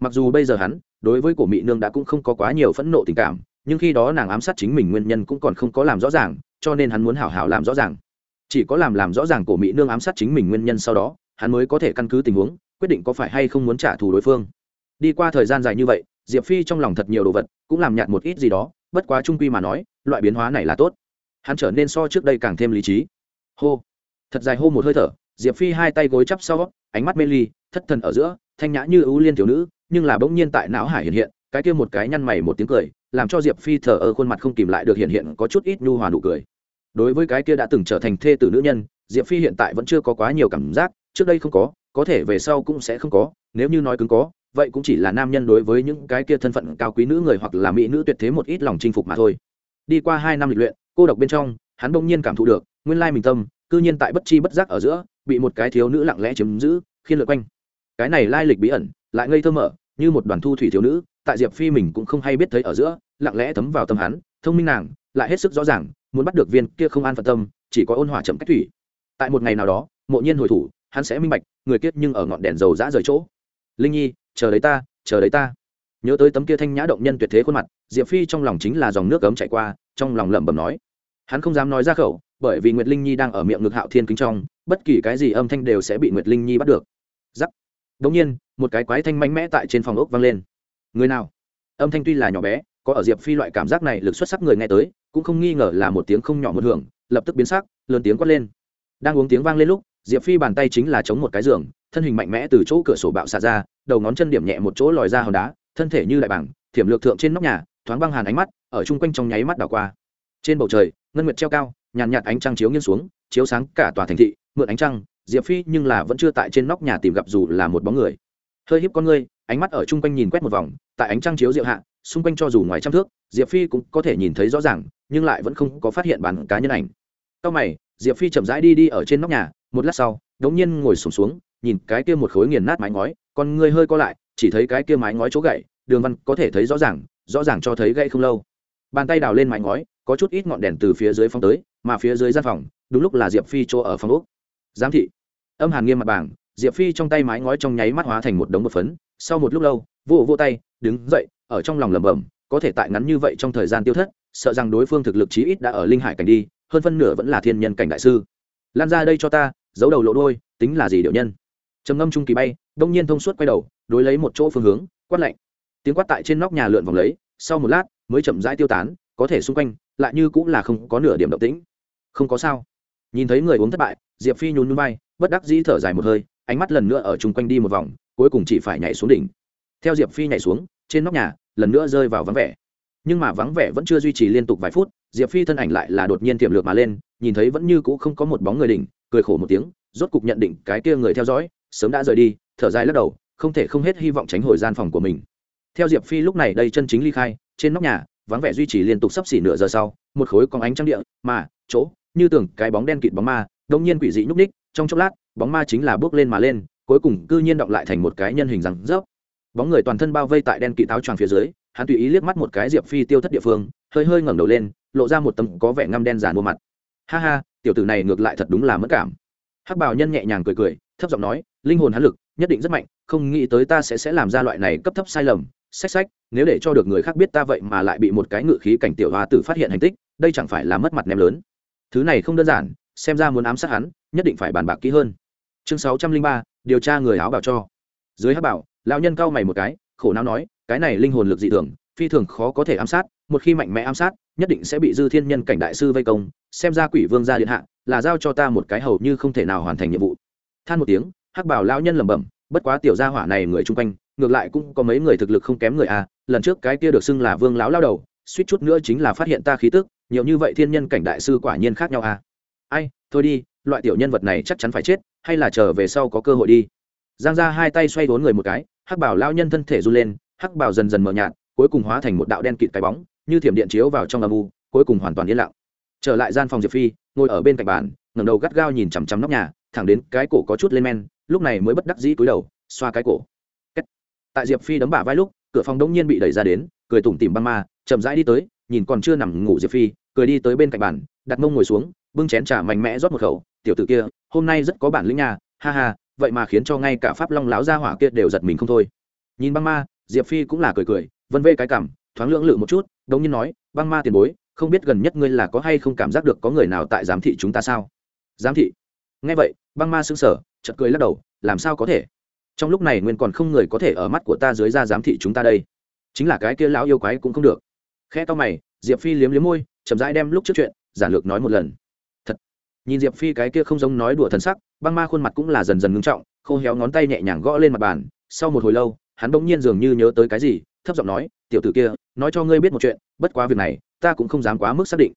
Mặc dù bây giờ hắn, đối với cổ mỹ nương đã cũng không có quá nhiều phẫn nộ tình cảm, nhưng khi đó nàng ám sát chính mình nguyên nhân cũng còn không có làm rõ ràng, cho nên hắn muốn hảo hảo làm rõ ràng chỉ có làm làm rõ ràng cổ mỹ nương ám sát chính mình nguyên nhân sau đó, hắn mới có thể căn cứ tình huống, quyết định có phải hay không muốn trả thù đối phương. Đi qua thời gian dài như vậy, diệp phi trong lòng thật nhiều đồ vật, cũng làm nhạt một ít gì đó, bất quá trung quy mà nói, loại biến hóa này là tốt. Hắn trở nên so trước đây càng thêm lý trí. Hô. Thật dài hô một hơi thở, diệp phi hai tay gối chắp sau, ánh mắt mê ly, thất thần ở giữa, thanh nhã như ưu liên thiếu nữ, nhưng là bỗng nhiên tại não hải hiện hiện, cái kia một cái nhăn mày một tiếng cười, làm cho diệp phi thờ ơ khuôn mặt không kìm lại được hiện hiện có chút ít nhu hòa nụ cười đối với cái kia đã từng trở thành thê tử nữ nhân, diệp phi hiện tại vẫn chưa có quá nhiều cảm giác, trước đây không có có thể về sau cũng sẽ không có, nếu như nói cứng có, vậy cũng chỉ là nam nhân đối với những cái kia thân phận cao quý nữ người hoặc là mỹ nữ tuyệt thế một ít lòng chinh phục mà thôi. Đi qua hai năm lịch luyện, cô độc bên trong, hắn bỗng nhiên cảm thụ được, nguyên lai mình tâm, cư nhiên tại bất chi bất giác ở giữa, bị một cái thiếu nữ lặng lẽ chiếm giữ, khiên lượt quanh. Cái này lai lịch bí ẩn, lại ngây thơ mở, như một đoàn thu thủy thiếu nữ, tại diệp phi mình cũng không hay biết thấy ở giữa, lặng lẽ thấm vào tâm hắn, thông minh nàng, lại hết sức rõ ràng muốn bắt được viên kia không an phận tâm, chỉ có ôn hòa chậm cách thủy. Tại một ngày nào đó, mộ nhiên hồi thủ, hắn sẽ minh bạch, người kiết nhưng ở ngọn đèn dầu dã rời chỗ. Linh nhi, chờ đấy ta, chờ đấy ta. Nhớ tới tấm kia thanh nhã động nhân tuyệt thế khuôn mặt, diệp phi trong lòng chính là dòng nước cấm chạy qua, trong lòng lẩm bẩm nói. Hắn không dám nói ra khẩu, bởi vì nguyệt linh nhi đang ở miệng ngực hạo thiên kính trong, bất kỳ cái gì âm thanh đều sẽ bị nguyệt linh nhi bắt được. Giắc. Đống nhiên, một cái quái thanh mạnh mẽ tại trên phòng ốc vang lên. Người nào? Âm thanh tuy là nhỏ bé, có ở diệp phi loại cảm giác này lực xuất sắc người nghe tới cũng không nghi ngờ là một tiếng không nhỏ một hưởng, lập tức biến sắc, lớn tiếng quát lên. Đang uống tiếng vang lên lúc, diệp phi bàn tay chính là chống một cái giường, thân hình mạnh mẽ từ chỗ cửa sổ bạo xạ ra, đầu ngón chân điểm nhẹ một chỗ lòi ra hòn đá, thân thể như đại bảng, thiểm lược thượng trên nóc nhà, thoáng băng hàn ánh mắt, ở chung quanh trong nháy mắt đảo qua. Trên bầu trời, ngân nguyệt treo cao, nhàn nhạt ánh trăng chiếu nghiêng xuống, chiếu sáng cả tòa thành thị, mượn ánh trăng, diệp phi nhưng là vẫn chưa tại trên nóc nhà tìm gặp dù là một bóng người hơi hiếp con ngươi ánh mắt ở chung quanh nhìn quét một vòng tại ánh trăng chiếu diệu hạ xung quanh cho dù ngoài trăm thước diệp phi cũng có thể nhìn thấy rõ ràng nhưng lại vẫn không có phát hiện bản cá nhân ảnh. Sau mày diệp phi chậm rãi đi đi ở trên nóc nhà một lát sau đống nhiên ngồi sụp xuống, xuống nhìn cái kia một khối nghiền nát mái ngói con ngươi hơi co lại chỉ thấy cái kia mái ngói chỗ gậy đường văn có thể thấy rõ ràng rõ ràng cho thấy gậy không lâu. Bàn tay đào lên mái ngói có chút ít ngọn đèn từ phía dưới phong tới mà phía dưới gian phòng đúng lúc là diệp phi chỗ ở phòng úc giám thị. Âm hàn nghiêm mặt bảng diệp phi trong tay mái ngói trong nháy mắt hóa thành một đống một phấn. Sau một lúc lâu, vô vô tay, đứng dậy, ở trong lòng lẩm bẩm, có thể tại ngắn như vậy trong thời gian tiêu thất, sợ rằng đối phương thực lực chí ít đã ở linh hải cảnh đi, hơn phân nửa vẫn là thiên nhân cảnh đại sư. Lan ra đây cho ta, giấu đầu lộ đôi tính là gì điệu nhân? Trầm ngâm trung kỳ bay, đông nhiên thông suốt quay đầu, đối lấy một chỗ phương hướng, quát lạnh. Tiếng quát tại trên nóc nhà lượn vòng lấy, sau một lát, mới chậm rãi tiêu tán, có thể xung quanh, lại như cũng là không có nửa điểm động tĩnh. Không có sao. Nhìn thấy người uống thất bại, diệp phi nhún nhún bay bất đắc dĩ thở dài một hơi ánh mắt lần nữa ở chung quanh đi một vòng, cuối cùng chỉ phải nhảy xuống đỉnh. Theo diệp phi nhảy xuống, trên nóc nhà, lần nữa rơi vào vắng vẻ. Nhưng mà vắng vẻ vẫn chưa duy trì liên tục vài phút, diệp phi thân ảnh lại là đột nhiên tiềm lược mà lên, nhìn thấy vẫn như cũ không có một bóng người đỉnh, cười khổ một tiếng, rốt cục nhận định cái kia người theo dõi, sớm đã rời đi, thở dài lắc đầu, không thể không hết hy vọng tránh hồi gian phòng của mình. Theo diệp phi lúc này đây chân chính ly khai, trên nóc nhà, vắng vẻ duy trì liên tục sắp xỉ nửa giờ sau, một khối con ánh trăng địa, mà, chỗ, như tưởng cái bóng đen kịt bóng ma đông nhiên quỷ dị nhúc ních trong chốc lát bóng ma chính là bước lên mà lên, cuối cùng cư nhiên động lại thành một cái nhân hình răng rớp bóng người toàn thân bao vây tại đen kỵ táo tròn phía dưới, hắn tùy ý liếc mắt một cái diệp phi tiêu thất địa phương, hơi hơi ngẩng đầu lên, lộ ra một tấm có vẻ ngăm đen giàn mua mặt. Ha ha, tiểu tử này ngược lại thật đúng là mất cảm. Hắc bảo nhân nhẹ nhàng cười cười, thấp giọng nói, linh hồn hắn lực, nhất định rất mạnh, không nghĩ tới ta sẽ sẽ làm ra loại này cấp thấp sai lầm. Sách sách nếu để cho được người khác biết ta vậy mà lại bị một cái ngự khí cảnh tiểu hoa tử phát hiện hành tích, đây chẳng phải là mất mặt ném lớn. Thứ này không đơn giản, xem ra muốn ám sát hắn, nhất định phải bàn bạc kỹ hơn chương sáu trăm linh ba, điều tra người áo bảo cho. Dưới hắc bảo, lão nhân cau mày một cái, khổ não nói, cái này linh hồn lực dị thường, phi thường khó có thể ám sát, một khi mạnh mẽ ám sát, nhất định sẽ bị dư thiên nhân cảnh đại sư vây công, xem ra quỷ vương gia điện hạ là giao cho ta một cái hầu như không thể nào hoàn thành nhiệm vụ. Than một tiếng, hắc bảo lão nhân lẩm bẩm, bất quá tiểu gia hỏa này người chung quanh, ngược lại cũng có mấy người thực lực không kém người a, lần trước cái kia được xưng là vương lão lao đầu, suýt chút nữa chính là phát hiện ta khí tức, nhiều như vậy thiên nhân cảnh đại sư quả nhiên khác nhau a. Ai, thôi đi loại tiểu nhân vật này chắc chắn phải chết, hay là chờ về sau có cơ hội đi. Giang ra hai tay xoay vốn người một cái, hắc bảo lao nhân thân thể run lên, hắc bảo dần dần mờ nhạt, cuối cùng hóa thành một đạo đen kịt cái bóng, như thiểm điện chiếu vào trong âm u, cuối cùng hoàn toàn yên lặng. Trở lại gian phòng diệp phi, ngồi ở bên cạnh bàn, ngẩng đầu gắt gao nhìn chằm chằm nóc nhà, thẳng đến cái cổ có chút lên men, lúc này mới bất đắc dĩ cúi đầu, xoa cái cổ. Tại diệp phi đấm bả vai lúc, cửa phòng đông nhiên bị đẩy ra đến, cười tủm tỉm băng ma, chậm rãi đi tới, nhìn còn chưa nằm ngủ diệp phi, cười đi tới bên cạnh bàn, đặt mông ngồi xuống, bưng chén trà mạnh mẽ rót một khẩu tiểu tử kia, hôm nay rất có bản lĩnh nha, ha ha, vậy mà khiến cho ngay cả pháp long láo gia hỏa kia đều giật mình không thôi. Nhìn băng ma, diệp phi cũng là cười cười, vân vê cái cảm, thoáng lưỡng lự một chút, đống nhiên nói, băng ma tiền bối, không biết gần nhất ngươi là có hay không cảm giác được có người nào tại giám thị chúng ta sao? Giám thị? Nghe vậy, băng ma sững sờ, chợt cười lắc đầu, làm sao có thể? Trong lúc này nguyên còn không người có thể ở mắt của ta dưới ra giám thị chúng ta đây. Chính là cái kia lão yêu quái cũng không được. Khe to mày, diệp phi liếm liếm môi, chậm rãi đem lúc trước chuyện, giản lược nói một lần nhìn diệp phi cái kia không giống nói đùa thần sắc, băng ma khuôn mặt cũng là dần dần ngưng trọng, khô héo ngón tay nhẹ nhàng gõ lên mặt bàn. Sau một hồi lâu, hắn bỗng nhiên dường như nhớ tới cái gì, thấp giọng nói, tiểu tử kia, nói cho ngươi biết một chuyện, bất quá việc này, ta cũng không dám quá mức xác định.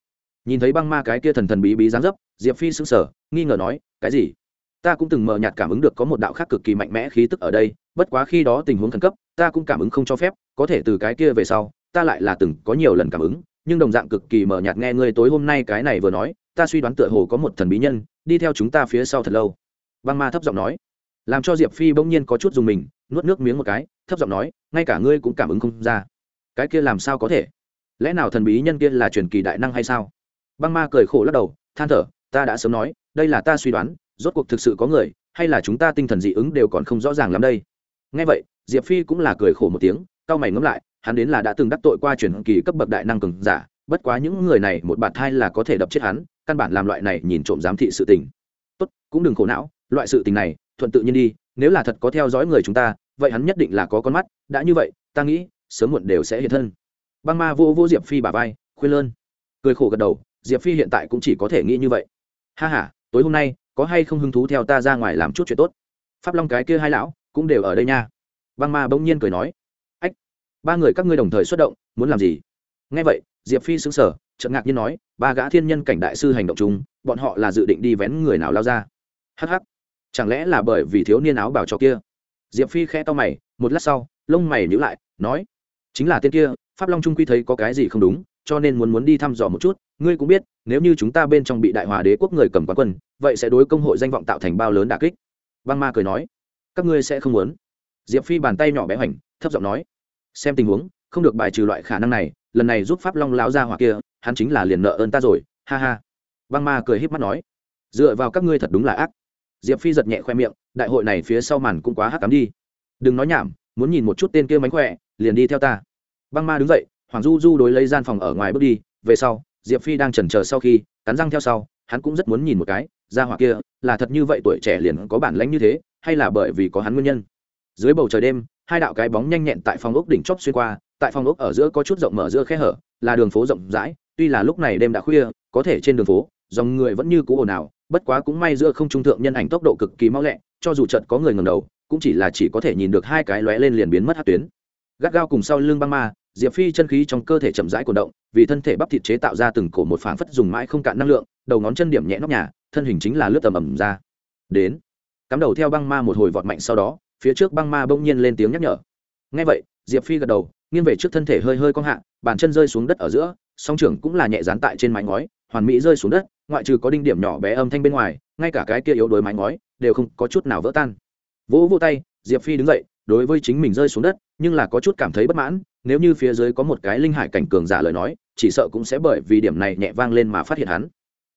Nhìn thấy băng ma cái kia thần thần bí bí dáng dấp, diệp phi sững sờ, nghi ngờ nói, cái gì? Ta cũng từng mờ nhạt cảm ứng được có một đạo khác cực kỳ mạnh mẽ khí tức ở đây, bất quá khi đó tình huống khẩn cấp, ta cũng cảm ứng không cho phép, có thể từ cái kia về sau, ta lại là từng có nhiều lần cảm ứng, nhưng đồng dạng cực kỳ mờ nhạt nghe ngươi tối hôm nay cái này vừa nói ta suy đoán tựa hồ có một thần bí nhân, đi theo chúng ta phía sau thật lâu. Băng ma thấp giọng nói. Làm cho diệp phi bỗng nhiên có chút dùng mình, nuốt nước miếng một cái, thấp giọng nói, ngay cả ngươi cũng cảm ứng không ra. Cái kia làm sao có thể? Lẽ nào thần bí nhân kia là truyền kỳ đại năng hay sao? Băng ma cười khổ lắc đầu, than thở, ta đã sớm nói, đây là ta suy đoán, rốt cuộc thực sự có người, hay là chúng ta tinh thần dị ứng đều còn không rõ ràng lắm đây? Ngay vậy, diệp phi cũng là cười khổ một tiếng cao mày ngẫm lại, hắn đến là đã từng đắc tội qua truyền kỳ cấp bậc đại năng cường giả, bất quá những người này một bạt thai là có thể đập chết hắn căn bản làm loại này nhìn trộm giám thị sự tình. Tốt, cũng đừng khổ não, loại sự tình này, thuận tự nhiên đi, nếu là thật có theo dõi người chúng ta, vậy hắn nhất định là có con mắt, đã như vậy, ta nghĩ, sớm muộn đều sẽ hiện thân. Băng ma vô vô diệp phi bà vai, khuyên lơn. Cười khổ gật đầu, diệp phi hiện tại cũng chỉ có thể nghĩ như vậy. Ha h a tối hôm nay, có hay không hứng thú theo ta ra ngoài làm chút chuyện tốt? Pháp long cái kia hai lão, cũng đều ở đây nha. Băng ma bỗng nhiên cười nói. Ách, ba người các ngươi đồng thời xuất động, muốn làm gì? Ngay vậy diệp phi xứng sở chợt ngạc nhiên nói, ba gã thiên nhân cảnh đại sư hành động chung, bọn họ là dự định đi vén người nào lao ra? Hh chẳng lẽ là bởi vì thiếu niên áo bảo cho kia? Diệp phi khe to mày, một lát sau, lông mày nhữ lại, nói, chính là tên kia, pháp long trung quy thấy có cái gì không đúng, cho nên muốn muốn đi thăm dò một chút, ngươi cũng biết, nếu như chúng ta bên trong bị đại hòa đế quốc người cầm quán quân, vậy sẽ đối công hội danh vọng tạo thành bao lớn đà kích. Băng ma cười nói, các ngươi sẽ không muốn. Diệp phi bàn tay nhỏ bé hoành, thấp giọng nói, xem tình huống, không được bài trừ loại khả năng này lần này giúp pháp long lão ra hoặc kia, hắn chính là liền nợ ơn ta rồi, ha ha. Băng ma cười h í p mắt nói, dựa vào các ngươi thật đúng là ác. Diệp phi giật nhẹ khoe miệng, đại hội này phía sau màn cũng quá hắc cắm đi. Đừng nói nhảm, muốn nhìn một chút tên kia mánh khỏe, liền đi theo ta. Băng ma đứng dậy, hoàng du du đối lấy gian phòng ở ngoài bước đi. Về sau, diệp phi đang chần chờ sau khi, cắn răng theo sau, hắn cũng rất muốn nhìn một cái ra hoặc kia, là thật như vậy tuổi trẻ liền có bản lãnh như thế, hay là bởi vì có hắn nguyên nhân. Dưới bầu trời đêm, hai đạo cái bóng nhanh nhẹn tại phòng ốc đỉnh chóp xuyên qua tại phòng ốc ở giữa có chút rộng mở giữa khe hở, là đường phố rộng rãi, tuy là lúc này đêm đã khuya, có thể trên đường phố, dòng người vẫn như cũ ồn ào, bất quá cũng may giữa không trung thượng nhân ảnh tốc độ cực kỳ mau lẹ, cho dù chợt có người ngầm đầu, cũng chỉ là chỉ có thể nhìn được hai cái lóe lên liền biến mất hát tuyến. Gắt gao cùng sau lưng băng ma, diệp phi chân khí trong cơ thể chậm rãi cổ động, vì thân thể bắp thịt chế tạo ra từng cổ một phảng phất dùng mãi không cạn năng lượng, đầu ngón chân điểm nhẹ nóc nhà, thân hình chính là lướt tầm ầm ra. Đến, cắm đầu theo băng ma một hồi vọt mạnh sau đó, phía trước băng ma bỗng nhiên lên tiếng nhắc nhở. Ngay vậy, diệp phi gật đầu nghiêng về trước thân thể hơi hơi cong hạ, bàn chân rơi xuống đất ở giữa, song trưởng cũng là nhẹ dán tại trên mái ngói, hoàn mỹ rơi xuống đất, ngoại trừ có đinh điểm nhỏ bé âm thanh bên ngoài, ngay cả cái kia yếu đuối mái ngói đều không có chút nào vỡ tan. Vỗ vỗ tay, diệp phi đứng dậy, đối với chính mình rơi xuống đất, nhưng là có chút cảm thấy bất mãn, nếu như phía dưới có một cái linh hải cảnh cường giả lời nói, chỉ sợ cũng sẽ bởi vì điểm này nhẹ vang lên mà phát hiện hắn.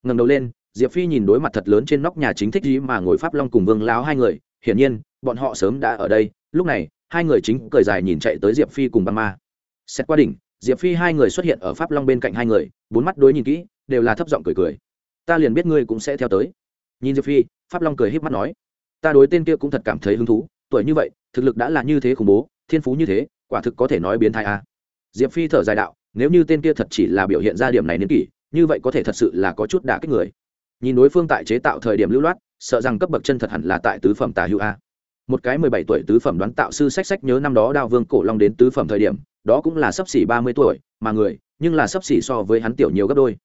Ngẩng đầu lên, diệp phi nhìn đối mặt thật lớn trên nóc nhà chính thích gì mà ngồi pháp long cùng vương láo hai người, hiển nhiên bọn họ sớm đã ở đây. Lúc này, hai người chính cười dài nhìn chạy tới diệp phi cùng băng ma. Xét qua đỉnh, diệp phi hai người xuất hiện ở pháp long bên cạnh hai người, bốn mắt đối nhìn kỹ, đều là thấp giọng cười cười. Ta liền biết ngươi cũng sẽ theo tới. Nhìn diệp phi, pháp long cười h í p mắt nói, ta đối tên kia cũng thật cảm thấy hứng thú, tuổi như vậy, thực lực đã là như thế khủng bố, thiên phú như thế, quả thực có thể nói biến thai a. À. diệp phi thở dài đạo, nếu như tên kia thật chỉ là biểu hiện ra điểm này niên kỷ, như vậy có thể thật sự là có chút đả kích người. Nhìn đối phương tại chế tạo thời điểm lưu loát, sợ rằng cấp bậc chân thật hẳn là tại tứ phẩm tà hữu a một cái mười bảy tuổi tứ phẩm đoán tạo sư sách sách nhớ năm đó đao vương cổ long đến tứ phẩm thời điểm, đó cũng là sấp xỉ ba mươi tuổi mà người, nhưng là sấp xỉ so với hắn tiểu nhiều gấp đôi.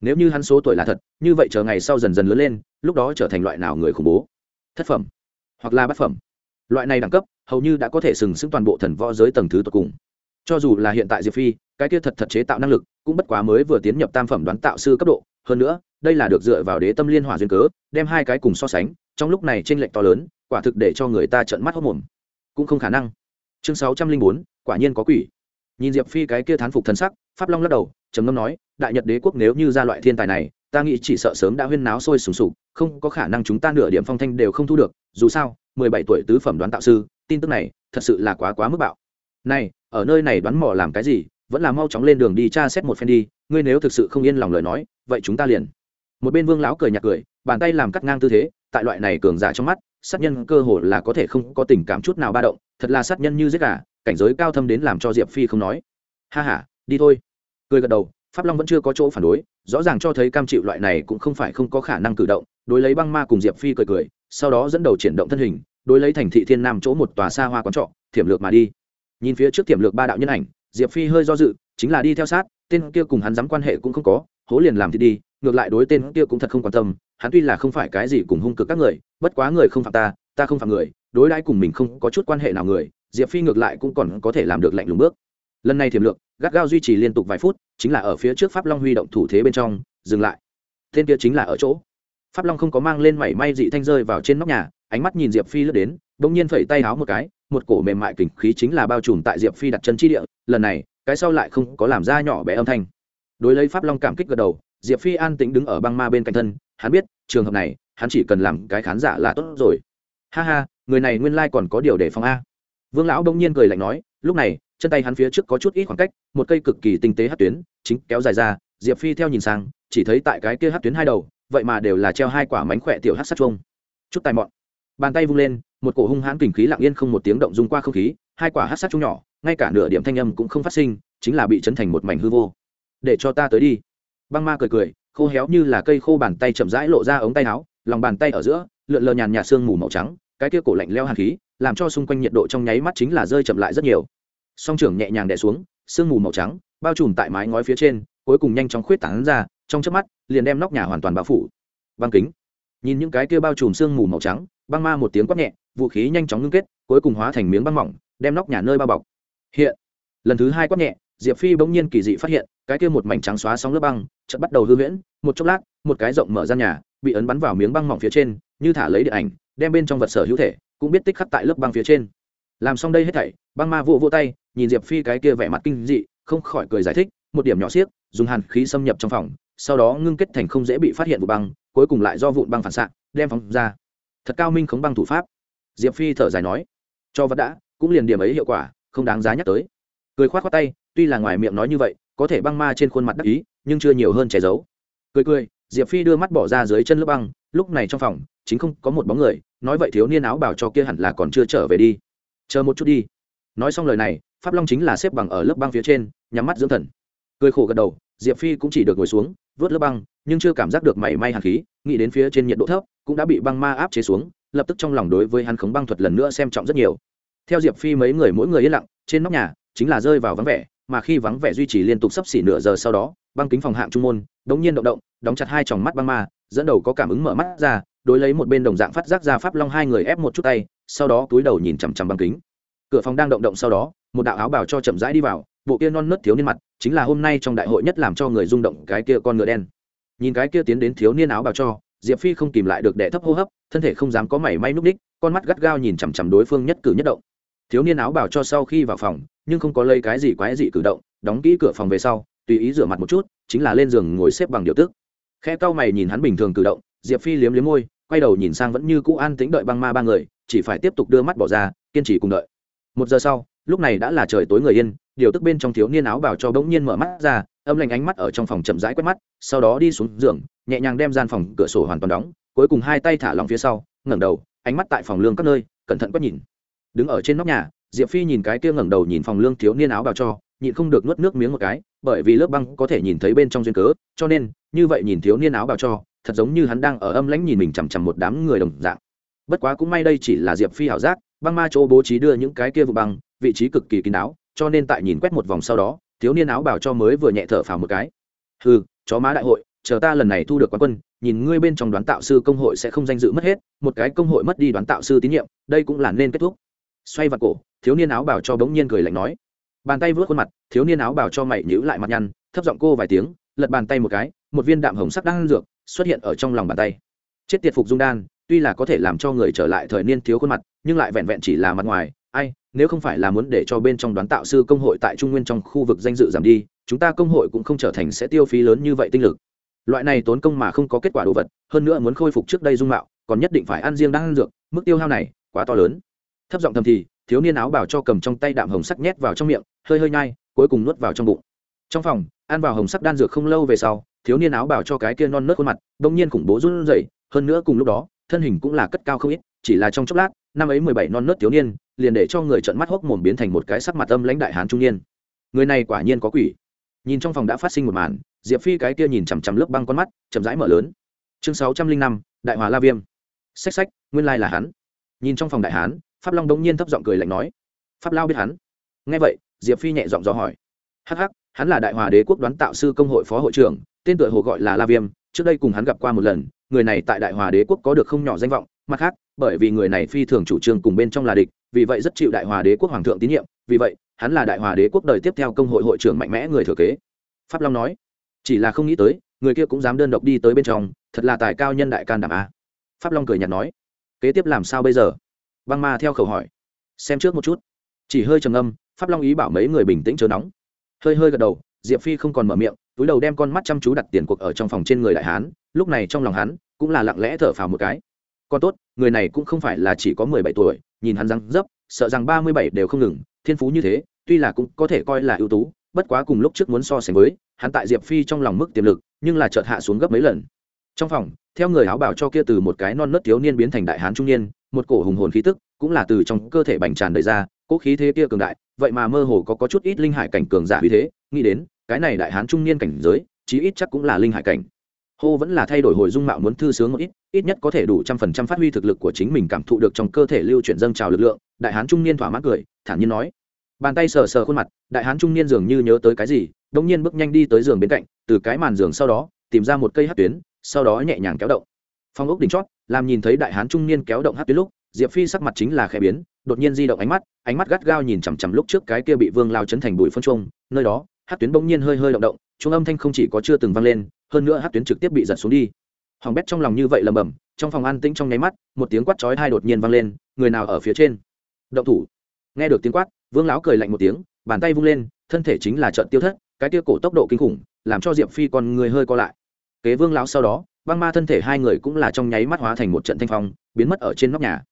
Nếu như hắn số tuổi là thật, như vậy chờ ngày sau dần dần lớn lên, lúc đó trở thành loại nào người khủng bố? Thất phẩm hoặc là bát phẩm? Loại này đẳng cấp, hầu như đã có thể sừng sững toàn bộ thần võ giới tầng thứ tột cùng. Cho dù là hiện tại diệp phi, cái kia thật thật chế tạo năng lực cũng bất quá mới vừa tiến nhập tam phẩm đoán tạo sư cấp độ. Hơn nữa, đây là được dựa vào đế tâm liên hỏa duyên cớ, đem hai cái cùng so sánh, trong lúc này t r ê n lệch to lớn quả thực để cho người ta trợn mắt hốt mồm. Cũng không khả năng. Chương sáu trăm linh bốn, quả nhiên có quỷ. Nhìn diệp phi cái kia thán phục thần sắc, pháp long lắc đầu, trầm ngâm nói, đại nhật đế quốc nếu như ra loại thiên tài này, ta nghĩ chỉ sợ sớm đã huyên náo sôi sùng sục, không có khả năng chúng ta nửa điểm phong thanh đều không thu được, dù sao, mười bảy tuổi tứ phẩm đoán tạo sư, tin tức này, thật sự là quá quá mức bạo. Này, ở nơi này đoán mò làm cái gì, vẫn là mau chóng lên đường đi tra xét một phen đi, ngươi nếu thực sự không yên lòng lời nói, vậy chúng ta liền. Một bên vương lão cười nhạt cười, bàn tay làm cắt ngang tư thế tại loại này cường giả trong mắt, sát nhân cơ hồ là có thể không có tình cảm chút nào ba động, thật là sát nhân như giết gà, cảnh giới cao thâm đến làm cho diệp phi không nói. Ha h a đi thôi. Cười gật đầu, pháp long vẫn chưa có chỗ phản đối, rõ ràng cho thấy cam chịu loại này cũng không phải không có khả năng cử động, đối lấy băng ma cùng diệp phi cười cười, sau đó dẫn đầu triển động thân hình, đối lấy thành thị thiên nam chỗ một tòa xa hoa quán trọ, thiểm lược mà đi. Nhìn phía trước thiểm lược ba đạo nhân ảnh, diệp phi hơi do dự, chính là đi theo sát, tên kia cùng hắn dám quan hệ cũng không có, hố liền làm thì đi ngược lại đối tên kia cũng thật không quan tâm, hắn tuy là không phải cái gì cùng hung cực các người, bất quá người không phạm ta ta không phạm người, đối đãi cùng mình không có chút quan hệ nào người, diệp phi ngược lại cũng còn có thể làm được lạnh lùng bước. Lần này thiểm lược, gắt gao duy trì liên tục vài phút, chính là ở phía trước pháp long huy động thủ thế bên trong, dừng lại. Tên kia chính là ở chỗ. Pháp long không có mang lên mảy may dị thanh rơi vào trên nóc nhà, ánh mắt nhìn diệp phi lướt đến đ ỗ n g nhiên phẩy tay háo một cái, một cổ mềm mại kình khí chính là bao trùm tại diệp phi đặt chân chi địa, lần này, cái sau lại không có làm ra nhỏ bé âm thanh. Đối lấy pháp long cảm kích gật đầu diệp phi an tĩnh đứng ở băng ma bên cạnh thân, hắn biết, trường hợp này, hắn chỉ cần làm cái khán giả là tốt rồi. Ha ha, người này nguyên lai còn có điều để phòng a. Vương lão đông nhiên cười lạnh nói, lúc này, chân tay hắn phía trước có chút ít khoảng cách, một cây cực kỳ tinh tế hát tuyến, chính kéo dài ra, diệp phi theo nhìn sang, chỉ thấy tại cái kia hát tuyến hai đầu, vậy mà đều là treo hai quả mánh khỏe tiểu hát sát chuông. Chút tài mọn. Bàn tay vung lên, một cổ hung hãn kình khí lặng yên không một tiếng động dung qua không khí, hai quả hát sát chuông nhỏ, ngay cả nửa điểm thanh âm cũng không phát sinh, chính là bị chấn thành một mảnh hư vô. Để cho ta tới đi băng ma cười cười, khô héo như là cây khô bàn tay chậm rãi lộ ra ống tay áo, lòng bàn tay ở giữa, lượn lờ nhàn nhạt sương mù màu trắng, cái kia cổ lạnh leo hàn khí, làm cho xung quanh nhiệt độ trong nháy mắt chính là rơi chậm lại rất nhiều. Song trưởng nhẹ nhàng đè xuống, sương mù màu trắng bao trùm tại mái ngói phía trên, cuối cùng nhanh chóng khuyết tán ra, trong chớp mắt, liền đem nóc nhà hoàn toàn bao phủ. Băng kính. Nhìn những cái kia bao trùm sương mù màu trắng, băng ma một tiếng quát nhẹ, vũ khí nhanh chóng ngưng kết, cuối cùng hóa thành miếng băng mỏng, đem nóc nhà nơi bao bọc. Hiện. Lần thứ hai quát nhẹ, diệp phi bỗng nhiên kỳ dị phát hiện, cái kia một mảnh trắng xóa sóng lớp băng chợt bắt đầu hư huyễn, một chốc lát, một cái rộng mở gian nhà bị ấn bắn vào miếng băng mỏng phía trên, như thả lấy điện ảnh, đem bên trong vật sở hữu thể cũng biết tích khắc tại lớp băng phía trên. Làm xong đây hết thảy, băng ma vỗ vỗ tay, nhìn diệp phi cái kia vẻ mặt kinh dị, không khỏi cười giải thích, một điểm nhỏ xiếc, dùng hàn khí xâm nhập trong phòng, sau đó ngưng kết thành không dễ bị phát hiện vụ băng, cuối cùng lại do vụn băng phản xạ, đem phóng ra. Thật cao minh khống băng thủ pháp. Diệp phi thở dài nói, cho vật đã, cũng liền điểm ấy hiệu quả, không đáng giá nhắc tới. Cười khoát khoát tay, tuy là ngoài miệng nói như vậy, có thể băng ma trên khuôn mặt đắc ý nhưng chưa nhiều hơn che giấu. Cười cười, diệp phi đưa mắt bỏ ra dưới chân lớp băng, lúc này trong phòng, chính không có một bóng người, nói vậy thiếu niên áo bảo cho kia hẳn là còn chưa trở về đi. Chờ một chút đi. Nói xong lời này, pháp long chính là xếp bằng ở lớp băng phía trên, nhắm mắt dưỡng thần. Cười khổ gật đầu, diệp phi cũng chỉ được ngồi xuống, vớt lớp băng, nhưng chưa cảm giác được mảy may hàn khí, nghĩ đến phía trên nhiệt độ thấp, cũng đã bị băng ma áp chế xuống, lập tức trong lòng đối với hắn khống băng thuật lần nữa xem trọng rất nhiều. Theo diệp phi mấy người mỗi người yên lặng, trên nóc nhà, chính là rơi vào vắng vẻ mà khi vắng vẻ duy trì liên tục sắp xỉ nửa giờ sau đó, băng kính phòng hạng trung môn, đống nhiên động động, đóng chặt hai tròng mắt băng ma, dẫn đầu có cảm ứng mở mắt ra, đối lấy một bên đồng dạng phát giác ra pháp long hai người ép một chút tay, sau đó túi đầu nhìn chằm chằm băng kính. Cửa phòng đang động động sau đó, một đạo áo bảo cho chậm rãi đi vào, bộ kia non nớt thiếu niên mặt, chính là hôm nay trong đại hội nhất làm cho người rung động cái kia con ngựa đen. Nhìn cái kia tiến đến thiếu niên áo bảo cho, diệp phi không kìm lại được đệ thấp hô hấp, thân thể không dám có mảy may núp ních, con mắt gắt gao nhìn chằm chằm đối phương nhất cử nhất động. Thiếu niên áo bảo cho sau khi vào phòng nhưng không có lấy cái gì quái dị cử động, đóng kỹ cửa phòng về sau, tùy ý rửa mặt một chút, chính là lên giường ngồi xếp bằng điều tức. Khe cau mày nhìn hắn bình thường cử động, diệp phi liếm liếm môi, quay đầu nhìn sang vẫn như cũ an tĩnh đợi băng ma ba người, chỉ phải tiếp tục đưa mắt bỏ ra, kiên trì cùng đợi. Một giờ sau, lúc này đã là trời tối người yên, điều tức bên trong thiếu niên áo bảo cho bỗng nhiên mở mắt ra, âm lạnh ánh mắt ở trong phòng chậm rãi quét mắt, sau đó đi xuống giường, nhẹ nhàng đem gian phòng cửa sổ hoàn toàn đóng, cuối cùng hai tay thả lòng phía sau, ngẩng đầu, ánh mắt tại phòng lương các nơi, cẩn thận quét nhìn. Đứng ở trên nóc nhà diệp phi nhìn cái kia ngẩng đầu nhìn phòng lương thiếu niên áo bào cho, nhịn không được nuốt nước miếng một cái, bởi vì lớp băng có thể nhìn thấy bên trong duyên cớ, cho nên, như vậy nhìn thiếu niên áo bào cho, thật giống như hắn đang ở âm lãnh nhìn mình chằm chằm một đám người đồng dạng. Bất quá cũng may đây chỉ là diệp phi ảo giác, băng ma chỗ bố trí đưa những cái kia vụ băng, vị trí cực kỳ kín đáo, cho nên tại nhìn quét một vòng sau đó, thiếu niên áo bào cho mới vừa nhẹ thở phào một cái. Ừ chó má đại hội, chờ ta lần này thu được quán quân, nhìn ngươi bên trong đoán tạo sư công hội sẽ không danh dự mất hết, một cái công hội mất đi đoán tạo sư tín nhiệm, đây cũng là nên kết thúc. Xoay vào cổ thiếu niên áo bảo cho bỗng nhiên cười lạnh nói. Bàn tay vớt khuôn mặt, thiếu niên áo bảo cho mày nhíu lại mặt nhăn, thấp giọng cô vài tiếng, lật bàn tay một cái, một viên đạm hồng sắc đang dược xuất hiện ở trong lòng bàn tay. Chết tiệt phục dung đan, tuy là có thể làm cho người trở lại thời niên thiếu khuôn mặt, nhưng lại vẹn vẹn chỉ là mặt ngoài. Ai, nếu không phải là muốn để cho bên trong đoán tạo sư công hội tại trung nguyên trong khu vực danh dự giảm đi, chúng ta công hội cũng không trở thành sẽ tiêu phí lớn như vậy tinh lực. Loại này tốn công mà không có kết quả đồ vật, hơn nữa muốn khôi phục trước đây dung mạo, còn nhất định phải ăn riêng đang ăn dược, mức tiêu hao này quá to lớn. Thấp giọng thầm thì thiếu niên áo bảo cho cầm trong tay đạm hồng sắc nhét vào trong miệng, hơi hơi nhai, cuối cùng nuốt vào trong bụng. Trong phòng, ăn vào hồng sắc đan dược không lâu về sau, thiếu niên áo bảo cho cái kia non nớt khuôn mặt, bỗng nhiên khủng bố run rẩy, hơn nữa cùng lúc đó, thân hình cũng là cất cao không ít, chỉ là trong chốc lát, năm ấy mười bảy non nớt thiếu niên, liền để cho người trợn mắt hốc mồm biến thành một cái sắc mặt âm lãnh đại hán trung niên. Người này quả nhiên có quỷ. Nhìn trong phòng đã phát sinh một màn, diệp phi cái kia nhìn chằm chằm lớp băng con mắt, chậm rãi mở lớn. Chương sáu trăm linh năm, đại hòa la viêm. Xách xách, nguyên lai là hắn. Nhìn trong phòng đại hán pháp long đống nhiên thấp giọng cười lạnh nói. Pháp lao biết hắn. Nghe vậy, diệp phi nhẹ giọng dò hỏi. Hắc hắc, hắn là đại hòa đế quốc đoán tạo sư công hội phó hội trưởng, tên tuổi hồ gọi là la viêm, trước đây cùng hắn gặp qua một lần, người này tại đại hòa đế quốc có được không nhỏ danh vọng, mặt khác, bởi vì người này phi thường chủ trương cùng bên trong là địch, vì vậy rất chịu đại hòa đế quốc hoàng thượng tín nhiệm, vì vậy, hắn là đại hòa đế quốc đời tiếp theo công hội hội trưởng mạnh mẽ người thừa kế. Pháp long nói, chỉ là không nghĩ tới, người kia cũng dám đơn độc đi tới bên trong, thật là tài cao nhân đại can đảm a. Pháp long cười nhạt nói, kế tiếp làm sao bây giờ? Băng ma theo khẩu hỏi. Xem trước một chút. Chỉ hơi trầm âm pháp long ý bảo mấy người bình tĩnh chớ nóng. Hơi hơi gật đầu, diệp phi không còn mở miệng, túi đầu đem con mắt chăm chú đặt tiền cuộc ở trong phòng trên người đại hán, lúc này trong lòng hắn cũng là lặng lẽ thở phào một cái. Con tốt, người này cũng không phải là chỉ có mười bảy tuổi, nhìn hắn răng dấp, sợ rằng ba mươi bảy đều không ngừng, thiên phú như thế, tuy là cũng có thể coi là ưu tú, bất quá cùng lúc trước muốn so sánh với, hắn tại diệp phi trong lòng mức tiềm lực, nhưng là chợt hạ xuống gấp mấy lần. Trong phòng, theo người áo bảo cho kia từ một cái non nớt thiếu niên biến thành đại hán trung niên một cổ hùng hồn khí tức cũng là từ trong cơ thể bành tràn đầy ra cỗ khí thế kia cường đại vậy mà mơ hồ có, có chút ít linh hải cảnh cường giả vì thế nghĩ đến cái này đại hán trung niên cảnh giới chí ít chắc cũng là linh hải cảnh. Hô vẫn là thay đổi hồi dung mạo muốn thư sướng một ít ít nhất có thể đủ trăm phần trăm phát huy thực lực của chính mình cảm thụ được trong cơ thể lưu chuyển dâng trào lực lượng đại hán trung niên thỏa mãn cười thản nhiên nói. Bàn tay sờ sờ khuôn mặt đại hán trung niên dường như nhớ tới cái gì đông nhiên bước nhanh đi tới giường bên cạnh từ cái màn giường sau đó tìm ra một cây hát tuyến sau đó nhẹ nhàng kéo động. Phong ốc đỉnh chót làm nhìn thấy đại hán trung niên kéo động hát tuyến lúc, diệp phi sắc mặt chính là khẽ biến, đột nhiên di động ánh mắt ánh mắt gắt gao nhìn chằm chằm lúc trước cái kia bị vương lao chấn thành bụi phân trung nơi đó hát tuyến bỗng nhiên hơi hơi động động trung âm thanh không chỉ có chưa từng vang lên, hơn nữa hát tuyến trực tiếp bị giật xuống đi. Hoàng bét trong lòng như vậy lầm bầm trong phòng an tĩnh trong nháy mắt, một tiếng quát chói hai đột nhiên vang lên, người nào ở phía trên? Động thủ. Nghe được tiếng quát, vương lão cười lạnh một tiếng, bàn tay vung lên, thân thể chính là trận tiêu thất, cái kia cổ tốc độ kinh khủng, làm cho diệp phi còn người hơi co lại. Kế vương lão sau đó băng ma thân thể hai người cũng là trong nháy mắt hóa thành một trận thanh phong, biến mất ở trên nóc nhà.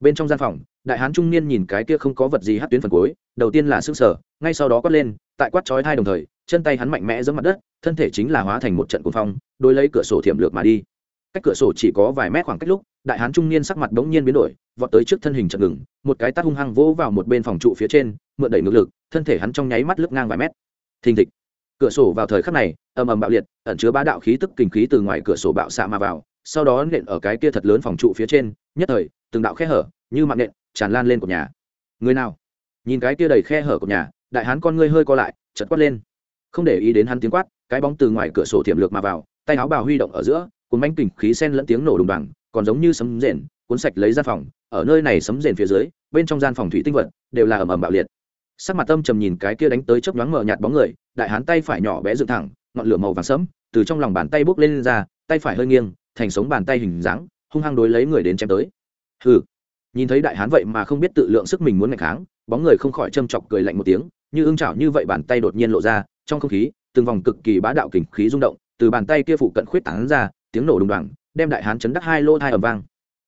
Bên trong gian phòng, đại hán trung niên nhìn cái kia không có vật gì hát tuyến phần cuối, đầu tiên là s ư n g sở, ngay sau đó quát lên, tại quát chói hai đồng thời, chân tay hắn mạnh mẽ giấm mặt đất, thân thể chính là hóa thành một trận cuồng phong đôi lấy cửa sổ thiểm lược mà đi. Cách cửa sổ chỉ có vài mét khoảng cách lúc, đại hán trung niên sắc mặt bỗng nhiên biến đổi, vọt tới trước thân hình chật ngừng, một cái tát hung hăng vỗ vào một bên phòng trụ phía trên, mượn đẩy ngược lực, thân thể hắn trong nháy mắt lướt ngang vài mét. Thình thịch cửa sổ vào thời khắc này, ầm ầm bạo liệt, ẩn chứa ba đạo khí tức kinh khí từ ngoài cửa sổ bạo xạ mà vào, sau đó nện ở cái kia thật lớn phòng trụ phía trên, nhất thời, từng đạo khe hở, như mạng nện, tràn lan lên của nhà. Người nào? Nhìn cái kia đầy khe hở của nhà, đại hán con ngươi hơi co lại chật quát lên. Không để ý đến hắn tiếng quát, cái bóng từ ngoài cửa sổ thiểm lược mà vào, tay áo bào huy động ở giữa, cuốn bánh kình khí sen lẫn tiếng nổ đùng đoàng, còn giống như sấm rền, cuốn sạch lấy gian phòng, ở nơi này sấm rền phía dưới, bên trong gian phòng thủy tinh vật, đều là ầm ầm bạo liệt. Sắc mặt tâm trầm nhìn cái kia đánh tới chớp nhoáng mở nhạt bóng người đại hán tay phải nhỏ bé dựng thẳng ngọn lửa màu vàng sẫm từ trong lòng bàn tay bốc lên, lên ra tay phải hơi nghiêng thành sống bàn tay hình dáng hung hăng đối lấy người đến chém tới. Hừ. Nhìn thấy đại hán vậy mà không biết tự lượng sức mình muốn ngày kháng bóng người không khỏi châm chọc cười lạnh một tiếng như ưng chảo như vậy bàn tay đột nhiên lộ ra trong không khí từng vòng cực kỳ bá đạo kình khí rung động từ bàn tay kia phụ cận khuyết tán ra tiếng nổ đùng đoàng đem đại hán chấn đắc hai lô thai ầm vang.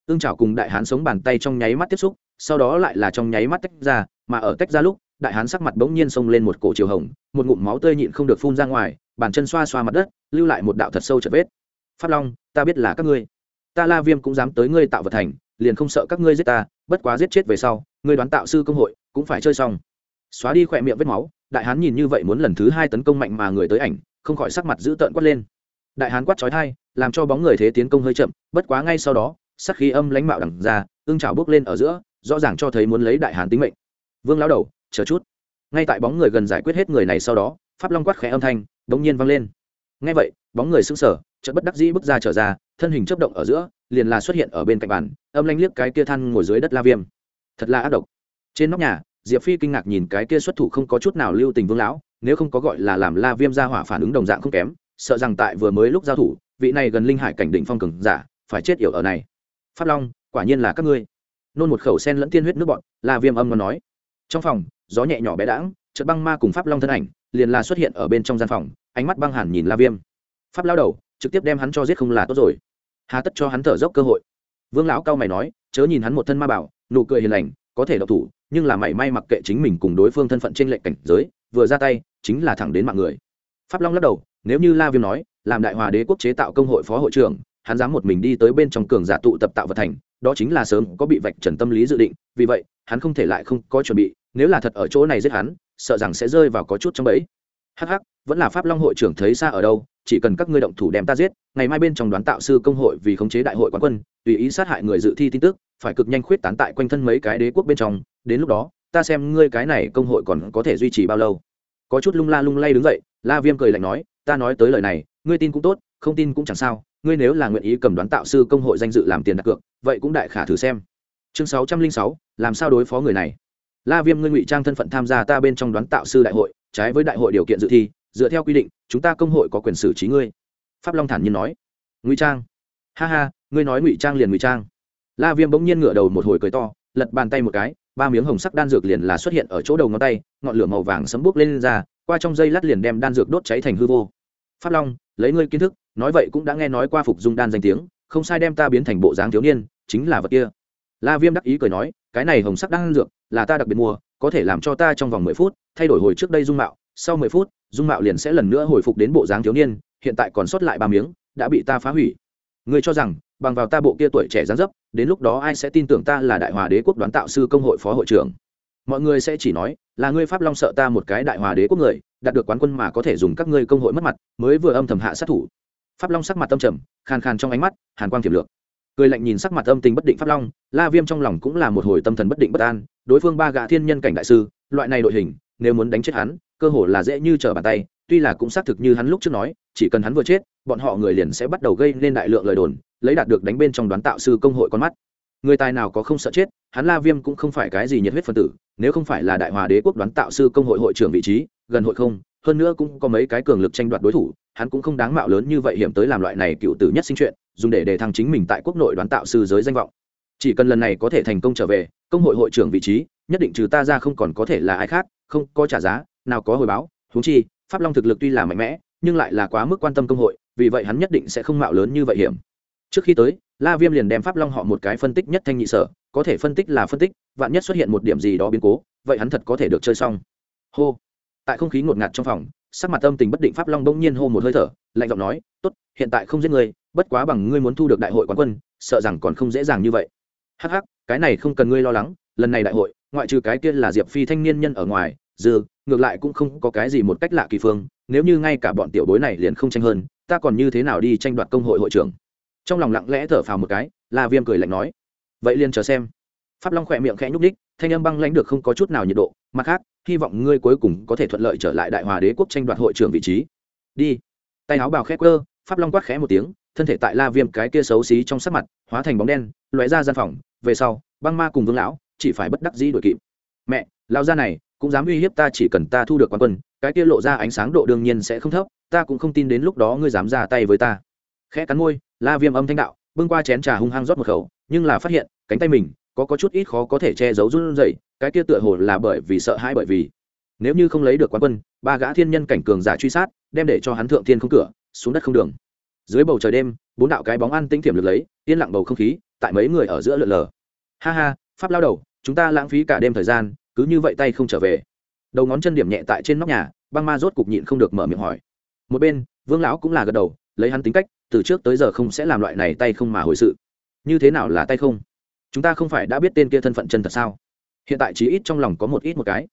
Ưng chảo cùng đại hán sống bàn tay trong nháy mắt tiếp xúc sau đó lại là trong nháy mắt tách ra mà ở tách ra lúc đại hán sắc mặt bỗng nhiên xông lên một cổ chiều hồng, một ngụm máu tươi nhịn không được phun ra ngoài, bàn chân xoa xoa mặt đất, lưu lại một đạo thật sâu chật vết. Pháp long, ta biết là các ngươi. Ta la viêm cũng dám tới ngươi tạo vật thành, liền không sợ các ngươi giết ta, bất quá giết chết về sau, ngươi đoán tạo sư công hội, cũng phải chơi xong. Xóa đi khỏe miệng vết máu, đại hán nhìn như vậy muốn lần thứ hai tấn công mạnh mà người tới ảnh, không khỏi sắc mặt dữ tợn quát lên. Đại hán quát trói thai làm cho bóng người thế tiến công hơi chậm, bất quá ngay sau đó sắc khí âm lãnh mạo đằng ra ương trào bước lên ở giữa, rõ ràng cho thấy muốn lấy đại hán tính mệnh. Vương lao đầu chờ chút. Ngay tại bóng người gần giải quyết hết người này sau đó, pháp long quát khẽ âm thanh bỗng nhiên vang lên. Ngay vậy, bóng người sững sờ, chợt bất đắc dĩ bước ra trở ra, thân hình chấp động ở giữa, liền là xuất hiện ở bên cạnh bàn, âm lanh liếc cái kia than ngồi dưới đất la viêm. Thật là ác độc. Trên nóc nhà, diệp phi kinh ngạc nhìn cái kia xuất thủ không có chút nào lưu tình vương lão, nếu không có gọi là làm la viêm ra hỏa phản ứng đồng dạng không kém, sợ rằng tại vừa mới lúc giao thủ, vị này gần linh hải cảnh đỉnh phong cường giả, phải chết yểu ở này. Pháp long, quả nhiên là các ngươi. Nôn một khẩu sen lẫn tiên huyết nước bọn la viêm âm ngon nói. Trong phòng gió nhẹ nhỏ bé đãng, chợt băng ma cùng pháp long thân ảnh liền là xuất hiện ở bên trong gian phòng, ánh mắt băng hẳn nhìn la viêm. Pháp lao đầu, trực tiếp đem hắn cho giết không là tốt rồi. Hà tất cho hắn thở dốc cơ hội. Vương lão cao mày nói, chớ nhìn hắn một thân ma bảo, nụ cười hiền lành, có thể độc thủ, nhưng là mảy may mặc kệ chính mình cùng đối phương thân phận trên lệnh cảnh giới, vừa ra tay, chính là thẳng đến mạng người. Pháp long lắc đầu, nếu như la viêm nói, làm đại hòa đế quốc chế tạo công hội phó hội trưởng, hắn dám một mình đi tới bên trong cường giả tụ tập tạo vật thành, đó chính là sớm có bị vạch trần tâm lý dự định, vì vậy, hắn không thể lại không có chuẩn bị nếu là thật ở chỗ này giết hắn, sợ rằng sẽ rơi vào có chút trong bẫy. Hắc hắc, vẫn là pháp long hội trưởng thấy xa ở đâu, chỉ cần các ngươi động thủ đem ta giết, ngày mai bên trong đoán tạo sư công hội vì khống chế đại hội quán quân, tùy ý sát hại người dự thi tin tức, phải cực nhanh khuyết tán tại quanh thân mấy cái đế quốc bên trong, đến lúc đó, ta xem ngươi cái này công hội còn có thể duy trì bao lâu. Có chút lung la lung lay đứng dậy, la viêm cười lạnh nói, ta nói tới lời này, ngươi tin cũng tốt, không tin cũng chẳng sao, ngươi nếu là nguyện ý cầm đoán tạo sư công hội danh dự làm tiền đặt cược, vậy cũng đại khả thử xem. Chương sáu trăm linh sáu, làm sao đối phó người này? La viêm ngươi ngụy trang thân phận tham gia ta bên trong đoán tạo sư đại hội trái với đại hội điều kiện dự thi dựa theo quy định chúng ta công hội có quyền xử trí ngươi. Pháp long thản nhiên nói. Ngụy trang? Ha ha ngươi nói ngụy trang liền ngụy trang. La viêm bỗng nhiên ngửa đầu một hồi cười to lật bàn tay một cái ba miếng hồng sắc đan dược liền là xuất hiện ở chỗ đầu ngón tay ngọn lửa màu vàng sấm bốc lên, lên ra qua trong dây lát liền đem đan dược đốt cháy thành hư vô. Pháp long lấy ngươi kiến thức nói vậy cũng đã nghe nói qua phục dung đan danh tiếng không sai đem ta biến thành bộ dáng thiếu niên chính là vật kia. La viêm đắc ý cười nói cái này hồng sắc đan dược là ta đặc biệt mua, có thể làm cho ta trong vòng mười phút thay đổi hồi trước đây dung mạo, sau mười phút, dung mạo liền sẽ lần nữa hồi phục đến bộ dáng thiếu niên, hiện tại còn sót lại ba miếng, đã bị ta phá hủy. Ngươi cho rằng, bằng vào ta bộ kia tuổi trẻ dáng dấp, đến lúc đó ai sẽ tin tưởng ta là đại hòa đế quốc đoán tạo sư công hội phó hội trưởng? Mọi người sẽ chỉ nói, là ngươi pháp long sợ ta một cái đại hòa đế quốc người, đạt được quán quân mà có thể dùng các ngươi công hội mất mặt, mới vừa âm thầm hạ sát thủ. Pháp long sắc mặt tâm trầm, khàn khàn trong ánh mắt, hàn quang thiểm lược. Cười lạnh nhìn sắc mặt âm tình bất định pháp long, la viêm trong lòng cũng là một hồi tâm thần bất định bất an đối phương ba gã thiên nhân cảnh đại sư, loại này đội hình, nếu muốn đánh chết hắn, cơ hồ là dễ như trở bàn tay, tuy là cũng xác thực như hắn lúc trước nói, chỉ cần hắn vừa chết, bọn họ người liền sẽ bắt đầu gây nên đại lượng lời đồn, lấy đạt được đánh bên trong đoán tạo sư công hội con mắt. Người tài nào có không sợ chết, hắn la viêm cũng không phải cái gì nhiệt huyết phân tử, nếu không phải là đại hòa đế quốc đoán tạo sư công hội hội trưởng vị trí, gần hội không, hơn nữa cũng có mấy cái cường lực tranh đoạt đối thủ, hắn cũng không đáng mạo lớn như vậy hiểm tới làm loại này cựu tử nhất sinh chuyện, dùng để đề thăng chính mình tại quốc nội đoán tạo sư giới danh vọng chỉ cần lần này có thể thành công trở về, công hội hội trưởng vị trí, nhất định trừ ta ra không còn có thể là ai khác, không có trả giá, nào có hồi báo thú chi, pháp long thực lực tuy là mạnh mẽ, nhưng lại là quá mức quan tâm công hội, vì vậy hắn nhất định sẽ không mạo lớn như vậy hiểm. Trước khi tới, la viêm liền đem pháp long họ một cái phân tích nhất thanh nhị sở, có thể phân tích là phân tích, vạn nhất xuất hiện một điểm gì đó biến cố, vậy hắn thật có thể được chơi xong. Hô. Tại không khí ngột ngạt trong phòng, sắc mặt âm tình bất định pháp long bỗng nhiên hô một hơi thở, lạnh giọng nói, tốt, hiện tại không giết ngươi, bất quá bằng ngươi muốn thu được đại hội quán quân, sợ rằng còn không dễ dàng như vậy hắc hắc, cái này không cần ngươi lo lắng, lần này đại hội, ngoại trừ cái kia là diệp phi thanh niên nhân ở ngoài, dư, ngược lại cũng không có cái gì một cách lạ kỳ phương, nếu như ngay cả bọn tiểu bối này liền không tranh hơn, ta còn như thế nào đi tranh đoạt công hội hội trưởng? Trong lòng lặng lẽ thở phào một cái, la viêm cười lạnh nói. Vậy liền chờ xem. Pháp long khỏe miệng khẽ nhúc đích thanh âm băng lãnh được không có chút nào nhiệt độ, mặt khác, hy vọng ngươi cuối cùng có thể thuận lợi trở lại đại hòa đế quốc tranh đoạt hội trưởng vị trí. Đi. Tay áo bào khẽ quơ, pháp long quát khẽ một tiếng, thân thể tại la viêm cái kia xấu xí trong sắc mặt, hóa thành bóng đen loại ra gian phòng về sau, băng ma cùng vương lão chỉ phải bất đắc dĩ đuổi kịp. Mẹ lao ra này, cũng dám uy hiếp ta chỉ cần ta thu được quán quân, cái kia lộ ra ánh sáng độ đương nhiên sẽ không thấp, ta cũng không tin đến lúc đó ngươi dám ra tay với ta. Khẽ cắn môi, la viêm âm thanh đạo, bưng qua chén trà hung hăng rót một khẩu, nhưng là phát hiện, cánh tay mình, có có chút ít khó có thể che giấu run rẩy, cái kia tựa hồ là bởi vì sợ hãi bởi vì. Nếu như không lấy được quán quân, ba gã thiên nhân cảnh cường giả truy sát, đem để cho hắn thượng thiên không cửa, xuống đất không đường dưới bầu trời đêm, bốn đạo cái bóng ăn tinh thiểm lực lấy, yên lặng bầu không khí, tại mấy người ở giữa lượn lờ. Ha ha, pháp lao đầu, chúng ta lãng phí cả đêm thời gian, cứ như vậy tay không trở về. Đầu ngón chân điểm nhẹ tại trên nóc nhà, băng ma rốt cục nhịn không được mở miệng hỏi. Một bên, vương lão cũng là gật đầu, lấy hắn tính cách, từ trước tới giờ không sẽ làm loại này tay không mà hồi sự. Như thế nào là tay không? Chúng ta không phải đã biết tên kia thân phận chân thật sao? Hiện tại chí ít trong lòng có một ít một cái.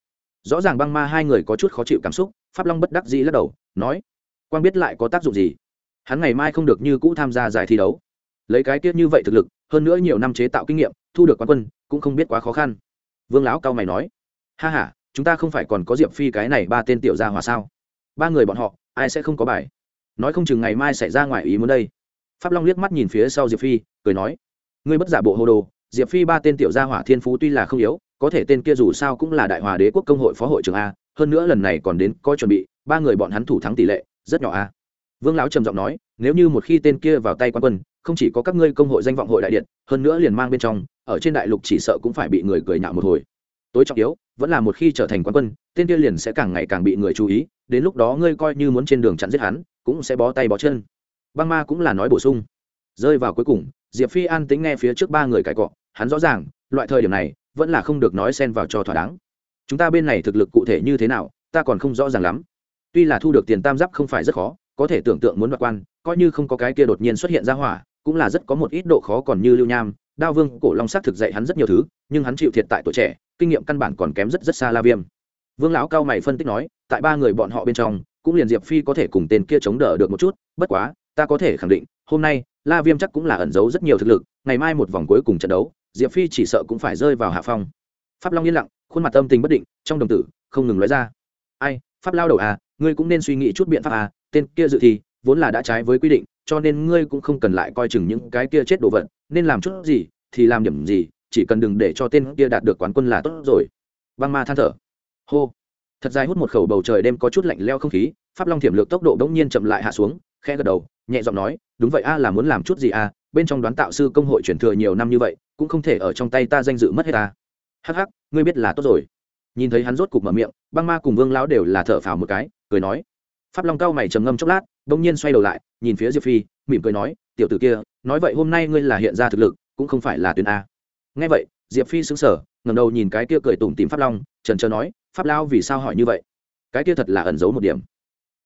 Rõ ràng băng ma hai người có chút khó chịu cảm xúc, pháp long bất đắc dĩ lắc đầu, nói, quang biết lại có tác dụng gì? Hắn ngày mai không được như cũ tham gia giải thi đấu. Lấy cái tiết như vậy thực lực, hơn nữa nhiều năm chế tạo kinh nghiệm, thu được quán quân, cũng không biết quá khó khăn. Vương lão cao mày nói, ha h a chúng ta không phải còn có diệp phi cái này ba tên tiểu gia hòa sao? Ba người bọn họ, ai sẽ không có bài? Nói không chừng ngày mai xảy ra ngoài ý muốn đây. Pháp long liếc mắt nhìn phía sau diệp phi, cười nói, ngươi bất giả bộ hồ đồ, diệp phi ba tên tiểu gia hỏa thiên phú tuy là không yếu, có thể tên kia dù sao cũng là đại hòa đế quốc công hội phó hội trưởng a, hơn nữa lần này còn đến có chuẩn bị, ba người bọn hắn thủ thắng tỷ lệ rất nhỏ a vương lão trầm giọng nói, nếu như một khi tên kia vào tay quan quân, không chỉ có các ngươi công hội danh vọng hội đại điện, hơn nữa liền mang bên trong, ở trên đại lục chỉ sợ cũng phải bị người cười nhạo một hồi. Tối trọng yếu, vẫn là một khi trở thành quan quân, tên kia liền sẽ càng ngày càng bị người chú ý, đến lúc đó ngươi coi như muốn trên đường chặn giết hắn, cũng sẽ bó tay bó chân. Băng ma cũng là nói bổ sung. Rơi vào cuối cùng, diệp phi an tính nghe phía trước ba người cãi cọ, hắn rõ ràng, loại thời điểm này, vẫn là không được nói xen vào cho thỏa đáng. Chúng ta bên này thực lực cụ thể như thế nào, ta còn không rõ ràng lắm. Tuy là thu được tiền tam giáp không phải rất khó có thể tưởng tượng muốn đoạt quan, coi như không có cái kia đột nhiên xuất hiện ra hỏa, cũng là rất có một ít độ khó còn như lưu nham. Đao vương cổ long sắc thực dạy hắn rất nhiều thứ, nhưng hắn chịu thiệt tại tuổi trẻ, kinh nghiệm căn bản còn kém rất rất xa la viêm. Vương lão cao mày phân tích nói, tại ba người bọn họ bên trong, cũng liền diệp phi có thể cùng tên kia chống đỡ được một chút, bất quá, ta có thể khẳng định, hôm nay, la viêm chắc cũng là ẩn giấu rất nhiều thực lực, ngày mai một vòng cuối cùng trận đấu, diệp phi chỉ sợ cũng phải rơi vào hạ phong. Pháp long yên lặng, khuôn mặt tâm tình bất định, trong đồng tử, không ngừng nói ra. Ai, pháp lao đầu à ngươi cũng nên suy nghĩ chút biện pháp à tên kia dự thi, vốn là đã trái với quy định, cho nên ngươi cũng không cần lại coi chừng những cái kia chết đồ vật, nên làm chút gì thì làm điểm gì, chỉ cần đừng để cho tên kia đạt được quán quân là tốt rồi. Băng ma than thở. Hô. Thật dài hút một khẩu bầu trời đêm có chút lạnh leo không khí, pháp long thiểm lược tốc độ bỗng nhiên chậm lại hạ xuống khe gật đầu, nhẹ giọng nói, đúng vậy a, là muốn làm chút gì a? Bên trong đoán tạo sư công hội chuyển thừa nhiều năm như vậy, cũng không thể ở trong tay ta danh dự mất hết ta hắc hắc, ngươi biết là tốt rồi. Nhìn thấy hắn rốt cục mở miệng, băng ma cùng vương lão đều là thở phào một cái, cười nói pháp long cao mày trầm ngâm chốc lát, bỗng nhiên xoay đầu lại, nhìn phía diệp phi, mỉm cười nói, tiểu tử kia, nói vậy hôm nay ngươi là hiện ra thực lực, cũng không phải là tuyến a. Nghe vậy, diệp phi xứng sở ngầm đầu nhìn cái kia cười tủm tìm pháp long, trần trờ nói, pháp lao vì sao hỏi như vậy? Cái kia thật là ẩn giấu một điểm.